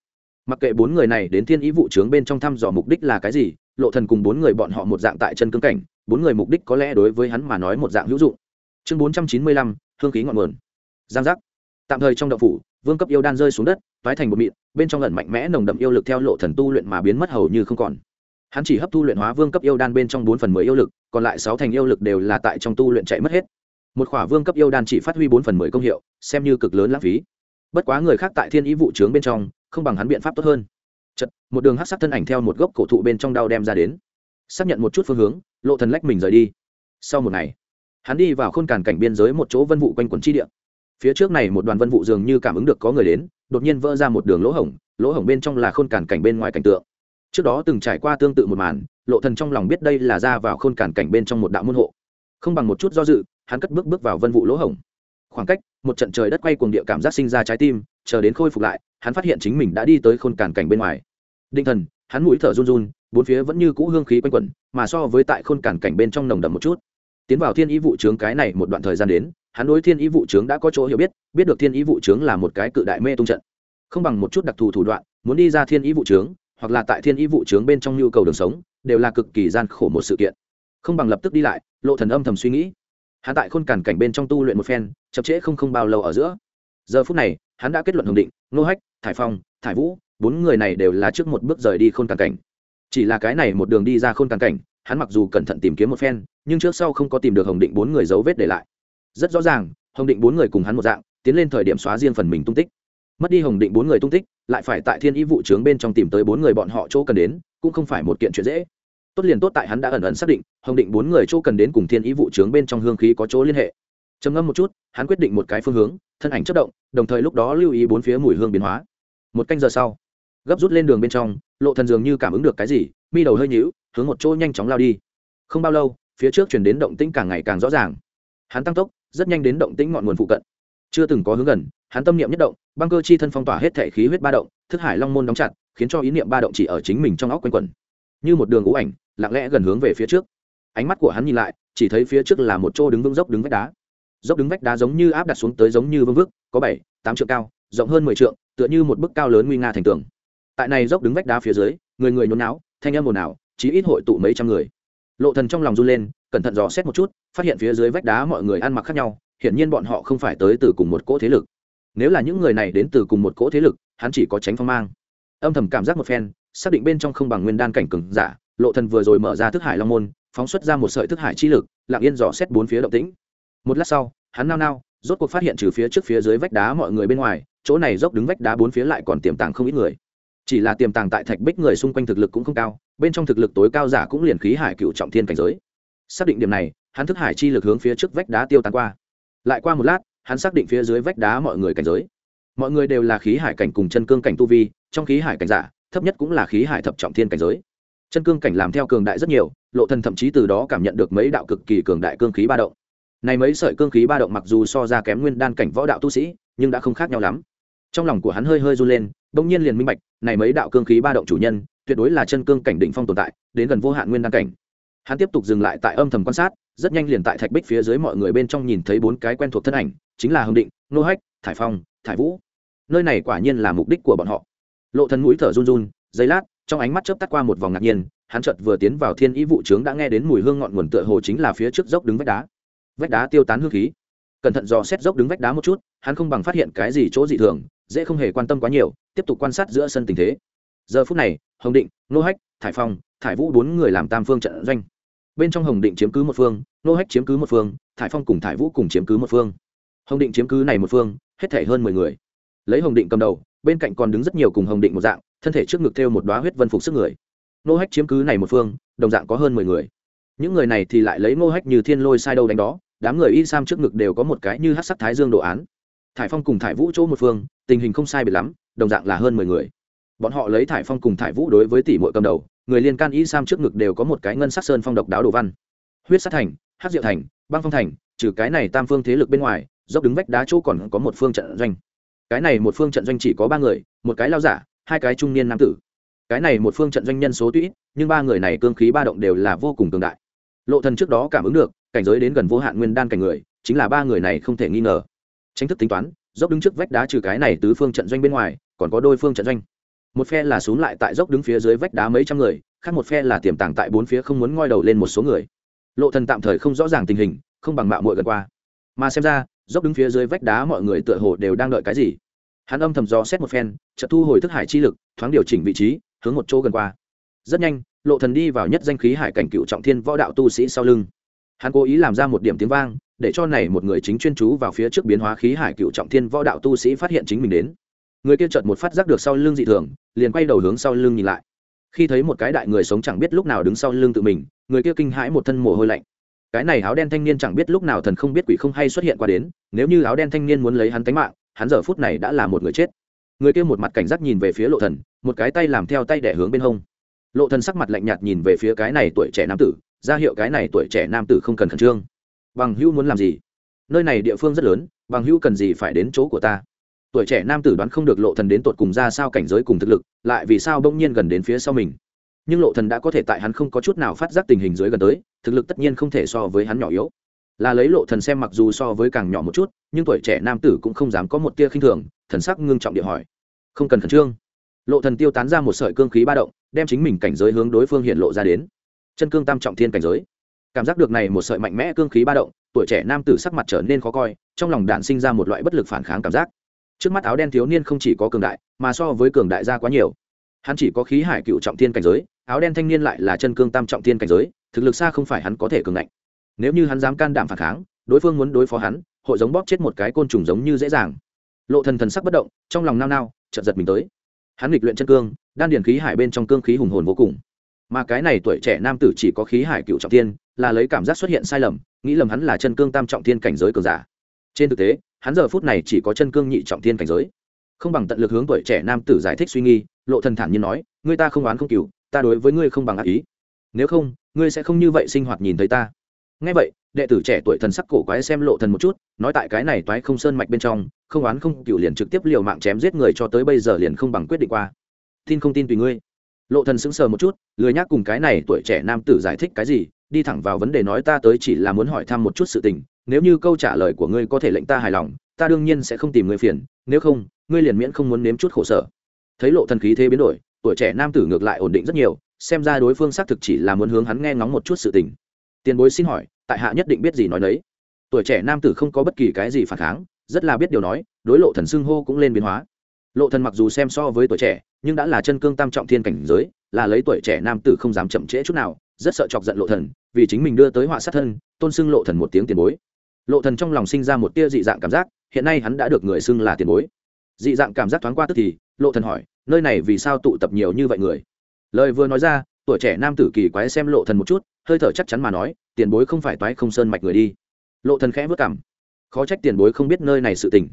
S1: Mặc kệ bốn người này đến thiên ý vụ trướng bên trong thăm dò mục đích là cái gì, lộ thần cùng bốn người bọn họ một dạng tại chân cương cảnh bốn người mục đích có lẽ đối với hắn mà nói một dạng hữu dụng. Chương bốn trăm chín mươi lăm, hương khí ngọn nguồn. Giang giác. Tạm thời trong đậu phủ, vương cấp yêu đan rơi xuống đất, toái thành một mịn, bên trong lần mạnh mẽ nồng đậm yêu lực theo lộ thần tu luyện mà biến mất hầu như không còn. Hắn chỉ hấp thu luyện hóa vương cấp yêu đan bên trong bốn phần mười yêu lực, còn lại sáu thành yêu lực đều là tại trong tu luyện chạy mất hết. Một khỏa vương cấp yêu đan chỉ phát huy bốn phần mười công hiệu, xem như cực lớn lãng phí. Bất quá người khác tại thiên ý vụ trướng bên trong, không bằng hắn biện pháp tốt hơn. Chật một đường hát sắc thân ảnh theo một gốc cổ thụ bên trong đao đem ra đến. Xác nhận một chút phương hướng lộ thần lách mình rời đi. Sau một ngày, hắn đi vào khôn cản cảnh biên giới một chỗ vân vụ quanh quần chi địa. Phía trước này một đoàn vân vụ dường như cảm ứng được có người đến, đột nhiên vỡ ra một đường lỗ hổng lỗ hổng bên trong là khôn cản cảnh bên ngoài cảnh tượng. Trước đó từng trải qua tương tự một màn, lộ thần trong lòng biết đây là ra vào khôn cản cảnh bên trong một đạo môn hộ. Không bằng một chút do dự, hắn cất bước bước vào vân vụ lỗ hổng. Khoảng cách, một trận trời đất quay cuồng địa cảm giác sinh ra trái tim, chờ đến khôi phục lại, hắn phát hiện chính mình đã đi tới khôn cản cảnh bên ngoài. Định thần, hắn mũi thở run run bốn phía vẫn như cũ hương khí quanh quẩn, mà so với tại khôn cản cảnh bên trong nồng đậm một chút. Tiến vào thiên ý vụ trướng cái này một đoạn thời gian đến, hắn đối thiên ý vụ trướng đã có chỗ hiểu biết biết được thiên ý vụ trướng là một cái cự đại mê tung trận. Không bằng một chút đặc thù thủ đoạn, muốn đi ra thiên ý vụ trướng, hoặc là tại thiên ý vụ trướng bên trong nhu cầu đường sống, đều là cực kỳ gian khổ một sự kiện. Không bằng lập tức đi lại, lộ thần âm thầm suy nghĩ. Hắn tại khôn cản cảnh bên trong tu luyện một phen, chậm trễ không không bao lâu ở giữa. Giờ phút này, hắn đã kết luận hồng định, nô hách, thải phong, thải vũ, bốn người này đều là trước một bước rời đi khôn cản cảnh chỉ là cái này một đường đi ra khôn càn cảnh, hắn mặc dù cẩn thận tìm kiếm một phen, nhưng trước sau không có tìm được hồng định bốn người dấu vết để lại. Rất rõ ràng, hồng định bốn người cùng hắn một dạng, tiến lên thời điểm xóa riêng phần mình tung tích. Mất đi hồng định bốn người tung tích, lại phải tại thiên y vụ trướng bên trong tìm tới bốn người bọn họ chỗ cần đến, cũng không phải một kiện chuyện dễ. Tốt liền tốt tại hắn đã ẩn ẩn xác định, hồng định bốn người chỗ cần đến cùng thiên ý vụ trướng bên trong hương khí có chỗ liên hệ. Trầm ngâm một chút, hắn quyết định một cái phương hướng, thân ảnh chất động, đồng thời lúc đó lưu ý bốn phía mùi hương biến hóa. Một canh giờ sau gấp rút lên đường bên trong, lộ thần dường như cảm ứng được cái gì, mi đầu hơi nhíu, hướng một chỗ nhanh chóng lao đi. Không bao lâu, phía trước chuyển đến động tĩnh càng ngày càng rõ ràng. Hắn tăng tốc, rất nhanh đến động tĩnh ngọn nguồn phụ cận. Chưa từng có hướng gần, hắn tâm niệm nhất động, băng cơ chi thân phong tỏa hết thể khí huyết ba động, thức hải long môn đóng chặt, khiến cho ý niệm ba động chỉ ở chính mình trong óc quanh quẩn. Như một đường ngũ ảnh, lặng lẽ gần hướng về phía trước. Ánh mắt của hắn nhìn lại, chỉ thấy phía trước là một chỗ đứng vững dốc đứng vách đá. Dốc đứng vách đá giống như áp đặt xuống tới giống như vương vức, có bảy, tám trượng cao, rộng hơn mười trượng, tựa như một bức cao lớn nguy nga thành tường tại này dốc đứng vách đá phía dưới, người người nhốn náo, thanh âm ồn ào, chí ít hội tụ mấy trăm người. Lộ thần trong lòng run lên, cẩn thận dò xét một chút, phát hiện phía dưới vách đá mọi người ăn mặc khác nhau, hiển nhiên bọn họ không phải tới từ cùng một cỗ thế lực. Nếu là những người này đến từ cùng một cỗ thế lực, hắn chỉ có tránh phong mang. Âm thầm cảm giác một phen, xác định bên trong không bằng nguyên đan cảnh cường giả, lộ thần vừa rồi mở ra thức hải long môn, phóng xuất ra một sợi thức hải chi lực, lặng yên dò xét bốn phía động tĩnh. Một lát sau, hắn nao nao, rốt cuộc phát hiện trừ phía trước phía dưới vách đá mọi người bên ngoài, chỗ này dốc đứng vách đá bốn phía lại còn tiềm tàng không ít người chỉ là tiềm tàng tại thạch bích người xung quanh thực lực cũng không cao, bên trong thực lực tối cao giả cũng liền khí hải cựu trọng thiên cảnh giới. Xác định điểm này, hắn thức hải chi lực hướng phía trước vách đá tiêu tan qua. Lại qua một lát, hắn xác định phía dưới vách đá mọi người cảnh giới. Mọi người đều là khí hải cảnh cùng chân cương cảnh tu vi, trong khí hải cảnh giả, thấp nhất cũng là khí hải thập trọng thiên cảnh giới. Chân cương cảnh làm theo cường đại rất nhiều, lộ thần thậm chí từ đó cảm nhận được mấy đạo cực kỳ cường đại cương khí ba động. Này mấy sợi cương khí ba động mặc dù so ra kém nguyên đan cảnh võ đạo tu sĩ, nhưng đã không khác nhau lắm. Trong lòng của hắn hơi hơi run lên bỗng nhiên liền minh bạch, này mấy đạo cương khí ba động chủ nhân, tuyệt đối là chân cương cảnh đỉnh phong tồn tại, đến gần vô hạn nguyên đan cảnh. Hắn tiếp tục dừng lại tại âm thầm quan sát, rất nhanh liền tại thạch bích phía dưới mọi người bên trong nhìn thấy bốn cái quen thuộc thân ảnh, chính là hồng định, nô hách, thải phong, thải vũ. Nơi này quả nhiên là mục đích của bọn họ. Lộ thần mũi thở run run, giây lát, trong ánh mắt chớp tắt qua một vòng ngạc nhiên, hắn chợt vừa tiến vào thiên ý vụ trướng đã nghe đến mùi hương ngọn nguồn tựa hồ chính là phía trước dốc đứng vách đá. Vách đá tiêu tán hương khí. Cẩn thận dò xét dốc đứng vách đá một chút, hắn không bằng phát hiện cái gì chỗ dị thường dễ không hề quan tâm quá nhiều, tiếp tục quan sát giữa sân tình thế. Giờ phút này, hồng định, nô hách, thải phong, thải vũ bốn người làm tam phương trận doanh. Bên trong hồng định chiếm cứ một phương, nô hách chiếm cứ một phương, thải phong cùng thải vũ cùng chiếm cứ một phương. Hồng định chiếm cứ này một phương, hết thể hơn mười người. Lấy hồng định cầm đầu, bên cạnh còn đứng rất nhiều cùng hồng định một dạng, thân thể trước ngực theo một đoá huyết vân phục sức người. Nô hách chiếm cứ này một phương, đồng dạng có hơn mười người. Những người này thì lại lấy nô hách như thiên lôi sai đâu đánh đó, đám người y sam trước ngực đều có một cái như hát sắc thái dương đồ án thải phong cùng thải vũ chỗ một phương, tình hình không sai biệt lắm, đồng dạng là hơn mười người. Bọn họ lấy thải phong cùng thải vũ đối với tỷ muội cầm đầu, người liên can y sam trước ngực đều có một cái ngân sắc sơn phong độc đáo đồ văn. Huyết sát thành hát diệu thành, băng phong thành, trừ cái này tam phương thế lực bên ngoài, dốc đứng vách đá chỗ còn có một phương trận doanh. Cái này một phương trận doanh chỉ có ba người, một cái lao giả, hai cái trung niên nam tử. Cái này một phương trận doanh nhân số tuy nhưng ba người này cương khí ba động đều là vô cùng cường đại. Lộ thần trước đó cảm ứng được, cảnh giới đến gần vô hạn nguyên đan cảnh người, chính là ba người này không thể nghi ngờ tranh thức tính toán, dốc đứng trước vách đá trừ cái này tứ phương trận doanh bên ngoài, còn có đôi phương trận doanh. Một phe là xuống lại tại dốc đứng phía dưới vách đá mấy trăm người, khác một phe là tiềm tàng tại bốn phía không muốn ngoi đầu lên một số người. Lộ thần tạm thời không rõ ràng tình hình, không bằng mạo muội gần qua. Mà xem ra, dốc đứng phía dưới vách đá mọi người tựa hồ đều đang đợi cái gì. Hắn âm thầm dò xét một phen, chợt thu hồi thức hải chi lực, thoáng điều chỉnh vị trí, hướng một chỗ gần qua. Rất nhanh, lộ thần đi vào nhất danh khí hải cảnh cựu trọng thiên võ đạo tu sĩ sau lưng. Hắn cố ý làm ra một điểm tiếng vang để cho này một người chính chuyên chú vào phía trước biến hóa khí hải cựu trọng thiên võ đạo tu sĩ phát hiện chính mình đến. Người kia chợt một phát giác được sau lưng dị thường, liền quay đầu hướng sau lưng nhìn lại. Khi thấy một cái đại người sống chẳng biết lúc nào đứng sau lưng tự mình, người kia kinh hãi một thân mồ hôi lạnh. Cái này áo đen thanh niên chẳng biết lúc nào thần không biết quỷ không hay xuất hiện qua đến, nếu như áo đen thanh niên muốn lấy hắn tánh mạng, hắn giờ phút này đã là một người chết. Người kia một mặt cảnh giác nhìn về phía lộ thần, một cái tay làm theo tay để hướng bên hông. Lộ thần sắc mặt lạnh nhạt nhìn về phía cái này tuổi trẻ nam tử, ra hiệu cái này tuổi trẻ nam tử không cần khẩn trương bằng hữu muốn làm gì? Nơi này địa phương rất lớn, bằng hữu cần gì phải đến chỗ của ta? Tuổi trẻ nam tử đoán không được lộ thần đến tột cùng ra sao cảnh giới cùng thực lực, lại vì sao bỗng nhiên gần đến phía sau mình. Nhưng lộ thần đã có thể tại hắn không có chút nào phát giác tình hình dưới gần tới, thực lực tất nhiên không thể so với hắn nhỏ yếu. Là lấy lộ thần xem mặc dù so với càng nhỏ một chút, nhưng tuổi trẻ nam tử cũng không dám có một tia khinh thường, thần sắc ngưng trọng địa hỏi. Không cần khẩn trương. Lộ thần tiêu tán ra một sợi cương khí ba động, đem chính mình cảnh giới hướng đối phương hiện lộ ra đến. Chân cương tam trọng thiên cảnh giới cảm giác được này một sợi mạnh mẽ cương khí ba động, tuổi trẻ nam tử sắc mặt trở nên khó coi, trong lòng đạn sinh ra một loại bất lực phản kháng cảm giác. Trước mắt áo đen thiếu niên không chỉ có cường đại, mà so với cường đại ra quá nhiều. Hắn chỉ có khí hải cựu trọng thiên cảnh giới, áo đen thanh niên lại là chân cương tam trọng thiên cảnh giới, thực lực xa không phải hắn có thể cường ngạnh. Nếu như hắn dám can đảm phản kháng, đối phương muốn đối phó hắn, hội giống bóp chết một cái côn trùng giống như dễ dàng. Lộ thần thần sắc bất động, trong lòng nao nao, chợt giật mình tới. Hắn lịch luyện chân cương, đan điển khí hải bên trong cương khí hùng hồn vô cùng. Mà cái này tuổi trẻ nam tử chỉ có khí hải cựu trọng thiên là lấy cảm giác xuất hiện sai lầm, nghĩ lầm hắn là chân cương tam trọng thiên cảnh giới cường giả. Trên thực tế, hắn giờ phút này chỉ có chân cương nhị trọng thiên cảnh giới. Không bằng tận lực hướng tuổi trẻ nam tử giải thích suy nghi lộ thần thản nhiên nói, ngươi ta không oán không cừu, ta đối với ngươi không bằng ác ý. Nếu không, ngươi sẽ không như vậy sinh hoạt nhìn thấy ta. Nghe vậy, đệ tử trẻ tuổi thần sắc cổ quái xem lộ thần một chút, nói tại cái này toái không sơn mạch bên trong, không oán không cựu liền trực tiếp liều mạng chém giết người cho tới bây giờ liền không bằng quyết định qua. Tin không tin tùy ngươi. Lộ thần sững sờ một chút, lười nhắc cùng cái này tuổi trẻ nam tử giải thích cái gì đi thẳng vào vấn đề nói ta tới chỉ là muốn hỏi thăm một chút sự tình, nếu như câu trả lời của ngươi có thể lệnh ta hài lòng, ta đương nhiên sẽ không tìm ngươi phiền, nếu không, ngươi liền miễn không muốn nếm chút khổ sở. Thấy lộ thần khí thế biến đổi, tuổi trẻ nam tử ngược lại ổn định rất nhiều, xem ra đối phương xác thực chỉ là muốn hướng hắn nghe ngóng một chút sự tình. Tiền bối xin hỏi, tại hạ nhất định biết gì nói đấy tuổi trẻ nam tử không có bất kỳ cái gì phản kháng, rất là biết điều nói, đối lộ thần xưng hô cũng lên biến hóa. Lộ thần mặc dù xem so với tuổi trẻ, nhưng đã là chân cương tam trọng thiên cảnh giới, là lấy tuổi trẻ nam tử không dám chậm trễ chút nào rất sợ chọc giận lộ thần, vì chính mình đưa tới họa sát thân, tôn xưng lộ thần một tiếng tiền bối. Lộ thần trong lòng sinh ra một tia dị dạng cảm giác, hiện nay hắn đã được người xưng là tiền bối. Dị dạng cảm giác thoáng qua tức thì, lộ thần hỏi, nơi này vì sao tụ tập nhiều như vậy người? Lời vừa nói ra, tuổi trẻ nam tử kỳ quái xem lộ thần một chút, hơi thở chắc chắn mà nói, tiền bối không phải toái không sơn mạch người đi. Lộ thần khẽ vất cảm khó trách tiền bối không biết nơi này sự tình.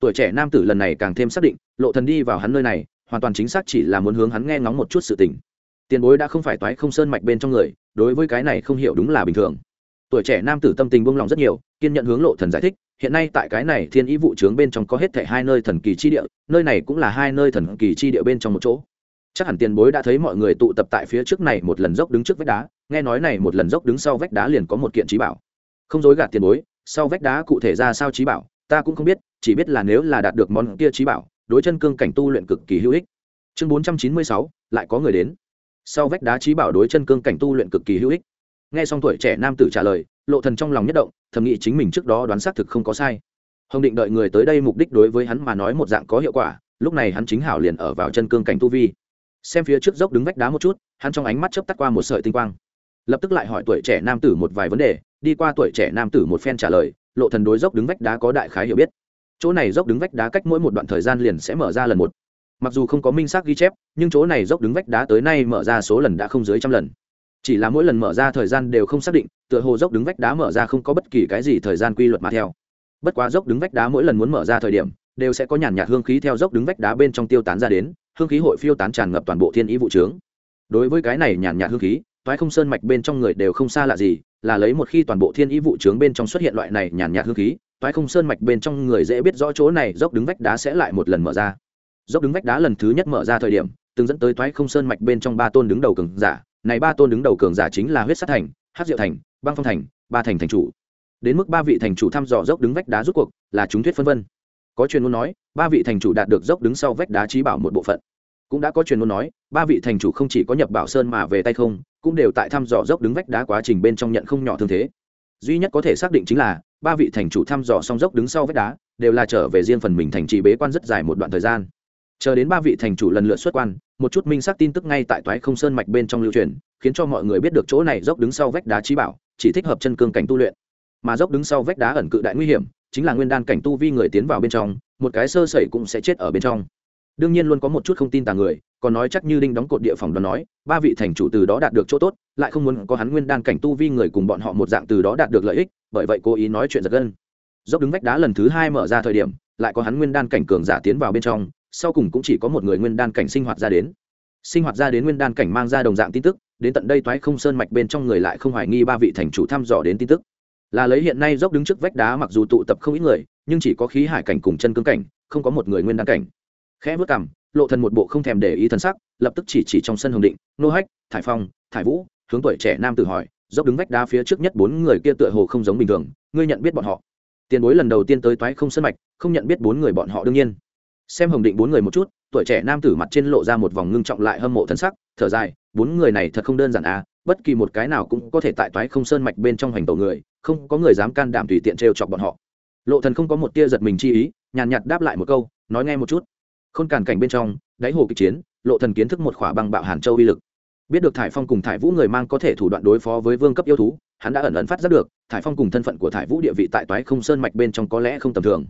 S1: Tuổi trẻ nam tử lần này càng thêm xác định, lộ thần đi vào hắn nơi này, hoàn toàn chính xác chỉ là muốn hướng hắn nghe ngóng một chút sự tình tiền bối đã không phải toái không sơn mạch bên trong người, đối với cái này không hiểu đúng là bình thường. Tuổi trẻ nam tử tâm tình buông lòng rất nhiều, kiên nhận hướng lộ thần giải thích, hiện nay tại cái này thiên ý vụ trướng bên trong có hết thảy hai nơi thần kỳ chi địa, nơi này cũng là hai nơi thần kỳ chi địa bên trong một chỗ. Chắc hẳn tiền bối đã thấy mọi người tụ tập tại phía trước này một lần dốc đứng trước vách đá, nghe nói này một lần dốc đứng sau vách đá liền có một kiện trí bảo. Không dối gạt tiền bối, sau vách đá cụ thể ra sao trí bảo, ta cũng không biết, chỉ biết là nếu là đạt được món kia trí bảo, đối chân cương cảnh tu luyện cực kỳ hữu ích. Chương bốn trăm chín mươi sáu, lại có người đến sau vách đá trí bảo đối chân cương cảnh tu luyện cực kỳ hữu ích. Nghe xong tuổi trẻ nam tử trả lời, lộ thần trong lòng nhất động, thầm nghĩ chính mình trước đó đoán xác thực không có sai. Hồng định đợi người tới đây mục đích đối với hắn mà nói một dạng có hiệu quả, lúc này hắn chính hảo liền ở vào chân cương cảnh tu vi. Xem phía trước dốc đứng vách đá một chút, hắn trong ánh mắt chớp tắt qua một sợi tinh quang. Lập tức lại hỏi tuổi trẻ nam tử một vài vấn đề, đi qua tuổi trẻ nam tử một phen trả lời, lộ thần đối dốc đứng vách đá có đại khái hiểu biết. Chỗ này dốc đứng vách đá cách mỗi một đoạn thời gian liền sẽ mở ra lần một mặc dù không có minh xác ghi chép, nhưng chỗ này dốc đứng vách đá tới nay mở ra số lần đã không dưới trăm lần. Chỉ là mỗi lần mở ra thời gian đều không xác định, tựa hồ dốc đứng vách đá mở ra không có bất kỳ cái gì thời gian quy luật mà theo. Bất quá dốc đứng vách đá mỗi lần muốn mở ra thời điểm, đều sẽ có nhàn nhạt hương khí theo dốc đứng vách đá bên trong tiêu tán ra đến, hương khí hội phiêu tán tràn ngập toàn bộ thiên ý vụ trướng. Đối với cái này nhàn nhạt hương khí, toái không sơn mạch bên trong người đều không xa lạ gì, là lấy một khi toàn bộ thiên ý vụ trướng bên trong xuất hiện loại này nhàn nhạt hương khí, toái không sơn mạch bên trong người dễ biết rõ chỗ này dốc đứng vách đá sẽ lại một lần mở ra dốc đứng vách đá lần thứ nhất mở ra thời điểm, từng dẫn tới thoái không sơn mạch bên trong ba tôn đứng đầu cường giả. Này ba tôn đứng đầu cường giả chính là huyết sát thành hát diệu thành, băng phong thành, ba thành thành chủ. Đến mức ba vị thành chủ thăm dò dốc đứng vách đá rút cuộc, là chúng thuyết phân vân. Có truyền muốn nói, ba vị thành chủ đạt được dốc đứng sau vách đá trí bảo một bộ phận. Cũng đã có truyền muốn nói, ba vị thành chủ không chỉ có nhập bảo sơn mà về tay không, cũng đều tại thăm dò dốc đứng vách đá quá trình bên trong nhận không nhỏ thương thế. Duy nhất có thể xác định chính là, ba vị thành chủ thăm dò song dốc đứng sau vách đá, đều là trở về riêng phần mình thành trì bế quan rất dài một đoạn thời gian chờ đến ba vị thành chủ lần lượt xuất quan, một chút minh xác tin tức ngay tại toái không sơn mạch bên trong lưu truyền, khiến cho mọi người biết được chỗ này dốc đứng sau vách đá trí bảo, chỉ thích hợp chân cương cảnh tu luyện. Mà dốc đứng sau vách đá ẩn cự đại nguy hiểm, chính là nguyên đan cảnh tu vi người tiến vào bên trong, một cái sơ sẩy cũng sẽ chết ở bên trong. Đương nhiên luôn có một chút không tin tà người, còn nói chắc như đinh đóng cột địa phòng đó nói, ba vị thành chủ từ đó đạt được chỗ tốt, lại không muốn có hắn nguyên đan cảnh tu vi người cùng bọn họ một dạng từ đó đạt được lợi ích, bởi vậy cố ý nói chuyện giật gân dốc đứng vách đá lần thứ hai mở ra thời điểm, lại có hắn nguyên đan cảnh cường giả tiến vào bên trong, sau cùng cũng chỉ có một người nguyên đan cảnh sinh hoạt ra đến. Sinh hoạt ra đến nguyên đan cảnh mang ra đồng dạng tin tức, đến tận đây toái không sơn mạch bên trong người lại không hoài nghi ba vị thành chủ thăm dò đến tin tức. Là lấy hiện nay dốc đứng trước vách đá mặc dù tụ tập không ít người, nhưng chỉ có khí hải cảnh cùng chân cương cảnh, không có một người nguyên đan cảnh. Khẽ vớt cằm, lộ thần một bộ không thèm để ý thần sắc, lập tức chỉ chỉ trong sân hồng định, nô hách, thải phong, thải vũ, hướng tuổi trẻ nam tử hỏi, dốc đứng vách đá phía trước nhất bốn người kia tựa hồ không giống bình thường, ngươi nhận biết bọn họ? Tiền bối lần đầu tiên tới toái không sân mạch, không nhận biết bốn người bọn họ đương nhiên. Xem hồng định bốn người một chút, tuổi trẻ nam tử mặt trên lộ ra một vòng ngưng trọng lại hâm mộ thân sắc, thở dài, bốn người này thật không đơn giản à bất kỳ một cái nào cũng có thể tại toái không sơn mạch bên trong hành tổ người, không có người dám can đảm tùy tiện trêu chọc bọn họ. Lộ thần không có một tia giật mình chi ý, nhàn nhạt đáp lại một câu, nói nghe một chút. Không cản cảnh bên trong, đáy hồ kịch chiến, lộ thần kiến thức một khỏa băng bạo hàn châu uy lực. Biết được thải phong cùng thải vũ người mang có thể thủ đoạn đối phó với vương cấp yêu thú hắn đã ẩn ẩn phát giác được, thải phong cùng thân phận của thải vũ địa vị tại toái không sơn mạch bên trong có lẽ không tầm thường.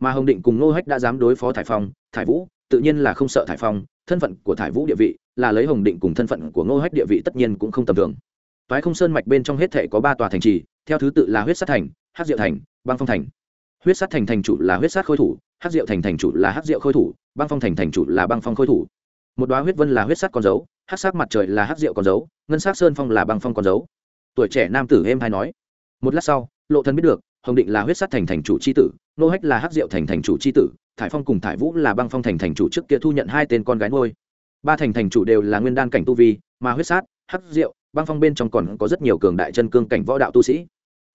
S1: Mà hồng định cùng nô hách đã dám đối phó thải phong, thải vũ, tự nhiên là không sợ thải phong, thân phận của thải vũ địa vị, là lấy hồng định cùng thân phận của nô hách địa vị tất nhiên cũng không tầm thường. Toái không sơn mạch bên trong hết thể có ba tòa thành trì, theo thứ tự là huyết sát thành hát diệu thành, băng phong thành. Huyết sát thành thành chủ là huyết sát khôi thủ hát diệu thành thành chủ là hát diệu khôi thủ, băng phong thành thành chủ là băng phong khôi thủ. Một đoá huyết vân là huyết sát con dấu hát sát mặt trời là hát diệu con dấu, ngân sát sơn phong là băng phong con dấu tuổi trẻ nam tử êm hay nói. Một lát sau, lộ thần biết được, hồng định là huyết sát thành thành chủ c h i tử, nô hách là hắc diệu thành thành chủ c h i tử, thải phong cùng thải vũ là băng phong thành thành chủ trước kia thu nhận hai tên con gái ngôi ba thành thành chủ đều là nguyên đan cảnh tu vi, mà huyết sát, hắc diệu, băng phong bên trong còn có rất nhiều cường đại chân cương cảnh võ đạo tu sĩ.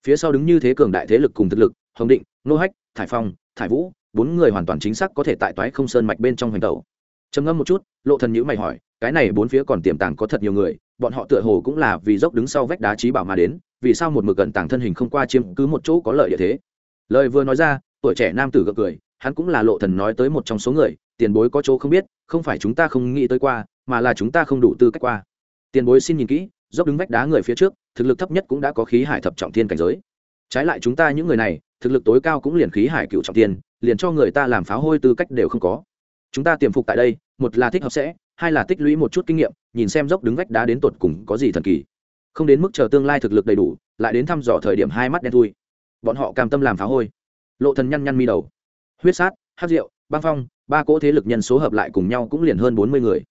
S1: Phía sau đứng như thế cường đại thế lực cùng thực lực, hồng định, nô hách, thải phong, thải vũ, bốn người hoàn toàn chính xác có thể tại toái không sơn mạch bên trong hành tẩu. Trầm ngâm một chút, lộ thần nhữ mày hỏi, cái này bốn phía còn tiềm tàng có thật nhiều người bọn họ tựa hồ cũng là vì dốc đứng sau vách đá trí bảo mà đến, vì sao một mực gần tàng thân hình không qua chiếm cứ một chỗ có lợi địa thế? Lời vừa nói ra, tuổi trẻ nam tử gật cười, hắn cũng là lộ thần nói tới một trong số người, tiền bối có chỗ không biết, không phải chúng ta không nghĩ tới qua, mà là chúng ta không đủ tư cách qua. Tiền bối xin nhìn kỹ, dốc đứng vách đá người phía trước, thực lực thấp nhất cũng đã có khí hải thập trọng thiên cảnh giới. Trái lại chúng ta những người này, thực lực tối cao cũng liền khí hải cựu trọng thiên, liền cho người ta làm pháo hôi tư cách đều không có. Chúng ta tiềm phục tại đây, một là thích hợp sẽ hai là tích lũy một chút kinh nghiệm, nhìn xem dốc đứng vách đá đến tột cùng có gì thần kỳ. Không đến mức chờ tương lai thực lực đầy đủ, lại đến thăm dò thời điểm hai mắt đen thui. Bọn họ cam tâm làm phá hôi. Lộ thần nhăn nhăn mi đầu. Huyết sát hát rượu băng phong, ba cỗ thế lực nhân số hợp lại cùng nhau cũng liền hơn bốn mươi người.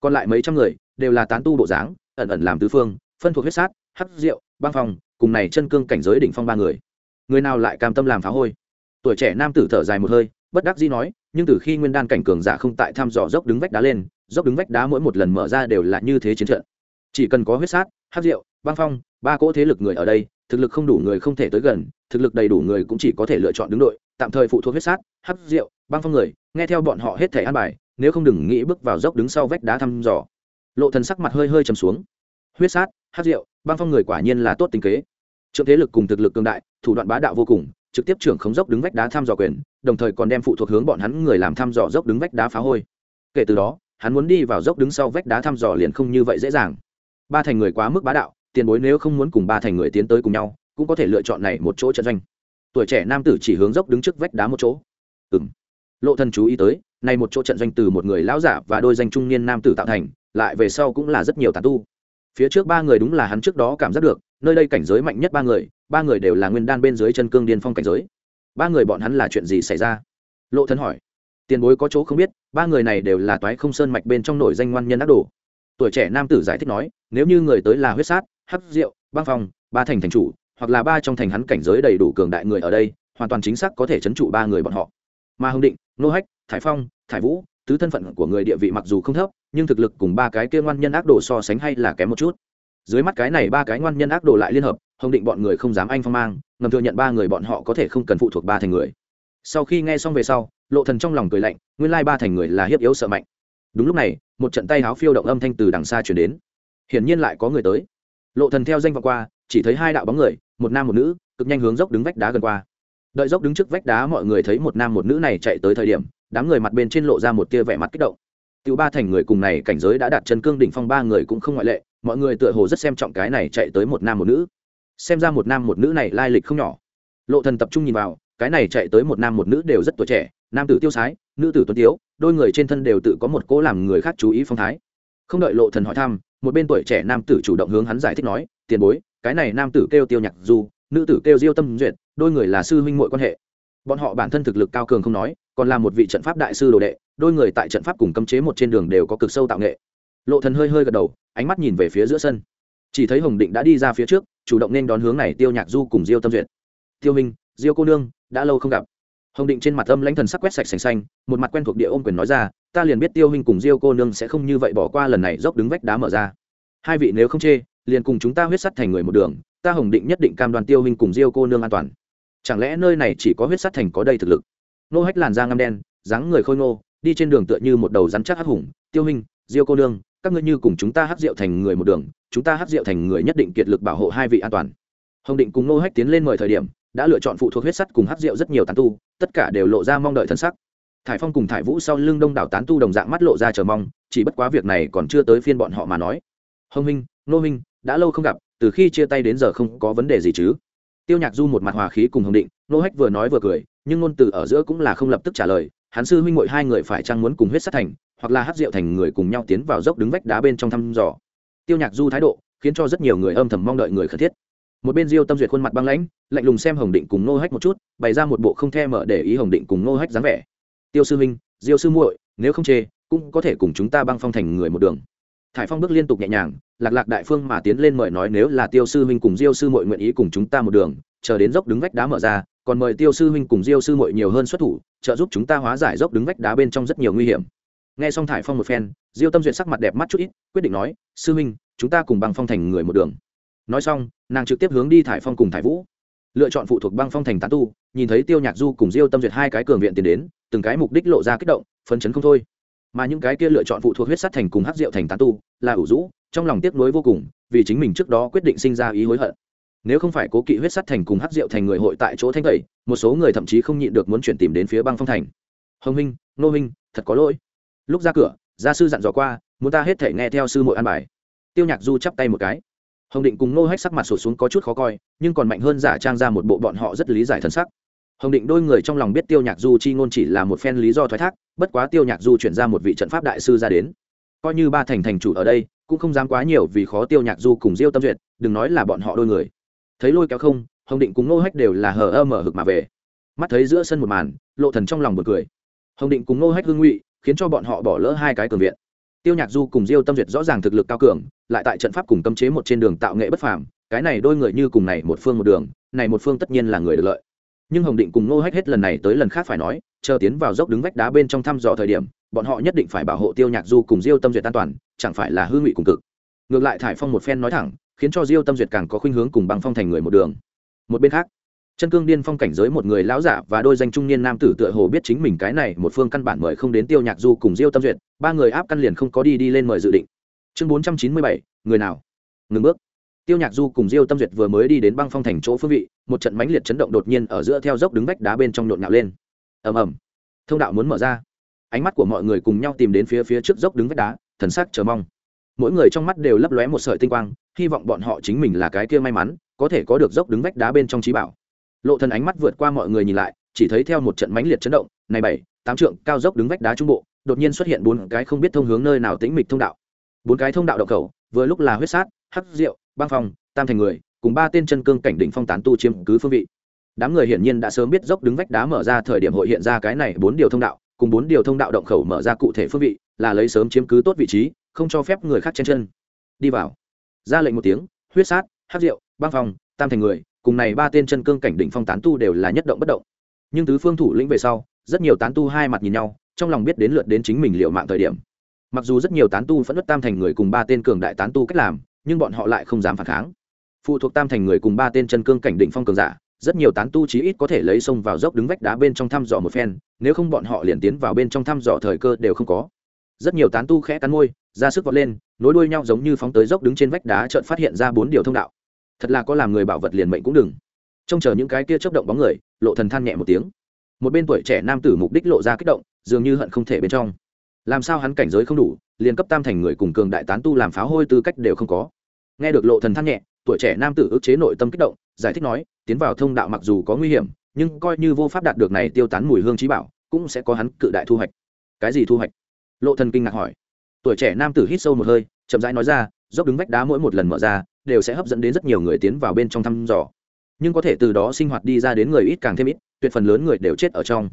S1: Còn lại mấy trăm người, đều là tán tu bộ dáng, ẩn ẩn làm tứ phương, phân thuộc huyết sát hát rượu băng phong, cùng này chân cương cảnh giới đỉnh phong ba người. Người nào lại cam tâm làm phá hôi? Tuổi trẻ nam tử thở dài một hơi, bất đắc dĩ nói, nhưng từ khi nguyên đan cảnh cường giả không tại thăm dò dốc đứng vách đá lên dốc đứng vách đá mỗi một lần mở ra đều là như thế chiến trận. Chỉ cần có huyết sát, hát rượu, băng phong, ba cỗ thế lực người ở đây, thực lực không đủ người không thể tới gần, thực lực đầy đủ người cũng chỉ có thể lựa chọn đứng đội, tạm thời phụ thuộc huyết sát hắc rượu, băng phong người, nghe theo bọn họ hết thể an bài, nếu không đừng nghĩ bước vào dốc đứng sau vách đá thăm dò. Lộ thần sắc mặt hơi hơi trầm xuống. Huyết sát hắc rượu, băng phong người quả nhiên là tốt tính kế. Trượng thế lực cùng thực lực cường đại, thủ đoạn bá đạo vô cùng, trực tiếp trưởng khống dốc đứng vách đá thăm dò quyền, đồng thời còn đem phụ thuộc hướng bọn hắn người làm thăm dò dốc đứng vách đá phá hôi. Kể từ đó hắn muốn đi vào dốc đứng sau vách đá thăm dò liền không như vậy dễ dàng. Ba thành người quá mức bá đạo, tiền bối nếu không muốn cùng ba thành người tiến tới cùng nhau, cũng có thể lựa chọn này một chỗ trận doanh. Tuổi trẻ nam tử chỉ hướng dốc đứng trước vách đá một chỗ. Ừ m lộ thần chú ý tới nay một chỗ trận doanh từ một người lão giả và đôi danh trung niên nam tử tạo thành, lại về sau cũng là rất nhiều tàn tu. Phía trước ba người đúng là hắn trước đó cảm giác được, nơi đây cảnh giới mạnh nhất ba người ba người đều là nguyên đan bên dưới chân cương điên phong cảnh giới. Ba người bọn hắn là chuyện gì xảy ra? Lộ thần hỏi tiền bối có chỗ không biết, ba người này đều là toái không sơn mạch bên trong nổi danh ngoan nhân ác đồ. Tuổi trẻ nam tử giải thích nói, nếu như người tới là huyết sát, hắc rượu băng phong, ba thành thành chủ, hoặc là ba trong thành hắn cảnh giới đầy đủ cường đại người ở đây, hoàn toàn chính xác có thể chấn trụ ba người bọn họ. Mà hưng định, nô hách, thải phong, thải vũ, tứ thân phận của người địa vị mặc dù không thấp, nhưng thực lực cùng ba cái kia ngoan nhân ác đồ so sánh hay là kém một chút. Dưới mắt cái này ba cái ngoan nhân ác đồ lại liên hợp hồng định bọn người không dám anh phong mang, ngầm thừa nhận ba người bọn họ có thể không cần phụ thuộc ba thành người. Sau khi nghe xong về sau lộ thần trong lòng cười lạnh, nguyên lai ba thành người là hiếp yếu sợ mạnh. Đúng lúc này, một trận tay háo phiêu động âm thanh từ đằng xa chuyển đến. Hiển nhiên lại có người tới. Lộ thần theo danh vọng qua, chỉ thấy hai đạo bóng người, một nam một nữ, cực nhanh hướng dốc đứng vách đá gần qua. Đợi dốc đứng trước vách đá mọi người thấy một nam một nữ này chạy tới thời điểm, đám người mặt bên trên lộ ra một tia vẻ mặt kích động. Tiểu ba thành người cùng này cảnh giới đã đạt chân cương đỉnh phong ba người cũng không ngoại lệ, mọi người tựa hồ rất xem trọng cái này chạy tới một nam một nữ. Xem ra một nam một nữ này lai lịch không nhỏ. Lộ thần tập trung nhìn vào, cái này chạy tới một nam một nữ đều rất tuổi trẻ nam tử tiêu sái, nữ tử tuấn tiếu, đôi người trên thân đều tự có một cố làm người khác chú ý phong thái. Không đợi lộ thần hỏi thăm, một bên tuổi trẻ nam tử chủ động hướng hắn giải thích nói, tiền bối, cái này nam tử kêu tiêu nhạc du, nữ tử kêu diêu tâm duyệt, đôi người là sư huynh muội quan hệ. Bọn họ bản thân thực lực cao cường không nói, còn là một vị trận pháp đại sư đồ đệ, đôi người tại trận pháp cùng cấm chế một trên đường đều có cực sâu tạo nghệ. Lộ thần hơi hơi gật đầu, ánh mắt nhìn về phía giữa sân. Chỉ thấy hồng định đã đi ra phía trước, chủ động nên đón hướng này tiêu nhạc du cùng diêu tâm duyệt. Tiêu minh diêu cô nương, đã lâu không gặp hồng định trên mặt âm lãnh thần sắc quét sạch sành xanh, một mặt quen thuộc địa ôm quyền nói ra, ta liền biết tiêu hình cùng diêu cô nương sẽ không như vậy bỏ qua lần này dốc đứng vách đá mở ra. Hai vị nếu không chê, liền cùng chúng ta huyết sắt thành người một đường, ta hồng định nhất định cam đoan tiêu hình cùng diêu cô nương an toàn. Chẳng lẽ nơi này chỉ có huyết sắt thành có đây thực lực? Nô hách làn da ngăm đen, dáng người khôi ngô, đi trên đường tựa như một đầu rắn chắc hắc hùng, tiêu hình diêu cô nương, các ngươi như cùng chúng ta hắc rượu thành người một đường, chúng ta hắc rượu thành người nhất định kiệt lực bảo hộ hai vị an toàn. Hồng định cùng nô hách tiến lên mời thời điểm đã lựa chọn phụ thuộc huyết sắt cùng hát rượu rất nhiều tán tu, tất cả đều lộ ra mong đợi thân sắc. Thải phong cùng thải vũ sau lưng đông đảo tán tu đồng dạng mắt lộ ra chờ mong, chỉ bất quá việc này còn chưa tới phiên bọn họ mà nói. Hồng minh, nô minh, đã lâu không gặp, từ khi chia tay đến giờ không có vấn đề gì chứ? Tiêu nhạc du một mặt hòa khí cùng hồng định, nô hách vừa nói vừa cười, nhưng ngôn từ ở giữa cũng là không lập tức trả lời, hắn sư huynh mội hai người phải chăng muốn cùng huyết sát thành, hoặc là hát rượu thành người cùng nhau tiến vào dốc đứng vách đá bên trong thăm dò. Tiêu nhạc du thái độ, khiến cho rất nhiều người âm thầm mong đợi người khẩn thiết một bên diêu tâm duyệt khuôn mặt băng lãnh, lạnh lùng xem hồng định cùng nô hách một chút, bày ra một bộ không the mở để ý hồng định cùng nô hách dáng vẻ. Tiêu sư huynh, diêu sư muội, nếu không chê, cũng có thể cùng chúng ta băng phong thành người một đường. Thải phong bước liên tục nhẹ nhàng, lạc lạc đại phương mà tiến lên mời nói nếu là tiêu sư huynh cùng diêu sư muội nguyện ý cùng chúng ta một đường, chờ đến dốc đứng vách đá mở ra, còn mời tiêu sư huynh cùng diêu sư muội nhiều hơn xuất thủ, trợ giúp chúng ta hóa giải dốc đứng vách đá bên trong rất nhiều nguy hiểm. Nghe xong thải phong một phen, diêu tâm duyệt sắc mặt đẹp mắt chút ít, quyết định nói, sư huynh, chúng ta cùng băng phong thành người một đường nói xong, nàng trực tiếp hướng đi thải phong cùng thải vũ. Lựa chọn phụ thuộc băng phong thành tán tu, nhìn thấy tiêu nhạc du cùng diêu tâm duyệt hai cái cường viện tiến đến, từng cái mục đích lộ ra kích động, phấn chấn không thôi. Mà những cái kia lựa chọn phụ thuộc huyết sắt thành cùng hắc rượu thành tán tu, là ủ rũ, trong lòng tiếc nuối vô cùng, vì chính mình trước đó quyết định sinh ra ý hối hận. Nếu không phải cố kỵ huyết sắt thành cùng hắc rượu thành người hội tại chỗ thanh tẩy, một số người thậm chí không nhịn được muốn chuyển tìm đến phía băng phong thành. Hồng minh, nô minh, thật có lỗi. Lúc ra cửa, gia sư dặn dò qua, muốn ta hết thể nghe theo sư muội an bài. Tiêu nhạc du chắp tay một cái hồng định cùng nô hách sắc mặt sụt xuống có chút khó coi, nhưng còn mạnh hơn giả trang ra một bộ bọn họ rất lý giải thân sắc. Hồng định đôi người trong lòng biết tiêu nhạc du chi ngôn chỉ là một phen lý do thoái thác, bất quá tiêu nhạc du chuyển ra một vị trận pháp đại sư ra đến. Coi như ba thành thành chủ ở đây, cũng không dám quá nhiều vì khó tiêu nhạc du cùng diêu tâm duyệt, đừng nói là bọn họ đôi người. Thấy lôi kéo không, hồng định cùng nô hách đều là hờ ơ mở hực mà về. Mắt thấy giữa sân một màn, lộ thần trong lòng bật cười. Hồng định cùng nô hách hương ngụy, khiến cho bọn họ bỏ lỡ hai cái cường viện tiêu nhạc du cùng diêu tâm duyệt rõ ràng thực lực cao cường, lại tại trận pháp cùng cấm chế một trên đường tạo nghệ bất phàm, cái này đôi người như cùng này một phương một đường, này một phương tất nhiên là người được lợi. Nhưng hồng định cùng nô hách hết lần này tới lần khác phải nói, chờ tiến vào dốc đứng vách đá bên trong thăm dò thời điểm, bọn họ nhất định phải bảo hộ tiêu nhạc du cùng diêu tâm duyệt an toàn, chẳng phải là hư ngụy cùng cực. Ngược lại thải phong một phen nói thẳng, khiến cho diêu tâm duyệt càng có khuynh hướng cùng băng phong thành người một đường. Một bên khác chân cương điên phong cảnh giới một người lão giả và đôi danh trung niên nam tử tựa hồ biết chính mình cái này một phương căn bản mời không đến tiêu nhạc du cùng diêu tâm duyệt, ba người áp căn liền không có đi đi lên mời dự định. Chương bốn trăm chín mươi bảy, người nào? Ngừng bước. Tiêu nhạc du cùng diêu tâm duyệt vừa mới đi đến băng phong thành chỗ phương vị, một trận mãnh liệt chấn động đột nhiên ở giữa theo dốc đứng vách đá bên trong nhộn nhạo lên. Ầm ầm. Thông đạo muốn mở ra. Ánh mắt của mọi người cùng nhau tìm đến phía phía trước dốc đứng vách đá, thần sắc chờ mong. Mỗi người trong mắt đều lấp lóe một sợi tinh quang, hy vọng bọn họ chính mình là cái kia may mắn, có thể có được dốc đứng vách đá bên trong trí bảo lộ thần ánh mắt vượt qua mọi người nhìn lại, chỉ thấy theo một trận mãnh liệt chấn động, này bảy, tám trượng cao dốc đứng vách đá trung bộ, đột nhiên xuất hiện bốn cái không biết thông hướng nơi nào tĩnh mịch thông đạo. Bốn cái thông đạo động khẩu, vừa lúc là huyết sát, hắc rượu băng phong, tam thành người, cùng ba tên chân cương cảnh đỉnh phong tán tu chiếm cứ phương vị. Đám người hiển nhiên đã sớm biết dốc đứng vách đá mở ra thời điểm hội hiện ra cái này bốn điều thông đạo, cùng bốn điều thông đạo động khẩu mở ra cụ thể phương vị, là lấy sớm chiếm cứ tốt vị trí, không cho phép người khác chen chân. Đi vào. Ra lệnh một tiếng, huyết sát hát rượu băng phong, tam thành người cùng này ba tên chân cương cảnh đỉnh phong tán tu đều là nhất động bất động. Nhưng tứ phương thủ lĩnh về sau, rất nhiều tán tu hai mặt nhìn nhau, trong lòng biết đến lượt đến chính mình liệu mạng thời điểm. Mặc dù rất nhiều tán tu phẫn nứt tam thành người cùng ba tên cường đại tán tu cách làm, nhưng bọn họ lại không dám phản kháng. Phụ thuộc tam thành người cùng ba tên chân cương cảnh đỉnh phong cường giả, rất nhiều tán tu chí ít có thể lấy sông vào dốc đứng vách đá bên trong thăm dò một phen, nếu không bọn họ liền tiến vào bên trong thăm dò thời cơ đều không có. Rất nhiều tán tu khẽ cắn môi, ra sức vọt lên, nối đuôi nhau giống như phóng tới dốc đứng trên vách đá chợt phát hiện ra bốn điều thông đạo thật là có làm người bảo vật liền mệnh cũng đừng. Trông chờ những cái kia chớp động bóng người, lộ thần than nhẹ một tiếng. Một bên tuổi trẻ nam tử mục đích lộ ra kích động, dường như hận không thể bên trong. Làm sao hắn cảnh giới không đủ, liền cấp tam thành người cùng cường đại tán tu làm pháo hôi tư cách đều không có. Nghe được lộ thần than nhẹ, tuổi trẻ nam tử ức chế nội tâm kích động, giải thích nói, tiến vào thông đạo mặc dù có nguy hiểm, nhưng coi như vô pháp đạt được này tiêu tán mùi hương trí bảo, cũng sẽ có hắn cự đại thu hoạch. Cái gì thu hoạch? Lộ thần kinh ngạc hỏi. Tuổi trẻ nam tử hít sâu một hơi, chậm rãi nói ra, dốc đứng vách đá mỗi một lần mở ra đều sẽ hấp dẫn đến rất nhiều người tiến vào bên trong thăm dò. Nhưng có thể từ đó sinh hoạt đi ra đến người ít càng thêm ít, tuyệt phần lớn người đều chết ở trong.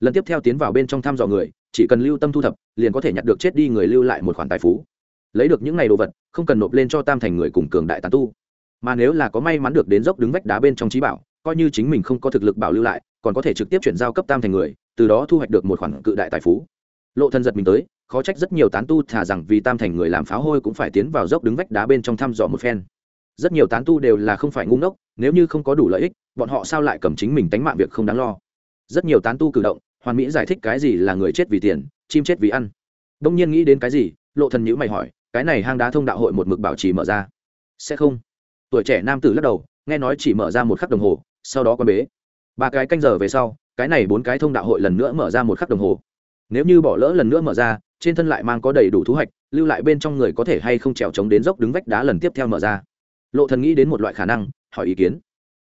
S1: Lần tiếp theo tiến vào bên trong thăm dò người, chỉ cần lưu tâm thu thập, liền có thể nhặt được chết đi người lưu lại một khoản tài phú. Lấy được những ngày đồ vật, không cần nộp lên cho tam thành người cùng cường đại tán tu. Mà nếu là có may mắn được đến dốc đứng vách đá bên trong trí bảo, coi như chính mình không có thực lực bảo lưu lại, còn có thể trực tiếp chuyển giao cấp tam thành người, từ đó thu hoạch được một khoản cự đại tài phú. Lộ thân giật mình tới, khó trách rất nhiều tán tu thả rằng vì tam thành người làm pháo hôi cũng phải tiến vào dốc đứng vách đá bên trong thăm dò một phen rất nhiều tán tu đều là không phải ngu ngốc, nếu như không có đủ lợi ích, bọn họ sao lại cầm chính mình tánh mạng việc không đáng lo? Rất nhiều tán tu cử động, hoàn mỹ giải thích cái gì là người chết vì tiền, chim chết vì ăn. Đông nhiên nghĩ đến cái gì, lộ thần nhữ mày hỏi, cái này hang đá thông đạo hội một mực bảo trì mở ra. Sẽ không. Tuổi trẻ nam tử lắc đầu, nghe nói chỉ mở ra một khắc đồng hồ, sau đó quan bế. Ba cái canh giờ về sau, cái này bốn cái thông đạo hội lần nữa mở ra một khắc đồng hồ. Nếu như bỏ lỡ lần nữa mở ra, trên thân lại mang có đầy đủ thu hoạch, lưu lại bên trong người có thể hay không trèo trống đến dốc đứng vách đá lần tiếp theo mở ra lộ thần nghĩ đến một loại khả năng, hỏi ý kiến.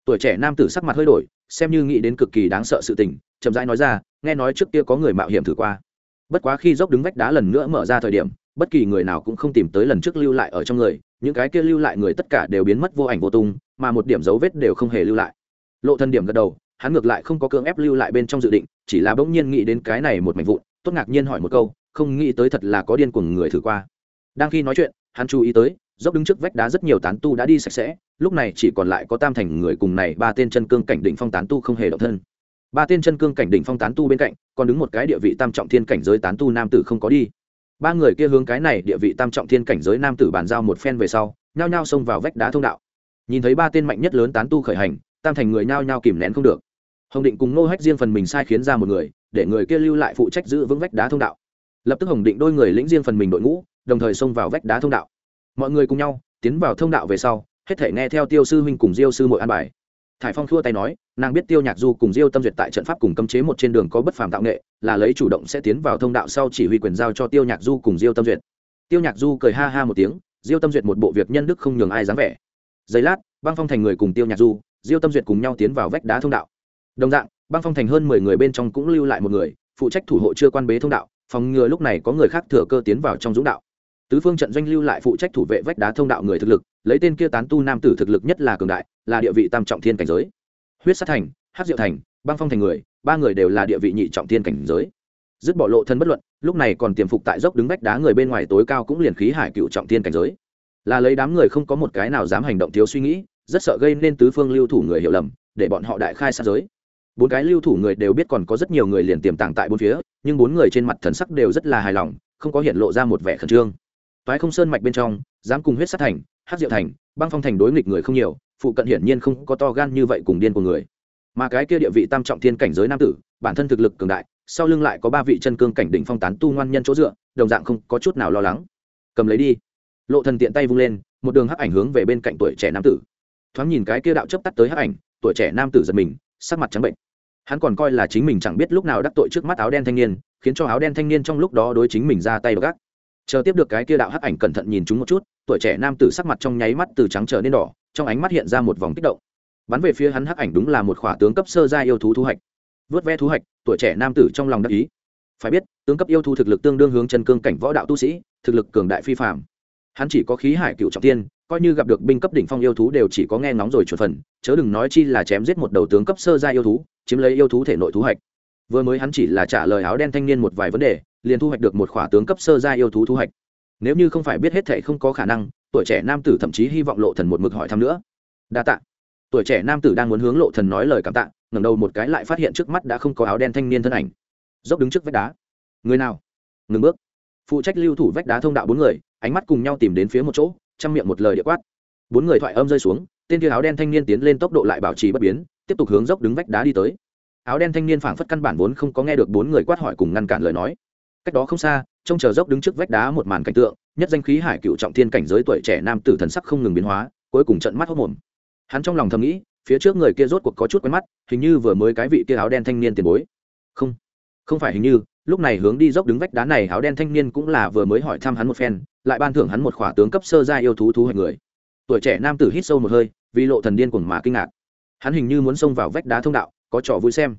S1: Tuổi trẻ nam tử sắc mặt hơi đổi, xem như nghĩ đến cực kỳ đáng sợ sự tình, chậm rãi nói ra, nghe nói trước kia có người mạo hiểm thử qua. Bất quá khi dốc đứng vách đá lần nữa mở ra thời điểm, bất kỳ người nào cũng không tìm tới lần trước lưu lại ở trong người, những cái kia lưu lại người tất cả đều biến mất vô ảnh vô tung, mà một điểm dấu vết đều không hề lưu lại. Lộ Thần điểm gật đầu, hắn ngược lại không có cưỡng ép lưu lại bên trong dự định, chỉ là bỗng nhiên nghĩ đến cái này một mảnh vụn, tốt ngạc nhiên hỏi một câu, không nghĩ tới thật là có điên cuồng người thử qua. Đang khi nói chuyện, hắn chú ý tới dốc đứng trước vách đá rất nhiều tán tu đã đi sạch sẽ, lúc này chỉ còn lại có tam thành người cùng này ba tên chân cương cảnh đỉnh phong tán tu không hề động thân. Ba tên chân cương cảnh đỉnh phong tán tu bên cạnh, còn đứng một cái địa vị tam trọng thiên cảnh giới tán tu nam tử không có đi. Ba người kia hướng cái này địa vị tam trọng thiên cảnh giới nam tử bàn giao một phen về sau, nhao nhao xông vào vách đá thông đạo. Nhìn thấy ba tên mạnh nhất lớn tán tu khởi hành, tam thành người nhao nhao kìm nén không được. Hồng định cùng nô hách riêng phần mình sai khiến ra một người, để người kia lưu lại phụ trách giữ vững vách đá thông đạo. Lập tức hồng định đôi người lĩnh riêng phần mình đội ngũ, đồng thời xông vào vách đá thông đạo mọi người cùng nhau tiến vào thông đạo về sau, hết thể nghe theo tiêu sư huynh cùng diêu sư mội an bài. Thải phong thua tay nói, nàng biết tiêu nhạc du cùng diêu tâm duyệt tại trận pháp cùng cấm chế một trên đường có bất phàm tạo nghệ, là lấy chủ động sẽ tiến vào thông đạo sau chỉ huy quyền giao cho tiêu nhạc du cùng diêu tâm duyệt. Tiêu nhạc du cười ha ha một tiếng, diêu tâm duyệt một bộ việc nhân đức không nhường ai dám vẻ. Giây lát, băng phong thành người cùng tiêu nhạc du, diêu tâm duyệt cùng nhau tiến vào vách đá thông đạo. Đồng dạng, băng phong thành hơn mười người bên trong cũng lưu lại một người, phụ trách thủ hộ chưa quan bế thông đạo, phòng ngừa lúc này có người khác thừa cơ tiến vào trong dũng đạo tứ phương trận doanh lưu lại phụ trách thủ vệ vách đá thông đạo người thực lực, lấy tên kia tán tu nam tử thực lực nhất là cường đại, là địa vị tam trọng thiên cảnh giới. Huyết sát thành hát diệu thành, băng phong thành người, ba người đều là địa vị nhị trọng thiên cảnh giới. Dứt bỏ lộ thân bất luận, lúc này còn tiềm phục tại dốc đứng vách đá người bên ngoài tối cao cũng liền khí hải cựu trọng thiên cảnh giới. Là lấy đám người không có một cái nào dám hành động thiếu suy nghĩ, rất sợ gây nên tứ phương lưu thủ người hiểu lầm, để bọn họ đại khai sát giới. Bốn cái lưu thủ người đều biết còn có rất nhiều người liền tiềm tàng tại bốn phía, nhưng bốn người trên mặt thần sắc đều rất là hài lòng, không có hiện lộ ra một vẻ khẩn trương toái không sơn mạch bên trong, dám cùng huyết sát thành hát diệu thành, băng phong thành đối nghịch người không nhiều, phụ cận hiển nhiên không có to gan như vậy cùng điên của người. Mà cái kia địa vị tam trọng thiên cảnh giới nam tử, bản thân thực lực cường đại, sau lưng lại có ba vị chân cương cảnh đỉnh phong tán tu ngoan nhân chỗ dựa, đồng dạng không có chút nào lo lắng. Cầm lấy đi. Lộ thần tiện tay vung lên, một đường hắc ảnh hướng về bên cạnh tuổi trẻ nam tử. Thoáng nhìn cái kia đạo chớp tắt tới hắc ảnh, tuổi trẻ nam tử giật mình, sắc mặt trắng bệnh. Hắn còn coi là chính mình chẳng biết lúc nào đắc tội trước mắt áo đen thanh niên, khiến cho áo đen thanh niên trong lúc đó đối chính mình ra tay gác chờ tiếp được cái kia đạo hắc ảnh cẩn thận nhìn chúng một chút, tuổi trẻ nam tử sắc mặt trong nháy mắt từ trắng trở nên đỏ, trong ánh mắt hiện ra một vòng kích động. Bắn về phía hắn hắc ảnh đúng là một khỏa tướng cấp sơ gia yêu thú thu hoạch. Vớt ve thu hoạch, tuổi trẻ nam tử trong lòng đắc ý. Phải biết, tướng cấp yêu thú thực lực tương đương hướng chân cương cảnh võ đạo tu sĩ, thực lực cường đại phi phạm hắn chỉ có khí hải cựu trọng tiên coi như gặp được binh cấp đỉnh phong yêu thú đều chỉ có nghe ngóng rồi chuột phần, chớ đừng nói chi là chém giết một đầu tướng cấp sơ gia yêu thú, chiếm lấy yêu thú thể nội thú hoạch. Vừa mới hắn chỉ là trả lời áo đen thanh niên một vài vấn đề liền thu hoạch được một khỏa tướng cấp sơ gia yêu thú thu hoạch. Nếu như không phải biết hết thể không có khả năng, tuổi trẻ nam tử thậm chí hy vọng lộ thần một mực hỏi thăm nữa. Đa tạ. Tuổi trẻ nam tử đang muốn hướng lộ thần nói lời cảm tạ, ngẩng đầu một cái lại phát hiện trước mắt đã không có áo đen thanh niên thân ảnh. Dốc đứng trước vách đá. Người nào? Ngừng bước. Phụ trách lưu thủ vách đá thông đạo bốn người, ánh mắt cùng nhau tìm đến phía một chỗ trong miệng một lời địa quát. Bốn người thoại âm rơi xuống, tên kia áo đen thanh niên tiến lên tốc độ lại bảo trì bất biến, tiếp tục hướng dốc đứng vách đá đi tới. Áo đen thanh niên phảng phất căn bản vốn không có nghe được bốn người quát hỏi cùng ngăn cản lời nói cách đó không xa, trông chờ dốc đứng trước vách đá một màn cảnh tượng, nhất danh khí hải cựu trọng thiên cảnh giới tuổi trẻ nam tử thần sắc không ngừng biến hóa, cuối cùng trận mắt hốc mồm. Hắn trong lòng thầm nghĩ, phía trước người kia rốt cuộc có chút quen mắt, hình như vừa mới cái vị kia áo đen thanh niên tiền bối. Không không phải hình như, lúc này hướng đi dốc đứng vách đá này, áo đen thanh niên cũng là vừa mới hỏi thăm hắn một phen, lại ban thưởng hắn một khỏa tướng cấp sơ gia yêu thú thú hoạch người. Tuổi trẻ nam tử hít sâu một hơi, vì lộ thần điên cuồng mà kinh ngạc. Hắn hình như muốn xông vào vách đá thông đạo, có trò vui xem.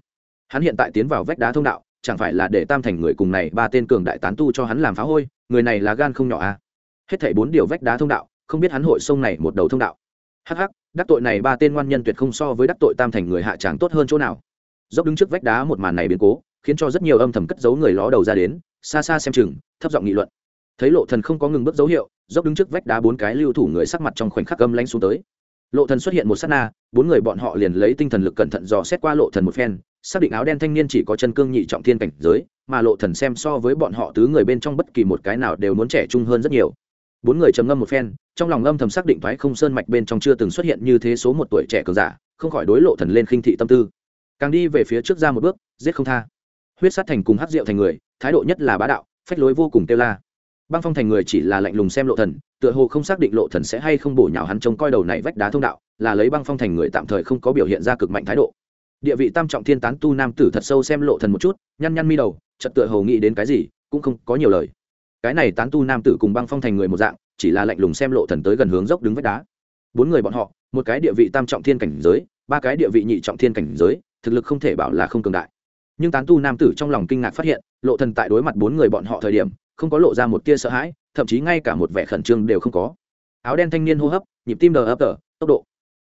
S1: Hắn hiện tại tiến vào vách đá thông đạo chẳng phải là để tam thành người cùng này ba tên cường đại tán tu cho hắn làm phá hôi, người này là gan không nhỏ à? Hết thảy bốn điều vách đá thông đạo, không biết hắn hội sông này một đầu thông đạo. Hắc hắc, đắc tội này ba tên ngoan nhân tuyệt không so với đắc tội tam thành người hạ tràng tốt hơn chỗ nào. Dốc đứng trước vách đá một màn này biến cố, khiến cho rất nhiều âm thầm cất giấu người ló đầu ra đến, xa xa xem chừng, thấp giọng nghị luận. Thấy lộ thần không có ngừng bước dấu hiệu, dốc đứng trước vách đá bốn cái lưu thủ người sắc mặt trong khoảnh khắc âm lanh xuống tới. Lộ thần xuất hiện một sát na, bốn người bọn họ liền lấy tinh thần lực cẩn thận dò xét qua lộ thần một phen xác định áo đen thanh niên chỉ có chân cương nhị trọng thiên cảnh giới, mà lộ thần xem so với bọn họ tứ người bên trong bất kỳ một cái nào đều muốn trẻ trung hơn rất nhiều. Bốn người trầm ngâm một phen, trong lòng âm thầm xác định thoái không sơn mạch bên trong chưa từng xuất hiện như thế số một tuổi trẻ cường giả, không khỏi đối lộ thần lên khinh thị tâm tư. Càng đi về phía trước ra một bước, giết không tha. Huyết sát thành cùng hắc diệu thành người, thái độ nhất là bá đạo, phách lối vô cùng tiêu la. Băng phong thành người chỉ là lạnh lùng xem lộ thần, tựa hồ không xác định lộ thần sẽ hay không bổ nhào hắn trông coi đầu này vách đá thông đạo, là lấy băng phong thành người tạm thời không có biểu hiện ra cực mạnh thái độ địa vị tam trọng thiên tán tu nam tử thật sâu xem lộ thần một chút, nhăn nhăn mi đầu, chợt tựa hồ nghĩ đến cái gì, cũng không có nhiều lời. Cái này tán tu nam tử cùng băng phong thành người một dạng, chỉ là lạnh lùng xem lộ thần tới gần hướng dốc đứng vách đá. Bốn người bọn họ, một cái địa vị tam trọng thiên cảnh giới, ba cái địa vị nhị trọng thiên cảnh giới, thực lực không thể bảo là không cường đại. Nhưng tán tu nam tử trong lòng kinh ngạc phát hiện, lộ thần tại đối mặt bốn người bọn họ thời điểm, không có lộ ra một tia sợ hãi, thậm chí ngay cả một vẻ khẩn trương đều không có. Áo đen thanh niên hô hấp, nhịp tim đờ ấp tờ tốc độ.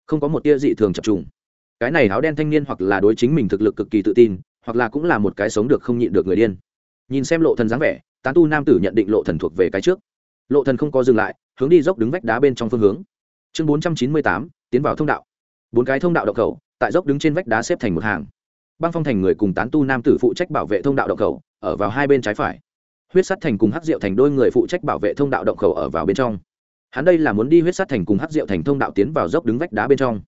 S1: Không có một tia dị thường chập trùng cái này áo đen thanh niên hoặc là đối chính mình thực lực cực kỳ tự tin, hoặc là cũng là một cái sống được không nhịn được người điên. Nhìn xem lộ thần dáng vẻ, tán tu nam tử nhận định lộ thần thuộc về cái trước. Lộ thần không có dừng lại, hướng đi dốc đứng vách đá bên trong phương hướng. Chương bốn trăm chín mươi tám, tiến vào thông đạo. Bốn cái thông đạo độc khẩu, tại dốc đứng trên vách đá xếp thành một hàng. Băng phong thành người cùng tán tu nam tử phụ trách bảo vệ thông đạo động khẩu, ở vào hai bên trái phải. Huyết sắt thành cùng hắc diệu thành đôi người phụ trách bảo vệ thông đạo động khẩu ở vào bên trong. Hắn đây là muốn đi huyết sắt thành cùng hắc diệu thành thông đạo tiến vào dốc đứng vách đá bên trong.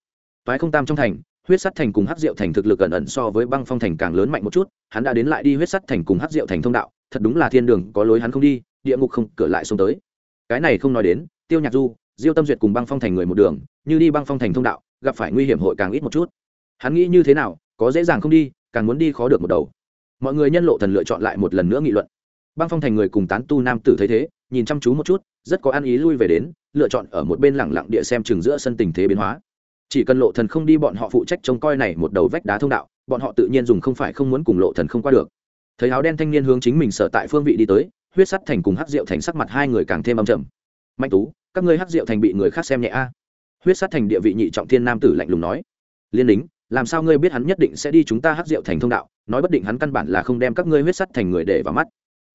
S1: Toái không tam trong thành huyết sắt thành cùng hắc diệu thành thực lực ẩn ẩn so với băng phong thành càng lớn mạnh một chút, hắn đã đến lại đi huyết sắt thành cùng hắc diệu thành thông đạo, thật đúng là thiên đường, có lối hắn không đi, địa ngục không, cửa lại xuống tới. Cái này không nói đến, tiêu nhạc du, diêu tâm duyệt cùng băng phong thành người một đường, như đi băng phong thành thông đạo, gặp phải nguy hiểm hội càng ít một chút. Hắn nghĩ như thế nào, có dễ dàng không đi, càng muốn đi khó được một đầu. Mọi người nhân lộ thần lựa chọn lại một lần nữa nghị luận. Băng phong thành người cùng tán tu nam tử thấy thế, nhìn chăm chú một chút, rất có ăn ý lui về đến, lựa chọn ở một bên lẳng lặng địa xem chừng giữa sân tình thế biến hóa chỉ cần lộ thần không đi, bọn họ phụ trách trông coi này một đầu vách đá thông đạo, bọn họ tự nhiên dùng không phải không muốn cùng lộ thần không qua được. Thấy áo đen thanh niên hướng chính mình sở tại phương vị đi tới, huyết sắt thành cùng hắc diệu thành sắc mặt hai người càng thêm âm trầm. Mạnh tú, các ngươi hắc diệu thành bị người khác xem nhẹ a. Huyết sắt thành địa vị nhị trọng thiên nam tử lạnh lùng nói. Liên lính làm sao ngươi biết hắn nhất định sẽ đi chúng ta hắc diệu thành thông đạo? Nói bất định hắn căn bản là không đem các ngươi huyết sắt thành người để vào mắt.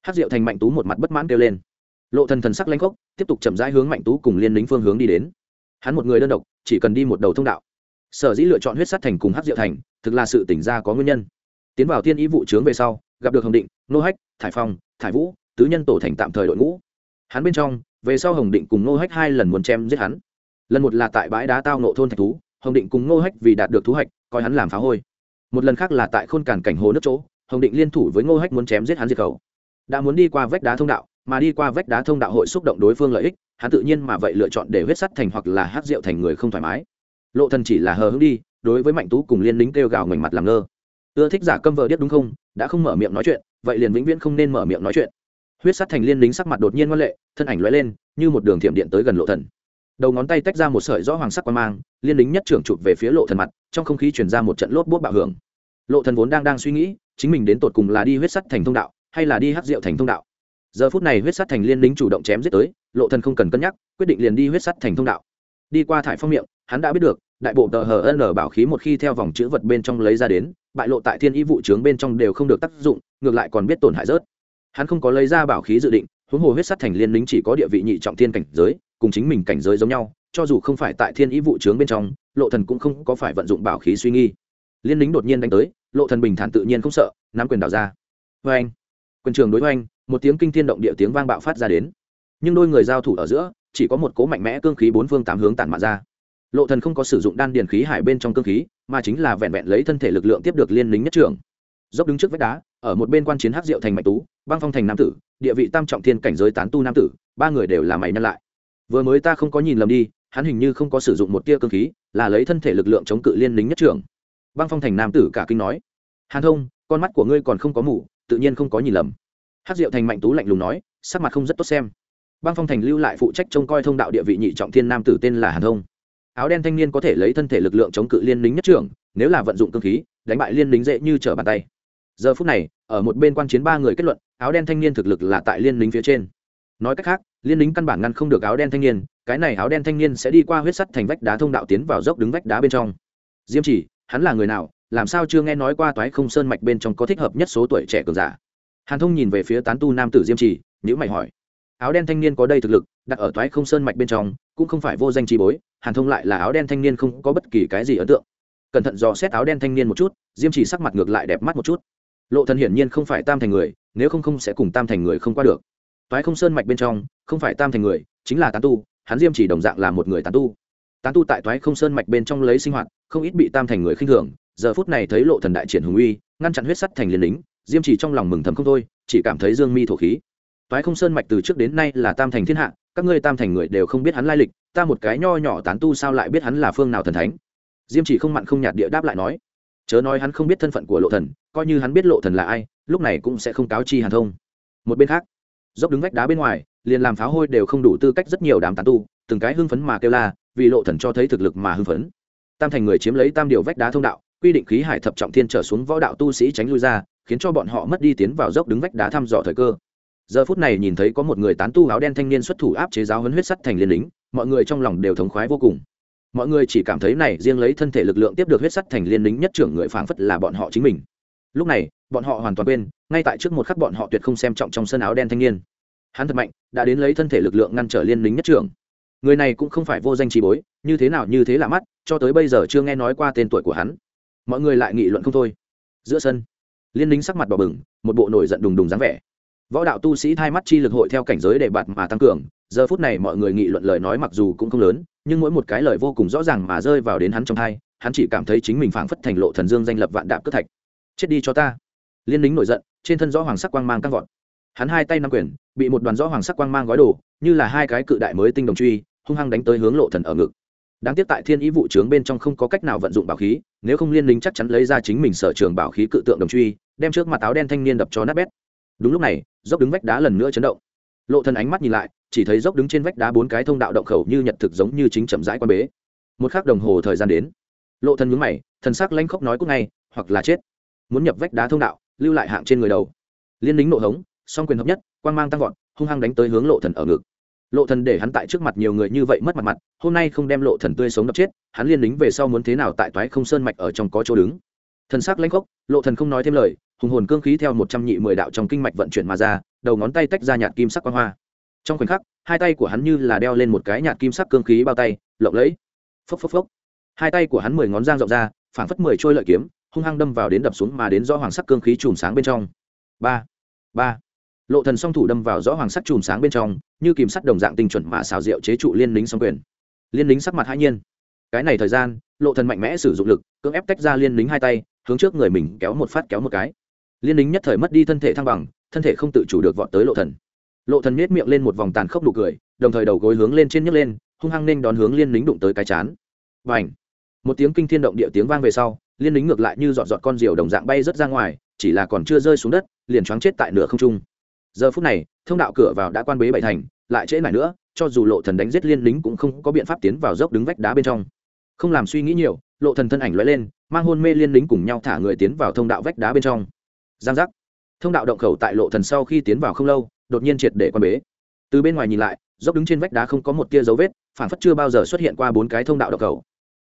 S1: Hắc diệu thành mạnh tú một mặt bất mãn kêu lên. Lộ thần thần sắc lãnh cốc tiếp tục chậm rãi hướng mạnh tú cùng liên lính phương hướng đi đến hắn một người đơn độc, chỉ cần đi một đầu thông đạo. Sở dĩ lựa chọn huyết sát thành cùng hắc diệu thành, thực là sự tỉnh ra có nguyên nhân. Tiến vào thiên ý vụ trướng về sau, gặp được hồng định, nô hách, thải phong, thải vũ, tứ nhân tổ thành tạm thời đội ngũ. Hắn bên trong, về sau hồng định cùng nô hách hai lần muốn chém giết hắn. Lần một là tại bãi đá tao nộ thôn thạch thú, hồng định cùng nô hách vì đạt được thú hạch, coi hắn làm phá hôi. Một lần khác là tại khôn cản cảnh hồ nước chỗ, hồng định liên thủ với nô hách muốn chém giết hắn diệt khẩu. Đã muốn đi qua vách đá thông đạo mà đi qua vách đá thông đạo hội xúc động đối phương lợi ích, hắn tự nhiên mà vậy lựa chọn để huyết sắt thành hoặc là hát rượu thành người không thoải mái. Lộ thần chỉ là hờ hững đi, đối với mạnh tú cùng liên lính kêu gào ngoảnh mặt làm ngơ. Ưa thích giả câm vợ điếc đúng không? Đã không mở miệng nói chuyện, vậy liền vĩnh viễn không nên mở miệng nói chuyện. Huyết sắt thành liên lính sắc mặt đột nhiên ngoan lệ, thân ảnh lóe lên, như một đường thiểm điện tới gần lộ thần. Đầu ngón tay tách ra một sợi rõ hoàng sắc quan mang, liên lính nhất trưởng chụp về phía lộ thần mặt, trong không khí truyền ra một trận lốp bút bạo hưởng. Lộ thần vốn đang đang suy nghĩ, chính mình đến tột cùng là đi huyết sắt thành thông đạo, hay là đi hắc rượu thành thông đạo giờ phút này huyết sắt thành liên lính chủ động chém giết tới, lộ thần không cần cân nhắc, quyết định liền đi huyết sắt thành thông đạo. Đi qua thải phong miệng, hắn đã biết được, đại bộ tờ hờ n bảo khí một khi theo vòng chữ vật bên trong lấy ra đến, bại lộ tại thiên y vụ trướng bên trong đều không được tác dụng, ngược lại còn biết tổn hại rớt. Hắn không có lấy ra bảo khí dự định, huống hồ huyết sắt thành liên lính chỉ có địa vị nhị trọng thiên cảnh giới, cùng chính mình cảnh giới giống nhau, cho dù không phải tại thiên ý vụ trướng bên trong, lộ thần cũng không có phải vận dụng bảo khí suy nghi. Liên lính đột nhiên đánh tới, lộ thần bình thản tự nhiên không sợ, nắm quyền đảo ra. Với anh quyền trường đối với anh một tiếng kinh thiên động địa tiếng vang bạo phát ra đến. Nhưng đôi người giao thủ ở giữa, chỉ có một cố mạnh mẽ cương khí bốn phương tám hướng tản mạn ra. Lộ thần không có sử dụng đan điền khí hải bên trong cương khí, mà chính là vẹn vẹn lấy thân thể lực lượng tiếp được liên lính nhất trưởng. Dốc đứng trước vách đá, ở một bên quan chiến hắc diệu thành mạnh tú, băng phong thành nam tử, địa vị tam trọng thiên cảnh giới tán tu nam tử, ba người đều là mày nhân lại. Vừa mới ta không có nhìn lầm đi, hắn hình như không có sử dụng một tia cương khí, là lấy thân thể lực lượng chống cự liên lính nhất trưởng. Băng phong thành nam tử cả kinh nói, hàn thông, con mắt của ngươi còn không có mủ tự nhiên không có nhìn lầm hát diệu thành mạnh tú lạnh lùng nói, sắc mặt không rất tốt xem. Băng phong thành lưu lại phụ trách trông coi thông đạo địa vị nhị trọng thiên nam tử tên là hàn thông. Áo đen thanh niên có thể lấy thân thể lực lượng chống cự liên lính nhất trưởng, nếu là vận dụng cơ khí, đánh bại liên lính dễ như trở bàn tay. Giờ phút này, ở một bên quan chiến ba người kết luận, áo đen thanh niên thực lực là tại liên lính phía trên. Nói cách khác, liên lính căn bản ngăn không được áo đen thanh niên, cái này áo đen thanh niên sẽ đi qua huyết sắt thành vách đá thông đạo tiến vào dốc đứng vách đá bên trong. Diêm chỉ, hắn là người nào, làm sao chưa nghe nói qua toái không sơn mạch bên trong có thích hợp nhất số tuổi trẻ cường giả? Hàn thông nhìn về phía tán tu nam tử diêm chỉ nhữ mày hỏi. Áo đen thanh niên có đây thực lực, đặt ở toái không sơn mạch bên trong, cũng không phải vô danh trí bối, hàn thông lại là áo đen thanh niên không có bất kỳ cái gì ấn tượng. Cẩn thận dò xét áo đen thanh niên một chút, diêm chỉ sắc mặt ngược lại đẹp mắt một chút. Lộ thần hiển nhiên không phải tam thành người, nếu không không sẽ cùng tam thành người không qua được. Toái không sơn mạch bên trong, không phải tam thành người, chính là tán tu, hắn diêm chỉ đồng dạng là một người tán tu. Tán tu tại toái không sơn mạch bên trong lấy sinh hoạt, không ít bị tam thành người khinh thường, giờ phút này thấy lộ thần đại triển hùng uy, ngăn chặn huyết sắt thành liên lính diêm chỉ trong lòng mừng thầm không thôi, chỉ cảm thấy dương mi thổ khí. Toái không sơn mạch từ trước đến nay là tam thành thiên hạ, các ngươi tam thành người đều không biết hắn lai lịch, ta một cái nho nhỏ tán tu sao lại biết hắn là phương nào thần thánh? Diêm chỉ không mặn không nhạt địa đáp lại nói, chớ nói hắn không biết thân phận của lộ thần, coi như hắn biết lộ thần là ai, lúc này cũng sẽ không cáo chi hàn thông. Một bên khác, dốc đứng vách đá bên ngoài, liền làm pháo hôi đều không đủ tư cách rất nhiều đám tán tu, từng cái hưng phấn mà kêu la, vì lộ thần cho thấy thực lực mà hưng phấn. Tam thành người chiếm lấy tam điều vách đá thông đạo, quy định khí hải thập trọng thiên trở xuống võ đạo tu sĩ tránh lui ra khiến cho bọn họ mất đi tiến vào dốc đứng vách đá thăm dò thời cơ. Giờ phút này nhìn thấy có một người tán tu áo đen thanh niên xuất thủ áp chế giáo huấn huyết sắt thành liên lính, mọi người trong lòng đều thống khoái vô cùng. Mọi người chỉ cảm thấy này, riêng lấy thân thể lực lượng tiếp được huyết sắt thành liên lính nhất trưởng người phảng phất là bọn họ chính mình. Lúc này, bọn họ hoàn toàn quên, ngay tại trước một khắc bọn họ tuyệt không xem trọng trong sân áo đen thanh niên. Hắn thật mạnh, đã đến lấy thân thể lực lượng ngăn trở liên lính nhất trưởng. Người này cũng không phải vô danh trí bối, như thế nào như thế là mắt, cho tới bây giờ chưa nghe nói qua tên tuổi của hắn. Mọi người lại nghị luận không thôi. Giữa sân liên lính sắc mặt đỏ bừng, một bộ nổi giận đùng đùng dáng vẻ. Võ đạo tu sĩ thay mắt chi lực hội theo cảnh giới để bạt mà tăng cường, giờ phút này mọi người nghị luận lời nói mặc dù cũng không lớn, nhưng mỗi một cái lời vô cùng rõ ràng mà rơi vào đến hắn trong thai, hắn chỉ cảm thấy chính mình phảng phất thành lộ thần dương danh lập vạn đạp cất thạch. Chết đi cho ta. Liên lính nổi giận, trên thân rõ hoàng sắc quang mang căng vọt. Hắn hai tay nắm quyền, bị một đoàn rõ hoàng sắc quang mang gói đồ như là hai cái cự đại mới tinh đồng truy, hung hăng đánh tới hướng lộ thần ở ngực đáng tiếc tại thiên ý vụ trướng bên trong không có cách nào vận dụng bảo khí, nếu không liên lính chắc chắn lấy ra chính mình sở trường bảo khí cự tượng đồng truy, đem trước mặt áo đen thanh niên đập cho nát bét. Đúng lúc này, dốc đứng vách đá lần nữa chấn động. Lộ thần ánh mắt nhìn lại, chỉ thấy dốc đứng trên vách đá bốn cái thông đạo động khẩu như nhật thực giống như chính chậm rãi quan bế. Một khắc đồng hồ thời gian đến. Lộ thần nhướng mày, thần sắc lanh khốc nói cút ngay, hoặc là chết. Muốn nhập vách đá thông đạo, lưu lại hạng trên người đầu. Liên lính nộ hống, song quyền hợp nhất, quang mang tăng vọt, hung hăng đánh tới hướng lộ thần ở ngực lộ thần để hắn tại trước mặt nhiều người như vậy mất mặt mặt, hôm nay không đem lộ thần tươi sống đập chết, hắn liên lính về sau muốn thế nào tại toái không sơn mạch ở trong có chỗ đứng. Thần sắc lãnh khốc, lộ thần không nói thêm lời, hùng hồn cương khí theo một trăm nhị mười đạo trong kinh mạch vận chuyển mà ra, đầu ngón tay tách ra nhạt kim sắc quang hoa. Trong khoảnh khắc, hai tay của hắn như là đeo lên một cái nhạt kim sắc cương khí bao tay, lộng lẫy. Phốc phốc phốc. Hai tay của hắn mười ngón giang rộng ra, phảng phất mười trôi lợi kiếm, hung hăng đâm vào đến đập xuống mà đến do hoàng sắc cương khí chùm sáng bên trong. Ba. Ba lộ thần song thủ đâm vào rõ hoàng sắc chùm sáng bên trong, như kìm sắt đồng dạng tinh chuẩn mà xào rượu chế trụ liên lính song quyền. Liên lính sắc mặt hãi nhiên. Cái này thời gian, lộ thần mạnh mẽ sử dụng lực, cưỡng ép tách ra liên lính hai tay, hướng trước người mình kéo một phát kéo một cái. Liên lính nhất thời mất đi thân thể thăng bằng, thân thể không tự chủ được vọt tới lộ thần. Lộ thần nét miệng lên một vòng tàn khốc nụ cười, đồng thời đầu gối hướng lên trên nhấc lên, hung hăng nên đón hướng liên lính đụng tới cái chán. Bành. một tiếng kinh thiên động địa tiếng vang về sau, liên lính ngược lại như dọn dọn con diều đồng dạng bay rất ra ngoài, chỉ là còn chưa rơi xuống đất, liền choáng chết tại nửa không trung giờ phút này, thông đạo cửa vào đã quan bế bảy thành, lại trễ này nữa, cho dù lộ thần đánh giết liên lính cũng không có biện pháp tiến vào dốc đứng vách đá bên trong. Không làm suy nghĩ nhiều, lộ thần thân ảnh lóe lên, mang hôn mê liên lính cùng nhau thả người tiến vào thông đạo vách đá bên trong. Giang giác. Thông đạo động khẩu tại lộ thần sau khi tiến vào không lâu, đột nhiên triệt để quan bế. Từ bên ngoài nhìn lại, dốc đứng trên vách đá không có một tia dấu vết phản phất chưa bao giờ xuất hiện qua bốn cái thông đạo động khẩu.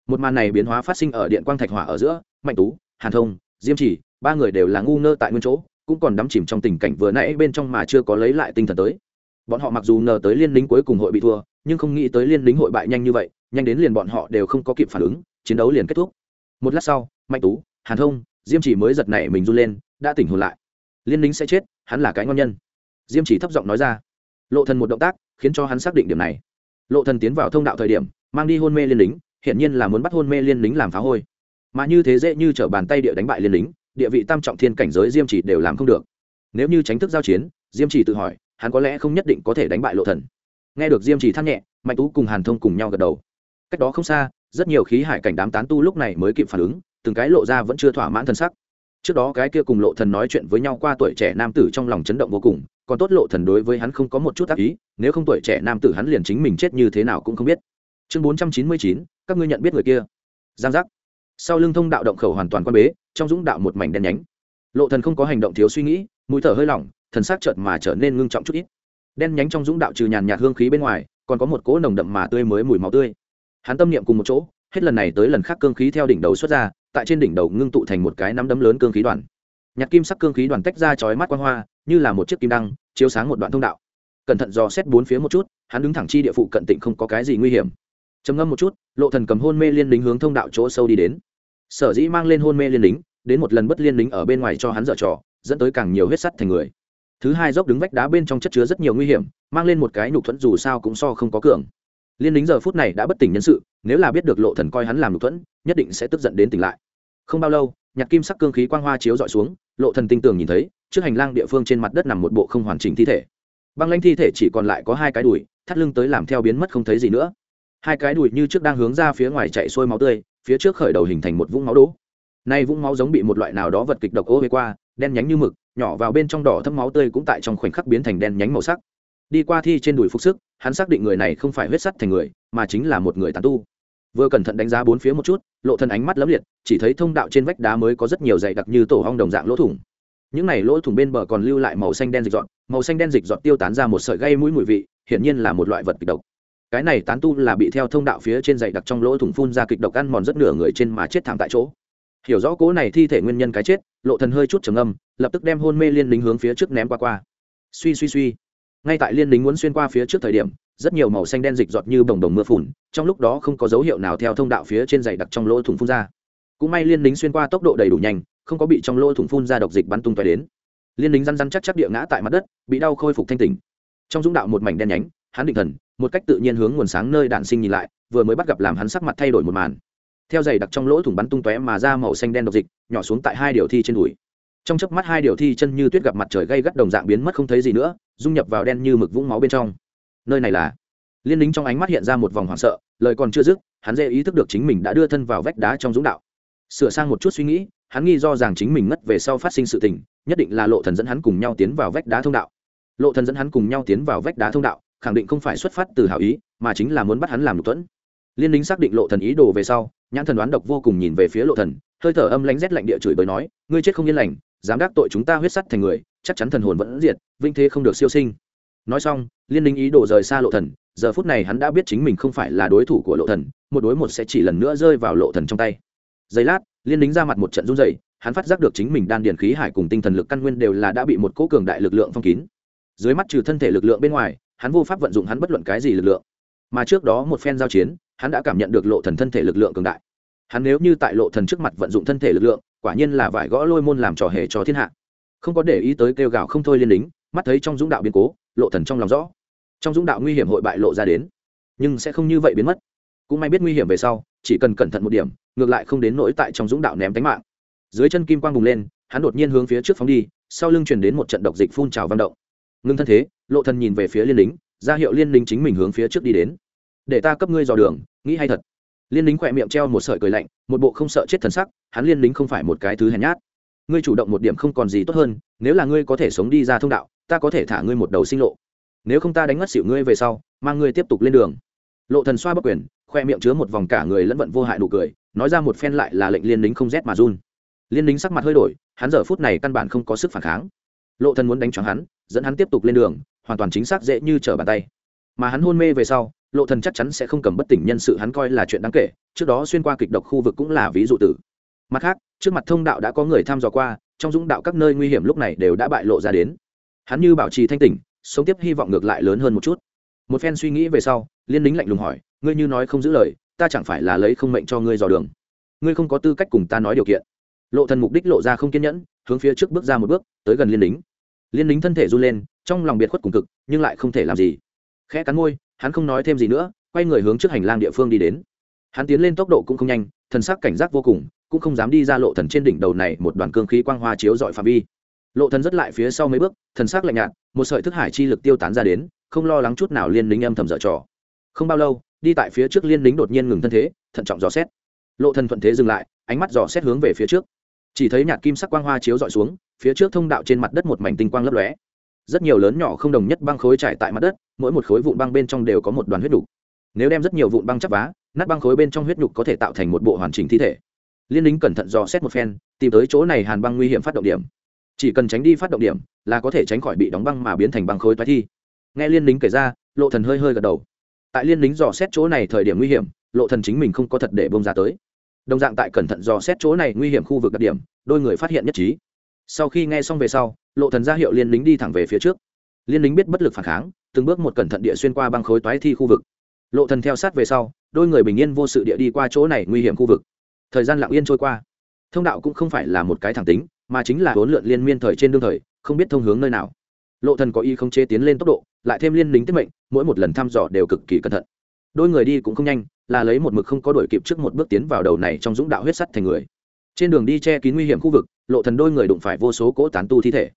S1: Một màn này biến hóa phát sinh ở điện quang thạch hỏa ở giữa, mạnh tú, hàn thông, diêm chỉ, ba người đều là ngu ngơ tại nguyên chỗ cũng còn đắm chìm trong tình cảnh vừa nãy bên trong mà chưa có lấy lại tinh thần tới. Bọn họ mặc dù ngờ tới liên lính cuối cùng hội bị thua, nhưng không nghĩ tới liên lính hội bại nhanh như vậy, nhanh đến liền bọn họ đều không có kịp phản ứng, chiến đấu liền kết thúc. Một lát sau, mạnh tú, hàn thông, diêm chỉ mới giật nảy mình run lên, đã tỉnh hồn lại. Liên lính sẽ chết, hắn là cái ngon nhân. Diêm chỉ thấp giọng nói ra. Lộ thần một động tác, khiến cho hắn xác định điểm này. Lộ thần tiến vào thông đạo thời điểm, mang đi hôn mê liên lính hiện nhiên là muốn bắt hôn mê liên lính làm phá hôi. Mà như thế dễ như trở bàn tay địa đánh bại liên lính địa vị tam trọng thiên cảnh giới diêm chỉ đều làm không được. Nếu như tránh thức giao chiến, diêm chỉ tự hỏi, hắn có lẽ không nhất định có thể đánh bại lộ thần. Nghe được diêm chỉ than nhẹ, mạnh tú cùng hàn thông cùng nhau gật đầu. Cách đó không xa, rất nhiều khí hải cảnh đám tán tu lúc này mới kịp phản ứng, từng cái lộ ra vẫn chưa thỏa mãn thân sắc. Trước đó cái kia cùng lộ thần nói chuyện với nhau qua tuổi trẻ nam tử trong lòng chấn động vô cùng, còn tốt lộ thần đối với hắn không có một chút ác ý, nếu không tuổi trẻ nam tử hắn liền chính mình chết như thế nào cũng không biết. Chương bốn trăm chín mươi chín, các ngươi nhận biết người kia. Giang giác. Sau lưng thông đạo động khẩu hoàn toàn quan bế trong dũng đạo một mảnh đen nhánh. Lộ thần không có hành động thiếu suy nghĩ, mũi thở hơi lỏng, thần sắc chợt mà trở nên ngưng trọng chút ít. Đen nhánh trong dũng đạo trừ nhàn nhạt hương khí bên ngoài, còn có một cỗ nồng đậm mà tươi mới mùi máu tươi. Hắn tâm niệm cùng một chỗ, hết lần này tới lần khác cương khí theo đỉnh đầu xuất ra, tại trên đỉnh đầu ngưng tụ thành một cái nắm đấm lớn cương khí đoàn. Nhạc kim sắc cương khí đoàn tách ra chói mắt quang hoa, như là một chiếc kim đăng, chiếu sáng một đoạn thông đạo. Cẩn thận dò xét bốn phía một chút, hắn đứng thẳng chi địa phụ cận tịnh không có cái gì nguy hiểm. Trầm ngâm một chút, lộ thần cầm hôn mê liên lính hướng thông đạo chỗ sâu đi đến sở dĩ mang lên hôn mê liên lính đến một lần bất liên lính ở bên ngoài cho hắn dở trò, dẫn tới càng nhiều huyết sắt thành người. Thứ hai dốc đứng vách đá bên trong chất chứa rất nhiều nguy hiểm, mang lên một cái nhục thuẫn dù sao cũng so không có cường. Liên lính giờ phút này đã bất tỉnh nhân sự, nếu là biết được lộ thần coi hắn làm nhục thuẫn, nhất định sẽ tức giận đến tỉnh lại. Không bao lâu, nhạc kim sắc cương khí quang hoa chiếu dọi xuống, lộ thần tinh tường nhìn thấy, trước hành lang địa phương trên mặt đất nằm một bộ không hoàn chỉnh thi thể. Băng lãnh thi thể chỉ còn lại có hai cái đùi, thắt lưng tới làm theo biến mất không thấy gì nữa. Hai cái đùi như trước đang hướng ra phía ngoài chạy xuôi máu tươi phía trước khởi đầu hình thành một vũng máu đố. Nay vũng máu giống bị một loại nào đó vật kịch độc ô huế qua, đen nhánh như mực, nhỏ vào bên trong đỏ thâm máu tươi cũng tại trong khoảnh khắc biến thành đen nhánh màu sắc. Đi qua thi trên đùi phục sức, hắn xác định người này không phải huyết sắt thành người, mà chính là một người tàn tu. Vừa cẩn thận đánh giá bốn phía một chút, lộ thân ánh mắt lấm liệt, chỉ thấy thông đạo trên vách đá mới có rất nhiều dày đặc như tổ hong đồng dạng lỗ thủng. Những này lỗ thủng bên bờ còn lưu lại màu xanh đen dịch dọn màu xanh đen dịch dọn tiêu tán ra một sợi gây mũi mùi vị, hiển nhiên là một loại vật kịch độc cái này tán tu là bị theo thông đạo phía trên dày đặc trong lỗ thủng phun ra kịch độc ăn mòn rất nửa người trên mà chết thảm tại chỗ. Hiểu rõ cố này thi thể nguyên nhân cái chết, lộ thần hơi chút trầm âm lập tức đem hôn mê liên lính hướng phía trước ném qua qua. Suy suy suy. Ngay tại liên lính muốn xuyên qua phía trước thời điểm, rất nhiều màu xanh đen dịch giọt như bồng đồng mưa phùn, trong lúc đó không có dấu hiệu nào theo thông đạo phía trên dày đặc trong lỗ thủng phun ra. Cũng may liên lính xuyên qua tốc độ đầy đủ nhanh, không có bị trong lỗ thủng phun ra độc dịch bắn tung tóe đến. Liên lính răn răn chắc chắc địa ngã tại mặt đất, bị đau khôi phục thanh tỉnh. Trong dũng đạo một mảnh đen nhánh hắn định thần, một cách tự nhiên hướng nguồn sáng nơi đạn sinh nhìn lại, vừa mới bắt gặp làm hắn sắc mặt thay đổi một màn. Theo giày đặc trong lỗ thủng bắn tung tóe mà ra màu xanh đen độc dịch, nhỏ xuống tại hai điều thi trên đùi. Trong chớp mắt hai điều thi chân như tuyết gặp mặt trời gây gắt đồng dạng biến mất không thấy gì nữa, dung nhập vào đen như mực vũng máu bên trong. Nơi này là? Liên lính trong ánh mắt hiện ra một vòng hoảng sợ, lời còn chưa dứt, hắn dễ ý thức được chính mình đã đưa thân vào vách đá trong dũng đạo. Sửa sang một chút suy nghĩ, hắn nghi do rằng chính mình ngất về sau phát sinh sự tình, nhất định là lộ thần dẫn hắn cùng nhau tiến vào vách đá thông đạo. Lộ thần dẫn hắn cùng nhau tiến vào vách đá thông đạo khẳng định không phải xuất phát từ hảo ý, mà chính là muốn bắt hắn làm lục tuẫn liên lính xác định lộ thần ý đồ về sau, nhãn thần đoán độc vô cùng nhìn về phía lộ thần, hơi thở âm lãnh rét lạnh địa chửi bới nói, ngươi chết không yên lành, dám đắc tội chúng ta huyết sắt thành người, chắc chắn thần hồn vẫn diệt, vinh thế không được siêu sinh. Nói xong, liên lính ý đồ rời xa lộ thần, giờ phút này hắn đã biết chính mình không phải là đối thủ của lộ thần, một đối một sẽ chỉ lần nữa rơi vào lộ thần trong tay. Giây lát, liên lính ra mặt một trận run rẩy, hắn phát giác được chính mình đan điền khí hải cùng tinh thần lực căn nguyên đều là đã bị một cỗ cường đại lực lượng phong kín. Dưới mắt trừ thân thể lực lượng bên ngoài hắn vô pháp vận dụng hắn bất luận cái gì lực lượng. Mà trước đó một phen giao chiến, hắn đã cảm nhận được lộ thần thân thể lực lượng cường đại. Hắn nếu như tại lộ thần trước mặt vận dụng thân thể lực lượng, quả nhiên là vải gõ lôi môn làm trò hề cho thiên hạ. Không có để ý tới kêu gào không thôi liên lính mắt thấy trong dũng đạo biến cố, lộ thần trong lòng rõ. Trong dũng đạo nguy hiểm hội bại lộ ra đến, nhưng sẽ không như vậy biến mất. Cũng may biết nguy hiểm về sau, chỉ cần cẩn thận một điểm, ngược lại không đến nỗi tại trong dũng đạo ném tánh mạng. Dưới chân kim quang bùng lên, hắn đột nhiên hướng phía trước phóng đi, sau lưng truyền đến một trận độc dịch phun trào văn động ngưng thân thế, lộ thần nhìn về phía liên lính ra hiệu liên lính chính mình hướng phía trước đi đến. Để ta cấp ngươi dò đường, nghĩ hay thật. Liên lính khỏe miệng treo một sợi cười lạnh, một bộ không sợ chết thần sắc, hắn liên lính không phải một cái thứ hèn nhát. Ngươi chủ động một điểm không còn gì tốt hơn, nếu là ngươi có thể sống đi ra thông đạo, ta có thể thả ngươi một đầu sinh lộ. Nếu không ta đánh mất xỉu ngươi về sau, mang ngươi tiếp tục lên đường. Lộ thần xoa bất quyền khoe miệng chứa một vòng cả người lẫn vận vô hại nụ cười, nói ra một phen lại là lệnh liên lính không rét mà run. Liên lính sắc mặt hơi đổi, hắn giờ phút này căn bản không có sức phản kháng lộ thần muốn đánh choáng hắn, dẫn hắn tiếp tục lên đường, hoàn toàn chính xác dễ như trở bàn tay. Mà hắn hôn mê về sau, lộ thần chắc chắn sẽ không cầm bất tỉnh nhân sự hắn coi là chuyện đáng kể, trước đó xuyên qua kịch độc khu vực cũng là ví dụ tử. Mặt khác, trước mặt thông đạo đã có người tham dò qua, trong dũng đạo các nơi nguy hiểm lúc này đều đã bại lộ ra đến. Hắn như bảo trì thanh tỉnh, sống tiếp hy vọng ngược lại lớn hơn một chút. Một phen suy nghĩ về sau, liên lính lạnh lùng hỏi, ngươi như nói không giữ lời, ta chẳng phải là lấy không mệnh cho ngươi dò đường? Ngươi không có tư cách cùng ta nói điều kiện. Lộ thần mục đích lộ ra không kiên nhẫn hướng phía trước bước ra một bước, tới gần liên lính liên lính thân thể run lên, trong lòng biệt khuất cùng cực, nhưng lại không thể làm gì. Khẽ cắn môi, hắn không nói thêm gì nữa, quay người hướng trước hành lang địa phương đi đến. Hắn tiến lên tốc độ cũng không nhanh, thần sắc cảnh giác vô cùng, cũng không dám đi ra lộ thần trên đỉnh đầu này một đoàn cương khí quang hoa chiếu dọi phạm vi. Lộ thần rất lại phía sau mấy bước, thần sắc lạnh nhạt, một sợi thức hải chi lực tiêu tán ra đến, không lo lắng chút nào liên lính âm thầm dở trò. Không bao lâu, đi tại phía trước liên lính đột nhiên ngừng thân thế, thận trọng dò xét. Lộ thần thuận thế dừng lại, ánh mắt dò xét hướng về phía trước chỉ thấy nhạt kim sắc quang hoa chiếu dọi xuống, phía trước thông đạo trên mặt đất một mảnh tinh quang lấp lóe. Rất nhiều lớn nhỏ không đồng nhất băng khối trải tại mặt đất, mỗi một khối vụn băng bên trong đều có một đoàn huyết nhục nếu đem rất nhiều vụn băng chắp vá, nát băng khối bên trong huyết nhục có thể tạo thành một bộ hoàn chỉnh thi thể. Liên lính cẩn thận dò xét một phen, tìm tới chỗ này hàn băng nguy hiểm phát động điểm. Chỉ cần tránh đi phát động điểm, là có thể tránh khỏi bị đóng băng mà biến thành băng khối toái thi. Nghe liên lính kể ra, lộ thần hơi hơi gật đầu. Tại liên lính dò xét chỗ này thời điểm nguy hiểm, lộ thần chính mình không có thật để bông ra tới đồng dạng tại cẩn thận dò xét chỗ này nguy hiểm khu vực đặc điểm, đôi người phát hiện nhất trí. Sau khi nghe xong về sau, lộ thần ra hiệu liên lính đi thẳng về phía trước. Liên lính biết bất lực phản kháng, từng bước một cẩn thận địa xuyên qua băng khối toái thi khu vực. Lộ thần theo sát về sau, đôi người bình yên vô sự địa đi qua chỗ này nguy hiểm khu vực. Thời gian lặng yên trôi qua. Thông đạo cũng không phải là một cái thẳng tính, mà chính là huấn lượn liên miên thời trên đương thời, không biết thông hướng nơi nào. Lộ thần có ý không chế tiến lên tốc độ, lại thêm liên lính tiết mệnh, mỗi một lần thăm dò đều cực kỳ cẩn thận đôi người đi cũng không nhanh, là lấy một mực không có đổi kịp trước một bước tiến vào đầu này trong dũng đạo huyết sắt thành người. Trên đường đi che kín nguy hiểm khu vực, lộ thần đôi người đụng phải vô số cỗ tán tu thi thể.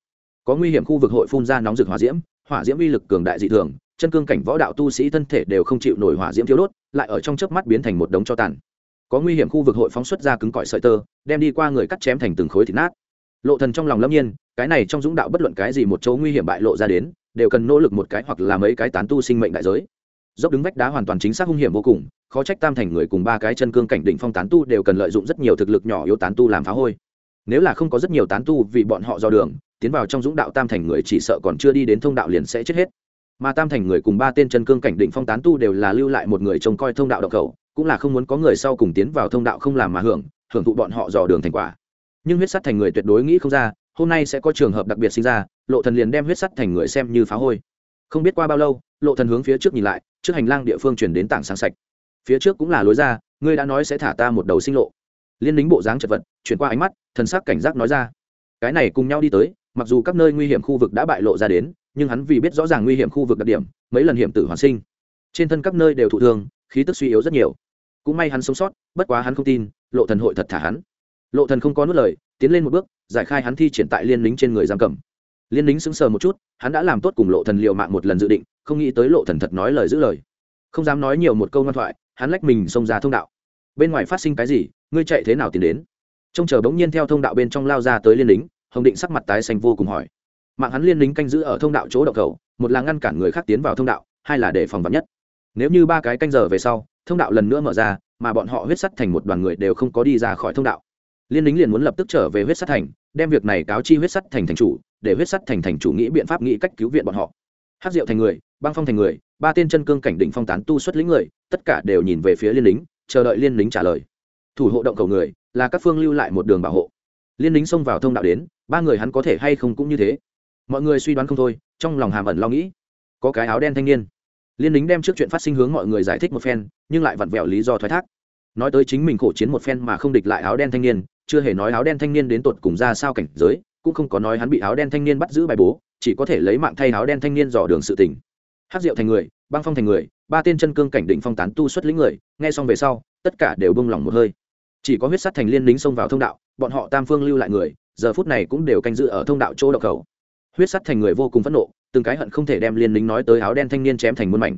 S1: Có nguy hiểm khu vực hội phun ra nóng rực hỏa diễm hỏa diễm uy lực cường đại dị thường, chân cương cảnh võ đạo tu sĩ thân thể đều không chịu nổi hỏa diễm thiếu đốt, lại ở trong chớp mắt biến thành một đống cho tàn. Có nguy hiểm khu vực hội phóng xuất ra cứng cỏi sợi tơ, đem đi qua người cắt chém thành từng khối thịt nát. Lộ thần trong lòng lâm nhiên, cái này trong dũng đạo bất luận cái gì một chỗ nguy hiểm bại lộ ra đến, đều cần nỗ lực một cái hoặc là mấy cái tán tu sinh mệnh đại giới dốc đứng vách đá hoàn toàn chính xác hung hiểm vô cùng, khó trách tam thành người cùng ba cái chân cương cảnh đỉnh phong tán tu đều cần lợi dụng rất nhiều thực lực nhỏ yếu tán tu làm phá hôi. Nếu là không có rất nhiều tán tu vì bọn họ do đường, tiến vào trong dũng đạo tam thành người chỉ sợ còn chưa đi đến thông đạo liền sẽ chết hết. Mà tam thành người cùng ba tên chân cương cảnh đỉnh phong tán tu đều là lưu lại một người trông coi thông đạo độc khẩu, cũng là không muốn có người sau cùng tiến vào thông đạo không làm mà hưởng hưởng thụ bọn họ dò đường thành quả. Nhưng huyết sắt thành người tuyệt đối nghĩ không ra, hôm nay sẽ có trường hợp đặc biệt sinh ra, lộ thần liền đem huyết sắt thành người xem như phá hôi. Không biết qua bao lâu lộ thần hướng phía trước nhìn lại, trước hành lang địa phương chuyển đến tảng sáng sạch. Phía trước cũng là lối ra, ngươi đã nói sẽ thả ta một đầu sinh lộ. Liên lính bộ dáng chật vật, chuyển qua ánh mắt, thần sắc cảnh giác nói ra. Cái này cùng nhau đi tới, mặc dù các nơi nguy hiểm khu vực đã bại lộ ra đến, nhưng hắn vì biết rõ ràng nguy hiểm khu vực đặc điểm, mấy lần hiểm tử hoàn sinh. Trên thân các nơi đều thụ thương, khí tức suy yếu rất nhiều. Cũng may hắn sống sót, bất quá hắn không tin, lộ thần hội thật thả hắn. Lộ thần không có nuốt lời, tiến lên một bước, giải khai hắn thi triển tại liên lính trên người giam cầm liên lính sững sờ một chút, hắn đã làm tốt cùng lộ thần liều mạng một lần dự định, không nghĩ tới lộ thần thật nói lời giữ lời. Không dám nói nhiều một câu ngoan thoại, hắn lách mình xông ra thông đạo. Bên ngoài phát sinh cái gì, ngươi chạy thế nào tiến đến? Trông chờ bỗng nhiên theo thông đạo bên trong lao ra tới liên lính hồng định sắc mặt tái xanh vô cùng hỏi. Mạng hắn liên lính canh giữ ở thông đạo chỗ đậu cầu một là ngăn cản người khác tiến vào thông đạo, hai là để phòng vắn nhất. Nếu như ba cái canh giờ về sau, thông đạo lần nữa mở ra, mà bọn họ huyết sắt thành một đoàn người đều không có đi ra khỏi thông đạo. Liên lính liền muốn lập tức trở về huyết sắt thành đem việc này cáo chi huyết sắt thành thành chủ, để huyết sắt thành thành chủ nghĩ biện pháp, nghĩ cách cứu viện bọn họ. Hát rượu thành người, băng phong thành người, ba tên chân cương cảnh đỉnh phong tán tu xuất lĩnh người, tất cả đều nhìn về phía liên lính chờ đợi liên lính trả lời. Thủ hộ động cầu người, là các phương lưu lại một đường bảo hộ. Liên lính xông vào thông đạo đến, ba người hắn có thể hay không cũng như thế. Mọi người suy đoán không thôi, trong lòng hàm ẩn lo nghĩ. Có cái áo đen thanh niên. Liên lính đem trước chuyện phát sinh hướng mọi người giải thích một phen, nhưng lại vặn vẹo lý do thoái thác. Nói tới chính mình khổ chiến một phen mà không địch lại áo đen thanh niên chưa hề nói áo đen thanh niên đến tột cùng ra sao cảnh giới, cũng không có nói hắn bị áo đen thanh niên bắt giữ bài bố, chỉ có thể lấy mạng thay áo đen thanh niên dò đường sự tình. Hát rượu thành người, băng phong thành người, ba tên chân cương cảnh định phong tán tu xuất lĩnh người, nghe xong về sau, tất cả đều bông lỏng một hơi. Chỉ có huyết sắt thành liên lính xông vào thông đạo, bọn họ tam phương lưu lại người, giờ phút này cũng đều canh giữ ở thông đạo chỗ đậu khẩu. Huyết sắt thành người vô cùng phẫn nộ, từng cái hận không thể đem liên lính nói tới áo đen thanh niên chém thành muôn mảnh.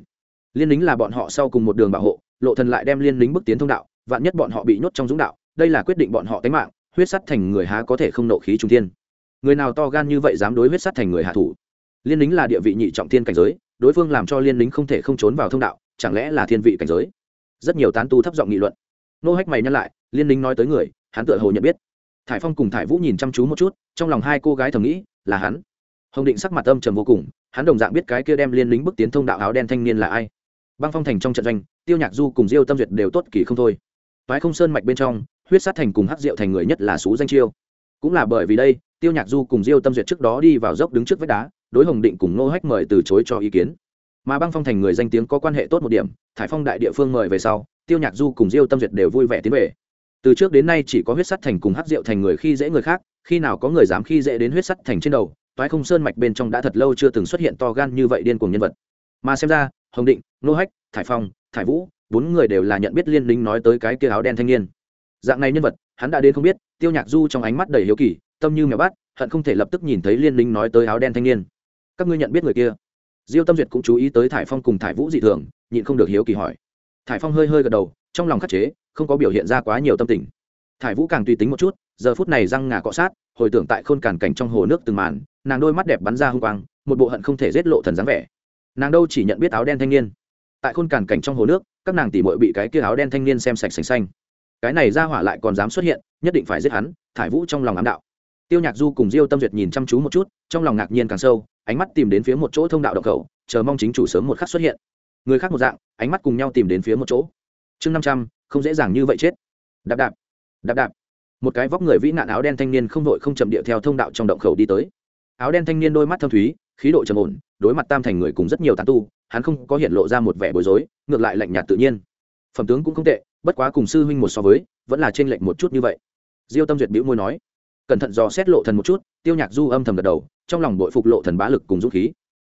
S1: Liên lính là bọn họ sau cùng một đường bảo hộ, lộ thần lại đem liên lính bước tiến thông đạo, vạn nhất bọn họ bị nhốt trong dũng đạo đây là quyết định bọn họ tính mạng, huyết sắt thành người há có thể không nộ khí trung thiên. Người nào to gan như vậy dám đối huyết sắt thành người hạ thủ? Liên lính là địa vị nhị trọng thiên cảnh giới, đối phương làm cho liên lính không thể không trốn vào thông đạo, chẳng lẽ là thiên vị cảnh giới? Rất nhiều tán tu thấp giọng nghị luận. Nô hách mày nhắc lại, liên lính nói tới người, hắn tựa hồ nhận biết. Thải phong cùng thải vũ nhìn chăm chú một chút, trong lòng hai cô gái thầm nghĩ, là hắn. Hồng định sắc mặt âm trầm vô cùng, hắn đồng dạng biết cái kia đem liên lính bước tiến thông đạo áo đen thanh niên là ai. Băng phong thành trong trận doanh, tiêu nhạc du cùng diêu tâm duyệt đều tốt kỳ không thôi. Toái không sơn mạch bên trong huyết sát thành cùng hắc diệu thành người nhất là sú danh chiêu. Cũng là bởi vì đây, tiêu nhạc du cùng diêu tâm duyệt trước đó đi vào dốc đứng trước vách đá, đối hồng định cùng nô hách mời từ chối cho ý kiến. Mà băng phong thành người danh tiếng có quan hệ tốt một điểm, thải phong đại địa phương mời về sau, tiêu nhạc du cùng diêu tâm duyệt đều vui vẻ tiến về. Từ trước đến nay chỉ có huyết sắt thành cùng hắc diệu thành người khi dễ người khác, khi nào có người dám khi dễ đến huyết sắt thành trên đầu, toái không sơn mạch bên trong đã thật lâu chưa từng xuất hiện to gan như vậy điên cuồng nhân vật. Mà xem ra, hồng định nô hách, thải phong, thải vũ, bốn người đều là nhận biết liên lính nói tới cái kia áo đen thanh niên dạng này nhân vật, hắn đã đến không biết, tiêu nhạc du trong ánh mắt đầy hiếu kỳ, tâm như mèo bắt, hận không thể lập tức nhìn thấy liên linh nói tới áo đen thanh niên. Các ngươi nhận biết người kia? Diêu tâm duyệt cũng chú ý tới thải phong cùng thải vũ dị thường, nhịn không được hiếu kỳ hỏi. Thải phong hơi hơi gật đầu, trong lòng khắc chế, không có biểu hiện ra quá nhiều tâm tình. Thải vũ càng tùy tính một chút, giờ phút này răng ngà cọ sát, hồi tưởng tại khôn cản cảnh trong hồ nước từng màn, nàng đôi mắt đẹp bắn ra hung quang, một bộ hận không thể giết lộ thần dáng vẻ. Nàng đâu chỉ nhận biết áo đen thanh niên. Tại khôn cản cảnh trong hồ nước, các nàng tỉ mội bị cái kia áo đen thanh niên xem sạch sành xanh cái này ra hỏa lại còn dám xuất hiện, nhất định phải giết hắn, thải vũ trong lòng ám đạo. Tiêu nhạc du cùng diêu tâm duyệt nhìn chăm chú một chút, trong lòng ngạc nhiên càng sâu, ánh mắt tìm đến phía một chỗ thông đạo độc khẩu, chờ mong chính chủ sớm một khắc xuất hiện. Người khác một dạng, ánh mắt cùng nhau tìm đến phía một chỗ. Chương năm trăm, không dễ dàng như vậy chết. Đạp đạp đạp đạp. Một cái vóc người vĩ nạn áo đen thanh niên không đội không chậm điệu theo thông đạo trong động khẩu đi tới. Áo đen thanh niên đôi mắt thâm thúy, khí độ trầm ổn, đối mặt tam thành người cùng rất nhiều tán tu, hắn không có hiện lộ ra một vẻ bối rối, ngược lại lạnh nhạt tự nhiên. Phẩm tướng cũng không tệ bất quá cùng sư huynh một so với, vẫn là trên lệnh một chút như vậy. Diêu tâm duyệt bĩu môi nói, cẩn thận dò xét lộ thần một chút. Tiêu nhạc du âm thầm gật đầu, trong lòng bội phục lộ thần bá lực cùng dũng khí.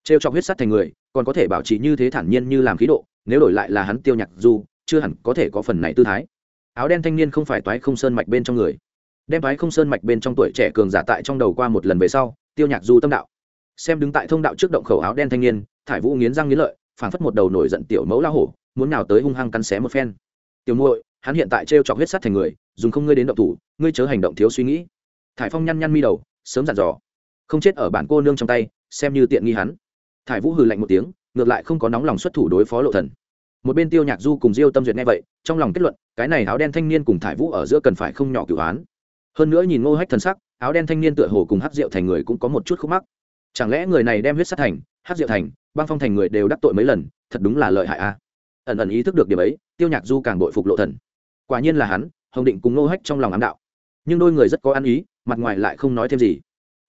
S1: Trêu cho huyết sắt thành người, còn có thể bảo trì như thế thản nhiên như làm khí độ, nếu đổi lại là hắn tiêu nhạc du, chưa hẳn có thể có phần này tư thái. Áo đen thanh niên không phải toái không sơn mạch bên trong người. Đem toái không sơn mạch bên trong tuổi trẻ cường giả tại trong đầu qua một lần về sau, tiêu nhạc du tâm đạo. Xem đứng tại thông đạo trước động khẩu áo đen thanh niên, thải vũ nghiến răng nghiến lợi, phảng phất một đầu nổi giận tiểu mẫu la hổ, muốn nào tới hung hăng cắn xé một phen tiểu muội, hắn hiện tại trêu chọc huyết sắt thành người, dùng không ngươi đến động thủ, ngươi chớ hành động thiếu suy nghĩ. Thải phong nhăn nhăn mi đầu, sớm dặn dò. Không chết ở bản cô nương trong tay, xem như tiện nghi hắn. Thải vũ hừ lạnh một tiếng, ngược lại không có nóng lòng xuất thủ đối phó lộ thần. Một bên tiêu nhạc du cùng diêu tâm duyệt nghe vậy, trong lòng kết luận, cái này áo đen thanh niên cùng thải vũ ở giữa cần phải không nhỏ cửu án hơn nữa nhìn ngô hách thần sắc, áo đen thanh niên tựa hồ cùng hắc diệu thành người cũng có một chút khúc mắc. Chẳng lẽ người này đem huyết sát thành, hắc diệu thành, băng phong thành người đều đắc tội mấy lần, thật đúng là lợi hại a ẩn ẩn ý thức được điểm ấy, tiêu nhạc du càng bội phục lộ thần. Quả nhiên là hắn, hồng định cùng nô hách trong lòng ám đạo. Nhưng đôi người rất có ăn ý, mặt ngoài lại không nói thêm gì.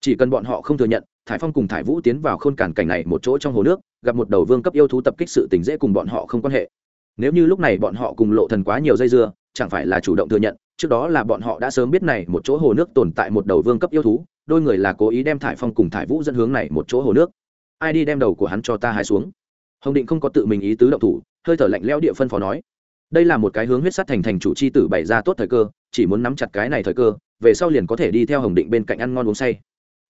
S1: Chỉ cần bọn họ không thừa nhận, thải phong cùng thải vũ tiến vào khôn cản cảnh này một chỗ trong hồ nước, gặp một đầu vương cấp yêu thú tập kích sự tình dễ cùng bọn họ không quan hệ. Nếu như lúc này bọn họ cùng lộ thần quá nhiều dây dưa, chẳng phải là chủ động thừa nhận, trước đó là bọn họ đã sớm biết này một chỗ hồ nước tồn tại một đầu vương cấp yêu thú, đôi người là cố ý đem thải phong cùng thải vũ dẫn hướng này một chỗ hồ nước. Ai đi đem đầu của hắn cho ta hái xuống? Hồng định không có tự mình ý tứ động thủ hơi thở lạnh lẽo địa phân phó nói. Đây là một cái hướng huyết sát thành thành chủ c h i tử bày ra tốt thời cơ, chỉ muốn nắm chặt cái này thời cơ, về sau liền có thể đi theo hồng định bên cạnh ăn ngon uống say.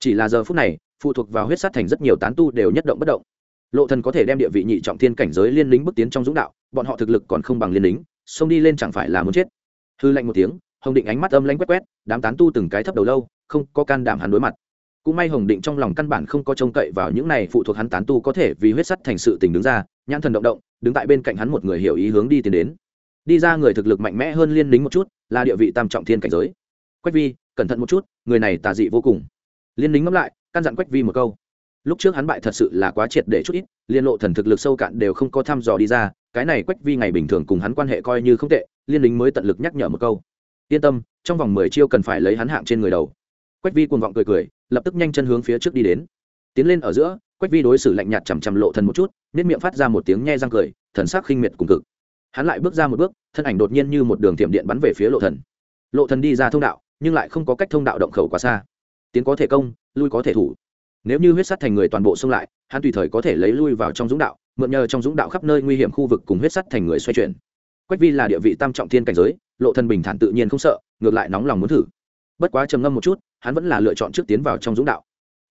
S1: Chỉ là giờ phút này, phụ thuộc vào huyết sát thành rất nhiều tán tu đều nhất động bất động. Lộ thần có thể đem địa vị nhị trọng thiên cảnh giới liên lính bước tiến trong dũng đạo, bọn họ thực lực còn không bằng liên lính xông đi lên chẳng phải là muốn chết. Hư lạnh một tiếng, hồng định ánh mắt âm lãnh quét quét, đám tán tu từng cái thấp đầu lâu, không có can đảm hắn đối mặt. Cũng may hồng định trong lòng căn bản không có trông cậy vào những này phụ thuộc hắn tán tu có thể vì huyết sắt thành sự tình đứng ra, nhãn thần động động đứng tại bên cạnh hắn một người hiểu ý hướng đi tiến đến. Đi ra người thực lực mạnh mẽ hơn liên lính một chút, là địa vị tam trọng thiên cảnh giới. Quách vi, cẩn thận một chút, người này tà dị vô cùng. Liên lính ngẫm lại, căn dặn quách vi một câu. Lúc trước hắn bại thật sự là quá triệt để chút ít, liên lộ thần thực lực sâu cạn đều không có thăm dò đi ra, cái này quách vi ngày bình thường cùng hắn quan hệ coi như không tệ, liên lính mới tận lực nhắc nhở một câu. Yên tâm, trong vòng mười chiêu cần phải lấy hắn hạng trên người đầu. Quách vi cuồng vọng cười cười, lập tức nhanh chân hướng phía trước đi đến. Tiến lên ở giữa quách vi đối xử lạnh nhạt chằm chằm lộ thần một chút nếp miệng phát ra một tiếng nhe răng cười, thần sắc khinh miệt cùng cực. Hắn lại bước ra một bước, thân ảnh đột nhiên như một đường tiệm điện bắn về phía lộ thần. Lộ thần đi ra thông đạo, nhưng lại không có cách thông đạo động khẩu quá xa. Tiến có thể công, lui có thể thủ. Nếu như huyết sát thành người toàn bộ xông lại, hắn tùy thời có thể lấy lui vào trong dũng đạo, mượn nhờ trong dũng đạo khắp nơi nguy hiểm khu vực cùng huyết sắt thành người xoay chuyển. Quách vi là địa vị tam trọng thiên cảnh giới, lộ thần bình thản tự nhiên không sợ, ngược lại nóng lòng muốn thử. Bất quá trầm ngâm một chút, hắn vẫn là lựa chọn trước tiến vào trong dũng đạo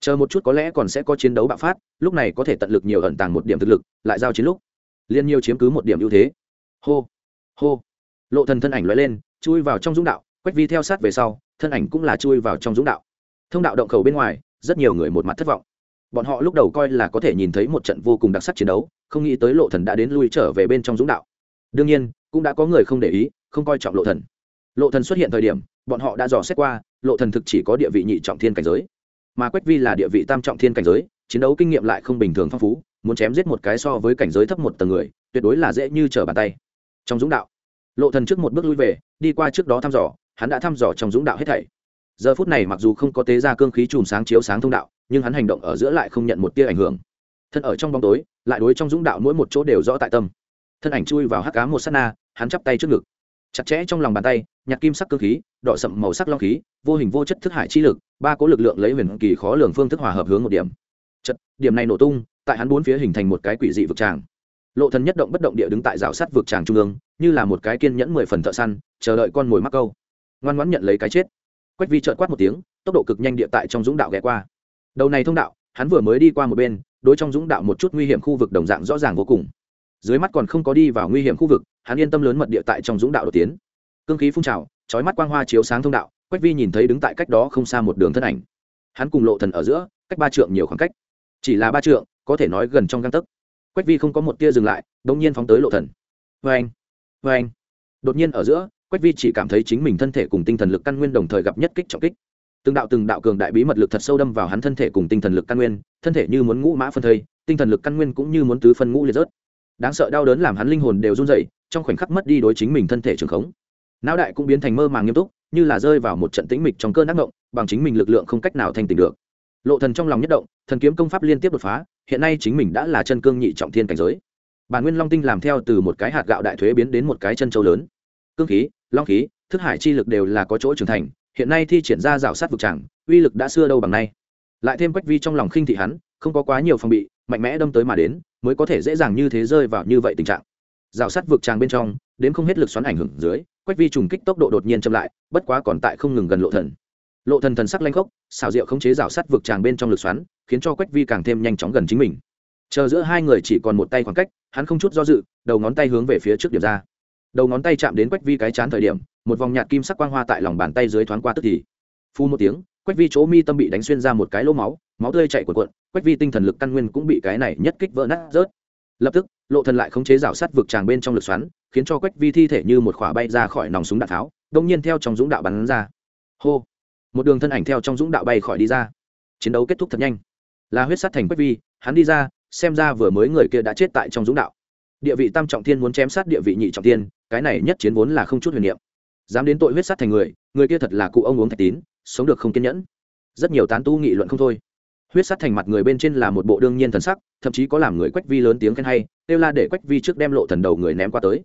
S1: chờ một chút có lẽ còn sẽ có chiến đấu bạo phát, lúc này có thể tận lực nhiều ẩn tàng một điểm thực lực, lại giao chiến lúc, liên nhiều chiếm cứ một điểm ưu thế. Hô hô. Lộ thần thân ảnh lóe lên, chui vào trong dũng đạo, quách vi theo sát về sau, thân ảnh cũng là chui vào trong dũng đạo. Thông đạo động khẩu bên ngoài, rất nhiều người một mặt thất vọng. Bọn họ lúc đầu coi là có thể nhìn thấy một trận vô cùng đặc sắc chiến đấu, không nghĩ tới lộ thần đã đến lui trở về bên trong dũng đạo. Đương nhiên, cũng đã có người không để ý, không coi trọng lộ thần. Lộ thần xuất hiện thời điểm, bọn họ đã dò xét qua, lộ thần thực chỉ có địa vị nhị trọng thiên cảnh giới mà quách vi là địa vị tam trọng thiên cảnh giới, chiến đấu kinh nghiệm lại không bình thường phong phú, muốn chém giết một cái so với cảnh giới thấp một tầng người, tuyệt đối là dễ như trở bàn tay. Trong dũng đạo, lộ thần trước một bước lui về, đi qua trước đó thăm dò, hắn đã thăm dò trong dũng đạo hết thảy. Giờ phút này mặc dù không có tế ra cương khí chùm sáng chiếu sáng thông đạo, nhưng hắn hành động ở giữa lại không nhận một tia ảnh hưởng. Thân ở trong bóng tối, lại đối trong dũng đạo mỗi một chỗ đều rõ tại tâm. Thân ảnh chui vào hắc cá một s á t na hắn chắp tay trước ngực. Chặt chẽ trong lòng bàn tay, nhặt kim sắc cơ khí đỏ sậm màu sắc long khí vô hình vô chất thức hải chi lực ba cố lực lượng lấy huyền kỳ khó lường phương thức hòa hợp hướng một điểm. Chật, điểm này nổ tung tại hắn bốn phía hình thành một cái quỷ dị vực tràng. Lộ thần nhất động bất động địa đứng tại rào sắt vực tràng trung ương như là một cái kiên nhẫn mười phần thợ săn chờ đợi con mồi mắc câu. Ngoan ngoãn nhận lấy cái chết. Quách vi trợn quát một tiếng tốc độ cực nhanh địa tại trong dũng đạo ghé qua. Đầu này thông đạo hắn vừa mới đi qua một bên đối trong dũng đạo một chút nguy hiểm khu vực đồng dạng rõ ràng vô cùng. Dưới mắt còn không có đi vào nguy hiểm khu vực hắn yên tâm lớn mật địa tại trong dũng đạo đột tiến. Cương khí phun trào chói mắt quang hoa chiếu sáng thông đạo quách vi nhìn thấy đứng tại cách đó không xa một đường thân ảnh. Hắn cùng lộ thần ở giữa cách ba trượng nhiều khoảng cách. Chỉ là ba trượng có thể nói gần trong găng tấc. Quách vi không có một tia dừng lại đột nhiên phóng tới lộ thần. Vê anh vê anh. Đột nhiên ở giữa quách vi chỉ cảm thấy chính mình thân thể cùng tinh thần lực căn nguyên đồng thời gặp nhất kích trọng kích. Từng đạo từng đạo cường đại bí mật lực thật sâu đâm vào hắn thân thể cùng tinh thần lực căn nguyên thân thể như muốn ngũ mã phân thây tinh thần lực căn nguyên cũng như muốn tứ phân ngũ liệt rớt. Đáng sợ đau đớn làm hắn linh hồn đều run rẩy, trong khoảnh khắc mất đi đối chính mình thân thể trường khống não đại cũng biến thành mơ màng nghiêm túc, như là rơi vào một trận tĩnh mịch trong cơn ác mộng, bằng chính mình lực lượng không cách nào thành tỉnh được. Lộ thần trong lòng nhất động, thần kiếm công pháp liên tiếp đột phá, hiện nay chính mình đã là chân cương nhị trọng thiên cảnh giới. Bản nguyên long tinh làm theo từ một cái hạt gạo đại thuế biến đến một cái chân châu lớn. Cương khí, long khí, thức hải chi lực đều là có chỗ trưởng thành, hiện nay thi triển ra rào sát vực tràng uy lực đã xưa đâu bằng nay. Lại thêm quách vi trong lòng khinh thị hắn, không có quá nhiều phòng bị, mạnh mẽ đâm tới mà đến, mới có thể dễ dàng như thế rơi vào như vậy tình trạng. Rào sát vực tràng bên trong, đến không hết lực xoắn ảnh hưởng dưới quách vi trùng kích tốc độ đột nhiên chậm lại, bất quá còn tại không ngừng gần lộ thần. Lộ thần thần sắc lanh khốc xào rượu khống chế rào sát vực tràng bên trong lực xoắn, khiến cho quách vi càng thêm nhanh chóng gần chính mình. Chờ giữa hai người chỉ còn một tay khoảng cách, hắn không chút do dự, đầu ngón tay hướng về phía trước điểm ra. Đầu ngón tay chạm đến quách vi cái chán thời điểm, một vòng nhạt kim sắc quang hoa tại lòng bàn tay dưới thoáng qua tức thì. Phu một tiếng, quách vi chỗ mi tâm bị đánh xuyên ra một cái lỗ máu máu tươi chạy cuộn cuộn, quách vi tinh thần lực căn nguyên cũng bị cái này nhất kích vỡ nát rớt. Lập tức, lộ thần lại khống chế rào sát vực tràng bên trong lực xoắn khiến cho quách vi thi thể như một khỏa bay ra khỏi nòng súng đạn tháo, đông nhiên theo trong dũng đạo bắn ra. Hô! Một đường thân ảnh theo trong dũng đạo bay khỏi đi ra. Chiến đấu kết thúc thật nhanh. Là huyết sát thành quách vi, hắn đi ra, xem ra vừa mới người kia đã chết tại trong dũng đạo. Địa vị tam trọng thiên muốn chém sát địa vị nhị trọng thiên, cái này nhất chiến vốn là không chút huyền niệm. Dám đến tội huyết sát thành người người kia thật là cụ ông uống thạch tín, sống được không kiên nhẫn. Rất nhiều tán tu nghị luận không thôi. Huyết sát thành mặt người bên trên là một bộ đương nhiên thần sắc, thậm chí có làm người quách vi lớn tiếng khen hay, kêu la để quách vi trước đem lộ thần đầu người ném qua tới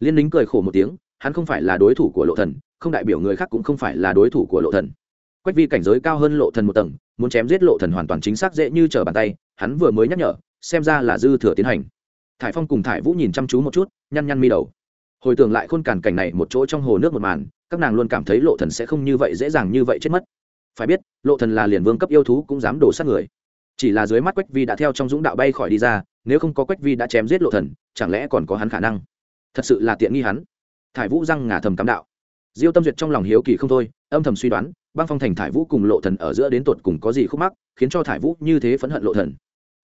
S1: liên lính cười khổ một tiếng, hắn không phải là đối thủ của lộ thần, không đại biểu người khác cũng không phải là đối thủ của lộ thần. Quách vi cảnh giới cao hơn lộ thần một tầng, muốn chém giết lộ thần hoàn toàn chính xác dễ như trở bàn tay, hắn vừa mới nhắc nhở, xem ra là dư thừa tiến hành. Thải phong cùng thải vũ nhìn chăm chú một chút, nhăn nhăn mi đầu. Hồi tưởng lại khôn cản cảnh này một chỗ trong hồ nước một màn, các nàng luôn cảm thấy lộ thần sẽ không như vậy dễ dàng như vậy chết mất. Phải biết, lộ thần là liền vương cấp yêu thú cũng dám đổ sát người. Chỉ là dưới mắt quách vi đã theo trong dũng đạo bay khỏi đi ra, nếu không có quách vi đã chém giết lộ thần, chẳng lẽ còn có hắn khả năng? Thật sự là tiện nghi hắn. Thải vũ răng ngả thầm cắm đạo. Diêu tâm duyệt trong lòng hiếu kỳ không thôi, âm thầm suy đoán, băng phong thành thải vũ cùng lộ thần ở giữa đến tột cùng có gì khúc mắc, khiến cho thải vũ như thế phẫn hận lộ thần.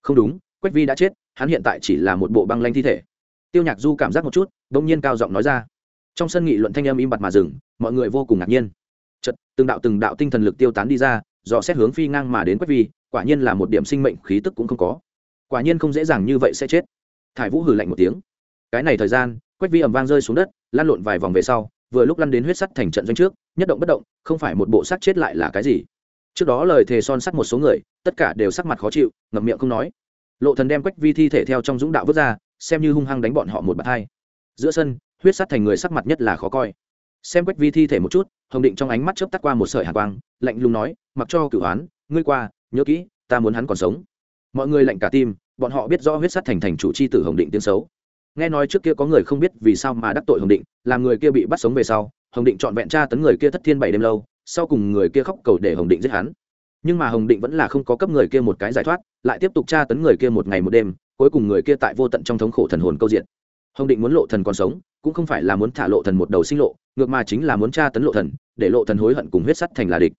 S1: Không đúng, quách vi đã chết, hắn hiện tại chỉ là một bộ băng lanh thi thể. Tiêu nhạc du cảm giác một chút đông nhiên cao giọng nói ra. Trong sân nghị luận thanh âm im bặt mà dừng, mọi người vô cùng ngạc nhiên. Chật từng đạo từng đạo tinh thần lực tiêu tán đi ra, dò xét hướng phi ngang mà đến quách vi, quả nhiên là một điểm sinh mệnh khí tức cũng không có. Quả nhiên không dễ dàng như vậy sẽ chết. Thải vũ hừ lạnh một tiếng. Cái này thời gian quách vi ầm vang rơi xuống đất, lăn lộn vài vòng về sau, vừa lúc lăn đến huyết sắt thành trận doanh trước, nhất động bất động, không phải một bộ sắc chết lại là cái gì. Trước đó lời thề son sắt một số người, tất cả đều sắc mặt khó chịu, ngậm miệng không nói. Lộ thần đem quách vi thi thể theo trong dũng đạo vứt ra, xem như hung hăng đánh bọn họ một bạt hai. Giữa sân, huyết sắt thành người sắc mặt nhất là khó coi. Xem quách vi thi thể một chút, hồng định trong ánh mắt chớp tắt qua một sợi hàn quang, lạnh lùng nói, mặc cho cửu án ngươi qua, nhớ kỹ, ta muốn hắn còn sống. Mọi người lạnh cả tim, bọn họ biết rõ huyết sắt thành thành chủ chi tử hồng định tiếng xấu nghe nói trước kia có người không biết vì sao mà đắc tội hồng định, làm người kia bị bắt sống về sau, hồng định chọn vẹn tra tấn người kia thất thiên bảy đêm lâu, sau cùng người kia khóc cầu để hồng định giết hắn. Nhưng mà hồng định vẫn là không có cấp người kia một cái giải thoát, lại tiếp tục tra tấn người kia một ngày một đêm, cuối cùng người kia tại vô tận trong thống khổ thần hồn câu diện. Hồng định muốn lộ thần còn sống, cũng không phải là muốn thả lộ thần một đầu sinh lộ, ngược mà chính là muốn tra tấn lộ thần, để lộ thần hối hận cùng huyết sắt thành là địch.